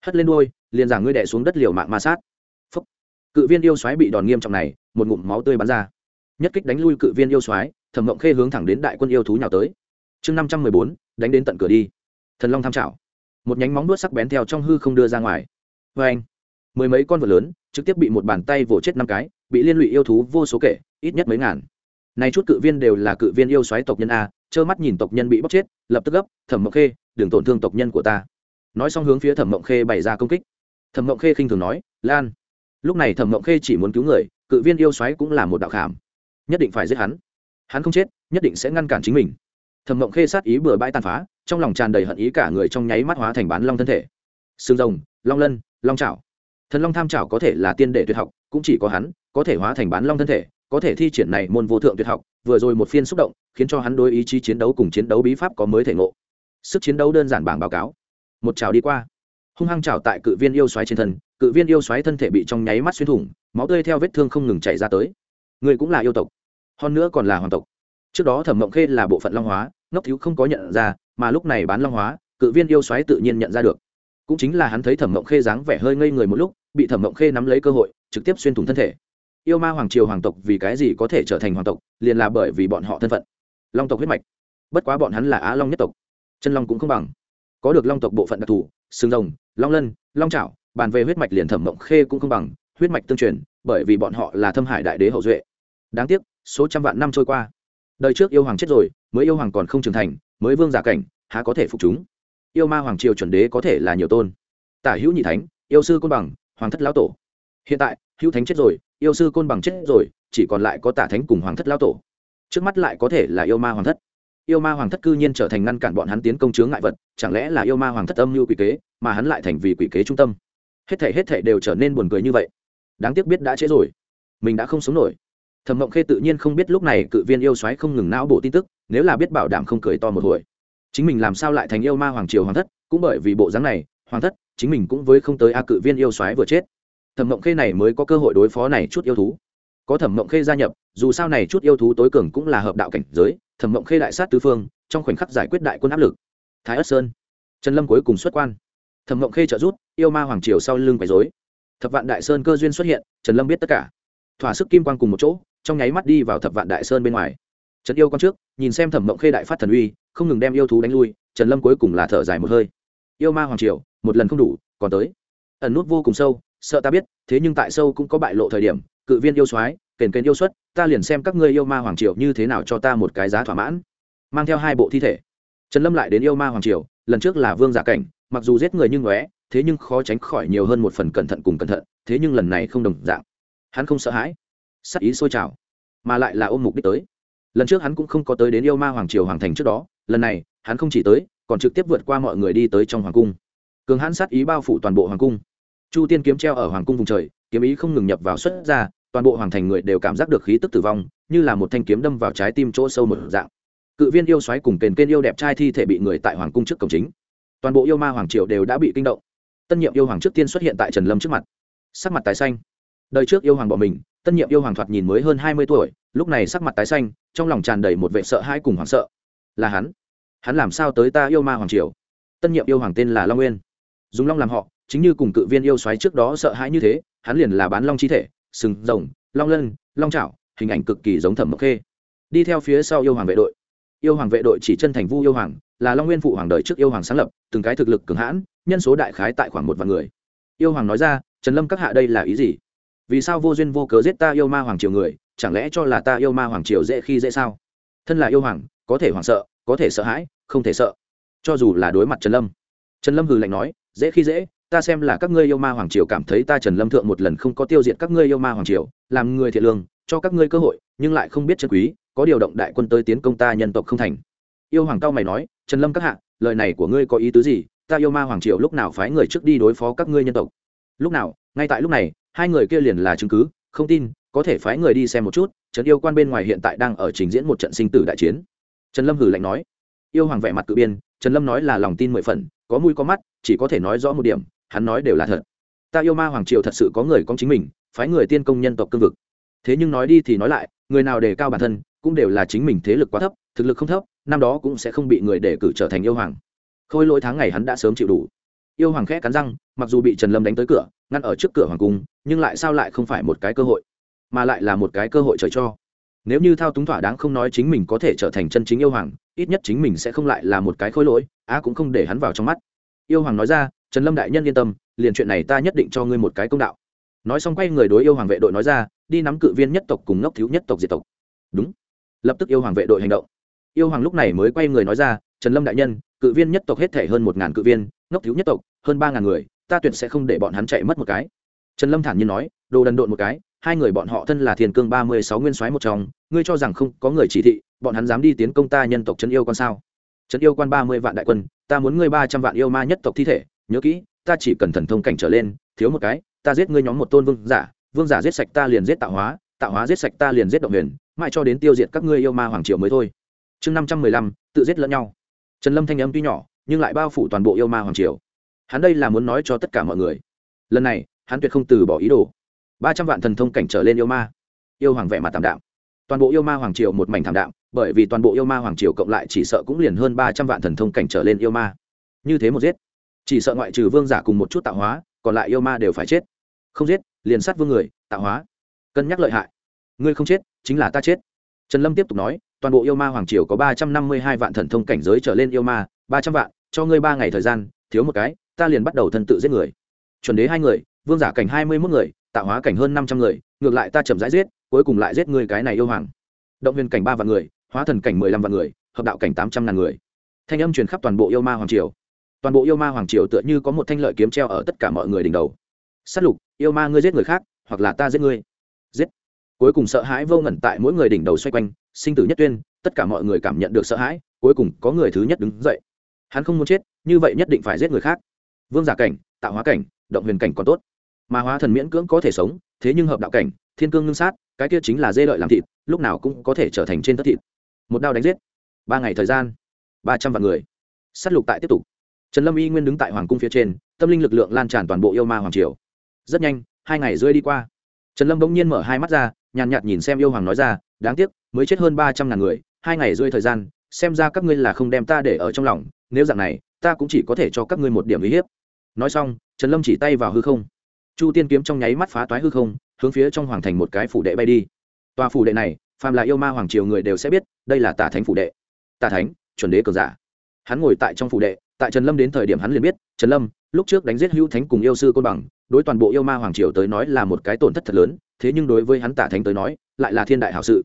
Hất lên đôi liền giảng ngươi đẻ xuống đất liều mạng ma sát. Phúc. cự viên yêu xoáy bị đòn nghiêm trọng này, một ngụm máu tươi bắn ra. Nhất kích đánh lui cự viên yêu xoáy, thẩm mộng khê hướng thẳng đến đại quân yêu thú nhào tới. Chương năm trăm mười bốn, đánh đến tận cửa đi. Thần long tham trảo. Một nhánh móng đuốt sắc bén theo trong hư không đưa ra ngoài. Vê anh, mười mấy con vật lớn, trực tiếp bị một bàn tay vỗ chết năm cái, bị liên lụy yêu thú vô số kể, ít nhất mấy ngàn này chút cự viên đều là cự viên yêu xoáy tộc nhân a, trơ mắt nhìn tộc nhân bị bóc chết, lập tức gấp, thẩm mộng khê, đừng tổn thương tộc nhân của ta. Nói xong hướng phía thẩm mộng khê bày ra công kích. Thẩm mộng khê khinh thường nói, lan. Lúc này thẩm mộng khê chỉ muốn cứu người, cự viên yêu xoáy cũng là một đạo khảm. Nhất định phải giết hắn. Hắn không chết, nhất định sẽ ngăn cản chính mình. Thẩm mộng khê sát ý bừa bãi tàn phá, trong lòng tràn đầy hận ý cả người trong nháy mắt hóa thành bán long thân thể. Xương rồng, long lân, long chảo. Thần long tham chảo có thể là tiên đệ tuyệt học, cũng chỉ có hắn có thể hóa thành bán long thân thể có thể thi triển này môn vô thượng tuyệt học, vừa rồi một phiên xúc động, khiến cho hắn đối ý chí chiến đấu cùng chiến đấu bí pháp có mới thể ngộ. Sức chiến đấu đơn giản bảng báo cáo. Một trào đi qua. Hung hăng trào tại cự viên yêu xoáy trên thân, cự viên yêu xoáy thân thể bị trong nháy mắt xuyên thủng, máu tươi theo vết thương không ngừng chảy ra tới. Người cũng là yêu tộc, hơn nữa còn là hoàng tộc. Trước đó thẩm mộng khê là bộ phận long hóa, ngốc thiếu không có nhận ra, mà lúc này bán long hóa, cự viên yêu xoáy tự nhiên nhận ra được. Cũng chính là hắn thấy thẩm mộng khê dáng vẻ hơi ngây người một lúc, bị thẩm mộng khê nắm lấy cơ hội, trực tiếp xuyên thủng thân thể yêu ma hoàng triều hoàng tộc vì cái gì có thể trở thành hoàng tộc, liền là bởi vì bọn họ thân phận. Long tộc huyết mạch. Bất quá bọn hắn là á long nhất tộc. Chân long cũng không bằng. Có được long tộc bộ phận đặc thù xương rồng, long lân, long trảo, bàn về huyết mạch liền thẩm mộng khê cũng không bằng, huyết mạch tương truyền, bởi vì bọn họ là thâm hải đại đế hậu duệ. Đáng tiếc, số trăm vạn năm trôi qua. Đời trước yêu hoàng chết rồi, mới yêu hoàng còn không trưởng thành, mới vương giả cảnh, há có thể phục chúng? Yêu ma hoàng triều chuẩn đế có thể là nhiều tôn. Tả hữu nhị thánh, yêu sư côn bằng, hoàng thất lão tổ hiện tại, hữu thánh chết rồi, yêu sư côn bằng chết rồi, chỉ còn lại có tả thánh cùng hoàng thất lao tổ. Trước mắt lại có thể là yêu ma hoàng thất. Yêu ma hoàng thất cư nhiên trở thành ngăn cản bọn hắn tiến công chướng ngại vật, chẳng lẽ là yêu ma hoàng thất âm mưu quỷ kế, mà hắn lại thành vì quỷ kế trung tâm? Hết thể hết thể đều trở nên buồn cười như vậy. Đáng tiếc biết đã trễ rồi. Mình đã không sống nổi. Thẩm mộng khê tự nhiên không biết lúc này cự viên yêu xoáy không ngừng não bộ tin tức, nếu là biết bảo đảm không cười to một hồi. Chính mình làm sao lại thành yêu ma hoàng triều hoàng thất, cũng bởi vì bộ dáng này, hoàng thất, chính mình cũng với không tới a cự viên yêu xoáy vừa chết thẩm mộng khê này mới có cơ hội đối phó này chút yêu thú. Có thẩm mộng khê gia nhập, dù sao này chút yêu thú tối cường cũng là hợp đạo cảnh giới, thẩm mộng khê đại sát tứ phương, trong khoảnh khắc giải quyết đại quân áp lực. Thái ất sơn. Trần lâm cuối cùng xuất quan. Thẩm mộng khê trợ rút yêu ma hoàng triều sau lưng quấy dối thập vạn đại sơn cơ duyên xuất hiện, trần lâm biết tất cả. Thỏa sức kim quan cùng một chỗ, trong nháy mắt đi vào thập vạn đại sơn bên ngoài. Trần yêu con trước, nhìn xem thẩm mộng khê đại phát thần uy, không ngừng đem yêu thú đánh lui, trần lâm cuối cùng là thở dài một hơi. Yêu ma hoàng triều, một lần không đủ, còn tới. Ẩn nút vô cùng sâu sợ ta biết, thế nhưng tại sâu cũng có bại lộ thời điểm, cự viên yêu soái, kền kền yêu xuất, ta liền xem các ngươi yêu ma hoàng triều như thế nào cho ta một cái giá thỏa mãn. Mang theo hai bộ thi thể. Trần lâm lại đến yêu ma hoàng triều, lần trước là vương giả cảnh, mặc dù giết người nhưng ngóe, thế nhưng khó tránh khỏi nhiều hơn một phần cẩn thận cùng cẩn thận, thế nhưng lần này không đồng dạng. Hắn không sợ hãi, sắc ý sôi trào, mà lại là ôm mục đích tới. Lần trước hắn cũng không có tới đến yêu ma hoàng triều hoàng thành trước đó, lần này, hắn không chỉ tới, còn trực tiếp vượt qua mọi người đi tới trong hoàng cung. Cường hãn sát ý bao phủ toàn bộ hoàng cung chu tiên kiếm treo ở hoàng cung vùng trời, kiếm ý không ngừng nhập vào xuất ra, toàn bộ hoàng thành người đều cảm giác được khí tức tử vong, như là một thanh kiếm đâm vào trái tim chỗ sâu một dạng. Cự viên yêu xoáy cùng kền kên yêu đẹp trai thi thể bị người tại hoàng cung trước cổng chính. Toàn bộ yêu ma hoàng triều đều đã bị kinh động. Tân nhiệm yêu hoàng trước tiên xuất hiện tại trần lâm trước mặt. Sắc mặt tái xanh. Đời trước yêu hoàng bỏ mình, tân nhiệm yêu hoàng thoạt nhìn mới hơn hai mươi tuổi, lúc này sắc mặt tái xanh, trong lòng tràn đầy một vệ sợ hãi cùng hoảng sợ. Là hắn? Hắn làm sao tới ta yêu ma hoàng triều? Tân nhiệm yêu hoàng tên là long nguyên. Dùng long làm họ chính như cùng cự viên yêu xoáy trước đó sợ hãi như thế, hắn liền là bán long chi thể, sừng rồng, long lân, long trảo hình ảnh cực kỳ giống thẩm mộc khê. Đi theo phía sau yêu hoàng vệ đội. Yêu hoàng vệ đội chỉ chân thành vu yêu hoàng, là long nguyên phụ hoàng đời trước yêu hoàng sáng lập, từng cái thực lực cường hãn, nhân số đại khái tại khoảng một vạn người. Yêu hoàng nói ra, trần lâm các hạ đây là ý gì? Vì sao vô duyên vô cớ giết ta yêu ma hoàng triều người, chẳng lẽ cho là ta yêu ma hoàng triều dễ khi dễ sao? Thân là yêu hoàng, có thể hoảng sợ, có thể sợ hãi, không thể sợ. Cho dù là đối mặt trần lâm. Trần lâm hừ lạnh nói, dễ khi dễ ta xem là các ngươi yêu ma hoàng triều cảm thấy ta trần lâm thượng một lần không có tiêu diệt các ngươi yêu ma hoàng triều, làm người thiện lương, cho các ngươi cơ hội, nhưng lại không biết chân quý, có điều động đại quân tới tiến công ta nhân tộc không thành. Yêu hoàng cao mày nói, trần lâm các hạ, lời này của ngươi có ý tứ gì? Ta yêu ma hoàng triều lúc nào phái người trước đi đối phó các ngươi nhân tộc? Lúc nào, ngay tại lúc này, hai người kia liền là chứng cứ, không tin, có thể phái người đi xem một chút, trần yêu quan bên ngoài hiện tại đang ở trình diễn một trận sinh tử đại chiến. Trần lâm hử lạnh nói. Yêu hoàng vẻ mặt cự biên, trần lâm nói là lòng tin mười phần, có mũi có mắt, chỉ có thể nói rõ một điểm hắn nói đều là thật. Ta yêu ma hoàng triều thật sự có người có chính mình, phái người tiên công nhân tộc cương vực. Thế nhưng nói đi thì nói lại, người nào đề cao bản thân, cũng đều là chính mình thế lực quá thấp, thực lực không thấp, năm đó cũng sẽ không bị người đề cử trở thành yêu hoàng. Khôi lỗi tháng ngày hắn đã sớm chịu đủ. Yêu hoàng khẽ cắn răng, mặc dù bị trần lâm đánh tới cửa, ngăn ở trước cửa hoàng cung, nhưng lại sao lại không phải một cái cơ hội, mà lại là một cái cơ hội trời cho. Nếu như thao túng thỏa đáng không nói chính mình có thể trở thành chân chính yêu hoàng, ít nhất chính mình sẽ không lại là một cái khôi lỗi, á cũng không để hắn vào trong mắt. Yêu hoàng nói ra trần lâm đại nhân yên tâm, liền chuyện này ta nhất định cho ngươi một cái công đạo. Nói xong quay người đối yêu hoàng vệ đội nói ra, đi nắm cự viên nhất tộc cùng ngốc thiếu nhất tộc diệt tộc. Đúng. Lập tức yêu hoàng vệ đội hành động. Yêu hoàng lúc này mới quay người nói ra, trần lâm đại nhân, cự viên nhất tộc hết thể hơn một ngàn cự viên, ngốc thiếu nhất tộc, hơn ba ngàn người, ta tuyệt sẽ không để bọn hắn chạy mất một cái. Trần lâm thản nhiên nói, đồ đần độn một cái, hai người bọn họ thân là thiền cương ba mươi sáu nguyên soái một trong, ngươi cho rằng không có người chỉ thị, bọn hắn dám đi tiến công ta nhân tộc trấn yêu con sao? Trấn yêu quan ba mươi vạn đại quân, ta muốn ngươi ba trăm vạn yêu ma nhất tộc thi thể nhớ kỹ, ta chỉ cần thần thông cảnh trở lên, thiếu một cái, ta giết ngươi nhóm một tôn vương giả vương giả giết sạch ta liền giết tạo hóa tạo hóa giết sạch ta liền giết động huyền, mãi cho đến tiêu diệt các ngươi yêu ma hoàng triều mới thôi. Chương năm trăm mười lăm, tự giết lẫn nhau. Trần lâm thanh âm tuy nhỏ, nhưng lại bao phủ toàn bộ yêu ma hoàng triều. Hắn đây là muốn nói cho tất cả mọi người. Lần này, hắn tuyệt không từ bỏ ý đồ. Ba trăm vạn thần thông cảnh trở lên yêu ma. Yêu hoàng vẻ mặt tạm đạm. Toàn bộ yêu ma hoàng triều một mảnh thảm đạm, bởi vì toàn bộ yêu ma hoàng triều cộng lại chỉ sợ cũng liền hơn ba trăm vạn thần thông cảnh trở lên yêu ma. Như thế một giết chỉ sợ ngoại trừ vương giả cùng một chút tạo hóa, còn lại yêu ma đều phải chết. Không giết, liền sát vương người, tạo hóa. Cân nhắc lợi hại. Ngươi không chết, chính là ta chết. Trần lâm tiếp tục nói, toàn bộ yêu ma hoàng triều có ba trăm năm mươi hai vạn thần thông cảnh giới trở lên yêu ma, ba trăm vạn, cho ngươi ba ngày thời gian, thiếu một cái, ta liền bắt đầu thân tự giết người. Chuẩn đế hai người, vương giả cảnh hai mươi mốt người, tạo hóa cảnh hơn năm trăm người, ngược lại ta chậm rãi giết, cuối cùng lại giết ngươi cái này yêu hoàng. Động viên cảnh ba vạn người, hóa thần cảnh mười lăm vạn người, hợp đạo cảnh tám trăm ngàn người. Thanh âm truyền khắp toàn bộ yêu ma hoàng triều toàn bộ yêu ma hoàng triều tựa như có một thanh lợi kiếm treo ở tất cả mọi người đỉnh đầu. Sát lục, yêu ma ngươi giết người khác, hoặc là ta giết ngươi. Giết. Cuối cùng sợ hãi vô ngẩn tại mỗi người đỉnh đầu xoay quanh, sinh tử nhất tuyên, tất cả mọi người cảm nhận được sợ hãi, cuối cùng có người thứ nhất đứng dậy. Hắn không muốn chết, như vậy nhất định phải giết người khác. Vương giả cảnh, tạo hóa cảnh, động huyền cảnh còn tốt. Mà hóa thần miễn cưỡng có thể sống, thế nhưng hợp đạo cảnh, thiên cương ngưng sát, cái kia chính là dê lợi làm thịt, lúc nào cũng có thể trở thành trên tất thịt. Một đao đánh giết. Ba ngày thời gian, ba trăm vạn người. S á t lục tại tiếp tục trần lâm y nguyên đứng tại hoàng cung phía trên, tâm linh lực lượng lan tràn toàn bộ yêu ma hoàng triều. Rất nhanh, hai ngày rơi đi qua. Trần lâm bỗng nhiên mở hai mắt ra, nhàn nhạt nhìn xem yêu hoàng nói ra, đáng tiếc, mới chết hơn ba trăm ngàn người, hai ngày rơi thời gian, xem ra các ngươi là không đem ta để ở trong lòng, nếu dạng này, ta cũng chỉ có thể cho các ngươi một điểm uy hiếp. Nói xong, trần lâm chỉ tay vào hư không. Chu tiên kiếm trong nháy mắt phá toái hư không, hướng phía trong hoàng thành một cái phủ đệ bay đi. Tòa phủ đệ này, phàm là yêu ma hoàng triều người đều sẽ biết, đây là tả thánh phủ đệ. Tả thánh, chuẩn đế cường giả. Hắn ngồi tại trong phủ đệ tại trần lâm đến thời điểm hắn liền biết, trần lâm, lúc trước đánh giết hữu thánh cùng yêu sư côn bằng, đối toàn bộ yêu ma hoàng triều tới nói là một cái tổn thất thật lớn, thế nhưng đối với hắn tả thánh tới nói, lại là thiên đại hảo sự.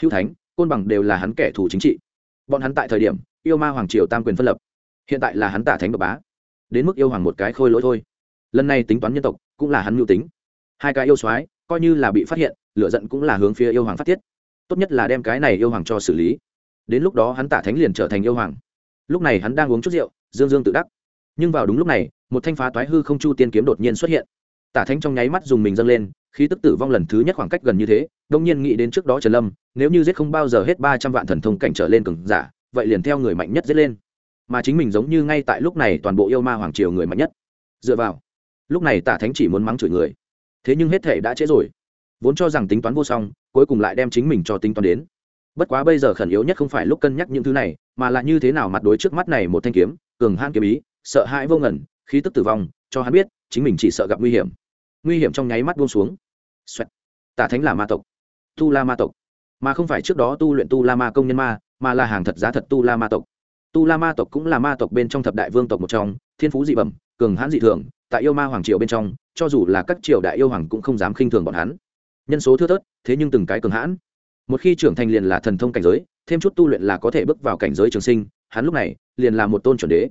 Hữu thánh, côn bằng đều là hắn kẻ thù chính trị. Bọn hắn tại thời điểm, yêu ma hoàng triều tam quyền phân lập. Hiện tại là hắn tả thánh độc bá. Đến mức yêu hoàng một cái khôi lỗi thôi. Lần này tính toán nhân tộc, cũng là hắn mưu tính. Hai cái yêu soái, coi như là bị phát hiện lựa giận cũng là hướng phía yêu hoàng phát tiết. Tốt nhất là đem cái này yêu hoàng cho xử lý. Đến lúc đó hắn tả thánh liền trở thành yêu hoàng. Lúc này hắn đang uống chút rượu dương dương tự đắc. Nhưng vào đúng lúc này, một thanh phá toái hư không chu tiên kiếm đột nhiên xuất hiện. Tả thánh trong nháy mắt dùng mình dâng lên khi tức tử vong lần thứ nhất khoảng cách gần như thế, đông nhiên nghĩ đến trước đó trần lâm, nếu như giết không bao giờ hết ba trăm vạn thần thông cảnh trở lên cường giả, vậy liền theo người mạnh nhất giết lên. Mà chính mình giống như ngay tại lúc này toàn bộ yêu ma hoàng triều người mạnh nhất. Dựa vào. Lúc này tả thánh chỉ muốn mắng chửi người. Thế nhưng hết thể đã trễ rồi. Vốn cho rằng tính toán vô song, cuối cùng lại đem chính mình cho tính toán đến. Bất quá bây giờ khẩn yếu nhất không phải lúc cân nhắc những thứ này, mà là như thế nào mặt đối trước mắt này một thanh kiếm cường han kiếm ý, sợ hãi vô ngẩn khí tức tử vong, cho hắn biết, chính mình chỉ sợ gặp nguy hiểm. Nguy hiểm trong nháy mắt buông xuống. Xoẹt. tả thánh là ma tộc. Tu la ma tộc. Mà không phải trước đó tu luyện tu la ma công nhân ma, mà là hàng thật giá thật tu la ma tộc. Tu la ma tộc cũng là ma tộc bên trong thập đại vương tộc một trong, thiên phú dị bẩm, cường hãn dị thường, tại yêu ma hoàng triều bên trong, cho dù là các triều đại yêu hoàng cũng không dám khinh thường bọn hắn. Nhân số thưa thớt, thế nhưng từng cái cường hãn. Một khi trưởng thành liền là thần thông cảnh giới, thêm chút tu luyện là có thể bước vào cảnh giới trường sinh hắn lúc này liền là một tôn chuẩn đế.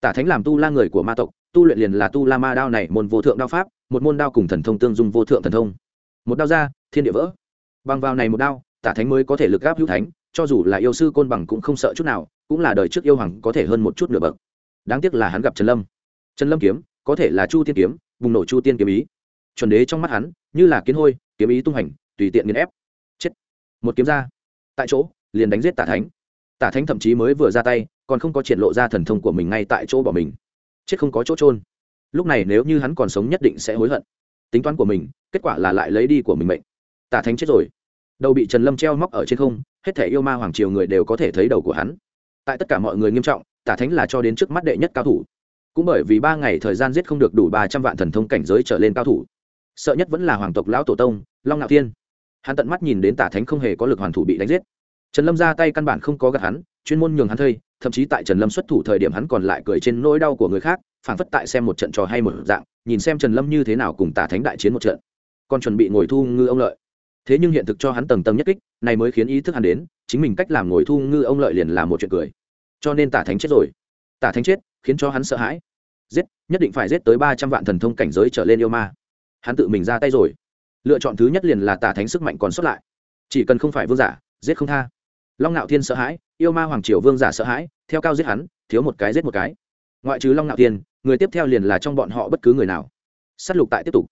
Tả thánh làm tu la người của ma tộc, tu luyện liền là tu la ma đao này, môn vô thượng đao pháp, một môn đao cùng thần thông tương dung vô thượng thần thông. Một đao ra, thiên địa vỡ. Bằng vào này một đao, tả thánh mới có thể lực gáp hữu thánh, cho dù là yêu sư côn bằng cũng không sợ chút nào, cũng là đời trước yêu hoàng có thể hơn một chút nửa bậc. Đáng tiếc là hắn gặp trần lâm. Trần lâm kiếm, có thể là chu tiên kiếm, bùng nổ chu tiên kiếm ý. Chuẩn đế trong mắt hắn, như là kiến hôi, kiếm ý tung hành tùy tiện nghiền ép. Chết. Một kiếm ra. Tại chỗ, liền đánh giết tả thánh tả thánh thậm chí mới vừa ra tay, còn không có triển lộ ra thần thông của mình ngay tại chỗ bỏ mình. Chết không có chỗ trôn lúc này nếu như hắn còn sống nhất định sẽ hối hận. Tính toán của mình, kết quả là lại lấy đi của mình mệnh. Tả thánh chết rồi. Đầu bị trần lâm treo móc ở trên không, hết thể yêu ma hoàng triều người đều có thể thấy đầu của hắn. Tại tất cả mọi người nghiêm trọng, tả thánh là cho đến trước mắt đệ nhất cao thủ. Cũng bởi vì ba ngày thời gian giết không được đủ ba trăm vạn thần thông cảnh giới trở lên cao thủ. Sợ nhất vẫn là hoàng tộc lão tổ tông, long ngạo thiên. Hắn tận mắt nhìn đến tả thánh không hề có lực hoàn thủ bị đánh giết trần lâm ra tay căn bản không có gạt hắn, chuyên môn nhường hắn thây, thậm chí tại trần lâm xuất thủ thời điểm hắn còn lại cười trên nỗi đau của người khác phản phất tại xem một trận trò hay một dạng, nhìn xem trần lâm như thế nào cùng tả thánh đại chiến một trận. Còn chuẩn bị ngồi thu ngư ông lợi. Thế nhưng hiện thực cho hắn tầng tầng nhất kích, này mới khiến ý thức hắn đến, chính mình cách làm ngồi thu ngư ông lợi liền là một chuyện cười. Cho nên tả thánh chết rồi. Tả thánh chết, khiến cho hắn sợ hãi. Giết, nhất định phải giết tới ba trăm vạn thần thông cảnh giới trở lên yêu ma. Hắn tự mình ra tay rồi. Lựa chọn thứ nhất liền là tả thánh sức mạnh còn xuất lại. Chỉ cần không phải vương giả, giết không tha long ngạo thiên sợ hãi, yêu ma hoàng triều vương giả sợ hãi, theo cao giết hắn, thiếu một cái giết một cái. Ngoại trừ long ngạo thiên, người tiếp theo liền là trong bọn họ bất cứ người nào. S á t lục tại tiếp tục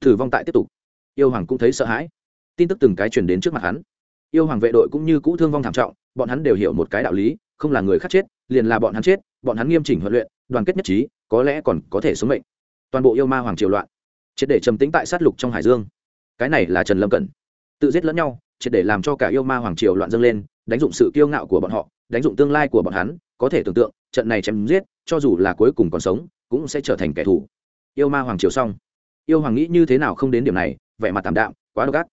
thử vong tại tiếp tục. Yêu hoàng cũng thấy sợ hãi. Tin tức từng cái chuyển đến trước mặt hắn. Yêu hoàng vệ đội cũng như cũ thương vong thảm trọng, bọn hắn đều hiểu một cái đạo lý, không là người khác chết, liền là bọn hắn chết, bọn hắn nghiêm chỉnh huấn luyện, đoàn kết nhất trí, có lẽ còn có thể sống mệnh. Toàn bộ yêu ma hoàng triều loạn, triệt để trầm tính tại sát lục trong hải dương. Cái này là trần lâm cẩn. Tự giết lẫn nhau triệt để làm cho cả yêu ma hoàng triều loạn dâng lên, đánh dụng sự kiêu ngạo của bọn họ, đánh dụng tương lai của bọn hắn, có thể tưởng tượng, trận này chém giết, cho dù là cuối cùng còn sống, cũng sẽ trở thành kẻ thù. Yêu ma hoàng triều xong. Yêu hoàng nghĩ như thế nào không đến điểm này, vẻ mặt tạm đạm, quá độc ác.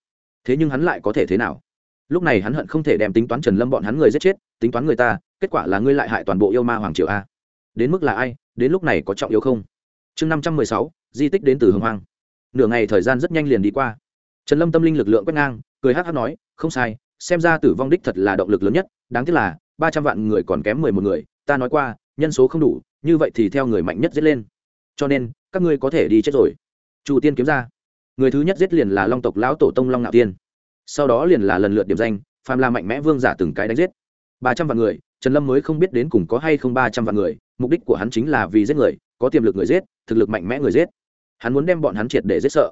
Thế nhưng hắn lại có thể thế nào? Lúc này hắn hận không thể đem tính toán trần lâm bọn hắn người giết chết, tính toán người ta, kết quả là ngươi lại hại toàn bộ yêu ma hoàng triều a. Đến mức là ai, đến lúc này có trọng yếu không? Chương năm trăm mười sáu, di tích đến từ hồng hoang. Nửa ngày thời gian rất nhanh liền đi qua. Trần lâm tâm linh lực lượng quét ngang cười hát hát nói, không sai, xem ra tử vong đích thật là động lực lớn nhất, đáng tiếc là ba trăm vạn người còn kém mười một người, ta nói qua, nhân số không đủ, như vậy thì theo người mạnh nhất giết lên. Cho nên, các ngươi có thể đi chết rồi. Chủ tiên kiếm ra. Người thứ nhất giết liền là long tộc lão tổ tông long ngạo tiên. Sau đó liền là lần lượt điểm danh, phàm là mạnh mẽ vương giả từng cái đánh giết. Ba trăm vạn người, trần lâm mới không biết đến cùng có hay không ba trăm vạn người, mục đích của hắn chính là vì giết người, có tiềm lực người giết, thực lực mạnh mẽ người giết. Hắn muốn đem bọn hắn triệt để giết sợ.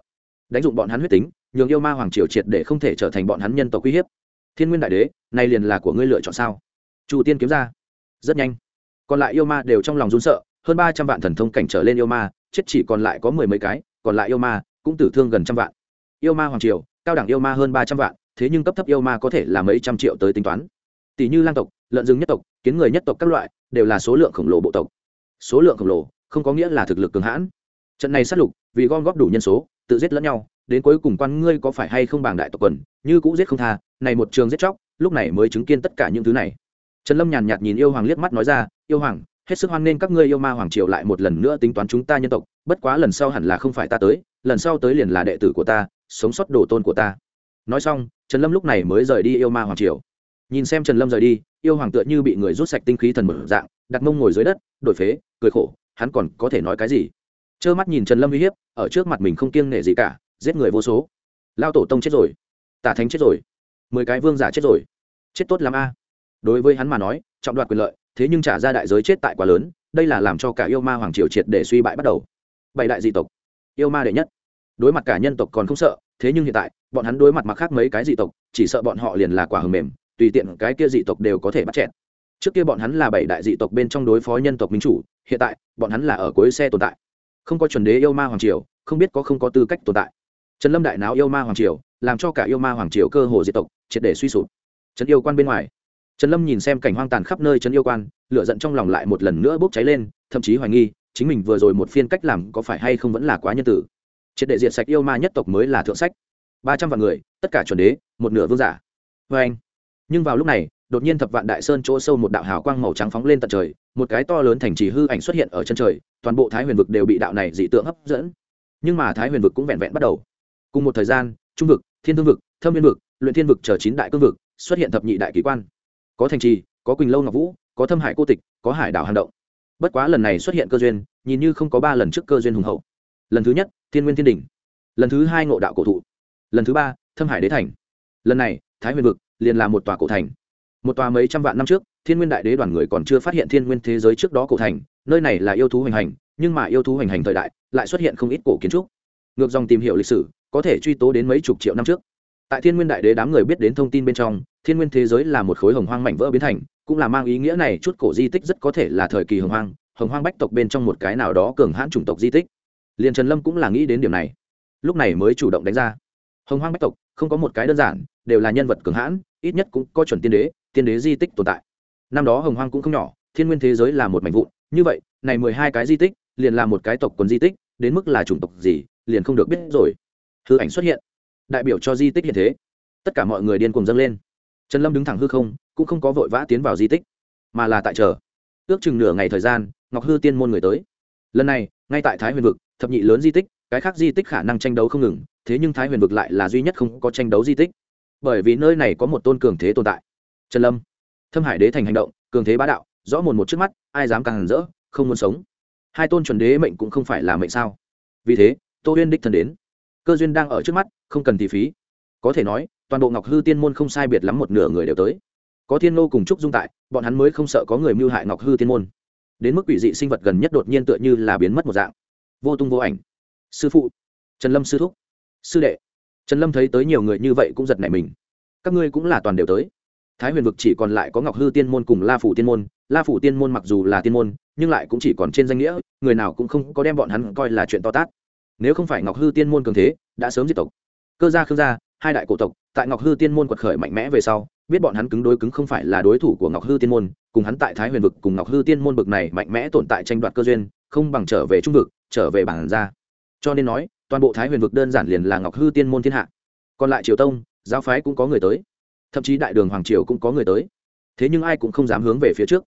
Đánh dụng bọn hắn huyết tính nhường yêu ma hoàng triều triệt để không thể trở thành bọn hắn nhân tộc uy hiếp. Thiên nguyên đại đế, nay liền là của ngươi lựa chọn sao? Chu tiên kiếm ra. Rất nhanh. Còn lại yêu ma đều trong lòng run sợ, hơn ba trăm vạn thần thông cảnh trở lên yêu ma, chết chỉ còn lại có mười mấy cái, còn lại yêu ma cũng tử thương gần trăm vạn. Yêu ma hoàng triều, cao đẳng yêu ma hơn ba trăm vạn, thế nhưng cấp thấp yêu ma có thể là mấy trăm triệu tới tính toán. Tỷ như lang tộc, lợn rừng nhất tộc, kiến người nhất tộc các loại, đều là số lượng khổng lồ bộ tộc. Số lượng khổng lồ không có nghĩa là thực lực cường hãn. Trận này sát lục, vì gom góp đủ nhân số, tự giết lẫn nhau đến cuối cùng quan ngươi có phải hay không bảng đại tộc quần, như cũ giết không tha, này một trường giết chóc, lúc này mới chứng kiến tất cả những thứ này. Trần lâm nhàn nhạt nhìn yêu hoàng liếc mắt nói ra, yêu hoàng, hết sức hoan nghênh các ngươi yêu ma hoàng triều lại một lần nữa tính toán chúng ta nhân tộc, bất quá lần sau hẳn là không phải ta tới, lần sau tới liền là đệ tử của ta, sống sót đồ tôn của ta. Nói xong, trần lâm lúc này mới rời đi yêu ma hoàng triều. Nhìn xem trần lâm rời đi, yêu hoàng tựa như bị người rút sạch tinh khí thần mở dạng, đặt mông ngồi dưới đất, đổi phế, cười khổ, hắn còn có thể nói cái gì? Trơ mắt nhìn trần lâm uy hiếp, ở trước mặt mình không kiêng nể gì cả giết người vô số. Lao tổ tông chết rồi. Tả thánh chết rồi. Mười cái vương giả chết rồi. Chết tốt lắm a. Đối với hắn mà nói, trọng đoạt quyền lợi, thế nhưng trả ra đại giới chết tại quá lớn, đây là làm cho cả yêu ma hoàng triều triệt để suy bại bắt đầu. Bảy đại dị tộc, yêu ma đệ nhất. Đối mặt cả nhân tộc còn không sợ, thế nhưng hiện tại, bọn hắn đối mặt mặt khác mấy cái dị tộc, chỉ sợ bọn họ liền là quả hầm mềm, tùy tiện cái kia dị tộc đều có thể bắt chẹn trước kia bọn hắn là bảy đại dị tộc bên trong đối phó nhân tộc minh chủ, hiện tại, bọn hắn là ở cuối xe tồn tại. Không có chuẩn đế yêu ma hoàng triều, không biết có không có tư cách tồn tại trần lâm đại náo yêu ma hoàng triều, làm cho cả yêu ma hoàng triều cơ hồ diệt tộc, triệt để suy sụp. Trấn yêu quan bên ngoài, trần lâm nhìn xem cảnh hoang tàn khắp nơi trấn yêu quan, lửa giận trong lòng lại một lần nữa bốc cháy lên, thậm chí hoài nghi, chính mình vừa rồi một phiên cách làm có phải hay không vẫn là quá nhân tử. Triệt để diệt sạch yêu ma nhất tộc mới là thượng sách. Ba trăm vạn người, tất cả chuẩn đế, một nửa vương giả. Vê anh, nhưng vào lúc này, đột nhiên thập vạn đại sơn chỗ sâu một đạo hào quang màu trắng phóng lên tận trời, một cái to lớn thành trì hư ảnh xuất hiện ở chân trời, toàn bộ thái huyền vực đều bị đạo này dị tượng hấp dẫn. Nhưng mà thái huyền vực cũng vẹn vẹn bắt đầu cùng một thời gian, trung vực, thiên thương vực, thâm viên vực, luyện thiên vực chờ chín đại cương vực xuất hiện thập nhị đại kỳ quan. Có thành trì, có quỳnh lâu ngọc vũ, có thâm hải cô tịch, có hải đảo hàn động. Bất quá lần này xuất hiện cơ duyên, nhìn như không có ba lần trước cơ duyên hùng hậu. Lần thứ nhất, thiên nguyên thiên đình lần thứ hai, ngộ đạo cổ thụ. Lần thứ ba, thâm hải đế thành. Lần này, thái huyền vực liền là một tòa cổ thành. Một tòa mấy trăm vạn năm trước, thiên nguyên đại đế đoàn người còn chưa phát hiện thiên nguyên thế giới trước đó cổ thành, nơi này là yêu thú hoành hành, nhưng mà yêu thú hoành hành thời đại, lại xuất hiện không ít cổ kiến trúc. Ngược dòng tìm hiểu lịch sử có thể truy tố đến mấy chục triệu năm trước. Tại thiên nguyên đại đế đám người biết đến thông tin bên trong, thiên nguyên thế giới là một khối hồng hoang mảnh vỡ biến thành, cũng là mang ý nghĩa này chút cổ di tích rất có thể là thời kỳ hồng hoang hồng hoang bách tộc bên trong một cái nào đó cường hãn chủng tộc di tích. Liền trần lâm cũng là nghĩ đến điểm này. Lúc này mới chủ động đánh ra. Hồng hoang bách tộc, không có một cái đơn giản, đều là nhân vật cường hãn, ít nhất cũng có chuẩn tiên đế tiên đế di tích tồn tại. Năm đó hồng hoang cũng không nhỏ, thiên nguyên thế giới là một mảnh vụn, như vậy, này mười hai cái di tích, liền là một cái tộc quần di tích, đến mức là chủng tộc gì, liền không được biết rồi hư ảnh xuất hiện. Đại biểu cho di tích hiện thế. Tất cả mọi người điên cuồng dâng lên. Trần lâm đứng thẳng hư không, cũng không có vội vã tiến vào di tích, mà là tại chờ. Ước chừng nửa ngày thời gian, ngọc hư tiên môn người tới. Lần này, ngay tại thái huyền vực, thập nhị lớn di tích, cái khác di tích khả năng tranh đấu không ngừng, thế nhưng thái huyền vực lại là duy nhất không có tranh đấu di tích. Bởi vì nơi này có một tôn cường thế tồn tại. Trần lâm, thâm hải đế thành hành động, cường thế bá đạo, rõ mồn một trước mắt, ai dám càng hẳn rỡ, không muốn sống. Hai tôn chuẩn đế mệnh cũng không phải là mệnh sao? Vì thế, tô huyên đích thần đến cơ duyên đang ở trước mắt, không cần tỷ phí. Có thể nói, toàn bộ ngọc hư tiên môn không sai biệt lắm một nửa người đều tới. Có thiên nô cùng trúc dung tại, bọn hắn mới không sợ có người mưu hại ngọc hư tiên môn. Đến mức quỷ dị sinh vật gần nhất đột nhiên tựa như là biến mất một dạng. Vô tung vô ảnh. Sư phụ. Trần lâm sư thúc. Sư đệ. Trần lâm thấy tới nhiều người như vậy cũng giật nảy mình. Các ngươi cũng là toàn đều tới. Thái huyền vực chỉ còn lại có ngọc hư tiên môn cùng la phủ tiên môn. La phủ tiên môn mặc dù là tiên môn, nhưng lại cũng chỉ còn trên danh nghĩa, người nào cũng không có đem bọn hắn coi là chuyện to tát nếu không phải ngọc hư tiên môn cường thế, đã sớm diệt tộc. Cơ gia khương gia, hai đại cổ tộc, tại ngọc hư tiên môn quật khởi mạnh mẽ về sau, biết bọn hắn cứng đối cứng không phải là đối thủ của ngọc hư tiên môn, cùng hắn tại thái huyền vực cùng ngọc hư tiên môn vực này mạnh mẽ tồn tại tranh đoạt cơ duyên, không bằng trở về trung vực, trở về bản gia. Cho nên nói, toàn bộ thái huyền vực đơn giản liền là ngọc hư tiên môn thiên hạ. Còn lại triều tông, giáo phái cũng có người tới. Thậm chí đại đường hoàng triều cũng có người tới. Thế nhưng ai cũng không dám hướng về phía trước.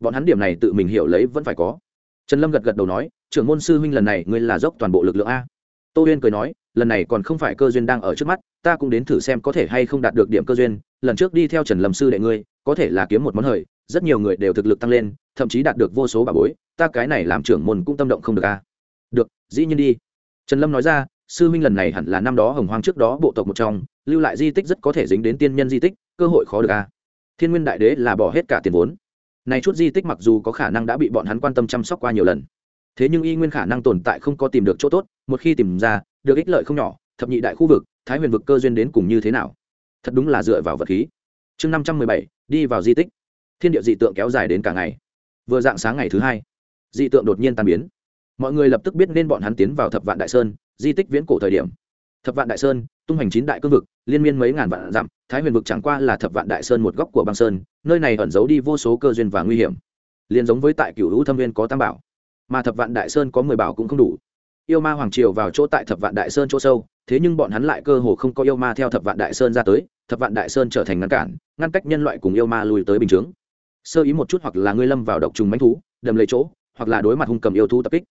Bọn hắn điểm này tự mình hiểu lấy vẫn phải có. Trần lâm gật gật đầu nói trưởng môn sư huynh lần này ngươi là dốc toàn bộ lực lượng a. Tô huyên cười nói, lần này còn không phải cơ duyên đang ở trước mắt, ta cũng đến thử xem có thể hay không đạt được điểm cơ duyên, lần trước đi theo trần lâm sư đệ ngươi, có thể là kiếm một món hời, rất nhiều người đều thực lực tăng lên, thậm chí đạt được vô số bà bối, ta cái này làm trưởng môn cũng tâm động không được a. Được, dĩ nhiên đi. Trần lâm nói ra, sư huynh lần này hẳn là năm đó hồng hoang trước đó bộ tộc một trong, lưu lại di tích rất có thể dính đến tiên nhân di tích, cơ hội khó được a. Thiên nguyên đại đế là bỏ hết cả tiền vốn. Này chút di tích mặc dù có khả năng đã bị bọn hắn quan tâm chăm sóc qua nhiều lần thế nhưng y nguyên khả năng tồn tại không có tìm được chỗ tốt, một khi tìm ra, được ích lợi không nhỏ, thập nhị đại khu vực, thái huyền vực cơ duyên đến cùng như thế nào? Thật đúng là dựa vào vật khí. Chương năm trăm mười bảy, đi vào di tích. Thiên địa dị tượng kéo dài đến cả ngày. Vừa dạng sáng ngày thứ hai, dị tượng đột nhiên tan biến. Mọi người lập tức biết nên bọn hắn tiến vào thập vạn đại sơn, di tích viễn cổ thời điểm. Thập vạn đại sơn, tung hành chín đại cương vực, liên miên mấy ngàn vạn dặm, thái huyền vực chẳng qua là thập vạn đại sơn một góc của băng sơn, nơi này ẩn giấu đi vô số cơ duyên và nguy hiểm. Liền giống với tại cựu hữu thâm viên có tam bảo mà thập vạn đại sơn có mười bảo cũng không đủ. Yêu ma hoàng triều vào chỗ tại thập vạn đại sơn chỗ sâu, thế nhưng bọn hắn lại cơ hồ không có yêu ma theo thập vạn đại sơn ra tới, thập vạn đại sơn trở thành ngăn cản, ngăn cách nhân loại cùng yêu ma lùi tới bình chướng. Sơ ý một chút hoặc là ngươi lâm vào độc trùng mánh thú, đầm lấy chỗ, hoặc là đối mặt hung cầm yêu thú tập kích.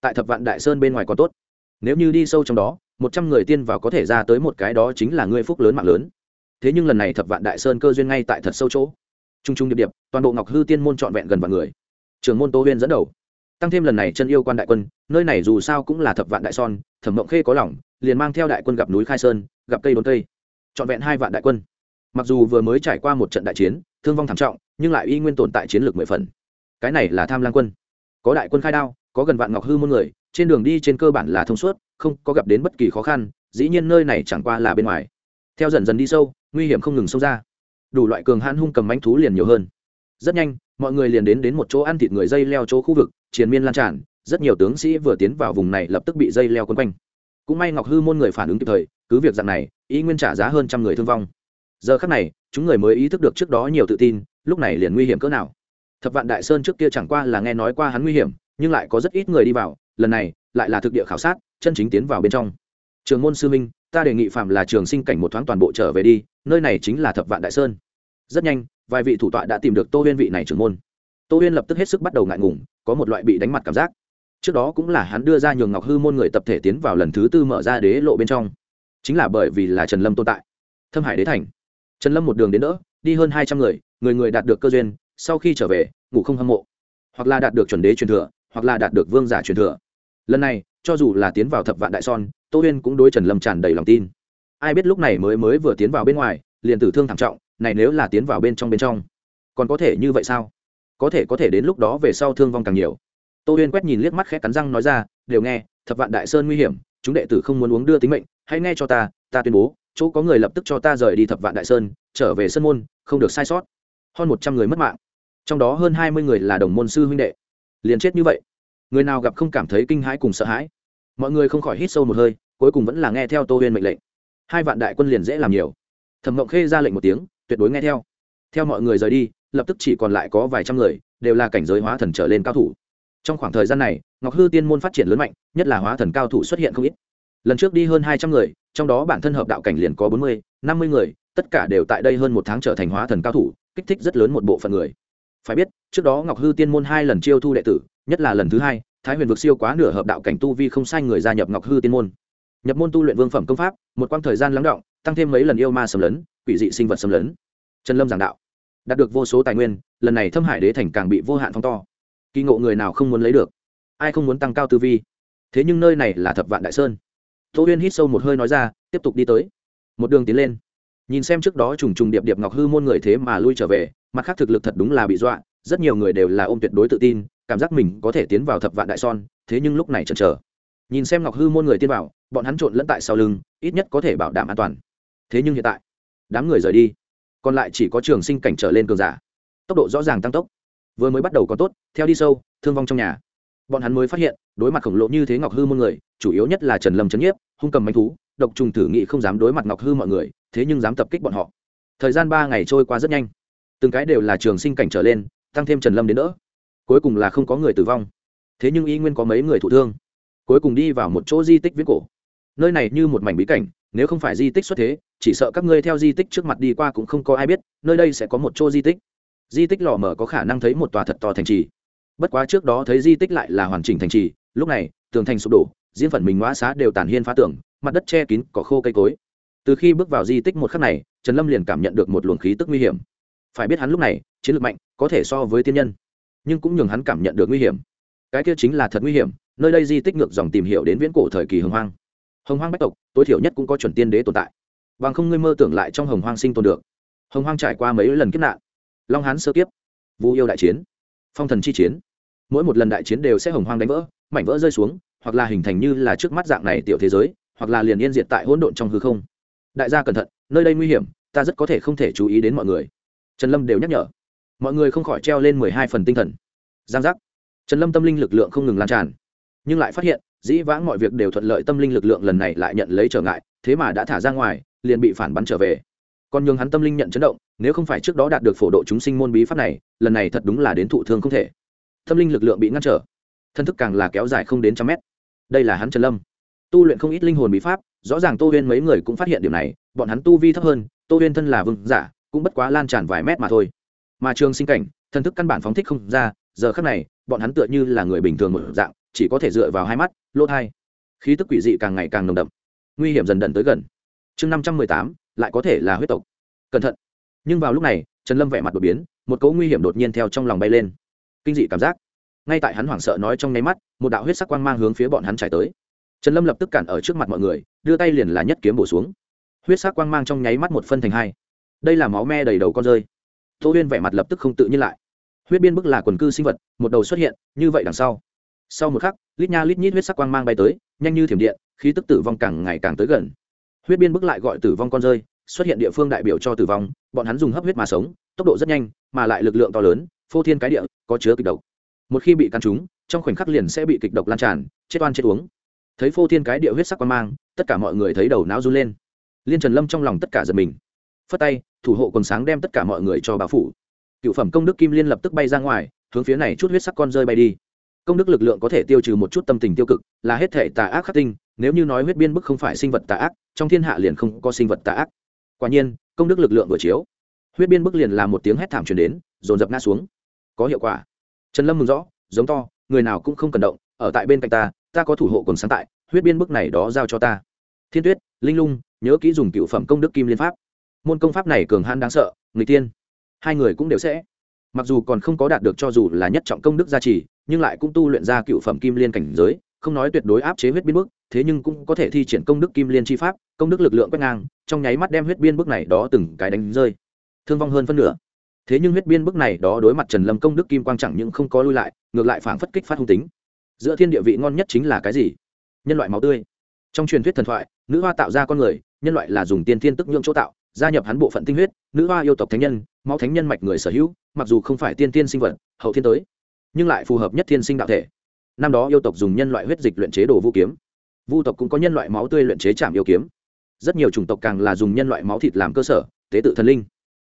Tại thập vạn đại sơn bên ngoài còn tốt. Nếu như đi sâu trong đó, một trăm người tiên vào có thể ra tới một cái đó chính là ngươi phúc lớn mạng lớn. Thế nhưng lần này thập vạn đại sơn cơ duyên ngay tại thật sâu chỗ. T r u n g t r u n g điệp điệp, toàn bộ ngọc hư tiên môn trọn vẹn gần vạn người. Trường môn tô huyên dẫn đầu tăng thêm lần này chân yêu quan đại quân, nơi này dù sao cũng là thập vạn đại son, thẩm mộng khê có lòng, liền mang theo đại quân gặp núi khai sơn, gặp cây đốn cây. Trọn vẹn hai vạn đại quân. Mặc dù vừa mới trải qua một trận đại chiến, thương vong thảm trọng, nhưng lại y nguyên tồn tại chiến lược mười phần. Cái này là tham lang quân. Có đại quân khai đao, có gần vạn ngọc hư muôn người, trên đường đi trên cơ bản là thông suốt, không có gặp đến bất kỳ khó khăn, dĩ nhiên nơi này chẳng qua là bên ngoài. Theo dần dần đi sâu, nguy hiểm không ngừng xông ra. Đủ loại cường hãn hung cầm manh thú liền nhiều hơn. Rất nhanh mọi người liền đến đến một chỗ ăn thịt người dây leo chỗ khu vực, triền miên lan tràn, rất nhiều tướng sĩ vừa tiến vào vùng này lập tức bị dây leo quấn quanh. Cũng may ngọc hư môn người phản ứng kịp thời, cứ việc dạng này ý nguyên trả giá hơn trăm người thương vong. Giờ khắc này, chúng người mới ý thức được trước đó nhiều tự tin, lúc này liền nguy hiểm cỡ nào. Thập vạn đại sơn trước kia chẳng qua là nghe nói qua hắn nguy hiểm, nhưng lại có rất ít người đi vào, lần này, lại là thực địa khảo sát, chân chính tiến vào bên trong. Trường môn sư minh ta đề nghị phạm là trường sinh cảnh một thoáng toàn bộ trở về đi, nơi này chính là thập vạn đại sơn. Rất nhanh vài vị thủ tọa đã tìm được tô huyên vị này trưởng môn. Tô huyên lập tức hết sức bắt đầu ngại ngùng, có một loại bị đánh mặt cảm giác. Trước đó cũng là hắn đưa ra nhường ngọc hư môn người tập thể tiến vào lần thứ tư mở ra đế lộ bên trong. Chính là bởi vì là trần lâm tồn tại. Thâm hải đế thành. Trần lâm một đường đến đỡ, đi hơn hai trăm người người người đạt được cơ duyên, sau khi trở về, ngủ không hâm mộ. Hoặc là đạt được chuẩn đế truyền thừa, hoặc là đạt được vương giả truyền thừa. Lần này, cho dù là tiến vào thập vạn đại son, tô huyên cũng đối trần lâm tràn đầy lòng tin. Ai biết lúc này mới mới vừa tiến vào bên ngoài, liền tử thương thảm trọng này nếu là tiến vào bên trong bên trong, còn có thể như vậy sao? Có thể có thể đến lúc đó về sau thương vong càng nhiều. Tô huyên quét nhìn liếc mắt khẽ cắn răng nói ra, đều nghe, thập vạn đại sơn nguy hiểm, chúng đệ tử không muốn uống đưa tính mệnh, hãy nghe cho ta ta tuyên bố, chỗ có người lập tức cho ta rời đi thập vạn đại sơn, trở về sân môn, không được sai sót. Hơn một trăm người mất mạng, trong đó hơn hai mươi người là đồng môn sư huynh đệ. Liền chết như vậy, người nào gặp không cảm thấy kinh hãi cùng sợ hãi? Mọi người không khỏi hít sâu một hơi, cuối cùng vẫn là nghe theo tô huyên mệnh lệnh. Hai vạn đại quân liền dễ làm nhiều. Thẩm mộng khê ra lệnh một tiếng tuyệt đối nghe theo. Theo mọi người rời đi, lập tức chỉ còn lại có vài trăm người, đều là cảnh giới hóa thần trở lên cao thủ. Trong khoảng thời gian này, ngọc hư tiên môn phát triển lớn mạnh, nhất là hóa thần cao thủ xuất hiện không ít. Lần trước đi hơn hai trăm người, trong đó bản thân hợp đạo cảnh liền có bốn mươi, năm mươi người, tất cả đều tại đây hơn một tháng trở thành hóa thần cao thủ, kích thích rất lớn một bộ phận người. Phải biết, trước đó ngọc hư tiên môn hai lần chiêu thu đệ tử, nhất là lần thứ hai, thái huyền vực siêu quá nửa hợp đạo cảnh tu vi không sai người gia nhập ngọc hư tiên môn nhập môn tu luyện vương phẩm công pháp, một quãng thời gian lắng động, tăng thêm mấy lần yêu ma xâm lấn, quỷ dị sinh vật xâm lấn. Trần lâm giảng đạo, đạt được vô số tài nguyên, lần này thâm hải đế thành càng bị vô hạn phong to. Kỳ ngộ người nào không muốn lấy được? Ai không muốn tăng cao tư vi? Thế nhưng nơi này là thập vạn đại sơn. Tô huyên hít sâu một hơi nói ra, tiếp tục đi tới. Một đường tiến lên. Nhìn xem trước đó trùng trùng điệp điệp ngọc hư môn người thế mà lui trở về, mặt khác thực lực thật đúng là bị dọa, rất nhiều người đều là ôm tuyệt đối tự tin, cảm giác mình có thể tiến vào thập vạn đại son thế nhưng lúc này chần chờ nhìn xem ngọc hư môn người tiên vào bọn hắn trộn lẫn tại sau lưng, ít nhất có thể bảo đảm an toàn. Thế nhưng hiện tại, đám người rời đi, còn lại chỉ có trường sinh cảnh trở lên cường giả. Tốc độ rõ ràng tăng tốc. Vừa mới bắt đầu có tốt, theo đi sâu, thương vong trong nhà. Bọn hắn mới phát hiện, đối mặt khổng lồ như thế ngọc hư môn người, chủ yếu nhất là trần lâm trấn nhiếp, hung cầm manh thú, độc trùng thử nghị không dám đối mặt ngọc hư mọi người, thế nhưng dám tập kích bọn họ. Thời gian ba ngày trôi qua rất nhanh. Từng cái đều là trường sinh cảnh trở lên, tăng thêm trần lâm đến nữa cuối cùng là không có người tử vong. Thế nhưng y nguyên có mấy người thụ thương cuối cùng đi vào một chỗ di tích viễn cổ. Nơi này như một mảnh bí cảnh, nếu không phải di tích xuất thế, chỉ sợ các ngươi theo di tích trước mặt đi qua cũng không có ai biết, nơi đây sẽ có một chỗ di tích. Di tích lò mở có khả năng thấy một tòa thật to thành trì. Bất quá trước đó thấy di tích lại là hoàn chỉnh thành trì, lúc này, tường thành sụp đổ, diễn phần mình ngõ xá đều tàn hiên phá tường, mặt đất che kín, cỏ khô cây cối. Từ khi bước vào di tích một khắc này, trần lâm liền cảm nhận được một luồng khí tức nguy hiểm. Phải biết hắn lúc này, chiến lược mạnh, có thể so với tiên nhân, nhưng cũng nhường hắn cảm nhận được nguy hiểm. Cái kia chính là thật nguy hiểm nơi đây di tích ngược dòng tìm hiểu đến viễn cổ thời kỳ hồng hoang. Hồng hoang bách tộc, tối thiểu nhất cũng có chuẩn tiên đế tồn tại. Bằng không ngươi mơ tưởng lại trong hồng hoang sinh tồn được. Hồng hoang trải qua mấy lần kiếp nạn. Long hán sơ kiếp, vu yêu đại chiến, phong thần chi chiến. Mỗi một lần đại chiến đều sẽ hồng hoang đánh vỡ, mảnh vỡ rơi xuống, hoặc là hình thành như là trước mắt dạng này tiểu thế giới, hoặc là liền yên diệt tại hỗn độn trong hư không. Đại gia cẩn thận, nơi đây nguy hiểm, ta rất có thể không thể chú ý đến mọi người. Trần lâm đều nhắc nhở. Mọi người không khỏi treo lên mười hai phần tinh thần. Giang giác. Trần lâm tâm linh lực lượng không ngừng lan tràn nhưng lại phát hiện, dĩ vãng mọi việc đều thuận lợi tâm linh lực lượng lần này lại nhận lấy trở ngại, thế mà đã thả ra ngoài, liền bị phản bắn trở về. Còn nhường hắn tâm linh nhận chấn động, nếu không phải trước đó đạt được phổ độ chúng sinh môn bí pháp này, lần này thật đúng là đến thụ thương không thể. Tâm linh lực lượng bị ngăn trở, thân thức càng là kéo dài không đến trăm mét. Đây là hắn trần lâm. Tu luyện không ít linh hồn bí pháp, rõ ràng tô huyên mấy người cũng phát hiện điều này, bọn hắn tu vi thấp hơn, tô huyên thân là vương giả, cũng bất quá lan tràn vài mét mà thôi. Mà trường sinh cảnh, thân thức căn bản phóng thích không ra, giờ khác này, bọn hắn tựa như là người bình thường một dạng chỉ có thể dựa vào hai mắt, lỗ thai. Khí tức quỷ dị càng ngày càng nồng đậm. Nguy hiểm dần dần tới gần. Chương năm trăm mười tám, lại có thể là huyết tộc. Cẩn thận. Nhưng vào lúc này, trần lâm vẻ mặt đột biến, một cấu nguy hiểm đột nhiên theo trong lòng bay lên. Kinh dị cảm giác. Ngay tại hắn hoảng sợ nói trong nháy mắt, một đạo huyết sắc quang mang hướng phía bọn hắn trải tới. Trần lâm lập tức cản ở trước mặt mọi người, đưa tay liền là nhất kiếm bổ xuống. Huyết sắc quang mang trong nháy mắt một phân thành hai. Đây là máu me đầy đầu con rơi. Tô huyên vẻ mặt lập tức không tự nhiên lại. Huyết biên bức là quần cư sinh vật, một đầu xuất hiện, như vậy đằng sau sau một khắc, lít nha lít nhít huyết sắc quang mang bay tới, nhanh như thiểm điện, khí tức tử vong càng ngày càng tới gần. Huyết biên bức lại gọi tử vong con rơi, xuất hiện địa phương đại biểu cho tử vong, bọn hắn dùng hấp huyết mà sống, tốc độ rất nhanh, mà lại lực lượng to lớn, phô thiên cái địa, có chứa kịch độc. Một khi bị căn trúng, trong khoảnh khắc liền sẽ bị kịch độc lan tràn, chết oan chết uống. Thấy phô thiên cái địa huyết sắc quang mang, tất cả mọi người thấy đầu não run lên. Liên trần lâm trong lòng tất cả giật mình. Phất tay, thủ hộ còn sáng đem tất cả mọi người cho báo phủ. Cựu phẩm công đức kim liên lập tức bay ra ngoài, hướng phía này chút huyết sắc con rơi bay đi công đức lực lượng có thể tiêu trừ một chút tâm tình tiêu cực, là hết thể tà ác khắc tinh, nếu như nói huyết biên bức không phải sinh vật tà ác, trong thiên hạ liền không có sinh vật tà ác. Quả nhiên, công đức lực lượng vừa chiếu, huyết biên bức liền là một tiếng hét thảm truyền đến, dồn dập ngã xuống. Có hiệu quả. Trần lâm mừng rõ, giống to, người nào cũng không cần động, ở tại bên cạnh ta ta có thủ hộ còn sáng tại, huyết biên bức này đó giao cho ta. Thiên tuyết, linh lung, nhớ kỹ dùng cựu phẩm công đức kim liên pháp. Môn công pháp này cường han đáng sợ người tiên hai người cũng đều sẽ. Mặc dù còn không có đạt được cho dù là nhất trọng công đức gia trì nhưng lại cũng tu luyện ra cựu phẩm kim liên cảnh giới, không nói tuyệt đối áp chế huyết biên bức, thế nhưng cũng có thể thi triển công đức kim liên chi pháp, công đức lực lượng quét ngang, trong nháy mắt đem huyết biên bức này đó từng cái đánh rơi. Thương vong hơn phân nửa. Thế nhưng huyết biên bức này đó đối mặt trần lâm công đức kim quang chẳng những không có lui lại, ngược lại phản phất kích phát hung tính. Giữa thiên địa vị ngon nhất chính là cái gì? Nhân loại máu tươi. Trong truyền thuyết thần thoại, nữ hoa tạo ra con người, nhân loại là dùng tiên thiên tức nhượng chỗ tạo, gia nhập hắn bộ phận tinh huyết, nữ hoa yêu tộc thánh nhân, máu thánh nhân mạch người sở hữu, mặc dù không phải tiên tiên sinh vật, hậu thiên tới nhưng lại phù hợp nhất thiên sinh đạo thể. Năm đó yêu tộc dùng nhân loại huyết dịch luyện chế đồ vũ kiếm. Vu tộc cũng có nhân loại máu tươi luyện chế chạm yêu kiếm. Rất nhiều chủng tộc càng là dùng nhân loại máu thịt làm cơ sở, tế tự thần linh.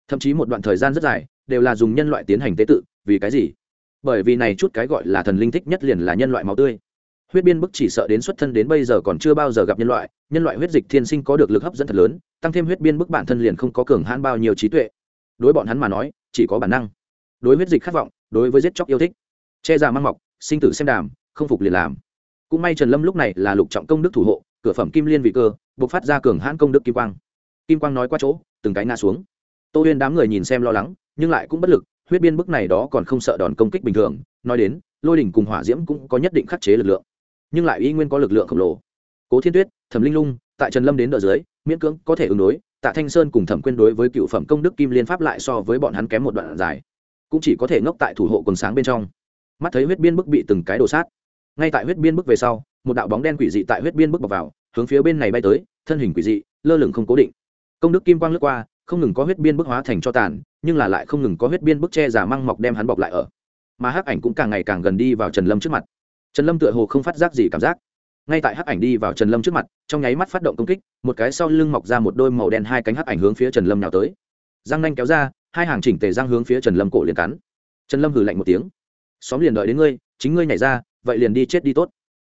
Thậm chí một đoạn thời gian rất dài, đều là dùng nhân loại tiến hành tế tự, vì cái gì? Bởi vì này chút cái gọi là thần linh thích nhất liền là nhân loại máu tươi. Huyết biên bức chỉ sợ đến xuất thân đến bây giờ còn chưa bao giờ gặp nhân loại nhân loại huyết dịch thiên sinh có được lực hấp dẫn thật lớn, tăng thêm huyết biên bức bản thân liền không có cường hãn bao nhiêu trí tuệ. Đối bọn hắn mà nói, chỉ có bản năng. Đối huyết dịch khát vọng, đối với giết chóc yêu thích che già mang mọc, sinh tử xem đàm, không phục liền làm. Cũng may trần lâm lúc này là lục trọng công đức thủ hộ, cửa phẩm kim liên vị cơ buộc phát ra cường hãn công đức kim quang. Kim quang nói qua chỗ, từng cái ngã xuống. Tô huyên đám người nhìn xem lo lắng, nhưng lại cũng bất lực, huyết biên bức này đó còn không sợ đòn công kích bình thường, nói đến, lôi đỉnh cùng hỏa diễm cũng có nhất định khắc chế lực lượng. Nhưng lại y nguyên có lực lượng khổng lồ. Cố thiên tuyết, thẩm linh lung, tại trần lâm đến đỡ dưới, miễn cưỡng có thể ứng đối, tạ thanh sơn cùng thẩm quyên đối với cựu phẩm công đức kim liên pháp lại so với bọn hắn kém một đoạn dài. Cũng chỉ có thể ngốc tại thủ hộ quần sáng bên trong mắt thấy huyết biên bức bị từng cái đổ sát. Ngay tại huyết biên bức về sau, một đạo bóng đen quỷ dị tại huyết biên bức bọc vào, hướng phía bên này bay tới, thân hình quỷ dị, lơ lửng không cố định. Công đức kim quang lướt qua, không ngừng có huyết biên bức hóa thành cho tàn, nhưng là lại không ngừng có huyết biên bức che giả măng mọc đem hắn bọc lại ở. Mà hắc ảnh cũng càng ngày càng gần đi vào trần lâm trước mặt. Trần lâm tựa hồ không phát giác gì cảm giác. Ngay tại hắc ảnh đi vào trần lâm trước mặt, trong nháy mắt phát động công kích, một cái sau lưng mọc ra một đôi màu đen hai cánh hắc ảnh hướng phía trần lâm nào tới. Răng nanh kéo ra, hai hàng chỉnh tề răng hướng phía trần lâm cổ liền cắn. Trần lâm hử lạnh một tiếng xóm liền đợi đến ngươi, chính ngươi nhảy ra, vậy liền đi chết đi tốt.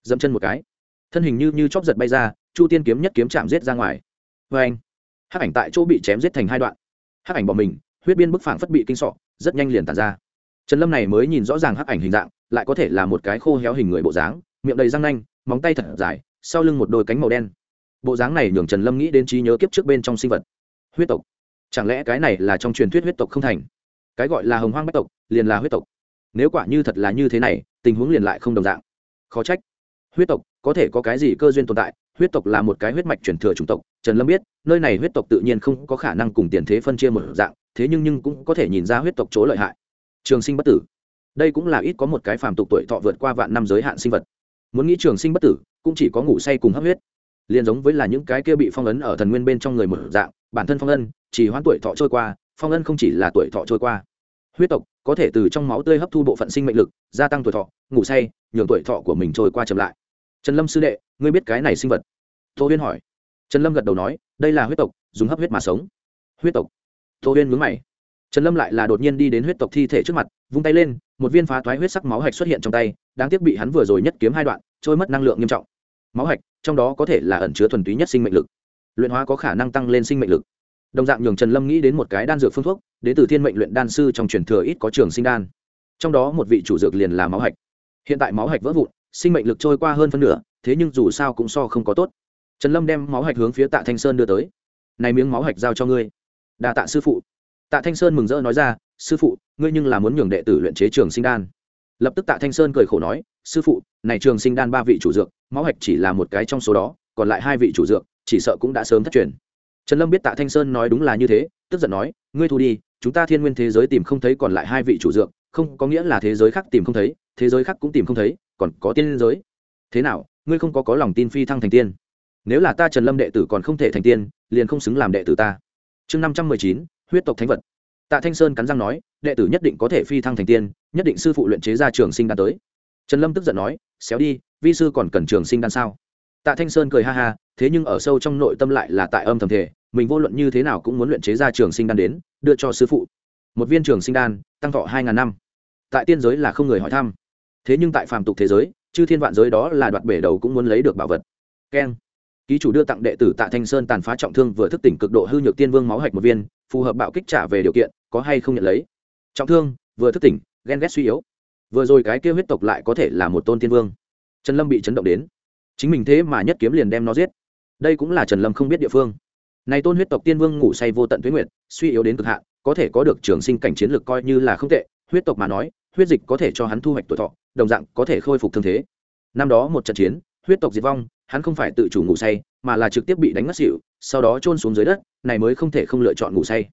Dẫm chân một cái. Thân hình như như chóp giật bay ra, chu tiên kiếm nhất kiếm chạm giết ra ngoài. Vê anh, hắc ảnh tại chỗ bị chém giết thành hai đoạn. Hắc ảnh bỏ mình, huyết biên bức phảng phất bị kinh sọ, rất nhanh liền tàn ra. Trần lâm này mới nhìn rõ ràng hắc ảnh hình dạng, lại có thể là một cái khô héo hình người bộ dáng, miệng đầy răng nanh, móng tay thật dài, sau lưng một đôi cánh màu đen. Bộ dáng này nhường trần lâm nghĩ đến trí nhớ kiếp trước bên trong sinh vật. Huyết tộc. Chẳng lẽ cái này là trong truyền thuyết huyết tộc không thành? Cái gọi là hồng hoang bách tộc, liền là huyết tộc nếu quả như thật là như thế này, tình huống liền lại không đồng dạng. Khó trách. Huyết tộc, có thể có cái gì cơ duyên tồn tại? Huyết tộc là một cái huyết mạch truyền thừa chủng tộc, trần lâm biết, nơi này huyết tộc tự nhiên không có khả năng cùng tiền thế phân chia một dạng, thế nhưng nhưng cũng có thể nhìn ra huyết tộc chỗ lợi hại. Trường sinh bất tử. Đây cũng là ít có một cái phàm tục tuổi thọ vượt qua vạn năm giới hạn sinh vật. Muốn nghĩ trường sinh bất tử, cũng chỉ có ngủ say cùng hấp huyết. Liền giống với là những cái kia bị phong ấn ở thần nguyên bên trong người một dạng, bản thân phong ân chỉ hoãn tuổi thọ trôi qua, phong ân không chỉ là tuổi thọ trôi qua huyết tộc có thể từ trong máu tươi hấp thu bộ phận sinh mệnh lực, gia tăng tuổi thọ, ngủ say, nhường tuổi thọ của mình trôi qua chậm lại. Trần lâm sư đệ, ngươi biết cái này sinh vật? Tô huyên hỏi. Trần lâm gật đầu nói, đây là huyết tộc, dùng hấp huyết mà sống. Huyết tộc. Tô huyên mướn mày. Trần lâm lại là đột nhiên đi đến huyết tộc thi thể trước mặt, vung tay lên, một viên phá thoái huyết sắc máu hạch xuất hiện trong tay, đáng tiếc bị hắn vừa rồi nhất kiếm hai đoạn, trôi mất năng lượng nghiêm trọng. Máu hạch, trong đó có thể là ẩn chứa thuần túy nhất sinh mệnh lực. Luyện hóa có khả năng tăng lên sinh mệnh lực đồng dạng nhường trần lâm nghĩ đến một cái đan dược phương thuốc đến từ thiên mệnh luyện đan sư trong truyền thừa ít có trường sinh đan. Trong đó một vị chủ dược liền là máu hạch. Hiện tại máu hạch vỡ vụn, sinh mệnh lực trôi qua hơn phân nửa, thế nhưng dù sao cũng so không có tốt. Trần lâm đem máu hạch hướng phía tạ thanh sơn đưa tới. Này miếng máu hạch giao cho ngươi. Đa tạ sư phụ. Tạ thanh sơn mừng rỡ nói ra, sư phụ, ngươi nhưng là muốn nhường đệ tử luyện chế trường sinh đan. Lập tức tạ thanh sơn cười khổ nói, sư phụ, này trường sinh đan ba vị chủ dược, máu hạch chỉ là một cái trong số đó, còn lại hai vị chủ dược, chỉ sợ cũng đã sớm thất truyền trần lâm biết tạ thanh sơn nói đúng là như thế, tức giận nói, ngươi thu đi, chúng ta thiên nguyên thế giới tìm không thấy còn lại hai vị chủ dược, không, có nghĩa là thế giới khác tìm không thấy, thế giới khác cũng tìm không thấy, còn có tiên giới. Thế nào, ngươi không có có lòng tin phi thăng thành tiên? Nếu là ta trần lâm đệ tử còn không thể thành tiên, liền không xứng làm đệ tử ta. Chương năm trăm mười chín, huyết tộc thánh vật. Tạ thanh sơn cắn răng nói, đệ tử nhất định có thể phi thăng thành tiên, nhất định sư phụ luyện chế ra trường sinh đan tới. Trần lâm tức giận nói, xéo đi, vi sư còn cần trường sinh đan sao? Tạ thanh sơn cười ha ha thế nhưng ở sâu trong nội tâm lại là tại âm thầm thể mình vô luận như thế nào cũng muốn luyện chế ra trường sinh đan đến, đưa cho sư phụ. Một viên trường sinh đan, tăng thọ hai ngàn năm. Tại tiên giới là không người hỏi thăm. Thế nhưng tại phàm tục thế giới, chư thiên vạn giới đó là đoạt bể đầu cũng muốn lấy được bảo vật. Keng. Ký chủ đưa tặng đệ tử tạ thanh sơn tàn phá trọng thương vừa thức tỉnh cực độ hư nhược tiên vương máu hạch một viên, phù hợp bạo kích trả về điều kiện, có hay không nhận lấy? Trọng thương, vừa thức tỉnh, ghen ghét suy yếu. Vừa rồi cái kia huyết tộc lại có thể là một tôn tiên vương. Trần lâm bị chấn động đến. Chính mình thế mà nhất kiếm liền đem nó giết đây cũng là trần lâm không biết địa phương. Này tôn huyết tộc tiên vương ngủ say vô tận tuyến nguyện suy yếu đến cực hạn, có thể có được trường sinh cảnh chiến lược coi như là không tệ, huyết tộc mà nói, huyết dịch có thể cho hắn thu hoạch tuổi thọ, đồng dạng có thể khôi phục thương thế. Năm đó một trận chiến, huyết tộc diệt vong, hắn không phải tự chủ ngủ say, mà là trực tiếp bị đánh ngất xỉu, sau đó trôn xuống dưới đất, này mới không thể không lựa chọn ngủ say.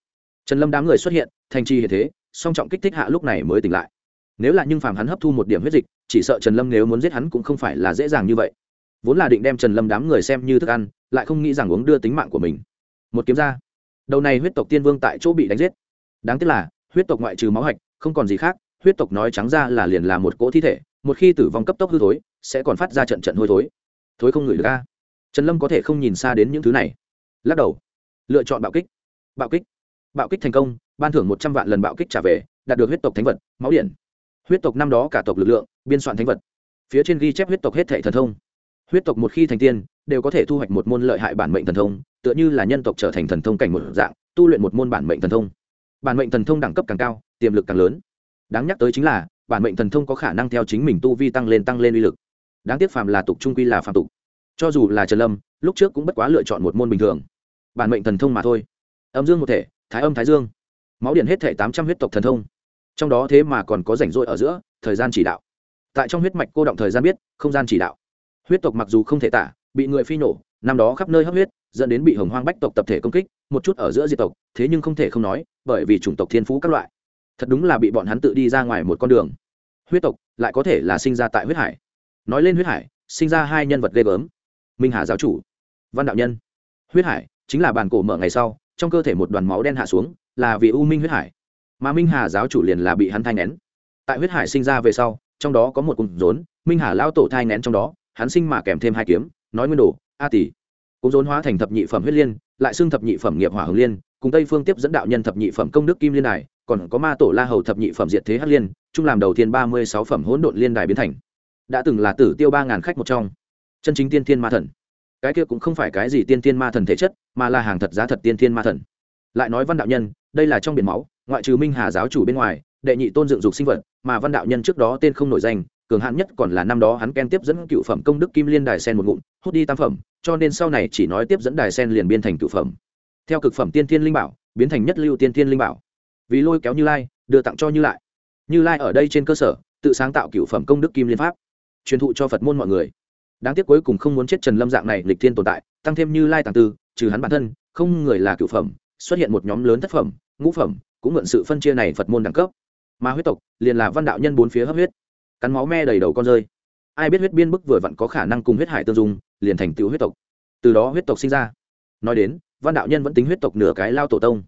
Trần lâm đám người xuất hiện, thành chi hiện thế, song trọng kích thích hạ lúc này mới tỉnh lại. Nếu là nhưng phàm hắn hấp thu một điểm huyết dịch, chỉ sợ trần lâm nếu muốn giết hắn cũng không phải là dễ dàng như vậy vốn là định đem trần lâm đám người xem như thức ăn, lại không nghĩ rằng uống đưa tính mạng của mình. Một kiếm ra. Đầu này huyết tộc tiên vương tại chỗ bị đánh giết. Đáng tiếc là, huyết tộc ngoại trừ máu hạch, không còn gì khác, huyết tộc nói trắng ra là liền là một cỗ thi thể, một khi tử vong cấp tốc hư thối, sẽ còn phát ra trận trận hôi thối. Thối không ngửi được ca trần lâm có thể không nhìn xa đến những thứ này. Lắc đầu. Lựa chọn bạo kích. Bạo kích. Bạo kích thành công, ban thưởng một trăm vạn lần bạo kích trả về, đạt được huyết tộc thánh vật, máu điện. Huyết tộc năm đó cả tộc lực lượng, biên soạn thánh vật. Phía trên ghi chép huyết tộc hết thể thần thông huyết tộc một khi thành tiên, đều có thể thu hoạch một môn lợi hại bản mệnh thần thông, tựa như là nhân tộc trở thành thần thông cảnh một dạng, tu luyện một môn bản mệnh thần thông. Bản mệnh thần thông đẳng cấp càng cao, tiềm lực càng lớn. Đáng nhắc tới chính là, bản mệnh thần thông có khả năng theo chính mình tu vi tăng lên tăng lên uy lực. Đáng tiếc phàm là tục trung quy là phàm tục. Cho dù là trần lâm, lúc trước cũng bất quá lựa chọn một môn bình thường. Bản mệnh thần thông mà thôi. Âm dương một thể, thái âm thái dương. Máu điện hết thể tám trăm huyết tộc thần thông. Trong đó thế mà còn có rảnh rỗi ở giữa, thời gian chỉ đạo. Tại trong huyết mạch cô động thời gian biết, không gian chỉ đạo huyết tộc mặc dù không thể tả, bị người phi nổ, năm đó khắp nơi hấp huyết, dẫn đến bị hồng hoang bách tộc tập thể công kích, một chút ở giữa diệt tộc, thế nhưng không thể không nói, bởi vì chủng tộc thiên phú các loại. Thật đúng là bị bọn hắn tự đi ra ngoài một con đường. Huyết tộc lại có thể là sinh ra tại huyết hải. Nói lên huyết hải, sinh ra hai nhân vật ghê gớm. Minh hà giáo chủ, văn đạo nhân. Huyết hải chính là bàn cổ mở ngày sau, trong cơ thể một đoàn máu đen hạ xuống, là vì u minh huyết hải. Mà minh hà giáo chủ liền là bị hắn thai nén tại huyết hải sinh ra về sau, trong đó có một cụm rốn, minh hà lao tổ thai nén trong đó hắn sinh mà kèm thêm hai kiếm, nói nguyên đồ, a tỷ. Cũng rốn hóa thành thập nhị phẩm huyết liên, lại xưng thập nhị phẩm nghiệp hỏa hồng liên, cùng tây phương tiếp dẫn đạo nhân thập nhị phẩm công đức kim liên đài, còn có ma tổ la hầu thập nhị phẩm diệt thế hắc liên, chung làm đầu tiên ba mươi sáu phẩm hỗn độn liên đài biến thành. Đã từng là tử tiêu ba ngàn khách một trong. Chân chính tiên thiên ma thần. Cái kia cũng không phải cái gì tiên thiên ma thần thể chất, mà là hàng thật giá thật tiên thiên ma thần. Lại nói văn đạo nhân, đây là trong biển máu, ngoại trừ minh hà giáo chủ bên ngoài, đệ nhị tôn dựng dục sinh vật, mà văn đạo nhân trước đó tên không nổi danh cường hạn nhất còn là năm đó hắn ken tiếp dẫn cựu phẩm công đức kim liên đài sen một ngụm, hút đi tam phẩm, cho nên sau này chỉ nói tiếp dẫn đài sen liền biên thành cựu phẩm. Theo cực phẩm tiên thiên linh bảo, biến thành nhất lưu tiên thiên linh bảo. Vì lôi kéo như lai, đưa tặng cho như lại. Như lai ở đây trên cơ sở, tự sáng tạo cựu phẩm công đức kim liên pháp. Truyền thụ cho phật môn mọi người. Đáng tiếc cuối cùng không muốn chết trần lâm dạng này lịch thiên tồn tại, tăng thêm như lai tàng tư, trừ hắn bản thân, không người là cựu phẩm, xuất hiện một nhóm lớn thất phẩm, ngũ phẩm, cũng mượn sự phân chia này phật môn đẳng cấp. Mà huyết tộc, liền là văn đạo nhân bốn phía hấp huyết cắn máu me đầy đầu con rơi. Ai biết huyết biên bức vừa vặn có khả năng cùng huyết hải tương dung, liền thành tựu huyết tộc. Từ đó huyết tộc sinh ra. Nói đến, văn đạo nhân vẫn tính huyết tộc nửa cái lao tổ tông.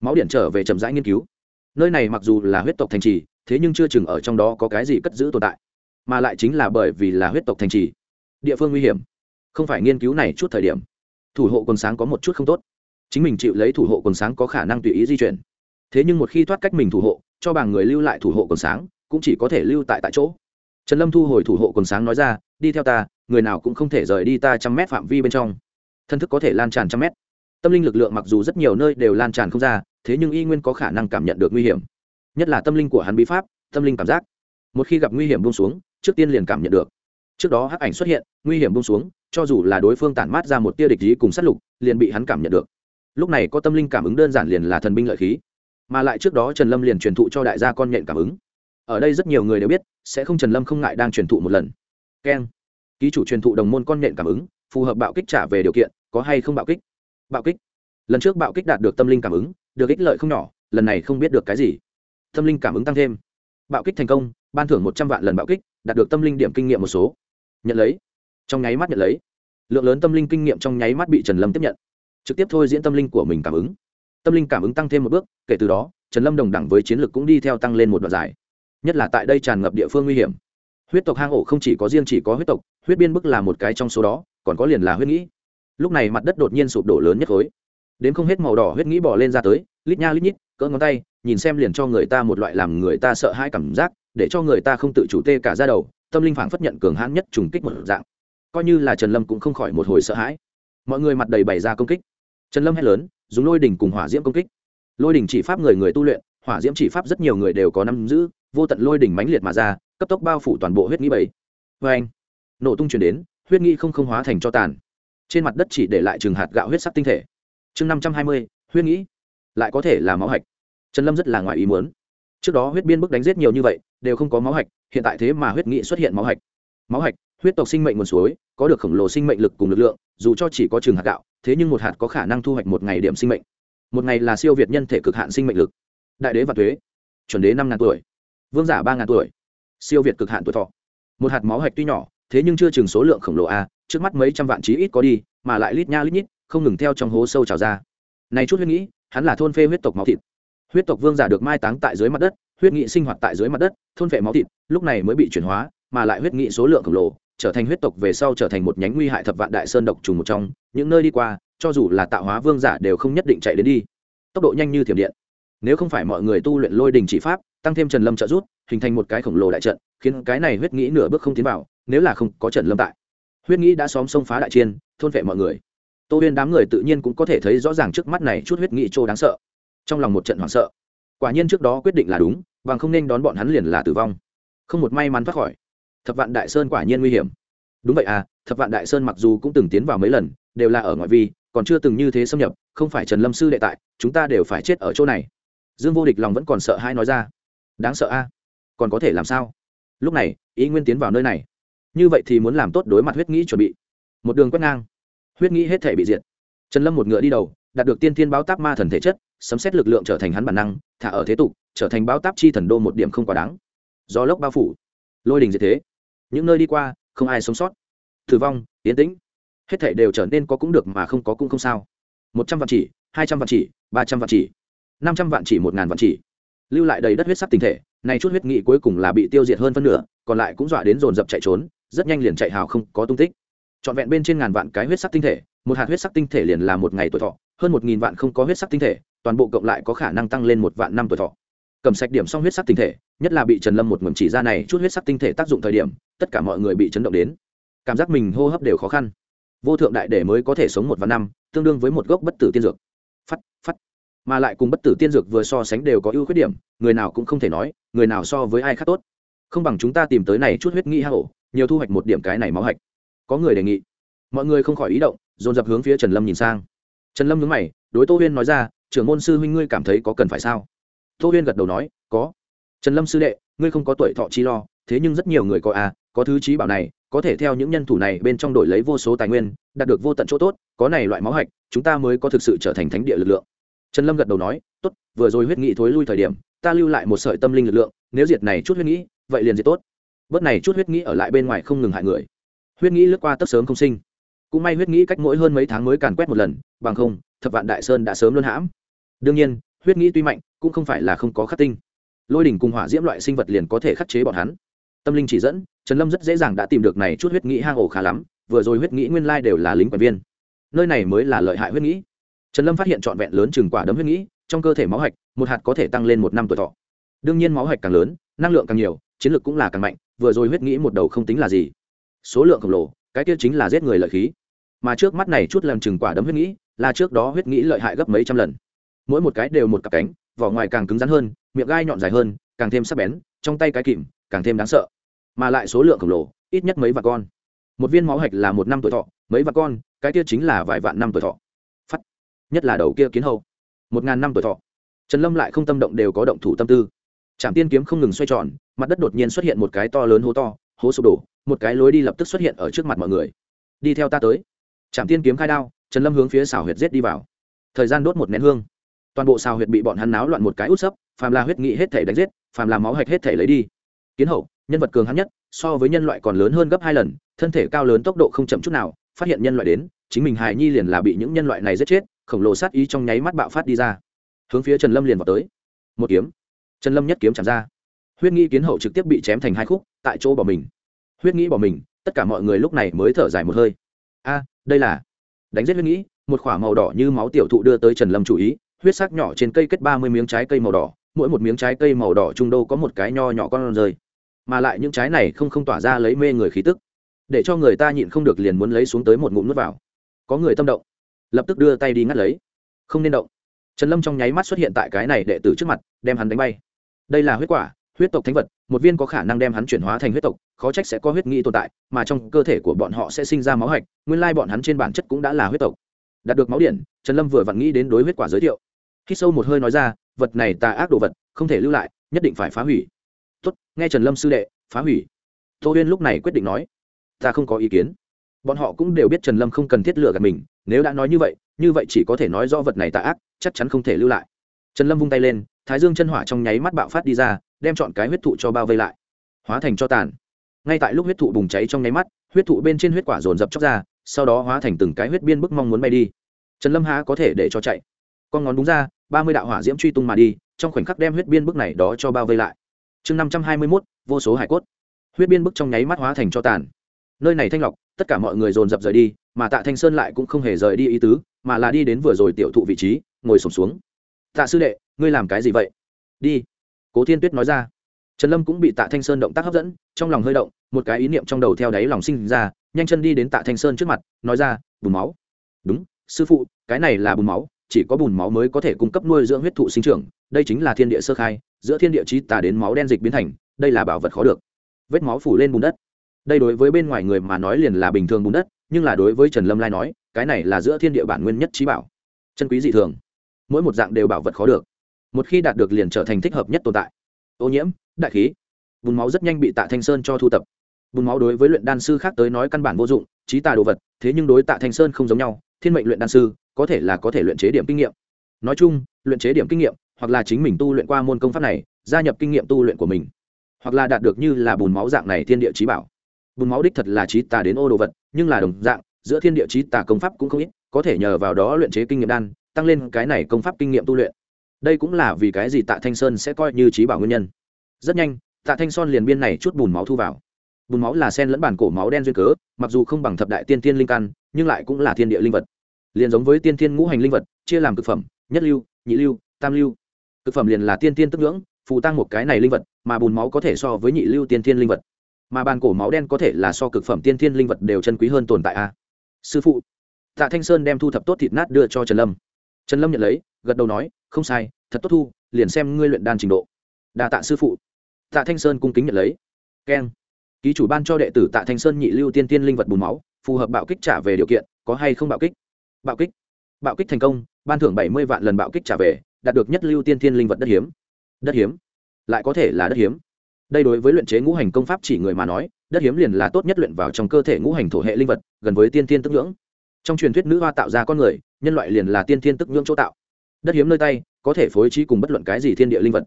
Máu điện trở về chậm rãi nghiên cứu. Nơi này mặc dù là huyết tộc thành trì, thế nhưng chưa chừng ở trong đó có cái gì cất giữ tồn tại. Mà lại chính là bởi vì là huyết tộc thành trì. Địa phương nguy hiểm. Không phải nghiên cứu này chút thời điểm. Thủ hộ quần sáng có một chút không tốt. Chính mình chịu lấy thủ hộ quần sáng có khả năng tùy ý di chuyển. Thế nhưng một khi thoát cách mình thủ hộ, cho bằng người lưu lại thủ hộ quần sáng cũng chỉ có thể lưu tại tại chỗ. Trần lâm thu hồi thủ hộ quần sáng nói ra, đi theo ta, người nào cũng không thể rời đi ta trăm mét phạm vi bên trong. Thân thức có thể lan tràn trăm mét. Tâm linh lực lượng mặc dù rất nhiều nơi đều lan tràn không ra, thế nhưng y nguyên có khả năng cảm nhận được nguy hiểm. Nhất là tâm linh của hắn bí pháp, tâm linh cảm giác. Một khi gặp nguy hiểm bông xuống, trước tiên liền cảm nhận được. Trước đó hắc ảnh xuất hiện, nguy hiểm bông xuống, cho dù là đối phương tản mát ra một tia địch ý cùng sát lục, liền bị hắn cảm nhận được. Lúc này có tâm linh cảm ứng đơn giản liền là thần binh lợi khí. Mà lại trước đó trần lâm liền truyền thụ cho đại gia con nhện cảm ứng ở đây rất nhiều người đều biết, sẽ không trần lâm không ngại đang truyền thụ một lần. Keng. Ký chủ truyền thụ đồng môn con nện cảm ứng, phù hợp bạo kích trả về điều kiện, có hay không bạo kích? Bạo kích. Lần trước bạo kích đạt được tâm linh cảm ứng, được ích lợi không nhỏ, lần này không biết được cái gì. Tâm linh cảm ứng tăng thêm. Bạo kích thành công, ban thưởng một trăm vạn lần bạo kích, đạt được tâm linh điểm kinh nghiệm một số. Nhận lấy. Trong nháy mắt nhận lấy. Lượng lớn tâm linh kinh nghiệm trong nháy mắt bị trần lâm tiếp nhận. Trực tiếp thôi diễn tâm linh của mình cảm ứng. Tâm linh cảm ứng tăng thêm một bước, kể từ đó, trần lâm đồng đẳng với chiến lược cũng đi theo tăng lên một đoạn dài nhất là tại đây tràn ngập địa phương nguy hiểm. Huyết tộc hang ổ không chỉ có riêng chỉ có huyết tộc, huyết biên bức là một cái trong số đó, còn có liền là huyết nghĩ. Lúc này mặt đất đột nhiên sụp đổ lớn nhất khối. Đến không hết màu đỏ huyết nghĩ bỏ lên ra tới, lít nha lít nhít, cỡ ngón tay, nhìn xem liền cho người ta một loại làm người ta sợ hãi cảm giác, để cho người ta không tự chủ tê cả ra đầu, tâm linh phảng phất nhận cường hãn nhất trùng kích một dạng. Coi như là trần lâm cũng không khỏi một hồi sợ hãi. Mọi người mặt đầy bày ra công kích. Trần lâm hét lớn, dùng lôi đỉnh cùng hỏa diễm công kích. Lôi đỉnh chỉ pháp người người tu luyện, hỏa diễm chỉ pháp rất nhiều người đều có nắm giữ vô tận lôi đỉnh mãnh liệt mà ra, cấp tốc bao phủ toàn bộ huyết nghĩ bảy. Vê anh, nổ tung chuyển đến, huyết nghĩ không không hóa thành cho tàn. Trên mặt đất chỉ để lại trường hạt gạo huyết sắc tinh thể. Chương năm trăm hai mươi, huyết nghĩ lại có thể là máu hạch. Trần lâm rất là ngoài ý muốn. Trước đó huyết biên bức đánh giết nhiều như vậy, đều không có máu hạch, hiện tại thế mà huyết nghị xuất hiện máu hạch. Máu hạch, huyết tộc sinh mệnh nguồn suối, có được khổng lồ sinh mệnh lực cùng lực lượng, dù cho chỉ có trường hạt gạo, thế nhưng một hạt có khả năng thu hoạch một ngày điểm sinh mệnh. Một ngày là siêu việt nhân thể cực hạn sinh mệnh lực. Đại đế và thuế, chuẩn đế năm ngàn tuổi vương giả ba ngàn tuổi, siêu việt cực hạn tuổi thọ. Một hạt máu hạch tuy nhỏ, thế nhưng chưa chừng số lượng khổng lồ a, trước mắt mấy trăm vạn chí ít có đi, mà lại lít nha lít nhít, không ngừng theo trong hố sâu trào ra. Này chút huyết nghĩ, hắn là thôn phê huyết tộc máu thịt. Huyết tộc vương giả được mai táng tại dưới mặt đất, huyết nghị sinh hoạt tại dưới mặt đất, thôn phệ máu thịt, lúc này mới bị chuyển hóa, mà lại huyết nghị số lượng khổng lồ, trở thành huyết tộc về sau trở thành một nhánh nguy hại thập vạn đại sơn độc trùng một trong, những nơi đi qua, cho dù là tạo hóa vương giả đều không nhất định chạy đến đi. Tốc độ nhanh như thiểm điện. Nếu không phải mọi người tu luyện lôi đình chỉ pháp tăng thêm trần lâm trợ rút hình thành một cái khổng lồ đại trận, khiến cái này huyết nghĩ nửa bước không tiến vào, nếu là không có trần lâm tại. Huyết nghĩ đã xóm sông phá đại chiên, thôn vệ mọi người. Tô huyên đám người tự nhiên cũng có thể thấy rõ ràng trước mắt này chút huyết nghĩ trô đáng sợ. Trong lòng một trận hoảng sợ. Quả nhiên trước đó quyết định là đúng và không nên đón bọn hắn liền là tử vong. Không một may mắn thoát khỏi. Thập vạn đại sơn quả nhiên nguy hiểm. Đúng vậy à thập vạn đại sơn mặc dù cũng từng tiến vào mấy lần, đều là ở ngoại vi, còn chưa từng như thế xâm nhập, không phải trần lâm sư đệ tại, chúng ta đều phải chết ở chỗ này. Dương vô địch lòng vẫn còn sợ hai nói ra đáng sợ a. Còn có thể làm sao? Lúc này ý nguyên tiến vào nơi này. Như vậy thì muốn làm tốt đối mặt huyết nghĩ chuẩn bị. Một đường quét ngang. Huyết nghĩ hết thể bị diệt. Trần lâm một ngựa đi đầu, đạt được tiên thiên báo táp ma thần thể chất, sấm xét lực lượng trở thành hắn bản năng, thả ở thế tục, trở thành báo táp chi thần đô một điểm không quá đáng. Do lốc bao phủ. Lôi đình diệt thế. Những nơi đi qua, không ai sống sót. Thử vong tiến tĩnh. Hết thể đều trở nên có cũng được mà không có cũng không sao. Một trăm vạn chỉ, hai trăm vạn chỉ, ba trăm vạn chỉ. Năm trăm vạn chỉ, một ngàn vạn chỉ lưu lại đầy đất huyết sắc tinh thể này chút huyết nghị cuối cùng là bị tiêu diệt hơn phân nửa, còn lại cũng dọa đến dồn dập chạy trốn, rất nhanh liền chạy hào không, có tung tích. Trọn vẹn bên trên ngàn vạn cái huyết sắc tinh thể, một hạt huyết sắc tinh thể liền là một ngày tuổi thọ, hơn một nghìn vạn không có huyết sắc tinh thể, toàn bộ cộng lại có khả năng tăng lên một vạn năm tuổi thọ. Cầm sạch điểm xong huyết sắc tinh thể, nhất là bị trần lâm một ngầm chỉ ra này chút huyết sắc tinh thể tác dụng thời điểm, tất cả mọi người bị chấn động đến. Cảm giác mình hô hấp đều khó khăn. Vô thượng đại để mới có thể sống một vạn năm, tương đương với một gốc bất tử tiên dược. Phắt phắt mà lại cùng bất tử tiên dược vừa so sánh đều có ưu khuyết điểm, người nào cũng không thể nói, người nào so với ai khác tốt. Không bằng chúng ta tìm tới này chút huyết nghĩ hạ hổ, nhiều thu hoạch một điểm cái này máu hạch. Có người đề nghị. Mọi người không khỏi ý động, dồn dập hướng phía trần lâm nhìn sang. Trần lâm nhớ mày, đối tô huyên nói ra, trưởng môn sư huynh ngươi cảm thấy có cần phải sao? Tô huyên gật đầu nói, có. Trần lâm sư đệ, ngươi không có tuổi thọ chi lo, thế nhưng rất nhiều người có à có thứ trí bảo này, có thể theo những nhân thủ này bên trong đổi lấy vô số tài nguyên, đạt được vô tận chỗ tốt, có này loại máu hạch, chúng ta mới có thực sự trở thành thánh địa lực lượng trần lâm gật đầu nói, tốt, vừa rồi huyết nghị thối lui thời điểm, ta lưu lại một sợi tâm linh lực lượng, nếu diệt này chút huyết nghĩ vậy liền diệt tốt. Bớt này chút huyết nghĩ ở lại bên ngoài không ngừng hại người. Huyết nghĩ lướt qua tất sớm không sinh. Cũng may huyết nghĩ cách mỗi hơn mấy tháng mới càn quét một lần, bằng không, thập vạn đại sơn đã sớm luân hãm. Đương nhiên, huyết nghĩ tuy mạnh, cũng không phải là không có khắc tinh. Lôi đỉnh cùng hỏa diễm loại sinh vật liền có thể khắc chế bọn hắn. Tâm linh chỉ dẫn, trần lâm rất dễ dàng đã tìm được này chút huyết nghĩ hang ổ khá lắm, vừa rồi huyết nghĩ nguyên lai đều là lính quản viên. Nơi này mới là lợi hại huyết nghĩ trần lâm phát hiện trọn vẹn lớn chừng quả đấm huyết nghĩ, trong cơ thể máu hạch, một hạt có thể tăng lên một năm tuổi thọ. Đương nhiên máu hạch càng lớn, năng lượng càng nhiều, chiến lược cũng là càng mạnh, vừa rồi huyết nghĩ một đầu không tính là gì. Số lượng khổng lồ, cái kia chính là giết người lợi khí. Mà trước mắt này chút làm chừng quả đấm huyết nghĩ, là trước đó huyết nghĩ lợi hại gấp mấy trăm lần. Mỗi một cái đều một cặp cánh, vỏ ngoài càng cứng rắn hơn, miệng gai nhọn dài hơn, càng thêm sắc bén, trong tay cái kìm, càng thêm đáng sợ. Mà lại số lượng khổng lồ, ít nhất mấy vạn con. Một viên máu hạch là một năm tuổi thọ, mấy vạn con, cái kia chính là vài vạn năm tuổi thọ nhất là đầu kia kiến hậu một ngàn năm tuổi thọ. Trần lâm lại không tâm động đều có động thủ tâm tư. Trạm tiên kiếm không ngừng xoay tròn, mặt đất đột nhiên xuất hiện một cái to lớn hố to, hố sụp đổ, một cái lối đi lập tức xuất hiện ở trước mặt mọi người. Đi theo ta tới. Trạm tiên kiếm khai đao, trần lâm hướng phía xào huyệt giết đi vào. Thời gian đốt một nén hương. Toàn bộ xào huyệt bị bọn hắn náo loạn một cái út sấp, phàm là huyết nghị hết thể đánh giết, phàm là máu hạch hết thể lấy đi. Kiến hậu nhân vật cường hắn nhất, so với nhân loại còn lớn hơn gấp hai lần, thân thể cao lớn tốc độ không chậm chút nào, phát hiện nhân loại đến, chính mình hài nhi liền là bị những nhân loại này giết chết khổng lồ sát ý trong nháy mắt bạo phát đi ra. Hướng phía trần lâm liền vào tới. Một kiếm. Trần lâm nhất kiếm chạm ra. Huyết nghĩ kiến hậu trực tiếp bị chém thành hai khúc, tại chỗ bỏ mình. Huyết nghĩ bỏ mình, tất cả mọi người lúc này mới thở dài một hơi. A, đây là đánh giết huyết nghĩ một k h ỏ a màu đỏ như máu tiểu thụ đưa tới trần lâm chủ ý, huyết sắc nhỏ trên cây kết ba mươi miếng trái cây màu đỏ, mỗi một miếng trái cây màu đỏ trung đâu có một cái nho nhỏ con rơi. Mà lại những trái này không không tỏa ra lấy mê người khí tức. Để cho người ta nhịn không được liền muốn lấy xuống tới một ngụm nước vào. Có người tâm động lập tức đưa tay đi ngắt lấy. Không nên động. Trần lâm trong nháy mắt xuất hiện tại cái này đệ tử trước mặt, đem hắn đánh bay. Đây là huyết quả, huyết tộc thánh vật, một viên có khả năng đem hắn chuyển hóa thành huyết tộc, khó trách sẽ có huyết nghĩ tồn tại, mà trong cơ thể của bọn họ sẽ sinh ra máu hạch, nguyên lai bọn hắn trên bản chất cũng đã là huyết tộc. Đạt được máu điện. trần lâm vừa vặn nghĩ đến đối huyết quả giới thiệu. Khi sâu một hơi nói ra, vật này tà ác đồ vật, không thể lưu lại, nhất định phải phá hủy. Tốt, nghe trần lâm sư đệ, phá hủy. Tô huyên lúc này quyết định nói, ta không có ý kiến bọn họ cũng đều biết trần lâm không cần thiết lựa gạt mình, nếu đã nói như vậy như vậy chỉ có thể nói do vật này tà ác, chắc chắn không thể lưu lại. Trần lâm vung tay lên, thái dương chân hỏa trong nháy mắt bạo phát đi ra, đem chọn cái huyết thụ cho bao vây lại. Hóa thành cho tàn. Ngay tại lúc huyết thụ bùng cháy trong nháy mắt, huyết thụ bên trên huyết quả dồn dập chóc ra, sau đó hóa thành từng cái huyết biên bức mong muốn bay đi. Trần lâm há có thể để cho chạy. Con ngón đúng ra, ba mươi đạo hỏa diễm truy tung mà đi, trong khoảnh khắc đem huyết biên bức này đó cho bao vây lại. Chương năm trăm hai mươi mốt, vô số hải cốt. Huyết biên bức trong nháy mắt hóa thành cho tàn nơi này thanh lọc, tất cả mọi người dồn dập rời đi, mà tạ thanh sơn lại cũng không hề rời đi ý tứ, mà là đi đến vừa rồi tiểu thụ vị trí, ngồi sổm xuống. Tạ sư đệ, ngươi làm cái gì vậy? Đi, cố thiên tuyết nói ra. Trần lâm cũng bị tạ thanh sơn động tác hấp dẫn, trong lòng hơi động, một cái ý niệm trong đầu theo đáy lòng sinh ra, nhanh chân đi đến tạ thanh sơn trước mặt, nói ra, bùn máu. Đúng, sư phụ, cái này là bùn máu, chỉ có bùn máu mới có thể cung cấp nuôi dưỡng huyết thụ sinh trưởng, đây chính là thiên địa sơ khai, giữa thiên địa chí tà đến máu đen dịch biến thành, đây là bảo vật khó được. Vết máu phủ lên bùn đất đây đối với bên ngoài người mà nói liền là bình thường bùn đất, nhưng là đối với trần lâm lai nói, cái này là giữa thiên địa bản nguyên nhất trí bảo. Chân quý dị thường. Mỗi một dạng đều bảo vật khó được. Một khi đạt được liền trở thành thích hợp nhất tồn tại. Ô nhiễm, đại khí. Bùn máu rất nhanh bị tạ thanh sơn cho thu tập. Bùn máu đối với luyện đan sư khác tới nói căn bản vô dụng, trí tà đồ vật, thế nhưng đối tạ thanh sơn không giống nhau, thiên mệnh luyện đan sư, có thể là có thể luyện chế điểm kinh nghiệm. Nói chung, luyện chế điểm kinh nghiệm, hoặc là chính mình tu luyện qua môn công pháp này, gia nhập kinh nghiệm tu luyện của mình, hoặc là đạt được như là bùn máu dạng này thiên địa trí bảo bùn máu đích thật là trí tà đến ô đồ vật, nhưng là đồng dạng, giữa thiên địa trí tà công pháp cũng không ít, có thể nhờ vào đó luyện chế kinh nghiệm đan, tăng lên cái này công pháp kinh nghiệm tu luyện. Đây cũng là vì cái gì tạ thanh sơn sẽ coi như trí bảo nguyên nhân. Rất nhanh, tạ thanh son liền biên này chút bùn máu thu vào. Bùn máu là sen lẫn bản cổ máu đen duyên cớ, mặc dù không bằng thập đại tiên tiên linh căn, nhưng lại cũng là thiên địa linh vật. Liền giống với tiên tiên ngũ hành linh vật, chia làm cực phẩm, nhất lưu, nhị lưu, tam lưu. Cực phẩm liền là tiên tiên tức ngưỡng, phù tăng một cái này linh vật, mà bùn máu có thể so với nhị lưu tiên tiên linh vật mà bàn cổ máu đen có thể là so cực phẩm tiên thiên linh vật đều chân quý hơn tồn tại a. Sư phụ, tạ thanh sơn đem thu thập tốt thịt nát đưa cho trần lâm. Trần lâm nhận lấy, gật đầu nói, không sai, thật tốt thu, liền xem ngươi luyện đan trình độ. Đà tạ sư phụ. Tạ thanh sơn cung kính nhận lấy. Keng. Ký chủ ban cho đệ tử tạ thanh sơn nhị lưu tiên tiên linh vật bùn máu, phù hợp bạo kích trả về điều kiện, có hay không bạo kích? Bạo kích. Bạo kích thành công, ban thưởng bảy mươi vạn lần bạo kích trả về, đạt được nhất lưu tiên tiên linh vật đất hiếm. Đất hiếm? Lại có thể là đất hiếm đây đối với luyện chế ngũ hành công pháp chỉ người mà nói, đất hiếm liền là tốt nhất luyện vào trong cơ thể ngũ hành thổ hệ linh vật, gần với tiên tiên tức ngưỡng trong truyền thuyết nữ hoa tạo ra con người, nhân loại liền là tiên tiên tức ngưỡng chỗ tạo. Đất hiếm nơi tay, có thể phối trí cùng bất luận cái gì thiên địa linh vật.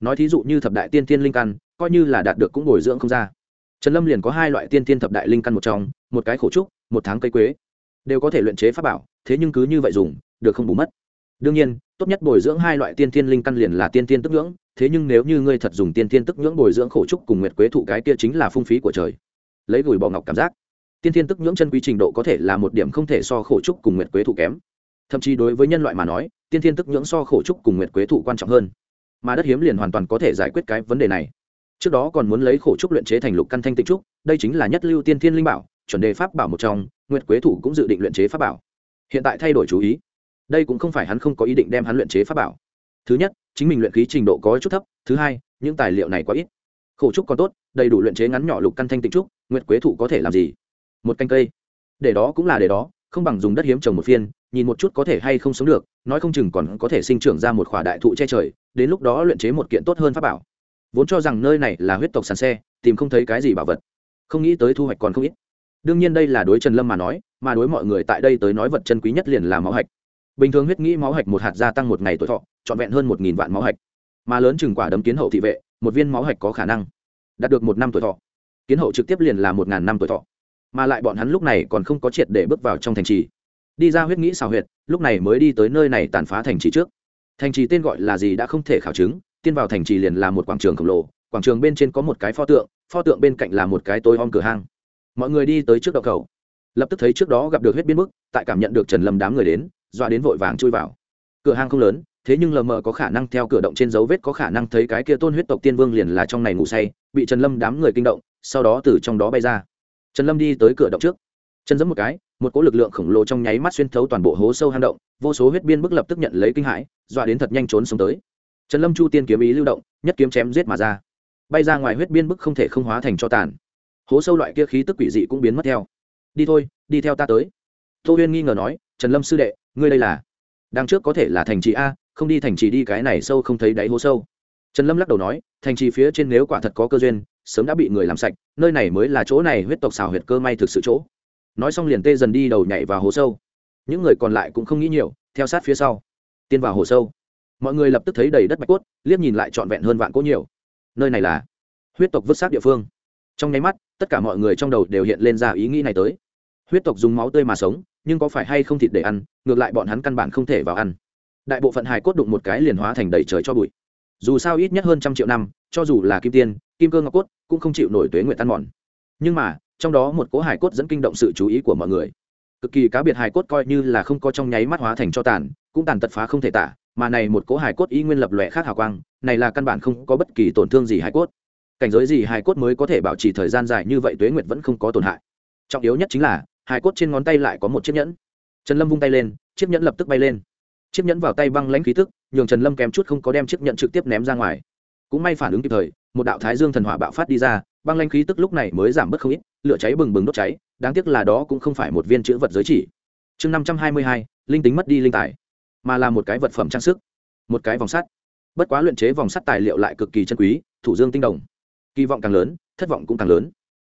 Nói thí dụ như thập đại tiên tiên linh căn, coi như là đạt được cũng bồi dưỡng không ra. Trần lâm liền có hai loại tiên tiên thập đại linh căn một trong, một cái khổ trúc, một tháng cây quế. Đều có thể luyện chế pháp bảo, thế nhưng cứ như vậy dùng, được không bù mất đương nhiên, tốt nhất bồi dưỡng hai loại tiên thiên linh căn liền là tiên thiên tức ngưỡng, thế nhưng nếu như ngươi thật dùng tiên thiên tức ngưỡng bồi dưỡng khổ trúc cùng nguyệt quế thụ cái kia chính là phung phí của trời. Lấy gửi bỏ ngọc cảm giác. Tiên thiên tức ngưỡng chân quý trình độ có thể là một điểm không thể so khổ trúc cùng nguyệt quế thụ kém. Thậm chí đối với nhân loại mà nói, tiên thiên tức ngưỡng so khổ trúc cùng nguyệt quế thụ quan trọng hơn. Mà đất hiếm liền hoàn toàn có thể giải quyết cái vấn đề này. Trước đó còn muốn lấy khổ trúc luyện chế thành lục căn thanh tịnh trúc, đây chính là nhất lưu tiên thiên linh bảo, chuẩn đề pháp bảo một trong, nguyệt quế thủ cũng dự định luyện chế pháp bảo. Hiện tại thay đổi chú ý đây cũng không phải hắn không có ý định đem hắn luyện chế pháp bảo. Thứ nhất, chính mình luyện khí trình độ có chút thấp. Thứ hai, những tài liệu này quá ít. Khổ trúc còn tốt, đầy đủ luyện chế ngắn nhỏ lục căn thanh tịnh trúc, nguyệt quế Thụ có thể làm gì? Một canh cây. Để đó cũng là để đó, không bằng dùng đất hiếm trồng một phiên, nhìn một chút có thể hay không sống được, nói không chừng còn có thể sinh trưởng ra một khỏa đại thụ che trời, đến lúc đó luyện chế một kiện tốt hơn pháp bảo. Vốn cho rằng nơi này là huyết tộc sàn xe, tìm không thấy cái gì bảo vật. Không nghĩ tới thu hoạch còn không ít. Đương nhiên đây là đối trần lâm mà nói, mà đối mọi người tại đây tới nói vật chân quý nhất liền là máu hạch bình thường huyết nghĩ máu hạch một hạt gia tăng một ngày tuổi thọ, trọn vẹn hơn một nghìn vạn máu hạch. Mà lớn chừng quả đấm kiến hậu thị vệ, một viên máu hạch có khả năng đạt được một năm tuổi thọ. Kiến hậu trực tiếp liền là một ngàn năm tuổi thọ. Mà lại bọn hắn lúc này còn không có triệt để bước vào trong thành trì. Đi ra huyết nghĩ xào huyệt, lúc này mới đi tới nơi này tàn phá thành trì trước. Thành trì tên gọi là gì đã không thể khảo chứng, tiên vào thành trì liền là một quảng trường khổng lồ, quảng trường bên trên có một cái pho tượng pho tượng bên cạnh là một cái tối om cửa hang. Mọi người đi tới trước đầu cầu. Lập tức thấy trước đó gặp được huyết biến mức tại cảm nhận được trần lâm đám người đến dọa đến vội vàng chui vào. Cửa hang không lớn, thế nhưng lờ mờ có khả năng theo cửa động trên dấu vết có khả năng thấy cái kia tôn huyết tộc tiên vương liền là trong này ngủ say, bị trần lâm đám người kinh động, sau đó từ trong đó bay ra. Trần lâm đi tới cửa động trước. Chân giẫm một cái, một cỗ lực lượng khổng lồ trong nháy mắt xuyên thấu toàn bộ hố sâu hang động, vô số huyết biên bức lập tức nhận lấy kinh hãi, dọa đến thật nhanh trốn xuống tới. Trần lâm chu tiên kiếm ý lưu động, nhất kiếm chém giết mà ra. Bay ra ngoài huyết biên bức không thể không hóa thành cho tàn. Hố sâu loại kia khí tức quỷ dị cũng biến mất theo. Đi thôi, đi theo ta tới. Tô huyên nghi ngờ nói trần lâm sư đệ, ngươi đây là? Đằng trước có thể là thành trì a, không đi thành trì đi cái này sâu không thấy đáy hố sâu. Trần lâm lắc đầu nói, thành trì phía trên nếu quả thật có cơ duyên, sớm đã bị người làm sạch, nơi này mới là chỗ này huyết tộc xào huyệt cơ may thực sự chỗ. Nói xong liền tê dần đi đầu nhảy vào hồ sâu. Những người còn lại cũng không nghĩ nhiều, theo sát phía sau. Tiên vào hồ sâu. Mọi người lập tức thấy đầy đất bạch cốt, liếc nhìn lại trọn vẹn hơn vạn cỗ nhiều. Nơi này là huyết tộc vứt xác địa phương. Trong nháy mắt, tất cả mọi người trong đầu đều hiện lên ra ý nghĩ này tới. Huyết tộc dùng máu tươi mà sống nhưng có phải hay không thịt để ăn, ngược lại bọn hắn căn bản không thể vào ăn. Đại bộ phận hài cốt đụng một cái liền hóa thành đầy trời cho bụi. Dù sao ít nhất hơn trăm triệu năm, cho dù là kim tiên, kim cơ ngọc cốt, cũng không chịu nổi tuế nguyện tan mòn. Nhưng mà, trong đó một cỗ hài cốt dẫn kinh động sự chú ý của mọi người. Cực kỳ cá biệt hài cốt coi như là không có trong nháy mắt hóa thành cho tàn, cũng tàn tật phá không thể tả, mà này một cỗ hài cốt y nguyên lập lòe khác hào quang, này là căn bản không có bất kỳ tổn thương gì hài cốt. Cảnh giới gì hài cốt mới có thể bảo trì thời gian dài như vậy tuế nguyệt vẫn không có tổn hại. Trọng yếu nhất chính là hài cốt trên ngón tay lại có một chiếc nhẫn. Trần lâm vung tay lên, chiếc nhẫn lập tức bay lên. Chiếc nhẫn vào tay băng lãnh khí tức, nhường trần lâm kém chút không có đem chiếc nhẫn trực tiếp ném ra ngoài. Cũng may phản ứng kịp thời, một đạo thái dương thần hỏa bạo phát đi ra, băng lãnh khí tức lúc này mới giảm bớt không ít, lửa cháy bừng bừng đốt cháy, đáng tiếc là đó cũng không phải một viên chữ vật giới chỉ. Chương năm trăm hai mươi hai, linh tính mất đi linh tài. Mà là một cái vật phẩm trang sức, một cái vòng sắt. Bất quá luyện chế vòng sắt tài liệu lại cực kỳ chân quý, thủ dương tinh đồng. Kỳ vọng càng lớn, thất vọng cũng càng lớn.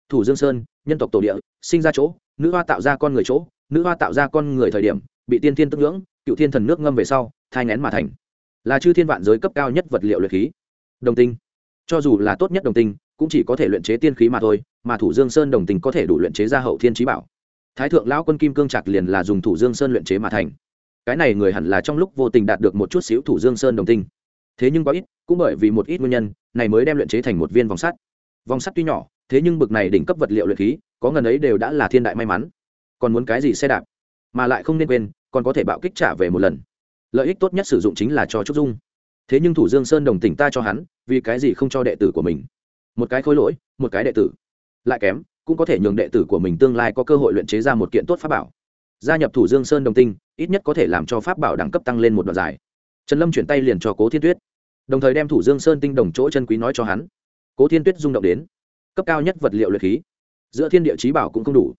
Thủ dương sơn, nhân tộc tổ địa, sinh ra chỗ nữ hoa tạo ra con người chỗ, nữ hoa tạo ra con người thời điểm, bị tiên thiên tức ngưỡng, cựu thiên thần nước ngâm về sau, thai ngén mà thành. Là chư thiên vạn giới cấp cao nhất vật liệu luyện khí. Đồng tinh. Cho dù là tốt nhất đồng tinh, cũng chỉ có thể luyện chế tiên khí mà thôi, mà thủ dương sơn đồng tinh có thể đủ luyện chế ra hậu thiên trí bảo. Thái thượng lão quân kim cương trạc liền là dùng thủ dương sơn luyện chế mà thành. Cái này người hẳn là trong lúc vô tình đạt được một chút xíu thủ dương sơn đồng tinh. Thế nhưng có ít, cũng bởi vì một ít nguyên nhân, này mới đem luyện chế thành một viên vòng sắt. Vòng sắt tuy nhỏ thế nhưng bực này đỉnh cấp vật liệu luyện khí, có ngần ấy đều đã là thiên đại may mắn. Còn muốn cái gì xe đạp? Mà lại không nên quên, còn có thể bạo kích trả về một lần. Lợi ích tốt nhất sử dụng chính là cho trúc dung. Thế nhưng thủ dương sơn đồng tình ta cho hắn, vì cái gì không cho đệ tử của mình? Một cái khối lỗi, một cái đệ tử. Lại kém, cũng có thể nhường đệ tử của mình tương lai có cơ hội luyện chế ra một kiện tốt pháp bảo. Gia nhập thủ dương sơn đồng tinh ít nhất có thể làm cho pháp bảo đẳng cấp tăng lên một đoạn dài. Trần lâm chuyển tay liền cho cố thiên tuyết. Đồng thời đem thủ dương sơn tinh đồng chỗ chân quý nói cho hắn. Cố thiên tuyết rung động đến cấp cao nhất vật liệu luyện khí. Giữa thiên địa trí bảo cũng không đủ.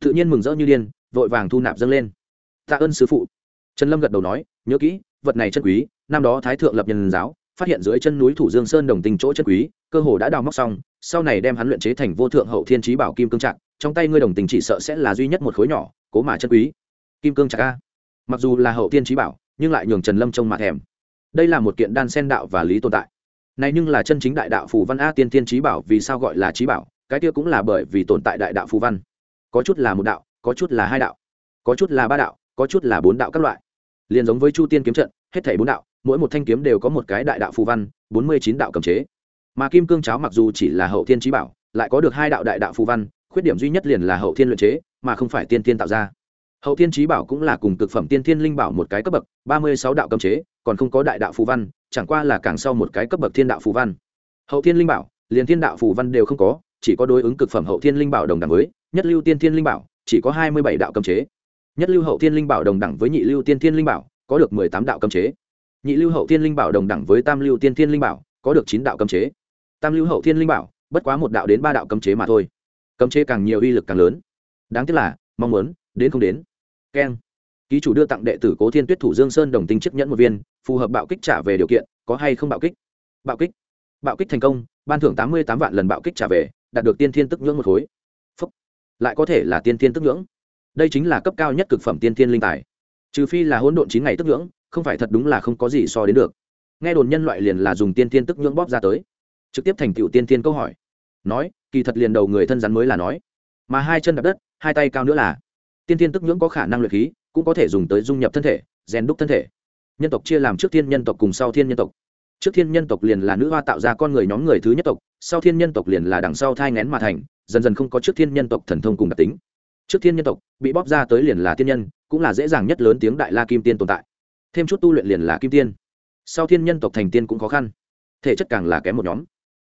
Tự nhiên mừng rỡ như điên, vội vàng thu nạp dâng lên. Tạ ơn sứ phụ. Trần lâm gật đầu nói, nhớ kỹ, vật này chân quý, năm đó thái thượng lập nhân giáo, phát hiện dưới chân núi thủ dương sơn đồng tình chỗ chân quý, cơ hồ đã đào móc xong, sau này đem hắn luyện chế thành vô thượng hậu thiên trí bảo kim cương trạng trong tay ngươi đồng tình chỉ sợ sẽ là duy nhất một khối nhỏ, cố mà chân quý. Kim cương trạng a. Mặc dù là hậu thiên trí bảo, nhưng lại nhường trần lâm trông mặt thèm. Đây là một kiện đan sen đạo và lý tồn tại này nhưng là chân chính đại đạo phù văn a tiên thiên trí bảo, vì sao gọi là trí bảo? Cái kia cũng là bởi vì tồn tại đại đạo phù văn. Có chút là một đạo, có chút là hai đạo, có chút là ba đạo, có chút là bốn đạo các loại. Liền giống với chu tiên kiếm trận, hết thảy bốn đạo, mỗi một thanh kiếm đều có một cái đại đạo phù văn, bốn mươi chín đạo cầm chế. Mà kim cương cháo mặc dù chỉ là hậu thiên trí bảo, lại có được hai đạo đại đạo phù văn, khuyết điểm duy nhất liền là hậu thiên luyện chế, mà không phải tiên tiên tạo ra hậu thiên trí bảo cũng là cùng cực phẩm tiên thiên linh bảo một cái cấp bậc, ba mươi sáu đạo cấm chế, còn không có đại đạo phù văn, chẳng qua là càng sau một cái cấp bậc thiên đạo phù văn. Hậu thiên linh bảo, liền thiên đạo phù văn đều không có, chỉ có đối ứng cực phẩm hậu thiên linh bảo đồng đẳng với nhất lưu tiên thiên linh bảo, chỉ có hai mươi bảy đạo cấm chế. Nhất lưu hậu thiên linh bảo đồng đẳng với nhị lưu tiên thiên linh bảo, có được mười tám đạo cấm chế. Nhị lưu hậu thiên linh bảo đồng đẳng với tam lưu tiên thiên linh bảo, có được chín đạo cấm chế. Tam lưu hậu thiên linh bảo, bất quá một đạo đến ba đạo cấm chế mà thôi. Cấm chế càng nhiều uy lực càng lớn. Đáng tiếc là, mong muốn, đến không đến keng. Ký chủ đưa tặng đệ tử cố thiên tuyết thủ dương sơn đồng tinh chiếc nhẫn một viên, phù hợp bạo kích trả về điều kiện, có hay không bạo kích? Bạo kích. Bạo kích thành công, ban thưởng tám mươi tám vạn lần bạo kích trả về, đạt được tiên thiên tức nhưỡng một khối. Phúc. lại có thể là tiên thiên tức nhưỡng. Đây chính là cấp cao nhất cực phẩm tiên thiên linh tài. Trừ phi là hỗn độn chín ngày tức nhưỡng, không phải thật đúng là không có gì so đến được. Nghe đồn nhân loại liền là dùng tiên thiên tức nhưỡng bóp ra tới. Trực tiếp thành tựu tiên thiên câu hỏi. Nói, kỳ thật liền đầu người thân rắn mới là nói. Mà hai chân đập đất, hai tay cao nữa là tiên tiên tức nhưỡng có khả năng luyện khí, cũng có thể dùng tới dung nhập thân thể, rèn đúc thân thể. Nhân tộc chia làm trước thiên nhân tộc cùng sau thiên nhân tộc. Trước thiên nhân tộc liền là nữ hoa tạo ra con người nhóm người thứ nhất tộc, sau thiên nhân tộc liền là đằng sau thai ngén mà thành, dần dần không có trước thiên nhân tộc thần thông cùng đặc tính. Trước thiên nhân tộc, bị bóp ra tới liền là tiên nhân, cũng là dễ dàng nhất lớn tiếng đại la kim tiên tồn tại. Thêm chút tu luyện liền là kim tiên. Sau thiên nhân tộc thành tiên cũng khó khăn. Thể chất càng là kém một nhóm.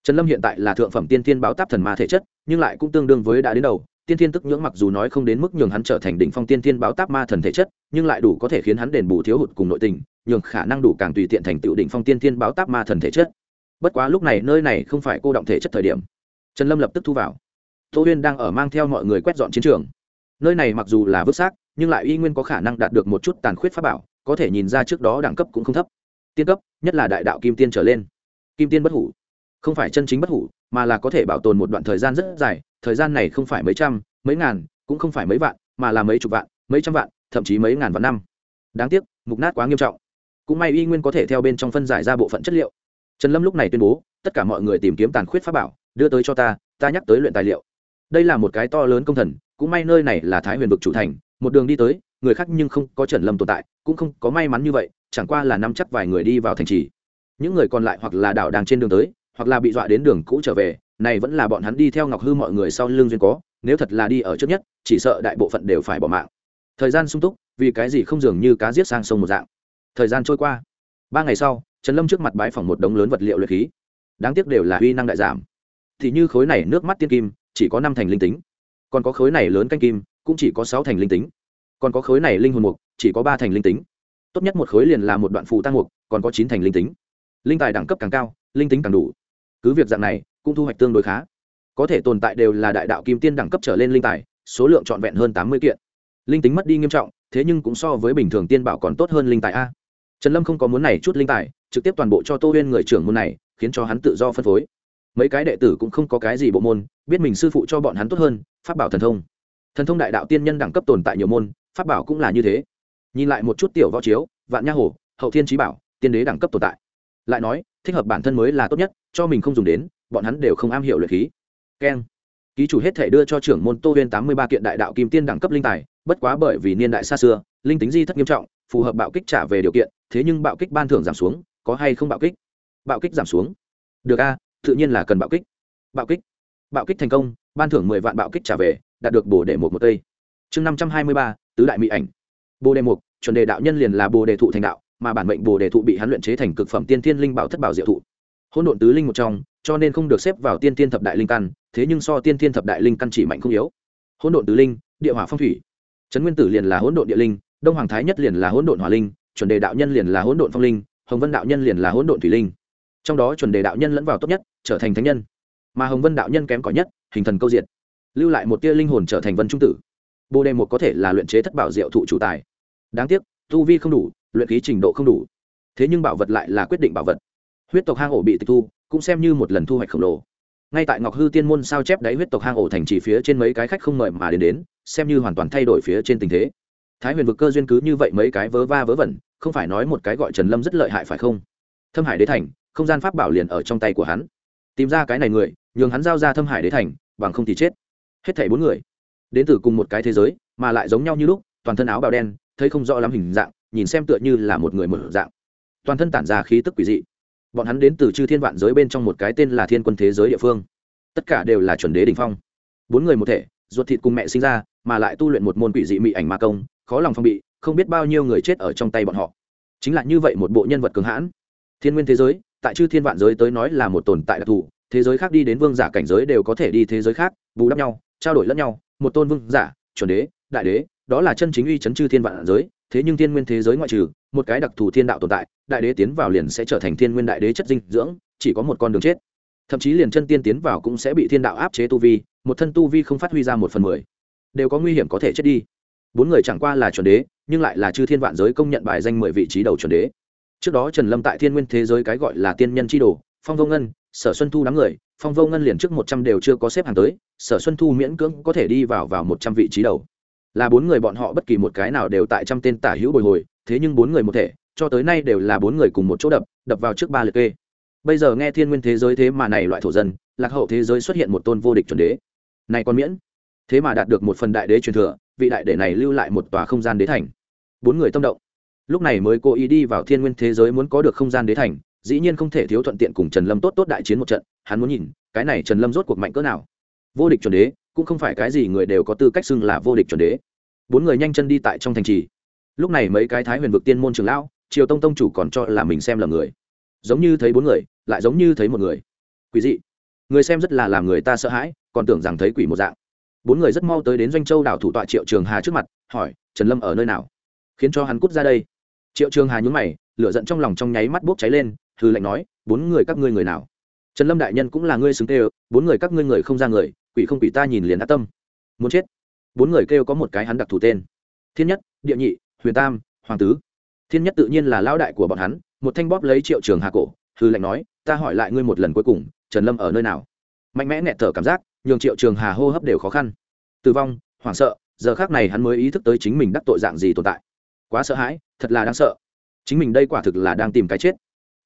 Trần lâm hiện tại là thượng phẩm tiên tiên báo táp thần ma thể chất, nhưng lại cũng tương đương với đã đến đầu tiên Thiên tức nhưỡng mặc dù nói không đến mức nhường hắn trở thành đỉnh phong tiên thiên báo táp ma thần thể chất, nhưng lại đủ có thể khiến hắn đền bù thiếu hụt cùng nội tình, nhường khả năng đủ càng tùy tiện thành tựu đỉnh phong tiên thiên báo táp ma thần thể chất. Bất quá lúc này nơi này không phải cô động thể chất thời điểm. Trần lâm lập tức thu vào. Tô huyên đang ở mang theo mọi người quét dọn chiến trường. Nơi này mặc dù là vứt xác, nhưng lại y nguyên có khả năng đạt được một chút tàn khuyết pháp bảo, có thể nhìn ra trước đó đẳng cấp cũng không thấp. Tiên cấp, nhất là đại đạo kim tiên trở lên. Kim tiên bất hủ không phải chân chính bất hủ, mà là có thể bảo tồn một đoạn thời gian rất dài, thời gian này không phải mấy trăm, mấy ngàn, cũng không phải mấy vạn, mà là mấy chục vạn, mấy trăm vạn, thậm chí mấy ngàn vạn năm. Đáng tiếc, mục nát quá nghiêm trọng. Cũng may y nguyên có thể theo bên trong phân giải ra bộ phận chất liệu. Trần lâm lúc này tuyên bố, tất cả mọi người tìm kiếm tàn khuyết pháp bảo, đưa tới cho ta ta nhắc tới luyện tài liệu. Đây là một cái to lớn công thần, cũng may nơi này là thái huyền vực chủ thành, một đường đi tới, người khác nhưng không có trần lâm tồn tại, cũng không có may mắn như vậy, chẳng qua là nắm chắc vài người đi vào thành trì. Những người còn lại hoặc là đảo đang trên đường tới hoặc là bị dọa đến đường cũ trở về, này vẫn là bọn hắn đi theo ngọc hư mọi người sau lưng duyên có, nếu thật là đi ở trước nhất, chỉ sợ đại bộ phận đều phải bỏ mạng. Thời gian sung túc, vì cái gì không dường như cá giết sang sông một dạng. Thời gian trôi qua. Ba ngày sau, trần lâm trước mặt bái phỏng một đống lớn vật liệu luyện khí. Đáng tiếc đều là uy năng đại giảm. Thì như khối này nước mắt tiên kim, chỉ có năm thành linh tính. Còn có khối này lớn canh kim, cũng chỉ có sáu thành linh tính. Còn có khối này linh hồn mục, chỉ có ba thành linh tính. Tốt nhất một khối liền là một đoạn phù tăng mục, còn có chín thành linh tính. Linh tài đẳng cấp càng cao, linh tính càng đủ cứ việc dạng này, cũng thu hoạch tương đối khá. Có thể tồn tại đều là đại đạo kim tiên đẳng cấp trở lên linh tài, số lượng trọn vẹn hơn tám mươi kiện. Linh tính mất đi nghiêm trọng, thế nhưng cũng so với bình thường tiên bảo còn tốt hơn linh tài a. Trần lâm không có muốn này chút linh tài, trực tiếp toàn bộ cho tô huyên người trưởng môn này, khiến cho hắn tự do phân phối. Mấy cái đệ tử cũng không có cái gì bộ môn, biết mình sư phụ cho bọn hắn tốt hơn, pháp bảo thần thông. Thần thông đại đạo tiên nhân đẳng cấp tồn tại nhiều môn, pháp bảo cũng là như thế. Nhìn lại một chút tiểu võ chiếu, vạn nha hồ, hậu thiên trí bảo, tiên đế đẳng cấp tồn tại lại nói, thích hợp bản thân mới là tốt nhất, cho mình không dùng đến, bọn hắn đều không am hiểu luyện khí. Keng ký chủ hết thể đưa cho trưởng môn tô huyên tám mươi ba kiện đại đạo kim tiên đẳng cấp linh tài, bất quá bởi vì niên đại xa xưa, linh tính di thất nghiêm trọng, phù hợp bạo kích trả về điều kiện, thế nhưng bạo kích ban thưởng giảm xuống, có hay không bạo kích? Bạo kích giảm xuống. Được a, tự nhiên là cần bạo kích. Bạo kích. Bạo kích thành công, ban thưởng mười vạn bạo kích trả về, đạt được bồ đề một một tây. Chương năm trăm hai mươi ba, tứ đại mỹ ảnh. Bồ đề một, chuẩn đề đạo nhân liền là bồ đề thụ thành đạo mà bản mệnh bồ đề thụ bị hắn luyện chế thành cực phẩm tiên thiên linh bảo thất bảo diệu thụ. Hỗn độn tứ linh một trong, cho nên không được xếp vào tiên thiên thập đại linh căn, thế nhưng so tiên thiên thập đại linh căn chỉ mạnh không yếu. Hỗn độn tứ linh, địa hỏa phong thủy. Trấn nguyên tử liền là hỗn độn địa linh, đông hoàng thái nhất liền là hỗn độn hỏa linh, chuẩn đề đạo nhân liền là hỗn độn phong linh, hồng vân đạo nhân liền là hỗn độn thủy linh. Trong đó chuẩn đề đạo nhân lẫn vào tốt nhất, trở thành thánh nhân. Mà hồng vân đạo nhân kém cỏi nhất, hình thần câu diệt. Lưu lại một tia linh hồn trở thành vân trung tử. Bồ đề một có thể là luyện chế thất bảo diệu thụ chủ tài. Đáng tiếc, tu vi không đủ luyện khí trình độ không đủ. Thế nhưng bảo vật lại là quyết định bảo vật. Huyết tộc hang ổ bị tịch thu, cũng xem như một lần thu hoạch khổng lồ. Ngay tại ngọc hư tiên môn sao chép đáy huyết tộc hang ổ thành chỉ phía trên mấy cái khách không mời mà đến đến, xem như hoàn toàn thay đổi phía trên tình thế. Thái huyền vực cơ duyên cứ như vậy mấy cái vớ va vớ vẩn, không phải nói một cái gọi trần lâm rất lợi hại phải không? Thâm hải đế thành, không gian pháp bảo liền ở trong tay của hắn. Tìm ra cái này người, nhường hắn giao ra thâm hải đế thành, bằng không thì chết. Hết thảy bốn người, đến từ cùng một cái thế giới, mà lại giống nhau như lúc, toàn thân áo bào đen, thấy không rõ lắm hình dạng nhìn xem tựa như là một người mở dạng. Toàn thân tản ra khí tức quỷ dị. Bọn hắn đến từ chư thiên vạn giới bên trong một cái tên là thiên quân thế giới địa phương. Tất cả đều là chuẩn đế đ ỉ n h phong. Bốn người một thể, ruột thịt cùng mẹ sinh ra, mà lại tu luyện một môn quỷ dị mị ảnh ma công, khó lòng phong bị, không biết bao nhiêu người chết ở trong tay bọn họ. Chính là như vậy một bộ nhân vật cường hãn. Thiên nguyên thế giới, tại chư thiên vạn giới tới nói là một tồn tại đặc thù. Thế giới khác đi đến vương giả cảnh giới đều có thể đi thế giới khác, bù đắp nhau, trao đổi lẫn nhau. Một tôn vương giả, chuẩn đế, đại đế, đó là chân chính uy chấn chư thiên vạn giới thế nhưng thiên nguyên thế giới ngoại trừ, một cái đặc thù thiên đạo tồn tại, đại đế tiến vào liền sẽ trở thành thiên nguyên đại đế chất dinh dưỡng, chỉ có một con đường chết. Thậm chí liền chân tiên tiến vào cũng sẽ bị thiên đạo áp chế tu vi, một thân tu vi không phát huy ra một phần mười. Đều có nguy hiểm có thể chết đi. Bốn người chẳng qua là chuẩn đế, nhưng lại là chư thiên vạn giới công nhận bài danh mười vị trí đầu chuẩn đế. Trước đó trần lâm tại thiên nguyên thế giới cái gọi là tiên nhân tri đồ, phong vô ngân, sở xuân thu đám người, phong vô ngân liền trước một trăm đều chưa có xếp hàng tới, sở xuân thu miễn cưỡng có thể đi vào vào một trăm vị trí đầu là bốn người bọn họ bất kỳ một cái nào đều tại trăm tên tả hữu bồi hồi, thế nhưng bốn người một thể, cho tới nay đều là bốn người cùng một chỗ đập đập vào trước ba liệt kê. Bây giờ nghe thiên nguyên thế giới thế mà này loại thổ dân, lạc hậu thế giới xuất hiện một tôn vô địch chuẩn đế. Này còn miễn, thế mà đạt được một phần đại đế truyền thừa, vị đại đế này lưu lại một tòa không gian đế thành. Bốn người tâm động. Lúc này mới cố ý đi vào thiên nguyên thế giới muốn có được không gian đế thành, dĩ nhiên không thể thiếu thuận tiện cùng trần lâm tốt tốt đại chiến một trận, hắn muốn nhìn, cái này trần lâm rốt cuộc mạnh cỡ nào. Vô địch chuẩn đế cũng không phải cái gì người đều có tư cách xưng là vô địch chuẩn đế. Bốn người nhanh chân đi tại trong thành trì. Lúc này mấy cái thái huyền vực tiên môn trường lão, triều tông tông chủ còn cho là mình xem là người. Giống như thấy bốn người, lại giống như thấy một người. Quỷ dị. Người xem rất là làm người ta sợ hãi, còn tưởng rằng thấy quỷ một dạng. Bốn người rất mau tới đến doanh châu đảo thủ tọa triệu trường hà trước mặt, hỏi, trần lâm ở nơi nào? Khiến cho hắn cút ra đây. Triệu trường hà nhúng mày, lửa giận trong lòng trong nháy mắt bốc cháy lên thư lệnh nói, bốn người các ngươi người nào? Trần lâm đại nhân cũng là ngươi xứng tê bốn người các ngươi người không ra người quỷ không quỷ ta nhìn liền đã tâm. Muốn chết. Bốn người kêu có một cái hắn đặc thù tên. Thiên nhất, địa nhị, huyền tam, hoàng tứ. Thiên nhất tự nhiên là lão đại của bọn hắn, một thanh bóp lấy triệu trường hà cổ, hư lệnh nói, ta hỏi lại ngươi một lần cuối cùng, trần lâm ở nơi nào? Mạnh mẽ nghẹt thở cảm giác, nhường triệu trường hà hô hấp đều khó khăn. Tử vong, hoảng sợ, giờ khác này hắn mới ý thức tới chính mình đắc tội dạng gì tồn tại. Quá sợ hãi, thật là đáng sợ. Chính mình đây quả thực là đang tìm cái chết.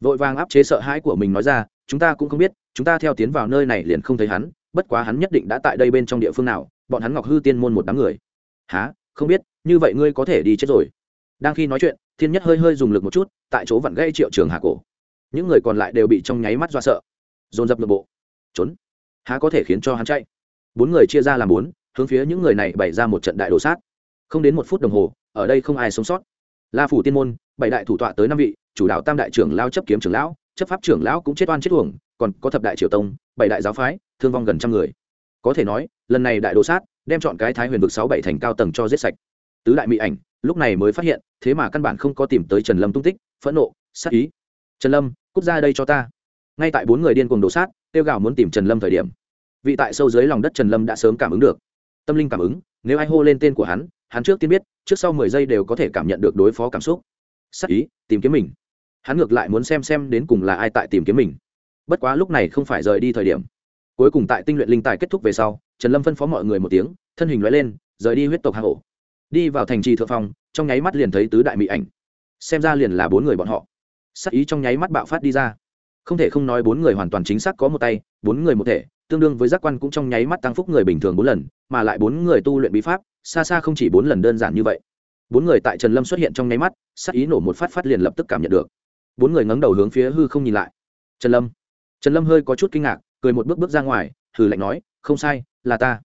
Vội vàng áp chế sợ hãi của mình nói ra, chúng ta cũng không biết, chúng ta theo tiến vào nơi này liền không thấy hắn bất quá hắn nhất định đã tại đây bên trong địa phương nào, bọn hắn ngọc hư tiên môn một đám người. Há không biết, như vậy ngươi có thể đi chết rồi. Đang khi nói chuyện, thiên nhất hơi hơi dùng lực một chút, tại chỗ vặn gây triệu trường hà cổ. Những người còn lại đều bị trong nháy mắt do sợ. Dồn dập nội bộ. Trốn. Há có thể khiến cho hắn chạy? Bốn người chia ra làm bốn, hướng phía những người này bày ra một trận đại đồ sát. Không đến một phút đồng hồ, ở đây không ai sống sót. La phủ tiên môn, bảy đại thủ tọa tới năm vị, chủ đạo tam đại trưởng lao chấp kiếm trưởng lão, chấp pháp trưởng lão cũng chết oan chết uổng còn có thập đại triều tông, bảy đại giáo phái, thương vong gần trăm người. Có thể nói, lần này đại đồ sát đem chọn cái thái huyền vực sáu bảy thành cao tầng cho giết sạch. Tứ đại mỹ ảnh, lúc này mới phát hiện, thế mà căn bản không có tìm tới trần lâm tung tích, phẫn nộ, sát ý. Trần lâm, cút ra đây cho ta. Ngay tại bốn người điên cuồng đổ sát tiêu gào muốn tìm trần lâm thời điểm. Vị tại sâu dưới lòng đất trần lâm đã sớm cảm ứng được. Tâm linh cảm ứng, nếu ai hô lên tên của hắn hắn trước tiên biết, trước sau mười giây đều có thể cảm nhận được đối phó cảm xúc. Sắc ý, tìm kiếm mình. Hắn ngược lại muốn xem xem đến cùng là ai tại tìm kiếm mình bất quá lúc này không phải rời đi thời điểm. Cuối cùng tại tinh luyện linh tài kết thúc về sau, trần lâm phân phó mọi người một tiếng, thân hình loại lên, rời đi huyết tộc hạ hổ đi vào thành trì thượng phong, trong nháy mắt liền thấy tứ đại mỹ ảnh. Xem ra liền là bốn người bọn họ. Sắc ý trong nháy mắt bạo phát đi ra. Không thể không nói bốn người hoàn toàn chính xác có một tay, bốn người một thể, tương đương với giác quan cũng trong nháy mắt tăng phúc người bình thường bốn lần, mà lại bốn người tu luyện bí pháp, xa xa không chỉ bốn lần đơn giản như vậy. Bốn người tại trần lâm xuất hiện trong nháy mắt, sắc ý nổ một phát phát liền lập tức cảm nhận được. Bốn người ngẩng đầu hướng phía hư không nhìn lại. Trần lâm trần lâm hơi có chút kinh ngạc, cười một bước bước ra ngoài thử lạnh nói, không sai, là ta.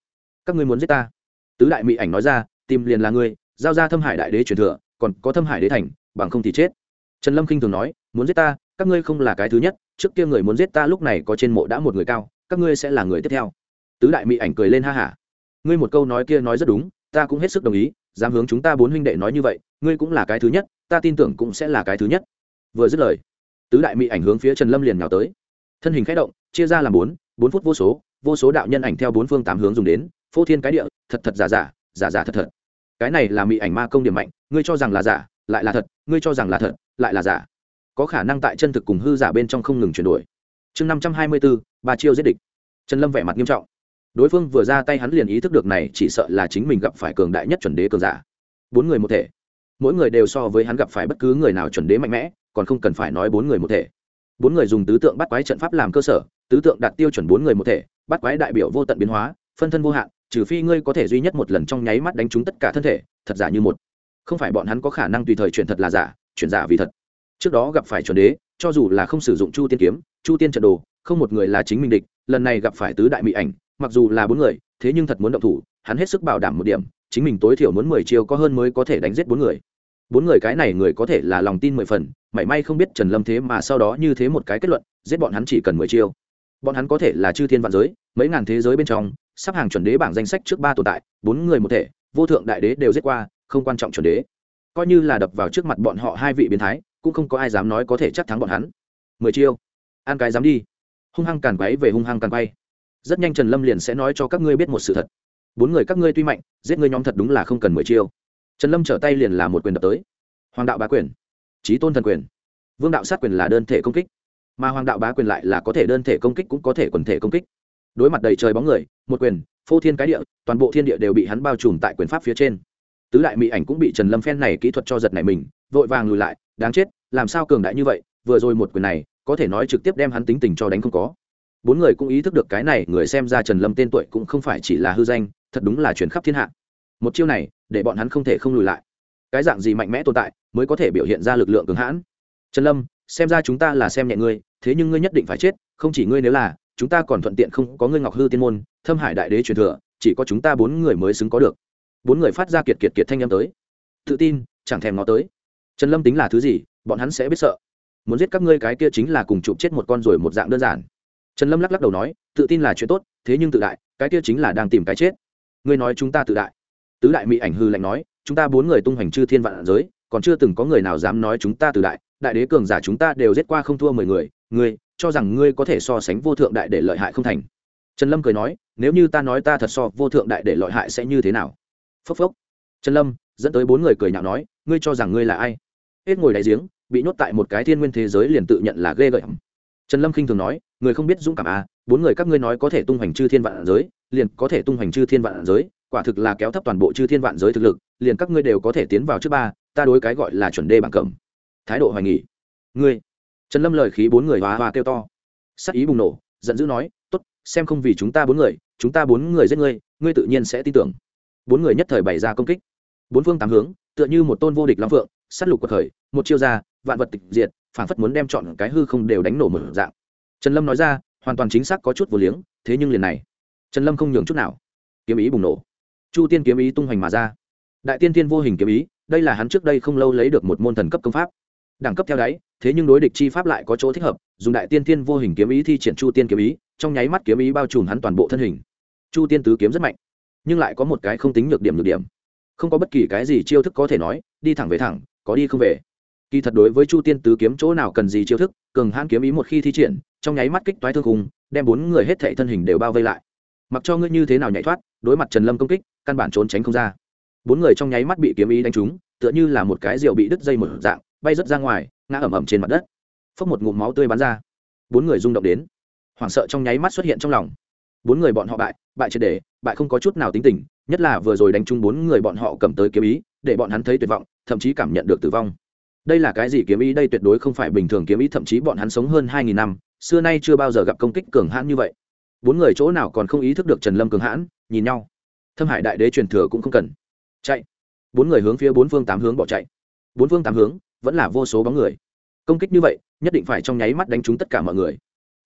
Các ngươi muốn giết ta? Tứ đại mỹ ảnh nói ra, tìm liền là ngươi, giao ra thâm hải đại đế truyền thừa, còn có thâm hải đế thành, bằng không thì chết. Trần lâm khinh thường nói, muốn giết ta, các ngươi không là cái thứ nhất, trước kia người muốn giết ta lúc này có trên mộ đã một người cao, các ngươi sẽ là người tiếp theo. Tứ đại mỹ ảnh cười lên ha hả. Ngươi một câu nói kia nói rất đúng, ta cũng hết sức đồng ý, dám hướng chúng ta bốn huynh đệ nói như vậy, ngươi cũng là cái thứ nhất, ta tin tưởng cũng sẽ là cái thứ nhất. Vừa dứt lời, tứ đại mỹ ảnh hướng phía trần lâm liền nhào tới thân hình k h ẽ động, chia ra làm bốn bốn phút vô số vô số đạo nhân ảnh theo bốn phương tám hướng dùng đến, phô thiên cái địa, thật thật giả giả giả giả thật thật. Cái này là mỹ ảnh ma công điểm mạnh, ngươi cho rằng là giả, lại là thật, ngươi cho rằng là thật, lại là giả. Có khả năng tại chân thực cùng hư giả bên trong không ngừng chuyển đổi. Chương năm trăm hai mươi bốn, ba chiêu giết địch. Trần lâm vẻ mặt nghiêm trọng. Đối phương vừa ra tay hắn liền ý thức được này chỉ sợ là chính mình gặp phải cường đại nhất chuẩn đế cường giả. Bốn người một thể. Mỗi người đều so với hắn gặp phải bất cứ người nào chuẩn đế mạnh mẽ, còn không cần phải nói bốn người một thể bốn người dùng tứ tượng bắt quái trận pháp làm cơ sở, tứ tượng đạt tiêu chuẩn bốn người một thể, bắt quái đại biểu vô tận biến hóa, phân thân vô hạn, trừ phi ngươi có thể duy nhất một lần trong nháy mắt đánh trúng tất cả thân thể, thật giả như một. Không phải bọn hắn có khả năng tùy thời chuyển thật là giả, chuyển giả vì thật. Trước đó gặp phải chuẩn đế, cho dù là không sử dụng chu tiên kiếm, chu tiên trận đồ, không một người là chính mình địch, lần này gặp phải tứ đại mỹ ảnh, mặc dù là bốn người, thế nhưng thật muốn động thủ, hắn hết sức bảo đảm một điểm, chính mình tối thiểu muốn mười chiêu có hơn mới có thể đánh giết bốn người bốn người cái này người có thể là lòng tin mười phần, mảy may không biết trần lâm thế mà sau đó như thế một cái kết luận, giết bọn hắn chỉ cần mười chiêu. Bọn hắn có thể là chư thiên vạn giới, mấy ngàn thế giới bên trong, sắp hàng chuẩn đế bảng danh sách trước ba tồn tại, bốn người một thể, vô thượng đại đế đều giết qua, không quan trọng chuẩn đế. Coi như là đập vào trước mặt bọn họ hai vị biến thái, cũng không có ai dám nói có thể chắc thắng bọn hắn. Mười chiêu. An cái dám đi. Hung hăng càn quáy về hung hăng càn quay. Rất nhanh trần lâm liền sẽ nói cho các ngươi biết một sự thật. Bốn người các ngươi tuy mạnh, giết ngươi nhóm thật đúng là không cần mười chiêu trần lâm trở tay liền là một quyền đập tới. Hoàng đạo bá quyền. Trí tôn thần quyền. Vương đạo sát quyền là đơn thể công kích. Mà hoàng đạo bá quyền lại là có thể đơn thể công kích cũng có thể quần thể công kích. Đối mặt đầy trời bóng người, một quyền, phô thiên cái địa, toàn bộ thiên địa đều bị hắn bao trùm tại quyền pháp phía trên. Tứ đại mỹ ảnh cũng bị trần lâm phen này kỹ thuật cho giật này mình, vội vàng lùi lại, đáng chết, làm sao cường đại như vậy, vừa rồi một quyền này, có thể nói trực tiếp đem hắn tính tình cho đánh không có. Bốn người cũng ý thức được cái này, người xem ra trần lâm tên tuổi cũng không phải chỉ là hư danh, thật đúng là chuyển khắp thiên hạ một chiêu này, để bọn hắn không thể không lùi lại. Cái dạng gì mạnh mẽ tồn tại, mới có thể biểu hiện ra lực lượng cường hãn? Trần lâm, xem ra chúng ta là xem nhẹ ngươi, thế nhưng ngươi nhất định phải chết, không chỉ ngươi nếu là, chúng ta còn thuận tiện không có ngươi ngọc hư tiên môn, thâm hải đại đế truyền thừa, chỉ có chúng ta bốn người mới xứng có được. Bốn người phát ra kiệt kiệt kiệt thanh âm tới. Tự tin, chẳng thèm ngó tới. Trần lâm tính là thứ gì, bọn hắn sẽ biết sợ. Muốn giết các ngươi cái kia chính là cùng chụp chết một con rồi một dạng đơn giản. Trần lâm lắc lắc đầu nói, tự tin là chuyện tốt, thế nhưng tự đại, cái kia chính là đang tìm cái chết. Ngươi nói chúng ta tự đại tứ đại mỹ ảnh hư lạnh nói, chúng ta bốn người tung hoành chư thiên vạn giới, còn chưa từng có người nào dám nói chúng ta từ đại đại đế cường giả chúng ta đều giết qua không thua mười người, ngươi, cho rằng ngươi có thể so sánh vô thượng đại để lợi hại không thành? Trần lâm cười nói, nếu như ta nói ta thật so vô thượng đại để lợi hại sẽ như thế nào? Phốc phốc. Trần lâm dẫn tới bốn người cười nhạo nói, ngươi cho rằng ngươi là ai? Hết ngồi đại giếng, bị nhốt tại một cái thiên nguyên thế giới liền tự nhận là ghê gợi. Trần lâm khinh thường nói, người không biết dũng cảm à bốn người các ngươi nói có thể tung hoành chư thiên vạn giới, liền có thể tung hoành chư thiên vạn giới quả thực là kéo thấp toàn bộ chư thiên vạn giới thực lực, liền các ngươi đều có thể tiến vào trước ba, ta đối cái gọi là chuẩn đê bằng cẩm thái độ hoài nghỉ ngươi. Trần lâm lời khí bốn người hóa hoa kêu to. Sắc ý bùng nổ, giận dữ nói, tốt, xem không vì chúng ta bốn người, chúng ta bốn người giết ngươi ngươi tự nhiên sẽ tin tưởng. Bốn người nhất thời bày ra công kích. Bốn phương tám hướng, tựa như một tôn vô địch long phượng s á t lục cuộc khởi, một chiêu ra, vạn vật tịch diệt phản phất muốn đem chọn cái hư không đều đánh nổ mở dạng. Trần lâm nói ra, hoàn toàn chính xác có chút vô liếng, thế nhưng liền này. Trần lâm không nhường chút nào. Kiếm ý bùng nổ chu tiên kiếm ý tung hoành mà ra. Đại tiên tiên vô hình kiếm ý, đây là hắn trước đây không lâu lấy được một môn thần cấp công pháp. Đẳng cấp theo đáy, thế nhưng đối địch chi pháp lại có chỗ thích hợp, dùng đại tiên tiên vô hình kiếm ý thi triển chu tiên kiếm ý, trong nháy mắt kiếm ý bao trùm hắn toàn bộ thân hình. Chu tiên tứ kiếm rất mạnh, nhưng lại có một cái không tính nhược điểm nhược điểm. Không có bất kỳ cái gì chiêu thức có thể nói, đi thẳng về thẳng, có đi không về. Kỳ thật đối với chu tiên tứ kiếm chỗ nào cần gì chiêu thức, cường hãn kiếm ý một khi thi triển, trong nháy mắt kích toái thương khung, đem bốn người hết thệ thân hình đều bao vây lại. Mặc cho ngươi như thế nào nhảy thoát đối mặt trần lâm công kích, căn bản trốn tránh không ra. Bốn người trong nháy mắt bị kiếm ý đánh trúng, tựa như là một cái rượu bị đứt dây một dạng, bay rớt ra ngoài, ngã ẩm ẩm trên mặt đất. Phốc một ngụm máu tươi bắn ra. Bốn người rung động đến. Hoảng sợ trong nháy mắt xuất hiện trong lòng. Bốn người bọn họ bại bại triệt để, bại không có chút nào tính tình, nhất là vừa rồi đánh trúng bốn người bọn họ cầm tới kiếm ý, để bọn hắn thấy tuyệt vọng, thậm chí cảm nhận được tử vong. Đây là cái gì kiếm ý? Đây tuyệt đối không phải bình thường kiếm ý, thậm chí bọn hắn sống hơn hai nghìn năm, xưa nay chưa bao giờ gặp công kích cường hãn như vậy. Bốn người chỗ nào còn không ý thức được trần lâm cường hãn? Nhìn nhau. Thâm hải đại đế truyền thừa cũng không cần. Chạy. Bốn người hướng phía bốn phương tám hướng bỏ chạy. Bốn phương tám hướng, vẫn là vô số bóng người. Công kích như vậy, nhất định phải trong nháy mắt đánh trúng tất cả mọi người.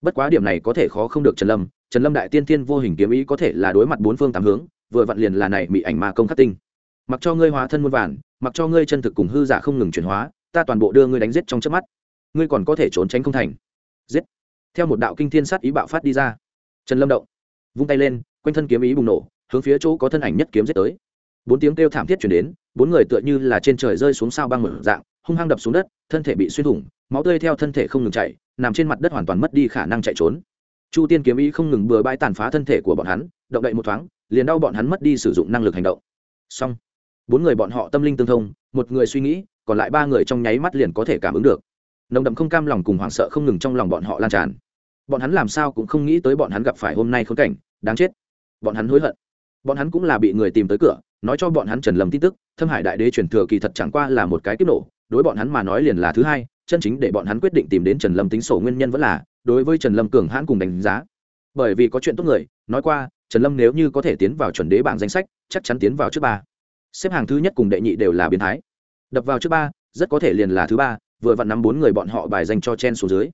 Bất quá điểm này có thể khó không được trần lâm. Trần lâm đại tiên tiên vô hình kiếm ý có thể là đối mặt bốn phương tám hướng, vừa vặn liền là này bị ảnh ma công khắc tinh. Mặc cho ngươi hóa thân muôn vàn, mặc cho ngươi chân thực cùng hư giả không ngừng chuyển hóa, ta toàn bộ đưa ngươi đánh giết trong chớp mắt. Ngươi còn có thể trốn tránh không thành. Giết. Theo một đạo kinh thiên sát ý bạo phát đi ra. Trần lâm động. Vung tay lên quanh thân kiếm ý bùng nổ, hướng phía chỗ có thân ảnh nhất kiếm giết tới. Bốn tiếng kêu thảm thiết chuyển đến, bốn người tựa như là trên trời rơi xuống sao băng mở dạng, hung hăng đập xuống đất, thân thể bị xuyên thủng, máu tươi theo thân thể không ngừng chạy nằm trên mặt đất hoàn toàn mất đi khả năng chạy trốn. Chu tiên kiếm ý không ngừng bừa bãi tàn phá thân thể của bọn hắn, động đậy một thoáng, liền đau bọn hắn mất đi sử dụng năng lực hành động. Xong, bốn người bọn họ tâm linh tương thông, một người suy nghĩ, còn lại ba người trong nháy mắt liền có thể cảm ứng được. Nồng đậm không cam lòng cùng hoảng sợ không ngừng trong lòng bọn họ lan tràn. Bọn hắn làm sao cũng không nghĩ tới bọn hắn gặp phải hôm nay khốn cảnh, đáng chết bọn hắn hối hận. Bọn hắn cũng là bị người tìm tới cửa, nói cho bọn hắn trần lầm tin tức, thâm hải đại đế truyền thừa kỳ thật chẳng qua là một cái kích nổ, đối bọn hắn mà nói liền là thứ hai, chân chính để bọn hắn quyết định tìm đến trần lâm tính sổ nguyên nhân vẫn là, đối với trần lâm cường hãn cùng đánh giá. Bởi vì có chuyện tốt người, nói qua, trần lâm nếu như có thể tiến vào chuẩn đế bảng danh sách, chắc chắn tiến vào trước ba. Xếp hàng thứ nhất cùng đệ nhị đều là biến thái. Đập vào trước ba, rất có thể liền là thứ ba, vừa vặn nắm bốn người bọn họ bài danh cho chen xuống dưới.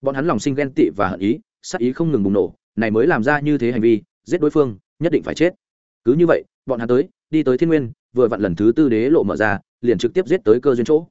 Bọn hắn lòng sinh ghen tị và hận ý sắc ý không ngừng bùng nổ, này mới làm ra như thế hành vi giết đối phương, nhất định phải chết. Cứ như vậy, bọn hắn tới, đi tới thiên nguyên, vừa vặn lần thứ tư đế lộ mở ra, liền trực tiếp giết tới cơ duyên chỗ.